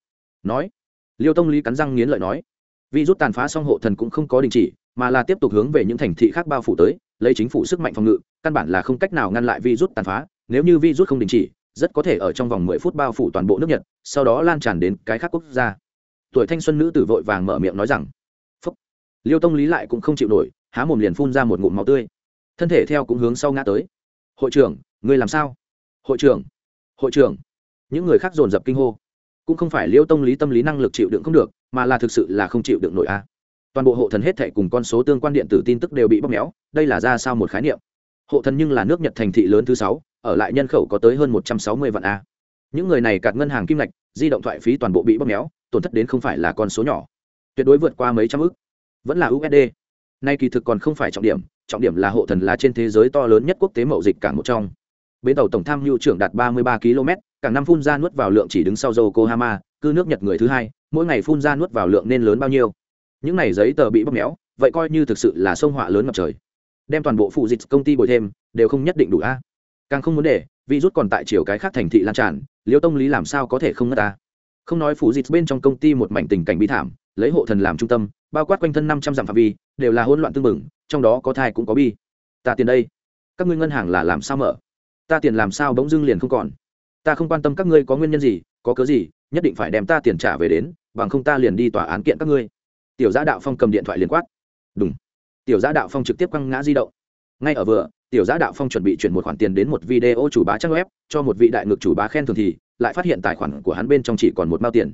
Speaker 1: nói, liêu tông lý cắn răng nghiến lợi nói virus tàn phá xong hộ thần cũng không có đình chỉ, mà là tiếp tục hướng về những thành thị khác bao phủ tới, lấy chính phủ sức mạnh phòng ngự, căn bản là không cách nào ngăn lại virus tàn phá. Nếu như virus không đình chỉ, rất có thể ở trong vòng mười phút bao phủ toàn bộ nước nhật, sau đó lan tràn đến cái khác quốc gia. Tuổi thanh xuân nữ tử vội vàng mở miệng nói rằng, phúc. Liêu tông lý lại cũng không chịu nổi, há mồm liền phun ra một ngụm máu tươi. Thân thể theo cũng hướng sau ngã tới. Hội trưởng người làm sao? Hội trưởng hội trưởng. Những người khác dồn dập kinh hô. Cũng không phải liêu tông lý tâm lý năng lực chịu đựng không được mà là thực sự là không chịu được nổi a. Toàn bộ hộ thần hết thệ cùng con số tương quan điện tử tin tức đều bị bóp méo, đây là ra sao một khái niệm? Hộ thần nhưng là nước nhật thành thị lớn thứ sáu, ở lại nhân khẩu có tới hơn một trăm sáu mươi vạn a. Những người này cạt ngân hàng kim lạch di động thoại phí toàn bộ bị bóp méo, tổn thất đến không phải là con số nhỏ. Tuyệt đối vượt qua mấy trăm ước. Vẫn là usd nay kỳ thực còn không phải trọng điểm trọng điểm là hộ thần là trên thế giới to lớn nhất quốc tế mậu dịch cảng một trong. Bến tàu tổng tham mưu trưởng đạt ba mươi ba km cảng năm phun ra nuốt vào lượng chỉ đứng sau yokohama cư nước nhật người thứ hai, mỗi ngày phun ra nuốt vào lượng nên lớn bao nhiêu. Những này giấy tờ bị bóp méo, vậy coi như thực sự là sông họa lớn ngập trời. Đem toàn bộ phụ dịch công ty bồi thêm, đều không nhất định đủ a. Càng không muốn để virus còn tại chiều cái khác thành thị lan tràn, liêu tông lý làm sao có thể không ngất ta? Không nói phụ dịch bên trong công ty một mảnh tình cảnh bi thảm, lấy hộ thần làm trung tâm, bao quát quanh thân năm trăm dặm phạm vi, đều là hỗn loạn tương mừng trong đó có thai cũng có bi. Ta tiền đây. Các ngươi ngân hàng là làm sao mở? Ta tiền làm sao bỗng dưng liền không còn? Ta không quan tâm các ngươi có nguyên nhân gì, có cớ gì, nhất định phải đem ta tiền trả về đến, bằng không ta liền đi tòa án kiện các ngươi. Tiểu giã đạo phong cầm điện thoại liền quát. Đúng tiểu giã đạo phong trực tiếp quăng ngã di động. Ngay ở vừa, tiểu giã đạo phong chuẩn bị chuyển một khoản tiền đến một video chủ bá trang web, cho một vị đại ngược chủ bá khen thường thì lại phát hiện tài khoản của hắn bên trong chỉ còn một mao tiền.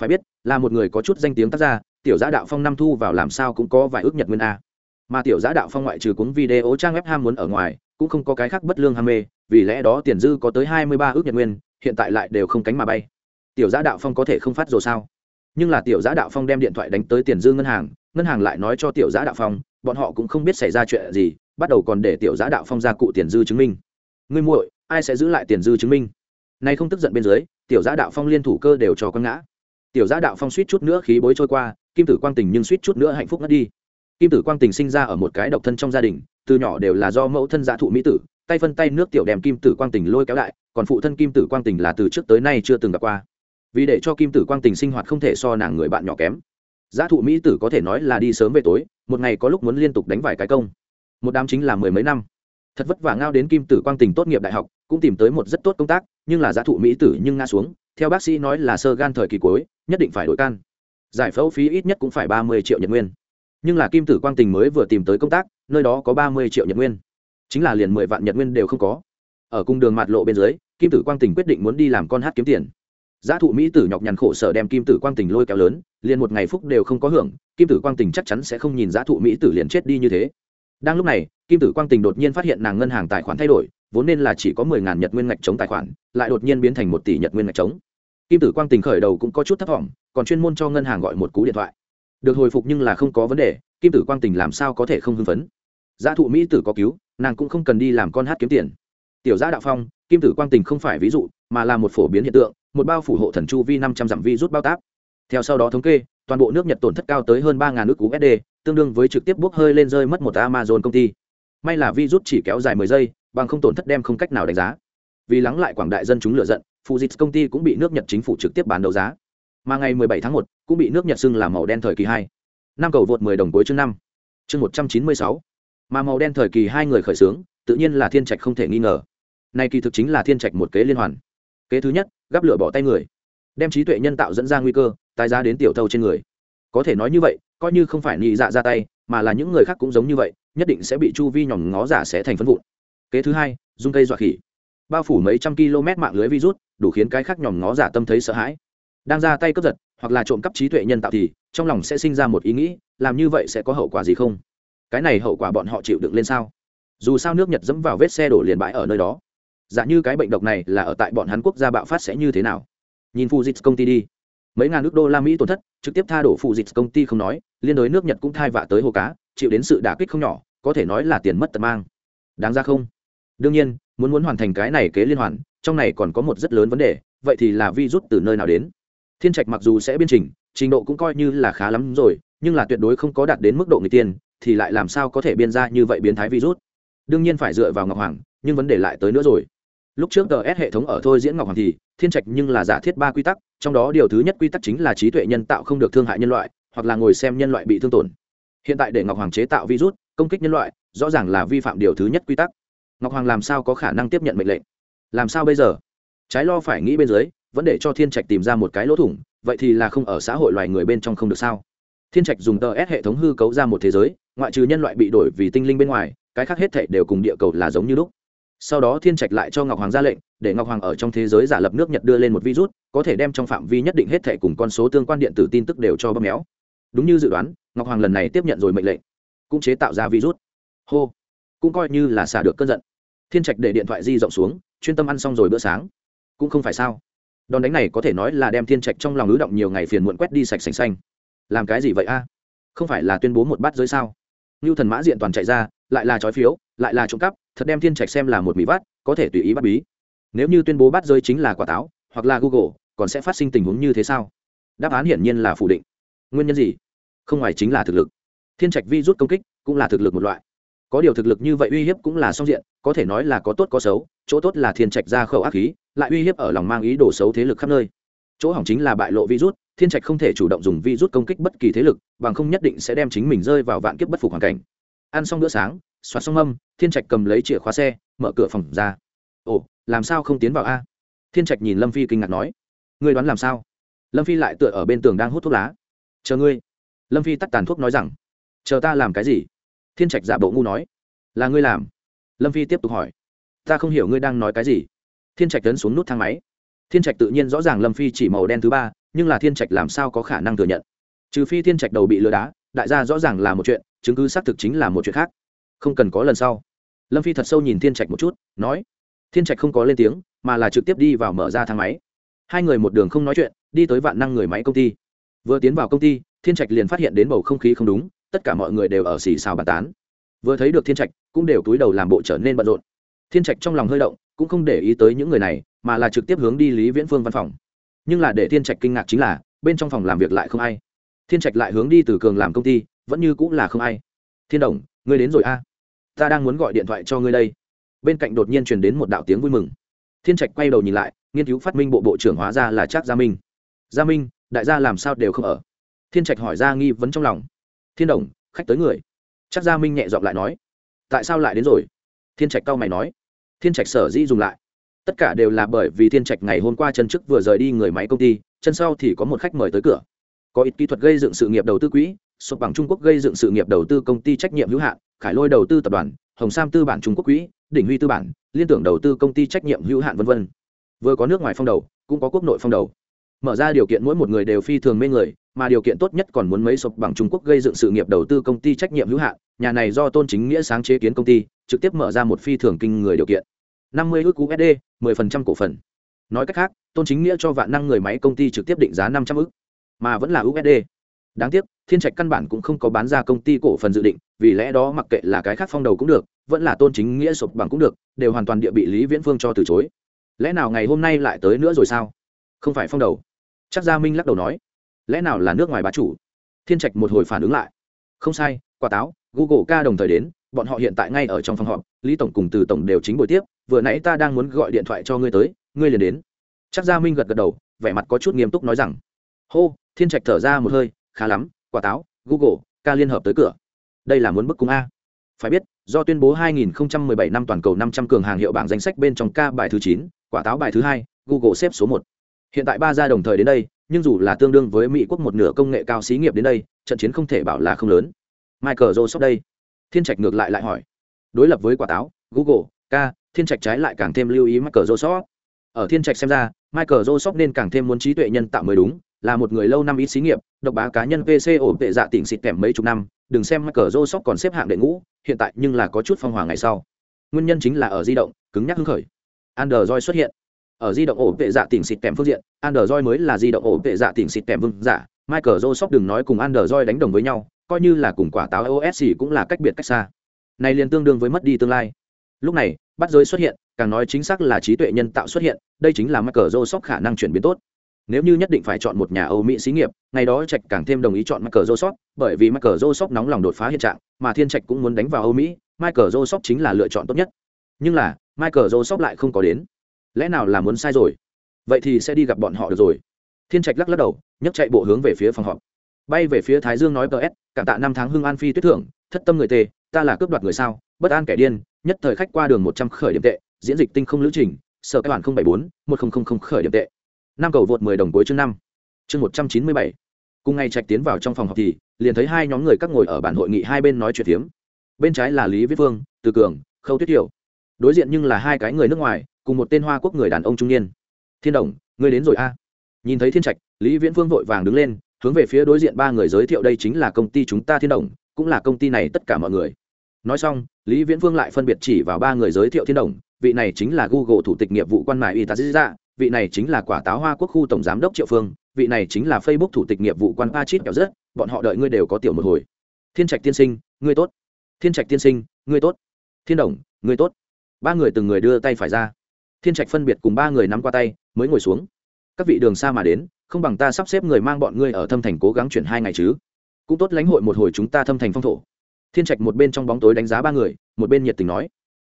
Speaker 1: Phải biết, là một người có chút danh tiếng tác gia, tiểu giã đạo phong năm thu vào làm sao cũng có vài ước nhật nguyên a mà tiểu giã đạo phong ngoại trừ cuống video trang web ham muốn ở ngoài, cũng không có cái khác bất lương ham mê, vì lẽ đó tiền dư có tới hai mươi ba ước nhật nguyên, hiện tại lại đều không cánh mà bay. Tiểu giã đạo phong có thể không phát rồi sao? Nhưng là tiểu giã đạo phong đem điện thoại đánh tới tiền dư ngân hàng ngân hàng lại nói cho tiểu giã đạo phong, bọn họ cũng không biết xảy ra chuyện gì, bắt đầu còn để tiểu giã đạo phong ra cụ tiền dư chứng minh. Ngươi muội, ai sẽ giữ lại tiền dư chứng minh? Nay không tức giận bên dưới, tiểu giã đạo phong liên thủ cơ đều cho con ngã. Tiểu giã đạo phong suýt chút nữa khí bối trôi qua, kim tử quang tình nhưng suýt chút nữa hạnh phúc ngất đi kim tử quang tình sinh ra ở một cái độc thân trong gia đình, từ nhỏ đều là do mẫu thân gia thụ mỹ tử, tay phân tay nước tiểu đem kim tử quang tình lôi kéo lại, còn phụ thân kim tử quang tình là từ trước tới nay chưa từng gặp qua. Vì để cho kim tử quang tình sinh hoạt không thể so nàng người bạn nhỏ kém. Giá thụ mỹ tử có thể nói là đi sớm về tối, một ngày có lúc muốn liên tục đánh vài cái công. Một đám chính là mười mấy năm. Thật vất vả ngao đến kim tử quang tình tốt nghiệp đại học, cũng tìm tới một rất tốt công tác, nhưng là giá thụ mỹ tử nhưng ngã xuống, theo bác sĩ nói là sơ gan thời kỳ cuối, nhất định phải đổi can. Giải phẫu phí ít nhất cũng phải ba mươi triệu nhật nguyên nhưng là kim tử quang tình mới vừa tìm tới công tác, nơi đó có ba mươi triệu nhật nguyên. Chính là liền mười vạn nhật nguyên đều không có. Ở cung đường mặt lộ bên dưới, kim tử quang tình quyết định muốn đi làm con hát kiếm tiền. Giá thụ mỹ tử nhọc nhằn khổ sở đem kim tử quang tình lôi kéo lớn, liền một ngày phúc đều không có hưởng, kim tử quang tình chắc chắn sẽ không nhìn giá thụ mỹ tử liền chết đi như thế. Đang lúc này, kim tử quang tình đột nhiên phát hiện nàng ngân hàng tài khoản thay đổi, vốn nên là chỉ có mười ngàn nhật nguyên ngạch chống tài khoản, lại đột nhiên biến thành một tỷ nhật nguyên ngạch chống. Kim tử quang tình khởi đầu cũng có chút thấp t còn chuyên môn cho ngân hàng gọi một cú điện thoại được hồi phục nhưng là không có vấn đề, kim tử quang tình làm sao có thể không hưng phấn? Giá thụ mỹ tử có cứu, nàng cũng không cần đi làm con hát kiếm tiền. Tiểu gia đạo phong, kim tử quang tình không phải ví dụ, mà là một phổ biến hiện tượng, một bao phủ hộ thần chu vi năm trăm dặm vi rút bao táp. Theo sau đó thống kê, toàn bộ nước nhật tổn thất cao tới hơn ba nước usd tương đương với trực tiếp bốc hơi lên rơi mất một amazon công ty. May là vi rút chỉ kéo dài mười giây, bằng không tổn thất đem không cách nào đánh giá. Vì lắng lại quảng đại dân chúng lựa giận dịch công ty cũng bị nước Nhật chính phủ trực tiếp bán đấu giá. Mà ngày 17 tháng 1, cũng bị nước Nhật xưng là màu đen thời kỳ 2. Năm cầu vượt 10 đồng cuối chương 5. Chương 196. Mà màu đen thời kỳ hai người khởi sướng tự nhiên là thiên trạch không thể nghi ngờ. Này kỳ thực chính là thiên trạch một kế liên hoàn. Kế thứ nhất, gắp lửa bỏ tay người, đem trí tuệ nhân tạo dẫn ra nguy cơ, tái giá đến tiểu thâu trên người. Có thể nói như vậy, coi như không phải nhị dạ ra tay, mà là những người khác cũng giống như vậy, nhất định sẽ bị chu vi nhòm ngó giả sẽ thành phân vụn. Kế thứ hai, dung cây dọa khỉ bao phủ mấy trăm km mạng lưới virus đủ khiến cái khác nhòm ngó giả tâm thấy sợ hãi đang ra tay cướp giật hoặc là trộm cắp trí tuệ nhân tạo thì trong lòng sẽ sinh ra một ý nghĩ, làm như vậy sẽ có hậu quả gì không? Cái này hậu quả bọn họ chịu đựng lên sao? Dù sao nước nhật dẫm vào vết xe đổ liền bãi ở nơi đó. Giả như cái bệnh độc này là ở tại bọn hắn quốc gia bạo phát sẽ như thế nào? Nhìn phụ dịch công ty đi. Mấy ngàn nước đô la mỹ tổn thất, trực tiếp tha đổ phụ dịch công ty không nói, liên đối nước nhật cũng thai vạ tới hồ cá, chịu đến sự đả kích không nhỏ, có thể nói là tiền mất tật mang. Đáng ra không? Đương nhiên, muốn muốn hoàn thành cái này kế liên hoàn, trong này còn có một rất lớn vấn đề, vậy thì là virus từ nơi nào đến? Thiên trạch mặc dù sẽ biên trình trình độ cũng coi như là khá lắm rồi, nhưng là tuyệt đối không có đạt đến mức độ người tiên, thì lại làm sao có thể biên ra như vậy biến thái virus? Đương nhiên phải dựa vào ngọc hoàng, nhưng vấn đề lại tới nữa rồi. Lúc trước ts hệ thống ở thôi diễn ngọc hoàng thì, thiên trạch nhưng là giả thiết ba quy tắc, trong đó điều thứ nhất quy tắc chính là trí tuệ nhân tạo không được thương hại nhân loại, hoặc là ngồi xem nhân loại bị thương tổn. Hiện tại để ngọc hoàng chế tạo virus, công kích nhân loại, rõ ràng là vi phạm điều thứ nhất quy tắc. Ngọc hoàng làm sao có khả năng tiếp nhận mệnh lệnh? Làm sao bây giờ? Trái lo phải nghĩ bên dưới vẫn để cho thiên trạch tìm ra một cái lỗ thủng, vậy thì là không ở xã hội loài người bên trong không được sao? Thiên trạch dùng tờ s hệ thống hư cấu ra một thế giới, ngoại trừ nhân loại bị đổi vì tinh linh bên ngoài, cái khác hết thệ đều cùng địa cầu là giống như lúc. Sau đó thiên trạch lại cho ngọc hoàng ra lệnh, để ngọc hoàng ở trong thế giới giả lập nước nhật đưa lên một virus, có thể đem trong phạm vi nhất định hết thệ cùng con số tương quan điện tử tin tức đều cho bóp méo. Đúng như dự đoán, ngọc hoàng lần này tiếp nhận rồi mệnh lệnh, cũng chế tạo ra virus. Hô, cũng coi như là xả được cơn giận. Thiên trạch để điện thoại di rộng xuống, chuyên tâm ăn xong rồi bữa sáng. Cũng không phải sao? Đòn đánh này có thể nói là đem thiên trạch trong lòng ứ động nhiều ngày phiền muộn quét đi sạch sành xanh. Làm cái gì vậy a? Không phải là tuyên bố một bát giới sao? Như thần mã diện toàn chạy ra, lại là trói phiếu, lại là trộm cắp, thật đem thiên trạch xem là một mỹ vát, có thể tùy ý bắt bí. Nếu như tuyên bố bát giới chính là quả táo, hoặc là google, còn sẽ phát sinh tình huống như thế sao? Đáp án hiển nhiên là phủ định. Nguyên nhân gì? Không ngoài chính là thực lực. Thiên trạch vi rút công kích cũng là thực lực một loại. Có điều thực lực như vậy uy hiếp cũng là song diện, có thể nói là có tốt có xấu, chỗ tốt là thiên trạch ra khẩu ác khí lại uy hiếp ở lòng mang ý đồ xấu thế lực khắp nơi. Chỗ hỏng chính là bại lộ virus, thiên trạch không thể chủ động dùng virus công kích bất kỳ thế lực, bằng không nhất định sẽ đem chính mình rơi vào vạn kiếp bất phục hoàn cảnh. Ăn xong bữa sáng xoát xong âm thiên trạch cầm lấy chìa khóa xe, mở cửa phòng ra. Ồ, làm sao không tiến vào a? Thiên trạch nhìn lâm phi kinh ngạc nói. Ngươi đoán làm sao? Lâm phi lại tựa ở bên tường đang hút thuốc lá. Chờ ngươi. Lâm phi tắt tàn thuốc nói rằng. Chờ ta làm cái gì? Thiên trạch giả bộ ngu nói. Là ngươi làm. Lâm phi tiếp tục hỏi. Ta không hiểu ngươi đang nói cái gì thiên trạch tấn xuống nút thang máy. Thiên trạch tự nhiên rõ ràng lâm phi chỉ màu đen thứ ba, nhưng là thiên trạch làm sao có khả năng thừa nhận? Trừ phi thiên trạch đầu bị lừa đá, đại gia rõ ràng là một chuyện, chứng cứ xác thực chính là một chuyện khác. Không cần có lần sau. Lâm phi thật sâu nhìn thiên trạch một chút, nói. Thiên trạch không có lên tiếng, mà là trực tiếp đi vào mở ra thang máy. Hai người một đường không nói chuyện, đi tới vạn năng người máy công ty. Vừa tiến vào công ty, thiên trạch liền phát hiện đến bầu không khí không đúng, tất cả mọi người đều ở xì xào bàn tán. Vừa thấy được thiên trạch, cũng đều túi đầu làm bộ trở nên bận rộn. Thiên trạch trong lòng hơi động cũng không để ý tới những người này, mà là trực tiếp hướng đi lý viễn phương văn phòng. Nhưng là để thiên trạch kinh ngạc chính là, bên trong phòng làm việc lại không ai. Thiên trạch lại hướng đi từ cường làm công ty, vẫn như cũng là không ai. Thiên đồng, ngươi đến rồi a. Ta đang muốn gọi điện thoại cho ngươi đây. Bên cạnh đột nhiên truyền đến một đạo tiếng vui mừng. Thiên trạch quay đầu nhìn lại, nghiên cứu phát minh bộ bộ trưởng hóa ra là trác gia minh. Gia minh, đại gia làm sao đều không ở? Thiên trạch hỏi ra nghi vấn trong lòng. Thiên đồng, khách tới người. Trác gia minh nhẹ giọng lại nói. Tại sao lại đến rồi? Thiên trạch cau mày nói thiên trạch sở dĩ dùng lại. Tất cả đều là bởi vì thiên trạch ngày hôm qua chân chức vừa rời đi người máy công ty, chân sau thì có một khách mời tới cửa. Có ít kỹ thuật gây dựng sự nghiệp đầu tư quỹ, sụp bằng trung quốc gây dựng sự nghiệp đầu tư công ty trách nhiệm hữu hạn, khải lôi đầu tư tập đoàn, hồng sam tư bản trung quốc quỹ, đỉnh huy tư bản, liên tưởng đầu tư công ty trách nhiệm hữu hạn v v vừa có nước ngoài phong đầu, cũng có quốc nội phong đầu. Mở ra điều kiện mỗi một người đều phi thường mê người, mà điều kiện tốt nhất còn muốn mấy sụp bằng trung quốc gây dựng sự nghiệp đầu tư công ty trách nhiệm hữu hạn, nhà này do tôn chính nghĩa sáng chế kiến công ty, trực tiếp mở ra một phi thường kinh người điều kiện năm mươi ước usd mười phần trăm cổ phần. Nói cách khác, tôn chính nghĩa cho vạn năng người máy công ty trực tiếp định giá năm trăm ước, mà vẫn là usd đáng tiếc, thiên trạch căn bản cũng không có bán ra công ty cổ phần dự định, vì lẽ đó mặc kệ là cái khác phong đầu cũng được, vẫn là tôn chính nghĩa sụp bằng cũng được, đều hoàn toàn địa bị lý viễn phương cho từ chối. Lẽ nào ngày hôm nay lại tới nữa rồi sao? Không phải phong đầu. Chắc gia minh lắc đầu nói. Lẽ nào là nước ngoài bá chủ? Thiên trạch một hồi phản ứng lại. Không sai, quả táo, google ca đồng thời đến, bọn họ hiện tại ngay ở trong phòng họp, lý tổng cùng từ tổng đều chính buổi tiếp vừa nãy ta đang muốn gọi điện thoại cho ngươi tới ngươi liền đến. Chắc gia minh gật gật đầu vẻ mặt có chút nghiêm túc nói rằng hô thiên trạch thở ra một hơi khá lắm quả táo google ca liên hợp tới cửa. Đây là muốn bức cung a. Phải biết do tuyên bố 2017 năm toàn cầu 500 cường hàng hiệu bảng danh sách bên trong ca bài thứ 9, quả táo bài thứ hai google xếp số 1. hiện tại ba gia đồng thời đến đây nhưng dù là tương đương với mỹ quốc một nửa công nghệ cao xí nghiệp đến đây trận chiến không thể bảo là không lớn. Michael joseph đây. Thiên trạch ngược lại lại hỏi. Đối lập với quả táo google ca thiên trạch trái lại càng thêm lưu ý michael joseph. Ở thiên trạch xem ra, michael joseph nên càng thêm muốn trí tuệ nhân tạo mới đúng, là một người lâu năm ít xí nghiệp, độc bá cá nhân pc ổn tệ dạ tỉnh xịt kèm mấy chục năm, đừng xem michael joseph còn xếp hạng đệ ngũ, hiện tại nhưng là có chút phong hòa ngày sau. Nguyên nhân chính là ở di động, cứng nhắc hưng khởi. Android xuất hiện. Ở di động ổ vệ dạ tỉnh xịt kèm phương diện, android mới là di động ổ vệ dạ tỉnh xịt kèm vương giả. Michael joseph đừng nói cùng android đánh đồng với nhau, coi như là cùng quả táo ios cũng là cách biệt cách xa. Này liền tương đương với mất đi tương lai lúc này bắt giới xuất hiện càng nói chính xác là trí tuệ nhân tạo xuất hiện đây chính là michael joseph khả năng chuyển biến tốt nếu như nhất định phải chọn một nhà Âu Mỹ xí nghiệp, ngày đó Trạch càng thêm đồng ý chọn Michael Joseph, bởi vì Michael Joseph nóng lòng đột phá hiện trạng, mà Thiên Trạch cũng muốn đánh vào Âu Mỹ, Michael Joseph chính là lựa chọn tốt nhất. Nhưng là, Michael Joseph lại không có đến. Lẽ nào là muốn sai rồi? Vậy thì sẽ đi gặp bọn họ được rồi. Thiên Trạch lắc lắc đầu, nhấc chạy bộ hướng về phía phòng họp. Bay về phía Thái Dương nói PS, cảm tạ năm tháng hưng an phi tuyết thưởng, thất tâm người tề, ta là cướp đoạt người sao, bất an kẻ điên, nhất thời khách qua đường một trăm khởi điểm tệ, diễn dịch tinh không lữ trình, sở các bạn không bảy bốn một nghìn khởi điểm tệ. Năm cầu vượt 10 đồng cuối chương năm. Chương 197. cùng ngày trạch tiến vào trong phòng họp thì liền thấy hai nhóm người các ngồi ở bản hội nghị hai bên nói chuyện phiếm. Bên trái là lý viết vương từ cường khâu tuyết hiểu đối diện nhưng là hai cái người nước ngoài cùng một tên hoa quốc người đàn ông trung niên. Thiên đồng ngươi đến rồi a? Nhìn thấy thiên trạch lý viễn Vương vội vàng đứng lên hướng về phía đối diện ba người giới thiệu đây chính là công ty chúng ta thiên đồng cũng là công ty này tất cả mọi người nói xong, lý viễn Vương lại phân biệt chỉ vào ba người giới thiệu thiên đồng, vị này chính là google thủ tịch nghiệp vụ quan mại y tá dạ vị này chính là quả táo hoa quốc khu tổng giám đốc triệu phương, vị này chính là facebook thủ tịch nghiệp vụ quan pa chít kẹo bọn họ đợi ngươi đều có tiểu một hồi. Thiên trạch tiên sinh, ngươi tốt. Thiên trạch tiên sinh, ngươi tốt. Thiên đồng, ngươi tốt. Ba người từng người đưa tay phải ra. Thiên trạch phân biệt cùng ba người nắm qua tay, mới ngồi xuống. Các vị đường xa mà đến, không bằng ta sắp xếp người mang bọn ngươi ở thâm thành cố gắng chuyển hai ngày chứ. Cũng tốt lãnh hội một hồi chúng ta thâm thành phong thổ thiên trạch một bên trong bóng tối đánh giá ba người một bên nhiệt tình nói.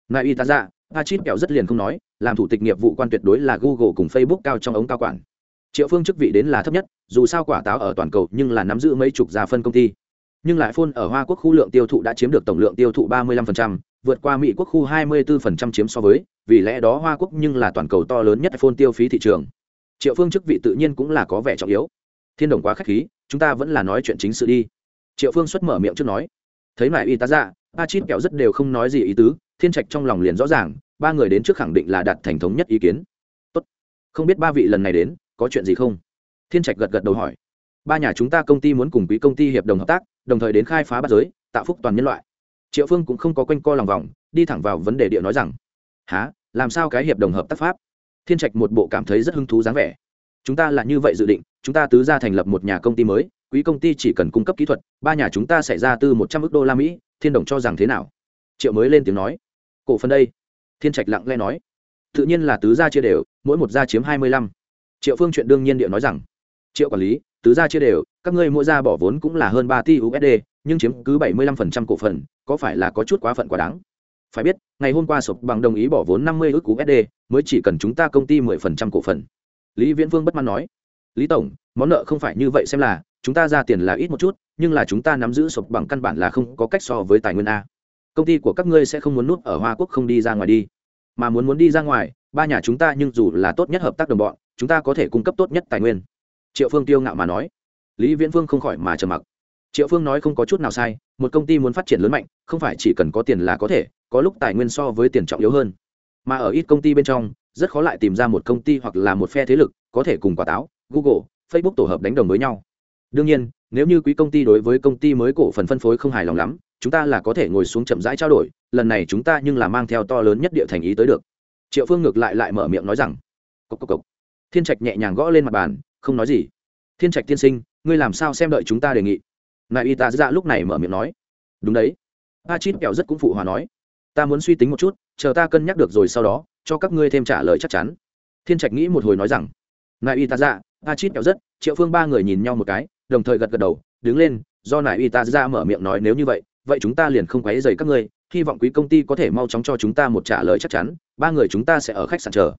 Speaker 1: Ngài y tá dạ, ra a chít kẹo rất liền không nói làm thủ tịch nghiệp vụ quan tuyệt đối là google cùng facebook cao trong ống cao quản. Triệu phương chức vị đến là thấp nhất dù sao quả táo ở toàn cầu nhưng là nắm giữ mấy chục gia phân công ty. Nhưng lại phun ở hoa quốc khu lượng tiêu thụ đã chiếm được tổng lượng tiêu thụ 35%, vượt qua mỹ quốc khu 24% chiếm so với vì lẽ đó hoa quốc nhưng là toàn cầu to lớn nhất phun tiêu phí thị trường. Triệu phương chức vị tự nhiên cũng là có vẻ trọng yếu. Thiên đồng quá khách khí chúng ta vẫn là nói chuyện chính sự đi. Triệu phương xuất mở miệng trước nói thấy lại y tá dạ a chít kẹo rất đều không nói gì ý tứ, thiên trạch trong lòng liền rõ ràng, ba người đến trước khẳng định là đạt thành thống nhất ý kiến. Tốt. không biết ba vị lần này đến, có chuyện gì không? Thiên trạch gật gật đầu hỏi. Ba nhà chúng ta công ty muốn cùng quý công ty hiệp đồng hợp tác, đồng thời đến khai phá bắt giới, tạo phúc toàn nhân loại. Triệu phương cũng không có quanh co lòng vòng, đi thẳng vào vấn đề địa nói rằng há làm sao cái hiệp đồng hợp tác pháp? Thiên trạch một bộ cảm thấy rất hứng thú dáng vẻ. Chúng ta là như vậy dự định, chúng ta tứ ra thành lập một nhà công ty mới quý công ty chỉ cần cung cấp kỹ thuật, ba nhà chúng ta sẽ ra từ một trăm ước đô la mỹ, thiên đồng cho rằng thế nào? Triệu mới lên tiếng nói. Cổ phần đây. Thiên trạch lặng lẽ nói. Tự nhiên là tứ gia chia đều, mỗi một gia chiếm hai mươi lăm. Triệu phương chuyện đương nhiên điệu nói rằng. Triệu quản lý, tứ gia chia đều, các ngươi mỗi gia bỏ vốn cũng là hơn ba tỷ usd nhưng chiếm cứ bảy mươi lăm phần trăm cổ phần, có phải là có chút quá phận quá đáng? Phải biết, ngày hôm qua sụp bằng đồng ý bỏ vốn năm mươi ước usd mới chỉ cần chúng ta công ty mười phần trăm cổ phần. Lý viễn vương bất mãn nói. Lý tổng, món nợ không phải như vậy xem là chúng ta ra tiền là ít một chút, nhưng là chúng ta nắm giữ sụp bằng căn bản là không có cách so với tài nguyên a. Công ty của các ngươi sẽ không muốn núp ở hoa quốc không đi ra ngoài đi. Mà muốn muốn đi ra ngoài, ba nhà chúng ta nhưng dù là tốt nhất hợp tác đồng bọn, chúng ta có thể cung cấp tốt nhất tài nguyên. Triệu phương tiêu ngạo mà nói. Lý viễn phương không khỏi mà trầm mặc. Triệu phương nói không có chút nào sai, một công ty muốn phát triển lớn mạnh, không phải chỉ cần có tiền là có thể, có lúc tài nguyên so với tiền trọng yếu hơn. Mà ở ít công ty bên trong, rất khó lại tìm ra một công ty hoặc là một phe thế lực, có thể cùng quả táo, google, facebook tổ hợp đánh đồng với nhau đương nhiên, nếu như quý công ty đối với công ty mới cổ phần phân phối không hài lòng lắm, chúng ta là có thể ngồi xuống chậm rãi trao đổi, lần này chúng ta nhưng là mang theo to lớn nhất địa thành ý tới được. Triệu phương ngược lại lại mở miệng nói rằng cốc cốc cốc. thiên trạch nhẹ nhàng gõ lên mặt bàn, không nói gì. Thiên trạch tiên sinh, ngươi làm sao xem đợi chúng ta đề nghị? Nại y tá dạ lúc này mở miệng nói. Đúng đấy. A chít kẹo rất cũng phụ hòa nói. Ta muốn suy tính một chút, chờ ta cân nhắc được rồi sau đó, cho các ngươi thêm trả lời chắc chắn. Thiên trạch nghĩ một hồi nói rằng. Nại y tá dạ a chít kẹo rất, triệu phương ba người nhìn nhau một cái đồng thời gật gật đầu, đứng lên, do nại y ta ra dạ mở miệng nói, nếu như vậy vậy chúng ta liền không quấy dày các ngươi, hy vọng quý công ty có thể mau chóng cho chúng ta một trả lời chắc chắn, ba người chúng ta sẽ ở khách sạn chờ.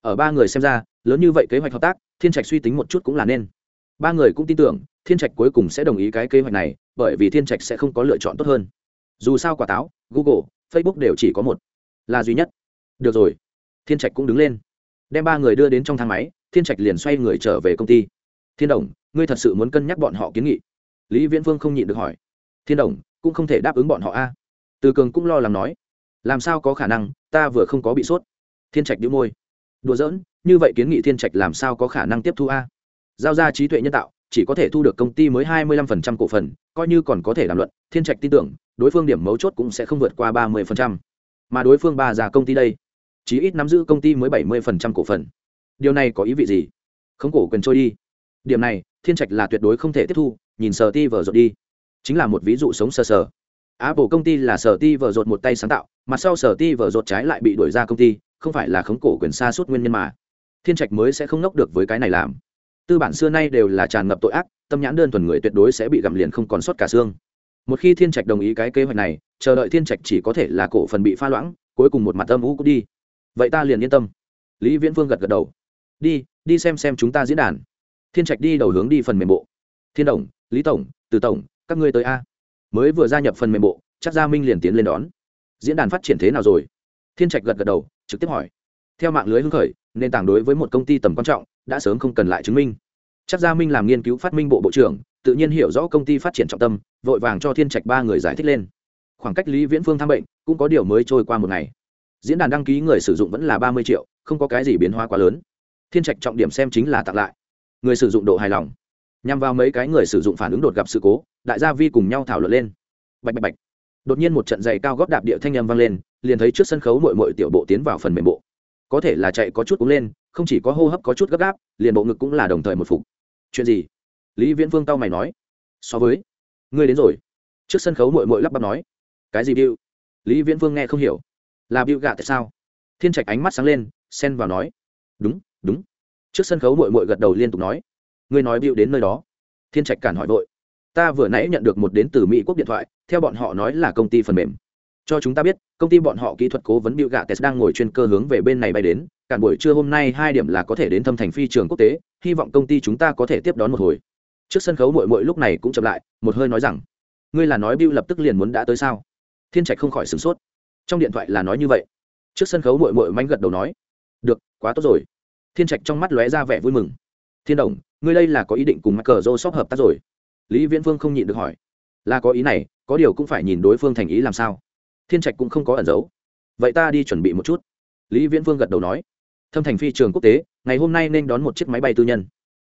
Speaker 1: Ở ba người xem ra, lớn như vậy kế hoạch hợp tác, thiên trạch suy tính một chút cũng là nên. Ba người cũng tin tưởng, thiên trạch cuối cùng sẽ đồng ý cái kế hoạch này, bởi vì thiên trạch sẽ không có lựa chọn tốt hơn. Dù sao quả táo, google, facebook đều chỉ có một, là duy nhất. Được rồi. Thiên trạch cũng đứng lên. Đem ba người đưa đến trong thang máy, thiên trạch liền xoay người trở về công ty thiên đồng, ngươi thật sự muốn cân nhắc bọn họ kiến nghị? Lý viễn Vương không nhịn được hỏi. Thiên đồng, cũng không thể đáp ứng bọn họ a. Từ cường cũng lo lắng nói. Làm sao có khả năng, ta vừa không có bị sốt. Thiên trạch đĩu môi. Đùa giỡn, như vậy kiến nghị thiên trạch làm sao có khả năng tiếp thu a? Giao ra trí tuệ nhân tạo, chỉ có thể thu được công ty mới hai mươi lăm phần trăm cổ phần, coi như còn có thể đàm luận, thiên trạch tin tưởng, đối phương điểm mấu chốt cũng sẽ không vượt qua ba mươi phần trăm. Mà đối phương ba già công ty đây, chí ít nắm giữ công ty mới bảy mươi phần trăm cổ phần. Điều này có ý vị gì? Không cổ quyền trôi đi điểm này, thiên trạch là tuyệt đối không thể tiếp thu, nhìn sờ ti vở rột đi. Chính là một ví dụ sống sờ sờ. Apple công ty là sở ti vở rột một tay sáng tạo mặt sau sở ti vở rột trái lại bị đuổi ra công ty, không phải là khống cổ quyền xa suốt nguyên nhân mà. Thiên trạch mới sẽ không nốc được với cái này làm. Tư bản xưa nay đều là tràn ngập tội ác, tâm nhãn đơn thuần người tuyệt đối sẽ bị gặm liền không còn sót cả xương. Một khi thiên trạch đồng ý cái kế hoạch này, chờ đợi thiên trạch chỉ có thể là cổ phần bị pha loãng, cuối cùng một mặt âm ú cũng đi. Vậy ta liền yên tâm. Lý viễn Vương gật gật đầu. Đi đi xem xem chúng ta diễn đàn thiên trạch đi đầu hướng đi phần mềm bộ. Thiên đồng, lý tổng, từ tổng, các ngươi tới a. Mới vừa gia nhập phần mềm bộ, chắc gia minh liền tiến lên đón. Diễn đàn phát triển thế nào rồi? Thiên trạch gật gật đầu, trực tiếp hỏi. Theo mạng lưới hưng khởi, nền tảng đối với một công ty tầm quan trọng, đã sớm không cần lại chứng minh. Chắc gia minh làm nghiên cứu phát minh bộ bộ trưởng, tự nhiên hiểu rõ công ty phát triển trọng tâm, vội vàng cho thiên trạch ba người giải thích lên. Khoảng cách lý viễn phương tham bệnh, cũng có điều mới trôi qua một ngày. Diễn đàn đăng ký người sử dụng vẫn là ba mươi triệu, không có cái gì biến hóa quá lớn. Thiên trạch trọng điểm xem chính là tặng lại người sử dụng độ hài lòng. Nhằm vào mấy cái người sử dụng phản ứng đột gặp sự cố, đại gia vi cùng nhau thảo luận lên. Bạch bạch bạch. Đột nhiên một trận giày cao góp đạp địa thanh â m vang lên, liền thấy trước sân khấu mội mội tiểu bộ tiến vào phần mềm bộ. Có thể là chạy có chút cũng lên, không chỉ có hô hấp có chút gấp gáp, liền bộ ngực cũng là đồng thời một phục. Chuyện gì? Lý viễn vương tao mày nói. So với, ngươi đến rồi. Trước sân khấu mội mội lắp bắp nói. Cái gì bill lý viễn vương nghe không hiểu. Là bill gạ tại sao? Thiên trạch ánh mắt sáng lên, xen vào nói. Đúng đúng trước sân khấu mội mội gật đầu liên tục nói, ngươi nói bịu đến nơi đó. Thiên trạch cản hỏi vội, ta vừa nãy nhận được một đến từ mỹ quốc điện thoại, theo bọn họ nói là công ty phần mềm. Cho chúng ta biết, công ty bọn họ kỹ thuật cố vấn bill gates đang ngồi chuyên cơ hướng về bên này bay đến, cản buổi trưa hôm nay hai điểm là có thể đến thâm thành phi trường quốc tế, hy vọng công ty chúng ta có thể tiếp đón một hồi. Trước sân khấu mội mội lúc này cũng chậm lại, một hơi nói rằng, ngươi là nói bưu lập tức liền muốn đã tới sao? Thiên trạch không khỏi sửng sốt. Trong điện thoại là nói như vậy. Trước sân khấu mội mội manh gật đầu nói, được, quá tốt rồi thiên trạch trong mắt lóe ra vẻ vui mừng. Thiên đồng, ngươi đây là có ý định cùng mắc cờ rô sóc hợp tác rồi? Lý viễn phương không nhịn được hỏi. Là có ý này, có điều cũng phải nhìn đối phương thành ý làm sao. Thiên trạch cũng không có ẩn giấu. Vậy ta đi chuẩn bị một chút. Lý viễn phương gật đầu nói. Thâm thành phi trường quốc tế, ngày hôm nay nên đón một chiếc máy bay tư nhân.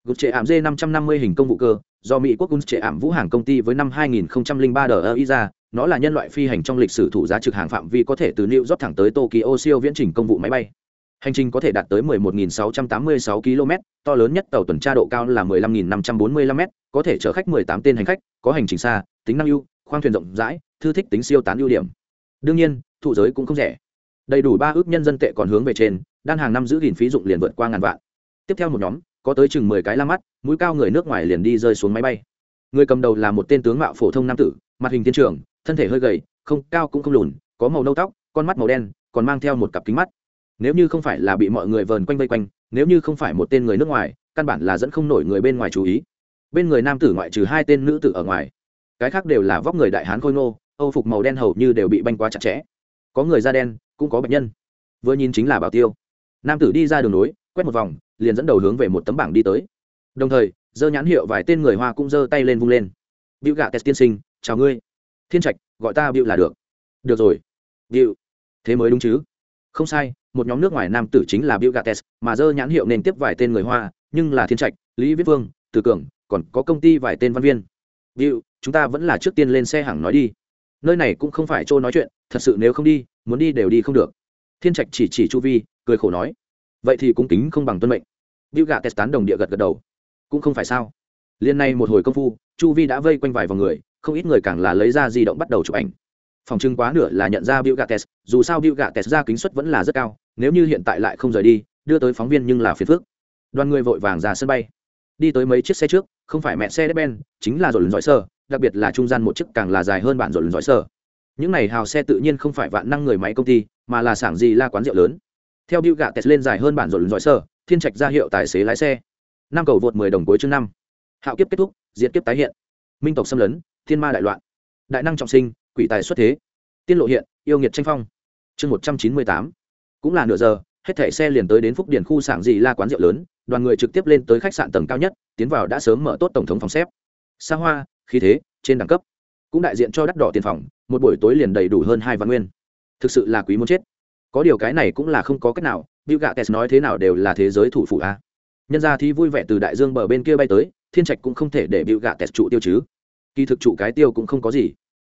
Speaker 1: Gục trệ ảm d năm trăm năm mươi hình công vụ cơ, do mỹ quốc gục trệ ảm vũ hàng công ty với năm 2003 đờ ý ra, nó là nhân loại phi hành trong lịch sử thủ giá trực hàng phạm vi có thể từ new york thẳng tới tokyo siêu viễn trình công vụ máy bay hành trình có thể đạt tới 11.686 km, to lớn nhất tàu tuần tra độ cao là 15.545 m, có thể chở khách 18 tên hành khách, có hành trình xa, tính năng ưu, khoang thuyền rộng rãi, thư thích tính siêu tán ưu điểm. Đương nhiên, thụ giới cũng không rẻ. Đầy đủ ba ước nhân dân tệ còn hướng về trên, đan hàng năm giữ gìn phí dụng liền vượt qua ngàn vạn. Tiếp theo một nhóm, có tới chừng mười cái la mắt, mũi cao người nước ngoài liền đi rơi xuống máy bay. Người cầm đầu là một tên tướng mạo phổ thông nam tử, mặt hình thiên trường, thân thể hơi gầy, không, cao cũng không lùn, có màu nâu tóc, con mắt màu đen, còn mang theo một cặp kính mắt nếu như không phải là bị mọi người vờn quanh vây quanh, nếu như không phải một tên người nước ngoài, căn bản là dẫn không nổi người bên ngoài chú ý. Bên người nam tử ngoại trừ hai tên nữ tử ở ngoài. Cái khác đều là vóc người đại hán khôi ngô, âu phục màu đen hầu như đều bị banh quá chặt chẽ. Có người da đen, cũng có bệnh nhân. Vừa nhìn chính là bảo tiêu. Nam tử đi ra đường nối, quét một vòng, liền dẫn đầu hướng về một tấm bảng đi tới. Đồng thời, giơ nhãn hiệu vài tên người hoa cũng giơ tay lên vung lên. Bịu gạ test tiên sinh, chào ngươi. Thiên trạch, gọi ta bịu là được. Được rồi. Bịu. Thế mới đúng chứ? Không sai một nhóm nước ngoài nam tử chính là Bill Gates, mà dơ nhãn hiệu nên tiếp vài tên người Hoa, nhưng là Thiên Trạch, Lý Viết Vương, Từ Cường, còn có công ty vài tên văn viên. Bill, chúng ta vẫn là trước tiên lên xe hàng nói đi. Nơi này cũng không phải chỗ nói chuyện, thật sự nếu không đi, muốn đi đều đi không được. Thiên Trạch chỉ chỉ Chu Vi, cười khổ nói, vậy thì cũng kính không bằng tuân mệnh. Bill Gates tán đồng địa gật gật đầu. Cũng không phải sao? Liên này một hồi công phu, Chu Vi đã vây quanh vài vòng người, không ít người càng là lấy ra di động bắt đầu chụp ảnh phòng trưng quá nửa là nhận ra Bill Gates, dù sao Bill Gates ra kính suất vẫn là rất cao, nếu như hiện tại lại không rời đi, đưa tới phóng viên nhưng là phiền phước Đoàn người vội vàng ra sân bay, đi tới mấy chiếc xe trước, không phải mẹ xe Ben, chính là dồn lần giỏi sơ, đặc biệt là trung gian một chiếc càng là dài hơn bản dồn lần giỏi sơ. Những này hào xe tự nhiên không phải vạn năng người máy công ty, mà là sảng gì la quán rượu lớn. Theo Bill Gates lên dài hơn bản dồn lần giỏi sơ, thiên trạch ra hiệu tài xế lái xe. Năm cầu vượt 10 đồng cuối chương năm. Hạo kiếp kết thúc, diệt kiếp tái hiện. Minh tộc xâm lấn, thiên ma đại loạn. Đại năng trọng sinh, quỷ tài xuất thế tiên lộ hiện yêu nghiệt tranh phong chương một trăm chín mươi tám cũng là nửa giờ hết thảy xe liền tới đến phúc điển khu sảng dị la quán rượu lớn đoàn người trực tiếp lên tới khách sạn tầng cao nhất tiến vào đã sớm mở tốt tổng thống phòng xếp. Xa hoa khí thế trên đẳng cấp. Cũng đại diện cho đắt đỏ tiền phòng một buổi tối liền đầy đủ hơn hai vạn nguyên. Thực sự là quý muốn chết. Có điều cái này cũng là không có cách nào Bill Gates nói thế nào đều là thế giới thủ phủ a. Nhân ra thì vui vẻ từ đại dương bờ bên kia bay tới thiên trạch cũng không thể để Bill Gates trụ tiêu chứ. Kỳ thực trụ cái tiêu cũng không có gì.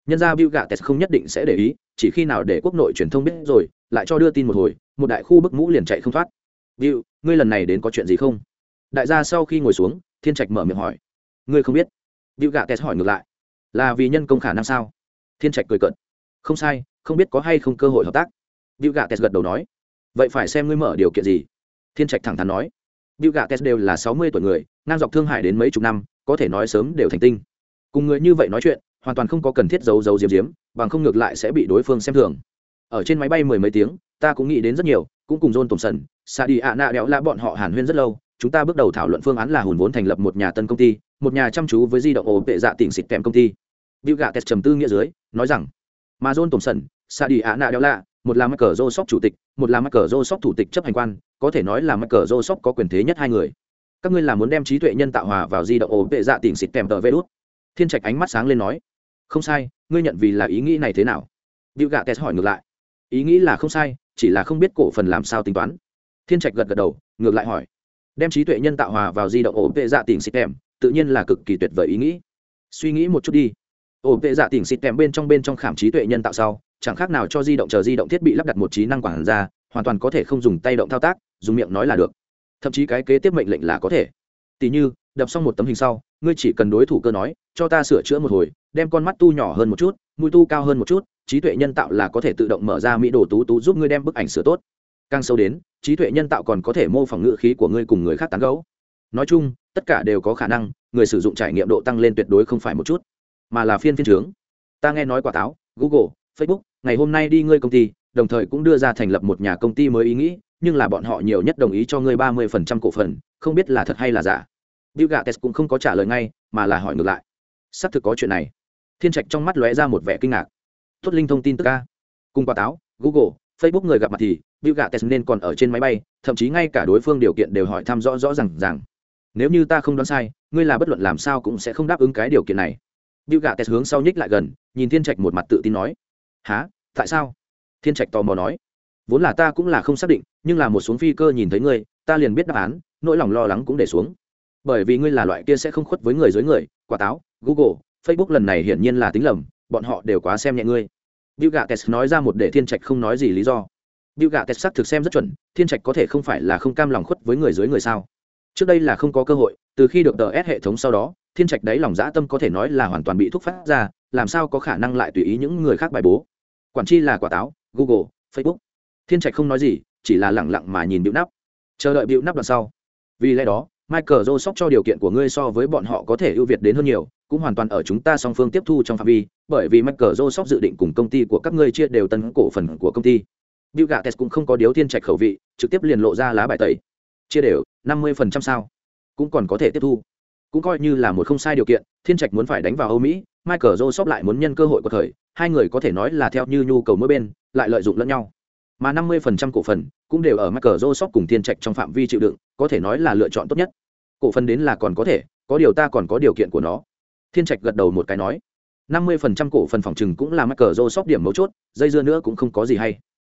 Speaker 1: Nhân ra Bill Gates không nhất định sẽ để ý, chỉ khi nào để quốc nội truyền thông biết rồi, lại cho đưa tin một hồi, một đại khu bức mũ liền chạy không thoát. Bill, ngươi lần này đến có chuyện gì không? Đại gia sau khi ngồi xuống, Thiên Trạch mở miệng hỏi. Ngươi không biết? Bill Gates hỏi ngược lại. Là vì nhân công khả năng sao? Thiên Trạch cười cợt. Không sai, không biết có hay không cơ hội hợp tác. Bill Gates gật đầu nói. Vậy phải xem ngươi mở điều kiện gì? Thiên Trạch thẳng thắn nói. Bill Gates đều là sáu mươi tuổi người, ngang dọc Thương Hải đến mấy chục năm, có thể nói sớm đều thành tinh. Cùng người như vậy nói chuyện, hoàn toàn không có cần thiết giấu giấu diếm diếm bằng không ngược lại sẽ bị đối phương xem thường ở trên máy bay mười mấy tiếng ta cũng nghĩ đến rất nhiều cũng cùng john thompson sa đi ạ nạ đẽo lạ bọn họ hàn huyên rất lâu chúng ta bước đầu thảo luận phương án là hùn vốn thành lập một nhà tân công ty một nhà chăm chú với di động ổ vệ dạ tỉnh xịt kèm công ty Bill Gates trầm tư nghĩa dưới nói rằng mà john thompson sa đi ạ nạ đẽo lạ một là Michael Joseph chủ tịch, một là Michael Joseph thủ tịch chấp hành quan, có thể nói là Michael Joseph có quyền thế nhất hai người. Các ngươi là muốn đem trí tuệ nhân tạo hòa vào di động ổ vệ dạ tỉnh xịt kèm tờ Vđút. Thiên Trạch ánh mắt sáng lên nói, không sai ngươi nhận vì là ý nghĩ này thế nào Bill Gates hỏi ngược lại ý nghĩ là không sai, chỉ là không biết cổ phần làm sao tính toán. Thiên trạch gật gật đầu, ngược lại hỏi. Đem trí tuệ nhân tạo hòa vào di động ổ vệ dạ tỉnh xịt kèm tự nhiên là cực kỳ tuyệt vời ý nghĩ. Suy nghĩ một chút đi. Ổ vệ dạ tỉnh xịt kèm bên trong bên trong khảm trí tuệ nhân tạo sau, chẳng khác nào cho di động chờ di động thiết bị lắp đặt một trí năng quản ra hoàn toàn có thể không dùng tay động thao tác, dùng miệng nói là được. Thậm chí cái kế tiếp mệnh lệnh là có thể. Tỉ như, đập xong một tấm hình sau, ngươi chỉ cần đối thủ cơ nói, cho ta sửa chữa một hồi, đem con mắt tu nhỏ hơn một chút, mũi tu cao hơn một chút trí tuệ nhân tạo là có thể tự động mở ra mỹ đồ tú tú giúp ngươi đem bức ảnh sửa tốt càng sâu đến trí tuệ nhân tạo còn có thể mô phỏng ngữ khí của ngươi cùng người khác tán gấu nói chung tất cả đều có khả năng người sử dụng trải nghiệm độ tăng lên tuyệt đối không phải một chút mà là phiên phiên trướng ta nghe nói quả táo google facebook ngày hôm nay đi ngươi công ty đồng thời cũng đưa ra thành lập một nhà công ty mới ý nghĩ nhưng là bọn họ nhiều nhất đồng ý cho ngươi ba mươi phần trăm cổ phần không biết là thật hay là giả Bill Gates cũng không có trả lời ngay, mà là hỏi ngược lại. Sắp thực có chuyện này. Thiên Trạch trong mắt lóe ra một vẻ kinh ngạc. Thốt linh thông tin tức ca Cùng quả táo, Google, Facebook người gặp mặt thì Bill Gates nên còn ở trên máy bay, thậm chí ngay cả đối phương điều kiện đều hỏi thăm rõ rõ ràng ràng. Nếu như ta không đoán sai, ngươi là bất luận làm sao cũng sẽ không đáp ứng cái điều kiện này. Bill Gates hướng sau nhích lại gần, nhìn Thiên Trạch một mặt tự tin nói: "Hả? Tại sao?" Thiên Trạch tò mò nói: "Vốn là ta cũng là không xác định, nhưng là một xuống phi cơ nhìn thấy ngươi, ta liền biết đáp án, nỗi lòng lo lắng cũng để xuống." bởi vì ngươi là loại kia sẽ không khuất với người dưới người quả táo google facebook lần này hiển nhiên là tính lầm bọn họ đều quá xem nhẹ ngươi. Bill gates nói ra một để thiên trạch không nói gì lý do. Bill gates xác thực xem rất chuẩn, thiên trạch có thể không phải là không cam lòng khuất với người dưới người sao. Trước đây là không có cơ hội, từ khi được tờ s hệ thống sau đó, thiên trạch đấy lòng dã tâm có thể nói là hoàn toàn bị thúc phát ra, làm sao có khả năng lại tùy ý những người khác bài bố. Quản chi là quả táo, google, facebook. Thiên trạch không nói gì, chỉ là lẳng lặng mà nhìn bịu nắp chờ đợi bịu nắp đoạn sau. Vì lẽ đó michael joseph cho điều kiện của ngươi so với bọn họ có thể ưu việt đến hơn nhiều cũng hoàn toàn ở chúng ta song phương tiếp thu trong phạm vi bởi vì michael joseph dự định cùng công ty của các ngươi chia đều tân cổ phần của công ty Bill Gates cũng không có điếu thiên trạch khẩu vị, trực tiếp liền lộ ra lá bài tẩy. Chia đều, năm mươi phần trăm sao? Cũng còn có thể tiếp thu. Cũng coi như là một không sai điều kiện, thiên trạch muốn phải đánh vào Âu Mỹ, Michael Joseph lại muốn nhân cơ hội của thời, hai người có thể nói là theo như nhu cầu mỗi bên, lại lợi dụng lẫn nhau. Mà năm mươi phần trăm cổ phần cũng đều ở Michael Joseph cùng thiên trạch trong phạm vi chịu đựng, có thể nói là lựa chọn tốt nhất. Cổ phần đến là còn có thể, có điều ta còn có điều kiện của nó. Thiên trạch gật đầu một cái nói, năm mươi phần trăm cổ phần phòng trừng cũng là Michael Joseph điểm mấu chốt, dây dưa nữa cũng không có gì hay.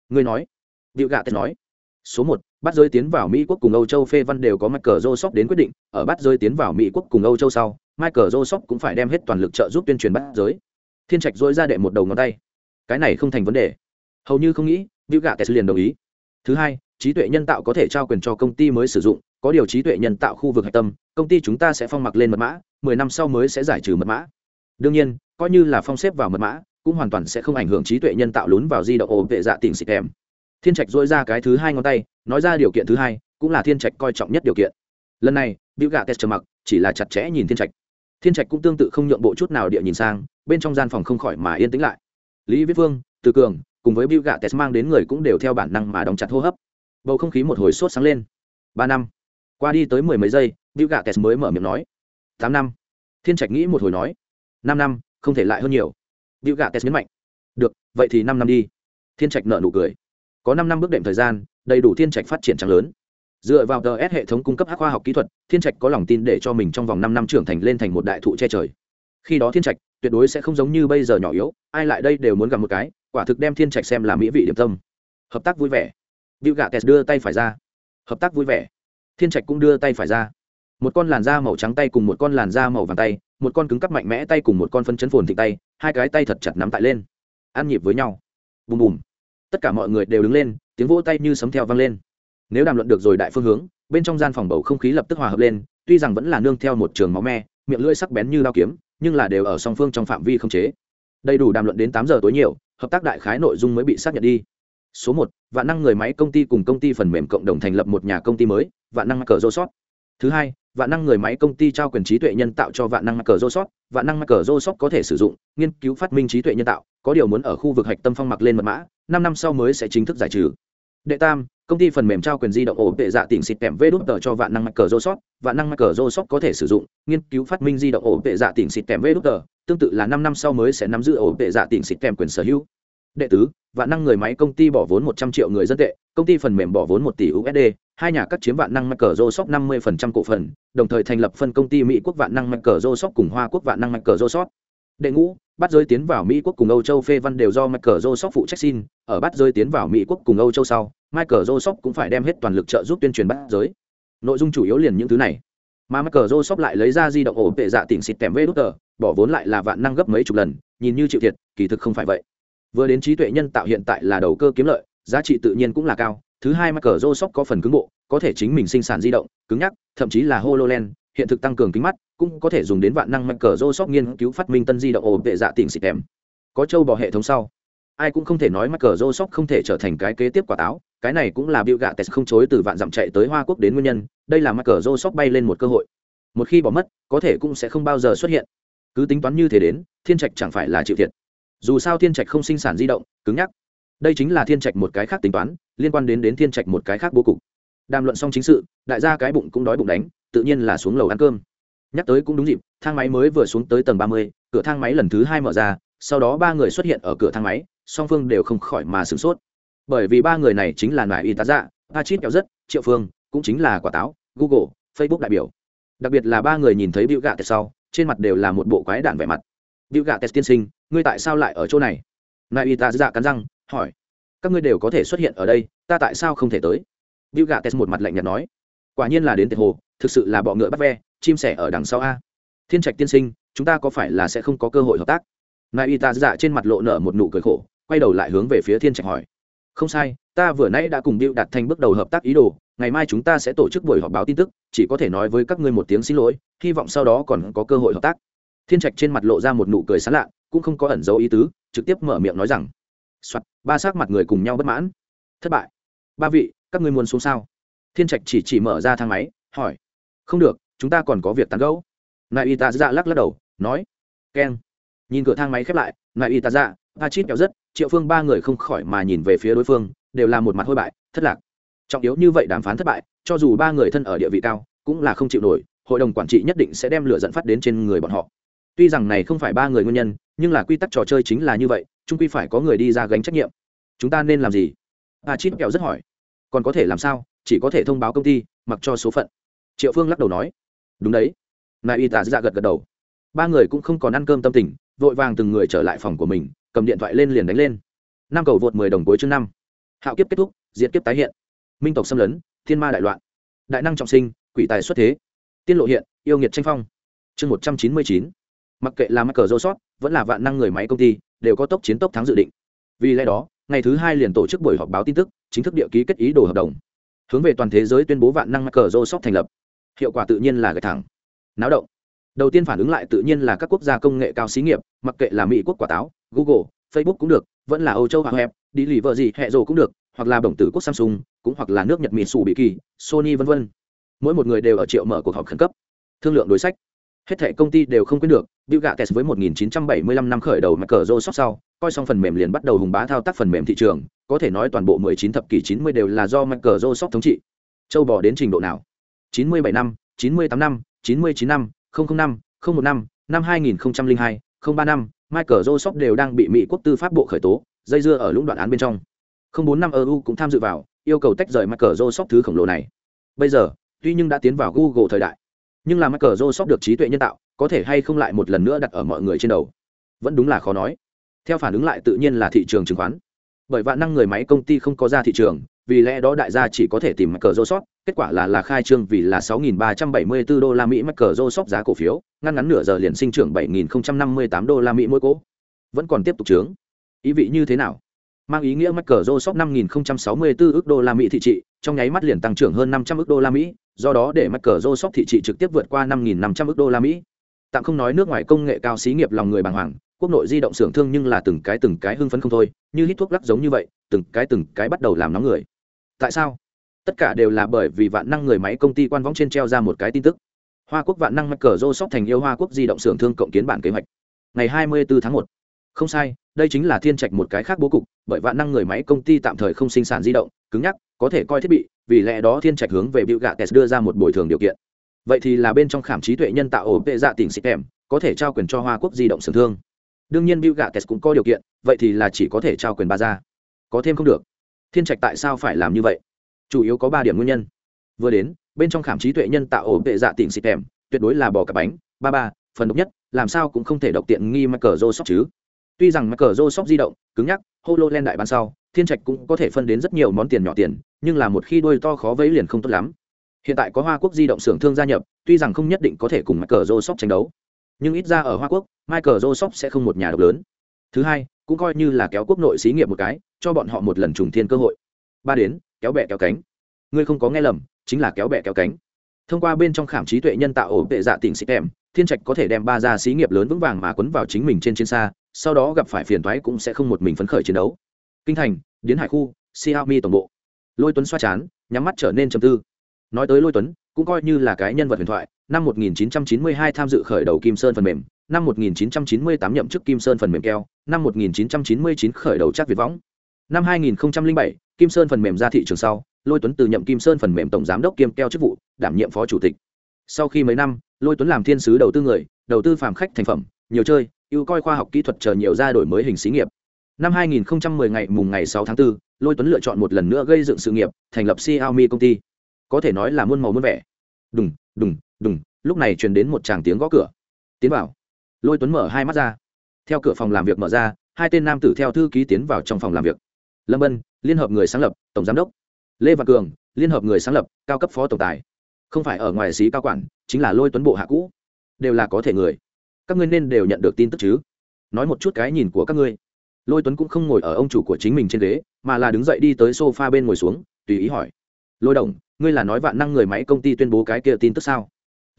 Speaker 1: Ngươi nói. Diệu gạ tên nói. Số một bắt giới tiến vào mỹ quốc cùng âu châu phê văn đều có michael joseph đến quyết định ở bắt giới tiến vào mỹ quốc cùng âu châu sau michael joseph cũng phải đem hết toàn lực trợ giúp tuyên truyền bắt giới. Thiên trạch rũa ra đệ một đầu ngón tay. Cái này không thành vấn đề. Hầu như không nghĩ Diệu gạ tes liền đồng ý thứ hai, trí tuệ nhân tạo có thể trao quyền cho công ty mới sử dụng, có điều trí tuệ nhân tạo khu vực hạch tâm, công ty chúng ta sẽ phong mặc lên mật mã, mười năm sau mới sẽ giải trừ mật mã. Đương nhiên, coi như là phong xếp vào mật mã, cũng hoàn toàn sẽ không ảnh hưởng trí tuệ nhân tạo lún vào di động ổ vệ dạ tỉnh xịt kèm. Thiên trạch dỗi ra cái thứ hai ngón tay, nói ra điều kiện thứ hai, cũng là thiên trạch coi trọng nhất điều kiện. Lần này biểu gạ test trầm mặc, chỉ là chặt chẽ nhìn thiên trạch. Thiên trạch cũng tương tự không nhượng bộ chút nào địa nhìn sang, bên trong gian phòng không khỏi mà yên tĩnh lại. Lý viết vương, từ cường cùng với biểu gạ test mang đến người cũng đều theo bản năng mà đóng chặt hô hấp bầu không khí một hồi sốt sáng lên ba năm qua đi tới mười mấy giây biểu gạ test mới mở miệng nói tám năm thiên trạch nghĩ một hồi nói năm năm không thể lại hơn nhiều Bill Gates nhấn mạnh. Được, vậy thì năm năm đi. Thiên Trạch nở nụ cười. Có năm năm bước đệm thời gian, đầy đủ Thiên Trạch phát triển trắng lớn. Dựa vào DS hệ thống cung cấp hắc khoa học kỹ thuật, Thiên Trạch có lòng tin để cho mình trong vòng năm năm trưởng thành lên thành một đại thụ che trời. Khi đó Thiên Trạch tuyệt đối sẽ không giống như bây giờ nhỏ yếu, ai lại đây đều muốn gặp một cái, quả thực đem Thiên Trạch xem là mỹ vị điểm tâm. Hợp tác vui vẻ. Bill Gates đưa tay phải ra. Hợp tác vui vẻ. Thiên Trạch cũng đưa tay phải ra. Một con làn da màu trắng tay cùng một con làn da màu vàng tay, một con cứng cắp mạnh mẽ tay cùng một con phân chấn phồn thịnh tay hai cái tay thật chặt nắm tại lên ăn nhịp với nhau bùm bùm tất cả mọi người đều đứng lên tiếng vỗ tay như sấm theo vang lên nếu đàm luận được rồi đại phương hướng bên trong gian phòng bầu không khí lập tức hòa hợp lên tuy rằng vẫn là nương theo một trường máu me miệng lưỡi sắc bén như đao kiếm nhưng là đều ở song phương trong phạm vi không chế đầy đủ đàm luận đến tám giờ tối nhiều hợp tác đại khái nội dung mới bị xác nhận đi. Số một, vạn năng người máy công ty cùng công ty phần mềm cộng đồng thành lập một nhà công ty mới, vạn năng cờ rô sót thứ hai, vạn năng người máy công ty trao quyền trí tuệ nhân tạo cho vạn năng cờ rô sót vạn năng cờ rô sót có thể sử dụng, nghiên cứu phát minh trí tuệ nhân tạo, có điều muốn ở khu vực hạch tâm phong mặc lên mật mã, năm năm sau mới sẽ chính thức giải trừ. Đệ tam công ty phần mềm trao quyền di động ổ tệ dạ tỉnh xịt kèm vê đút tờ cho vạn năng mạch cờ rô sót vạn năng mạch cờ rô sót có thể sử dụng nghiên cứu phát minh di động ổ tệ dạ tỉnh xịt kèm vê đút tờ tương tự là năm năm sau mới sẽ nắm giữ ổ tệ dạ tỉnh xịt kèm quyền sở hữu đệ tứ vạn năng người máy công ty bỏ vốn một trăm triệu người dân tệ công ty phần mềm bỏ vốn một tỷ usd hai nhà cắt chiếm vạn năng Microsoft 50% cổ phần, đồng thời thành lập phân công ty Mỹ quốc vạn năng Microsoft cùng Hoa quốc vạn năng Microsoft. Đệ ngũ, bắt rơi tiến vào Mỹ quốc cùng Âu Châu phê văn đều do Microsoft phụ trách xin, ở bắt rơi tiến vào Mỹ quốc cùng Âu Châu sau, Microsoft cũng phải đem hết toàn lực trợ giúp tuyên truyền bắt giới. Nội dung chủ yếu liền những thứ này. Mà Microsoft lại lấy ra di động ổ tệ dạ tỉnh xịt kèm với tờ bỏ vốn lại là vạn năng gấp mấy chục lần, nhìn như chịu thiệt, kỳ thực không phải vậy. Vừa đến trí tuệ nhân tạo hiện tại là đầu cơ kiếm lợi, giá trị tự nhiên cũng là cao, thứ hai Microsoft có phần cứng bộ, có thể chính mình sinh sản di động, cứng nhắc, thậm chí là HoloLens, hiện thực tăng cường kính mắt, cũng có thể dùng đến vạn năng mạch cờ rô sóc nghiên cứu phát minh tân di động ổ vệ dạ tỉnh xịt kèm. Có châu bò hệ thống sau, ai cũng không thể nói mạch cờ rô sóc không thể trở thành cái kế tiếp quả táo, cái này cũng là biểu gạ tes không chối từ vạn dặm chạy tới Hoa Quốc đến nguyên nhân, đây là mạch cờ rô sóc bay lên một cơ hội. Một khi bỏ mất, có thể cũng sẽ không bao giờ xuất hiện. Cứ tính toán như thế đến, Thiên Trạch chẳng phải là chịu thiệt. Dù sao Thiên Trạch không sinh sản di động, cứng nhắc. Đây chính là Thiên Trạch một cái khác tính toán, liên quan đến đến Thiên Trạch một cái khác bố cục đàm luận xong chính sự đại gia cái bụng cũng đói bụng đánh tự nhiên là xuống lầu ăn cơm nhắc tới cũng đúng dịp thang máy mới vừa xuống tới tầng ba mươi cửa thang máy lần thứ hai mở ra sau đó ba người xuất hiện ở cửa thang máy song phương đều không khỏi mà sửng sốt. Bởi vì ba người này chính là nải y tá dạ pachit kéo rất triệu phương cũng chính là quả táo google facebook đại biểu. Đặc biệt là ba người nhìn thấy biểu gạ tết sau trên mặt đều là một bộ quái đản vẻ mặt. Biểu gạ tết tiên sinh ngươi tại sao lại ở chỗ này? Nải y tá dạ cắn răng hỏi. Các ngươi đều có thể xuất hiện ở đây ta tại sao không thể tới? Bill Gates một mặt lạnh nhạt nói, quả nhiên là đến tiệt hồ, thực sự là bọ ngựa bắt ve, chim sẻ ở đằng sau a. Thiên trạch tiên sinh, chúng ta có phải là sẽ không có cơ hội hợp tác? Nại y ta dạ trên mặt lộ nở một nụ cười khổ, quay đầu lại hướng về phía thiên trạch hỏi. Không sai, ta vừa nãy đã cùng điệu đặt thành bước đầu hợp tác ý đồ, ngày mai chúng ta sẽ tổ chức buổi họp báo tin tức, chỉ có thể nói với các ngươi một tiếng xin lỗi, hy vọng sau đó còn có cơ hội hợp tác. Thiên trạch trên mặt lộ ra một nụ cười sán lạ, cũng không có ẩn dấu ý tứ, trực tiếp mở miệng nói rằng, soạt, ba s c mặt người cùng nhau bất mãn. Thất bại. Ba vị, các ngươi muốn xuống sao? Thiên trạch chỉ chỉ mở ra thang máy, hỏi. Không được chúng ta còn có việc tán gẫu. Nại y tá dạ lắc lắc đầu, nói, keng. Nhìn cửa thang máy khép lại, nại y tá dạ a chít kéo rất, triệu phương ba người không khỏi mà nhìn về phía đối phương, đều là một mặt hôi bại, thất lạc. Trọng yếu như vậy đàm phán thất bại, cho dù ba người thân ở địa vị cao, cũng là không chịu nổi, hội đồng quản trị nhất định sẽ đem lửa dẫn phát đến trên người bọn họ. Tuy rằng này không phải ba người nguyên nhân, nhưng là quy tắc trò chơi chính là như vậy trung quy phải có người đi ra gánh trách nhiệm. Chúng ta nên làm gì? A chít kẹo rất hỏi. Còn có thể làm sao? Chỉ có thể thông báo công ty, mặc cho số phận. Triệu phương lắc đầu nói đúng đấy. Nại y tá dạ gật gật đầu. Ba người cũng không còn ăn cơm tâm tình, vội vàng từng người trở lại phòng của mình, cầm điện thoại lên liền đánh lên. Năm cầu vượt mười đồng cuối chương năm. Hạo kiếp kết thúc diễn kiếp tái hiện. Minh tộc xâm lấn, thiên ma đại loạn. Đại năng trọng sinh, quỷ tài xuất thế. Tiên lộ hiện, yêu nghiệt tranh phong. Chương một trăm chín mươi chín. Mặc kệ là mắc cờ rô sót vẫn là vạn năng người máy công ty, đều có tốc chiến tốc thắng dự định. Vì lẽ đó, ngày thứ hai liền tổ chức buổi họp báo tin tức, chính thức địa ký kết ý đồ hợp đồng. Hướng về toàn thế giới tuyên bố vạn năng mắc cờ rô sót thành lập hiệu quả tự nhiên là gạch thẳng. Náo động. Đầu tiên phản ứng lại tự nhiên là các quốc gia công nghệ cao xí nghiệp mặc kệ là mỹ quốc quả táo google facebook cũng được vẫn là âu châu hoặc hẹp đi lì vợ gì hệ rồ cũng được hoặc là bổng tử quốc samsung cũng hoặc là nước nhật mỹ xù bị kỳ sony v v mỗi một người đều ở triệu mở cuộc họp khẩn cấp. Thương lượng đối sách. Hết thẻ công ty đều không quyết được Bill Gates với 1975 năm khởi đầu Microsoft sau, coi xong phần mềm liền bắt đầu hùng bá thao tác phần mềm thị trường, có thể nói toàn bộ 19 thập kỷ 90 đều là do Microsoft thống trị. Châu bò đến trình độ nào? 97 năm, 98 năm, 99 năm, 005, 01 năm, năm 2002, 03 năm, Microsoft đều đang bị Mỹ quốc tư pháp bộ khởi tố, dây dưa ở lũng đoạn án bên trong. 04 năm EU cũng tham dự vào, yêu cầu tách rời Microsoft thứ khổng lồ này. Bây giờ, tuy nhưng đã tiến vào Google thời đại, nhưng là Microsoft được trí tuệ nhân tạo, có thể hay không lại một lần nữa đặt ở mọi người trên đầu. Vẫn đúng là khó nói. Theo phản ứng lại tự nhiên là thị trường chứng khoán. Bởi vạn năng người máy công ty không có ra thị trường, vì lẽ đó đại gia chỉ có thể tìm Microsoft, kết quả là là khai trương vì là 6.374 đô la Mỹ Microsoft giá cổ phiếu, ngăn ngắn nửa giờ liền sinh trưởng 7.058 đô la Mỹ mỗi cổ. Vẫn còn tiếp tục trướng. Ý vị như thế nào? Mang ý nghĩa Microsoft 5.064 ức đô la Mỹ thị trị, trong nháy mắt liền tăng trưởng hơn 500 ức đô la Mỹ, do đó để Microsoft thị trị trực tiếp vượt qua 5.500 ức đô la Mỹ. Tạm không nói nước ngoài công nghệ cao xí nghiệp lòng người bàng hoàng, quốc nội di động xưởng thương nhưng là từng cái từng cái hưng phấn không thôi, như hít thuốc lắc giống như vậy, từng cái từng cái bắt đầu làm nóng người. Tại sao? tất cả đều là bởi vì vạn năng người máy công ty quan võng trên treo ra một cái tin tức. Hoa quốc vạn năng mắc cờ rô sóc thành yêu hoa quốc di động xưởng thương cộng kiến bản kế hoạch. Ngày 24 tháng 1. không sai, đây chính là thiên trạch một cái khác bố cục, bởi vạn năng người máy công ty tạm thời không sinh sản di động, cứng nhắc, có thể coi thiết bị, vì lẽ đó thiên trạch hướng về biểu gạ tes đưa ra một bồi thường điều kiện. Vậy thì là bên trong khảm trí tuệ nhân tạo ổ vệ dạ tỉnh xịt kèm, có thể trao quyền cho hoa quốc di động xưởng thương. Đương nhiên biểu gạ tes cũng có điều kiện, vậy thì là chỉ có thể trao quyền ba ra. Có thêm không được thiên trạch tại sao phải làm như vậy? Chủ yếu có ba điểm nguyên nhân. Vừa đến, bên trong khảm trí tuệ nhân tạo ổ vệ dạ tỉnh xịt kèm tuyệt đối là bỏ cả bánh. Ba ba, phần độc nhất, làm sao cũng không thể độc tiện nghi mắc cờ rô sóc chứ? Tuy rằng mắc cờ rô sóc di động, cứng nhắc hololen đại ban sau, thiên trạch cũng có thể phân đến rất nhiều món tiền nhỏ tiền, nhưng là một khi đôi to khó vấy liền không tốt lắm. Hiện tại có hoa quốc di động xưởng thương gia nhập, tuy rằng không nhất định có thể cùng michael sóc tranh đấu, nhưng ít ra ở hoa quốc, michael joseph sẽ không một nhà độc lớn thứ hai, cũng coi như là kéo quốc nội xí nghiệp một cái, cho bọn họ một lần trùng thiên cơ hội. Ba đến, kéo bẹ kéo cánh. Ngươi không có nghe lầm, chính là kéo bẹ kéo cánh. Thông qua bên trong khảm trí tuệ nhân tạo ổ tệ dạ tỉnh xịt em thiên trạch có thể đem ba gia xí nghiệp lớn vững vàng mà quấn vào chính mình trên trên xa, sau đó gặp phải phiền thoái cũng sẽ không một mình phấn khởi chiến đấu. Kinh thành, điến hải khu, xiaomi tổng bộ. Lôi tuấn xoa chán, nhắm mắt trở nên trầm tư. Nói tới lôi tuấn, cũng coi như là cái nhân vật huyền thoại năm 1992 tham dự khởi đầu kim sơn phần mềm. Năm 1998 nhậm chức kim sơn phần mềm keo. Năm 1999 khởi đầu chắc việt võng. Năm 2007 kim sơn phần mềm ra thị trường sau lôi tuấn từ nhậm kim sơn phần mềm tổng giám đốc kiêm keo chức vụ đảm nhiệm phó chủ tịch. Sau khi mấy năm lôi tuấn làm thiên sứ đầu tư người đầu tư phàm khách thành phẩm nhiều chơi ưu coi khoa học kỹ thuật chờ nhiều ra đổi mới hình xí nghiệp. Năm 2010 ngày mùng ngày 6 tháng 4, lôi tuấn lựa chọn một lần nữa gây dựng sự nghiệp thành lập xiaomi công ty. Có thể nói là muôn màu muôn vẻ. Đùng đùng đùng, lúc này truyền đến một tràng tiếng gõ cửa. Tiến vào. Lôi tuấn mở hai mắt ra. Theo cửa phòng làm việc mở ra, hai tên nam tử theo thư ký tiến vào trong phòng làm việc. Lâm bân liên hợp người sáng lập, tổng giám đốc. Lê văn cường, liên hợp người sáng lập, cao cấp phó tổng tài. Không phải ở ngoài xí cao quản, chính là lôi tuấn bộ hạ cũ. Đều là có thể người. Các ngươi nên đều nhận được tin tức chứ. Nói một chút cái nhìn của các ngươi. Lôi tuấn cũng không ngồi ở ông chủ của chính mình trên ghế, mà là đứng dậy đi tới s o f a bên ngồi xuống, tùy ý hỏi. Lôi đồng, ngươi là nói vạn năng người máy công ty tuyên bố cái kia tin tức sao?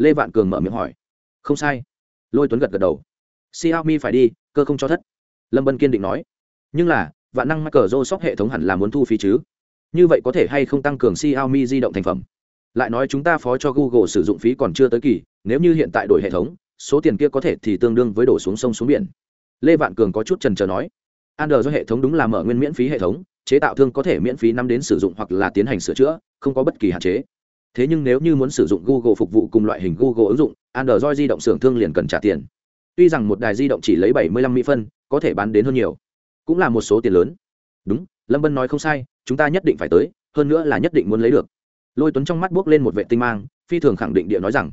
Speaker 1: Lê vạn cường mở miệng hỏi. Không sai. Lôi tuấn gật gật đầu. Xiaomi phải đi, cơ không cho thất. Lâm bân kiên định nói. Nhưng là, vạn năng mắc cờ rô sóc hệ thống hẳn là muốn thu phí chứ? Như vậy có thể hay không tăng cường xiaomi di động thành phẩm? Lại nói chúng ta phó cho google sử dụng phí còn chưa tới kỳ, nếu như hiện tại đổi hệ thống, số tiền kia có thể thì tương đương với đổ xuống sông xuống biển. Lê vạn cường có chút trần trờ nói. Android do hệ thống đúng là mở nguyên miễn phí hệ thống, chế tạo thương có thể miễn phí năm đến sử dụng hoặc là tiến hành sửa chữa, không có bất kỳ hạn chế thế nhưng nếu như muốn sử dụng google phục vụ cùng loại hình google ứng dụng, android di động xưởng thương liền cần trả tiền. Tuy rằng một đài di động chỉ lấy bảy mươi lăm mỹ phân, có thể bán đến hơn nhiều, cũng là một số tiền lớn. Đúng, lâm bân nói không sai, chúng ta nhất định phải tới, hơn nữa là nhất định muốn lấy được. Lôi tuấn trong mắt buốc lên một vệ tinh mang, phi thường khẳng định địa nói rằng,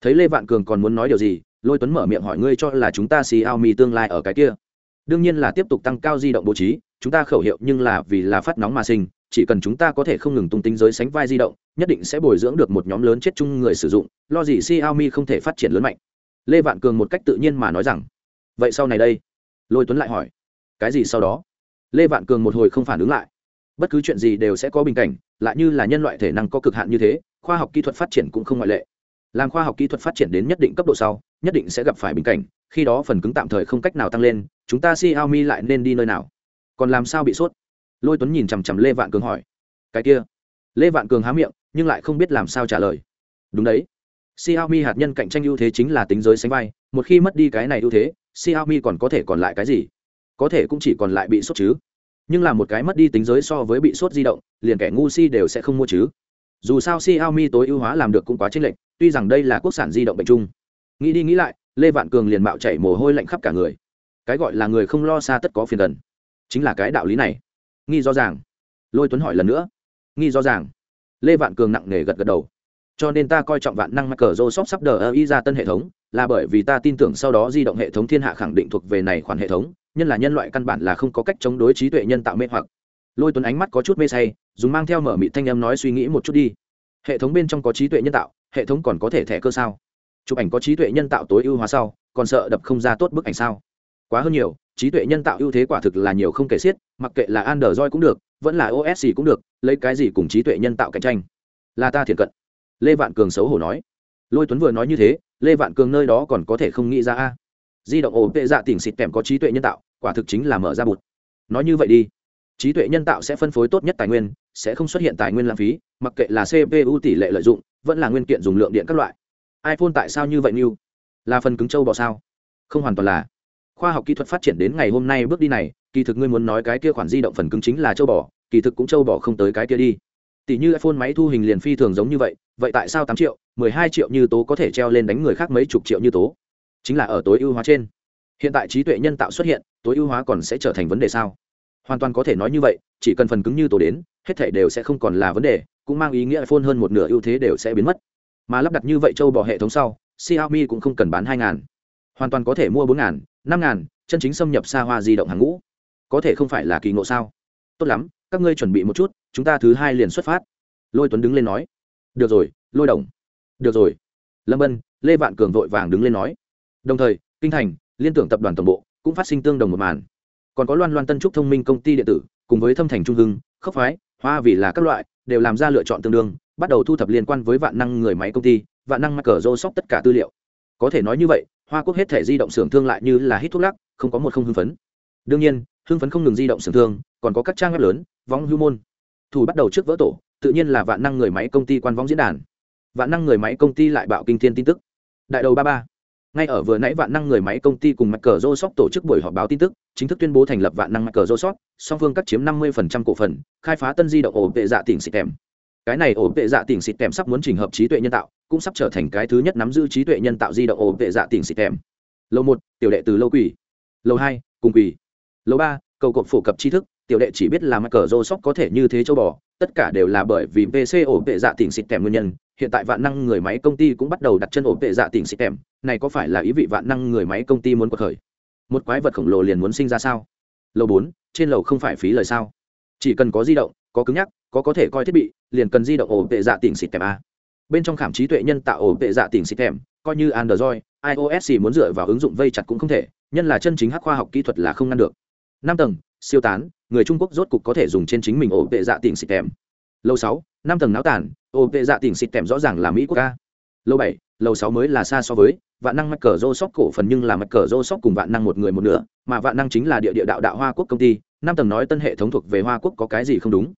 Speaker 1: thấy lê vạn cường còn muốn nói điều gì, lôi tuấn mở miệng hỏi ngươi cho là chúng ta xiaomi tương lai ở cái kia. Đương nhiên là tiếp tục tăng cao di động bố trí, chúng ta khẩu hiệu nhưng là vì là phát nóng mà sinh chỉ cần chúng ta có thể không ngừng tung tính giới sánh vai di động, nhất định sẽ bồi dưỡng được một nhóm lớn chết chung người sử dụng, lo gì xiaomi không thể phát triển lớn mạnh. Lê vạn cường một cách tự nhiên mà nói rằng, vậy sau này đây? Lôi tuấn lại hỏi, cái gì sau đó? Lê vạn cường một hồi không phản ứng lại. Bất cứ chuyện gì đều sẽ có bình cảnh, lại như là nhân loại thể năng có cực hạn như thế, khoa học kỹ thuật phát triển cũng không ngoại lệ. Làm khoa học kỹ thuật phát triển đến nhất định cấp độ sau, nhất định sẽ gặp phải bình cảnh, khi đó phần cứng tạm thời không cách nào tăng lên, chúng ta xiaomi lại nên đi nơi nào? Còn làm sao bị sốt? Lôi tuấn nhìn chằm chằm lê vạn cường hỏi cái kia lê vạn cường há miệng nhưng lại không biết làm sao trả lời đúng đấy xiaomi hạt nhân cạnh tranh ưu thế chính là tính giới sánh vai một khi mất đi cái này ưu thế xiaomi còn có thể còn lại cái gì có thể cũng chỉ còn lại bị sốt chứ nhưng là một cái mất đi tính giới so với bị sốt di động liền kẻ ngu si đều sẽ không mua chứ dù sao xiaomi tối ưu hóa làm được cũng quá chênh lệch tuy rằng đây là quốc sản di động bệnh chung nghĩ đi nghĩ lại lê vạn cường liền mạo chảy mồ hôi lạnh khắp cả người cái gọi là người không lo xa tất có phiền gần chính là cái đạo lý này nghi rõ ràng. Lôi tuấn hỏi lần nữa. Nghi rõ ràng. Lê vạn cường nặng nề gật gật đầu. Cho nên ta coi trọng vạn năng mắc cờ rô sóc sắp đờ ơ y ra tân hệ thống, là bởi vì ta tin tưởng sau đó di động hệ thống thiên hạ khẳng định thuộc về này khoản hệ thống, nhân là nhân loại căn bản là không có cách chống đối trí tuệ nhân tạo mê hoặc. Lôi tuấn ánh mắt có chút mê say, dùng mang theo mở mị thanh em nói suy nghĩ một chút đi. Hệ thống bên trong có trí tuệ nhân tạo, hệ thống còn có thể thẻ cơ sao? Chụp ảnh có trí tuệ nhân tạo tối ưu hóa sau, còn sợ đập không ra tốt bức ảnh sao? Quá hơn nhiều trí tuệ nhân tạo ưu thế quả thực là nhiều không kể xiết, mặc kệ là android cũng được, vẫn là os gì cũng được, lấy cái gì cùng trí tuệ nhân tạo cạnh tranh? Là ta thiện cận. Lê vạn cường xấu hổ nói. Lôi tuấn vừa nói như thế, lê vạn cường nơi đó còn có thể không nghĩ ra a. Di động ổ tệ dạ tỉnh xịt kèm có trí tuệ nhân tạo, quả thực chính là mở ra bụt. Nói như vậy đi. Trí tuệ nhân tạo sẽ phân phối tốt nhất tài nguyên, sẽ không xuất hiện tài nguyên lãng phí, mặc kệ là cpu tỷ lệ lợi dụng, vẫn là nguyên kiện dùng lượng điện các loại. iphone tại sao như vậy như là phần cứng châu bò sao? Không hoàn toàn là khoa học kỹ thuật phát triển đến ngày hôm nay bước đi này, kỳ thực ngươi muốn nói cái kia khoản di động phần cứng chính là châu bò, kỳ thực cũng châu bò không tới cái kia đi. Tỷ như iphone máy thu hình liền phi thường giống như vậy vậy tại sao tám triệu, mười hai triệu như tố có thể treo lên đánh người khác mấy chục triệu như tố? Chính là ở tối ưu hóa trên. Hiện tại trí tuệ nhân tạo xuất hiện, tối ưu hóa còn sẽ trở thành vấn đề sao? Hoàn toàn có thể nói như vậy, chỉ cần phần cứng như tổ đến, hết thể đều sẽ không còn là vấn đề, cũng mang ý nghĩa iphone hơn một nửa ưu thế đều sẽ biến mất. Mà lắp đặt như vậy châu bỏ hệ thống sau, xiaomi cũng không cần bán hai ngàn. Hoàn toàn có thể mua bốn ngàn năm ngàn, chân chính xâm nhập xa hoa di động hàng ngũ. Có thể không phải là kỳ ngộ sao? Tốt lắm, các ngươi chuẩn bị một chút, chúng ta thứ hai liền xuất phát. Lôi tuấn đứng lên nói. Được rồi, lôi đồng. Được rồi. Lâm bân, lê vạn cường vội vàng đứng lên nói. Đồng thời, kinh thành, liên tưởng tập đoàn tổng bộ cũng phát sinh tương đồng một màn. Còn có loan loan tân trúc thông minh công ty điện tử, cùng với thâm thành trung hưng, khốc phái, hoa vì là các loại, đều làm ra lựa chọn tương đương, bắt đầu thu thập liên quan với vạn năng người máy công ty, vạn năng mắc cờ rô sóc tất cả tư liệu. Có thể nói như vậy hoa quốc hết thể di động xưởng thương lại như là hít thuốc lắc, không có một không hưng phấn. Đương nhiên, hưng phấn không ngừng di động xưởng thương, còn có các trang web lớn, vong hưu môn. Thủ bắt đầu trước vỡ tổ, tự nhiên là vạn năng người máy công ty quan vong diễn đàn. Vạn năng người máy công ty lại bạo kinh thiên tin tức. Đại đầu ba ba. Ngay ở vừa nãy vạn năng người máy công ty cùng mặt cờ rô sóc tổ chức buổi họp báo tin tức, chính thức tuyên bố thành lập vạn năng mặt cờ rô sóc song phương cắt chiếm năm mươi cổ phần, khai phá tân di động ổ vệ dạ tỉnh xịt kèm cái này ổ vệ dạ tỉnh xịt kèm sắp muốn trình hợp trí tuệ nhân tạo, cũng sắp trở thành cái thứ nhất nắm giữ trí tuệ nhân tạo di động ổ vệ dạ tỉnh xịt kèm. Lầu một, tiểu đệ từ lâu quỷ. Lầu hai, cùng quỷ. Lầu ba, cầu cột phổ cập tri thức, tiểu đệ chỉ biết là mắc cờ rô sóc có thể như thế châu bò, tất cả đều là bởi vì pc ổ vệ dạ tỉnh xịt kèm nguyên nhân, hiện tại vạn năng người máy công ty cũng bắt đầu đặt chân ổ vệ dạ tỉnh xịt kèm, này có phải là ý vị vạn năng người máy công ty muốn cuộc khởi? Một quái vật khổng lồ liền muốn sinh ra sao? Lầu bốn, trên lầu không phải phí lời sao? Chỉ cần có di động có cứng nhắc, có có thể coi thiết bị, liền cần di động ổ vệ dạ tỉnh xịt kèm a. Bên trong khảm trí tuệ nhân tạo ổ vệ dạ tỉnh xịt kèm, coi như android, ios muốn dựa vào ứng dụng vây chặt cũng không thể, nhân là chân chính hắc khoa học kỹ thuật là không ngăn được. Năm tầng, siêu tán, người trung quốc rốt cục có thể dùng trên chính mình ổ vệ dạ tỉnh xịt kèm. Lâu sáu, năm tầng náo tản ổ vệ dạ tỉnh xịt kèm rõ ràng là mỹ quốc ca lâu bảy, lâu sáu mới là xa so với, vạn năng mắc cờ rô sóc cổ phần nhưng là mắc cờ rô sóc cùng vạn năng một người một nửa, mà vạn năng chính là địa địa đạo đạo hoa quốc công ty. Năm tầng nói tân hệ thống thuộc về hoa quốc có cái gì không đúng?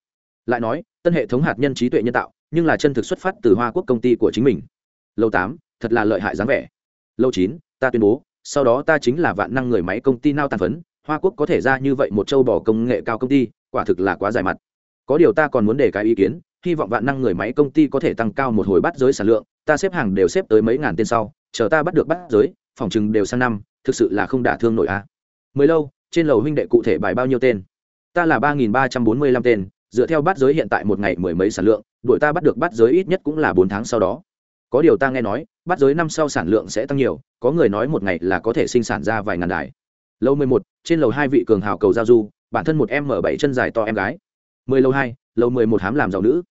Speaker 1: Lại nói, tân hệ thống hạt nhân trí tuệ nhân tạo, nhưng là chân thực xuất phát từ hoa quốc công ty của chính mình. Lâu tám, thật là lợi hại dáng vẻ. Lâu chín, ta tuyên bố, sau đó ta chính là vạn năng người máy công ty nao tàn phấn, hoa quốc có thể ra như vậy một châu bỏ công nghệ cao công ty, quả thực là quá dài mặt. Có điều ta còn muốn đề cái ý kiến, hy vọng vạn năng người máy công ty có thể tăng cao một hồi bắt giới sản lượng, ta xếp hàng đều xếp tới mấy ngàn tên sau, chờ ta bắt được bắt giới, phòng chừng đều sang năm, thực sự là không đả thương nổi a. À. mới lâu, trên lầu huynh đệ cụ thể bài bao nhiêu tên? Ta là ba nghìn ba trăm bốn mươi lăm tên dựa theo bắt giới hiện tại một ngày mười mấy sản lượng, đuổi ta bắt được bắt giới ít nhất cũng là bốn tháng sau đó. Có điều ta nghe nói bắt giới năm sau sản lượng sẽ tăng nhiều, có người nói một ngày là có thể sinh sản ra vài ngàn đài. Lâu mười một, trên lầu hai vị cường hào cầu giao du, bản thân một em mở bảy chân dài to em gái. Mười lâu hai lâu mười một hám làm giàu nữ.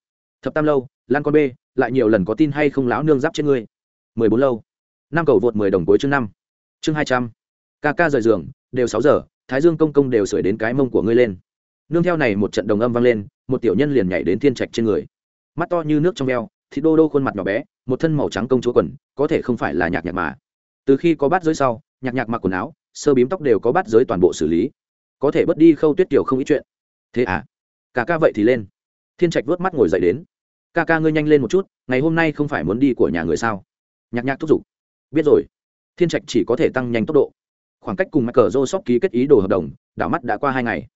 Speaker 1: Thập tam lâu, lan con b lại nhiều lần có tin hay không lão nương giáp trên ngươi. Mười bốn lâu, năm cầu vượt mười đồng cuối chương năm. Chương hai trăm. Ca ca rời giường, đều sáu giờ, thái dương công công đều sưởi đến cái mông của ngươi lên nương theo này một trận đồng âm vang lên, một tiểu nhân liền nhảy đến thiên trạch trên người. Mắt to như nước trong veo thì đô đô khuôn mặt nhỏ bé, một thân màu trắng công chúa quần, có thể không phải là nhạc nhạc mà. Từ khi có bát giới sau, nhạc nhạc mặc quần áo, sơ bím tóc đều có bát giới toàn bộ xử lý. Có thể bớt đi khâu tuyết tiểu không ít chuyện. Thế à? Cả ca vậy thì lên. Thiên trạch vớt mắt ngồi dậy đến. Ca ca ngươi nhanh lên một chút, ngày hôm nay không phải muốn đi của nhà người sao? Nhạc nhạc thúc giục. Biết rồi. Thiên trạch chỉ có thể tăng nhanh tốc độ. Khoảng cách cùng mắc cờ rô sóc ký kết ý đồ hợp đồng, đảo mắt đã qua hai ngày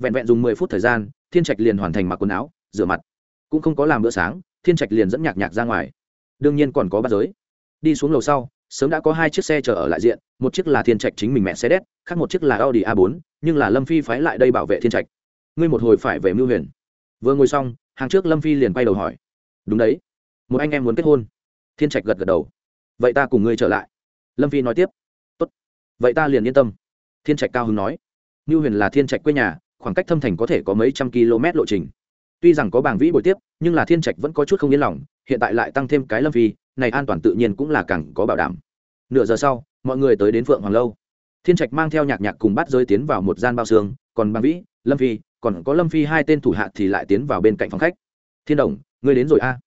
Speaker 1: vẹn vẹn dùng mười phút thời gian, thiên trạch liền hoàn thành mặc quần áo, rửa mặt. Cũng không có làm bữa sáng, thiên trạch liền dẫn nhạc nhạc ra ngoài. Đương nhiên còn có bắt giới. Đi xuống lầu sau, sớm đã có hai chiếc xe chờ ở lại diện, một chiếc là thiên trạch chính mình mẹ xe đét, khác một chiếc là audi a 4 nhưng là lâm phi phái lại đây bảo vệ thiên trạch. Ngươi một hồi phải về mưu huyền. Vừa ngồi xong, hàng trước lâm phi liền quay đầu hỏi. Đúng đấy. Một anh em muốn kết hôn. Thiên trạch gật gật đầu. Vậy ta cùng ngươi trở lại. Lâm phi nói tiếp. Tốt. Vậy ta liền yên tâm. Thiên trạch cao hứng nói. Mưu huyền là thiên trạch quê nhà khoảng cách thâm thành có thể có mấy trăm km lộ trình. Tuy rằng có bảng vĩ buổi tiếp, nhưng là thiên trạch vẫn có chút không yên lòng, hiện tại lại tăng thêm cái lâm phi, này an toàn tự nhiên cũng là càng có bảo đảm. Nửa giờ sau, mọi người tới đến phượng hoàng lâu. Thiên trạch mang theo nhạc nhạc cùng bắt rơi tiến vào một gian bao xương, còn bảng vĩ, lâm phi, còn có lâm phi hai tên thủ hạ thì lại tiến vào bên cạnh phòng khách. Thiên đồng, ngươi đến rồi a.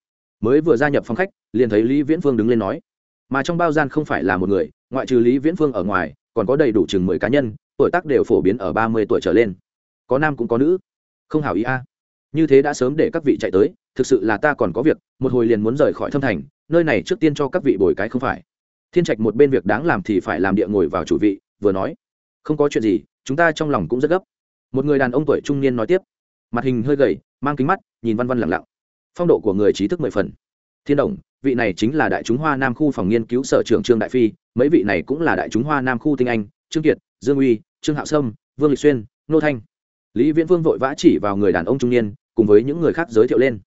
Speaker 1: Mới vừa gia nhập phòng khách, liền thấy lý viễn phương đứng lên nói. Mà trong bao gian không phải là một người, ngoại trừ lý viễn phương ở ngoài, còn có đầy đủ chừng mười cá nhân, tuổi tác đều phổ biến ở ba mươi tuổi trở lên có nam cũng có nữ. Không hảo ý a. Như thế đã sớm để các vị chạy tới, thực sự là ta còn có việc, một hồi liền muốn rời khỏi thâm thành, nơi này trước tiên cho các vị bồi cái không phải. Thiên trạch một bên việc đáng làm thì phải làm địa ngồi vào chủ vị, vừa nói. Không có chuyện gì, chúng ta trong lòng cũng rất gấp. Một người đàn ông tuổi trung niên nói tiếp. Mặt hình hơi gầy, mang kính mắt, nhìn văn văn lặng lặng. Phong độ của người trí thức mười phần. Thiên đồng, vị này chính là đại chúng hoa nam khu phòng nghiên cứu sở trưởng trương đại phi, mấy vị này cũng là đại chúng hoa nam khu tinh anh, trương kiệt, dương uy, trương hạo sâm, vương lịch xuyên, nô thanh lý viễn vương vội vã chỉ vào người đàn ông trung niên, cùng với những người khác giới thiệu lên.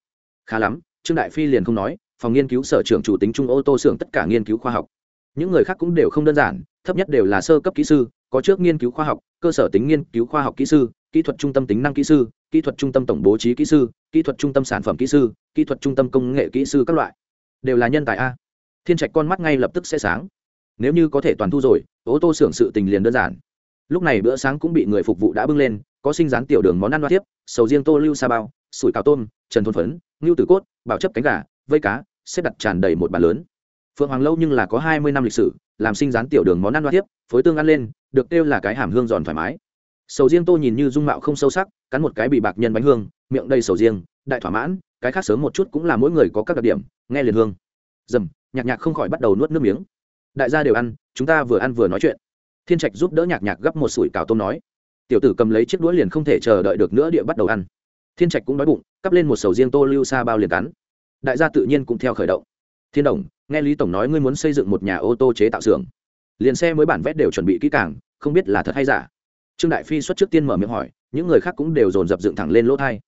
Speaker 1: Khá lắm, trương đại phi liền không nói, phòng nghiên cứu sở trưởng chủ tính trung ô tô xưởng tất cả nghiên cứu khoa học. Những người khác cũng đều không đơn giản, thấp nhất đều là sơ cấp kỹ sư, có trước nghiên cứu khoa học, cơ sở tính nghiên cứu khoa học kỹ sư, kỹ thuật trung tâm tính năng kỹ sư, kỹ thuật trung tâm tổng bố trí kỹ sư, kỹ thuật trung tâm sản phẩm kỹ sư, kỹ thuật trung tâm công nghệ kỹ sư các loại. Đều là nhân tài a. Thiên trạch con mắt ngay lập tức sẽ sáng. Nếu như có thể toàn thu rồi, ô tô xưởng sự tình liền đơn giản. Lúc này bữa sáng cũng bị người phục vụ đã bưng lên có sinh rán tiểu đường món ăn loa tiếp sầu riêng tô lưu sa bao, sủi cào tôm, trần thôn phấn, ngưu tử cốt, bảo chấp cánh gà, vây cá, xếp đặt tràn đầy một bàn lớn. Phượng hoàng lâu nhưng là có hai mươi năm lịch sử, làm sinh rán tiểu đường món ăn loa tiếp phối tương ăn lên, được kêu là cái hàm hương giòn thoải mái. Sầu riêng tô nhìn như dung mạo không sâu sắc, cắn một cái bị bạc nhân bánh hương, miệng đầy sầu riêng, đại thỏa mãn, cái khác sớm một chút cũng là mỗi người có các đặc điểm, nghe liền hương. Dầm, nhạc nhạc không khỏi bắt đầu nuốt nước miếng. Đại gia đều ăn, chúng ta vừa ăn vừa nói chuyện. Thiên trạch giúp đỡ nhạc nhạc gấp một sủi cào tôm nói tiểu tử cầm lấy chiếc đũa liền không thể chờ đợi được nữa, địa bắt đầu ăn. Thiên trạch cũng đói bụng, cắp lên một sầu riêng tô lưu xa bao liền cắn. Đại gia tự nhiên cũng theo khởi động. Thiên đồng, nghe lý tổng nói ngươi muốn xây dựng một nhà ô tô chế tạo xưởng. Liền xe mới bản vét đều chuẩn bị kỹ càng, không biết là thật hay giả. Trương đại phi xuất trước tiên mở miệng hỏi, những người khác cũng đều dồn dập dựng thẳng lên lỗ thai.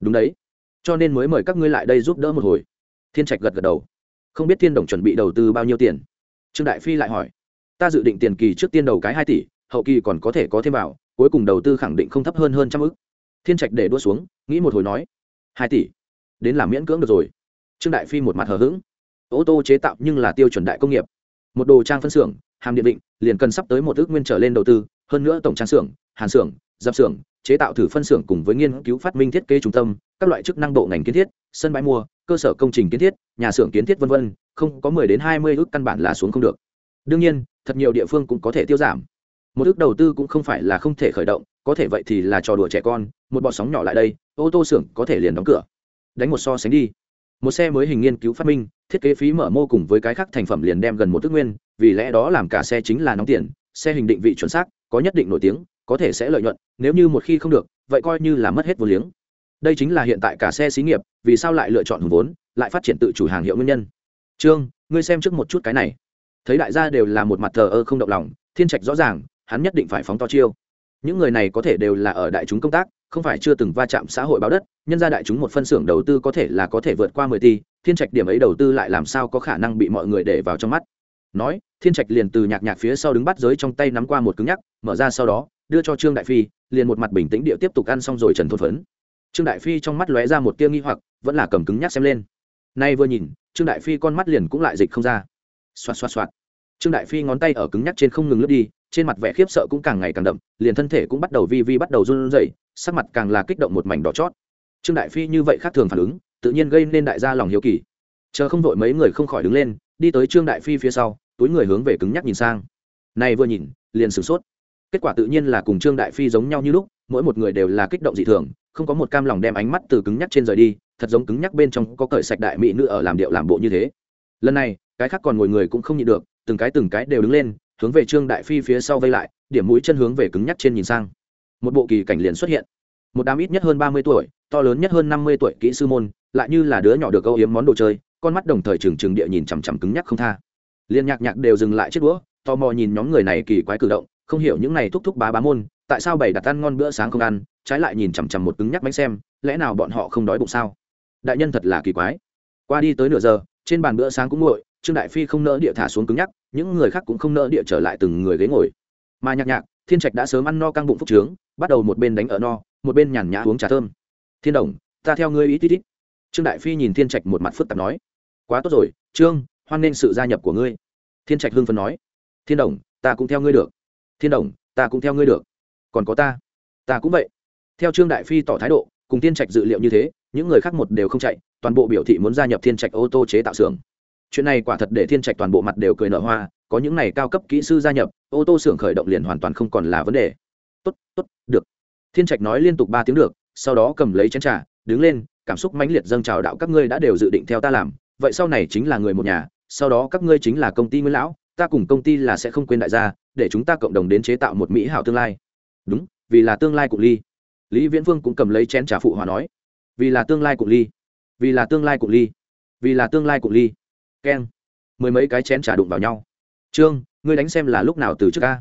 Speaker 1: Đúng đấy, cho nên mới mời các ngươi lại đây giúp đỡ một hồi. Thiên trạch gật gật đầu. Không biết thiên đồng chuẩn bị đầu tư bao nhiêu tiền? Trương đại phi lại hỏi. Ta dự định tiền kỳ trước tiên đầu cái hai tỷ, hậu kỳ còn có thể có thêm vào cuối cùng đầu tư khẳng định không thấp hơn hơn trăm ức. Thiên trạch để đua xuống, nghĩ một hồi nói, hai tỷ, đến làm miễn cưỡng được rồi. Trương đại phi một mặt hờ hững, ô tô chế tạo nhưng là tiêu chuẩn đại công nghiệp. Một đồ trang phân xưởng, hàm điện định, liền cần sắp tới một ước nguyên trở lên đầu tư, hơn nữa tổng trang xưởng, hàn xưởng, dập xưởng, chế tạo thử phân xưởng cùng với nghiên cứu phát minh thiết kế trung tâm, các loại chức năng bộ ngành kiến thiết, sân bãi mua, cơ sở công trình kiến thiết, nhà xưởng kiến thiết v v không có mười đến hai mươi ước căn bản là xuống không được. Đương nhiên, thật nhiều địa phương cũng có thể tiêu giảm một ước đầu tư cũng không phải là không thể khởi động, có thể vậy thì là trò đùa trẻ con, một bọ sóng nhỏ lại đây, ô tô xưởng có thể liền đóng cửa. Đánh một so sánh đi. Một xe mới hình nghiên cứu phát minh, thiết kế phí mở mô cùng với cái khác thành phẩm liền đem gần một ước nguyên, vì lẽ đó làm cả xe chính là nóng tiền, xe hình định vị chuẩn xác, có nhất định nổi tiếng, có thể sẽ lợi nhuận, nếu như một khi không được, vậy coi như là mất hết vô liếng. Đây chính là hiện tại cả xe xí nghiệp, vì sao lại lựa chọn hùng vốn, lại phát triển tự chủ hàng hiệu nguyên nhân. Trương, ngươi xem trước một chút cái này. Thấy đại gia đều là một mặt thờ ơ không động lòng, thiên trạch rõ ràng hắn nhất định phải phóng to chiêu. Những người này có thể đều là ở đại chúng công tác, không phải chưa từng va chạm xã hội báo đất, nhân ra đại chúng một phân xưởng đầu tư có thể là có thể vượt qua mười tỷ, thiên trạch điểm ấy đầu tư lại làm sao có khả năng bị mọi người để vào trong mắt. Nói, thiên trạch liền từ nhạc nhạc phía sau đứng bắt giới trong tay nắm qua một cứng nhắc, mở ra sau đó, đưa cho trương đại phi, liền một mặt bình tĩnh địa tiếp tục ăn xong rồi trần thôn phấn. Trương đại phi trong mắt lóe ra một tia nghi hoặc, vẫn là cầm cứng nhắc xem lên. Nay vừa nhìn, trương đại phi con mắt liền cũng lại dịch không ra. Xoạt xoạt xoạt. Trương đại phi ngón tay ở cứng nhắc trên không ngừng lướt đi trên mặt vẻ khiếp sợ cũng càng ngày càng đậm, liền thân thể cũng bắt đầu vi vi bắt đầu run rẩy, sắc mặt càng là kích động một mảnh đỏ chót. Trương đại phi như vậy khác thường phản ứng, tự nhiên gây nên đại gia lòng hiếu kỳ. Chờ không vội mấy người không khỏi đứng lên, đi tới trương đại phi phía sau, túi người hướng về cứng nhắc nhìn sang. Này vừa nhìn, liền sửng sốt. Kết quả tự nhiên là cùng trương đại phi giống nhau như lúc, mỗi một người đều là kích động dị thường, không có một cam lòng đem ánh mắt từ cứng nhắc trên rời đi, thật giống cứng nhắc bên trong có cởi sạch đại mỹ nữ ở làm điệu làm bộ như thế. Lần này, cái khác còn ngồi người cũng không nhịn được, từng cái từng cái đều đứng lên hướng về trương đại phi phía sau vây lại, điểm mũi chân hướng về cứng nhắc trên nhìn sang. Một bộ kỳ cảnh liền xuất hiện. Một đám ít nhất hơn ba mươi tuổi, to lớn nhất hơn năm mươi tuổi kỹ sư môn, lại như là đứa nhỏ được âu yếm món đồ chơi, con mắt đồng thời trừng trừng địa nhìn chằm chằm cứng nhắc không tha. Liên nhạc nhạc đều dừng lại chiếc đũa, tò mò nhìn nhóm người này kỳ quái cử động, không hiểu những này thúc thúc bá bá môn, tại sao bày đặt ăn ngon bữa sáng không ăn, trái lại nhìn chằm chằm một cứng nhắc bánh xem, lẽ nào bọn họ không đói bụng sao? Đại nhân thật là kỳ quái. Qua đi tới nửa giờ, trên bàn bữa sáng cũng nguội trương đại phi không nỡ địa thả xuống cứng nhắc, những người khác cũng không nỡ địa trở lại từng người ghế ngồi. Mà nhạc nhạc, thiên trạch đã sớm ăn no căng bụng phúc trướng, bắt đầu một bên đánh ở no, một bên nhàn nhã uống trà thơm. Thiên đồng, ta theo ngươi ý tít tít trương đại phi nhìn thiên trạch một mặt phức tạp nói. Quá tốt rồi, trương, hoan nghênh sự gia nhập của ngươi. Thiên trạch hưng phấn nói. Thiên đồng, ta cũng theo ngươi được. Thiên đồng, ta cũng theo ngươi được. Còn có ta ta cũng vậy. Theo trương đại phi tỏ thái độ, cùng thiên trạch dự liệu như thế, những người khác một đều không chạy, toàn bộ biểu thị muốn gia nhập thiên trạch ô tô chế tạo xưởng chuyện này quả thật để thiên trạch toàn bộ mặt đều cười nở hoa, có những này cao cấp kỹ sư gia nhập, ô tô xưởng khởi động liền hoàn toàn không còn là vấn đề. Tốt tốt, được. Thiên trạch nói liên tục ba tiếng được, sau đó cầm lấy chén trà, đứng lên, cảm xúc mãnh liệt dâng trào đạo các ngươi đã đều dự định theo ta làm, vậy sau này chính là người một nhà, sau đó các ngươi chính là công ty nguyên lão, ta cùng công ty là sẽ không quên đại gia, để chúng ta cộng đồng đến chế tạo một mỹ hảo tương lai. Đúng, vì là tương lai cụ ly. Lý viễn Vương cũng cầm lấy chén trà phụ hòa nói. Vì là tương lai cụ ly. Vì là tương lai cụ ly. Vì là tương lai cụ ly keng. Mười mấy cái chén trà đụng vào nhau. Trương, ngươi đánh xem là lúc nào từ trước ca?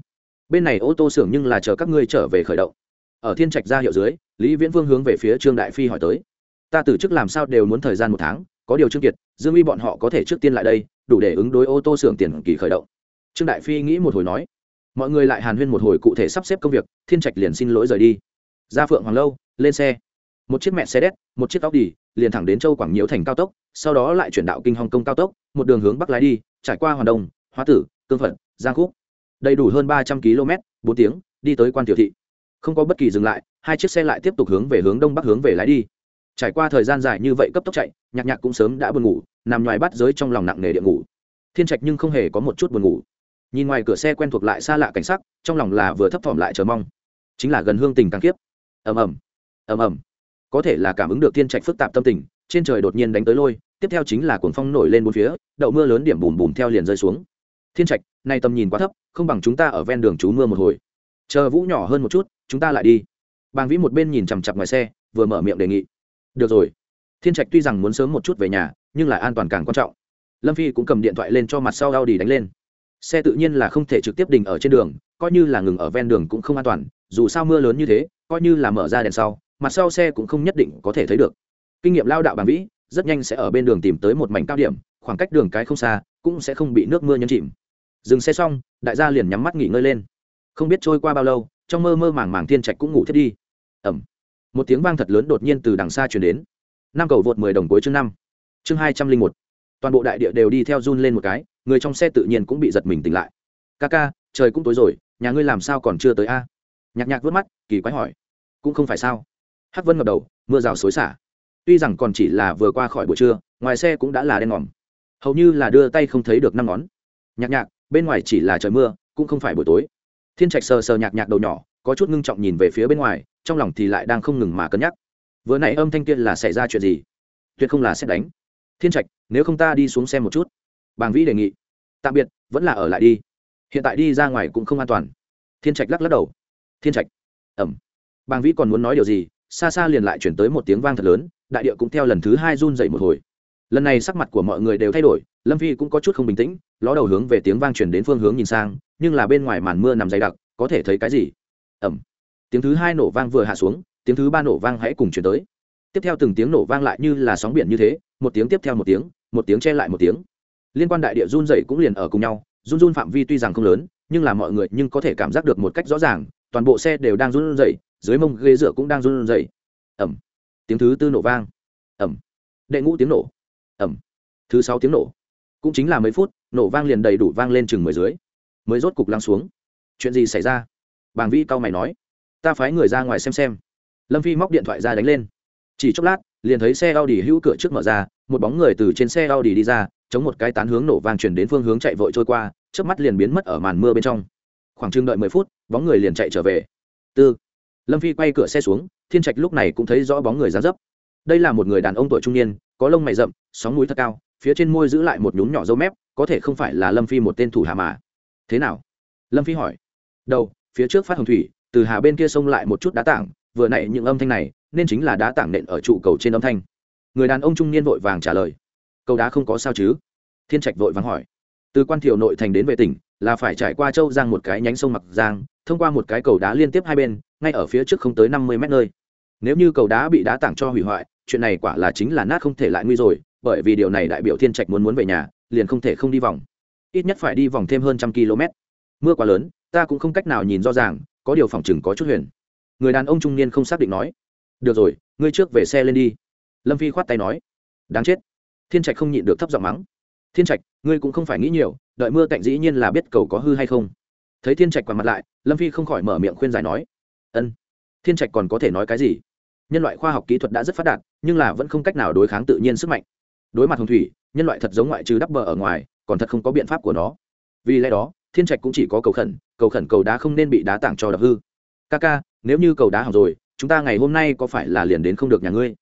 Speaker 1: Bên này ô tô xưởng nhưng là chờ các ngươi trở về khởi động. Ở thiên trạch ra hiệu dưới, lý viễn vương hướng về phía trương đại phi hỏi tới. Ta từ chức làm sao đều muốn thời gian một tháng, có điều trương kiệt, dương uy bọn họ có thể trước tiên lại đây, đủ để ứng đối ô tô xưởng tiền kỳ khởi động. Trương đại phi nghĩ một hồi nói. Mọi người lại hàn huyên một hồi cụ thể sắp xếp công việc, thiên trạch liền xin lỗi rời đi. Ra phượng hoàng lâu, lên xe. Một chiếc mẹ xe đét, một chiếc tóc đi liền thẳng đến châu quảng nhiễu thành cao tốc, sau đó lại chuyển đạo kinh Hồng công cao tốc, một đường hướng bắc lái đi, trải qua hoàn đông, hóa tử, cương phận giang khúc. Đầy đủ hơn ba trăm km bốn tiếng, đi tới quan tiểu thị. Không có bất kỳ dừng lại, hai chiếc xe lại tiếp tục hướng về hướng đông bắc hướng về lái đi. Trải qua thời gian dài như vậy cấp tốc chạy, nhạc nhạc cũng sớm đã buồn ngủ, nằm ngoài bắt giới trong lòng nặng nề địa ngủ. Thiên trạch nhưng không hề có một chút buồn ngủ. Nhìn ngoài cửa xe quen thuộc lại xa lạ cảnh sắc, trong lòng là vừa thấp thỏm lại chờ mong. Chính là gần hương tình càng kiếp. Ầm ầm. Ầm ầm có thể là cảm ứng được thiên trạch phức tạp tâm tình, trên trời đột nhiên đánh tới lôi, tiếp theo chính là cuồng phong nổi lên bốn phía, đậu mưa lớn điểm bùm bùm theo liền rơi xuống. Thiên trạch, nay tầm nhìn quá thấp, không bằng chúng ta ở ven đường trú mưa một hồi. Chờ vũ nhỏ hơn một chút, chúng ta lại đi. Bàng vĩ một bên nhìn chằm chặp ngoài xe, vừa mở miệng đề nghị. Được rồi. Thiên trạch tuy rằng muốn sớm một chút về nhà, nhưng lại an toàn càng quan trọng. Lâm phi cũng cầm điện thoại lên cho mặt sau đau đi đánh lên. Xe tự nhiên là không thể trực tiếp đình ở trên đường, coi như là ngừng ở ven đường cũng không an toàn, dù sao mưa lớn như thế, coi như là mở ra đèn sau mặt sau xe cũng không nhất định có thể thấy được. Kinh nghiệm lao đạo bản vĩ, rất nhanh sẽ ở bên đường tìm tới một mảnh cao điểm, khoảng cách đường cái không xa, cũng sẽ không bị nước mưa nhấn chìm. Dừng xe xong, đại gia liền nhắm mắt nghỉ ngơi lên. Không biết trôi qua bao lâu, trong mơ mơ màng màng thiên trạch cũng ngủ thiết đi. Ẩm. Một tiếng vang thật lớn đột nhiên từ đằng xa chuyển đến. Năm cầu vượt mười đồng cuối chương năm. Chương hai trăm linh một. Toàn bộ đại địa đều đi theo run lên một cái, người trong xe tự nhiên cũng bị giật mình tỉnh lại. Ca ca, trời cũng tối rồi, nhà ngươi làm sao còn chưa tới a? Nhạc nhạc vớt mắt, kỳ quái hỏi. Cũng không phải sao? Hắc vân ngập đầu, mưa rào xối xả. Tuy rằng còn chỉ là vừa qua khỏi buổi trưa, ngoài xe cũng đã là đen ngòm. Hầu như là đưa tay không thấy được năm ngón. Nhạc nhạc, bên ngoài chỉ là trời mưa, cũng không phải buổi tối. Thiên trạch sờ sờ nhạc nhạc đầu nhỏ, có chút ngưng trọng nhìn về phía bên ngoài, trong lòng thì lại đang không ngừng mà cân nhắc. Vừa nãy âm thanh kia là xảy ra chuyện gì? Tuyệt không là xét đánh. Thiên trạch, nếu không ta đi xuống xem một chút. Bàng vĩ đề nghị. Tạm biệt, vẫn là ở lại đi. Hiện tại đi ra ngoài cũng không an toàn. Thiên trạch lắc lắc đầu. Thiên trạch ẩm bàng vĩ còn muốn nói điều gì? Xa xa liền lại chuyển tới một tiếng vang thật lớn, đại địa cũng theo lần thứ hai run dậy một hồi. Lần này sắc mặt của mọi người đều thay đổi, lâm phi cũng có chút không bình tĩnh, ló đầu hướng về tiếng vang chuyển đến phương hướng nhìn sang, nhưng là bên ngoài màn mưa nằm dày đặc, có thể thấy cái gì? Ẩm tiếng thứ hai nổ vang vừa hạ xuống, tiếng thứ ba nổ vang hãy cùng chuyển tới. Tiếp theo từng tiếng nổ vang lại như là sóng biển như thế, một tiếng tiếp theo một tiếng một tiếng che lại một tiếng. Liên quan đại địa run dậy cũng liền ở cùng nhau, run run phạm vi tuy rằng không lớn, nhưng là mọi người nhưng có thể cảm giác được một cách rõ ràng, toàn bộ xe đều đang run dậy dưới mông ghế dựa cũng đang run rẩy. Ầm. Tiếng thứ tư nổ vang. Ầm. Đệ ngũ tiếng nổ. Ầm. Thứ sáu tiếng nổ. Cũng chính là mấy phút, nổ vang liền đầy đủ vang lên chừng mười dưới. Mới rốt cục lăng xuống. Chuyện gì xảy ra? Bàng vi cao mày nói. Ta phái người ra ngoài xem xem. Lâm phi móc điện thoại ra đánh lên. Chỉ chốc lát, liền thấy xe audi hữu cửa trước mở ra, một bóng người từ trên xe audi đi ra, chống một cái tán hướng nổ vang chuyển đến phương hướng chạy vội trôi qua, chớp mắt liền biến mất ở màn mưa bên trong. Khoảng chừng đợi mười phút, bóng người liền chạy trở về. Tư lâm phi quay cửa xe xuống, thiên trạch lúc này cũng thấy rõ bóng người dán dấp. Đây là một người đàn ông tuổi trung niên, có lông mày rậm, sóng núi thật cao, phía trên môi giữ lại một nhúm nhỏ dâu mép, có thể không phải là lâm phi một tên thủ hạ mà. Thế nào? Lâm phi hỏi. Đầu, phía trước phát hồng thủy, từ hà bên kia xông lại một chút đá tảng, vừa nãy những âm thanh này, nên chính là đá tảng nện ở trụ cầu trên âm thanh. Người đàn ông trung niên vội vàng trả lời. Câu đá không có sao chứ? Thiên trạch vội vàng hỏi. Từ quan thiệu nội thành đến vệ tỉnh, là phải trải qua châu giang một cái nhánh sông mặc giang, thông qua một cái cầu đá liên tiếp hai bên ngay ở phía trước không tới năm mươi mét nơi. Nếu như cầu đá bị đá tảng cho hủy hoại, chuyện này quả là chính là nát không thể lại nguy rồi, bởi vì điều này đại biểu thiên trạch muốn muốn về nhà, liền không thể không đi vòng. Ít nhất phải đi vòng thêm hơn trăm km. Mưa quá lớn, ta cũng không cách nào nhìn rõ ràng, có điều phòng chừng có chút huyền. Người đàn ông trung niên không xác định nói, được rồi, ngươi trước về xe lên đi. Lâm phi khoát tay nói, đáng chết. Thiên trạch không nhịn được thấp giọng mắng, thiên trạch, ngươi cũng không phải nghĩ nhiều, đợi mưa cạnh dĩ nhiên là biết cầu có hư hay không. Thấy thiên trạch quằn mặt lại, lâm phi không khỏi mở miệng khuyên giải nói ân. Thiên trạch còn có thể nói cái gì? Nhân loại khoa học kỹ thuật đã rất phát đạt, nhưng là vẫn không cách nào đối kháng tự nhiên sức mạnh. Đối mặt hồng thủy, nhân loại thật giống ngoại trừ đắp bờ ở ngoài, còn thật không có biện pháp của nó. Vì lẽ đó, thiên trạch cũng chỉ có cầu khẩn cầu khẩn cầu đá không nên bị đá tảng cho đập hư. Ca ca, nếu như cầu đá hỏng rồi, chúng ta ngày hôm nay có phải là liền đến không được nhà ngươi?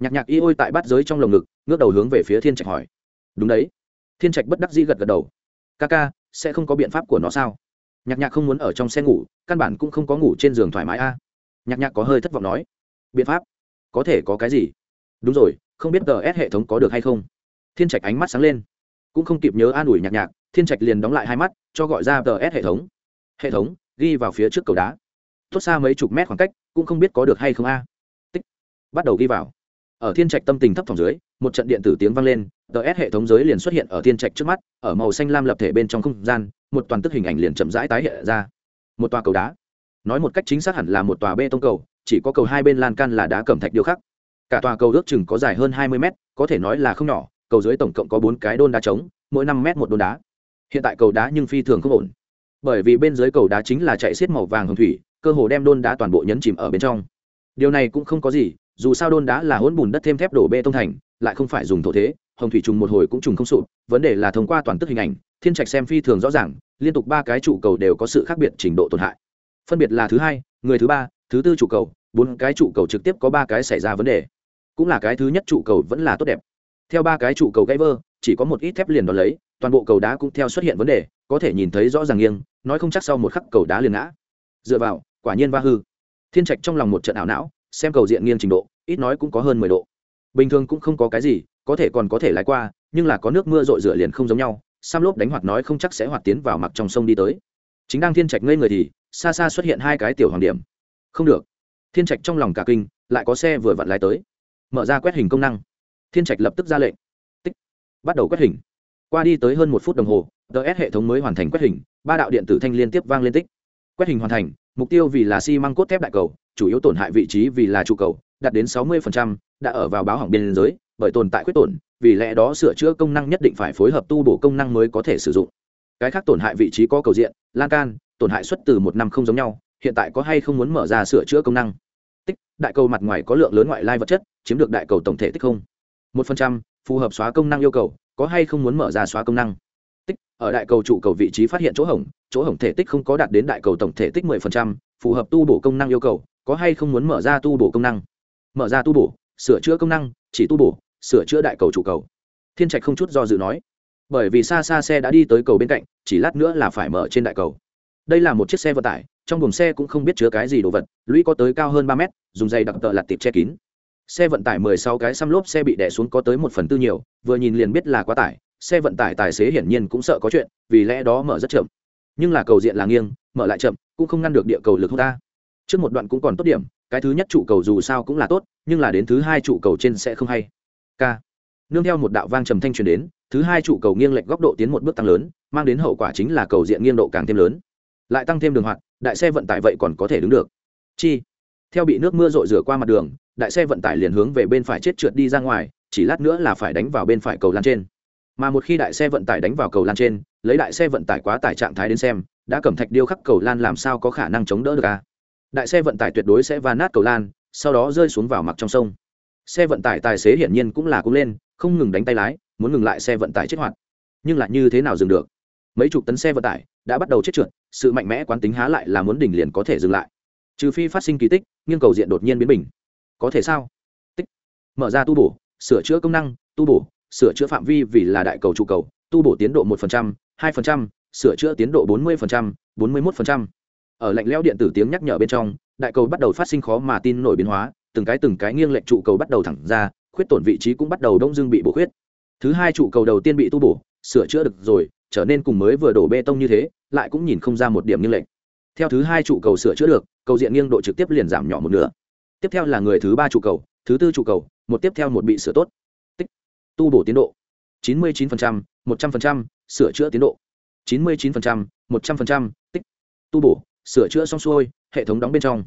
Speaker 1: Nhạc nhạc y ôi tại bát giới trong lồng ngực, ngước đầu hướng về phía thiên trạch hỏi. Đúng đấy. Thiên trạch bất đắc dĩ gật gật đầu. Ca ca, sẽ không có biện pháp của nó sao? Nhạc nhạc không muốn ở trong xe ngủ, căn bản cũng không có ngủ trên giường thoải mái a. Nhạc nhạc có hơi thất vọng nói, biện pháp? Có thể có cái gì? Đúng rồi, không biết tờ s hệ thống có được hay không? Thiên trạch ánh mắt sáng lên. Cũng không kịp nhớ an ủi nhạc nhạc, thiên trạch liền đóng lại hai mắt, cho gọi ra tờ s hệ thống. Hệ thống, ghi vào phía trước cầu đá. Tốt xa mấy chục mét khoảng cách, cũng không biết có được hay không a. Tích, bắt đầu ghi vào ở thiên trạch tâm tình thấp phòng dưới, một trận điện tử tiếng vang lên ts hệ thống giới liền xuất hiện ở thiên trạch trước mắt, ở màu xanh lam lập thể bên trong không gian, một toàn tức hình ảnh liền chậm rãi tái hiện ra. Một tòa cầu đá. Nói một cách chính xác hẳn là một tòa bê tông cầu, chỉ có cầu hai bên lan can là đá cẩm thạch điêu khắc. Cả tòa cầu ước chừng có dài hơn hai mươi mét, có thể nói là không nhỏ, cầu dưới tổng cộng có bốn cái đôn đá trống, mỗi năm mét một đôn đá. Hiện tại cầu đá nhưng phi thường không ổn. Bởi vì bên dưới cầu đá chính là chạy xiết màu vàng hồng thủy, cơ hồ đem đôn đá toàn bộ nhấn chìm ở bên trong. Điều này cũng không có gì dù sao đôn đá là hỗn bùn đất thêm thép đổ bê tông thành, lại không phải dùng thổ thế, hồng thủy trùng một hồi cũng trùng không sụp, vấn đề là thông qua toàn tức hình ảnh, thiên trạch xem phi thường rõ ràng, liên tục ba cái trụ cầu đều có sự khác biệt trình độ tổn hại. Phân biệt là thứ hai, người thứ ba, thứ tư trụ cầu, bốn cái trụ cầu trực tiếp có ba cái xảy ra vấn đề. Cũng là cái thứ nhất trụ cầu vẫn là tốt đẹp. Theo ba cái trụ cầu gãy vơ chỉ có một ít thép liền đón lấy, toàn bộ cầu đá cũng theo xuất hiện vấn đề, có thể nhìn thấy rõ ràng nghiêng, nói không chắc sau một khắc cầu đá liền ngã. Dựa vào, quả nhiên va hư. Thiên trạch trong lòng một trận ảo não xem cầu diện nghiêng trình độ, ít nói cũng có hơn mười độ. Bình thường cũng không có cái gì, có thể còn có thể lái qua, nhưng là có nước mưa rội rửa liền không giống nhau, sam lốp đánh hoạt nói không chắc sẽ hoạt tiến vào mặt trong sông đi tới. Chính đang thiên trạch ngây người thì, xa xa xuất hiện hai cái tiểu hoàng điểm. Không được. Thiên trạch trong lòng cả kinh, lại có xe vừa vặn lái tới. Mở ra quét hình công năng. Thiên trạch lập tức ra lệnh. Tích. Bắt đầu quét hình. Qua đi tới hơn một phút đồng hồ ts hệ thống mới hoàn thành quét hình, ba đạo điện tử thanh liên tiếp vang lên tích. Quét hình hoàn thành, mục tiêu vì là xi măng cốt thép đại cầu chủ yếu tổn hại vị trí vì là trụ cầu đạt đến 60%, đã ở vào báo hỏng biên giới bởi tồn tại khuyết tổn vì lẽ đó sửa chữa công năng nhất định phải phối hợp tu bổ công năng mới có thể sử dụng. Cái khác tổn hại vị trí có cầu diện lan can tổn hại xuất từ một năm không giống nhau hiện tại có hay không muốn mở ra sửa chữa công năng? Tích đại cầu mặt ngoài có lượng lớn ngoại lai vật chất chiếm được đại cầu tổng thể tích không? một phần trăm phù hợp xóa công năng yêu cầu có hay không muốn mở ra xóa công năng? Tích ở đại cầu trụ cầu vị trí phát hiện chỗ hỏng chỗ hỏng thể tích không có đạt đến đại cầu tổng thể tích mười phần trăm phù hợp tu bổ công năng yêu cầu có hay không muốn mở ra tu bổ công năng? Mở ra tu bổ, sửa chữa công năng, chỉ tu bổ, sửa chữa đại cầu trụ cầu. Thiên trạch không chút do dự nói. Bởi vì xa xa xe đã đi tới cầu bên cạnh, chỉ lát nữa là phải mở trên đại cầu. Đây là một chiếc xe vận tải, trong buồng xe cũng không biết chứa cái gì đồ vật, lũy có tới cao hơn ba mét, dùng dây đặc tợ lặt tiệp che kín. Xe vận tải mười sáu cái xăm lốp xe bị đè xuống có tới một phần tư nhiều, vừa nhìn liền biết là quá tải, xe vận tải tài xế hiển nhiên cũng sợ có chuyện, vì lẽ đó mở rất chậm. Nhưng là cầu diện là nghiêng, mở lại chậm, cũng không ngăn được địa cầu lực không ta trước một đoạn cũng còn tốt điểm, cái thứ nhất trụ cầu dù sao cũng là tốt, nhưng là đến thứ hai trụ cầu trên sẽ không hay. K nương theo một đạo vang trầm thanh truyền đến, thứ hai trụ cầu nghiêng lệch góc độ tiến một bước tăng lớn, mang đến hậu quả chính là cầu diện nghiêng độ càng thêm lớn. Lại tăng thêm đường hoạt, đại xe vận tải vậy còn có thể đứng được. Chi. Theo bị nước mưa rội rửa qua mặt đường, đại xe vận tải liền hướng về bên phải chết trượt đi ra ngoài, chỉ lát nữa là phải đánh vào bên phải cầu lan trên. Mà một khi đại xe vận tải đánh vào cầu lan trên, lấy đại xe vận tải quá tải trạng thái đến xem, đã cầm thạch điêu khắc cầu lan làm sao có khả năng chống đỡ được à? Đại xe vận tải tuyệt đối sẽ va nát cầu lan, sau đó rơi xuống vào mặt trong sông. Xe vận tải tài xế hiển nhiên cũng là cũng lên, không ngừng đánh tay lái, muốn ngừng lại xe vận tải chết hoạt. Nhưng lại như thế nào dừng được? Mấy chục tấn xe vận tải đã bắt đầu chết trượt, sự mạnh mẽ quán tính há lại là muốn đỉnh liền có thể dừng lại. Trừ phi phát sinh kỳ tích nghiêng cầu diện đột nhiên biến bình. Có thể sao? Tích. Mở ra tu bổ, sửa chữa công năng, tu bổ, sửa chữa phạm vi vì là đại cầu trụ cầu, tu bổ tiến độ một hai sửa chữa tiến độ bốn mươi bốn mươi một ở lạnh lẽo điện tử tiếng nhắc nhở bên trong đại cầu bắt đầu phát sinh khó mà tin nổi biến hóa từng cái từng cái nghiêng lệch trụ cầu bắt đầu thẳng ra khuyết tổn vị trí cũng bắt đầu đông dương bị bổ khuyết. Thứ hai trụ cầu đầu tiên bị tu bổ sửa chữa được rồi trở nên cùng mới vừa đổ bê tông như thế lại cũng nhìn không ra một điểm nghiêng lệnh theo thứ hai trụ cầu sửa chữa được cầu diện nghiêng độ trực tiếp liền giảm nhỏ một nửa. Tiếp theo là người thứ ba trụ cầu thứ tư trụ cầu một tiếp theo một bị sửa tốt. Tích. Tu bổ tiến độ. chín mươi 99%, 100%, sửa chữa tiến độ. chín mươi 99%, 100%, tích. Tu bổ sửa chữa xong xuôi, hệ thống đóng bên trong.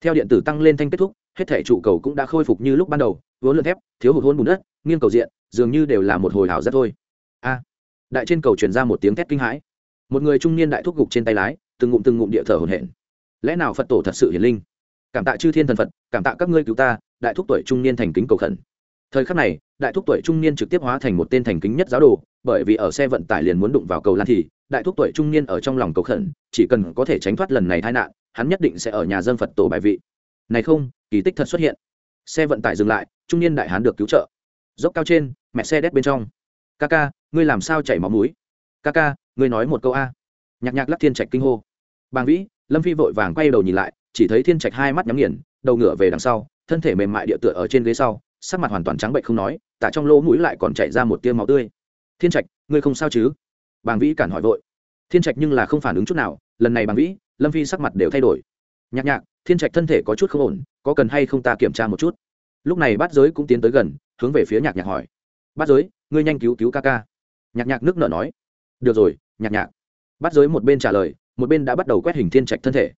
Speaker 1: Theo điện tử tăng lên thanh kết thúc, hết thể trụ cầu cũng đã khôi phục như lúc ban đầu, vốn lượn thép, thiếu hụt hôn bùn đất, nghiêng cầu diện, dường như đều là một hồi hảo rất thôi. A. Đại trên cầu truyền ra một tiếng thét kinh hãi. Một người trung niên đại thúc gục trên tay lái, từng ngụm từng ngụm địa thở hồn hển. Lẽ nào phật tổ thật sự hiển linh? Cảm tạ chư thiên thần phật, cảm tạ các ngươi cứu ta, đại thúc tuổi trung niên thành kính cầu khẩn. Thời khắc này, đại thúc tuổi trung niên trực tiếp hóa thành một tên thành kính nhất giáo đồ bởi vì ở xe vận tải liền muốn đụng vào cầu lan thì, đại thúc tuổi trung niên ở trong lòng cầu khẩn, chỉ cần có thể tránh thoát lần này tai nạn, hắn nhất định sẽ ở nhà dân phật tổ bài vị. Này không, kỳ tích thật xuất hiện. Xe vận tải dừng lại, trung niên đại hán được cứu trợ. Dốc cao trên, mẹ xe đét bên trong. Ca ca, ngươi làm sao chảy máu mũi? Ca ca, ngươi nói một câu a. Nhạc nhạc lắc thiên trạch kinh hô. Bàng vĩ, lâm phi vội vàng quay đầu nhìn lại, chỉ thấy thiên trạch hai mắt nhắm nghiền, đầu ngửa về đằng sau, thân thể mềm mại địa tựa ở trên ghế sau, sắc mặt hoàn toàn trắng bệnh không nói tại trong lỗ mũi lại còn chảy ra một tia máu tươi thiên trạch, ngươi không sao chứ? Bàng vĩ cản hỏi vội. Thiên trạch nhưng là không phản ứng chút nào, lần này bàng vĩ, lâm phi sắc mặt đều thay đổi. Nhạc nhạc, thiên trạch thân thể có chút không ổn, có cần hay không ta kiểm tra một chút? Lúc này bát giới cũng tiến tới gần, hướng về phía nhạc nhạc hỏi. Bát giới, ngươi nhanh cứu cứu ca ca. Nhạc nhạc nước nở nói. Được rồi, nhạc nhạc. Bát giới một bên trả lời, một bên đã bắt đầu quét hình thiên trạch thân thể.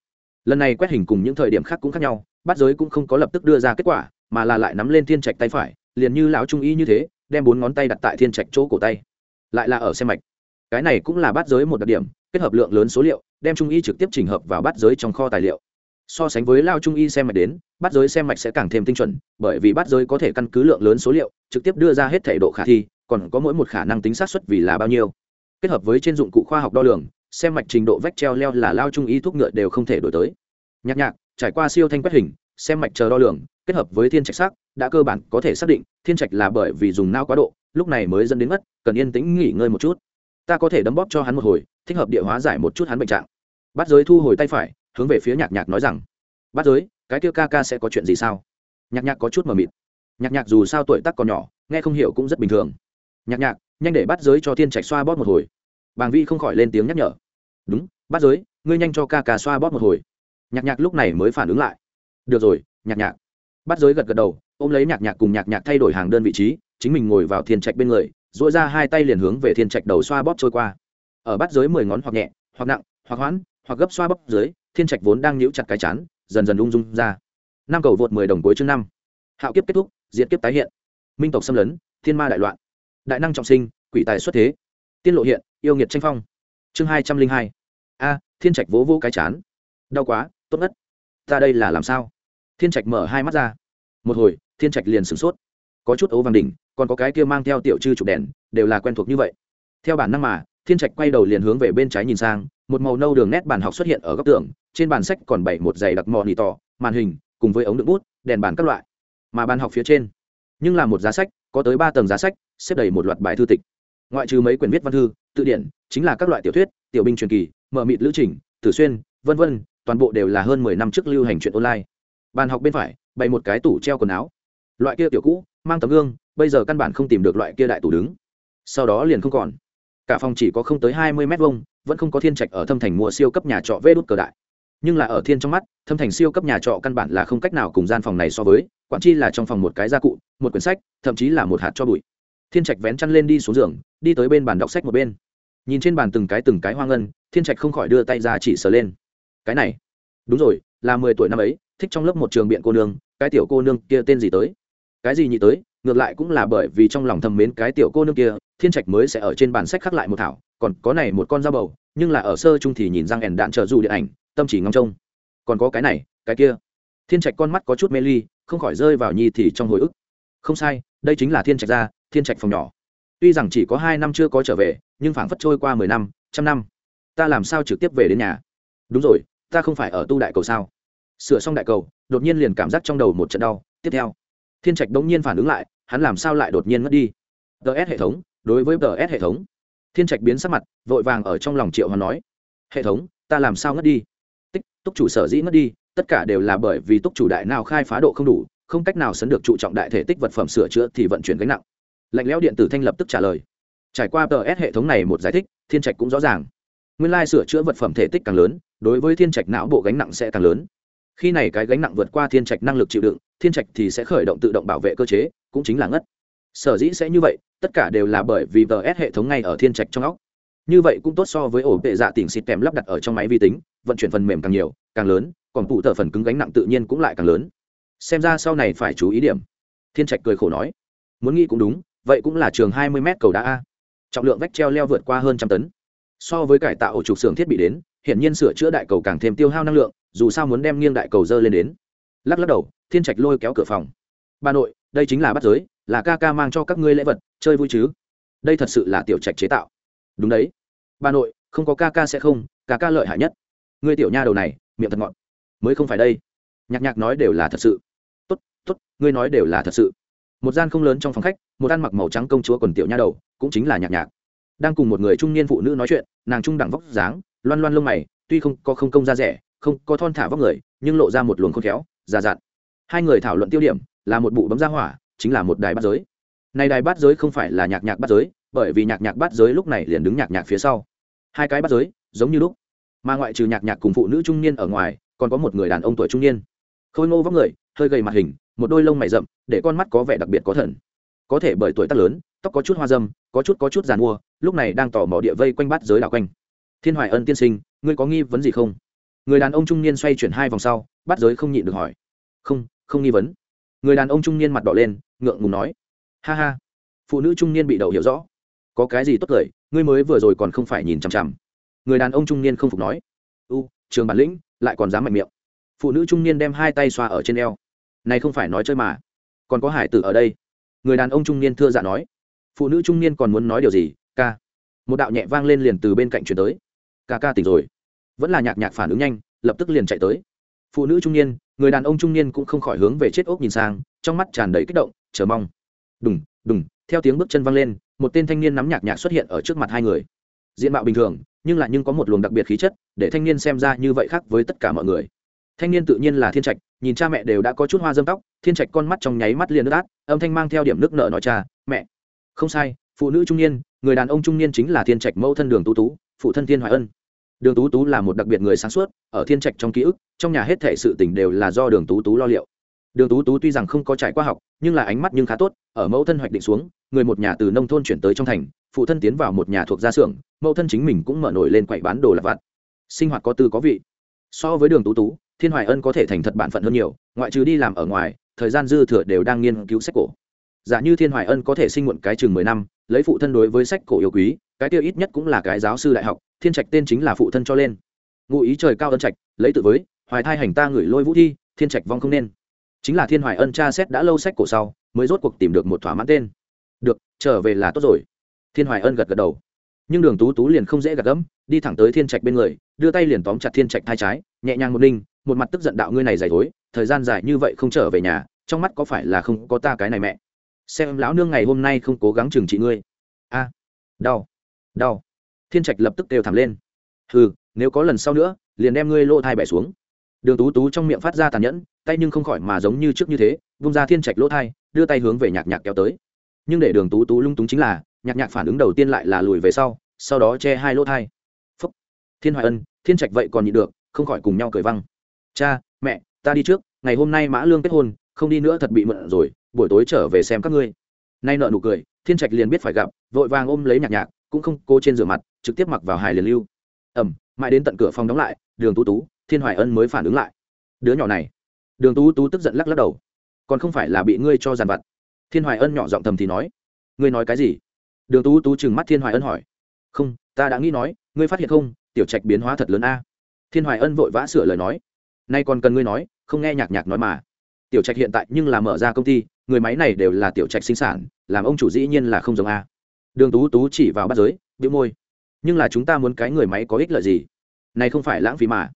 Speaker 1: Lần này quét hình cùng những thời điểm khác cũng khác nhau, bát giới cũng không có lập tức đưa ra kết quả, mà là lại nắm lên thiên trạch tay phải, liền như lão trung y như thế, đem bốn ngón tay đặt tại thiên trạch chỗ cổ tay lại là ở xe mạch. Cái này cũng là bát giới một đặc điểm, kết hợp lượng lớn số liệu, đem trung y trực tiếp chỉnh hợp vào bát giới trong kho tài liệu. So sánh với lao trung y xem mạch đến, bát giới xem mạch sẽ càng thêm tinh chuẩn, bởi vì bát giới có thể căn cứ lượng lớn số liệu, trực tiếp đưa ra hết thể độ khả thi, còn có mỗi một khả năng tính xác suất vì là bao nhiêu. Kết hợp với trên dụng cụ khoa học đo lường, xem mạch trình độ vách treo leo là lao trung y thuốc ngựa đều không thể đổi tới. Nhạc nhạc, trải qua siêu thanh quét hình, xem mạch chờ đo lường, kết hợp với thiên trạch sắc đã cơ bản có thể xác định, thiên trạch là bởi vì dùng nao quá độ lúc này mới dẫn đến mất, cần yên tĩnh nghỉ ngơi một chút. Ta có thể đấm bóp cho hắn một hồi, thích hợp địa hóa giải một chút hắn bệnh trạng. Bắt giới thu hồi tay phải, hướng về phía nhạc nhạc nói rằng bắt giới, cái kia ca ca sẽ có chuyện gì sao? Nhạc nhạc có chút mờ mịt. Nhạc nhạc dù sao tuổi tác còn nhỏ, nghe không hiểu cũng rất bình thường. Nhạc nhạc, nhanh để bắt giới cho thiên trạch xoa bóp một hồi. Bàng vi không khỏi lên tiếng nhắc nhở. Đúng bắt giới, ngươi nhanh cho ca ca xoa bóp một hồi. Nhạc nhạc lúc này mới phản ứng lại. Được rồi, nhạc nhạc. Bắt giới gật gật đầu, ôm lấy nhạc nhạc cùng nhạc nhạc thay đổi hàng đơn vị trí chính mình ngồi vào thiên trạch bên người, duỗi ra hai tay liền hướng về thiên trạch đầu xoa bóp trôi qua. Ở bắt giới mười ngón hoặc nhẹ, hoặc nặng, hoặc hoãn, hoặc gấp xoa bóp dưới, thiên trạch vốn đang nhíu chặt cái chán, dần dần ung dung ra. Năm cầu vượt mười đồng cuối chương năm. Hạo kiếp kết thúc, diệt kiếp tái hiện. Minh tộc xâm lấn, thiên ma đại loạn. Đại năng trọng sinh, quỷ tài xuất thế. Tiên lộ hiện, yêu nghiệt tranh phong. Chương hai trăm linh hai. A, thiên trạch vỗ vỗ cái chán. Đau quá, tốt nhất. ta đây là làm sao? Thiên trạch mở hai mắt ra. Một hồi, thiên trạch liền sửng sốt có chút ấu vàng đỉnh, còn có cái kia mang theo tiểu chư chụp đèn, đều là quen thuộc như vậy. Theo bản năng mà, thiên trạch quay đầu liền hướng về bên trái nhìn sang, một màu nâu đường nét bàn học xuất hiện ở góc tường, trên bàn sách còn bảy một giày đặc mò nỉ tỏ, màn hình, cùng với ống đựng bút, đèn bàn các loại. Mà bàn học phía trên, nhưng là một giá sách, có tới ba tầng giá sách, xếp đầy một loạt bài thư tịch. Ngoại trừ mấy quyển viết văn thư, tự điển, chính là các loại tiểu thuyết, tiểu binh truyền kỳ, mở mịt lữ trình, tử xuyên, vân vân, toàn bộ đều là hơn mười năm trước lưu hành chuyện online. Bàn học bên phải, bày một cái tủ treo quần áo. Loại kia tiểu cũ mang tấm gương, bây giờ căn bản không tìm được loại kia đại tủ đứng. Sau đó liền không còn. Cả phòng chỉ có không tới hai mươi mét vuông, vẫn không có thiên trạch ở thâm thành mua siêu cấp nhà trọ vê đốt cờ đại. Nhưng là ở thiên trong mắt, thâm thành siêu cấp nhà trọ căn bản là không cách nào cùng gian phòng này so với, quản chi là trong phòng một cái gia cụ, một quyển sách, thậm chí là một hạt cho bụi. Thiên trạch vén chăn lên đi xuống giường, đi tới bên bàn đọc sách một bên. Nhìn trên bàn từng cái từng cái hoa ngân, thiên trạch không khỏi đưa tay ra chỉ sờ lên. Cái này. Đúng rồi, là mười tuổi năm ấy, thích trong lớp một trường biện cô nương, cái tiểu cô nương kia tên gì tới? Cái gì nhị tới, ngược lại cũng là bởi vì trong lòng thầm mến cái tiểu cô nương kia, thiên trạch mới sẽ ở trên bản sách khắc lại một thảo, còn có này một con dao bầu, nhưng là ở sơ trung thì nhìn răng ẻn đạn trợ dù điện ảnh, tâm chỉ ngóng trông. Còn có cái này, cái kia. Thiên trạch con mắt có chút mê ly, không khỏi rơi vào nhi thì trong hồi ức. Không sai, đây chính là thiên trạch gia, thiên trạch phòng nhỏ. Tuy rằng chỉ có hai năm chưa có trở về, nhưng phảng phất trôi qua mười năm, trăm năm. Ta làm sao trực tiếp về đến nhà? Đúng rồi, ta không phải ở tu đại cầu sao? Sửa xong đại cầu, đột nhiên liền cảm giác trong đầu một trận đau, tiếp theo thiên trạch đống nhiên phản ứng lại, hắn làm sao lại đột nhiên mất đi? Ts hệ thống, đối với ts hệ thống. Thiên trạch biến sắc mặt, vội vàng ở trong lòng triệu hoàn nói, hệ thống, ta làm sao ngất đi? Tích, túc chủ sở dĩ ngất đi, tất cả đều là bởi vì túc chủ đại nào khai phá độ không đủ, không cách nào sấn được trụ trọng đại thể tích vật phẩm sửa chữa thì vận chuyển gánh nặng. Lạnh lẽo điện tử thanh lập tức trả lời. Trải qua ts hệ thống này một giải thích, thiên trạch cũng rõ ràng. Nguyên lai sửa chữa vật phẩm thể tích càng lớn, đối với thiên trạch não bộ gánh nặng sẽ càng lớn khi này cái gánh nặng vượt qua thiên trạch năng lực chịu đựng, thiên trạch thì sẽ khởi động tự động bảo vệ cơ chế, cũng chính là ngất. Sở dĩ sẽ như vậy, tất cả đều là bởi vì VS hệ thống ngay ở thiên trạch trong óc. Như vậy cũng tốt so với ổ vệ dạ tỉnh xịt kèm lắp đặt ở trong máy vi tính, vận chuyển phần mềm càng nhiều, càng lớn, còn phụ tờ phần cứng gánh nặng tự nhiên cũng lại càng lớn. Xem ra sau này phải chú ý điểm. Thiên trạch cười khổ nói. Muốn nghĩ cũng đúng, vậy cũng là trường hai mươi m cầu đá a. Trọng lượng vách treo leo vượt qua hơn trăm tấn. So với cải tạo ổ trục xưởng thiết bị đến hiện nhiên sửa chữa đại cầu càng thêm tiêu hao năng lượng dù sao muốn đem nghiêng đại cầu dơ lên đến. Lắc lắc đầu, thiên trạch lôi kéo cửa phòng. Bà nội, đây chính là bắt giới, là ca ca mang cho các ngươi lễ vật, chơi vui chứ? Đây thật sự là tiểu trạch chế tạo. Đúng đấy. Bà nội, không có ca ca sẽ không, ca ca lợi hại nhất. Ngươi tiểu nha đầu này, miệng thật ngọn. mới không phải đây. Nhạc nhạc nói đều là thật sự. Tốt tốt, ngươi nói đều là thật sự. Một gian không lớn trong phòng khách, một ăn mặc màu trắng công chúa quần tiểu nha đầu, cũng chính là nhạc nhạc. Đang cùng một người trung niên phụ nữ nói chuyện, nàng trung đẳng vóc dáng, loan loan lông mày, tuy không có không công ra rẻ không có thon thả vóc người, nhưng lộ ra một luồng khôn khéo, già dặn. Hai người thảo luận tiêu điểm, là một bụ bấm ra hỏa, chính là một đài bát giới. Này đài bát giới không phải là nhạc nhạc bát giới, bởi vì nhạc nhạc bát giới lúc này liền đứng nhạc nhạc phía sau. Hai cái bát giới, giống như lúc. Mà ngoại trừ nhạc nhạc cùng phụ nữ trung niên ở ngoài, còn có một người đàn ông tuổi trung niên. Khôi ngô vóc người, hơi gầy mặt hình, một đôi lông mày rậm, để con mắt có vẻ đặc biệt có thần. Có thể bởi tuổi tác lớn, tóc có chút hoa dâm, có chút có chút giàn mua, lúc này đang tỏ mỏ địa vây quanh bát giới đảo quanh. Thiên hoài ân tiên sinh, ngươi có nghi vấn gì không? Người đàn ông trung niên xoay chuyển hai vòng sau, bắt giới không nhịn được hỏi. Không không nghi vấn. Người đàn ông trung niên mặt đỏ lên, ngượng ngùng nói. Ha ha. Phụ nữ trung niên bị đầu hiểu rõ. Có cái gì tốt cười ngươi mới vừa rồi còn không phải nhìn chằm chằm. Người đàn ông trung niên không phục nói. U, trường bản lĩnh, lại còn dám mạnh miệng. Phụ nữ trung niên đem hai tay xoa ở trên eo. Này không phải nói chơi mà. Còn có hải tử ở đây. Người đàn ông trung niên thưa dạ nói. Phụ nữ trung niên còn muốn nói điều gì? Ca. Một đạo nhẹ vang lên liền từ bên cạnh chuyển tới. Ca ca tỉnh rồi vẫn là nhạc nhạc phản ứng nhanh, lập tức liền chạy tới. Phụ nữ trung niên, người đàn ông trung niên cũng không khỏi hướng về chết ốc nhìn sang, trong mắt tràn đầy kích động, chờ mong. Đùng đùng, theo tiếng bước chân văng lên, một tên thanh niên nắm nhạc nhạc xuất hiện ở trước mặt hai người. Diện mạo bình thường, nhưng lại nhưng có một luồng đặc biệt khí chất, để thanh niên xem ra như vậy khác với tất cả mọi người. Thanh niên tự nhiên là thiên trạch, nhìn cha mẹ đều đã có chút hoa dâm tóc, thiên trạch con mắt trong nháy mắt liền nước át, âm thanh mang theo điểm nước nợ nói cha, mẹ. Không sai, phụ nữ trung niên, người đàn ông trung niên chính là thiên trạch mẫu thân đường tú tú, phụ thân thiên hoài ân đường tú tú là một đặc biệt người sáng suốt, ở thiên trạch trong ký ức, trong nhà hết thể sự tình đều là do đường tú tú lo liệu. Đường tú tú tuy rằng không có trải qua học, nhưng là ánh mắt nhưng khá tốt, ở mẫu thân hoạch định xuống, người một nhà từ nông thôn chuyển tới trong thành, phụ thân tiến vào một nhà thuộc gia xưởng, mẫu thân chính mình cũng mở nổi lên quậy bán đồ lặt vặt. Sinh hoạt có tư có vị. So với đường tú tú, thiên hoài ân có thể thành thật bản phận hơn nhiều, ngoại trừ đi làm ở ngoài, thời gian dư thừa đều đang nghiên cứu sách cổ. Giả như thiên hoài ân có thể sinh muộn cái chừng mười năm, lấy phụ thân đối với sách cổ yêu quý cái tiêu ít nhất cũng là cái giáo sư đại học, thiên trạch tên chính là phụ thân cho lên. Ngụ ý trời cao ân trạch, lấy tự với, hoài thai hành ta người lôi vũ thi, thiên trạch vong không nên. Chính là thiên hoài ân cha xét đã lâu sách cổ sau, mới rốt cuộc tìm được một thỏa mãn tên. Được, trở về là tốt rồi. Thiên hoài ân gật gật đầu. Nhưng đường tú tú liền không dễ gạt gẫm, đi thẳng tới thiên trạch bên người, đưa tay liền tóm chặt thiên trạch thai trái, nhẹ nhàng một ninh một mặt tức giận đạo ngươi này dày thối, thời gian dài như vậy không trở về nhà, trong mắt có phải là không có ta cái này mẹ? Xem lão nương ngày hôm nay không cố gắng trừng trị ngươi. A, đau đau. Thiên trạch lập tức đều thảm lên. Hừ, nếu có lần sau nữa liền đem ngươi lỗ thai bẻ xuống. Đường tú tú trong miệng phát ra tàn nhẫn tay nhưng không khỏi mà giống như trước như thế vung ra thiên trạch lỗ thai đưa tay hướng về nhạc nhạc kéo tới. Nhưng để đường tú tú lung túng chính là nhạc nhạc phản ứng đầu tiên lại là lùi về sau sau đó che hai lỗ thai. Phúc. Thiên hoài ân thiên trạch vậy còn nhịn được không khỏi cùng nhau cười văng. Cha mẹ ta đi trước ngày hôm nay mã lương kết hôn không đi nữa thật bị mượn rồi buổi tối trở về xem các ngươi. Nay nợ nụ cười thiên trạch liền biết phải gặp vội vàng ôm lấy nhạc nhạc cũng không cô trên rửa mặt, trực tiếp mặc vào hài liền lưu. Ẩm mãi đến tận cửa phòng đóng lại, đường tú tú, thiên hoài ân mới phản ứng lại. Đứa nhỏ này. Đường tú tú tức giận lắc lắc đầu. Còn không phải là bị ngươi cho giàn vặt. Thiên hoài ân nhỏ giọng thầm thì nói. Ngươi nói cái gì? Đường tú tú trừng mắt thiên hoài ân hỏi. Không, ta đã nghĩ nói, ngươi phát hiện không, tiểu trạch biến hóa thật lớn a. Thiên hoài ân vội vã sửa lời nói. Nay còn cần ngươi nói, không nghe nhạc nhạc nói mà. Tiểu trạch hiện tại nhưng là mở ra công ty, người máy này đều là tiểu trạch sinh sản, làm ông chủ dĩ nhiên là không giống a đường tú tú chỉ vào bắt giới biếu môi. Nhưng là chúng ta muốn cái người máy có ích lợi gì? Này không phải lãng phí mà.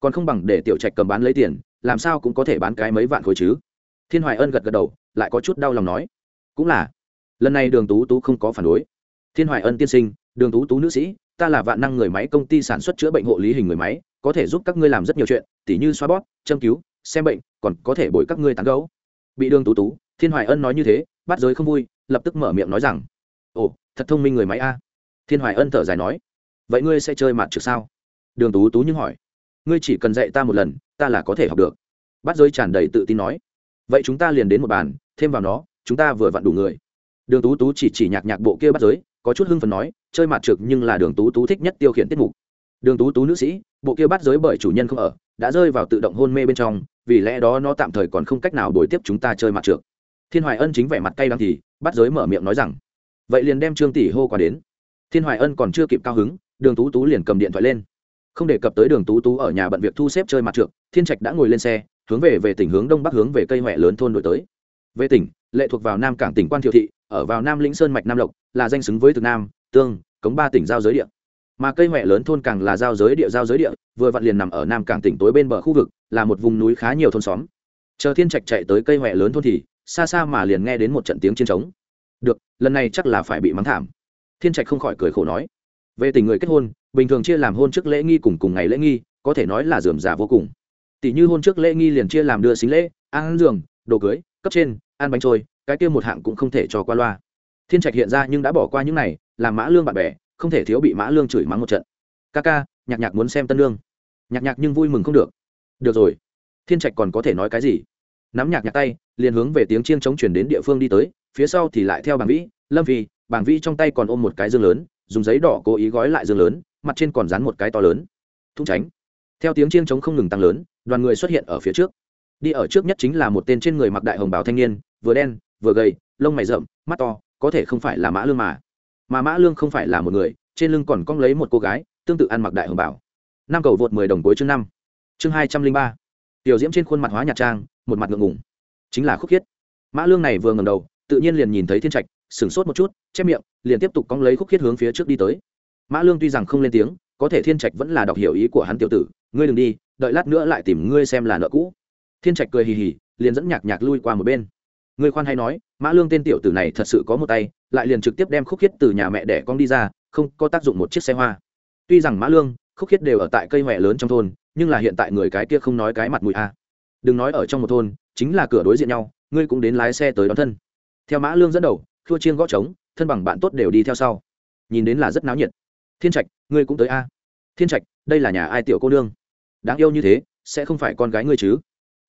Speaker 1: Còn không bằng để tiểu trạch cầm bán lấy tiền, làm sao cũng có thể bán cái mấy vạn khối chứ? Thiên hoài ân gật gật đầu, lại có chút đau lòng nói. Cũng là. Lần này đường tú tú không có phản đối. Thiên hoài ân tiên sinh, đường tú tú nữ sĩ, ta là vạn năng người máy công ty sản xuất chữa bệnh hộ lý hình người máy, có thể giúp các ngươi làm rất nhiều chuyện, tỉ như xoa bóp, châm cứu, xem bệnh, còn có thể bồi các ngươi tán gấu bị đường tú tú, thiên hoài ân nói như thế bắt giới không vui, lập tức mở miệng nói rằng ồ, thật thông minh người máy a. Thiên hoài ân thở dài nói. Vậy ngươi sẽ chơi mặt trực sao? Đường tú tú nhưng hỏi. Ngươi chỉ cần dạy ta một lần, ta là có thể học được. Bắt giới tràn đầy tự tin nói. Vậy chúng ta liền đến một bàn, thêm vào nó, chúng ta vừa vặn đủ người. Đường tú tú chỉ chỉ nhạc nhạc bộ kia bắt giới, có chút hưng phần nói, chơi mặt trực nhưng là đường tú tú thích nhất tiêu khiển tiết mục. Đường tú tú nữ sĩ, bộ kia bắt giới bởi chủ nhân không ở, đã rơi vào tự động hôn mê bên trong, vì lẽ đó nó tạm thời còn không cách nào đổi tiếp chúng ta chơi mặt trượt thiên hoài ân chính vẻ mặt cay đắng thì bắt giới mở miệng nói rằng vậy liền đem trương tỷ hô qua đến. Thiên hoài ân còn chưa kịp cao hứng, đường tú tú liền cầm điện thoại lên. Không đề cập tới đường tú tú ở nhà bận việc thu xếp chơi mặt trượt thiên trạch đã ngồi lên xe, hướng về về tỉnh hướng đông bắc hướng về cây huệ lớn thôn đổi tới. Về tỉnh, lệ thuộc vào nam cảng tỉnh quan thiệu thị, ở vào nam lĩnh sơn mạch nam lộc, là danh xứng với thực nam, tương, cống ba tỉnh giao giới địa. Mà cây huệ lớn thôn càng là giao giới địa, giao giới địa, vừa vặn liền nằm ở nam cảng tỉnh tối bên bờ khu vực, là một vùng núi khá nhiều thôn xóm. Chờ thiên trạch chạy tới cây huệ lớn thôn thì, xa xa mà liền nghe đến một trận tiếng chiến trống được, lần này chắc là phải bị mắng thảm. Thiên trạch không khỏi cười khổ nói. Về tình người kết hôn, bình thường chia làm hôn trước lễ nghi cùng cùng ngày lễ nghi, có thể nói là dườm già vô cùng. Tỷ như hôn trước lễ nghi liền chia làm đưa xính lễ, ăn giường, đồ cưới, cấp trên, ăn bánh trôi, cái kia một hạng cũng không thể cho qua loa. Thiên trạch hiện ra nhưng đã bỏ qua những này, làm mã lương bạn bè, không thể thiếu bị mã lương chửi mắng một trận. Ca ca, nhạc nhạc muốn xem tân lương. Nhạc nhạc nhưng vui mừng không được. Được rồi. Thiên trạch còn có thể nói cái gì? Nắm nhạc nhạc tay, liền hướng về tiếng chiêng chống chuyển đến địa phương đi tới phía sau thì lại theo bảng vĩ, lâm phi, bảng vĩ trong tay còn ôm một cái dương lớn, dùng giấy đỏ cố ý gói lại dương lớn, mặt trên còn dán một cái to lớn. Thung tránh theo tiếng chiêng chống không ngừng tăng lớn, đoàn người xuất hiện ở phía trước. Đi ở trước nhất chính là một tên trên người mặc đại hồng bào thanh niên, vừa đen, vừa gầy, lông mày rậm, mắt to, có thể không phải là mã lương mà. Mà mã lương không phải là một người, trên lưng còn cong lấy một cô gái, tương tự ăn mặc đại hồng bảo năm cầu vượt mười đồng cuối chương năm. Chương hai trăm linh ba. Tiểu diễm trên khuôn mặt hóa nhạc trang, một mặt ngượng ngùng. Chính là khúc khiết. Mã lương này vừa ngầm đầu tự nhiên liền nhìn thấy thiên trạch, sửng sốt một chút, chép miệng, liền tiếp tục cong lấy khúc khiết hướng phía trước đi tới. Mã lương tuy rằng không lên tiếng, có thể thiên trạch vẫn là đọc hiểu ý của hắn tiểu tử, ngươi đừng đi, đợi lát nữa lại tìm ngươi xem là nợ cũ. Thiên trạch cười hì hì, liền dẫn nhạc nhạc lui qua một bên. Ngươi khoan hay nói, mã lương tên tiểu tử này thật sự có một tay, lại liền trực tiếp đem khúc khiết từ nhà mẹ đẻ con đi ra, không có tác dụng một chiếc xe hoa. Tuy rằng mã lương, khúc khiết đều ở tại cây huệ lớn trong thôn, nhưng là hiện tại người cái kia không nói cái mặt mũi a. Đừng nói ở trong một thôn, chính là cửa đối diện nhau, ngươi cũng đến lái xe tới đón thân theo mã lương dẫn đầu thua chiên gõ trống, thân bằng bạn tốt đều đi theo sau. Nhìn đến là rất náo nhiệt. Thiên trạch, ngươi cũng tới a. Thiên trạch, đây là nhà ai tiểu cô nương? Đáng yêu như thế, sẽ không phải con gái ngươi chứ?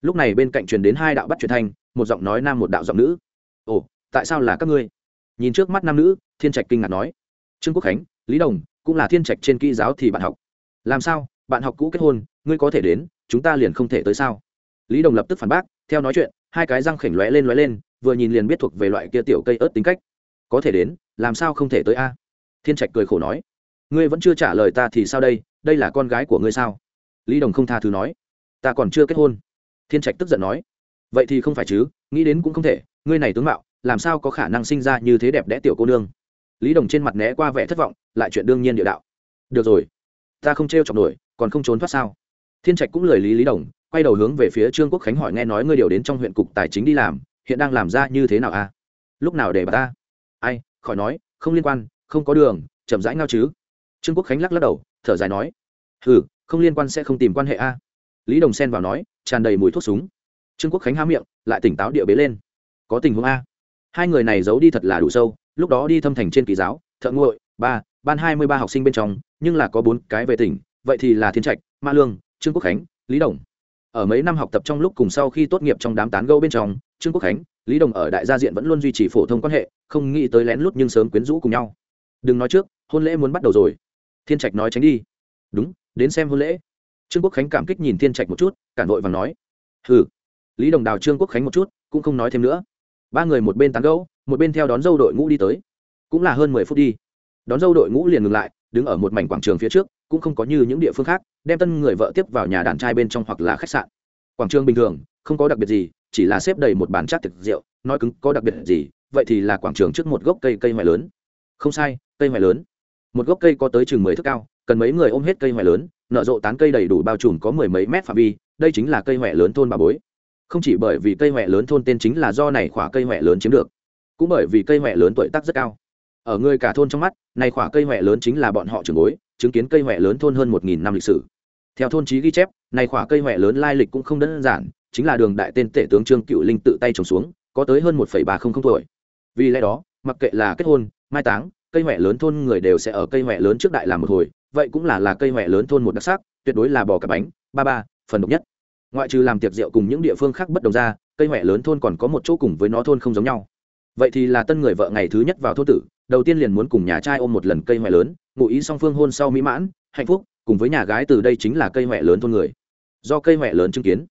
Speaker 1: Lúc này bên cạnh truyền đến hai đạo bắt truyền thanh, một giọng nói nam một đạo giọng nữ. Ồ, tại sao là các ngươi? Nhìn trước mắt nam nữ, thiên trạch kinh ngạc nói. Trương quốc khánh, lý đồng, cũng là thiên trạch trên kỹ giáo thì bạn học. Làm sao? Bạn học cũ kết hôn, ngươi có thể đến, chúng ta liền không thể tới sao? Lý đồng lập tức phản bác, theo nói chuyện, hai cái răng khểnh lóe lên lóe lên vừa nhìn liền biết thuộc về loại kia tiểu cây ớt tính cách. Có thể đến, làm sao không thể tới a? Thiên trạch cười khổ nói. Ngươi vẫn chưa trả lời ta thì sao đây? Đây là con gái của ngươi sao? Lý đồng không tha thứ nói. Ta còn chưa kết hôn. Thiên trạch tức giận nói. Vậy thì không phải chứ, nghĩ đến cũng không thể. Ngươi này tướng mạo, làm sao có khả năng sinh ra như thế đẹp đẽ tiểu cô nương? Lý đồng trên mặt né qua vẻ thất vọng, lại chuyện đương nhiên địa đạo. Được rồi, ta không t r chọc nổi, còn không trốn thoát sao? Thiên trạch cũng lời lý lý đồng, quay đầu hướng về phía trương quốc khánh hỏi nghe nói ngươi điều đến trong huyện cục tài chính đi làm hiện đang làm ra như thế nào a à? lúc nào để bà ta? Ai, khỏi nói, không liên quan, không có đường, chậm rãi ngao chứ. Trương quốc khánh lắc lắc đầu, thở dài nói ừ không liên quan sẽ không tìm quan hệ a lý đồng xen vào nói, tràn đầy mùi thuốc súng. Trương quốc khánh há miệng, lại tỉnh táo địa bế lên. Có tình huống a. Hai người này giấu đi thật là đủ sâu, lúc đó đi thâm thành trên kỳ giáo, thợ nguội ba, ban hai mươi ba học sinh bên trong, nhưng là có bốn cái về tỉnh, vậy thì là thiên trạch, ma lương, trương quốc khánh, lý đồng ở mấy năm học tập trong lúc cùng sau khi tốt nghiệp trong đám tán gẫu bên trong, trương quốc khánh, lý đồng ở đại gia diện vẫn luôn duy trì phổ thông quan hệ, không nghĩ tới lén lút nhưng sớm quyến rũ cùng nhau. Đừng nói trước, hôn lễ muốn bắt đầu rồi. Thiên trạch nói tránh đi. Đúng, đến xem hôn lễ. Trương quốc khánh cảm kích nhìn thiên trạch một chút cản vội và nói. Hừ. Lý đồng đào trương quốc khánh một chút, cũng không nói thêm nữa. Ba người một bên tán gẫu, một bên theo đón dâu đội ngũ đi tới. Cũng là hơn mười phút đi. Đón dâu đội ngũ liền ngừng lại đứng ở một mảnh quảng trường phía trước, cũng không có như những địa phương khác, đem tân người vợ tiếp vào nhà đàn trai bên trong hoặc là khách sạn. Quảng trường bình thường, không có đặc biệt gì, chỉ là xếp đầy một bàn chát thực rượu, nói cứng, có đặc biệt gì, vậy thì là quảng trường trước một gốc cây cây hoại lớn. Không sai, cây hoại lớn. Một gốc cây có tới chừng mười thước cao, cần mấy người ôm hết cây hoại lớn, nở rộ tán cây đầy đủ bao trùm có mười mấy mét phạm vi, đây chính là cây hoại lớn thôn bà bối. Không chỉ bởi vì cây hoại lớn thôn tên chính là do này khỏa cây hoại lớn chiếm được, cũng bởi vì cây hoại lớn tuổi tác rất cao ở người cả thôn trong mắt này khỏa cây huệ lớn chính là bọn họ trưởng bối, chứng kiến cây huệ lớn thôn hơn một nghìn năm lịch sử. Theo thôn trí ghi chép này khỏa cây huệ lớn lai lịch cũng không đơn giản, chính là đường đại tên tể tướng trương cựu linh tự tay trồng xuống, có tới hơn một ba không không tuổi. Vì lẽ đó, mặc kệ là kết hôn, mai táng, cây huệ lớn thôn người đều sẽ ở cây huệ lớn trước đại làm một hồi, vậy cũng là là cây huệ lớn thôn một đặc sắc, tuyệt đối là bò cả bánh, ba ba, phần độc nhất. Ngoại trừ làm tiệc rượu cùng những địa phương khác bất đồng ra, cây huệ lớn thôn còn có một chỗ cùng với nó thôn không giống nhau. Vậy thì là tân người vợ ngày thứ nhất vào thôn tử đầu tiên liền muốn cùng nhà trai ôm một lần cây hoại lớn, ngụ ý song phương hôn sau mỹ mãn, hạnh phúc, cùng với nhà gái từ đây chính là cây hoại lớn thôn người. Do cây hoại lớn chứng kiến.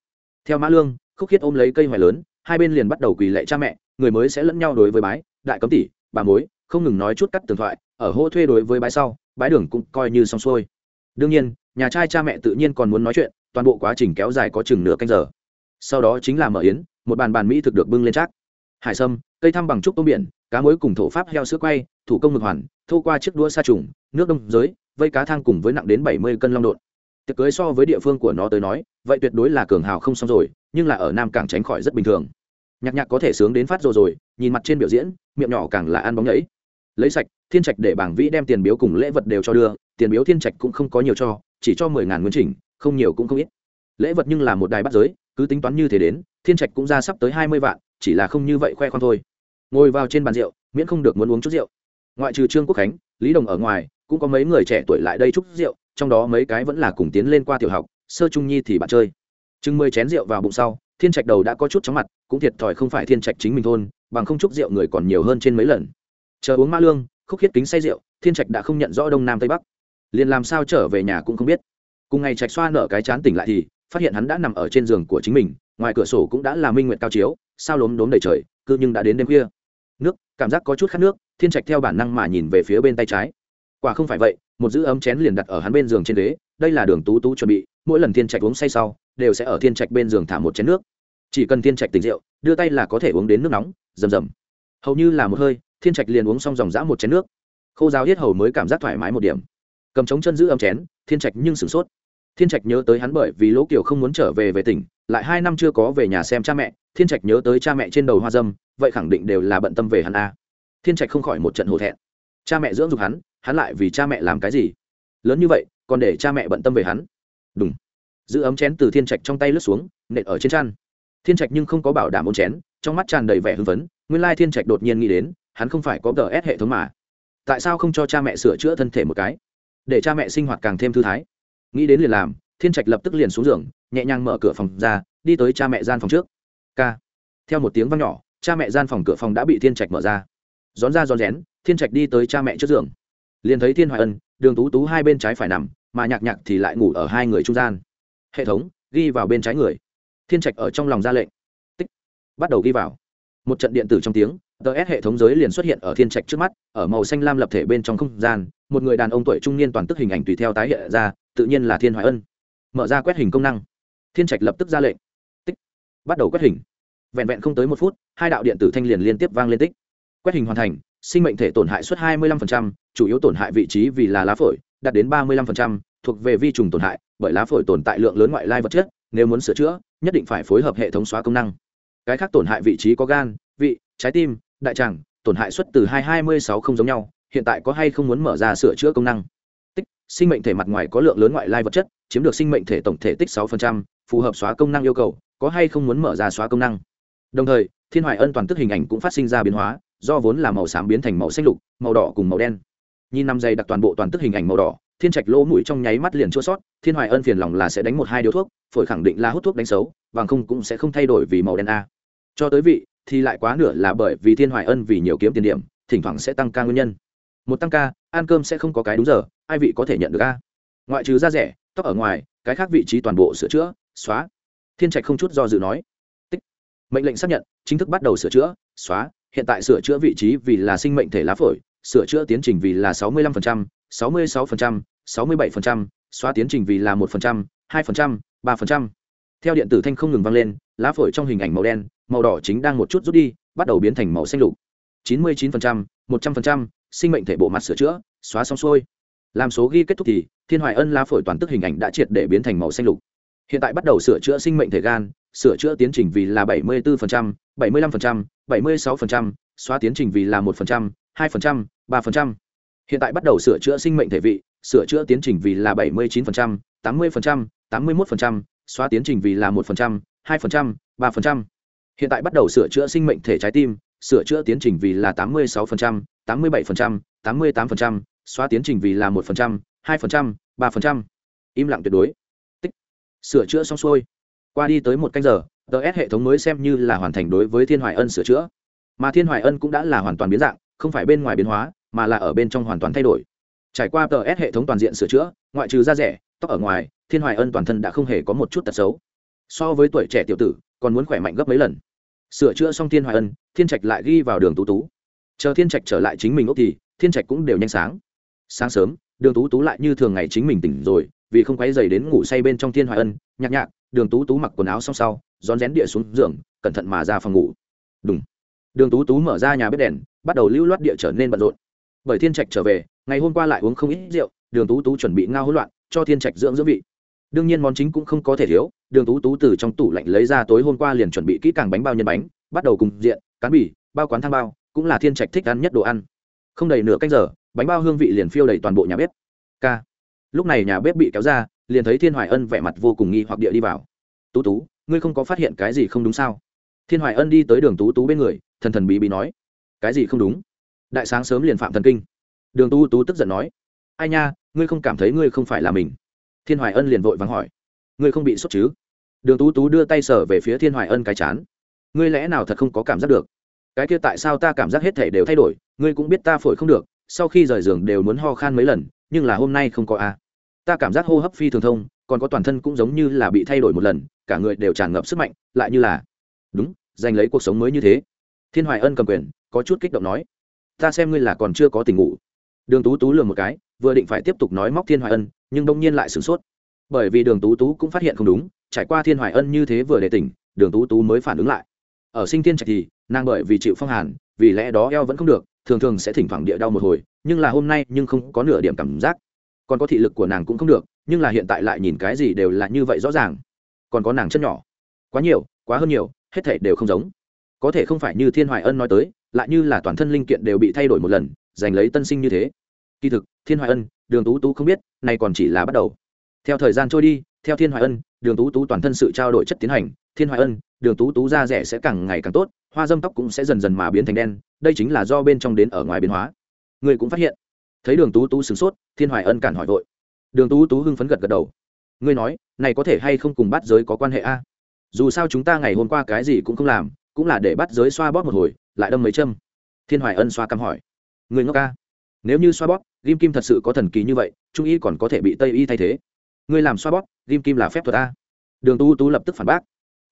Speaker 1: Theo mã lương, khúc khiết ôm lấy cây hoại lớn, hai bên liền bắt đầu quỳ lệ cha mẹ, người mới sẽ lẫn nhau đối với bái, đại cấm tỷ, bà mối, không ngừng nói chút cắt tường thoại, ở hô thuê đối với bái sau, bái đường cũng coi như xong xuôi. Đương nhiên, nhà trai cha mẹ tự nhiên còn muốn nói chuyện, toàn bộ quá trình kéo dài có chừng nửa canh giờ. Sau đó chính là mở yến, một bàn bàn mỹ thực được bưng lên trác. Hải sâm, cây thăm bằng trúc tôm biển cá mối cùng thổ pháp heo sữa quay, thủ công mực hoàn, thô qua chiếc đũa sa trùng, nước đông giới, vây cá thang cùng với nặng đến bảy mươi cân long đột tiệc cưới so với địa phương của nó tới nói, vậy tuyệt đối là cường hào không xong rồi, nhưng là ở nam cảng tránh khỏi rất bình thường. Nhạc nhạc có thể sướng đến phát rồi rồi, nhìn mặt trên biểu diễn, miệng nhỏ càng là ăn bóng nhảy. Lấy sạch, thiên trạch để bảng vĩ đem tiền biếu cùng lễ vật đều cho đưa, tiền biếu thiên trạch cũng không có nhiều cho, chỉ cho mười ngàn nguyên chỉnh, không nhiều cũng không ít. Lễ vật nhưng là một đài bắt giới, cứ tính toán như thế đến, thiên trạch cũng ra sắp tới hai mươi vạn, chỉ là không như vậy khoe khoang thôi ngồi vào trên bàn rượu, miễn không được muốn uống chút rượu. Ngoại trừ trương quốc khánh, lý đồng ở ngoài, cũng có mấy người trẻ tuổi lại đây chúc rượu, trong đó mấy cái vẫn là cùng tiến lên qua tiểu học, sơ trung nhi thì bạn chơi. Chừng mười chén rượu vào bụng sau, thiên trạch đầu đã có chút chóng mặt, cũng thiệt thòi không phải thiên trạch chính mình thôn, bằng không chúc rượu người còn nhiều hơn trên mấy lần. Chờ uống ma lương, khúc khiết kính say rượu, thiên trạch đã không nhận rõ đông nam tây bắc. Liền làm sao trở về nhà cũng không biết. Cùng ngày trạch xoa nở cái chán tỉnh lại thì, phát hiện hắn đã nằm ở trên giường của chính mình, ngoài cửa sổ cũng đã là minh nguyện cao chiếu, sao lốm đốm đầy trời, cư nhưng đã đến đêm khuya nước, cảm giác có chút khát nước, thiên trạch theo bản năng mà nhìn về phía bên tay trái. Quả không phải vậy, một giữ ấm chén liền đặt ở hắn bên giường trên đế. đây là đường tú tú chuẩn bị, mỗi lần thiên trạch uống say sau, đều sẽ ở thiên trạch bên giường thả một chén nước. Chỉ cần thiên trạch tỉnh rượu, đưa tay là có thể uống đến nước nóng, rầm rầm. Hầu như là một hơi, thiên trạch liền uống xong dòng dã một chén nước. Khô giáo hết hầu mới cảm giác thoải mái một điểm. Cầm trống chân giữ ấm chén, thiên trạch nhưng sửng sốt. Thiên trạch nhớ tới hắn bởi vì lỗ kiều không muốn trở về về tỉnh, lại hai năm chưa có về nhà xem cha mẹ thiên trạch nhớ tới cha mẹ trên đầu hoa dâm, vậy khẳng định đều là bận tâm về hắn a. Thiên trạch không khỏi một trận hổ thẹn. Cha mẹ dưỡng dục hắn hắn lại vì cha mẹ làm cái gì? Lớn như vậy, còn để cha mẹ bận tâm về hắn? Đúng giữ ấm chén từ thiên trạch trong tay lướt xuống, nện ở trên chăn. Thiên trạch nhưng không có bảo đảm ôn chén, trong mắt tràn đầy vẻ hưng phấn, nguyên lai thiên trạch đột nhiên nghĩ đến, hắn không phải có gs hệ thống mà. Tại sao không cho cha mẹ sửa chữa thân thể một cái? Để cha mẹ sinh hoạt càng thêm thư thái. Nghĩ đến liền làm, thiên trạch lập tức liền xuống giường, nhẹ nhàng mở cửa phòng ra, đi tới cha mẹ gian phòng trước k theo một tiếng văng nhỏ, cha mẹ gian phòng cửa phòng đã bị thiên trạch mở ra. Rón ra rón rén, thiên trạch đi tới cha mẹ trước giường. Liền thấy thiên hoài ân, đường tú tú hai bên trái phải nằm, mà nhạc nhạc thì lại ngủ ở hai người trung gian. Hệ thống, ghi vào bên trái người. Thiên trạch ở trong lòng ra lệnh. Tích. Bắt đầu ghi vào. Một trận điện tử trong tiếng ts hệ thống giới liền xuất hiện ở thiên trạch trước mắt, ở màu xanh lam lập thể bên trong không gian, một người đàn ông tuổi trung niên toàn tức hình ảnh tùy theo tái hiện ra, tự nhiên là thiên hoài ân. Mở ra quét hình công năng. Thiên trạch lập tức ra lệnh. Tích. Bắt đầu quét hình vẹn vẹn không tới một phút hai đạo điện tử thanh liền liên tiếp vang lên tích. Quét hình hoàn thành sinh mệnh thể tổn hại suất 25%, chủ yếu tổn hại vị trí vì là lá phổi đạt đến 35%, thuộc về vi trùng tổn hại bởi lá phổi tồn tại lượng lớn ngoại lai vật chất nếu muốn sửa chữa nhất định phải phối hợp hệ thống xóa công năng. Cái khác tổn hại vị trí có gan vị trái tim đại tràng tổn hại suất từ 226 không giống nhau hiện tại có hay không muốn mở ra sửa chữa công năng? Tích sinh mệnh thể mặt ngoài có lượng lớn ngoại lai vật chất chiếm được sinh mệnh thể tổng thể tích 6%, phù hợp xóa công năng yêu cầu có hay không muốn mở ra xóa công năng? Đồng thời, thiên hoài ân toàn tức hình ảnh cũng phát sinh ra biến hóa, do vốn là màu xám biến thành màu xanh lục, màu đỏ cùng màu đen. Nhìn năm giây đặt toàn bộ toàn tức hình ảnh màu đỏ, thiên trạch lỗ mũi trong nháy mắt liền chua sót, thiên hoài ân phiền lòng là sẽ đánh một hai điếu thuốc, phổi khẳng định là hút thuốc đánh xấu và không cũng sẽ không thay đổi vì màu đen a. Cho tới vị, thì lại quá nửa là bởi vì thiên hoài ân vì nhiều kiếm tiền điểm, thỉnh thoảng sẽ tăng ca nguyên nhân. Một tăng ca, ăn cơm sẽ không có cái đúng giờ, ai vị có thể nhận được a? Ngoại trừ da rẻ, tóc ở ngoài, cái khác vị trí toàn bộ sửa chữa, xóa. Thiên trạch không chút do dự nói mệnh lệnh xác nhận chính thức bắt đầu sửa chữa xóa hiện tại sửa chữa vị trí vì là sinh mệnh thể lá phổi sửa chữa tiến trình vì là 65%, 66%, 67%, xóa tiến trình vì là 1%, 2%, 3%. Theo điện tử thanh không ngừng vang lên, lá phổi trong hình ảnh màu đen, màu đỏ chính đang một chút rút đi, bắt đầu biến thành màu xanh lục. 99%, 100%, sinh mệnh thể bộ mặt sửa chữa, xóa xong xuôi. Làm số ghi kết thúc thì, Thiên Hoài Ân lá phổi toàn tức hình ảnh đã triệt để biến thành màu xanh lục. Hiện tại bắt đầu sửa chữa sinh mệnh thể gan, sửa chữa tiến trình vì là 74%, 75%, 76%, xóa tiến trình vì là 1%, 2%, 3%. Hiện tại bắt đầu sửa chữa sinh mệnh thể vị, sửa chữa tiến trình vì là 79%, 80%, 81%, xóa tiến trình vì là 1%, 2%, 3%. Hiện tại bắt đầu sửa chữa sinh mệnh thể trái tim, sửa chữa tiến trình vì là 86%, 87%, 88%, xóa tiến trình vì là 1%, 2%, 3%. Im lặng tuyệt đối. Sửa chữa xong xuôi. Qua đi tới một canh giờ, ts hệ thống mới xem như là hoàn thành đối với Thiên Hoài Ân sửa chữa. Mà Thiên Hoài Ân cũng đã là hoàn toàn biến dạng, không phải bên ngoài biến hóa, mà là ở bên trong hoàn toàn thay đổi. Trải qua tờ s hệ thống toàn diện sửa chữa ngoại trừ da rẻ tóc ở ngoài thiên hoài ân toàn thân đã không hề có một chút tật xấu. So với tuổi trẻ tiểu tử còn muốn khỏe mạnh gấp mấy lần. Sửa chữa xong thiên hoài ân thiên trạch lại ghi vào đường tú tú. Chờ thiên trạch trở lại chính mình ốc thì thiên trạch cũng đều nhanh sáng. Sáng sớm đường tú tú lại như thường ngày chính mình tỉnh rồi vì không quấy dày đến ngủ say bên trong thiên hoài ân, nhạc nhạc, đường tú tú mặc quần áo xong sau, rón rén địa xuống giường, cẩn thận mà ra phòng ngủ. Đúng đường tú tú mở ra nhà bếp đèn, bắt đầu lưu loát địa trở nên bận rộn. Bởi thiên trạch trở về, ngày hôm qua lại uống không ít rượu, đường tú tú chuẩn bị ngao hỗn loạn, cho thiên trạch dưỡng dưỡng vị. Đương nhiên món chính cũng không có thể thiếu, đường tú tú từ trong tủ lạnh lấy ra tối hôm qua liền chuẩn bị kỹ càng bánh bao nhân bánh, bắt đầu cùng diện, cán bỉ bao quán thang bao, cũng là thiên trạch thích ăn nhất đồ ăn. Không đầy nửa canh giờ, bánh bao hương vị liền phiêu đầy toàn bộ nhà bếp. K lúc này nhà bếp bị kéo ra, liền thấy thiên hoài ân vẻ mặt vô cùng nghi hoặc địa đi vào. Tú tú, ngươi không có phát hiện cái gì không đúng sao? Thiên hoài ân đi tới đường tú tú bên người, thần thần bí bí nói. Cái gì không đúng? Đại sáng sớm liền phạm thần kinh. Đường tú tú tức giận nói. Ai nha, ngươi không cảm thấy ngươi không phải là mình? Thiên hoài ân liền vội vắng hỏi. Ngươi không bị sốt chứ? Đường tú tú đưa tay sở về phía thiên hoài ân cái chán. Ngươi lẽ nào thật không có cảm giác được? Cái kia tại sao ta cảm giác hết thể đều thay đổi? Ngươi cũng biết ta phổi không được, sau khi rời giường đều muốn ho khan mấy lần nhưng là hôm nay không có a. Ta cảm giác hô hấp phi thường thông, còn có toàn thân cũng giống như là bị thay đổi một lần, cả người đều tràn ngập sức mạnh, lại như là, đúng, giành lấy cuộc sống mới như thế. Thiên hoài ân cầm quyền, có chút kích động nói, ta xem ngươi là còn chưa có tình ngủ. Đường tú tú lường một cái, vừa định phải tiếp tục nói móc thiên hoài ân, nhưng đông nhiên lại sửng sốt. Bởi vì đường tú tú cũng phát hiện không đúng, trải qua thiên hoài ân như thế vừa để tỉnh, đường tú tú mới phản ứng lại. Ở sinh thiên trạch thì, nàng bởi vì chịu phong hàn, vì lẽ đó eo vẫn không được, thường thường sẽ thỉnh thoảng địa đau một hồi nhưng là hôm nay nhưng không có nửa điểm cảm giác. Còn có thị lực của nàng cũng không được, nhưng là hiện tại lại nhìn cái gì đều là như vậy rõ ràng. Còn có nàng chân nhỏ. Quá nhiều, quá hơn nhiều, hết thể đều không giống. Có thể không phải như thiên hoài ân nói tới, lại như là toàn thân linh kiện đều bị thay đổi một lần, giành lấy tân sinh như thế. Kỳ thực, thiên hoài ân, đường tú tú không biết này còn chỉ là bắt đầu. Theo thời gian trôi đi, theo thiên hoài ân, đường tú tú toàn thân sự trao đổi chất tiến hành. Thiên hoài ân, đường tú tú da rẻ sẽ càng ngày càng tốt, hoa dâm tóc cũng sẽ dần dần mà biến thành đen, đây chính là do bên trong đến ở ngoài biến hóa người cũng phát hiện. Thấy đường tú tú sửng sốt, thiên hoài ân cản hỏi vội. Đường tú tú hưng phấn gật gật đầu. Ngươi nói, này có thể hay không cùng bắt giới có quan hệ a? Dù sao chúng ta ngày hôm qua cái gì cũng không làm, cũng là để bắt giới xoa bóp một hồi, lại đâm mấy châm. Thiên hoài ân xoa căm hỏi. Người ngốc ca nếu như xoa bóp, ghim kim thật sự có thần kỳ như vậy, trung y còn có thể bị tây y thay thế. Người làm xoa bóp, ghim kim là phép thuật a? Đường tu tú lập tức phản bác.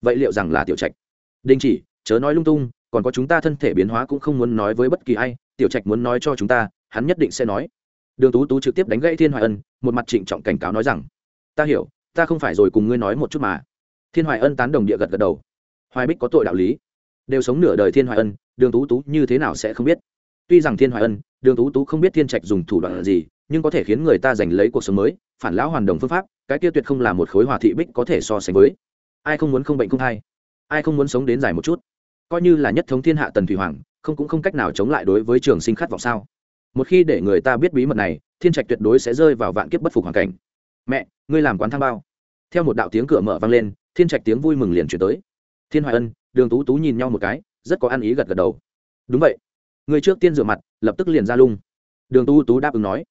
Speaker 1: Vậy liệu rằng là tiểu trạch? Đình chỉ, chớ nói lung tung, còn có chúng ta thân thể biến hóa cũng không muốn nói với bất kỳ ai tiểu trạch muốn nói cho chúng ta, hắn nhất định sẽ nói. Đường tú tú trực tiếp đánh gãy thiên hoài ân, một mặt trịnh trọng cảnh cáo nói rằng, ta hiểu, ta không phải rồi cùng ngươi nói một chút mà. Thiên hoài ân tán đồng địa gật gật đầu. Hoài bích có tội đạo lý. Đều sống nửa đời thiên hoài ân, đường tú tú như thế nào sẽ không biết? Tuy rằng thiên hoài ân, đường tú tú không biết thiên trạch dùng thủ đoạn gì, nhưng có thể khiến người ta giành lấy cuộc sống mới, phản lão hoàn đồng phương pháp, cái kia tuyệt không là một khối hòa thị bích có thể so sánh với. Ai không muốn không bệnh không hay ai không muốn sống đến dài một chút? Coi như là nhất thống thiên hạ tần thủy hoàng không cũng không cách nào chống lại đối với trường sinh khát vọng sao? Một khi để người ta biết bí mật này, thiên trạch tuyệt đối sẽ rơi vào vạn kiếp bất phục hoàn cảnh. Mẹ, ngươi làm quán thang bao. Theo một đạo tiếng cửa mở vang lên, thiên trạch tiếng vui mừng liền chuyển tới. Thiên hoài ân, đường tú tú nhìn nhau một cái, rất có ăn ý gật gật đầu. Đúng vậy. Người trước tiên rửa mặt, lập tức liền ra lung. Đường tú tú đáp ứng nói.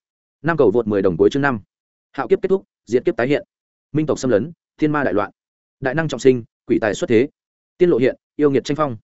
Speaker 1: Năm cầu vượt mười đồng cuối chương năm. Hạo kiếp kết thúc diễn kiếp tái hiện. Minh tộc xâm lấn, thiên ma đại loạn. Đại năng trọng sinh, quỷ tài xuất thế. Tiên lộ hiện, yêu nghiệt tranh phong.